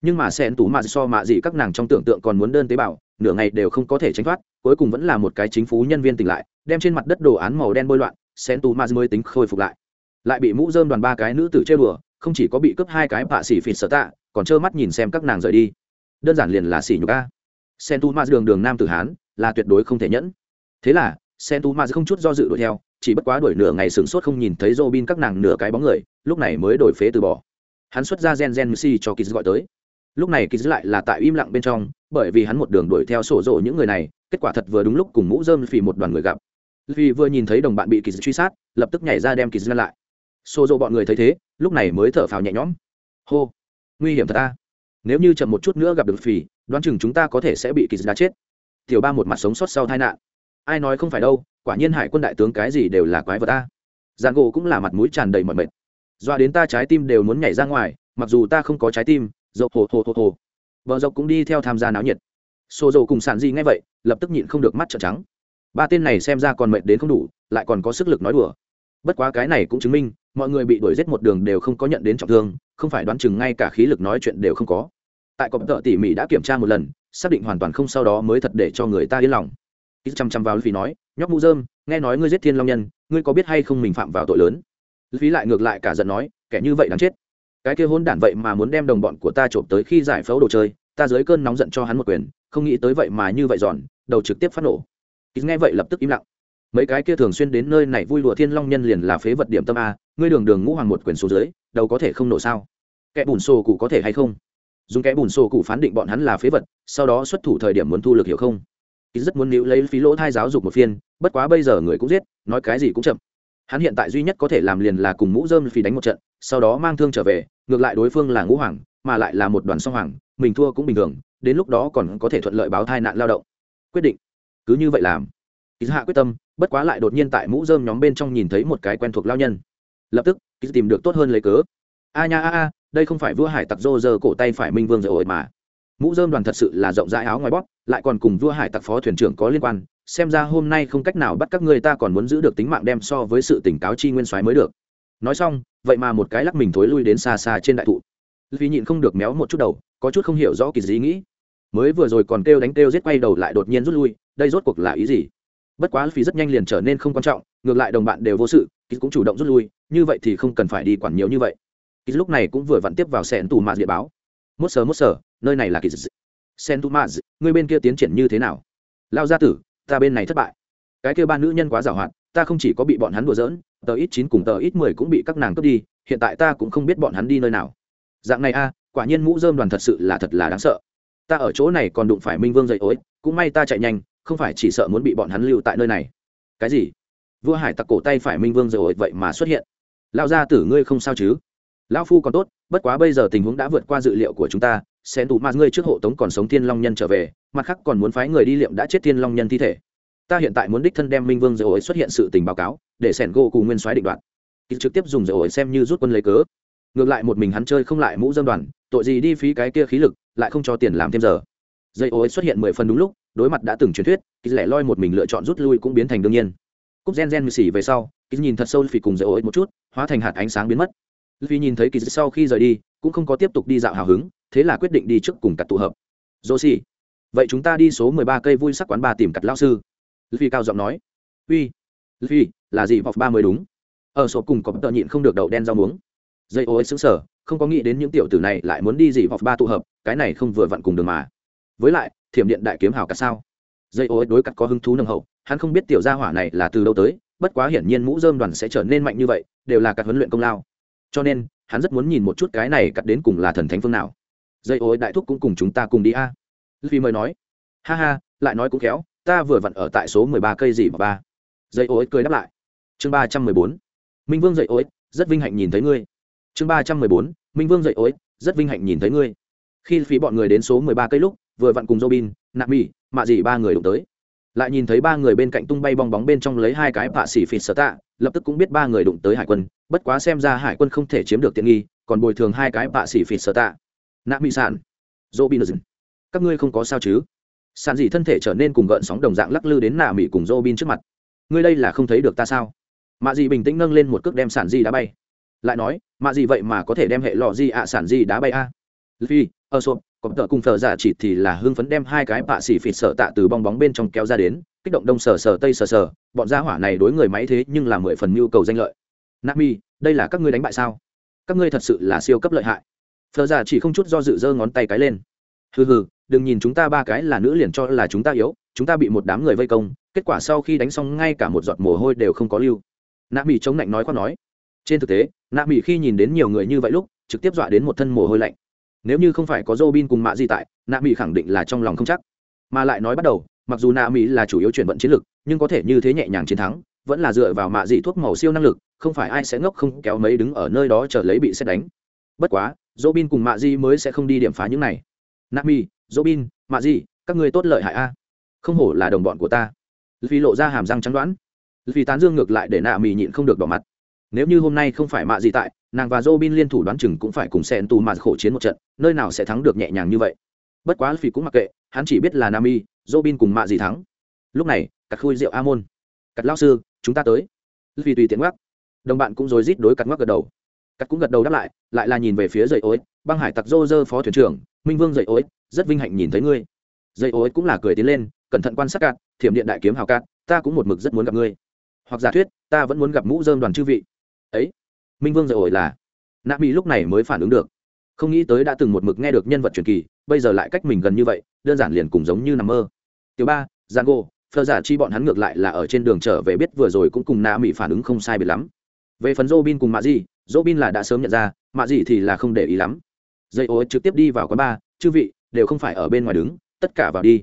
[SPEAKER 1] Nhưng mà sen tú mạ so mạ gì các nàng trong tưởng tượng còn muốn đơn tế bào, nửa ngày đều không có thể tránh thoát, cuối cùng vẫn là một cái chính phủ nhân viên tỉnh lại, đem trên mặt đất đồ án màu đen bôi loạn sen tu maz mới tính khôi phục lại lại bị mũ dơm đoàn ba cái nữ tử chơi đùa không chỉ có bị cướp hai cái bạ xỉ phịt sở tạ còn trơ mắt nhìn xem các nàng rời đi đơn giản liền là xỉ nhục a sen tu maz đường đường nam tử hán là tuyệt đối không thể nhẫn thế là sen tu maz không chút do dự đuổi theo chỉ bất quá đuổi nửa ngày sửng sốt không nhìn thấy Robin các nàng nửa cái bóng người, lúc này mới đổi phế từ bỏ. Hắn xuất ra Gen Gen Messi cho Kiz gọi tới. Lúc này Kiz lại là tại im lặng bên trong, bởi vì hắn một đường đuổi theo sổ rộ những người này, kết quả thật vừa đúng lúc cùng mũ rơm phì một đoàn người gặp. Vì vừa nhìn thấy đồng bạn bị Kiz truy sát, lập tức nhảy ra đem Kiz ngăn lại. xô dỗ bọn người thấy thế, lúc này mới thở phào nhẹ nhõm. Hô, nguy hiểm thật ta, Nếu như chậm một chút nữa gặp được phì, đoán chừng chúng ta có thể sẽ bị Kiz đá chết. Tiểu Ba một mặt sống sót sau tai nạn. Ai nói không phải đâu, quả nhiên hải quân đại tướng cái gì đều là quái vật ta giàn gỗ cũng là mặt mũi tràn đầy mọi mệt doa đến ta trái tim đều muốn nhảy ra ngoài mặc dù ta không có trái tim dậu hồ hồ hồ hồ vợ dọc cũng đi theo tham gia náo nhiệt xô dầu cùng sản gì ngay vậy lập tức nhịn không được mắt trợn trắng ba tên này xem ra còn mệt đến không đủ, lại còn có sức lực nói đùa. Bất quá cái này cũng chứng minh, mọi người bị đuổi giết một đường đều không có nhận đến trọng thương, không phải đoán chừng ngay cả khí lực nói chuyện đều không có. Tại cọp tợ tỉ mỉ đã kiểm tra một lần, xác định hoàn toàn không sau đó mới thật để cho người ta yên lòng. Ít chăm chăm vào phí nói, nhóc mũ dơm nghe nói ngươi giết thiên long nhân, ngươi có biết hay không mình phạm vào tội lớn? Phí lại ngược lại cả giận nói, kẻ như vậy đáng chết. Cái kia hôn đản vậy mà muốn đem đồng bọn của ta trộm tới khi giải phẫu đồ chơi, ta dưới cơn nóng giận cho hắn một quyền, không nghĩ tới vậy mà như vậy giòn, đầu trực tiếp phát nổ ít nghe vậy lập tức im lặng. Mấy cái kia thường xuyên đến nơi này vui lụa thiên long nhân liền là phế vật điểm tâm a, ngươi đường đường ngũ hoàng một quyền số dưới, đâu có thể không nổ sao? Kẻ bùn xô cụ có thể hay không? Dùng kẻ bùn xô cụ phán định bọn hắn là phế vật, sau đó xuất thủ thời điểm muốn thu lực hiểu không? Ít rất muốn níu lấy phí lỗ thai giáo dục một phiên, bất quá bây giờ người cũng giết, nói cái gì cũng chậm. Hắn hiện tại duy nhất có thể làm liền là cùng mũ dơm phí đánh một trận, sau đó mang thương trở về, ngược lại đối phương là ngũ hoàng, mà lại là một đoàn song hoàng, mình thua cũng bình thường, đến lúc đó còn có thể thuận lợi báo thai nạn lao động. Quyết định cứ như vậy làm. Ít hạ quyết tâm, bất quá lại đột nhiên tại mũ dơm nhóm bên trong nhìn thấy một cái quen thuộc lao nhân. Lập tức ít tìm được tốt hơn lấy cớ. A nha a a, đây không phải vua hải tặc rô rơ cổ tay phải minh vương rồi ổi mà. Mũ dơm đoàn thật sự là rộng rãi áo ngoài bóp, lại còn cùng vua hải tặc phó thuyền trưởng có liên quan, xem ra hôm nay không cách nào bắt các người ta còn muốn giữ được tính mạng đem so với sự tỉnh cáo chi nguyên soái mới được. Nói xong, vậy mà một cái lắc mình thối lui đến xa xa trên đại thụ. Vì nhịn không được méo một chút đầu, có chút không hiểu rõ kỳ gì nghĩ mới vừa rồi còn kêu đánh kêu giết quay đầu lại đột nhiên rút lui, đây rốt cuộc là ý gì? Bất quá phí rất nhanh liền trở nên không quan trọng, ngược lại đồng bạn đều vô sự kỳ cũng chủ động rút lui, như vậy thì không cần phải đi quản nhiều như vậy. Kỳ lúc này cũng vừa vặn tiếp vào sẹn tù mạt địa báo. Mốt sờ mốt sờ, nơi này là kỳ dị sen tu maz người bên kia tiến triển như thế nào? Lao gia tử, ta bên này thất bại. Cái kia ba nữ nhân quá giàu hoạt, ta không chỉ có bị bọn hắn đùa giỡn, tờ ít chín cùng tờ ít mười cũng bị các nàng cướp đi, hiện tại ta cũng không biết bọn hắn đi nơi nào. Dạng này a, quả nhiên mũ dơm đoàn thật sự là thật là đáng sợ ta ở chỗ này còn đụng phải minh vương dậy ối, cũng may ta chạy nhanh, không phải chỉ sợ muốn bị bọn hắn lưu tại nơi này. Cái gì? Vua hải tặc cổ tay phải minh vương dậy ối vậy mà xuất hiện. Lao gia tử ngươi không sao chứ? Lão phu còn tốt, bất quá bây giờ tình huống đã vượt qua dự liệu của chúng ta, sẽ tù mặt ngươi trước hộ tống còn sống thiên long nhân trở về, mặt khác còn muốn phái người đi liệm đã chết thiên long nhân thi thể. Ta hiện tại muốn đích thân đem minh vương dầu ổi xuất hiện sự tình báo cáo, để sẻn gỗ cùng nguyên soái định đoạn trực tiếp dùng dầu ổi xem như rút quân lấy cớ. Ngược lại một mình hắn chơi không lại mũ dân đoàn tội gì đi phí cái kia khí lực, lại không cho tiền làm thêm giờ. Dây ổi xuất hiện mười phần đúng lúc, đối mặt đã từng truyền thuyết kịp lẻ loi một mình lựa chọn rút lui cũng biến thành đương nhiên. Cúp gen gen mười xỉ về sau kịp nhìn thật sâu phì cùng dây ổi một chút, hóa thành hạt ánh sáng biến mất. Vì nhìn thấy kỳ sau khi rời đi, cũng không có tiếp tục đi dạo hào hứng, thế là quyết định đi trước cùng cặt tụ hợp. Joshi vậy chúng ta đi số mười ba cây vui sắc quán ba tìm cặt lao sư. Vì cao giọng nói. Uy vì là gì vọc ba mới đúng? Ở số cùng có tợ nhịn không được đậu đen rau muống. Dây ô ấy xứng sở không có nghĩ đến những tiểu tử này lại muốn đi gì hoặc ba tụ hợp, cái này không vừa vặn cùng đường mà. Với lại, thiểm điện đại kiếm hào cả sao? Dây ô ấy đối cặt có hứng thú nâng hậu, hắn không biết tiểu gia hỏa này là từ đâu tới, bất quá hiển nhiên mũ dơm đoàn sẽ trở nên mạnh như vậy, đều là các huấn luyện công lao. Cho nên, hắn rất muốn nhìn một chút cái này cắt đến cùng là thần thánh phương nào. Dây ối đại thúc cũng cùng chúng ta cùng đi a. Vì mời nói. Ha ha, lại nói cũng khéo, ta vừa vặn ở tại số mười ba cây gì mà ba. Dây ối cười đáp lại. Chương ba trăm mười bốn. Minh vương dây ối rất vinh hạnh nhìn thấy ngươi. Chương ba trăm mười bốn minh vương dậy ối rất vinh hạnh nhìn thấy ngươi. Khi phí bọn người đến số mười ba cây lúc, vừa vặn cùng robin, nạp mỹ mạ Dị ba người đụng tới. Lại nhìn thấy ba người bên cạnh tung bay bong bóng bên trong lấy hai cái bạ xỉ phịt sở tạ, lập tức cũng biết ba người đụng tới hải quân, bất quá xem ra hải quân không thể chiếm được tiện nghi, còn bồi thường hai cái bạ xỉ phịt sở tạ. Nạ mỹ sản robin các ngươi không có sao chứ? Sản dị thân thể trở nên cùng gợn sóng đồng dạng lắc lư đến nạ mỹ cùng robin trước mặt. Ngươi đây là không thấy được ta sao? Mạ dị bình tĩnh nâng lên một cước đem sản dị đá bay lại nói mạ gì vậy mà có thể đem hệ lò gì, ạ sản gì đá bay a? Phi ờ, ở sộp cọp tợ cùng thợ giả chỉ thì là hưng phấn đem hai cái bạ xỉ phịt sợ tạ từ bong bóng bên trong kéo ra đến kích động đông sờ sờ tây sờ sờ bọn gia hỏa này đối người máy thế nhưng là mười phần nhu cầu danh lợi. Nami đây là các ngươi đánh bại sao? Các ngươi thật sự là siêu cấp lợi hại. Thợ giả chỉ không chút do dự giơ ngón tay cái lên. Hừ hừ đừng nhìn chúng ta ba cái là nữ liền cho là chúng ta yếu chúng ta bị một đám người vây công kết quả sau khi đánh xong ngay cả một giọt mồ hôi đều không có lưu. Nạ mỹ chống lạnh nói khoác nói trên thực tế, nạ mỹ khi nhìn đến nhiều người như vậy lúc, trực tiếp dọa đến một thân mồ hôi lạnh. Nếu như không phải có dô bin cùng mạ di tại, nạ mỹ khẳng định là trong lòng không chắc. Mà lại nói bắt đầu, mặc dù nạ mỹ là chủ yếu chuyển vận chiến lược nhưng có thể như thế nhẹ nhàng chiến thắng, vẫn là dựa vào mạ dị thuốc màu siêu năng lực, không phải ai sẽ ngốc không kéo mấy đứng ở nơi đó chờ lấy bị xét đánh. Bất quá dô bin cùng mạ di mới sẽ không đi điểm phá những này. Nạ mỹ dô bin mạ di, các ngươi tốt lợi hại a. Không hổ là đồng bọn của ta. Vì lộ ra hàm răng trắng đoán. Vì tán dương ngược lại để nạ mỹ nhịn không được đỏ mặt nếu như hôm nay không phải mạ gì tại, nàng và Robin liên thủ đoán chừng cũng phải cùng sen tù mà khổ chiến một trận, nơi nào sẽ thắng được nhẹ nhàng như vậy. Bất quá phi cũng mặc kệ, hắn chỉ biết là nami, Robin cùng mạ gì thắng. Lúc này, cắt khui rượu a môn cắt lao sư, chúng ta tới. Vì tùy tiện ngoắc. Đồng bạn cũng rồi rít đối cắt ngoắc gật đầu. Cắt cũng gật đầu đáp lại lại là nhìn về phía dậy ối, băng hải tặc dô dơ phó thuyền trưởng, minh vương dậy ối, rất vinh hạnh nhìn thấy ngươi. Dậy ối cũng là cười tiến lên, cẩn thận quan sát cát thiểm điện đại kiếm hào cát ta cũng một mực rất muốn gặp ngươi. Hoặc giả thuyết, ta vẫn muốn gặp mũ dơm đoàn chư vị ấy, minh vương rồi ổi là, nạ mỹ lúc này mới phản ứng được. Không nghĩ tới đã từng một mực nghe được nhân vật truyền kỳ, bây giờ lại cách mình gần như vậy, đơn giản liền cùng giống như nằm mơ. Tiểu ba, giang gô phờ giả chi bọn hắn ngược lại là ở trên đường trở về biết vừa rồi cũng cùng nạ mỹ phản ứng không sai biệt lắm. Về phần robin cùng mạ di robin là đã sớm nhận ra, mạ di thì là không để ý lắm. Dây ô trực tiếp đi vào quán bar, chư vị, đều không phải ở bên ngoài đứng, tất cả vào đi.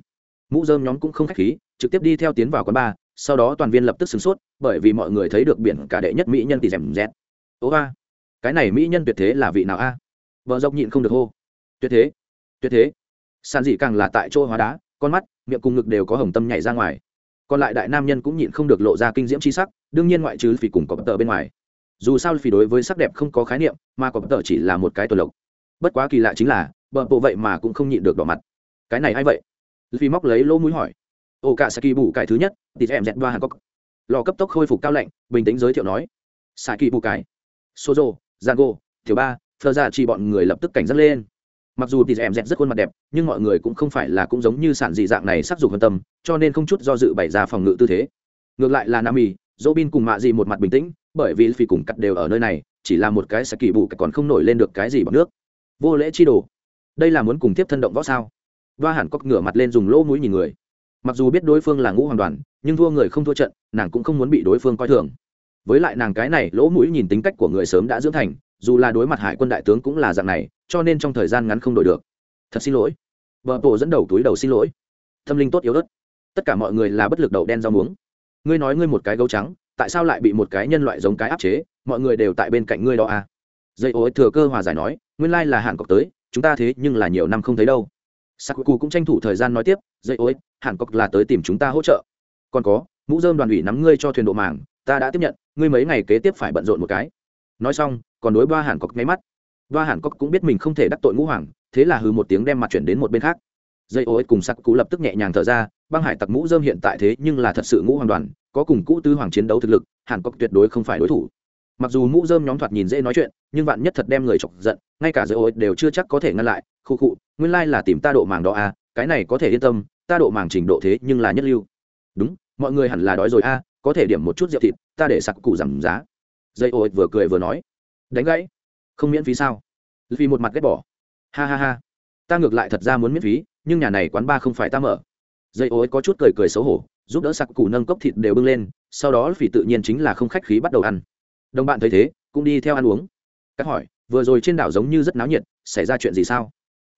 [SPEAKER 1] Mũ dơm nhóm cũng không khách khí, trực tiếp đi theo tiến vào quán bar sau đó toàn viên lập tức sửng sốt, bởi vì mọi người thấy được biển cả đệ nhất mỹ nhân tỷ rèm rét ố a, cái này mỹ nhân tuyệt thế là vị nào a? Vợ dốc nhịn không được hô. Tuyệt thế tuyệt thế. Sàn dị càng là tại chỗ hóa đá, con mắt, miệng cùng ngực đều có hồng tâm nhảy ra ngoài. Còn lại đại nam nhân cũng nhịn không được lộ ra kinh diễm c h i sắc, đương nhiên ngoại trừ phì cùng có bất tờ bên ngoài. Dù sao phì đối với sắc đẹp không có khái niệm, mà có bất tờ chỉ là một cái tuần lộc. Bất quá kỳ lạ chính là bờ bộ vậy mà cũng không nhịn được đỏ mặt. Cái này a i vậy? Phì móc lấy lỗ mũi hỏi ô cả saki bù cải thứ nhất thì em dẹt đoa hàn cốc lò cấp tốc khôi phục cao lạnh, bình tĩnh giới thiệu nói. Saki bù cải. Sozo giango thiếu ba thơ ra chỉ bọn người lập tức cảnh giác lên. Mặc dù thì em dẹt rất khuôn mặt đẹp, nhưng mọi người cũng không phải là cũng giống như sản dị dạng này sắc dục hơn tâm, cho nên không chút do dự bày ra phòng ngự tư thế. Ngược lại là nam mì dỗ bin cùng mạ dị một mặt bình tĩnh, bởi vì phi cùng cắt đều ở nơi này, chỉ là một cái saki bù còn không nổi lên được cái gì bằng nước. Vô lễ chi đồ. Đây là muốn cùng tiếp thân động võ sao? Đoa hẳn cóc ngửa mặt lên dùng lỗ mũi nhìn người mặc dù biết đối phương là ngũ hoàn đoàn, nhưng thua người không thua trận, nàng cũng không muốn bị đối phương coi thường. Với lại nàng cái này lỗ mũi nhìn tính cách của người sớm đã dưỡng thành, dù là đối mặt hải quân đại tướng cũng là dạng này, cho nên trong thời gian ngắn không đổi được. Thật xin lỗi. Vợ tổ dẫn đầu túi đầu xin lỗi. Tâm linh tốt yếu ớt. Tất cả mọi người là bất lực đầu đen rau muống. Ngươi nói ngươi một cái gấu trắng, tại sao lại bị một cái nhân loại giống cái áp chế? Mọi người đều tại bên cạnh ngươi đó à? Dây ối thừa cơ hòa giải nói, nguyên lai là hàn cọc tới, chúng ta thế nhưng là nhiều năm không thấy đâu sakuku cũng tranh thủ thời gian nói tiếp dây ối hàn cốc là tới tìm chúng ta hỗ trợ. Còn có, mũ dơm đoàn ủy nắm ngươi cho thuyền độ màng, ta đã tiếp nhận, ngươi mấy ngày kế tiếp phải bận rộn một cái. Nói xong, còn đối ba hàn cốc nháy mắt. Ba hàn cốc cũng biết mình không thể đắc tội ngũ hoàng, thế là hừ một tiếng đem mặt chuyển đến một bên khác. Dây ối cùng sắc cú lập tức nhẹ nhàng thở ra, băng hải tặc mũ dơm hiện tại thế nhưng là thật sự ngũ hoàng đoàn, có cùng cũ tư hoàng chiến đấu thực lực hàn cốc tuyệt đối không phải đối thủ. Mặc dù mũ dơm nhóm thoạt nhìn dễ nói chuyện, nhưng bạn nhất thật đem người chọc giận, ngay cả dây ối đều chưa chắc có thể ngăn lại. Khu khụ nguyên lai là tìm ta độ màng đó à cái này có thể yên tâm ta độ màng trình độ thế nhưng là nhất lưu. Đúng mọi người hẳn là đói rồi a à, có thể điểm một chút rượu thịt ta để sặc cụ giảm giá. Dây Oi vừa cười vừa nói. Đánh gãy. Không miễn phí sao? Vì một mặt ghét bỏ. Ha ha ha. Ta ngược lại thật ra muốn miễn phí nhưng nhà này quán ba không phải ta mở. Dây Oi có chút cười cười xấu hổ giúp đỡ sặc cụ nâng cốc thịt đều bưng lên sau đó vì tự nhiên chính là không khách khí bắt đầu ăn. Đồng bạn thấy thế cũng đi theo ăn uống. Các hỏi vừa rồi trên đảo giống như rất náo nhiệt xảy ra chuyện gì sao?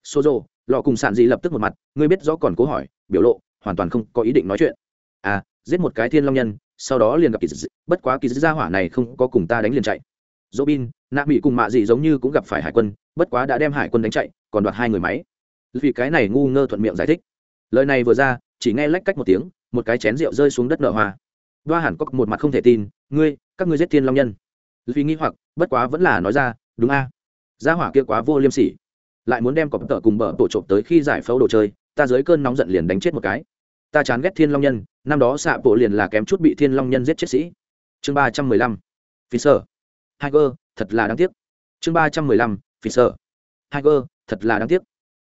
[SPEAKER 1] Xô rộ lò cùng sản dị lập tức một mặt, ngươi biết rõ còn cố hỏi, biểu lộ, hoàn toàn không có ý định nói chuyện. À giết một cái thiên long nhân, sau đó liền gặp kỳ dị, bất quá kỳ dị gia hỏa này không có cùng ta đánh liền chạy. Dỗ bin nạ mỹ cùng mạ dị giống như cũng gặp phải hải quân, bất quá đã đem hải quân đánh chạy, còn đoạt hai người máy. Vì cái này ngu ngơ thuận miệng giải thích. Lời này vừa ra, chỉ nghe lách cách một tiếng, một cái chén rượu rơi xuống đất nở hoa. Đoa hẳn có một mặt không thể tin, ngươi, các ngươi giết thiên long nhân. Vì nghĩ hoặc, bất quá vẫn là nói ra, đúng a. Gia hỏa kia quá vô liêm sỉ lại muốn đem cọp tợ cùng bờ tổ trộm tới khi giải phẫu đồ chơi, ta dưới cơn nóng giận liền đánh chết một cái. Ta chán ghét thiên long nhân, năm đó xạ bộ liền là kém chút bị thiên long nhân giết chết sĩ. Chương ba trăm mười lăm, phi sơ. Hai cơ thật là đáng tiếc. Chương ba trăm mười lăm, phi sơ. Hai cơ thật là đáng tiếc.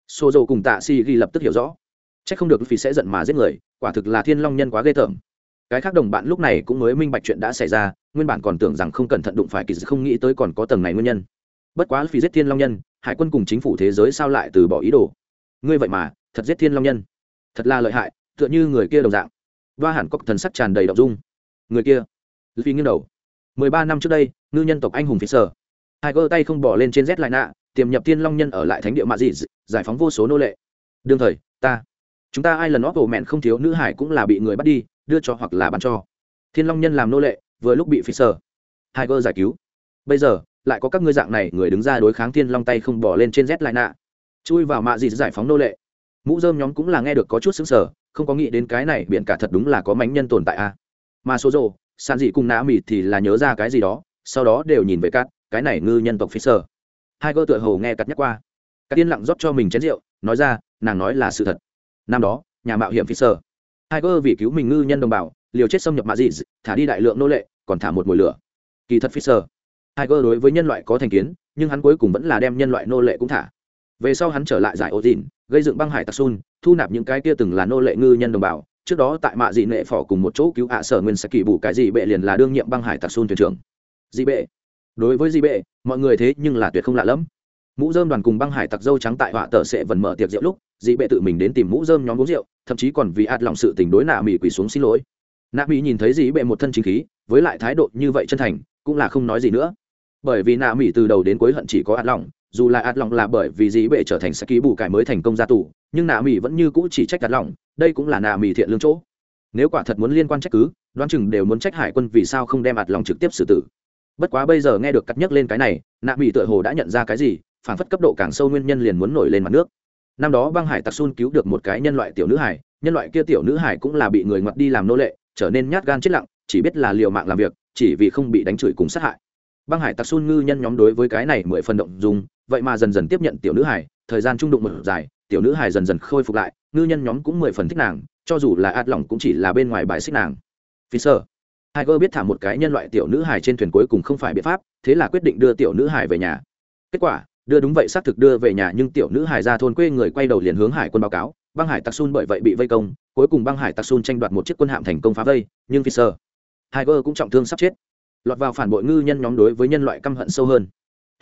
[SPEAKER 1] Xô dầu cùng tạ si ghi lập tức hiểu rõ. C h ắ c không được phi sẽ giận mà giết người, quả thực là thiên long nhân quá ghê tởm. Cái khác đồng bạn lúc này cũng mới minh bạch chuyện đã xảy ra, nguyên bản còn tưởng rằng không cẩn thận đụng phải kỳ không nghĩ tới còn có tầng này nguyên nhân. Bất quá phi giết thiên long nhân hải quân cùng chính phủ thế giới sao lại từ bỏ ý đồ? Ngươi vậy mà, thật giết thiên long nhân. Thật là lợi hại, tựa như người kia đồng dạng. Đoa hẳn có thần sắc tràn đầy đ ộ n g dung. Người kia vì nghiêng đầu. Mười ba năm trước đây, ngư nhân tộc anh hùng phía sở. Hai gơ tay không bỏ lên trên rét lại nạ, tiềm nhập thiên long nhân ở lại thánh địa mạ dị giải phóng vô số nô lệ. Đương thời, ta, chúng ta ai lần óp ổ mẹn không thiếu nữ hải cũng là bị người bắt đi, đưa cho hoặc là bán cho. Thiên long nhân làm nô lệ, vừa lúc bị phi sở. Hai gơ giải cứu. Bây giờ lại có các ngươi dạng này người đứng ra đối kháng thiên long tay không bỏ lên trên rét lại nạ. Chui vào mạ gì giải phóng nô lệ. Mũ dơm nhóm cũng là nghe được có chút xứng sở không có nghĩ đến cái này biện cả thật đúng là có mánh nhân tồn tại a. À. mà số rồ sàn dị cùng nã mì thì là nhớ ra cái gì đó, sau đó đều nhìn về cát, cái này ngư nhân tộc phi sơ. Hai gơ tựa hầu nghe cắt nhắc qua. Cát tiên lặng rót cho mình chén rượu, nói ra, nàng nói là sự thật. Năm đó, nhà mạo hiểm phi sơ. Hai gơ vì cứu mình ngư nhân đồng bào, liều chết xâm nhập mạ dị, thả đi đại lượng nô lệ, còn thả một mùi lửa. Kỳ thật phi sơ hai đối với nhân loại có thành kiến nhưng hắn cuối cùng vẫn là đem nhân loại nô lệ cũng thả. Về sau hắn trở lại giải Odin, gây dựng băng hải tặc sun thu nạp những cái kia từng là nô lệ ngư nhân đồng bào. Trước đó tại mạ dị nệ phỏ cùng một chỗ cứu hạ sở nguyên sẽ kỳ bù cái gì bệ liền là đương nhiệm băng hải tặc sun thuyền trưởng. Dị bệ. Đối với dị bệ mọi người thế nhưng là tuyệt không lạ lắm. mũ dơm đoàn cùng băng hải tặc dâu trắng tại họa tờ sẽ vẫn mở tiệc rượu lúc dị bệ tự mình đến tìm mũ dơm nhóm uống rượu thậm chí còn vì ạt lòng sự tình đối nạ mỉ quỳ xuống xin lỗi. Nạ mỉ nhìn thấy dị bệ một thân chính khí với lại thái độ như vậy chân thành cũng là không nói gì nữa bởi vì nạ mỹ từ đầu đến cuối hận chỉ có ạt lòng dù là ạt lòng là bởi vì dĩ bệ trở thành sẽ ký bù cải mới thành công ra tù, nhưng nạ mỹ vẫn như cũ chỉ trách ạt lòng đây cũng là nạ mỹ thiện lương chỗ. Nếu quả thật muốn liên quan trách cứ, đoán chừng đều muốn trách hải quân vì sao không đem ạt lòng trực tiếp xử tử. Bất quá bây giờ nghe được cắt nhắc lên cái này, nạ mỹ tựa hồ đã nhận ra cái gì, phản phất cấp độ càng sâu nguyên nhân liền muốn nổi lên mặt nước. Năm đó băng hải tặc sun cứu được một cái nhân loại tiểu nữ hải, nhân loại kia tiểu nữ hải cũng là bị người ngoặt đi làm nô lệ, trở nên nhát gan chết lặng, chỉ biết là liều mạng làm việc, chỉ vì không bị đánh chửi cùng sát hại băng hải tặc Xun ngư nhân nhóm đối với cái này mười phần động dùng vậy mà dần dần tiếp nhận tiểu nữ hải thời gian trung đụng một dài, tiểu nữ hải dần dần khôi phục lại, ngư nhân nhóm cũng mười phần thích nàng, cho dù là ạt lỏng cũng chỉ là bên ngoài bài xích nàng. Vì sợ hai gơ biết thả một cái nhân loại tiểu nữ hải trên thuyền cuối cùng không phải biện pháp, thế là quyết định đưa tiểu nữ hải về nhà. Kết quả, đưa đúng vậy xác thực đưa về nhà nhưng tiểu nữ hải ra thôn quê người quay đầu liền hướng hải quân báo cáo, băng hải tặc sun bởi vậy bị vây công, cuối cùng băng hải tặc sun tranh đoạt một chiếc quân hạm thành công phá vây, nhưng fisher hai gơ cũng trọng thương sắp chết lọt vào phản bội ngư nhân nhóm đối với nhân loại căm hận sâu hơn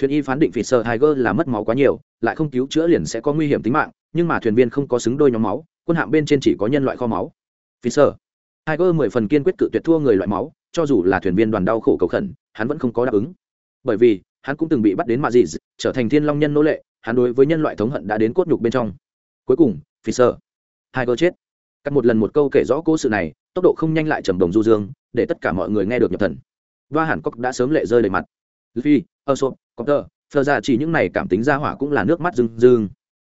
[SPEAKER 1] thuyền y phán định Fisher Tiger là mất máu quá nhiều, lại không cứu chữa liền sẽ có nguy hiểm tính mạng, nhưng mà thuyền viên không có xứng đôi nhóm máu, quân hạm bên trên chỉ có nhân loại kho máu. Fisher Tiger mười phần kiên quyết cự tuyệt thua người loại máu, cho dù là thuyền viên đoàn đau khổ cầu khẩn, hắn vẫn không có đáp ứng. Bởi vì, hắn cũng từng bị bắt đến Madrid, trở thành thiên long nhân nô lệ, hắn đối với nhân loại thống hận đã đến cốt nhục bên trong. Cuối cùng, Fisher Tiger chết. Cắt một lần một câu kể rõ cố sự này, tốc độ không nhanh lại trầm đồng du dương, để tất cả mọi người nghe được nhập thần. Và hẳn cốc đã sớm lệ rơi đầy mặt. Luffy, ơ sộp có tờ phờ ra chỉ những này cảm tính ra hỏa cũng là nước mắt rưng rưng.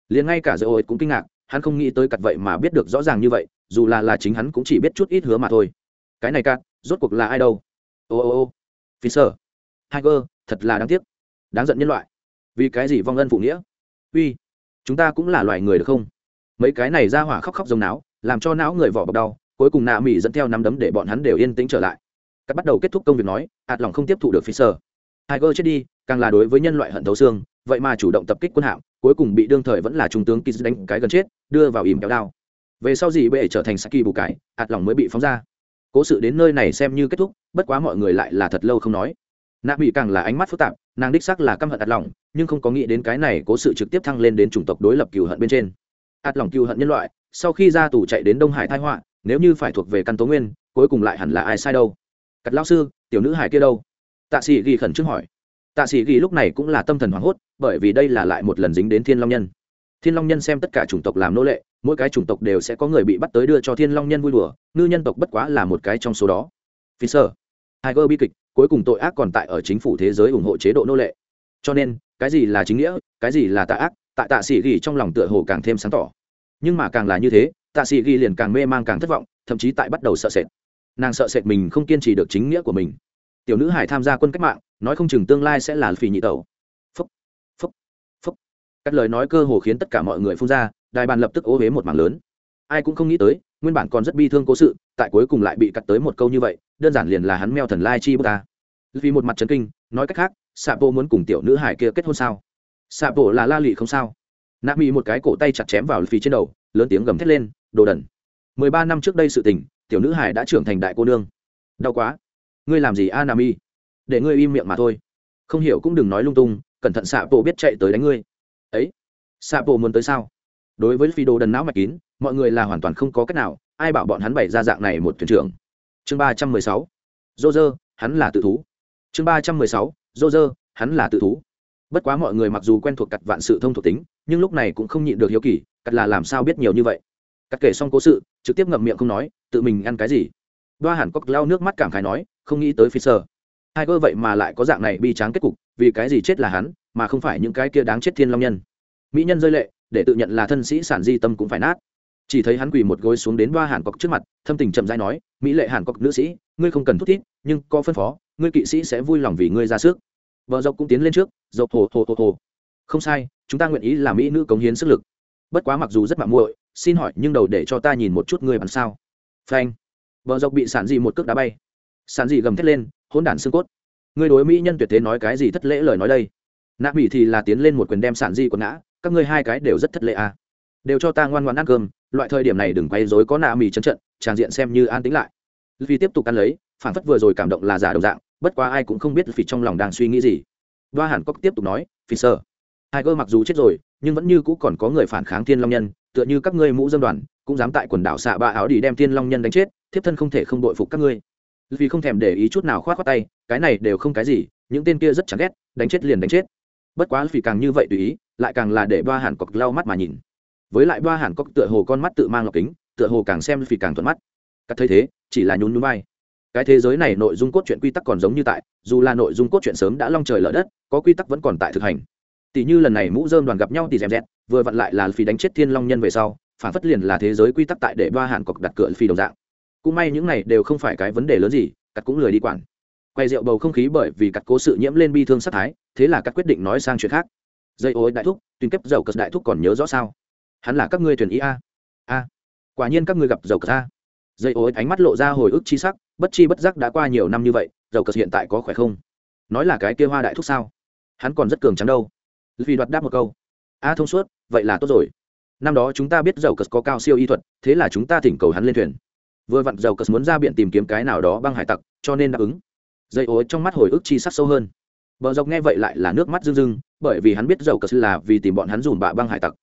[SPEAKER 1] Liền ngay cả dỡ ôi cũng kinh ngạc hắn không nghĩ tới cặt vậy mà biết được rõ ràng như vậy dù là là chính hắn cũng chỉ biết chút ít hứa mà thôi. Cái này cặt rốt cuộc là ai đâu? Ô ô ô phi sơ Tiger, thật là đáng tiếc. Đáng giận nhân loại. Vì cái gì vong ân phụ nghĩa? Uy chúng ta cũng là loài người được không? Mấy cái này ra hỏa khóc khóc giống não làm cho não người vỏ bọc đau cuối cùng nạ mỹ dẫn theo nắm đấm để bọn hắn đều yên tĩnh trở lại cắt bắt đầu kết thúc công việc nói ạt lòng không tiếp thụ được phi sơ Tiger chết đi, càng là đối với nhân loại hận thấu xương, vậy mà chủ động tập kích quân hạm, cuối cùng bị đương thời vẫn là trung tướng Kiz đánh cái gần chết, đưa vào ìm kéo đao. Về sau gì bệ trở thành Saki bù cái, ạt lòng mới bị phóng ra. Cố sự đến nơi này xem như kết thúc, bất quá mọi người lại là thật lâu không nói. Nạ bị càng là ánh mắt phức tạp, nàng đích xác là căm hận ạt lòng, nhưng không có nghĩ đến cái này cố sự trực tiếp thăng lên đến chủng tộc đối lập cừu hận bên trên. ạt lòng cừu hận nhân loại, sau khi ra tù chạy đến Đông Hải Thái họa, nếu như phải thuộc về căn tố nguyên, cuối cùng lại hẳn là ai sai đâu? Cắt lão sư, tiểu nữ hải kia đâu? Tạ sĩ ghi khẩn trương hỏi. Tạ sĩ ghi lúc này cũng là tâm thần hoảng hốt bởi vì đây là lại một lần dính đến thiên long nhân. Thiên long nhân xem tất cả chủng tộc làm nô lệ mỗi cái chủng tộc đều sẽ có người bị bắt tới đưa cho thiên long nhân vui đùa ngư nhân tộc bất quá là một cái trong số đó. Phi sơ tiger bi kịch cuối cùng tội ác còn tại ở chính phủ thế giới ủng hộ chế độ nô lệ. Cho nên cái gì là chính nghĩa cái gì là tạ ác tại tạ sĩ ghi trong lòng tựa hồ càng thêm sáng tỏ. Nhưng mà càng là như thế tạ sĩ ghi liền càng mê mang càng thất vọng thậm chí tại bắt đầu sợ sệt nàng sợ sệt mình không kiên trì được chính nghĩa của mình. Tiểu nữ hải tham gia quân cách mạng, nói không chừng tương lai sẽ là phì nhị tẩu. Phúc phúc phúc. Các lời nói cơ hồ khiến tất cả mọi người phun ra, đài bàn lập tức ố huế một mảng lớn. Ai cũng không nghĩ tới, nguyên bản còn rất bi thương cố sự, tại cuối cùng lại bị cắt tới một câu như vậy, đơn giản liền là hắn meo thần lai chi bút ta. Vì một mặt trấn kinh, nói cách khác xạ bộ muốn cùng tiểu nữ hải kia kết hôn sao? Xạ bộ là la lị không sao. Nạ mỹ một cái cổ tay chặt chém vào phì trên đầu, lớn tiếng gầm thét lên, đồ đần. Mười ba năm trước đây sự tình tiểu nữ hải đã trưởng thành đại cô nương. Đau quá. Ngươi làm gì a, nam y? Để ngươi im miệng mà thôi. Không hiểu cũng đừng nói lung tung, cẩn thận xạ bộ biết chạy tới đánh ngươi. Ấy xạ bộ muốn tới sao? Đối với phi đồ đần não mạch kín, mọi người là hoàn toàn không có cách nào, ai bảo bọn hắn bày ra dạng này một thuyền trưởng. Chương ba trăm mười sáu. Dô dơ hắn là tự thú. Chương ba trăm mười sáu. Dô dơ hắn là tự thú. Bất quá mọi người mặc dù quen thuộc cặt vạn sự thông thuộc tính, nhưng lúc này cũng không nhịn được hiếu kỳ, cặt là làm sao biết nhiều như vậy? Cắt kể xong cố sự, trực tiếp ngậm miệng không nói, tự mình ăn cái gì? Đoa hẳn cóc lau nước mắt cảm khái nói, không nghĩ tới phi sơ hai cơ vậy mà lại có dạng này bi tráng kết cục, vì cái gì chết là hắn, mà không phải những cái kia đáng chết thiên long nhân. Mỹ nhân rơi lệ, để tự nhận là thân sĩ sản di tâm cũng phải nát. Chỉ thấy hắn quỳ một gối xuống đến đoa hàn cọc trước mặt, thâm tình chậm dãi nói, mỹ lệ hàn cọc nữ sĩ, ngươi không cần thúc thiết nhưng có phân phó, ngươi kỵ sĩ sẽ vui lòng vì ngươi ra sức. Vợ dọc cũng tiến lên trước dọc hồ hồ hồ hồ. Không sai, chúng ta nguyện ý là mỹ nữ cống hiến sức lực. Bất quá mặc dù rất mạng muội xin hỏi nhưng đầu để cho ta nhìn một chút người bắn sao? Phanh. Vợ dọc bị sản dị một cước đá bay. Sản dị gầm thét lên hôn đản xương cốt. Người đối mỹ nhân tuyệt thế nói cái gì thất lễ lời nói đây? Nạ mỹ thì là tiến lên một quyền đem sản dị quần ngã, các ngươi hai cái đều rất thất lễ à. đều cho ta ngoan ngoan ăn cơm, loại thời điểm này đừng quay dối có nạ mỹ chấn trận tràng diện xem như an tính lại. Vì tiếp tục ăn lấy, phản phất vừa rồi cảm động là giả đồng dạng, bất quá ai cũng không biết vì trong lòng đang suy nghĩ gì. Đoa hàn cốc tiếp tục nói vì sợ hai cơ mặc dù chết rồi, nhưng vẫn như cũ còn có người phản kháng thiên long nhân tựa như các ngươi mũ dân đoàn, cũng dám tại quần đảo xạ ba áo đi đem thiên long nhân đánh chết, thiếp thân không thể không đội phục các ngươi. Vì không thèm để ý chút nào khoát khoát tay, cái này đều không cái gì, những tên kia rất chán ghét, đánh chết liền đánh chết. Bất quá vì càng như vậy tùy ý, lại càng là để ba hàn cọc lau mắt mà nhìn. Với lại ba hàn cọc tựa hồ con mắt tự mang lọc kính, tựa hồ càng xem vì càng thuận mắt. Cắt thấy thế, chỉ là nhún nhún vai. Cái thế giới này nội dung cốt truyện quy tắc còn giống như tại, dù là nội dung cốt truyện sớm đã long trời lở đất, có quy tắc vẫn còn tại thực hành. Tỷ như lần này mũ dơm đoàn gặp nhau thì dèm dẹt vừa vặn lại là phi đánh chết thiên long nhân về sau, phản phất liền là thế giới quy tắc tại để ba hàn cọc đặt cửa phi đồng dạng. Cũng may những này đều không phải cái vấn đề lớn gì, cắt cũng lười đi quản. Quay rượu bầu không khí bởi vì cắt cố sự nhiễm lên bi thương sát thái, thế là cắt quyết định nói sang chuyện khác. Dây ối đại thúc, tuyên cấp dầu cất đại thúc còn nhớ rõ sao? Hắn là các ngươi thuyền ý a? A. Quả nhiên các ngươi gặp dầu cất a. Dây ối ánh mắt lộ ra hồi ức chi sắc, bất chi bất giác đã qua nhiều năm như vậy, dầu cất hiện tại có khỏe không? Nói là cái kia hoa đại thúc sao? Hắn còn rất cường trắng đâu. Vì đoạt đáp một câu a thông suốt vậy là tốt rồi năm đó chúng ta biết dầu cất có cao siêu y thuật thế là chúng ta thỉnh cầu hắn lên thuyền vừa vặn dầu cất muốn ra biển tìm kiếm cái nào đó băng hải tặc cho nên đáp ứng dây ối trong mắt hồi ức chi sắc sâu hơn Bờ dọc nghe vậy lại là nước mắt rưng rưng, bởi vì hắn biết dầu cất là vì tìm bọn hắn dùm bạ băng hải tặc.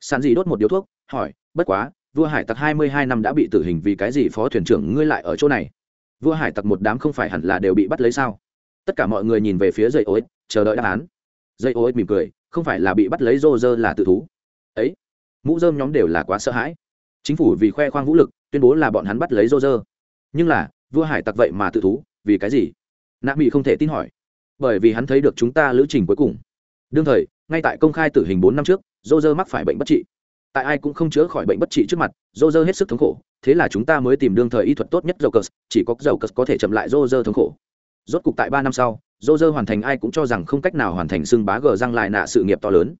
[SPEAKER 1] sàn gì đốt một điếu thuốc, hỏi, bất quá, vua hải tặc hai mươi hai năm đã bị tử hình vì cái gì phó thuyền trưởng ngươi lại ở chỗ này? Vua hải tặc một đám không phải hẳn là đều bị bắt lấy sao? Tất cả mọi người nhìn về phía dây ối, chờ đợi đáp án. Dây ối mỉm cười, không phải là bị bắt lấy rô rơ là tự thú. Ấy, mũ rơm nhóm đều là quá sợ hãi. Chính phủ vì khoe khoang vũ lực, tuyên bố là bọn hắn bắt lấy rô rơ. Nhưng là, vua hải tặc vậy mà tự thú, vì cái gì? Nạ Mỹ không thể tin hỏi bởi vì hắn thấy được chúng ta lữ trình cuối cùng đương thời ngay tại công khai tử hình bốn năm trước rô rơ mắc phải bệnh bất trị tại ai cũng không chữa khỏi bệnh bất trị trước mặt rô rơ hết sức thống khổ thế là chúng ta mới tìm đương thời y thuật tốt nhất dầu cờ chỉ có dầu cờ có thể chậm lại rô rơ thống khổ rốt cục tại ba năm sau, dô dơ hoàn thành ai cũng cho rằng không cách nào hoàn thành xưng bá gờ răng lại nạ sự nghiệp to lớn.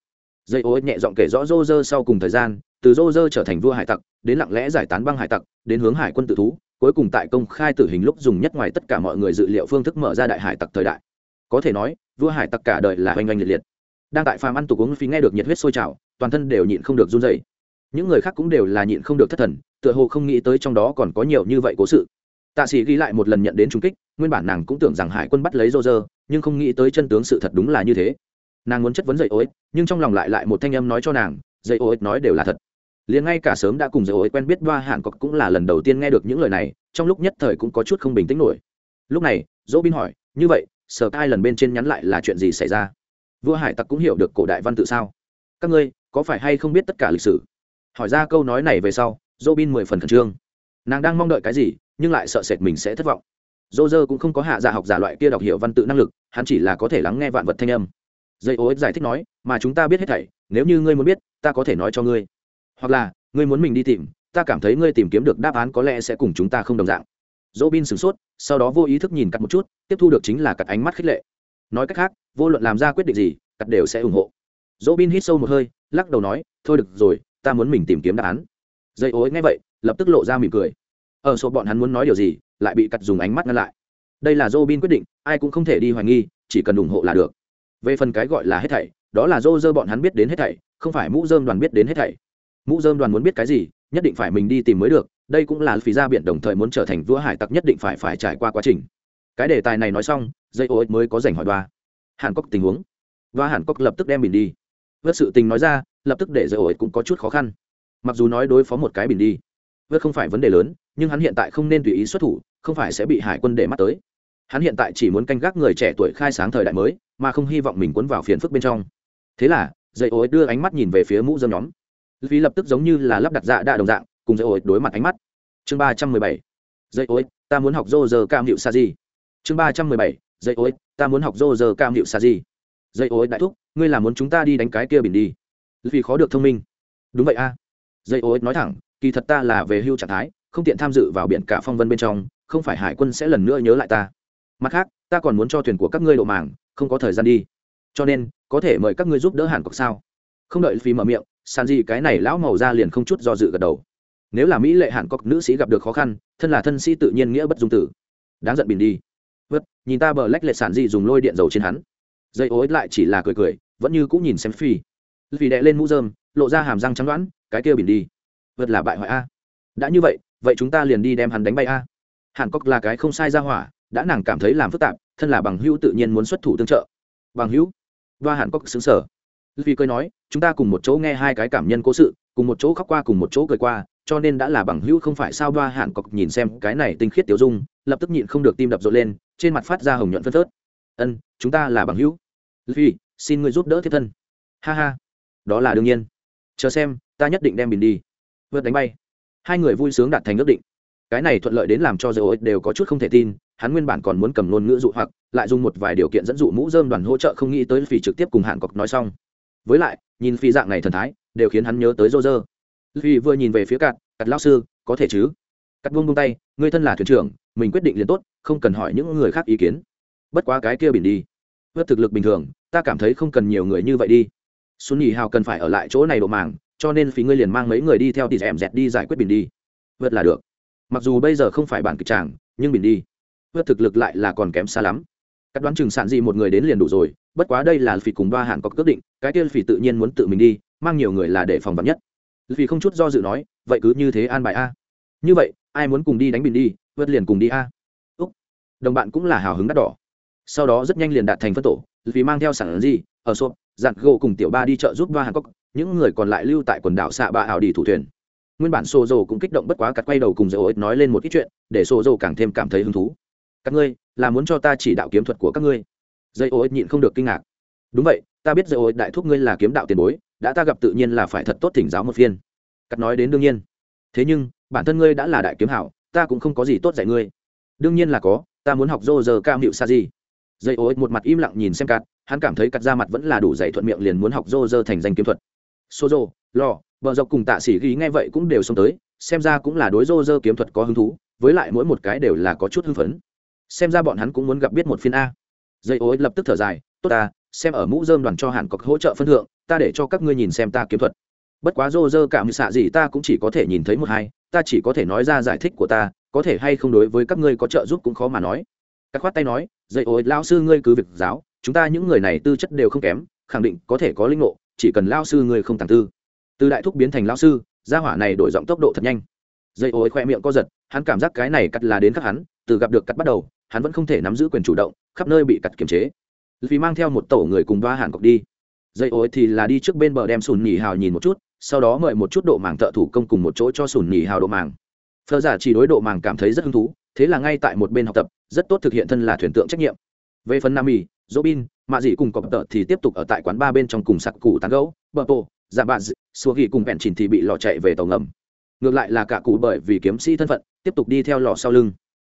[SPEAKER 1] Dây ô nhẹ giọng kể rõ dô dơ sau cùng thời gian, từ dô dơ trở thành vua hải tặc, đến lặng lẽ giải tán băng hải tặc, đến hướng hải quân tự thú, cuối cùng tại công khai tử hình lúc dùng nhất ngoài tất cả mọi người dự liệu phương thức mở ra đại hải tặc thời đại. Có thể nói, vua hải tặc cả đời là oanh oanh liệt liệt. Đang tại phàm ăn tục uống phí nghe được nhiệt huyết sôi trào, toàn thân đều nhịn không được run dày những người khác cũng đều là nhịn không được thất thần, tựa hồ không nghĩ tới trong đó còn có nhiều như vậy cố sự tạ sĩ ghi lại một lần nhận đến trung kích, nguyên bản nàng cũng tưởng rằng hải quân bắt lấy rô rơ nhưng không nghĩ tới chân tướng sự thật đúng là như thế. Nàng muốn chất vấn dậy ô ích nhưng trong lòng lại lại một thanh âm nói cho nàng, dậy ô ích nói đều là thật. Liền ngay cả sớm đã cùng dậy ô ích quen biết đoa hạn cọc cũng là lần đầu tiên nghe được những lời này, trong lúc nhất thời cũng có chút không bình tĩnh nổi. Lúc này, dỗ bin hỏi, như vậy, sở cai lần bên trên nhắn lại là chuyện gì xảy ra? Vua hải tặc cũng hiểu được cổ đại văn tự sao. Các ngươi, có phải hay không biết tất cả lịch sử? Hỏi ra câu nói này về sau, dỗ bin mười phần khẩn trương nàng đang mong đợi cái gì nhưng lại sợ sệt mình sẽ thất vọng dô dơ cũng không có hạ giả học giả loại kia đọc hiểu văn tự năng lực hắn chỉ là có thể lắng nghe vạn vật thanh âm dây ô ích giải thích nói mà chúng ta biết hết thảy nếu như ngươi muốn biết ta có thể nói cho ngươi hoặc là ngươi muốn mình đi tìm ta cảm thấy ngươi tìm kiếm được đáp án có lẽ sẽ cùng chúng ta không đồng dạng dỗ bin sửng sốt sau đó vô ý thức nhìn cắt một chút tiếp thu được chính là cắt ánh mắt khích lệ nói cách khác vô luận làm ra quyết định gì cắt đều sẽ ủng hộ dỗ bin hít sâu một hơi lắc đầu nói thôi được rồi ta muốn mình tìm kiếm đáp án dây ối nghe vậy lập tức lộ ra mỉm cười. Ở số bọn hắn muốn nói điều gì, lại bị cắt dùng ánh mắt ngăn lại. Đây là Robin quyết định, ai cũng không thể đi hoài nghi, chỉ cần ủng hộ là được. Về phần cái gọi là hết thảy, đó là dô dơ bọn hắn biết đến hết thảy, không phải mũ dơm đoàn biết đến hết thảy. Mũ dơm đoàn muốn biết cái gì, nhất định phải mình đi tìm mới được, đây cũng là phí ra biển đồng thời muốn trở thành vua hải tặc nhất định phải phải trải qua quá trình. Cái đề tài này nói xong, dây ô mới có dành hỏi đoa. Hàn cốc tình huống. Và hàn cốc lập tức đem bình đi. Vớt sự tình nói ra, lập tức để dây ô cũng có chút khó khăn. Mặc dù nói đối phó một cái bình đi vớt không phải vấn đề lớn, nhưng hắn hiện tại không nên tùy ý xuất thủ, không phải sẽ bị hải quân để mắt tới. Hắn hiện tại chỉ muốn canh gác người trẻ tuổi khai sáng thời đại mới, mà không hy vọng mình quấn vào phiền phức bên trong. Thế là, dây ối đưa ánh mắt nhìn về phía mũ dơm nhóm. Vì lập tức giống như là lắp đặt dạ đạ đồng dạng, cùng dây ối đối mặt ánh mắt. Chương ba trăm mười bảy. Dây ối, ta muốn học dô giờ cam hiệu sa di chương ba trăm mười bảy. Dây ối, ta muốn học dô giờ cam hiệu sa di dây ối đại thúc, ngươi là muốn chúng ta đi đánh cái kia biển đi. Vì khó được thông minh. Đúng vậy a. Dây ối nói thẳng kỳ thật ta là về hưu trạng thái, không tiện tham dự vào biển cả phong vân bên trong, không phải hải quân sẽ lần nữa nhớ lại ta. Mặt khác, ta còn muốn cho thuyền của các ngươi độ màng, không có thời gian đi. Cho nên, có thể mời các ngươi giúp đỡ hàn cọc sao? Không đợi phí mở miệng sàn gì cái này lão màu ra liền không chút do dự gật đầu. Nếu là mỹ lệ hàn cọc nữ sĩ gặp được khó khăn, thân là thân sĩ tự nhiên nghĩa bất dung tử. Đáng giận bình đi. Vất nhìn ta bờ lách lệ sàn gì dùng lôi điện dầu trên hắn. Dây ối lại chỉ là cười cười, vẫn như cũng nhìn xem phi. Vì đệ lên mũ dơm lộ ra hàm răng trắng đoán, cái kia bình đi vật là bại hoại a. Đã như vậy vậy chúng ta liền đi đem hắn đánh bay a. Hàn cốc là cái không sai ra hỏa, đã nàng cảm thấy làm phức tạp, thân là bằng hữu tự nhiên muốn xuất thủ tương trợ. Bằng hữu? Và hàn cốc xứng sở vì cười nói, chúng ta cùng một chỗ nghe hai cái cảm nhân cố sự, cùng một chỗ khóc qua, cùng một chỗ cười qua, cho nên đã là bằng hữu không phải sao ba hàn cốc nhìn xem cái này tinh khiết tiểu dung, lập tức nhịn không được tim đập rộn lên, trên mặt phát ra hồng nhuận phân phớt. Ân, chúng ta là bằng hữu. Vì xin người giúp đỡ thiết thân. Ha ha. Đó là đương nhiên. Chờ xem, ta nhất định đem bình đi vượt đánh bay. Hai người vui sướng đạt thành ước định. Cái này thuận lợi đến làm cho dầu ích đều có chút không thể tin hắn nguyên bản còn muốn cầm ngôn ngữ dụ hoặc lại dùng một vài điều kiện dẫn dụ mũ dơm đoàn hỗ trợ không nghĩ tới phi trực tiếp cùng hạn cọc nói xong. Với lại nhìn phi dạng này thần thái đều khiến hắn nhớ tới rô rơ phi vừa nhìn về phía cạn, cạt lao sư có thể chứ? Cắt buông buông tay người thân là thuyền trưởng mình quyết định liền tốt không cần hỏi những người khác ý kiến. Bất quá cái kia biển đi. Vớt thực lực bình thường ta cảm thấy không cần nhiều người như vậy đi xuân nhì hào cần phải ở lại chỗ này độ màng, cho nên phí ngươi liền mang mấy người đi theo thì dẻm dẹt đi giải quyết bình đi. Vượt là được. Mặc dù bây giờ không phải bản kịch tràng, nhưng bình đi. Vượt thực lực lại là còn kém xa lắm. Các đoán chừng sản gì một người đến liền đủ rồi, bất quá đây là phỉ cùng ba hạn có quyết định, cái kia phỉ tự nhiên muốn tự mình đi, mang nhiều người là để phòng vắn nhất. Vì không chút do dự nói, vậy cứ như thế an bài a. Như vậy, ai muốn cùng đi đánh bình đi vượt liền cùng đi a. Úc. Đồng bạn cũng là hào hứng đắt đỏ. Sau đó rất nhanh liền đạt thành phân tổ vì mang theo sản gì, ở sộp dặn gỗ cùng tiểu ba đi chợ giúp ba hàn cốc những người còn lại lưu tại quần đảo xạ ba ảo đi thủ thuyền. Nguyên bản xô dầu cũng kích động bất quá cắt quay đầu cùng dầu ích nói lên một ít chuyện, để xô dầu càng thêm cảm thấy hứng thú. Các ngươi, là muốn cho ta chỉ đạo kiếm thuật của các ngươi? Dây ô ích nhịn không được kinh ngạc. Đúng vậy, ta biết dây ô ích đại thúc ngươi là kiếm đạo tiền bối, đã ta gặp tự nhiên là phải thật tốt thỉnh giáo một phiên. Cắt nói đến đương nhiên. Thế nhưng, bản thân ngươi đã là đại kiếm hảo, ta cũng không có gì tốt dạy ngươi. Đương nhiên là có, ta muốn học dô giờ cao hiệu sa gì dây ô ích một mặt im lặng nhìn xem cắt hắn cảm thấy cắt ra mặt vẫn là đủ dạy thuận miệng liền muốn học dô dơ thành danh kiếm thuật. Xô dô lò vợ dọc cùng tạ sĩ ghi nghe vậy cũng đều xông tới, xem ra cũng là đối dô dơ kiếm thuật có hứng thú, với lại mỗi một cái đều là có chút hưng phấn. Xem ra bọn hắn cũng muốn gặp biết một phiên a. Dây ô lập tức thở dài, tốt ta, xem ở mũ dơm đoàn cho hàn cọc hỗ trợ phân thượng, ta để cho các ngươi nhìn xem ta kiếm thuật. Bất quá dô dơ cảm xạ gì ta cũng chỉ có thể nhìn thấy một hai, ta chỉ có thể nói ra giải thích của ta, có thể hay không đối với các ngươi có trợ giúp cũng khó mà nói các khoát tay nói dây ôi lao sư ngươi cứ việc giáo, chúng ta những người này tư chất đều không kém, khẳng định có thể có linh ngộ, chỉ cần lao sư ngươi không tàng tư. Từ đại thúc biến thành lao sư, gia hỏa này đổi giọng tốc độ thật nhanh. Dây ôi, khoe miệng co giật, hắn cảm giác cái này cắt là đến khắc hắn, từ gặp được cắt bắt đầu, hắn vẫn không thể nắm giữ quyền chủ động, khắp nơi bị cắt kiềm chế. Vì mang theo một tổ người cùng ba hàn cọc đi. Dây ối thì là đi trước bên bờ đem sùn nhì hào nhìn một chút, sau đó mời một chút độ màng thợ thủ công cùng một chỗ cho sùn nhì hào độ màng. Phờ giả chỉ đối độ màng cảm thấy rất hứng thú, thế là ngay tại một bên học tập rất tốt thực hiện thân là thuyền tượng trách nhiệm. Về phần nam mì robin, mạ dị cùng cọp tợ thì tiếp tục ở tại quán ba bên trong cùng sặc cụ tán gấu bờ bộ giả bạn xua ghi cùng bẹn chỉnh thì bị lò chạy về tàu ngầm. Ngược lại là cả cụ bởi vì kiếm sĩ thân phận, tiếp tục đi theo lò sau lưng.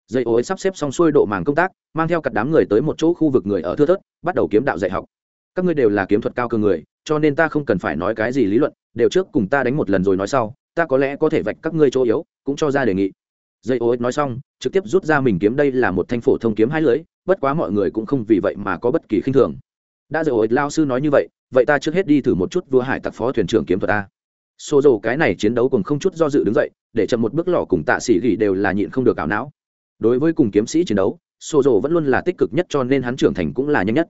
[SPEAKER 1] Dây ối sắp xếp xong xuôi độ màng công tác, mang theo cặp đám người tới một chỗ khu vực người ở thưa thớt, bắt đầu kiếm đạo dạy học. Các ngươi đều là kiếm thuật cao cường người, cho nên ta không cần phải nói cái gì lý luận, đều trước cùng ta đánh một lần rồi nói sau, ta có lẽ có thể vạch các ngươi chỗ yếu, cũng cho ra đề nghị dây ối nói xong, trực tiếp rút ra mình kiếm đây là một thanh phổ thông kiếm hai lưỡi, bất quá mọi người cũng không vì vậy mà có bất kỳ khinh thường. Đã dây ối lao sư nói như vậy vậy ta trước hết đi thử một chút vua hải tặc phó thuyền trưởng kiếm thuật ta xô dầu cái này chiến đấu cùng không chút do dự đứng dậy, để chậm một bước lò cùng tạ sĩ gỉ đều là nhịn không được ảo não. Đối với cùng kiếm sĩ chiến đấu, xô dầu vẫn luôn là tích cực nhất cho nên hắn trưởng thành cũng là nhanh nhất.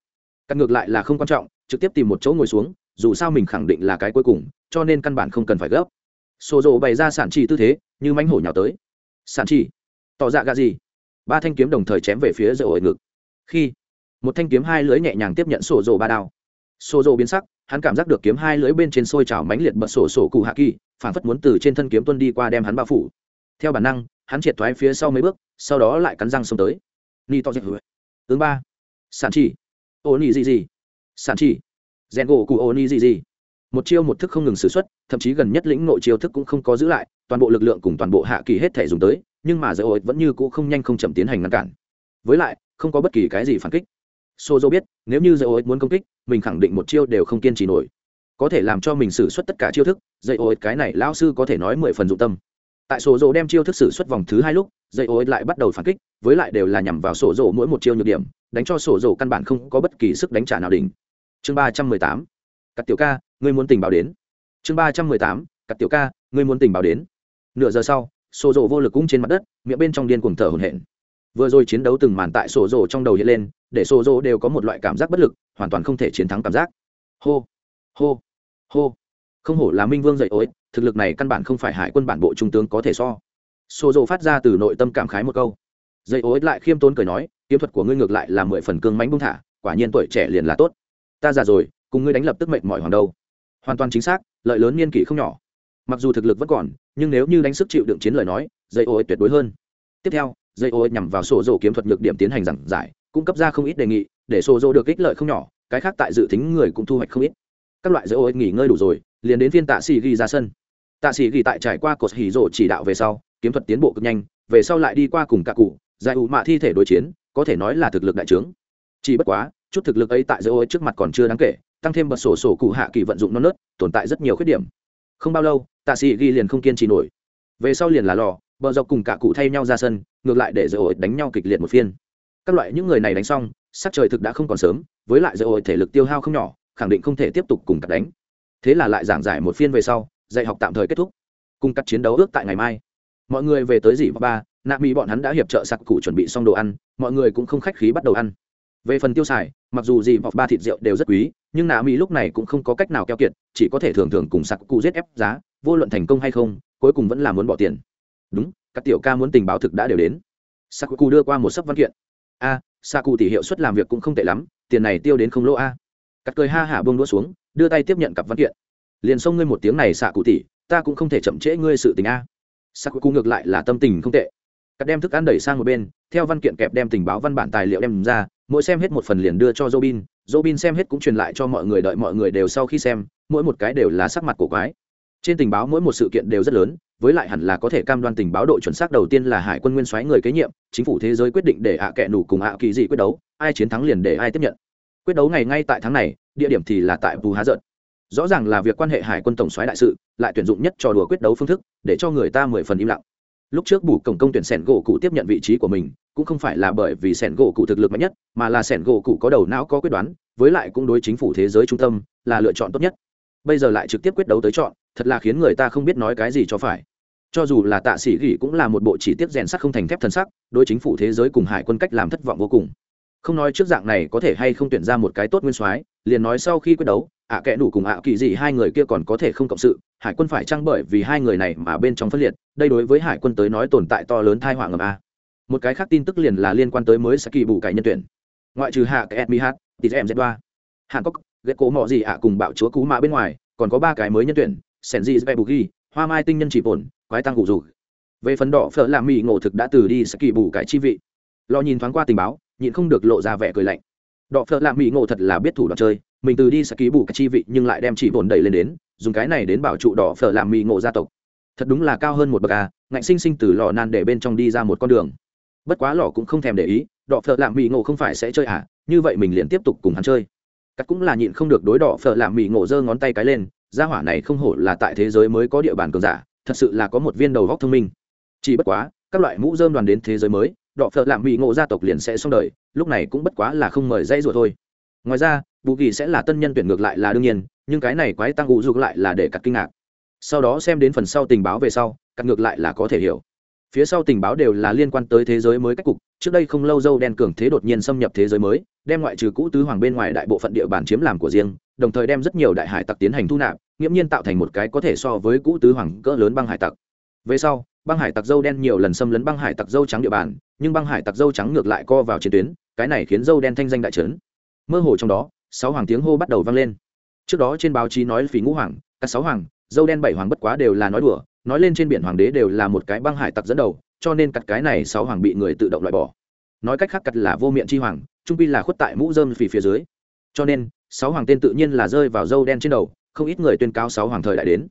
[SPEAKER 1] Căn ngược lại là không quan trọng, trực tiếp tìm một chỗ ngồi xuống, dù sao mình khẳng định là cái cuối cùng, cho nên căn bản không cần phải gấp. Xô dầu bày ra sản chỉ tư thế, như mánh hổ nhào tới sản chỉ tỏ dạ gà gì? Ba thanh kiếm đồng thời chém về phía dầu ổi ngực. Khi, một thanh kiếm hai lưới nhẹ nhàng tiếp nhận sổ dồ ba đao. Sổ dồ biến sắc, hắn cảm giác được kiếm hai lưới bên trên sôi trào mánh liệt bật sổ sổ cụ hạ kỳ, phản phất muốn từ trên thân kiếm tuân đi qua đem hắn bao phủ. Theo bản năng, hắn triệt thoái phía sau mấy bước, sau đó lại cắn răng xông tới. Ni to dẹp ứng ba. Sản chỉ ô ni gì gì? Sản chỉ rèn gỗ cụ ô ni gì gì? Một chiêu một thức không ngừng xử x u ấ t thậm chí gần nhất lĩnh nội chiêu thức cũng không có giữ lại toàn bộ lực lượng cùng toàn bộ hạ kỳ hết thể dùng tới, nhưng mà dỡ ối vẫn như cũ không nhanh không chậm tiến hành ngăn cản. Với lại, không có bất kỳ cái gì phản kích. Sô dô biết, nếu như dỡ ối muốn công kích, mình khẳng định một chiêu đều không kiên trì nổi. Có thể làm cho mình xử suất tất cả chiêu thức dây ối cái này lao sư có thể nói mười phần dụng tâm. Tại sổ dỗ đem chiêu thức xử suất vòng thứ hai lúc dây ối lại bắt đầu phản kích, với lại đều là nhằm vào sổ dỗ mỗi một chiêu nhược điểm, đánh cho sổ dỗ căn bản không có bất kỳ sức đánh trả nào đỉnh. Chương ba trăm mười tám. Cắt tiểu ca, ngươi muốn tình báo đến. Chương ba trăm mười tám. Cắt tiểu ca, ngươi muốn tình báo đến nửa giờ sau sổ rộ vô lực cung trên mặt đất, miệng bên trong điên cuồng thở hổn hển. Vừa rồi chiến đấu từng màn tại sổ rộ trong đầu hiện lên, để sổ rộ đều có một loại cảm giác bất lực, hoàn toàn không thể chiến thắng cảm giác. Hô hô hô. Không hổ là minh vương dậy ối, thực lực này căn bản không phải hải quân bản bộ trung tướng có thể so. Sổ rộ phát ra từ nội tâm cảm khái một câu. Dậy ối lại khiêm tốn cười nói, kiếm thuật của ngươi ngược lại là mười phần cương mánh bung thả, quả nhiên tuổi trẻ liền là tốt. Ta già rồi, cùng ngươi đánh lập tức mệnh mọi hoàng đâu hoàn toàn chính xác, lợi lớn niên kỷ không nhỏ mặc dù thực lực vẫn còn, nhưng nếu như đánh sức chịu đựng chiến lời nói, dây ô tuyệt đối hơn. Tiếp theo, dây ô nhằm vào sổ dỗ kiếm thuật nhược điểm tiến hành giảng giải, cung cấp ra không ít đề nghị, để sổ dỗ được ích lợi không nhỏ, cái khác tại dự tính người cũng thu hoạch không ít. Các loại dây ô nghỉ ngơi đủ rồi, liền đến phiên tạ sĩ ghi ra sân. Tạ sĩ ghi tại trải qua cột hỉ rộ chỉ đạo về sau, kiếm thuật tiến bộ cực nhanh, về sau lại đi qua cùng cả cụ giải ủ mạ thi thể đối chiến, có thể nói là thực lực đại trướng. Chỉ bất quá, chút thực lực ấy tại dây ô trước mặt còn chưa đáng kể, tăng thêm bật sổ sổ cụ hạ kỳ vận dụng non nớt, tồn tại rất nhiều khuyết điểm. Không bao lâu tạ sĩ ghi liền không kiên trì nổi. Về sau liền là lò, bờ dọc cùng cả cụ thay nhau ra sân, ngược lại để dỡ ổi đánh nhau kịch liệt một phiên. Các loại những người này đánh xong, sắc trời thực đã không còn sớm, với lại dỡ ổi thể lực tiêu hao không nhỏ, khẳng định không thể tiếp tục cùng cặp đánh. Thế là lại giảng giải một phiên về sau, dạy học tạm thời kết thúc. Cùng cắt chiến đấu ước tại ngày mai. Mọi người về tới dỉ ba, nạ mỹ bọn hắn đã hiệp trợ sặc cụ chuẩn bị xong đồ ăn, mọi người cũng không khách khí bắt đầu ăn. Về phần tiêu xài, mặc dù dì vọc ba thịt rượu đều rất quý, nhưng nạ mỹ lúc này cũng không có cách nào keo kiệt, chỉ có thể thường thường cùng sặc cụ giết ép giá vô luận thành công hay không cuối cùng vẫn là muốn bỏ tiền. Đúng các tiểu ca muốn tình báo thực đã đều đến. Sặc đưa qua một sấp văn kiện. A à, tỷ hiệu suất làm việc cũng không tệ lắm tiền này tiêu đến không lỗ a. Cắt cười ha hả bông đũa xuống đưa tay tiếp nhận cặp văn kiện. Liền xông ngươi một tiếng này xạ cụ tỷ ta cũng không thể chậm trễ ngươi sự tình a. Sắc ngược lại là tâm tình không tệ. Cắt đem thức ăn đẩy sang một bên theo văn kiện kẹp đem tình báo văn bản tài liệu đem ra mỗi xem hết một phần liền đưa cho robin. Robin xem hết cũng truyền lại cho mọi người đợi mọi người đều sau khi xem mỗi một cái đều là sắc mặt của quái trên tình báo mỗi một sự kiện đều rất lớn, với lại hẳn là có thể cam đoan tình báo độ chuẩn xác đầu tiên là hải quân nguyên soái người kế nhiệm, chính phủ thế giới quyết định để ạ à kệ nủ cùng ạ kỳ dị quyết đấu, ai chiến thắng liền để ai tiếp nhận. Quyết đấu ngày ngay tại tháng này, địa điểm thì là tại bù há giận rõ ràng là việc quan hệ hải quân tổng soái đại sự, lại tuyển dụng nhất trò đùa quyết đấu phương thức, để cho người ta mười phần im lặng. Lúc trước bù cổng công tuyển sẻn gỗ cụ tiếp nhận vị trí của mình, cũng không phải là bởi vì sẻn gỗ cụ thực lực mạnh nhất, mà là sẻn gỗ cụ có đầu não có quyết đoán, với lại cũng đối chính phủ thế giới trung tâm là lựa chọn tốt nhất. Bây giờ lại trực tiếp quyết đấu tới chọn thật là khiến người ta không biết nói cái gì cho phải. Cho dù là tạ sĩ gỉ cũng là một bộ chỉ tiết rèn sắc không thành thép thần sắc, đối chính phủ thế giới cùng hải quân cách làm thất vọng vô cùng. Không nói trước dạng này có thể hay không tuyển ra một cái tốt nguyên soái, liền nói sau khi quyết đấu, ạ à kẽ đủ cùng ạ kỳ gì hai người kia còn có thể không cộng sự, hải quân phải trang bởi vì hai người này mà bên trong phân liệt, đây đối với hải quân tới nói tồn tại to lớn thai họa ngầm a. Một cái khác tin tức liền là liên quan tới mới sẽ kỳ bù cải nhân tuyển. Ngoại trừ hạ kẽ mi hát thì em z ba hàn cốc ghét cố mọ gì ạ cùng bạo chúa cú mạ bên ngoài, còn có ba cái mới nhân tuyển sẻn gì dễ bù ghi hoa mai tinh nhân chỉ bổn quái tăng cụ dù về phần đỏ phở làm mỹ ngộ thực đã từ đi saki bù cái chi vị. Lo nhìn thoáng qua tình báo nhịn không được lộ ra vẻ cười lạnh. Đỏ phở làm mỹ ngộ thật là biết thủ đoạn chơi mình từ đi saki bù cái chi vị nhưng lại đem chỉ bổn đẩy lên đến dùng cái này đến bảo trụ đỏ phở làm mỹ ngộ gia tộc. Thật đúng là cao hơn một bậc à, ngạnh sinh sinh từ lò nan để bên trong đi ra một con đường. Bất quá lò cũng không thèm để ý đỏ phở làm mỹ ngộ không phải sẽ chơi à như vậy mình liền tiếp tục cùng hắn chơi. Cắt cũng là nhịn không được đối đỏ phở làm mỹ ngộ giơ ngón tay cái lên gia hỏa này không hổ là tại thế giới mới có địa bàn cường giả, thật sự là có một viên đầu góc thông minh. Chỉ bất quá, các loại mũ dơm đoàn đến thế giới mới, đọ phợ lạm mỹ ngộ gia tộc liền sẽ xong đời, lúc này cũng bất quá là không mời dây rùa thôi. Ngoài ra, bù kỳ sẽ là tân nhân tuyển ngược lại là đương nhiên, nhưng cái này quái tăng ụ dục lại là để cặt kinh ngạc. Sau đó xem đến phần sau tình báo về sau cắt ngược lại là có thể hiểu. Phía sau tình báo đều là liên quan tới thế giới mới cách cục, trước đây không lâu dâu đen cường thế đột nhiên xâm nhập thế giới mới, đem ngoại trừ cũ tứ hoàng bên ngoài đại bộ phận địa bàn chiếm làm của riêng, đồng thời đem rất nhiều đại hải tặc tiến hành thu nạp nghiễm nhiên tạo thành một cái có thể so với cũ tứ hoàng cỡ lớn băng hải tặc. Về sau, băng hải tặc dâu đen nhiều lần xâm lấn băng hải tặc dâu trắng địa bàn, nhưng băng hải tặc dâu trắng ngược lại co vào chiến tuyến, cái này khiến dâu đen thanh danh đại trấn. Mơ hồ trong đó, sáu hoàng tiếng hô bắt đầu vang lên. Trước đó trên báo chí nói phí ngũ hoàng, các sáu hoàng, dâu đen bảy hoàng bất quá đều là nói đùa, nói lên trên biển hoàng đế đều là một cái băng hải tặc dẫn đầu, cho nên cặt cái này sáu hoàng bị người tự động loại bỏ. Nói cách khác cặt là vô miệng chi hoàng, trung pi là khuất tại mũ dơm phì phía dưới. Cho nên, sáu hoàng tên tự nhiên là rơi vào dâu đen trên đầu không ít người tuyên cáo sáu hoàng thời đại đến.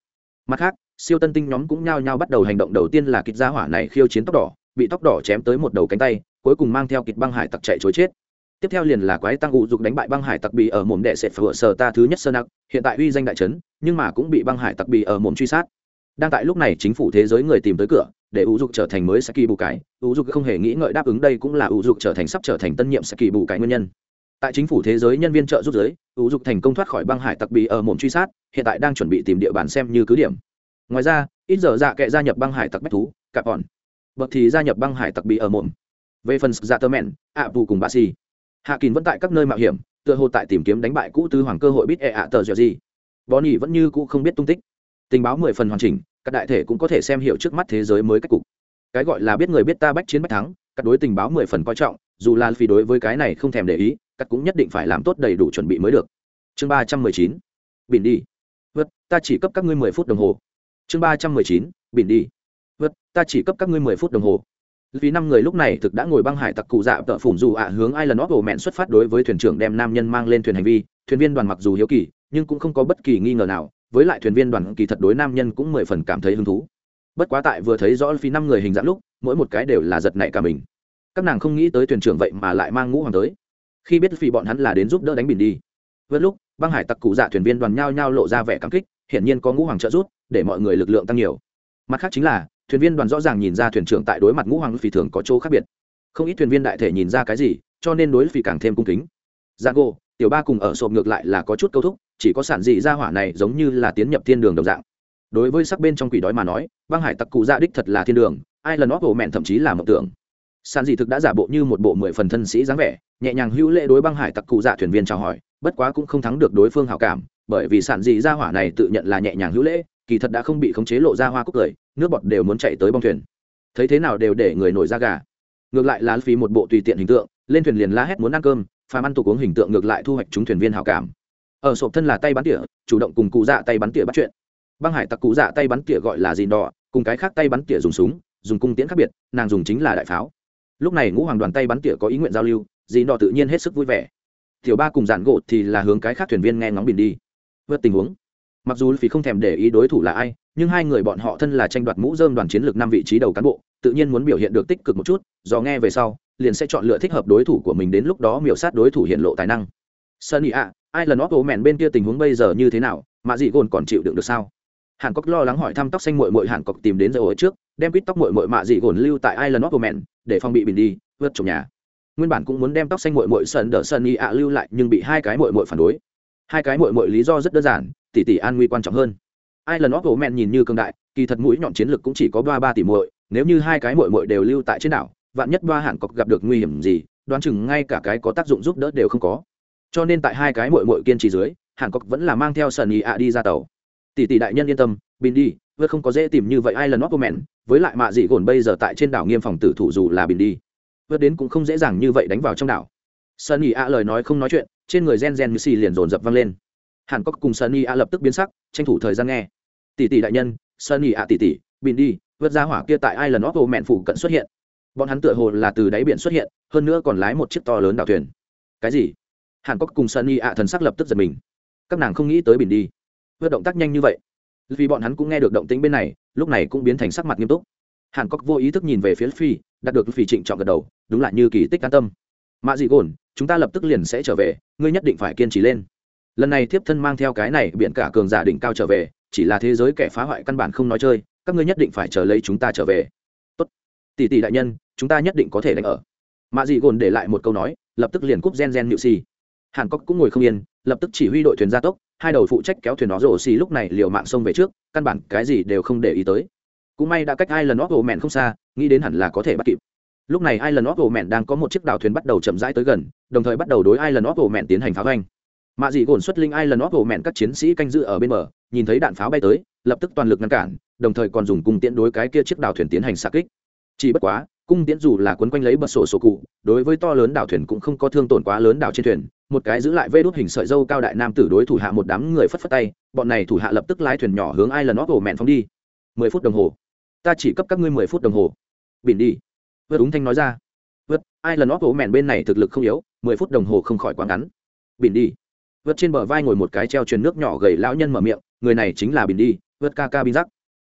[SPEAKER 1] Mặt khác, siêu tân tinh nhóm cũng nhao nhao bắt đầu hành động đầu tiên là kịch gia hỏa này khiêu chiến tóc đỏ, bị tóc đỏ chém tới một đầu cánh tay, cuối cùng mang theo kịch băng hải tặc chạy chối chết. Tiếp theo liền là quái tăng ụ dục đánh bại băng hải tặc bị ở mồm đệ sệt phở sờ ta thứ nhất sơ nặc hiện tại uy danh đại trấn, nhưng mà cũng bị băng hải tặc bị ở mồm truy sát. Đang tại lúc này chính phủ thế giới người tìm tới cửa, để ủ dục trở thành mới saki bù cái ủ dục không hề nghĩ ngợi đáp ứng đây cũng là ủ dục trở thành sắp trở thành tân nhiệm saki bù cái nguyên nhân tại chính phủ thế giới nhân viên trợ giúp giới ưu dục thành công thoát khỏi băng hải tặc bị ở mồm truy sát, hiện tại đang chuẩn bị tìm địa bàn xem như cứ điểm. Ngoài ra, ít giờ dạ kệ gia nhập băng hải tặc bách thú cạp bọn. Bậc thì gia nhập băng hải tặc bị ở mồm. Về phần dạ tơ mẹn, ạ bù cùng bà xì. Hạ kín vẫn tại các nơi mạo hiểm, tựa hồ tại tìm kiếm đánh bại cũ tứ hoàng cơ hội biết ẹ e ạ tờ dẹo gì. Bọn nhỉ vẫn như cũ không biết tung tích. Tình báo mười phần hoàn chỉnh, các đại thể cũng có thể xem hiểu trước mắt thế giới mới cách cục. Cái gọi là biết người biết ta bách chiến bách thắng, các đối tình báo mười phần coi trọng, dù là phi đối với cái này không thèm để ý cắt cũng nhất định phải làm tốt đầy đủ chuẩn bị mới được. Chương ba trăm mười chín, bỉn đi. Vượt ta chỉ cấp các ngươi mười phút đồng hồ. Chương ba trăm mười chín, bỉn đi. Vượt ta chỉ cấp các ngươi mười phút đồng hồ. Vì năm người lúc này thực đã ngồi băng hải tặc cụ dạ tợ phủn dù ạ hướng ai lần óp ổ mẹn xuất phát đối với thuyền trưởng đem nam nhân mang lên thuyền hành vi. Thuyền viên đoàn mặc dù hiếu kỳ, nhưng cũng không có bất kỳ nghi ngờ nào. Với lại thuyền viên đoàn kỳ thật đối nam nhân cũng mười phần cảm thấy hứng thú. Bất quá tại vừa thấy rõ phi năm người hình dạng lúc, mỗi một cái đều là giật nảy cả mình. Các nàng không nghĩ tới thuyền trưởng vậy mà lại mang ngũ hoàng tới khi biết phi bọn hắn là đến giúp đỡ đánh biển đi. Vớt lúc, băng hải tặc cụ dạ thuyền viên đoàn nhao nhao lộ ra vẻ cảm kích, hiển nhiên có ngũ hoàng trợ giúp, để mọi người lực lượng tăng nhiều. Mặt khác chính là, thuyền viên đoàn rõ ràng nhìn ra thuyền trưởng tại đối mặt ngũ hoàng phi thường có chỗ khác biệt. Không ít thuyền viên đại thể nhìn ra cái gì, cho nên đối phi càng thêm cung kính. Giang gô tiểu ba cùng ở sộp ngược lại là có chút câu thúc, chỉ có sản dị ra hỏa này giống như là tiến nhập thiên đường đồng dạng. Đối với sắc bên trong quỷ đói mà nói, băng hải tặc cụ dạ đích thật là thiên đường ai lần óp bộ mẹn thậm chí là mộng tưởng. Sàn dị thực đã giả bộ như một bộ mười phần thân sĩ dáng vẻ, nhẹ nhàng hữu lễ đối băng hải tặc cụ dạ thuyền viên chào hỏi, bất quá cũng không thắng được đối phương hảo cảm, bởi vì sản dị ra hỏa này tự nhận là nhẹ nhàng hữu lễ, kỳ thật đã không bị khống chế lộ ra hoa cúc cười, nước bọt đều muốn chạy tới bong thuyền. Thấy thế nào đều để người nổi ra gà. Ngược lại là phí một bộ tùy tiện hình tượng, lên thuyền liền la hét muốn ăn cơm, phàm ăn tục uống hình tượng ngược lại thu hoạch chúng thuyền viên hảo cảm. Ở sộp thân là tay bắn tỉa, chủ động cùng cụ dạ tay bắn tỉa bắt chuyện. Băng hải tặc cụ dạ tay bắn tỉa gọi là gì đỏ cùng cái khác tay bắn tỉa dùng súng, dùng cung tiễn khác biệt, nàng dùng chính là đại pháo lúc này ngũ hoàng đoàn tay bắn tỉa có ý nguyện giao lưu, dì đỏ tự nhiên hết sức vui vẻ. Tiểu ba cùng dàn gỗ thì là hướng cái khác thuyền viên nghe ngóng bình đi. Vượt tình huống. Mặc dù phí không thèm để ý đối thủ là ai, nhưng hai người bọn họ thân là tranh đoạt mũ dơm đoàn chiến lược năm vị trí đầu cán bộ, tự nhiên muốn biểu hiện được tích cực một chút, do nghe về sau, liền sẽ chọn lựa thích hợp đối thủ của mình đến lúc đó miểu sát đối thủ hiện lộ tài năng. Sunny ạ, ai lần óp ố mẹn bên kia tình huống bây giờ như thế nào, mà dị gồn còn chịu đựng được sao? Hàn cốc lo lắng hỏi thăm tóc xanh mội mội hàn cốc tìm đến rồi trước, đem quýt tóc mội mội mạ dị gồn lưu tại ai of óc để phong bị bình đi, vượt chồng nhà. Nguyên bản cũng muốn đem tóc xanh mội mội sơn đờ sunny ạ lưu lại, nhưng bị hai cái mội mội phản đối. Hai cái mội mội lý do rất đơn giản, tỷ tỷ an nguy quan trọng hơn. Ai of óc nhìn như cương đại, kỳ thật mũi nhọn chiến lực cũng chỉ có ba ba tỷ muội, nếu như hai cái muội muội đều lưu tại trên đảo, vạn nhất ba hàn cốc gặp được nguy hiểm gì, đoán chừng ngay cả cái có tác dụng giúp đỡ đều không có. Cho nên tại hai cái muội muội kiên trì dưới, hàn cốc vẫn là mang theo sơn ý ạ đi ra tàu tỷ tỷ đại nhân yên tâm, bình đi vượt không có dễ tìm như vậy ai lần óc mẹn với lại mạ dị gồn bây giờ tại trên đảo nghiêm phòng tử thủ dù là bình đi. Vượt đến cũng không dễ dàng như vậy đánh vào trong đảo. Sơn ý ạ lời nói không nói chuyện, trên người gen gen như xì liền dồn dập văng lên. Hàn cốc cùng Sơn ý ạ lập tức biến sắc, tranh thủ thời gian nghe. Tỷ tỷ đại nhân, sunny ạ tỷ tỷ, bình đi, vượt ra hỏa kia tại ai lần óc mẹn phủ cận xuất hiện. Bọn hắn tựa hồ là từ đáy biển xuất hiện, hơn nữa còn lái một chiếc to lớn đảo thuyền. Cái gì? Hàn cốc cùng sunny ạ thần sắc lập tức giật mình. Các nàng không nghĩ tới bình đi vượt động tác nhanh như vậy. Vì bọn hắn cũng nghe được động tĩnh bên này, lúc này cũng biến thành sắc mặt nghiêm túc. Hàn cốc vô ý thức nhìn về phía phi, đạt được phi trịnh trọng gật đầu, đúng là như kỳ tích an tâm. Mạ dị gồn, chúng ta lập tức liền sẽ trở về, ngươi nhất định phải kiên trì lên. Lần này thiếp thân mang theo cái này biển cả cường giả đỉnh cao trở về, chỉ là thế giới kẻ phá hoại căn bản không nói chơi, các ngươi nhất định phải chờ lấy chúng ta trở về. Tốt. Tỷ tỷ đại nhân, chúng ta nhất định có thể đánh ở. Mạ dị gồn để lại một câu nói, lập tức liền cúp gen gen nhự xì hàn cốc cũng ngồi không yên, lập tức chỉ huy đội thuyền gia tốc hai đầu phụ trách kéo thuyền nó rổ xì lúc này liều mạng sông về trước, căn bản cái gì đều không để ý tới. Cũng may đã cách hai lần óc hồ mẹn không xa, nghĩ đến hẳn là có thể bắt kịp. Lúc này hai lần óc hồ mẹn đang có một chiếc đào thuyền bắt đầu chậm rãi tới gần, đồng thời bắt đầu đối hai lần óc hồ mẹn tiến hành pháo anh mạ dị gồn xuất linh ai lần óc of mẹn các chiến sĩ canh giữ ở bên bờ, nhìn thấy đạn pháo bay tới, lập tức toàn lực ngăn cản, đồng thời còn dùng cung tiễn đối cái kia chiếc đào thuyền tiến hành xa kích. Chỉ bất quá, cung tiễn dù là quấn quanh lấy bật sổ sổ cụ, đối với to lớn đảo thuyền cũng không có thương tổn quá lớn đảo trên thuyền một cái giữ lại vê đốt hình sợi dâu cao đại nam tử đối thủ hạ một đám người phất phất tay, bọn này thủ hạ lập tức lái thuyền nhỏ hướng ai lần óc ổ mẹn phóng đi. Mười phút đồng hồ. Ta chỉ cấp các ngươi mười phút đồng hồ. Bỉn đi. Vớt đúng thanh nói ra. Vớt ai lần óc ổ mẹn bên này thực lực không yếu, mười phút đồng hồ không khỏi quá ngắn. Bỉn đi. Vớt trên bờ vai ngồi một cái treo truyền nước nhỏ gầy lão nhân mở miệng, người này chính là bỉn đi, vớt ca ca bin rắc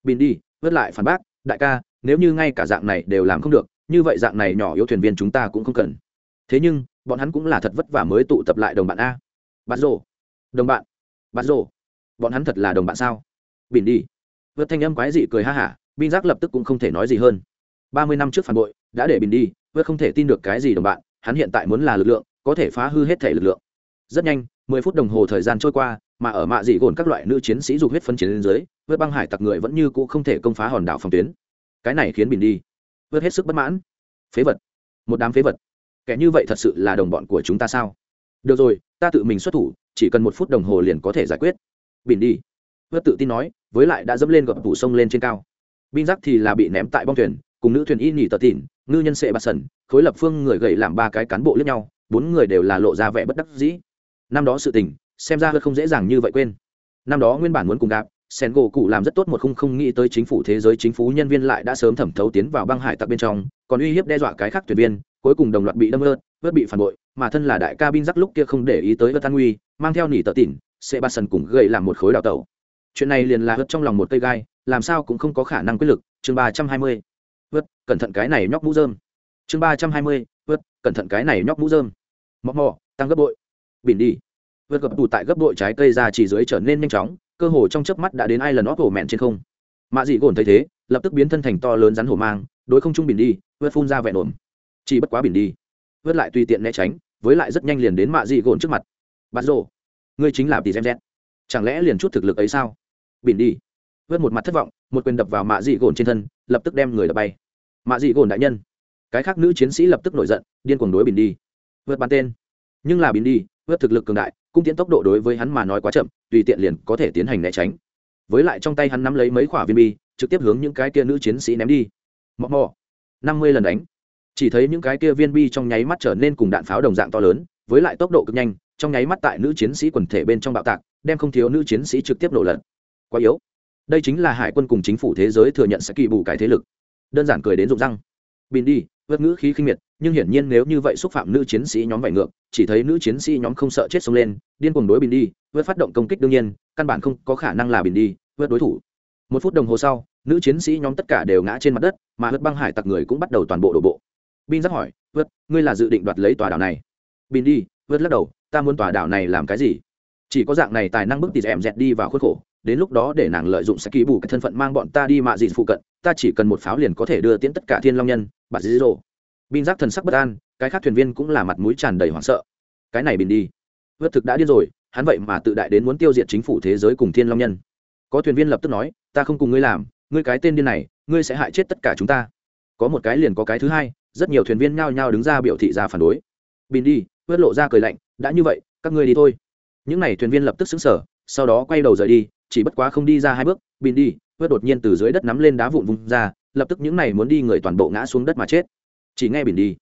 [SPEAKER 1] bỉn đi, vớt lại phản bác, đại ca, nếu như ngay cả dạng này đều làm không được, như vậy dạng này nhỏ yếu thuyền viên chúng ta cũng không cần. Thế nhưng bọn hắn cũng là thật vất vả mới tụ tập lại đồng bạn a. Bắt rổ, đồng bạn. Bắt rổ, bọn hắn thật là đồng bạn sao? Bỉn đi. Vượt thanh âm quái dị cười ha hả bin giác lập tức cũng không thể nói gì hơn. Ba mươi năm trước phản bội đã để bỉn đi vượt không thể tin được cái gì đồng bạn hắn hiện tại muốn là lực lượng có thể phá hư hết thể lực lượng. Rất nhanh mười phút đồng hồ thời gian trôi qua mà ở mạ dị gồn các loại nữ chiến sĩ dục huyết phân chiến lên dưới vượt băng hải tặc người vẫn như cũ không thể công phá hòn đảo phòng tuyến. Cái này khiến bỉn đi. Vượt hết sức bất mãn. Phế vật. Một đám phế vật kẻ như vậy thật sự là đồng bọn của chúng ta sao? Được rồi, ta tự mình xuất thủ, chỉ cần một phút đồng hồ liền có thể giải quyết. Bỉn đi. Vớt tự tin nói, với lại đã dẫm lên gập tủ sông lên trên cao. Binh giác thì là bị ném tại bong thuyền, cùng nữ thuyền y nhì tờ tỉn, ngư nhân sệ bạt sần khối lập phương người gậy làm ba cái cán bộ lẫn nhau, bốn người đều là lộ ra vẻ bất đắc dĩ. Năm đó sự tình, xem ra không dễ dàng như vậy quên. Năm đó nguyên bản muốn cùng gặp, sen gỗ cụ làm rất tốt một khung không nghĩ tới chính phủ thế giới chính phủ nhân viên lại đã sớm thẩm thấu tiến vào băng hải tặc bên trong, còn uy hiếp đe dọa cái khác thuyền viên cuối cùng đồng loạt bị đâm ớt vớt bị phản bội, mà thân là đại ca bin giắc lúc kia không để ý tới vớt an nguy, mang theo nỉ tờ tỉn, sẽ ba sần cùng gậy làm một khối đào tẩu. Chuyện này liền là vớt trong lòng một cây gai, làm sao cũng không có khả năng quyết lực. Chương ba trăm hai mươi. Vớt, cẩn thận cái này nhóc mũ dơm chương ba trăm hai mươi. Vớt, cẩn thận cái này nhóc mũ dơm mọc mò tăng gấp bội. Bỉn đi. Vớt gập tù tại gấp bội trái cây ra chỉ dưới trở nên nhanh chóng, cơ hồ trong chớp mắt đã đến ai lần óp hổ mẹn trên không. Mạ dị gồn thấy thế, lập tức biến thân thành to lớn rắn hổ mang, đối không trung bỉn đi, vớt phun ra vẹn ổn chỉ bất quá bình đi. Vớt lại tùy tiện né tránh, với lại rất nhanh liền đến mạ dị gồn trước mặt. Bát rồ, ngươi chính là tỷ xem z. Chẳng lẽ liền chút thực lực ấy sao? Bình đi. Vớt một mặt thất vọng, một quyền đập vào mạ dị gồn trên thân, lập tức đem người đập bay. Mạ dị gồn đại nhân. Cái khác nữ chiến sĩ lập tức nổi giận, điên cuồng đối bình đi. Vớt bắn tên. Nhưng là bình đi, vớt thực lực cường đại, cung tiến tốc độ đối với hắn mà nói quá chậm, tùy tiện liền có thể tiến hành né tránh. Với lại trong tay hắn nắm lấy mấy quả viên bi, trực tiếp hướng những cái kia nữ chiến sĩ ném đi. Mọ mò năm mươi lần đánh chỉ thấy những cái kia viên bi trong nháy mắt trở nên cùng đạn pháo đồng dạng to lớn, với lại tốc độ cực nhanh, trong nháy mắt tại nữ chiến sĩ quần thể bên trong bạo tạc, đem không thiếu nữ chiến sĩ trực tiếp nổ lật. Quá yếu. Đây chính là hải quân cùng chính phủ thế giới thừa nhận sẽ kỳ bù cái thế lực. Đơn giản cười đến rụng răng. Bin đi vớt ngữ khí khinh miệt, nhưng hiển nhiên nếu như vậy xúc phạm nữ chiến sĩ nhóm vải ngược, chỉ thấy nữ chiến sĩ nhóm không sợ chết xông lên, điên cuồng đối bin đi vớt phát động công kích đương nhiên, căn bản không có khả năng là bin đi vớt đối thủ. Một phút đồng hồ sau, nữ chiến sĩ nhóm tất cả đều ngã trên mặt đất, mà hớt băng hải tặc người cũng bắt đầu toàn bộ đổ bộ bin giác hỏi vớt ngươi là dự định đoạt lấy tòa đảo này? Bin đi vớt lắc đầu, ta muốn tòa đảo này làm cái gì? Chỉ có dạng này tài năng bức tỉ em dẹt đi vào khuất khổ, đến lúc đó để nàng lợi dụng sẽ ký bù cái thân phận mang bọn ta đi mạ dịt phụ cận, ta chỉ cần một pháo liền có thể đưa tiễn tất cả thiên long nhân, bà dí dỗ. Bin giác thần sắc bất an, cái khác thuyền viên cũng là mặt mũi tràn đầy hoảng sợ. Cái này bin đi. Vớt thực đã điên rồi, hắn vậy mà tự đại đến muốn tiêu diệt chính phủ thế giới cùng thiên long nhân. Có thuyền viên lập tức nói, ta không cùng ngươi làm, ngươi cái tên điên này, ngươi sẽ hại chết tất cả chúng ta. Có một cái liền có cái thứ hai rất nhiều thuyền viên nhao nhao đứng ra biểu thị ra phản đối. Bin đi vớt lộ ra cười lạnh, đã như vậy, các ngươi đi thôi. Những n à y thuyền viên lập tức xứng sở sau đó quay đầu rời đi, chỉ bất quá không đi ra hai bước bin đi vớt đột nhiên từ dưới đất nắm lên đá vụn vung ra, lập tức những n à y muốn đi người toàn bộ ngã xuống đất mà chết. Chỉ nghe bin đi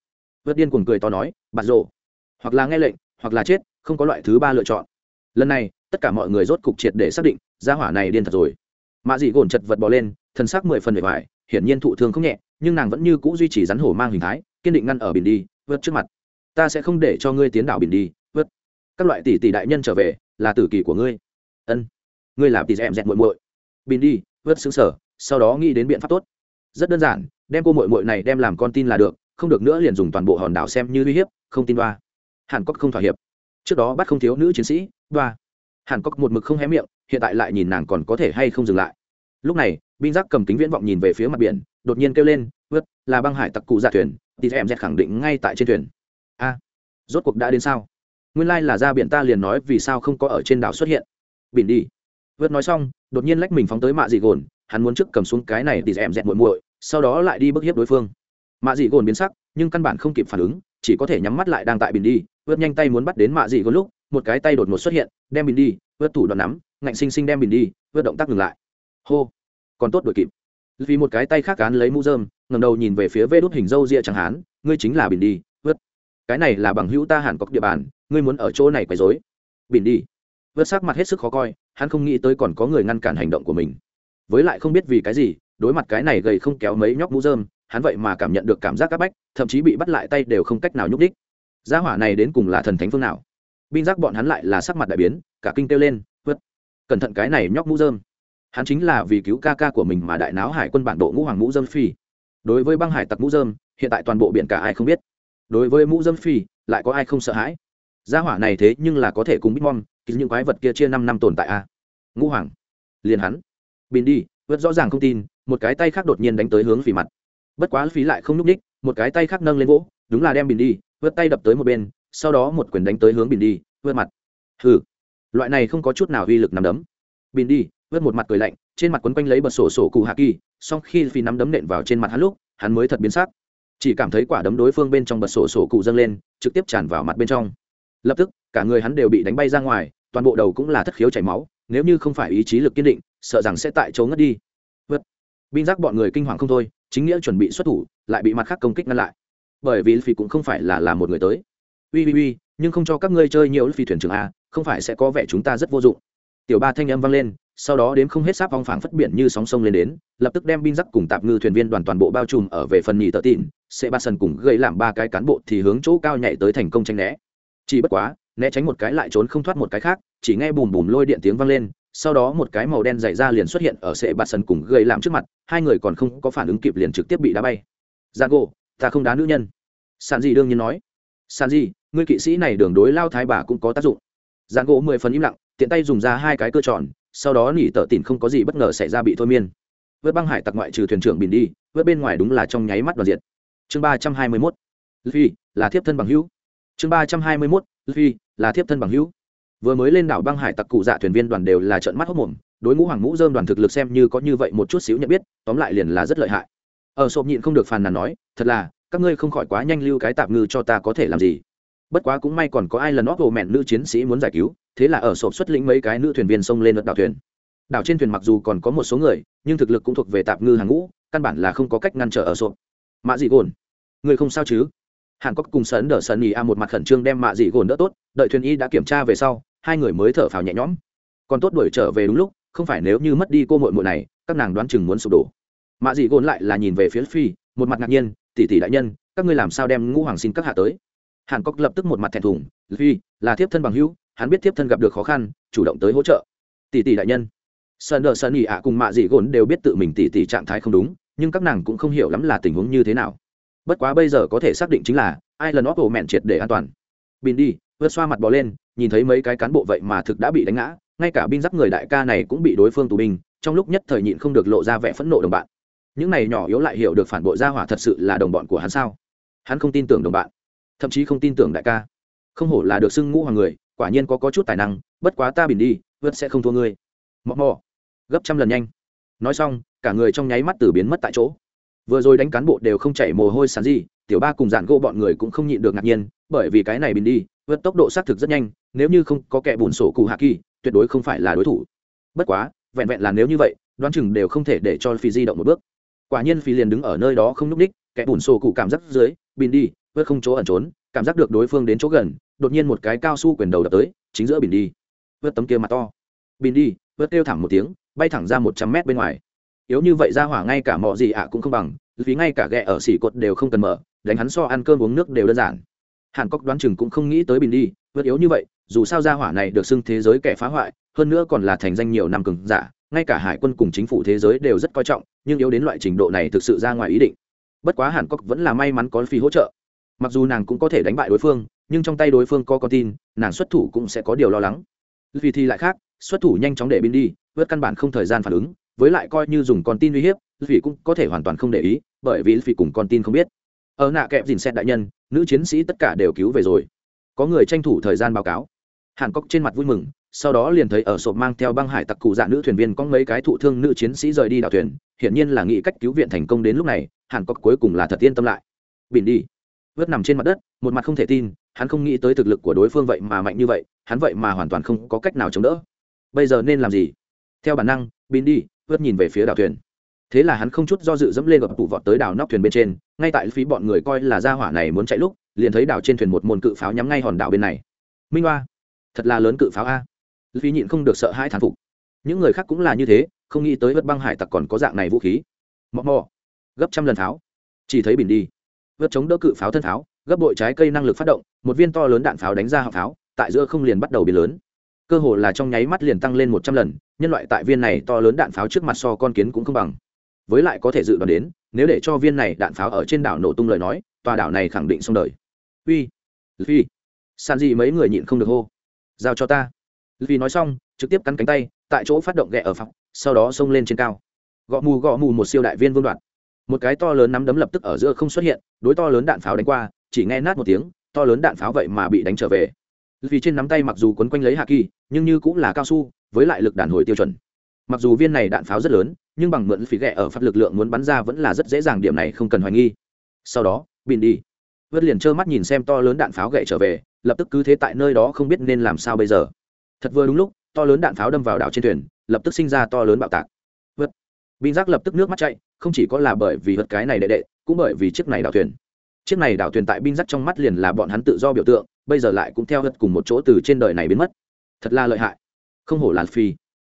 [SPEAKER 1] vớt điên cuồng cười to nói, bạt rộ hoặc là nghe lệnh, hoặc là chết, không có loại thứ ba lựa chọn. Lần này, tất cả mọi người rốt cục triệt để xác định, gia hỏa này điên thật rồi. Mạ dị gồn chật vật bò lên thân xác mười phần bề ngoài hiển nhiên thụ thương không nhẹ nhưng nàng vẫn như c ũ duy trì rắn hổ mang hình thái, kiên định ngăn ở biển đi, vớt trước mặt. Ta sẽ không để cho ngươi tiến đảo biển đi, vớt. Các loại tỷ tỷ đại nhân trở về, là tử kỳ của ngươi. Ân. Ngươi là tỷ dẹm dẹm muội muội. Biển đi, vớt xứng sở, sau đó nghĩ đến biện pháp tốt. Rất đơn giản, đem cô muội muội này đem làm con tin là được, không được nữa liền dùng toàn bộ hòn đảo xem như uy hiếp, không tin đoa. Hàn cốc không thỏa hiệp. Trước đó bắt không thiếu nữ chiến sĩ, đoa. Hàn cốc một mực không hé miệng, hiện tại lại nhìn nàng còn có thể hay không dừng lại. Lúc này, binh giác cầm kính viễn vọng nhìn về phía mặt biển đột nhiên kêu lên vớt là băng hải tặc cụ ra thuyền, thì em dẹt khẳng định ngay tại trên thuyền. A, rốt cuộc đã đến sao? Nguyên lai là ra biển ta liền nói vì sao không có ở trên đảo xuất hiện. Biển đi. Vớt nói xong, đột nhiên lách mình phóng tới mạ dị gồn, hắn muốn trước cầm xuống cái này thì em dẹt muội muội, sau đó lại đi bức hiếp đối phương. Mạ dị gồn biến sắc, nhưng căn bản không kịp phản ứng, chỉ có thể nhắm mắt lại đang tại bình đi. Vớt nhanh tay muốn bắt đến mạ dị gồn lúc, một cái tay đột ngột xuất hiện, đem bình đi. Vớt thủ đoạn nắm, ngạnh xinh xinh đem bình đi. Vớt động tác ngừng lại. Hô, còn tốt đuổi kịp vì một cái tay khác cán lấy mũ dơm ngầm đầu nhìn về phía vê đốt hình râu ria chẳng hán, ngươi chính là bình đi, vớt. Cái này là bằng hữu ta hẳn có địa bàn, ngươi muốn ở chỗ này quấy rối. Bình đi. Vớt sắc mặt hết sức khó coi, hắn không nghĩ tới còn có người ngăn cản hành động của mình. Với lại không biết vì cái gì, đối mặt cái này gầy không kéo mấy nhóc mũ dơm hắn vậy mà cảm nhận được cảm giác áp bách, thậm chí bị bắt lại tay đều không cách nào nhúc đích gia hỏa này đến cùng là thần thánh phương nào? Binh giác bọn hắn lại là sắc mặt đại biến, cả kinh kêu lên, vớt. Cẩn thận cái này nhóc mũ dơm hắn chính là vì cứu ca ca của mình mà đại náo hải quân bản bộ ngũ hoàng mũ dâm phi. Đối với băng hải tặc mũ dơm hiện tại toàn bộ biển cả ai không biết. Đối với mũ dâm phi, lại có ai không sợ hãi? Gia hỏa này thế nhưng là có thể cùng bitmon những quái vật kia chia năm năm tồn tại a ngũ hoàng, liền hắn. Bin đi vớt rõ ràng không tin, một cái tay khác đột nhiên đánh tới hướng phỉ mặt. Bất quá phí lại không n ú c ních một cái tay khác nâng lên gỗ đúng là đem bin đi vớt tay đập tới một bên, sau đó một quyền đánh tới hướng bin đi vớt mặt. Hừ, loại này không có chút nào uy lực nằm đấm. Bin đi vớt một mặt cười lạnh, trên mặt quấn quanh lấy bật sổ sổ cụ hạ kỳ, song khi phi nắm đấm nện vào trên mặt hắn lúc, hắn mới thật biến sắc. Chỉ cảm thấy quả đấm đối phương bên trong bật sổ sổ cụ dâng lên, trực tiếp tràn vào mặt bên trong. Lập tức, cả người hắn đều bị đánh bay ra ngoài, toàn bộ đầu cũng là thất khiếu chảy máu, nếu như không phải ý chí lực kiên định, sợ rằng sẽ tại chỗ ngất đi. Vớt binh giác bọn người kinh hoàng không thôi, chính nghĩa chuẩn bị xuất thủ, lại bị mặt khác công kích ngăn lại. Bởi vì phi cũng không phải là là một người tới. Ui ui ui, nhưng không cho các ngươi chơi nhiều phi thuyền trưởng a, không phải sẽ có vẻ chúng ta rất vô dụng. Tiểu ba thanh âm vang lên sau đó đếm không hết sáp vong phảng phất biển như sóng sông lên đến, lập tức đem binh giắc cùng tạp ngư thuyền viên đoàn toàn bộ bao trùm ở về phần nhì tờ tịn sẽ ba sân cùng gây làm ba cái cán bộ thì hướng chỗ cao nhảy tới thành công tranh né. Chỉ bất quá, né tránh một cái lại trốn không thoát một cái khác, chỉ nghe bùm bùm lôi điện tiếng vang lên, sau đó một cái màu đen dày ra liền xuất hiện ở sệ bạt sân cùng gây làm trước mặt, hai người còn không có phản ứng kịp liền trực tiếp bị đá bay. Ra gỗ ta không đá nữ nhân. Sàn gì đương nhiên nói. Sàn gì người kỵ sĩ này đường đối lao thái bà cũng có tác dụng. Giàn gỗ mười phần im lặng, tiện tay dùng ra hai cái cơ tròn sau đó nỉ tờ tỉn không có gì bất ngờ xảy ra bị thôi miên. Vớt băng hải tặc ngoại trừ thuyền trưởng bình đi vớt bên ngoài đúng là trong nháy mắt đoàn diệt. Chương ba trăm hai mươi mốt. Phi là thiếp thân bằng hữu. Chương ba trăm hai mươi mốt. Phi là thiếp thân bằng hữu. Vừa mới lên đảo băng hải tặc cụ dạ thuyền viên đoàn đều là trận mắt hốc mồm, đối ngũ hoàng ngũ dơm đoàn thực lực xem như có như vậy một chút xíu nhận biết, tóm lại liền là rất lợi hại. Ở sộp nhịn không được phàn nàn nói, thật là, các ngươi không khỏi quá nhanh lưu cái tạm ngư cho ta có thể làm gì. Bất quá cũng may còn có ai lần óc hồ mẹn nữ chiến sĩ muốn giải cứu thế là ở sộp xuất lĩnh mấy cái nữ thuyền viên xông lên lượt đảo thuyền. Đảo trên thuyền mặc dù còn có một số người, nhưng thực lực cũng thuộc về tạm ngư hàng ngũ, căn bản là không có cách ngăn trở ở sộp. Mạ dị gồn, người không sao chứ? Hàn cốc cùng sấn đỡ sân ý a một mặt khẩn trương đem mạ dị gồn đỡ tốt, đợi thuyền y đã kiểm tra về sau, hai người mới thở phào nhẹ nhõm. Còn tốt đuổi trở về đúng lúc, không phải nếu như mất đi cô mội mội này, các nàng đoán chừng muốn sụp đổ. Mạ dị gồn lại là nhìn về phía phi, một mặt ngạc nhiên, tỷ tỷ đại nhân, các ngươi làm sao đem ngũ hoàng xin các hạ tới? Hàn cốc lập tức một mặt thẹn thùng, phi, là thiếp thân bằng hữu hắn biết tiếp thân gặp được khó khăn, chủ động tới hỗ trợ. Tỷ tỷ đại nhân. Sơn đờ sơn ỉ ạ cùng mạ dị gồn đều biết tự mình tỷ tỷ trạng thái không đúng, nhưng các nàng cũng không hiểu lắm là tình huống như thế nào. Bất quá bây giờ có thể xác định chính là ai lần óc ổ mẹn triệt để an toàn. Bin đi, vượt xoa mặt bò lên, nhìn thấy mấy cái cán bộ vậy mà thực đã bị đánh ngã, ngay cả binh giáp người đại ca này cũng bị đối phương tù binh, trong lúc nhất thời nhịn không được lộ ra vẻ phẫn nộ đồng bạn. Những này nhỏ yếu lại hiểu được phản bội gia hỏa thật sự là đồng bọn của hắn sao? Hắn không tin tưởng đồng bạn, thậm chí không tin tưởng đại ca. Không hổ là được xưng ngũ hoàng người quả nhiên có có chút tài năng, bất quá ta bình đi, vượt sẽ không thua ngươi. Mọ mò gấp trăm lần nhanh. Nói xong, cả người trong nháy mắt từ biến mất tại chỗ. Vừa rồi đánh cán bộ đều không chảy mồ hôi sàn gì, tiểu ba cùng dạn gỗ bọn người cũng không nhịn được ngạc nhiên, bởi vì cái này bình đi, vượt tốc độ xác thực rất nhanh, nếu như không có kẻ bùn sổ cụ hạ kỳ, tuyệt đối không phải là đối thủ. Bất quá, vẹn vẹn là nếu như vậy, đoán chừng đều không thể để cho phi di động một bước. Quả nhiên phi liền đứng ở nơi đó không núp ních kẻ bùn sổ cụ cảm giác dưới bình đi, vượt không chỗ ẩn trốn, cảm giác được đối phương đến chỗ gần đột nhiên một cái cao su quyền đầu đập tới, chính giữa bình đi. Vớt tấm kia mặt to. Bình đi, vớt kêu thẳng một tiếng, bay thẳng ra một trăm mét bên ngoài. Yếu như vậy ra hỏa ngay cả mọi gì ạ cũng không bằng, vì ngay cả ghẹ ở xỉ cột đều không cần mở, đánh hắn so ăn cơm uống nước đều đơn giản. Hàn cốc đoán chừng cũng không nghĩ tới bình đi vượt yếu như vậy, dù sao ra hỏa này được xưng thế giới kẻ phá hoại, hơn nữa còn là thành danh nhiều năm cường giả, ngay cả hải quân cùng chính phủ thế giới đều rất coi trọng, nhưng yếu đến loại trình độ này thực sự ra ngoài ý định. Bất quá hàn cốc vẫn là may mắn có phi hỗ trợ. Mặc dù nàng cũng có thể đánh bại đối phương nhưng trong tay đối phương có con tin, nàng xuất thủ cũng sẽ có điều lo lắng. Vì thì lại khác, xuất thủ nhanh chóng để bin đi vớt căn bản không thời gian phản ứng, với lại coi như dùng con tin uy hiếp vì cũng có thể hoàn toàn không để ý, bởi vì vì cùng con tin không biết. Ở nạ kẹp dìn xét đại nhân, nữ chiến sĩ tất cả đều cứu về rồi. Có người tranh thủ thời gian báo cáo. Hàn cốc trên mặt vui mừng, sau đó liền thấy ở sộp mang theo băng hải tặc cụ dạ nữ thuyền viên có mấy cái thụ thương nữ chiến sĩ rời đi đảo thuyền, hiển nhiên là nghĩ cách cứu viện thành công đến lúc này, hàn cốc cuối cùng là thật yên tâm lại. Bỉn đi vớt nằm trên mặt đất, một mặt không thể tin, hắn không nghĩ tới thực lực của đối phương vậy mà mạnh như vậy, hắn vậy mà hoàn toàn không có cách nào chống đỡ. Bây giờ nên làm gì? Theo bản năng, bin đi, vớt nhìn về phía đảo thuyền. Thế là hắn không chút do dự dẫm lên gập tủ vọt tới đảo nóc thuyền bên trên, ngay tại phí bọn người coi là ra hỏa này muốn chạy lúc, liền thấy đảo trên thuyền một môn cự pháo nhắm ngay hòn đảo bên này. Minh hoa, thật là lớn cự pháo a. Phí nhịn không được sợ hãi thán phục. Những người khác cũng là như thế, không nghĩ tới vớt băng hải tặc còn có dạng này vũ khí. Mò mò gấp trăm lần pháo. Chỉ thấy bình đi vớt chống đỡ cự pháo thân pháo, gấp bội trái cây năng lực phát động, một viên to lớn đạn pháo đánh ra hạng pháo, tại giữa không liền bắt đầu biến lớn. Cơ hồ là trong nháy mắt liền tăng lên một trăm lần, nhân loại tại viên này to lớn đạn pháo trước mặt so con kiến cũng không bằng. Với lại có thể dự đoán đến, nếu để cho viên này đạn pháo ở trên đảo nổ tung lời nói, tòa đảo này khẳng định xong đời. Uy phi san gì mấy người nhịn không được hô. Giao cho ta. Vì nói xong, trực tiếp cắn cánh tay, tại chỗ phát động ghẹ ở phòng sau đó xông lên trên cao. Gõ mù gõ mù một siêu đại viên vương đoạn một cái to lớn nắm đấm lập tức ở giữa không xuất hiện, đối to lớn đạn pháo đánh qua, chỉ nghe nát một tiếng, to lớn đạn pháo vậy mà bị đánh trở về. Vì trên nắm tay mặc dù quấn quanh lấy hạ kỳ nhưng như cũng là cao su, với lại lực đàn hồi tiêu chuẩn. Mặc dù viên này đạn pháo rất lớn, nhưng bằng mượn phí ghẹ ở pháp lực lượng muốn bắn ra vẫn là rất dễ dàng, điểm này không cần hoài nghi. Sau đó bìn đi. Vớt liền trơ mắt nhìn xem to lớn đạn pháo gậy trở về, lập tức cứ thế tại nơi đó không biết nên làm sao bây giờ. Thật vừa đúng lúc, to lớn đạn pháo đâm vào đảo trên thuyền, lập tức sinh ra to lớn bạo tạc binh giác lập tức nước mắt chạy, không chỉ có là bởi vì vật cái này đệ đệ, cũng bởi vì chiếc này đảo thuyền. Chiếc này đảo thuyền tại binh giác trong mắt liền là bọn hắn tự do biểu tượng, bây giờ lại cũng theo hất cùng một chỗ từ trên đời này biến mất. Thật là lợi hại. Không hổ là phi.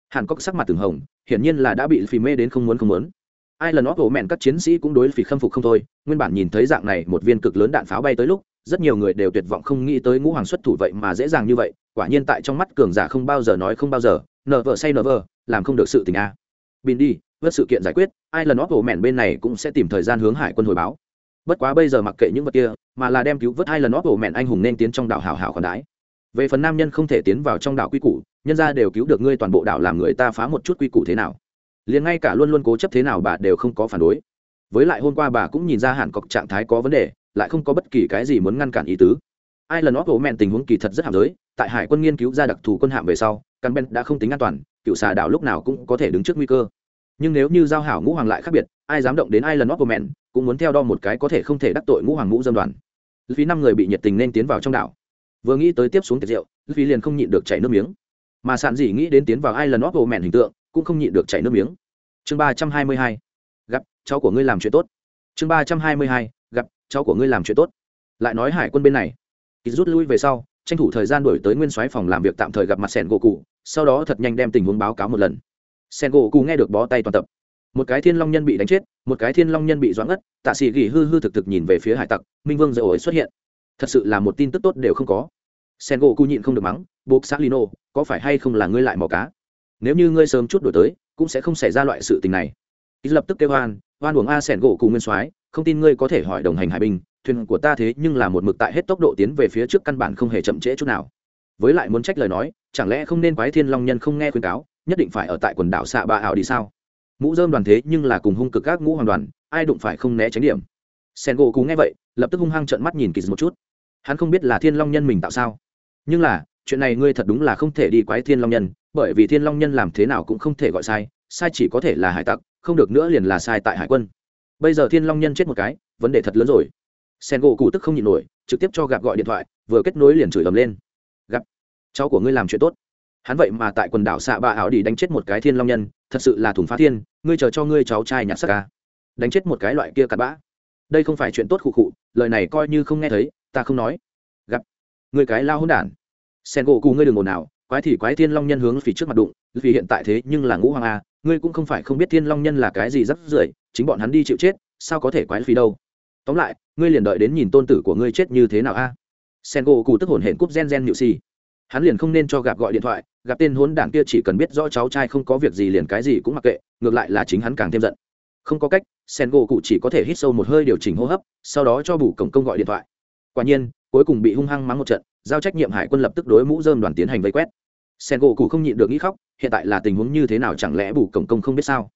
[SPEAKER 1] Hàn cốc sắc mặt từng hồng, hiển nhiên là đã bị phi mê đến không muốn không muốn. Ai lần nó hổ mẹn các chiến sĩ cũng đối phi khâm phục không thôi, nguyên bản nhìn thấy dạng này một viên cực lớn đạn pháo bay tới lúc, rất nhiều người đều tuyệt vọng không nghĩ tới ngũ hoàng xuất thủ vậy mà dễ dàng như vậy, quả nhiên tại trong mắt cường giả không bao giờ nói không bao giờ nờ vợ say nờ vợ làm không được sự tình a. à bin đi, vớt sự kiện giải quyết ai lần óc hồ mẹn bên này cũng sẽ tìm thời gian hướng hải quân hồi báo. Bất quá bây giờ mặc kệ những vật kia, mà là đem cứu vớt hai lần óc hồ mẹn anh hùng nên tiến trong đảo hảo hảo còn đái về phần nam nhân không thể tiến vào trong đảo quy củ, nhân ra đều cứu được ngươi toàn bộ đảo làm người ta phá một chút quy củ thế nào. Liền ngay cả luôn luôn cố chấp thế nào bà đều không có phản đối. Với lại hôm qua bà cũng nhìn ra hẳn cọc trạng thái có vấn đề, lại không có bất kỳ cái gì muốn ngăn cản ý tứ. Ai lần óc hồ mẹn tình huống kỳ thật rất hàm giới, tại hải quân nghiên cứu ra đặc thù quân hạm về sau, căn ben đã không tính an toàn cựu xà đảo lúc nào cũng có thể đứng trước nguy cơ. Nhưng nếu như giao hảo ngũ hoàng lại khác biệt, ai dám động đến ai lần óc của mẹn cũng muốn theo đo một cái có thể không thể đắc tội ngũ hoàng ngũ dân đoàn. Phí năm người bị nhiệt tình nên tiến vào trong đảo. Vừa nghĩ tới tiếp xuống tiệc rượu phí liền không nhịn được chảy nước miếng. Mà sạn gì nghĩ đến tiến vào ai lần óc của mẹn hình tượng, cũng không nhịn được chảy nước miếng. Chương ba trăm hai mươi hai. Gặp, cháu của ngươi làm chuyện tốt. Chương ba trăm hai mươi hai. Gặp, cháu của ngươi làm chuyện tốt. Lại nói hải quân bên này. Rút lui về sau, tranh thủ thời gian đổi tới nguyên soái phòng làm việc tạm thời gặp mặt sẻn gỗ cụ sau đó thật nhanh đem tình huống báo cáo một lần. Sen gỗ cụ nghe được bó tay toàn tập. Một cái thiên long nhân bị đánh chết, một cái thiên long nhân bị doãn ngất, tạ sĩ gỉ hư hư thực thực nhìn về phía hải tặc, minh vương dậy ổi xuất hiện. Thật sự là một tin tức tốt đều không có. Sen gỗ cụ nhịn không được mắng buộc xác lino, có phải hay không là ngươi lại mò cá? Nếu như ngươi sớm chút đổi tới, cũng sẽ không xảy ra loại sự tình này. Ít lập tức kêu hoan hoan uổng a sen gỗ cụ nguyên soái, không tin ngươi có thể hỏi đồng hành hải binh, thuyền của ta thế nhưng là một mực tại hết tốc độ tiến về phía trước căn bản không hề chậm trễ chút nào. Với lại muốn trách lời nói chẳng lẽ không nên quái thiên long nhân không nghe khuyên cáo, nhất định phải ở tại quần đảo xạ ba ảo đi sao? Mũ dơm đoàn thế nhưng là cùng hung cực các ngũ hoàng đoàn, ai đụng phải không né tránh điểm. Sen gỗ cú nghe vậy, lập tức hung hăng trợn mắt nhìn kỳ một chút. Hắn không biết là thiên long nhân mình tạo sao. Nhưng là, chuyện này ngươi thật đúng là không thể đi quái thiên long nhân, bởi vì thiên long nhân làm thế nào cũng không thể gọi sai sai chỉ có thể là hải tặc, không được nữa liền là sai tại hải quân. Bây giờ thiên long nhân chết một cái, vấn đề thật lớn rồi. Sen gỗ cụ tức không nhịn nổi, trực tiếp cho gặp gọi điện thoại, vừa kết nối liền chửi ầm lên cháu của ngươi làm chuyện tốt. Hắn vậy mà tại quần đảo xạ ba ảo đi đánh chết một cái thiên long nhân, thật sự là thủng phá thiên, ngươi chờ cho ngươi cháu trai nhặt sắc ca. Đánh chết một cái loại kia cặn bã. Đây không phải chuyện tốt khụ khụ, lời này coi như không nghe thấy, ta không nói. Gặp. Người cái lao hôn đản. Sen gỗ cù ngươi đừng ồn nào quái thì quái thiên long nhân hướng phía trước mặt đụng, vì hiện tại thế nhưng là ngũ hoàng a ngươi cũng không phải không biết thiên long nhân là cái gì rắc rưởi, chính bọn hắn đi chịu chết, sao có thể quái phí đâu. Tóm lại, ngươi liền đợi đến nhìn tôn tử của ngươi chết như thế nào a? Sen gỗ cù tức hồn hển cúp gen gen nhự xì hắn liền không nên cho gặp gọi điện thoại, gặp tên hốn đảng kia chỉ cần biết rõ cháu trai không có việc gì liền cái gì cũng mặc kệ, ngược lại là chính hắn càng thêm giận. Không có cách sen gỗ cụ chỉ có thể hít sâu một hơi điều chỉnh hô hấp, sau đó cho bù cổng công gọi điện thoại. Quả nhiên, cuối cùng bị hung hăng mắng một trận, giao trách nhiệm hải quân lập tức đối mũ dơm đoàn tiến hành vây quét. Sen gỗ cụ không nhịn được nghĩ khóc, hiện tại là tình huống như thế nào chẳng lẽ bù cổng công không biết sao?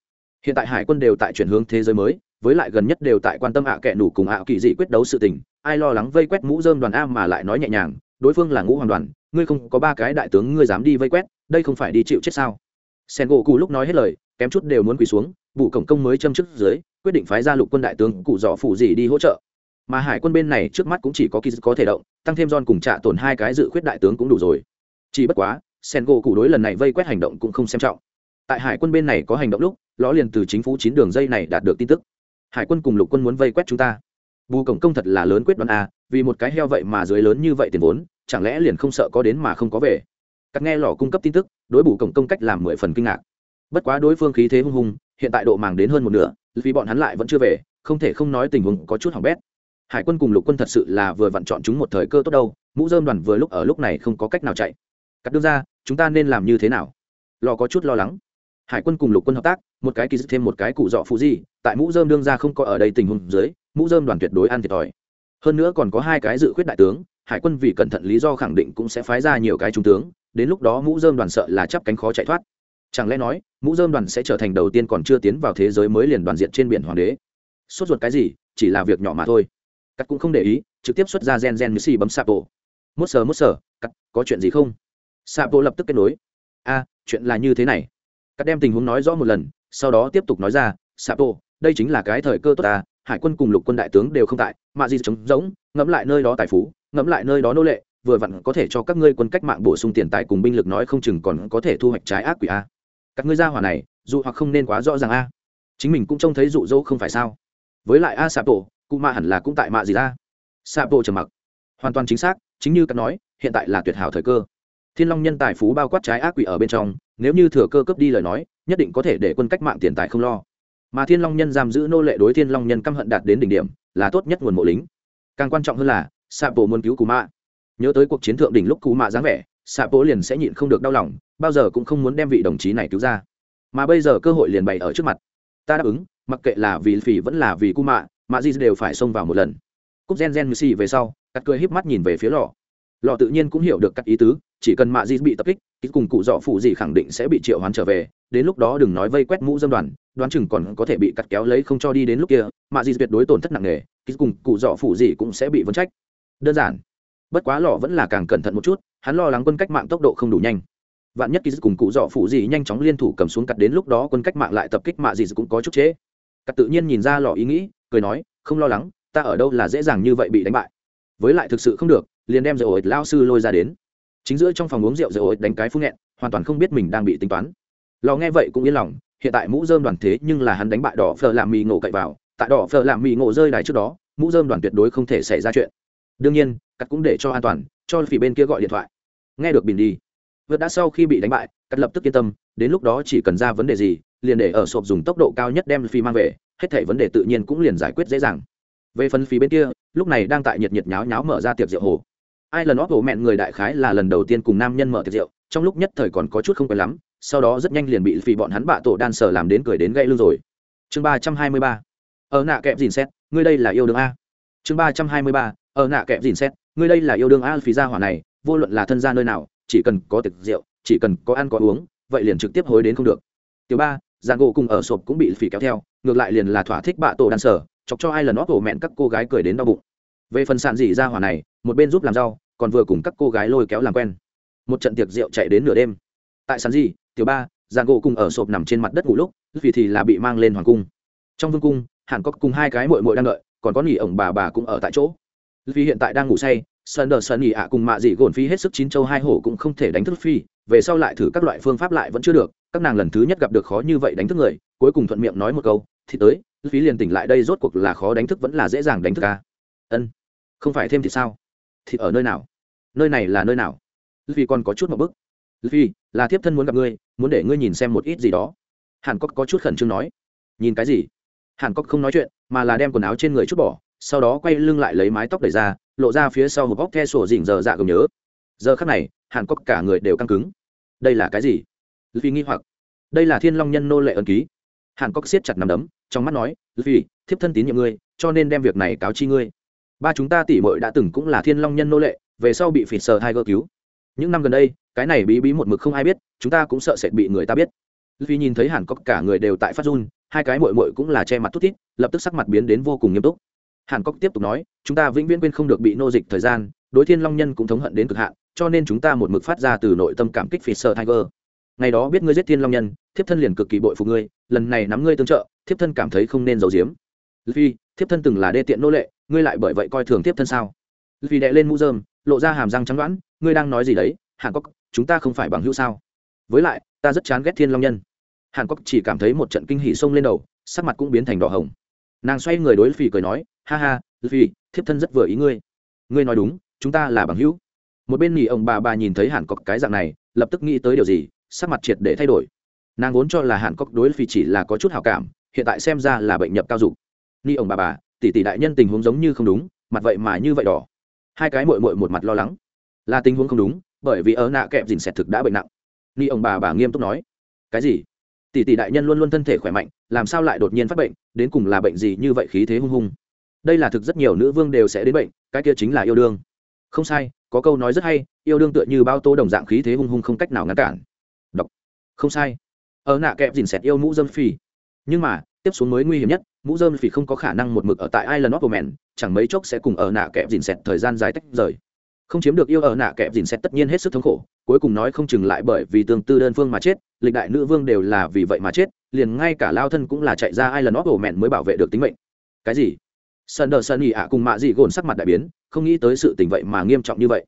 [SPEAKER 1] Hiện tại hải quân đều tại chuyển hướng thế giới mới, với lại gần nhất đều tại quan tâm ạ à kẻ nủ cùng ạ kỳ dị quyết đấu sự tình, ai lo lắng vây quét mũ dơm đoàn a mà lại nói nhẹ nhàng đối phương là ngũ hoàng đoàn, ngươi không có ba cái đại tướng ngươi dám đi vây quét, đây không phải đi chịu chết sao? Sen gỗ cụ lúc nói hết lời, kém chút đều muốn quỳ xuống, vụ cổng công mới châm chức dưới, quyết định phái ra lục quân đại tướng cụ dọ phủ gì đi hỗ trợ. Mà hải quân bên này trước mắt cũng chỉ có kỳ có thể động, tăng thêm don cùng trả tổn hai cái dự khuyết đại tướng cũng đủ rồi. Chỉ bất quá, sen gỗ cụ đối lần này vây quét hành động cũng không xem trọng. Tại hải quân bên này có hành động lúc, ló liền từ chính phủ chín đường dây này đạt được tin tức. Hải quân cùng lục quân muốn vây quét chúng ta. Bù cổng công thật là lớn quyết đoán a vì một cái heo vậy mà dưới lớn như vậy tiền vốn, chẳng lẽ liền không sợ có đến mà không có về? Cắt nghe lò cung cấp tin tức, đối bù cổng công cách làm mười phần kinh ngạc. Bất quá đối phương khí thế hung hùng, hiện tại độ màng đến hơn một nửa, vì bọn hắn lại vẫn chưa về, không thể không nói tình huống có chút hỏng bét. Hải quân cùng lục quân thật sự là vừa vặn chọn chúng một thời cơ tốt đâu, mũ dơm đoàn vừa lúc ở lúc này không có cách nào chạy. Cắt đưa ra chúng ta nên làm như thế nào? Lò có chút lo lắng. Hải quân cùng lục quân hợp tác, một cái kỳ dứt thêm một cái cụ dọ phụ di tại mũ dơm đương ra không có ở đây tình huống dưới, mũ dơm đoàn tuyệt đối ăn thiệt thòi hơn nữa còn có hai cái dự khuyết đại tướng, hải quân vì cẩn thận lý do khẳng định cũng sẽ phái ra nhiều cái trung tướng, đến lúc đó mũ dơm đoàn sợ là chắp cánh khó chạy thoát. Chẳng lẽ nói, mũ dơm đoàn sẽ trở thành đầu tiên còn chưa tiến vào thế giới mới liền đoàn diện trên biển hoàng đế? Sốt ruột cái gì, chỉ là việc nhỏ mà thôi. Cắt cũng không để ý, trực tiếp xuất ra gen gen missy xì bấm sapo. Mốt sờ mốt sờ, cắt, có chuyện gì không? Sapo lập tức kết nối. A, chuyện là như thế này. Cắt đem tình huống nói rõ một lần, sau đó tiếp tục nói ra, sapo, đây chính là cái thời cơ tốt ta hải quân cùng lục quân đại tướng đều không tại, mà Di trống rỗng, ngẫm lại nơi đó tài phú, ngẫm lại nơi đó nô lệ, vừa vặn có thể cho các ngươi quân cách mạng bổ sung tiền tài cùng binh lực nói không chừng còn có thể thu hoạch trái ác quỷ a. Các ngươi ra hỏa này dù hoặc không nên quá rõ ràng a. Chính mình cũng trông thấy dụ dỗ không phải sao? Với lại a sapo, cụ mạ hẳn là cũng tại mạ gì ra? Tổ trầm mặc. Hoàn toàn chính xác, chính như các nói, hiện tại là tuyệt hảo thời cơ. Thiên long nhân tài phú bao quát trái ác quỷ ở bên trong, nếu như thừa cơ cấp đi lời nói, nhất định có thể để quân cách mạng tiền tài không lo mà thiên long nhân giam giữ nô lệ đối thiên long nhân căm hận đạt đến đỉnh điểm, là tốt nhất nguồn mộ lính. Càng quan trọng hơn là xạ bộ muốn cứu cú mạ. Nhớ tới cuộc chiến thượng đỉnh lúc cú mạ dáng vẻ xạ bộ liền sẽ nhịn không được đau lòng, bao giờ cũng không muốn đem vị đồng chí này cứu ra. Mà bây giờ cơ hội liền bày ở trước mặt. Ta đáp ứng, mặc kệ là vì phỉ vẫn là vì cú mạ mạ di đều phải xông vào một lần. Cúp gen gen xì về sau, cắt cười híp mắt nhìn về phía lò lò tự nhiên cũng hiểu được các ý tứ chỉ cần mạ di bị tập kích ít cùng cụ dọ phụ gì khẳng định sẽ bị triệu hoán trở về. Đến lúc đó đừng nói vây quét mũ dâm đoàn, đoán chừng còn có thể bị cắt kéo lấy không cho đi đến lúc kia, mạ di tuyệt đối tổn thất nặng nề ít cùng cụ dọ phụ gì cũng sẽ bị vấn trách. Đơn giản. Bất quá lò vẫn là càng cẩn thận một chút, hắn lo lắng quân cách mạng tốc độ không đủ nhanh. Vạn nhất kỳ cùng cụ dọ phụ gì nhanh chóng liên thủ cầm xuống cắt đến lúc đó quân cách mạng lại tập kích mạ gì cũng có chút chế cắt tự nhiên nhìn ra lò ý nghĩ, cười nói, không lo lắng, ta ở đâu là dễ dàng như vậy bị đánh bại. Với lại thực sự không được, liền đem rượu ổi lao sư lôi ra đến chính giữa trong phòng uống rượu rượu ổi đánh cái phu nghẹn, hoàn toàn không biết mình đang bị tính toán. Lò nghe vậy cũng yên lòng, hiện tại mũ dơm đoàn thế nhưng là hắn đánh bại đỏ phờ làm mì ngộ cậy vào. Tại đỏ phờ làm mì ngộ rơi đài trước đó, mũ dơm đoàn tuyệt đối không thể xảy ra chuyện. Đương nhiên, cắt cũng để cho an toàn, cho phỉ bên kia gọi điện thoại. Nghe được bình đi. Vượt đã sau khi bị đánh bại, cắt lập tức yên tâm, đến lúc đó chỉ cần ra vấn đề gì, liền để ở sộp dùng tốc độ cao nhất đem phi mang về, hết thảy vấn đề tự nhiên cũng liền giải quyết dễ dàng. Về phần phí bên kia, lúc này đang tại nhiệt nhiệt nháo nháo mở ra tiệc rượu hồ ai lần óp hồ mẹn người đại khái là lần đầu tiên cùng nam nhân mở tiệc rượu, trong lúc nhất thời còn có chút không quen lắm, sau đó rất nhanh liền bị phì bọn hắn bạ tổ đan sở làm đến cười đến gãy lưng rồi. Chương ba trăm hai mươi ba. Ở nạ kẹp dìn xét, ngươi đây là yêu đương a. Chương ba trăm hai mươi ba. Ở nạ kẹp dìn xét, ngươi đây là yêu đương a phí gia hỏa này, vô luận là thân gia nơi nào, chỉ cần có tiệc rượu, chỉ cần có ăn có uống, vậy liền trực tiếp hối đến không được. Tiểu ba, giang gỗ cùng ở sộp cũng bị phỉ kéo theo, ngược lại liền là thỏa thích bạ tổ đan sở, chọc cho ai lần óp ổ mẹn các cô gái cười đến đau bụng. Về phần sàn dị ra hỏa này, một bên giúp làm rau còn vừa cùng các cô gái lôi kéo làm quen. Một trận tiệc rượu chạy đến nửa đêm. Tại sàn gì, tiểu ba giang gỗ cùng ở sộp nằm trên mặt đất ngủ lúc vì thì là bị mang lên hoàng cung. Trong vương cung hàn cốc cùng hai cái mội mội đang đợi còn có nghỉ ổng bà bà cũng ở tại chỗ. Vì hiện tại đang ngủ say sơn đờ sơn nghỉ ạ cùng mạ dị gồn phi hết sức chín châu hai hổ cũng không thể đánh thức phi về sau lại thử các loại phương pháp lại vẫn chưa được các nàng lần thứ nhất gặp được khó như vậy đánh thức người cuối cùng thuận miệng nói một câu thì tới phí liền tỉnh lại đây rốt cuộc là khó đánh thức vẫn là dễ dàng đánh thức ca ân không phải thêm thì sao? Thì ở nơi nào? Nơi này là nơi nào? Vì còn có chút một bức. Vì là thiếp thân muốn gặp ngươi, muốn để ngươi nhìn xem một ít gì đó. Hàn cốc có chút khẩn trương nói. Nhìn cái gì? Hàn cốc không nói chuyện, mà là đem quần áo trên người chút bỏ, sau đó quay lưng lại lấy mái tóc đẩy ra, lộ ra phía sau một bóc the sổ dỉnh giờ dạ gồm nhớ. Giờ khắc này hàn cốc cả người đều căng cứng. Đây là cái gì? Vì nghi hoặc. Đây là thiên long nhân nô lệ ân ký. Hàn cốc siết chặt nằm đấm, trong mắt nói vì thiếp thân tín nhiệm ngươi, cho nên đem việc này cáo chi ngươi ba chúng ta tỷ muội đã từng cũng là thiên long nhân nô lệ, về sau bị phỉ sờ tiger cứu. Những năm gần đây, cái này bí bí một mực không ai biết, chúng ta cũng sợ sệt bị người ta biết. Vì nhìn thấy hàn cốc cả người đều tại phát run, hai cái muội muội cũng là che mặt thút thít, lập tức sắc mặt biến đến vô cùng nghiêm túc. Hàn cốc tiếp tục nói, chúng ta vĩnh viễn quên không được bị nô dịch thời gian, đối thiên long nhân cũng thống hận đến cực hạn, cho nên chúng ta một mực phát ra từ nội tâm cảm kích phỉ sờ tiger. Ngày đó biết ngươi giết thiên long nhân, thiếp thân liền cực kỳ bội phục ngươi, lần này nắm ngươi tương trợ, thiếp thân cảm thấy không nên giấu giếm phi thiếp thân từng là đê tiện nô lệ, ngươi lại bởi vậy coi thường thiếp thân sao? Vì đệ lên mũ dơm lộ ra hàm răng trắng đoãn, ngươi đang nói gì đấy, hàn cốc chúng ta không phải bằng hữu sao? Với lại, ta rất chán ghét thiên long nhân. Hàn cốc chỉ cảm thấy một trận kinh hỉ xông lên đầu, sắc mặt cũng biến thành đỏ hồng. Nàng xoay người đối phi cười nói, ha ha phi thiếp thân rất vừa ý ngươi. Ngươi nói đúng, chúng ta là bằng hữu. Một bên nghỉ ông bà bà nhìn thấy hàn cốc cái dạng này, lập tức nghĩ tới điều gì, sắc mặt triệt để thay đổi. Nàng vốn cho là hàn cốc đối phi chỉ là có chút hảo cảm, hiện tại xem ra là bệnh nhập cao dục ni ông bà bà tỷ tỷ đại nhân tình huống giống như không đúng mặt vậy mà như vậy đỏ. Hai cái mội mội một mặt lo lắng. Là tình huống không đúng bởi vì ở nạ kẹp dìn xẹt thực đã bệnh nặng. Ni ông bà bà nghiêm túc nói. Cái gì? Tỷ tỷ đại nhân luôn luôn thân thể khỏe mạnh làm sao lại đột nhiên phát bệnh đến cùng là bệnh gì như vậy khí thế hung hung? Đây là thực rất nhiều nữ vương đều sẽ đến bệnh cái kia chính là yêu đương. Không sai có câu nói rất hay yêu đương tựa như bao tô đồng dạng khí thế hung hung không cách nào ngăn cản. Đọc không sai. Ở nạ kẹp dìn xẹt yêu mũ dâm phì, nhưng mà tiếp xuống mới nguy hiểm nhất mũ dơm phỉ không có khả năng một mực ở tại Island of Man, chẳng mấy chốc sẽ cùng ở nạ kẹp dìn xẹt thời gian dài tách rời. Không chiếm được yêu ở nạ kẹp dìn xẹt tất nhiên hết sức thống khổ cuối cùng nói không chừng lại bởi vì tương tư đơn phương mà chết lịch đại nữ vương đều là vì vậy mà chết liền ngay cả lao thân cũng là chạy ra Island of Man mới bảo vệ được tính mệnh. Cái gì? Sơn đờ sơn ỉ ạ cùng mạ dị gồn sắc mặt đại biến không nghĩ tới sự tình vậy mà nghiêm trọng như vậy.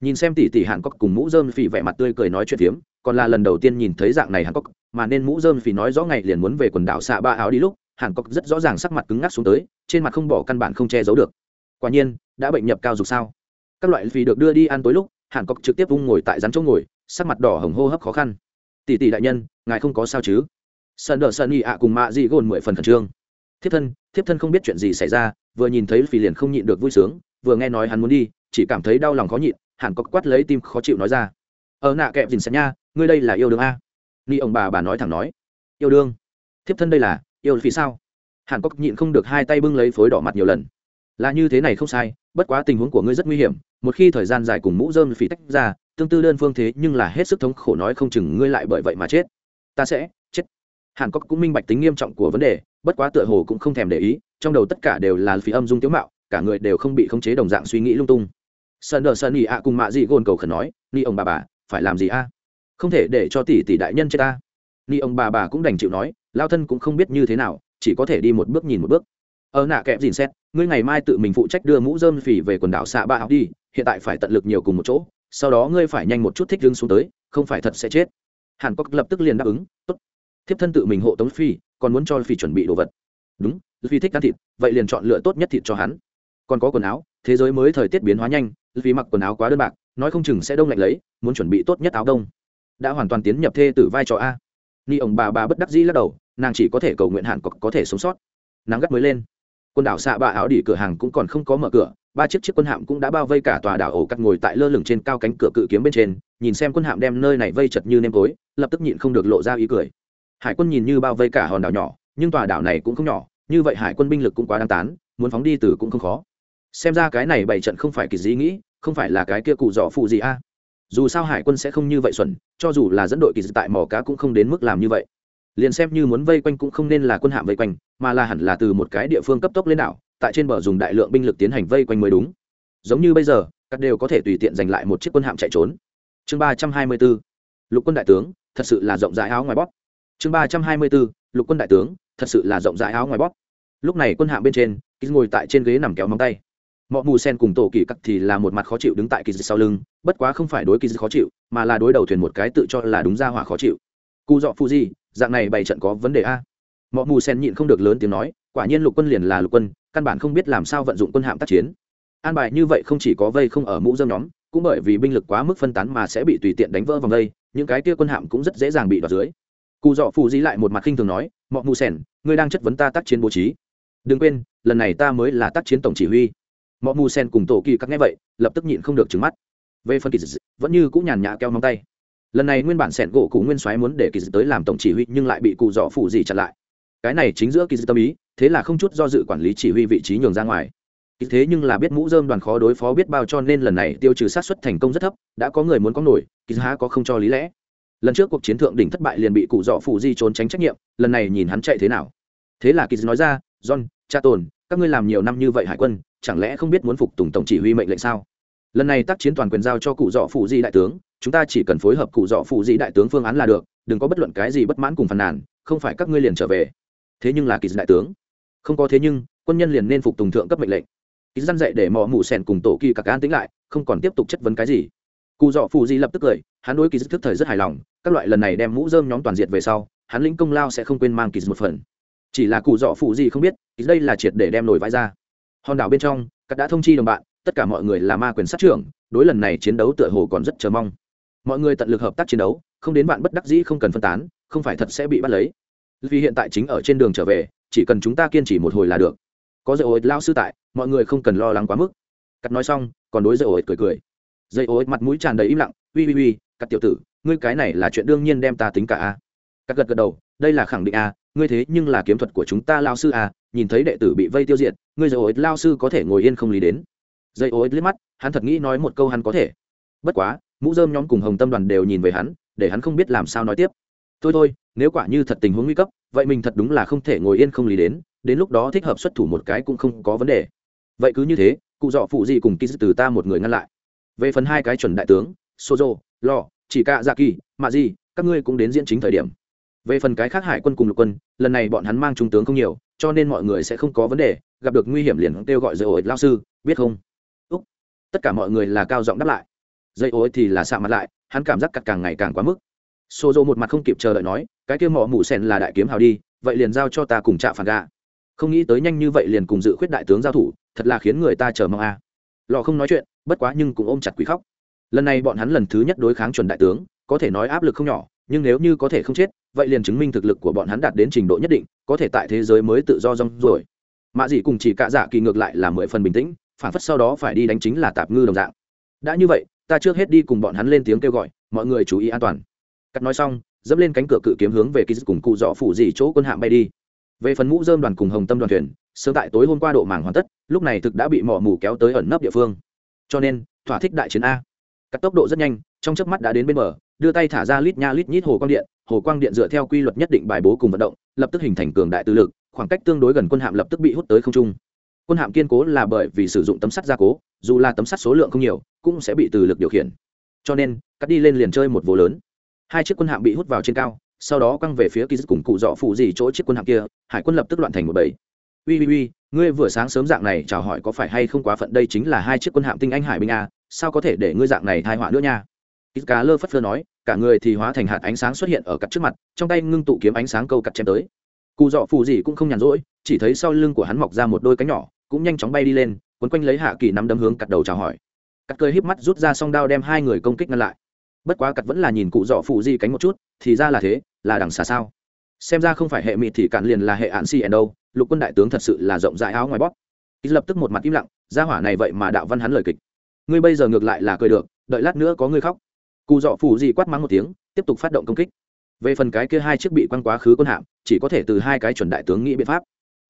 [SPEAKER 1] Nhìn xem tỷ tỷ hàn cốc cùng mũ dơm phì vẻ mặt tươi cười nói chuyện phiếm còn là lần đầu tiên nhìn thấy dạng này hàn cốc mà nên mũ dơm phì nói rõ ngày liền muốn về quần đảo xạ ba áo đi lúc hàn cốc rất rõ ràng sắc mặt cứng ngắc xuống tới trên mặt không bỏ căn bản không che giấu được. Quả nhiên đã bệnh nhập cao dục sao? Các loại phì được đưa đi ăn tối lúc hàn cốc trực tiếp vung ngồi tại rắn chỗ ngồi sắc mặt đỏ hồng hô hấp khó khăn. Tỷ tỷ đại nhân ngài không có sao chứ? Sơn đờ sơn ỉ ạ cùng mạ dị gồn mười phần khẩn trương. Thiếp thân thiếp thân không biết chuyện gì xảy ra vừa nhìn thấy phì liền không nhịn được vui sướng vừa nghe nói hắn muốn đi chỉ cảm thấy đau lòng khó nhịn hàn cốc quát lấy tim khó chịu nói ra. Ở ờ, nạ kẹp dình xem nha ngươi đây là yêu đương a. Ni ông bà bà nói thẳng nói. Yêu đương? Thiếp thân đây là? Yêu phí sao? Hàn cốc nhịn không được hai tay bưng lấy phối đỏ mặt nhiều lần. Là như thế này không sai, bất quá tình huống của ngươi rất nguy hiểm, một khi thời gian dài cùng mũ dơm phí tách ra, tương tư đơn phương thế nhưng là hết sức thống khổ nói không chừng ngươi lại bởi vậy mà chết. Ta sẽ chết. Hàn cốc cũng minh bạch tính nghiêm trọng của vấn đề, bất quá tựa hồ cũng không thèm để ý, trong đầu tất cả đều là phí âm dung tiếu mạo, cả người đều không bị khống chế đồng dạng suy nghĩ lung tung. Sơn đờ sơn nhị ạ cùng mạ dị gồn cầu khẩn nói, ni ông bà bà, phải làm gì a? Không thể để cho tỷ tỷ đại nhân chết ta ni ông bà bà cũng đành chịu nói, lao thân cũng không biết như thế nào, chỉ có thể đi một bước nhìn một bước. Ở nạ kẹp dìn xét, ngươi ngày mai tự mình phụ trách đưa mũ dơm phì về quần đảo xạ ba học đi, hiện tại phải tận lực nhiều cùng một chỗ, sau đó ngươi phải nhanh một chút thích đứng xuống tới, không phải thật sẽ chết. Hàn quốc lập tức liền đáp ứng, tốt. Thiếp thân tự mình hộ tống phi còn muốn cho phi chuẩn bị đồ vật. Đúng phi thích ăn thịt, vậy liền chọn lựa tốt nhất thịt cho hắn. Còn có quần áo, thế giới mới thời tiết biến hóa nhanh vì mặc quần áo quá đơn bạc, nói không chừng sẽ đông lạnh lấy, muốn chuẩn bị tốt nhất áo đông. Đã hoàn toàn tiến nhập thê tử vai trò a ni ông bà bà bất đắc dĩ lắc đầu nàng chỉ có thể cầu nguyện hạn có, có thể sống sót. Nắng gắt mới lên. Quần đảo xạ bạ áo đỉ cửa hàng cũng còn không có mở cửa ba chiếc chiếc quân hạm cũng đã bao vây cả tòa đảo ổ cắt ngồi tại lơ lửng trên cao cánh cửa cự kiếm bên trên nhìn xem quân hạm đem nơi này vây chật như nêm tối lập tức nhịn không được lộ ra ý cười. Hải quân nhìn như bao vây cả hòn đảo nhỏ nhưng tòa đảo này cũng không nhỏ như vậy hải quân binh lực cũng quá đáng tán muốn phóng đi từ cũng không khó. Xem ra cái này bảy trận không phải kỳ dĩ nghĩ không phải là cái kia cụ dọ phụ gì a dù sao hải quân sẽ không như vậy xuẩn, cho dù là dẫn đội kỳ dự tại mỏ cá cũng không đến mức làm như vậy. Liền xem như muốn vây quanh cũng không nên là quân hạm vây quanh, mà là hẳn là từ một cái địa phương cấp tốc lên đảo, tại trên bờ dùng đại lượng binh lực tiến hành vây quanh mới đúng. Giống như bây giờ, các đều có thể tùy tiện giành lại một chiếc quân hạm chạy trốn. Chương ba trăm hai mươi bốn lục quân đại tướng, thật sự là rộng rãi áo ngoài bóp. Chương ba trăm hai mươi bốn lục quân đại tướng, thật sự là rộng rãi áo ngoài bóp. Lúc này quân hạm bên trên ký ngồi tại trên ghế nằm kéo móng tay mọ mù sen cùng tổ kỳ cắt thì là một mặt khó chịu đứng tại kỳ sau lưng, bất quá không phải đối kỳ khó chịu, mà là đối đầu thuyền một cái tự cho là đúng ra hỏa khó chịu. Cụ dọ phu di, dạng này bày trận có vấn đề a? Mọ mù sen nhịn không được lớn tiếng nói, quả nhiên lục quân liền là lục quân, căn bản không biết làm sao vận dụng quân hạm tác chiến. An bài như vậy không chỉ có vây không ở mũ dâm nhóm, cũng bởi vì binh lực quá mức phân tán mà sẽ bị tùy tiện đánh vỡ vòng vây, những cái kia quân hạm cũng rất dễ dàng bị đoạt dưới. Cụ dọ phù di lại một mặt khinh thường nói, mọ mù sen, ngươi đang chất vấn ta tác chiến bố trí. Đừng quên, lần này ta mới là tác chiến tổng chỉ huy mọi mù sen cùng tổ kỳ các nghe vậy, lập tức nhịn không được trứng mắt. Về phần kỳ dị vẫn như cũng nhàn nhã keo móng tay. Lần này nguyên bản Sẻn gỗ cụ nguyên soái muốn để kỳ dị tới làm tổng chỉ huy, nhưng lại bị cụ dọ phụ Dị chặn lại. Cái này chính giữa kỳ dị tâm ý, thế là không chút do dự quản lý chỉ huy vị trí nhường ra ngoài. Kỳ thế nhưng là biết mũ dơm đoàn khó đối phó biết bao cho nên lần này tiêu trừ sát xuất thành công rất thấp, đã có người muốn có nổi, kỳ há có không cho lý lẽ. Lần trước cuộc chiến thượng đỉnh thất bại liền bị cụ dọ phụ di trốn tránh trách nhiệm, lần này nhìn hắn chạy thế nào. Thế là kỳ nói ra, john, cha tồn, các ngươi làm nhiều năm như vậy hải quân chẳng lẽ không biết muốn phục tùng tổng chỉ huy mệnh lệnh sao? Lần này tác chiến toàn quyền giao cho cụ dọ phụ di đại tướng, chúng ta chỉ cần phối hợp cụ dọ phụ di đại tướng phương án là được, đừng có bất luận cái gì bất mãn cùng phàn nàn, không phải các ngươi liền trở về. Thế nhưng là kỳ đại tướng. Không có thế nhưng, quân nhân liền nên phục tùng thượng cấp mệnh lệnh. Ý dân dạy để mò mù sèn cùng tổ kỳ cả an tính lại, không còn tiếp tục chất vấn cái gì. Cụ dọ phụ di lập tức cười, hắn đối kỳ dứt thức thời rất hài lòng, các loại lần này đem mũ dơm nhóm toàn diệt về sau, hắn lĩnh công lao sẽ không quên mang kỳ một phần. Chỉ là cụ dọ phụ di không biết đây là triệt để đem nổi vãi ra hòn đảo bên trong cắt đã thông chi đồng bạn, tất cả mọi người là ma quyền sát trưởng, đối lần này chiến đấu tựa hồ còn rất chờ mong. Mọi người tận lực hợp tác chiến đấu, không đến bạn bất đắc dĩ không cần phân tán, không phải thật sẽ bị bắt lấy. Vì hiện tại chính ở trên đường trở về, chỉ cần chúng ta kiên trì một hồi là được. Có dây ối lao sư tại, mọi người không cần lo lắng quá mức. Cắt nói xong, còn đối dây ối cười cười. Dây ối mặt mũi tràn đầy im lặng ui ui ui cắt tiểu tử, ngươi cái này là chuyện đương nhiên đem ta tính cả a. Cắt gật gật đầu đây là khẳng định a ngươi thế nhưng là kiếm thuật của chúng ta lao sư a nhìn thấy đệ tử bị vây tiêu diệt, ngươi dây ối lao sư có thể ngồi yên không lý đến. Dây ối liếc mắt, hắn thật nghĩ nói một câu hắn có thể. Bất quá, mũ dơm nhóm cùng hồng tâm đoàn đều nhìn về hắn, để hắn không biết làm sao nói tiếp. Thôi thôi, nếu quả như thật tình huống nguy cấp, vậy mình thật đúng là không thể ngồi yên không lý đến đến lúc đó thích hợp xuất thủ một cái cũng không có vấn đề. Vậy cứ như thế, cụ dọ phụ gì cùng ký từ ta một người ngăn lại. Về phần hai cái chuẩn đại tướng, sozo, lo chỉ cả dạ kỳ mạ gì các ngươi cũng đến diễn chính thời điểm về phần cái khác hải quân cùng lục quân, lần này bọn hắn mang trung tướng không nhiều, cho nên mọi người sẽ không có vấn đề, gặp được nguy hiểm liền kêu gọi dây ổi lao sư, biết không? Úc. Tất cả mọi người là cao giọng đáp lại. Dây ổi thì là xạ mặt lại, hắn cảm giác cặt càng ngày càng quá mức. Xô dô một mặt không kịp chờ đợi nói, cái kia mỏ mủ sen là đại kiếm hào đi, vậy liền giao cho ta cùng trạ phản gà không nghĩ tới nhanh như vậy liền cùng dự khuyết đại tướng giao thủ, thật là khiến người ta chờ mong a. À. lò không nói chuyện, bất quá nhưng cũng ôm chặt quý khóc. Lần này bọn hắn lần thứ nhất đối kháng chuẩn đại tướng, có thể nói áp lực không nhỏ nhưng nếu như có thể không chết, vậy liền chứng minh thực lực của bọn hắn đạt đến trình độ nhất định, có thể tại thế giới mới tự do rong rồi mạ dị cùng chỉ cạ dạ kỳ ngược lại là mười phần bình tĩnh, phản phất sau đó phải đi đánh chính là tạp ngư đồng dạng. Đã như vậy, ta trước hết đi cùng bọn hắn lên tiếng kêu gọi, mọi người chú ý an toàn. Cắt nói xong, dẫm lên cánh cửa cự kiếm hướng về ký cùng cụ dọ phủ dị chỗ quân hạm bay đi. Về phần mũ dơm đoàn cùng hồng tâm đoàn thuyền, sớm tại tối hôm qua độ màng hoàn tất, lúc này thực đã bị mỏ mù kéo tới ẩn nấp địa phương. Cho nên, thỏa thích đại chiến a. Cắt tốc độ rất nhanh, trong chớp mắt đã đến bên bờ đưa tay thả ra lít nha lít nhít hồ quang điện, hồ quang điện dựa theo quy luật nhất định bài bố cùng vận động, lập tức hình thành cường đại tư lực, khoảng cách tương đối gần quân hạm lập tức bị hút tới không trung. Quân hạm kiên cố là bởi vì sử dụng tấm sắt gia cố, dù là tấm sắt số lượng không nhiều, cũng sẽ bị từ lực điều khiển. Cho nên, cắt đi lên liền chơi một vô lớn. Hai chiếc quân hạm bị hút vào trên cao, sau đó quăng về phía kỳ dứt cùng cụ dọ phụ gì chỗ chiếc quân hạm kia, hải quân lập tức loạn thành một bầy. Ui ui ui, ngươi vừa sáng sớm dạng này chào hỏi có phải hay không quá phận? Đây chính là hai chiếc quân hạm tinh anh hải binh a, sao có thể để ngươi dạng này thai họa nữa nha? Ít cá lơ phất phơ nói, cả người thì hóa thành hạt ánh sáng xuất hiện ở cặp trước mặt, trong tay ngưng tụ kiếm ánh sáng câu cặp chém tới. Cụ dọ phù gì cũng không nhàn rỗi, chỉ thấy sau lưng của hắn mọc ra một đôi cánh nhỏ, cũng nhanh chóng bay đi lên, quấn quanh lấy hạ kỳ nắm đấm hướng cặp đầu chào hỏi. Cắt cười híp mắt rút ra song đao đem hai người công kích ngăn lại. Bất quá cặp vẫn là nhìn cụ dọ phù di cánh một chút, thì ra là thế, là đằng xà sao? Xem ra không phải hệ mịt thì cạn liền là hệ hạn si đâu, lục quân đại tướng thật sự là rộng rãi áo ngoài bóp. Ít lập tức một mặt im lặng ra hỏa này vậy mà đạo văn hắn lời kịch. Ngươi bây giờ ngược lại là cười được, đợi lát nữa có ngươi khóc cụ dọ phủ dị quát mắng một tiếng, tiếp tục phát động công kích. Về phần cái kia hai chiếc bị quăng quá khứ quân hạm, chỉ có thể từ hai cái chuẩn đại tướng nghĩ biện pháp.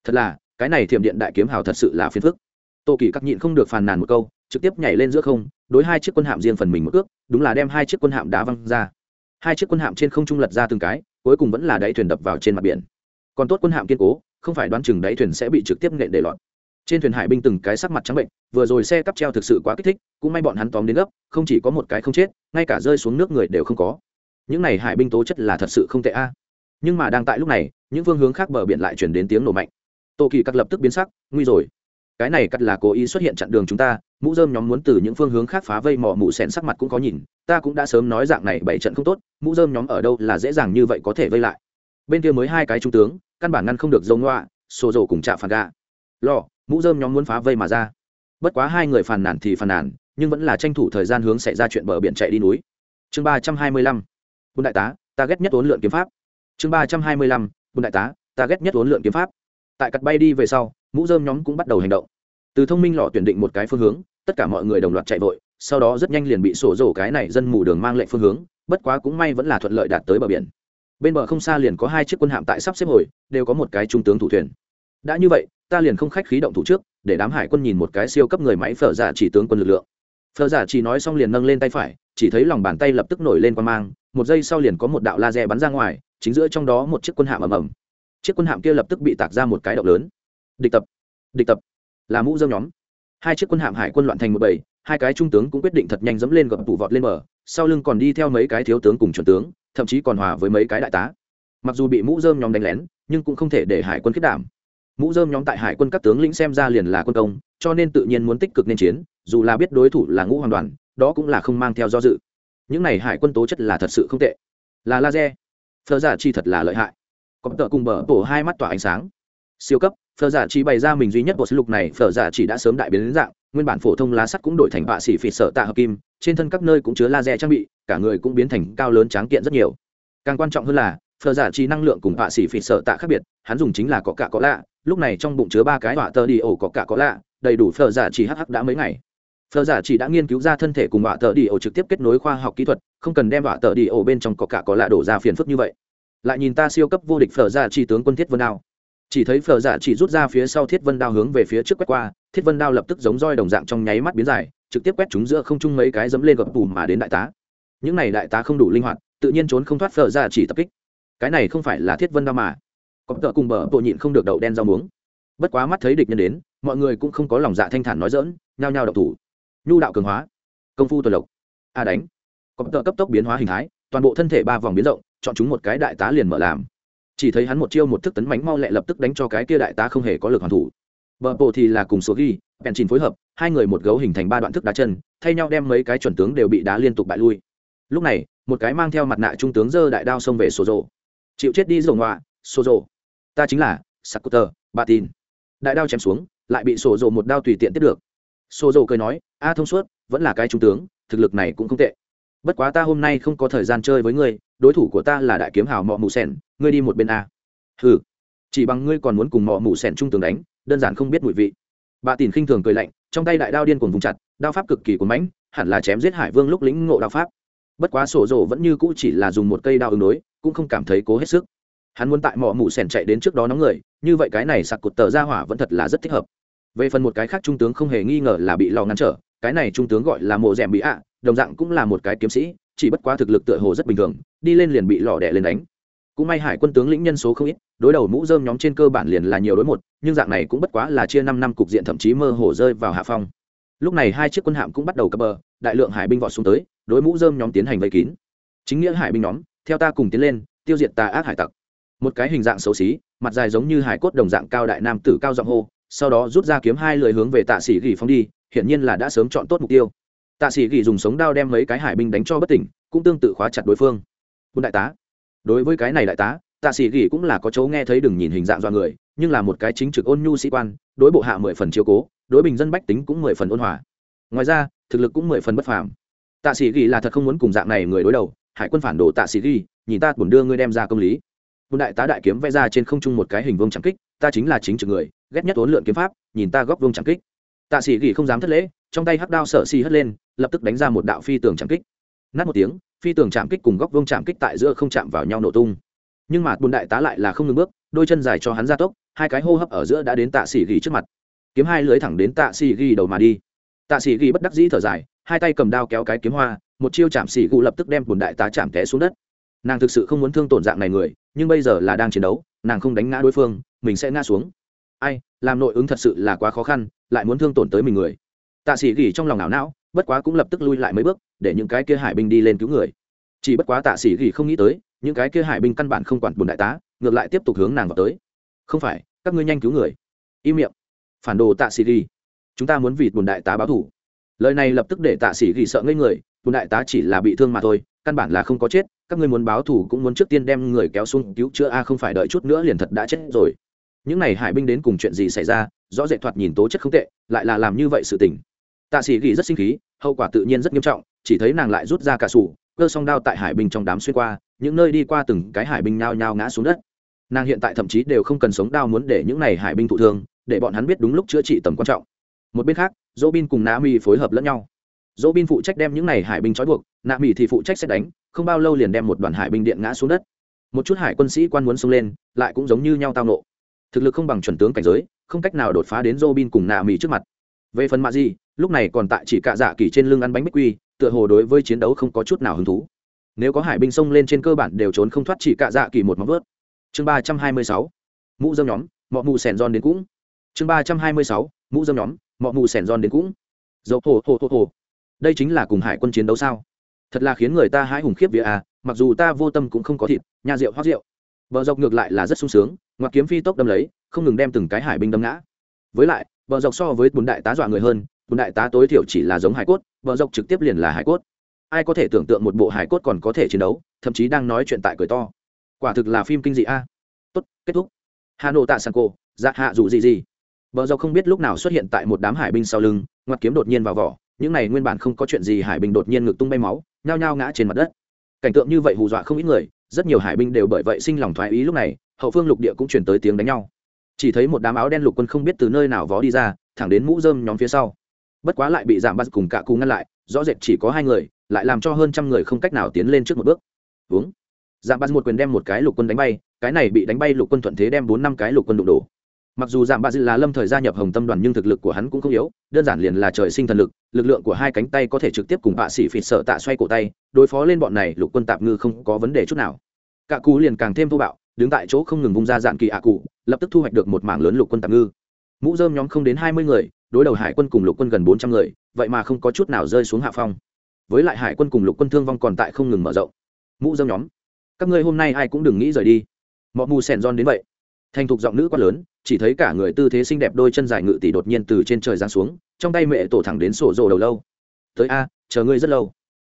[SPEAKER 1] Thật là, cái này thiểm điện đại kiếm hào thật sự là phiền phức. Tô kỳ các nhịn không được phàn nàn một câu, trực tiếp nhảy lên giữa không, đối hai chiếc quân hạm riêng phần mình một ước, đúng là đem hai chiếc quân hạm đá văng ra. Hai chiếc quân hạm trên không trung lật ra từng cái, cuối cùng vẫn là đáy thuyền đập vào trên mặt biển. Còn tốt quân hạm kiên cố, không phải đoán chừng đáy thuyền sẽ bị trực tiếp nện để lọt trên thuyền hải binh từng cái sắc mặt trắng bệnh, vừa rồi xe cắp treo thực sự quá kích thích, cũng may bọn hắn tóm đến gấp, không chỉ có một cái không chết, ngay cả rơi xuống nước người đều không có. Những này hải binh tố chất là thật sự không tệ a. Nhưng mà đang tại lúc này, những phương hướng khác bờ biển lại chuyển đến tiếng nổ mạnh. Tô kỳ cắt lập tức biến sắc, nguy rồi. Cái này cắt là cố ý xuất hiện chặn đường chúng ta, mũ dơm nhóm muốn từ những phương hướng khác phá vây mỏ mụ sẻn sắc mặt cũng có nhìn, ta cũng đã sớm nói dạng này bảy trận không tốt, mũ dơm nhóm ở đâu là dễ dàng như vậy có thể vây lại. Bên kia mới hai cái trung tướng, căn bản ngăn không được dông ngoạ xô rổ cùng chạm phản gà. Lo mũ dơm nhóm muốn phá vây mà ra. Bất quá hai người phàn nàn thì phàn nàn, nhưng vẫn là tranh thủ thời gian hướng xảy ra chuyện bờ biển chạy đi núi. Chương ba trăm hai mươi lăm quân đại tá, ta ghét nhất ốn lượn kiếm pháp. Chương ba trăm hai mươi lăm quân đại tá, ta ghét nhất ốn lượn kiếm pháp. Tại cặt bay đi về sau, mũ dơm nhóm cũng bắt đầu hành động. Từ thông minh lọ tuyển định một cái phương hướng, tất cả mọi người đồng loạt chạy vội, sau đó rất nhanh liền bị sổ rổ cái này dân mù đường mang lệnh phương hướng, bất quá cũng may vẫn là thuận lợi đạt tới bờ biển. Bên bờ không xa liền có hai chiếc quân hạm tại sắp xếp hồi, đều có một cái trung tướng thủ thuyền đã như vậy ta liền không khách khí động thủ trước để đám hải quân nhìn một cái siêu cấp người máy phở giả chỉ tướng quân lực lượng. Phở giả chỉ nói xong liền nâng lên tay phải chỉ thấy lòng bàn tay lập tức nổi lên qua mang một giây sau liền có một đạo laser bắn ra ngoài chính giữa trong đó một chiếc quân hạm ầm ầm. Chiếc quân hạm kia lập tức bị tạc ra một cái động lớn. Địch tập địch tập. Là mũ dơm nhóm. Hai chiếc quân hạm hải quân loạn thành một bầy hai cái trung tướng cũng quyết định thật nhanh dẫm lên gập tủ vọt lên mở, sau lưng còn đi theo mấy cái thiếu tướng cùng chuẩn tướng thậm chí còn hòa với mấy cái đại tá. Mặc dù bị mũ dơm nhóm đánh lén nhưng cũng không thể để hải quân kết đảm mũ dơm nhóm tại hải quân các tướng lĩnh xem ra liền là quân công, cho nên tự nhiên muốn tích cực nên chiến, dù là biết đối thủ là ngũ hoàn đoàn, đó cũng là không mang theo do dự. Những này hải quân tố chất là thật sự không tệ. Là laser. Phờ giả chi thật là lợi hại. Có tợ cùng bờ bổ hai mắt tỏa ánh sáng. Siêu cấp phờ giả chỉ bày ra mình duy nhất bộ sứ lục này phờ giả chỉ đã sớm đại biến đến dạng, nguyên bản phổ thông lá sắt cũng đổi thành bạ xỉ phỉ sợ tạ hợp kim, trên thân các nơi cũng chứa laser trang bị, cả người cũng biến thành cao lớn tráng kiện rất nhiều. Càng quan trọng hơn là phờ giả chỉ năng lượng cùng bạ xỉ phỉ sợ tạ khác biệt, hắn dùng chính là có cả có lạ, lúc này trong bụng chứa ba cái họa tơ đi ổ có cả có lạ, đầy đủ phờ giả chỉ hh đã mấy ngày. Phờ giả chỉ đã nghiên cứu ra thân thể cùng họa tơ đi ổ trực tiếp kết nối khoa học kỹ thuật, không cần đem họa tơ đi ổ bên trong có cả có lạ đổ ra phiền phức như vậy. Lại nhìn ta siêu cấp vô địch phở giả chỉ tướng quân thiết vân đao. Chỉ thấy phở giả chỉ rút ra phía sau thiết vân đao hướng về phía trước quét qua, thiết vân đao lập tức giống roi đồng dạng trong nháy mắt biến dài, trực tiếp quét chúng giữa không trung mấy cái dẫm lên gập bùm mà đến đại tá. Những này đại tá không đủ linh hoạt, tự nhiên trốn không thoát phở giả chỉ tập kích cái này không phải là thiết vân đao mà. Có tợ cùng bờ, bộ nhịn không được đậu đen rau muống. Bất quá mắt thấy địch nhân đến, mọi người cũng không có lòng dạ thanh thản nói dỡn nhao nhao độc thủ. Nhu đạo cường hóa. Công phu tuần lộc. A đánh. Có tợ cấp tốc biến hóa hình thái, toàn bộ thân thể ba vòng biến rộng, chọn chúng một cái đại tá liền mở làm. Chỉ thấy hắn một chiêu một thức tấn mánh mau lẹ lập tức đánh cho cái kia đại tá không hề có lực hoàn thủ. Bờ, bộ thì là cùng số ghi, bèn chìn phối hợp, hai người một gấu hình thành ba đoạn thức đá chân, thay nhau đem mấy cái chuẩn tướng đều bị đá liên tục bại lui. Lúc này, một cái mang theo mặt nạ trung tướng giơ đại đao xông về sổ rộ chịu chết đi rổ ngoạ sổ rồ, ta chính là sakuter bà tin. Đại đao chém xuống lại bị sổ rồ một đao tùy tiện tiếp được. Sổ rồ cười nói a thông suốt vẫn là cái trung tướng thực lực này cũng không tệ. Bất quá ta hôm nay không có thời gian chơi với ngươi đối thủ của ta là đại kiếm hào mọ mù sẻn ngươi đi một bên a. Ừ chỉ bằng ngươi còn muốn cùng mọ mù sẻn trung tướng đánh đơn giản không biết mùi vị. Bà tìm khinh thường cười lạnh trong tay đại đao điên cuồng vùng chặt đao pháp cực kỳ cuốn mãnh hẳn là chém giết hải vương lúc lĩnh ngộ đao pháp bất quá sổ rồ vẫn như cũ chỉ là dùng một cây đao ứng đối, cũng không cảm thấy cố hết sức. Hắn muốn tại mỏ mụ sẻn chạy đến trước đó nóng người, như vậy cái này sặc cột tờ ra hỏa vẫn thật là rất thích hợp. Về phần một cái khác trung tướng không hề nghi ngờ là bị lò ngăn trở, cái này trung tướng gọi là mộ rèm bị ạ, đồng dạng cũng là một cái kiếm sĩ, chỉ bất quá thực lực tựa hồ rất bình thường, đi lên liền bị lò đẻ lên đánh. Cũng may hải quân tướng lĩnh nhân số không ít, đối đầu mũ dơm nhóm trên cơ bản liền là nhiều đối một, nhưng dạng này cũng bất quá là chia năm năm cục diện thậm chí mơ hồ rơi vào hạ phong. Lúc này hai chiếc quân hạm cũng bắt đầu cập bờ, đại lượng hải binh vọt xuống tới đối mũ dơm nhóm tiến hành vây kín. Chính nghĩa hải binh nhóm, theo ta cùng tiến lên, tiêu diệt tà ác hải tặc. Một cái hình dạng xấu xí, mặt dài giống như hải cốt đồng dạng cao đại nam tử cao giọng hô, sau đó rút ra kiếm hai lời hướng về tạ sĩ gỉ phong đi, hiển nhiên là đã sớm chọn tốt mục tiêu. Tạ sĩ gỉ dùng sống đao đem mấy cái hải binh đánh cho bất tỉnh, cũng tương tự khóa chặt đối phương. Quân đại tá, đối với cái này đại tá, tạ sĩ gỉ cũng là có chỗ nghe thấy đừng nhìn hình dạng do người, nhưng là một cái chính trực ôn nhu sĩ quan, đối bộ hạ mười phần chiếu cố, đối bình dân bách tính cũng mười phần ôn hòa. Ngoài ra, thực lực cũng mười phần bất phàm tạ sĩ gỉ là thật không muốn cùng dạng này người đối đầu, hải quân phản đồ tạ sĩ gỉ nhìn ta buồn đưa ngươi đem ra công lý. Một đại tá đại kiếm vẽ ra trên không trung một cái hình vông trắng kích, ta chính là chính trực người, ghét nhất ốn lượn kiếm pháp, nhìn ta góc vông trắng kích. Tạ sĩ gỉ không dám thất lễ, trong tay hắc đao sở xì hất lên, lập tức đánh ra một đạo phi tường chạm kích. Nát một tiếng, phi tường chạm kích cùng góc vông chạm kích tại giữa không chạm vào nhau nổ tung. Nhưng mà bùn đại tá lại là không ngừng bước, đôi chân dài cho hắn ra tốc, hai cái hô hấp ở giữa đã đến tạ sĩ ghi trước mặt. Kiếm hai lưới thẳng đến tạ sĩ ghi đầu mà đi. Tạ sĩ ghi bất đắc dĩ thở dài hai tay cầm đao kéo cái kiếm hoa, một chiêu chạm xỉ gù lập tức đem bùn đại tá chạm té xuống đất. Nàng thực sự không muốn thương tổn dạng này người, nhưng bây giờ là đang chiến đấu, nàng không đánh ngã đối phương, mình sẽ ngã xuống. Ai, làm nội ứng thật sự là quá khó khăn, lại muốn thương tổn tới mình người. Tạ sĩ gỉ trong lòng não não, bất quá cũng lập tức lui lại mấy bước, để những cái kia hải binh đi lên cứu người. Chỉ bất quá tạ sĩ gỉ không nghĩ tới, những cái kia hải binh căn bản không quản bùn đại tá, ngược lại tiếp tục hướng nàng vào tới. Không phải, các ngươi nhanh cứu người. Im miệng. Phản đồ tạ sĩ gỉ. Chúng ta muốn vì bùn đại tá báo thủ lời này lập tức để tạ sĩ ghi sợ ngây người bùn đại tá chỉ là bị thương mà thôi, căn bản là không có chết, các ngươi muốn báo thù cũng muốn trước tiên đem người kéo xuống cứu chữa, a, không phải đợi chút nữa liền thật đã chết rồi. Những n à y hải binh đến cùng chuyện gì xảy ra, rõ rệt thoạt nhìn tố chất không tệ, lại là làm như vậy sự tình. Tạ sĩ ghi rất sinh khí, hậu quả tự nhiên rất nghiêm trọng, chỉ thấy nàng lại rút ra cả sủ, cơ song đao tại hải binh trong đám xuyên qua, những nơi đi qua từng cái hải binh nhao nhao ngã xuống đất. Nàng hiện tại thậm chí đều không cần sống đao muốn để những n à y hải binh thụ thương, để bọn hắn biết đúng lúc chữa trị tầm quan trọng một bên khác, dỗ bin cùng nạ mỹ phối hợp lẫn nhau. Dỗ bin phụ trách đem những n à y hải binh trói buộc, nạ mỹ thì phụ trách xét đánh, không bao lâu liền đem một đoàn hải binh điện ngã xuống đất. Một chút hải quân sĩ quan muốn xông lên, lại cũng giống như nhau tao nộ. Thực lực không bằng chuẩn tướng cảnh giới, không cách nào đột phá đến dỗ bin cùng nạ mỹ trước mặt. Về phần mạ di, lúc này còn tại chỉ cạ dạ kỳ trên lưng ăn bánh bích quy, tựa hồ đối với chiến đấu không có chút nào hứng thú. Nếu có hải binh xông lên trên cơ bản đều trốn không thoát chỉ cạ dạ kỳ một móng vớt chương ba trăm hai mươi sáu, mũ dâm nhóm, mọ mù sèn giòn đến cũng. Chương ba trăm hai mươi sáu, mũ dâm nhóm mọ mù sẻn giòn đến cũng. Dầu hồ hồ hồ hồ đây chính là cùng hải quân chiến đấu sao? Thật là khiến người ta hãi hùng khiếp vía à mặc dù ta vô tâm cũng không có thịt, nhà rượu, hoác rượu. Bờ dọc ngược lại là rất sung sướng, ngoặc kiếm phi tốc đâm lấy, không ngừng đem từng cái hải binh đâm ngã. Với lại, bờ dọc so với bùn đại tá dọa người hơn, bùn đại tá tối thiểu chỉ là giống hải cốt, bờ dọc trực tiếp liền là hải cốt. Ai có thể tưởng tượng một bộ hải cốt còn có thể chiến đấu, thậm chí đang nói chuyện tại cười to. Quả thực là phim kinh dị a. Tốt, kết thúc. Hà nội tạ sàn cổ dạ hạ dù gì gì bờ dọc không biết lúc nào xuất hiện tại một đám hải binh sau lưng, ngoặt kiếm đột nhiên vào vỏ, những này nguyên bản không có chuyện gì, hải binh đột nhiên ngực tung bay máu, nhao nhao ngã trên mặt đất. Cảnh tượng như vậy hù dọa không ít người, rất nhiều hải binh đều bởi vậy sinh lòng thoái ý lúc này, hậu phương lục địa cũng chuyển tới tiếng đánh nhau. Chỉ thấy một đám áo đen lục quân không biết từ nơi nào vó đi ra, thẳng đến mũ rơm nhóm phía sau. Bất quá lại bị giảm bắt cùng cả cú ngăn lại, rõ rệt chỉ có hai người, lại làm cho hơn trăm người không cách nào tiến lên trước một bước. Uống giảm bắt một quyền đem một cái lục quân đánh bay, cái này bị đánh bay lục quân thuận thế đem bốn năm cái lục quân đụng đổ mặc dù giảm bắt là lâm thời gia nhập hồng tâm đoàn nhưng thực lực của hắn cũng không yếu, đơn giản liền là trời sinh thần lực lực lượng của hai cánh tay có thể trực tiếp cùng bạ sĩ phịt sợ tạ xoay cổ tay, đối phó lên bọn này, lục quân tạp ngư không có vấn đề chút nào. Cả cú liền càng thêm thô bạo, đứng tại chỗ không ngừng vung ra dạn kỳ ạ cụ lập tức thu hoạch được một mảng lớn lục quân tạm ngư. Mũ dơm nhóm không đến hai mươi người, đối đầu hải quân cùng lục quân gần bốn trăm người, vậy mà không có chút nào rơi xuống hạ phong. Với lại hải quân cùng lục quân thương vong còn tại không ngừng mở rộng. Mũ dơm nhóm, các ngươi hôm nay ai cũng đừng nghĩ rời đi. Mọi mù sèn giòn đến vậy. Thành thục giọng nữ quá lớn chỉ thấy cả người tư thế xinh đẹp đôi chân dài ngự tỷ đột nhiên từ trên trời giáng xuống, trong tay mẹ tổ thẳng đến sổ rồ đầu lâu. Tới a, chờ ngươi rất lâu.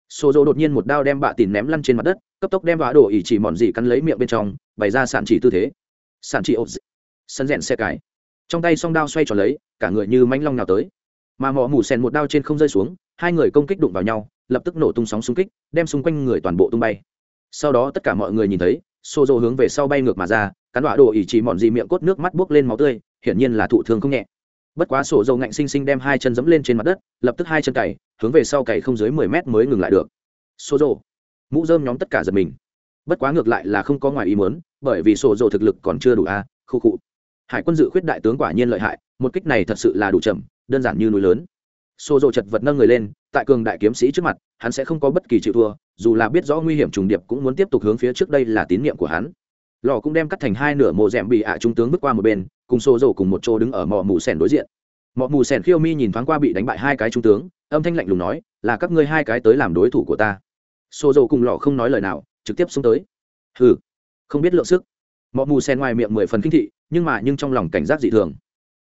[SPEAKER 1] Sổ rồ đột nhiên một đao đem bạ tìn ném lăn trên mặt đất, cấp tốc đem vã đổ ỉ chỉ mòn dị cắn lấy miệng bên trong, bày ra sản chỉ tư thế. Sản chỉ ộp sân rèn xe cái trong tay song đao xoay tròn lấy, cả người như manh long nào tới. Mà mỏ mù sen một đao trên không rơi xuống, hai người công kích đụng vào nhau, lập tức nổ tung sóng xung kích, đem xung quanh người toàn bộ tung bay. Sau đó tất cả mọi người nhìn thấy xô dô hướng về sau bay ngược mà ra cắn đọa đồ ỉ chỉ mòn gì miệng cốt nước mắt buốc lên máu tươi, hiển nhiên là thụ thương không nhẹ. Bất quá sổ dầu ngạnh xinh xinh đem hai chân dẫm lên trên mặt đất, lập tức hai chân cày, hướng về sau cày không dưới mười mét mới ngừng lại được. Sổ dầu. Mũ dơm nhóm tất cả giật mình. Bất quá ngược lại là không có ngoài ý muốn, bởi vì sổ dầu thực lực còn chưa đủ a, khu cụ hải quân dự khuyết đại tướng quả nhiên lợi hại, một kích này thật sự là đủ chậm, đơn giản như núi lớn. Sổ dầu chật vật nâng người lên, tại cường đại kiếm sĩ trước mặt, hắn sẽ không có bất kỳ chịu thua, dù là biết rõ nguy hiểm trùng điệp cũng muốn tiếp tục hướng phía trước đây là tín nhiệm của hắn lò cũng đem cắt thành hai nửa mộ rèm bị ạ trung tướng bước qua một bên, cùng xô rổ cùng một chỗ đứng ở mỏ mù sèn đối diện. Mỏ mù sèn khiêu mi nhìn thoáng qua bị đánh bại hai cái trung tướng, âm thanh lạnh lùng nói, là các ngươi hai cái tới làm đối thủ của ta. Xô rổ cùng lọ không nói lời nào, trực tiếp xuống tới. Hừ, không biết lượng sức. Mọi mù sèn ngoài miệng mười phần kinh thị, nhưng mà nhưng trong lòng cảnh giác dị thường.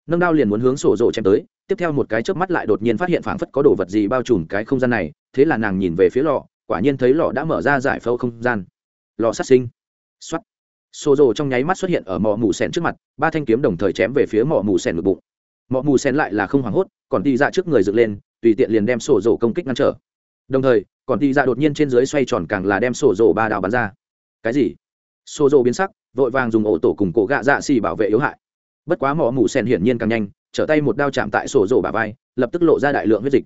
[SPEAKER 1] Nâng đao liền muốn hướng sổ rổ chém tới, tiếp theo một cái chớp mắt lại đột nhiên phát hiện phảng phất có đồ vật gì bao trùm cái không gian này, thế là nàng nhìn về phía lọ quả nhiên thấy lọ đã mở ra giải phẫu không gian. Lọ sát sinh. Xuất xô rộ trong nháy mắt xuất hiện ở mỏ mù sen trước mặt, ba thanh kiếm đồng thời chém về phía mỏ mù sen ngực bụng. Mỏ mù sen lại là không hoảng hốt, còn đi ra trước người dựng lên, tùy tiện liền đem sổ rộ công kích ngăn trở. Đồng thời, còn đi ra đột nhiên trên dưới xoay tròn càng là đem sổ rộ ba đào bắn ra. Cái gì? Sổ rộ biến sắc, vội vàng dùng ổ tổ cùng cổ gạ dạ xì bảo vệ yếu hại. Bất quá mỏ mù sen hiển nhiên càng nhanh, trở tay một đao chạm tại sổ rộ bà vai, lập tức lộ ra đại lượng huyết dịch.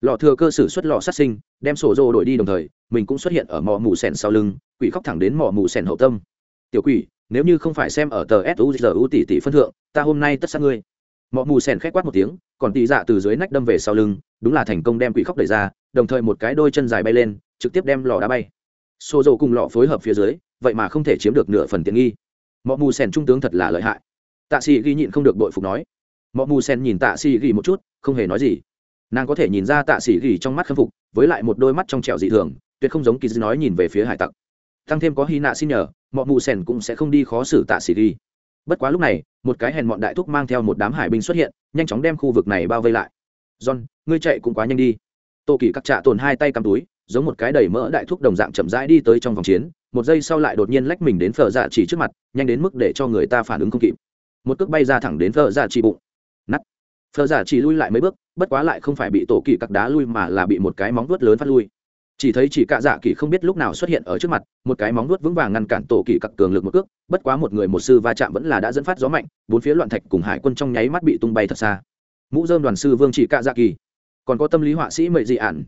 [SPEAKER 1] Lò thừa cơ sử xuất lò sát sinh, đem sổ rộ đổi đi đồng thời, mình cũng xuất hiện ở mỏ mù sen sau lưng, quỷ khóc thẳng đến mỏ mù sen hậu tâm tiểu quỷ, nếu như không phải xem ở tờ suzu tỷ tỷ phân thượng, ta hôm nay tất sát ngươi. Mọ mù sen khét quát một tiếng, còn tị dạ từ dưới nách đâm về sau lưng, đúng là thành công đem quỷ khóc đẩy ra, đồng thời một cái đôi chân dài bay lên, trực tiếp đem lò đá bay. Xô dầu cùng lọ phối hợp phía dưới, vậy mà không thể chiếm được nửa phần tiện nghi. Mọ mù sen trung tướng thật là lợi hại. Tạ sĩ ghi nhịn không được bội phục nói. Mọ mù sen nhìn tạ sĩ ghi một chút, không hề nói gì. Nàng có thể nhìn ra tạ sĩ ghi trong mắt khâm phục, với lại một đôi mắt trong trẻo dị thường, tuyệt không giống kỳ dư nói nhìn về phía hải tặc tăng thêm có hy nạ xin nhờ mọi mù sèn cũng sẽ không đi khó xử tạ xỉ ghi. Bất quá lúc này, một cái hèn mọn đại thúc mang theo một đám hải binh xuất hiện, nhanh chóng đem khu vực này bao vây lại. John, ngươi chạy cũng quá nhanh đi. Tô kỳ cắt trạ tồn hai tay cắm túi, giống một cái đầy mỡ đại thúc đồng dạng chậm rãi đi tới trong vòng chiến, một giây sau lại đột nhiên lách mình đến phở dạ chỉ trước mặt, nhanh đến mức để cho người ta phản ứng không kịp. Một cước bay ra thẳng đến phở dạ chỉ bụng. Nắt phở dạ chỉ lui lại mấy bước, bất quá lại không phải bị tổ kỳ cắt đá lui mà là bị một cái móng vuốt lớn phát lui chỉ thấy chỉ cạ dạ kỳ không biết lúc nào xuất hiện ở trước mặt, một cái móng nuốt vững vàng ngăn cản tổ kỳ cặc cường lực một cước, bất quá một người một sư va chạm vẫn là đã dẫn phát gió mạnh, bốn phía loạn thạch cùng hải quân trong nháy mắt bị tung bay thật xa. Mũ dơm đoàn sư vương chỉ cạ dạ kỳ còn có tâm lý họa sĩ mệ dị ản.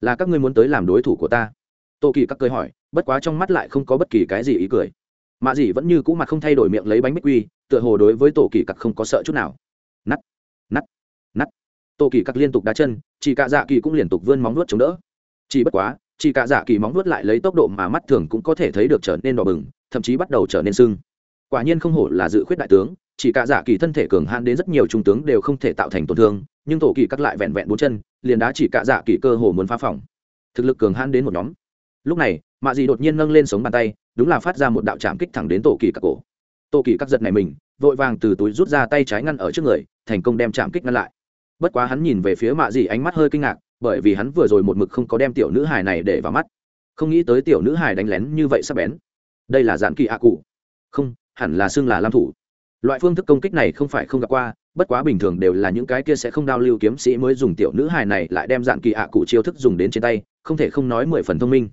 [SPEAKER 1] Là các ngươi muốn tới làm đối thủ của ta? Tổ kỳ cặc cười hỏi, bất quá trong mắt lại không có bất kỳ cái gì ý cười. Mạ dị vẫn như cũ mặt không thay đổi miệng lấy bánh bích quy, tựa hồ đối với tổ kỳ cặc không có sợ chút nào. Nắt nắt nắt. Tổ kỳ cặc liên tục đá chân, chỉ cạ dạ kỳ cũng liên tục vươn móng nuốt chống đỡ chỉ bất quá, chỉ cả dạ kỳ móng nuốt lại lấy tốc độ mà mắt thường cũng có thể thấy được trở nên đỏ bừng, thậm chí bắt đầu trở nên sưng. Quả nhiên không hổ là dự khuyết đại tướng, chỉ cả dạ kỳ thân thể cường hãn đến rất nhiều trung tướng đều không thể tạo thành tổn thương, nhưng tổ kỳ cắt lại vẹn vẹn bốn chân, liền đá chỉ cả dạ kỳ cơ hồ muốn phá phòng. Thực lực cường hãn đến một nhóm. Lúc này, mạ dị đột nhiên nâng lên sống bàn tay, đúng là phát ra một đạo chạm kích thẳng đến tổ kỳ cắt cổ. Tổ kỳ cắt giật này mình, vội vàng từ túi rút ra tay trái ngăn ở trước người, thành công đem chạm kích ngăn lại. Bất quá hắn nhìn về phía mạ dị ánh mắt hơi kinh ngạc bởi vì hắn vừa rồi một mực không có đem tiểu nữ hài này để vào mắt. Không nghĩ tới tiểu nữ hài đánh lén như vậy sắp bén. Đây là dạn kỳ ạ cụ. Không, hẳn là xưng là lam thủ. Loại phương thức công kích này không phải không gặp qua, bất quá bình thường đều là những cái kia sẽ không đao lưu kiếm sĩ mới dùng tiểu nữ hài này lại đem dạn kỳ ạ cụ chiêu thức dùng đến trên tay, không thể không nói mười phần thông minh.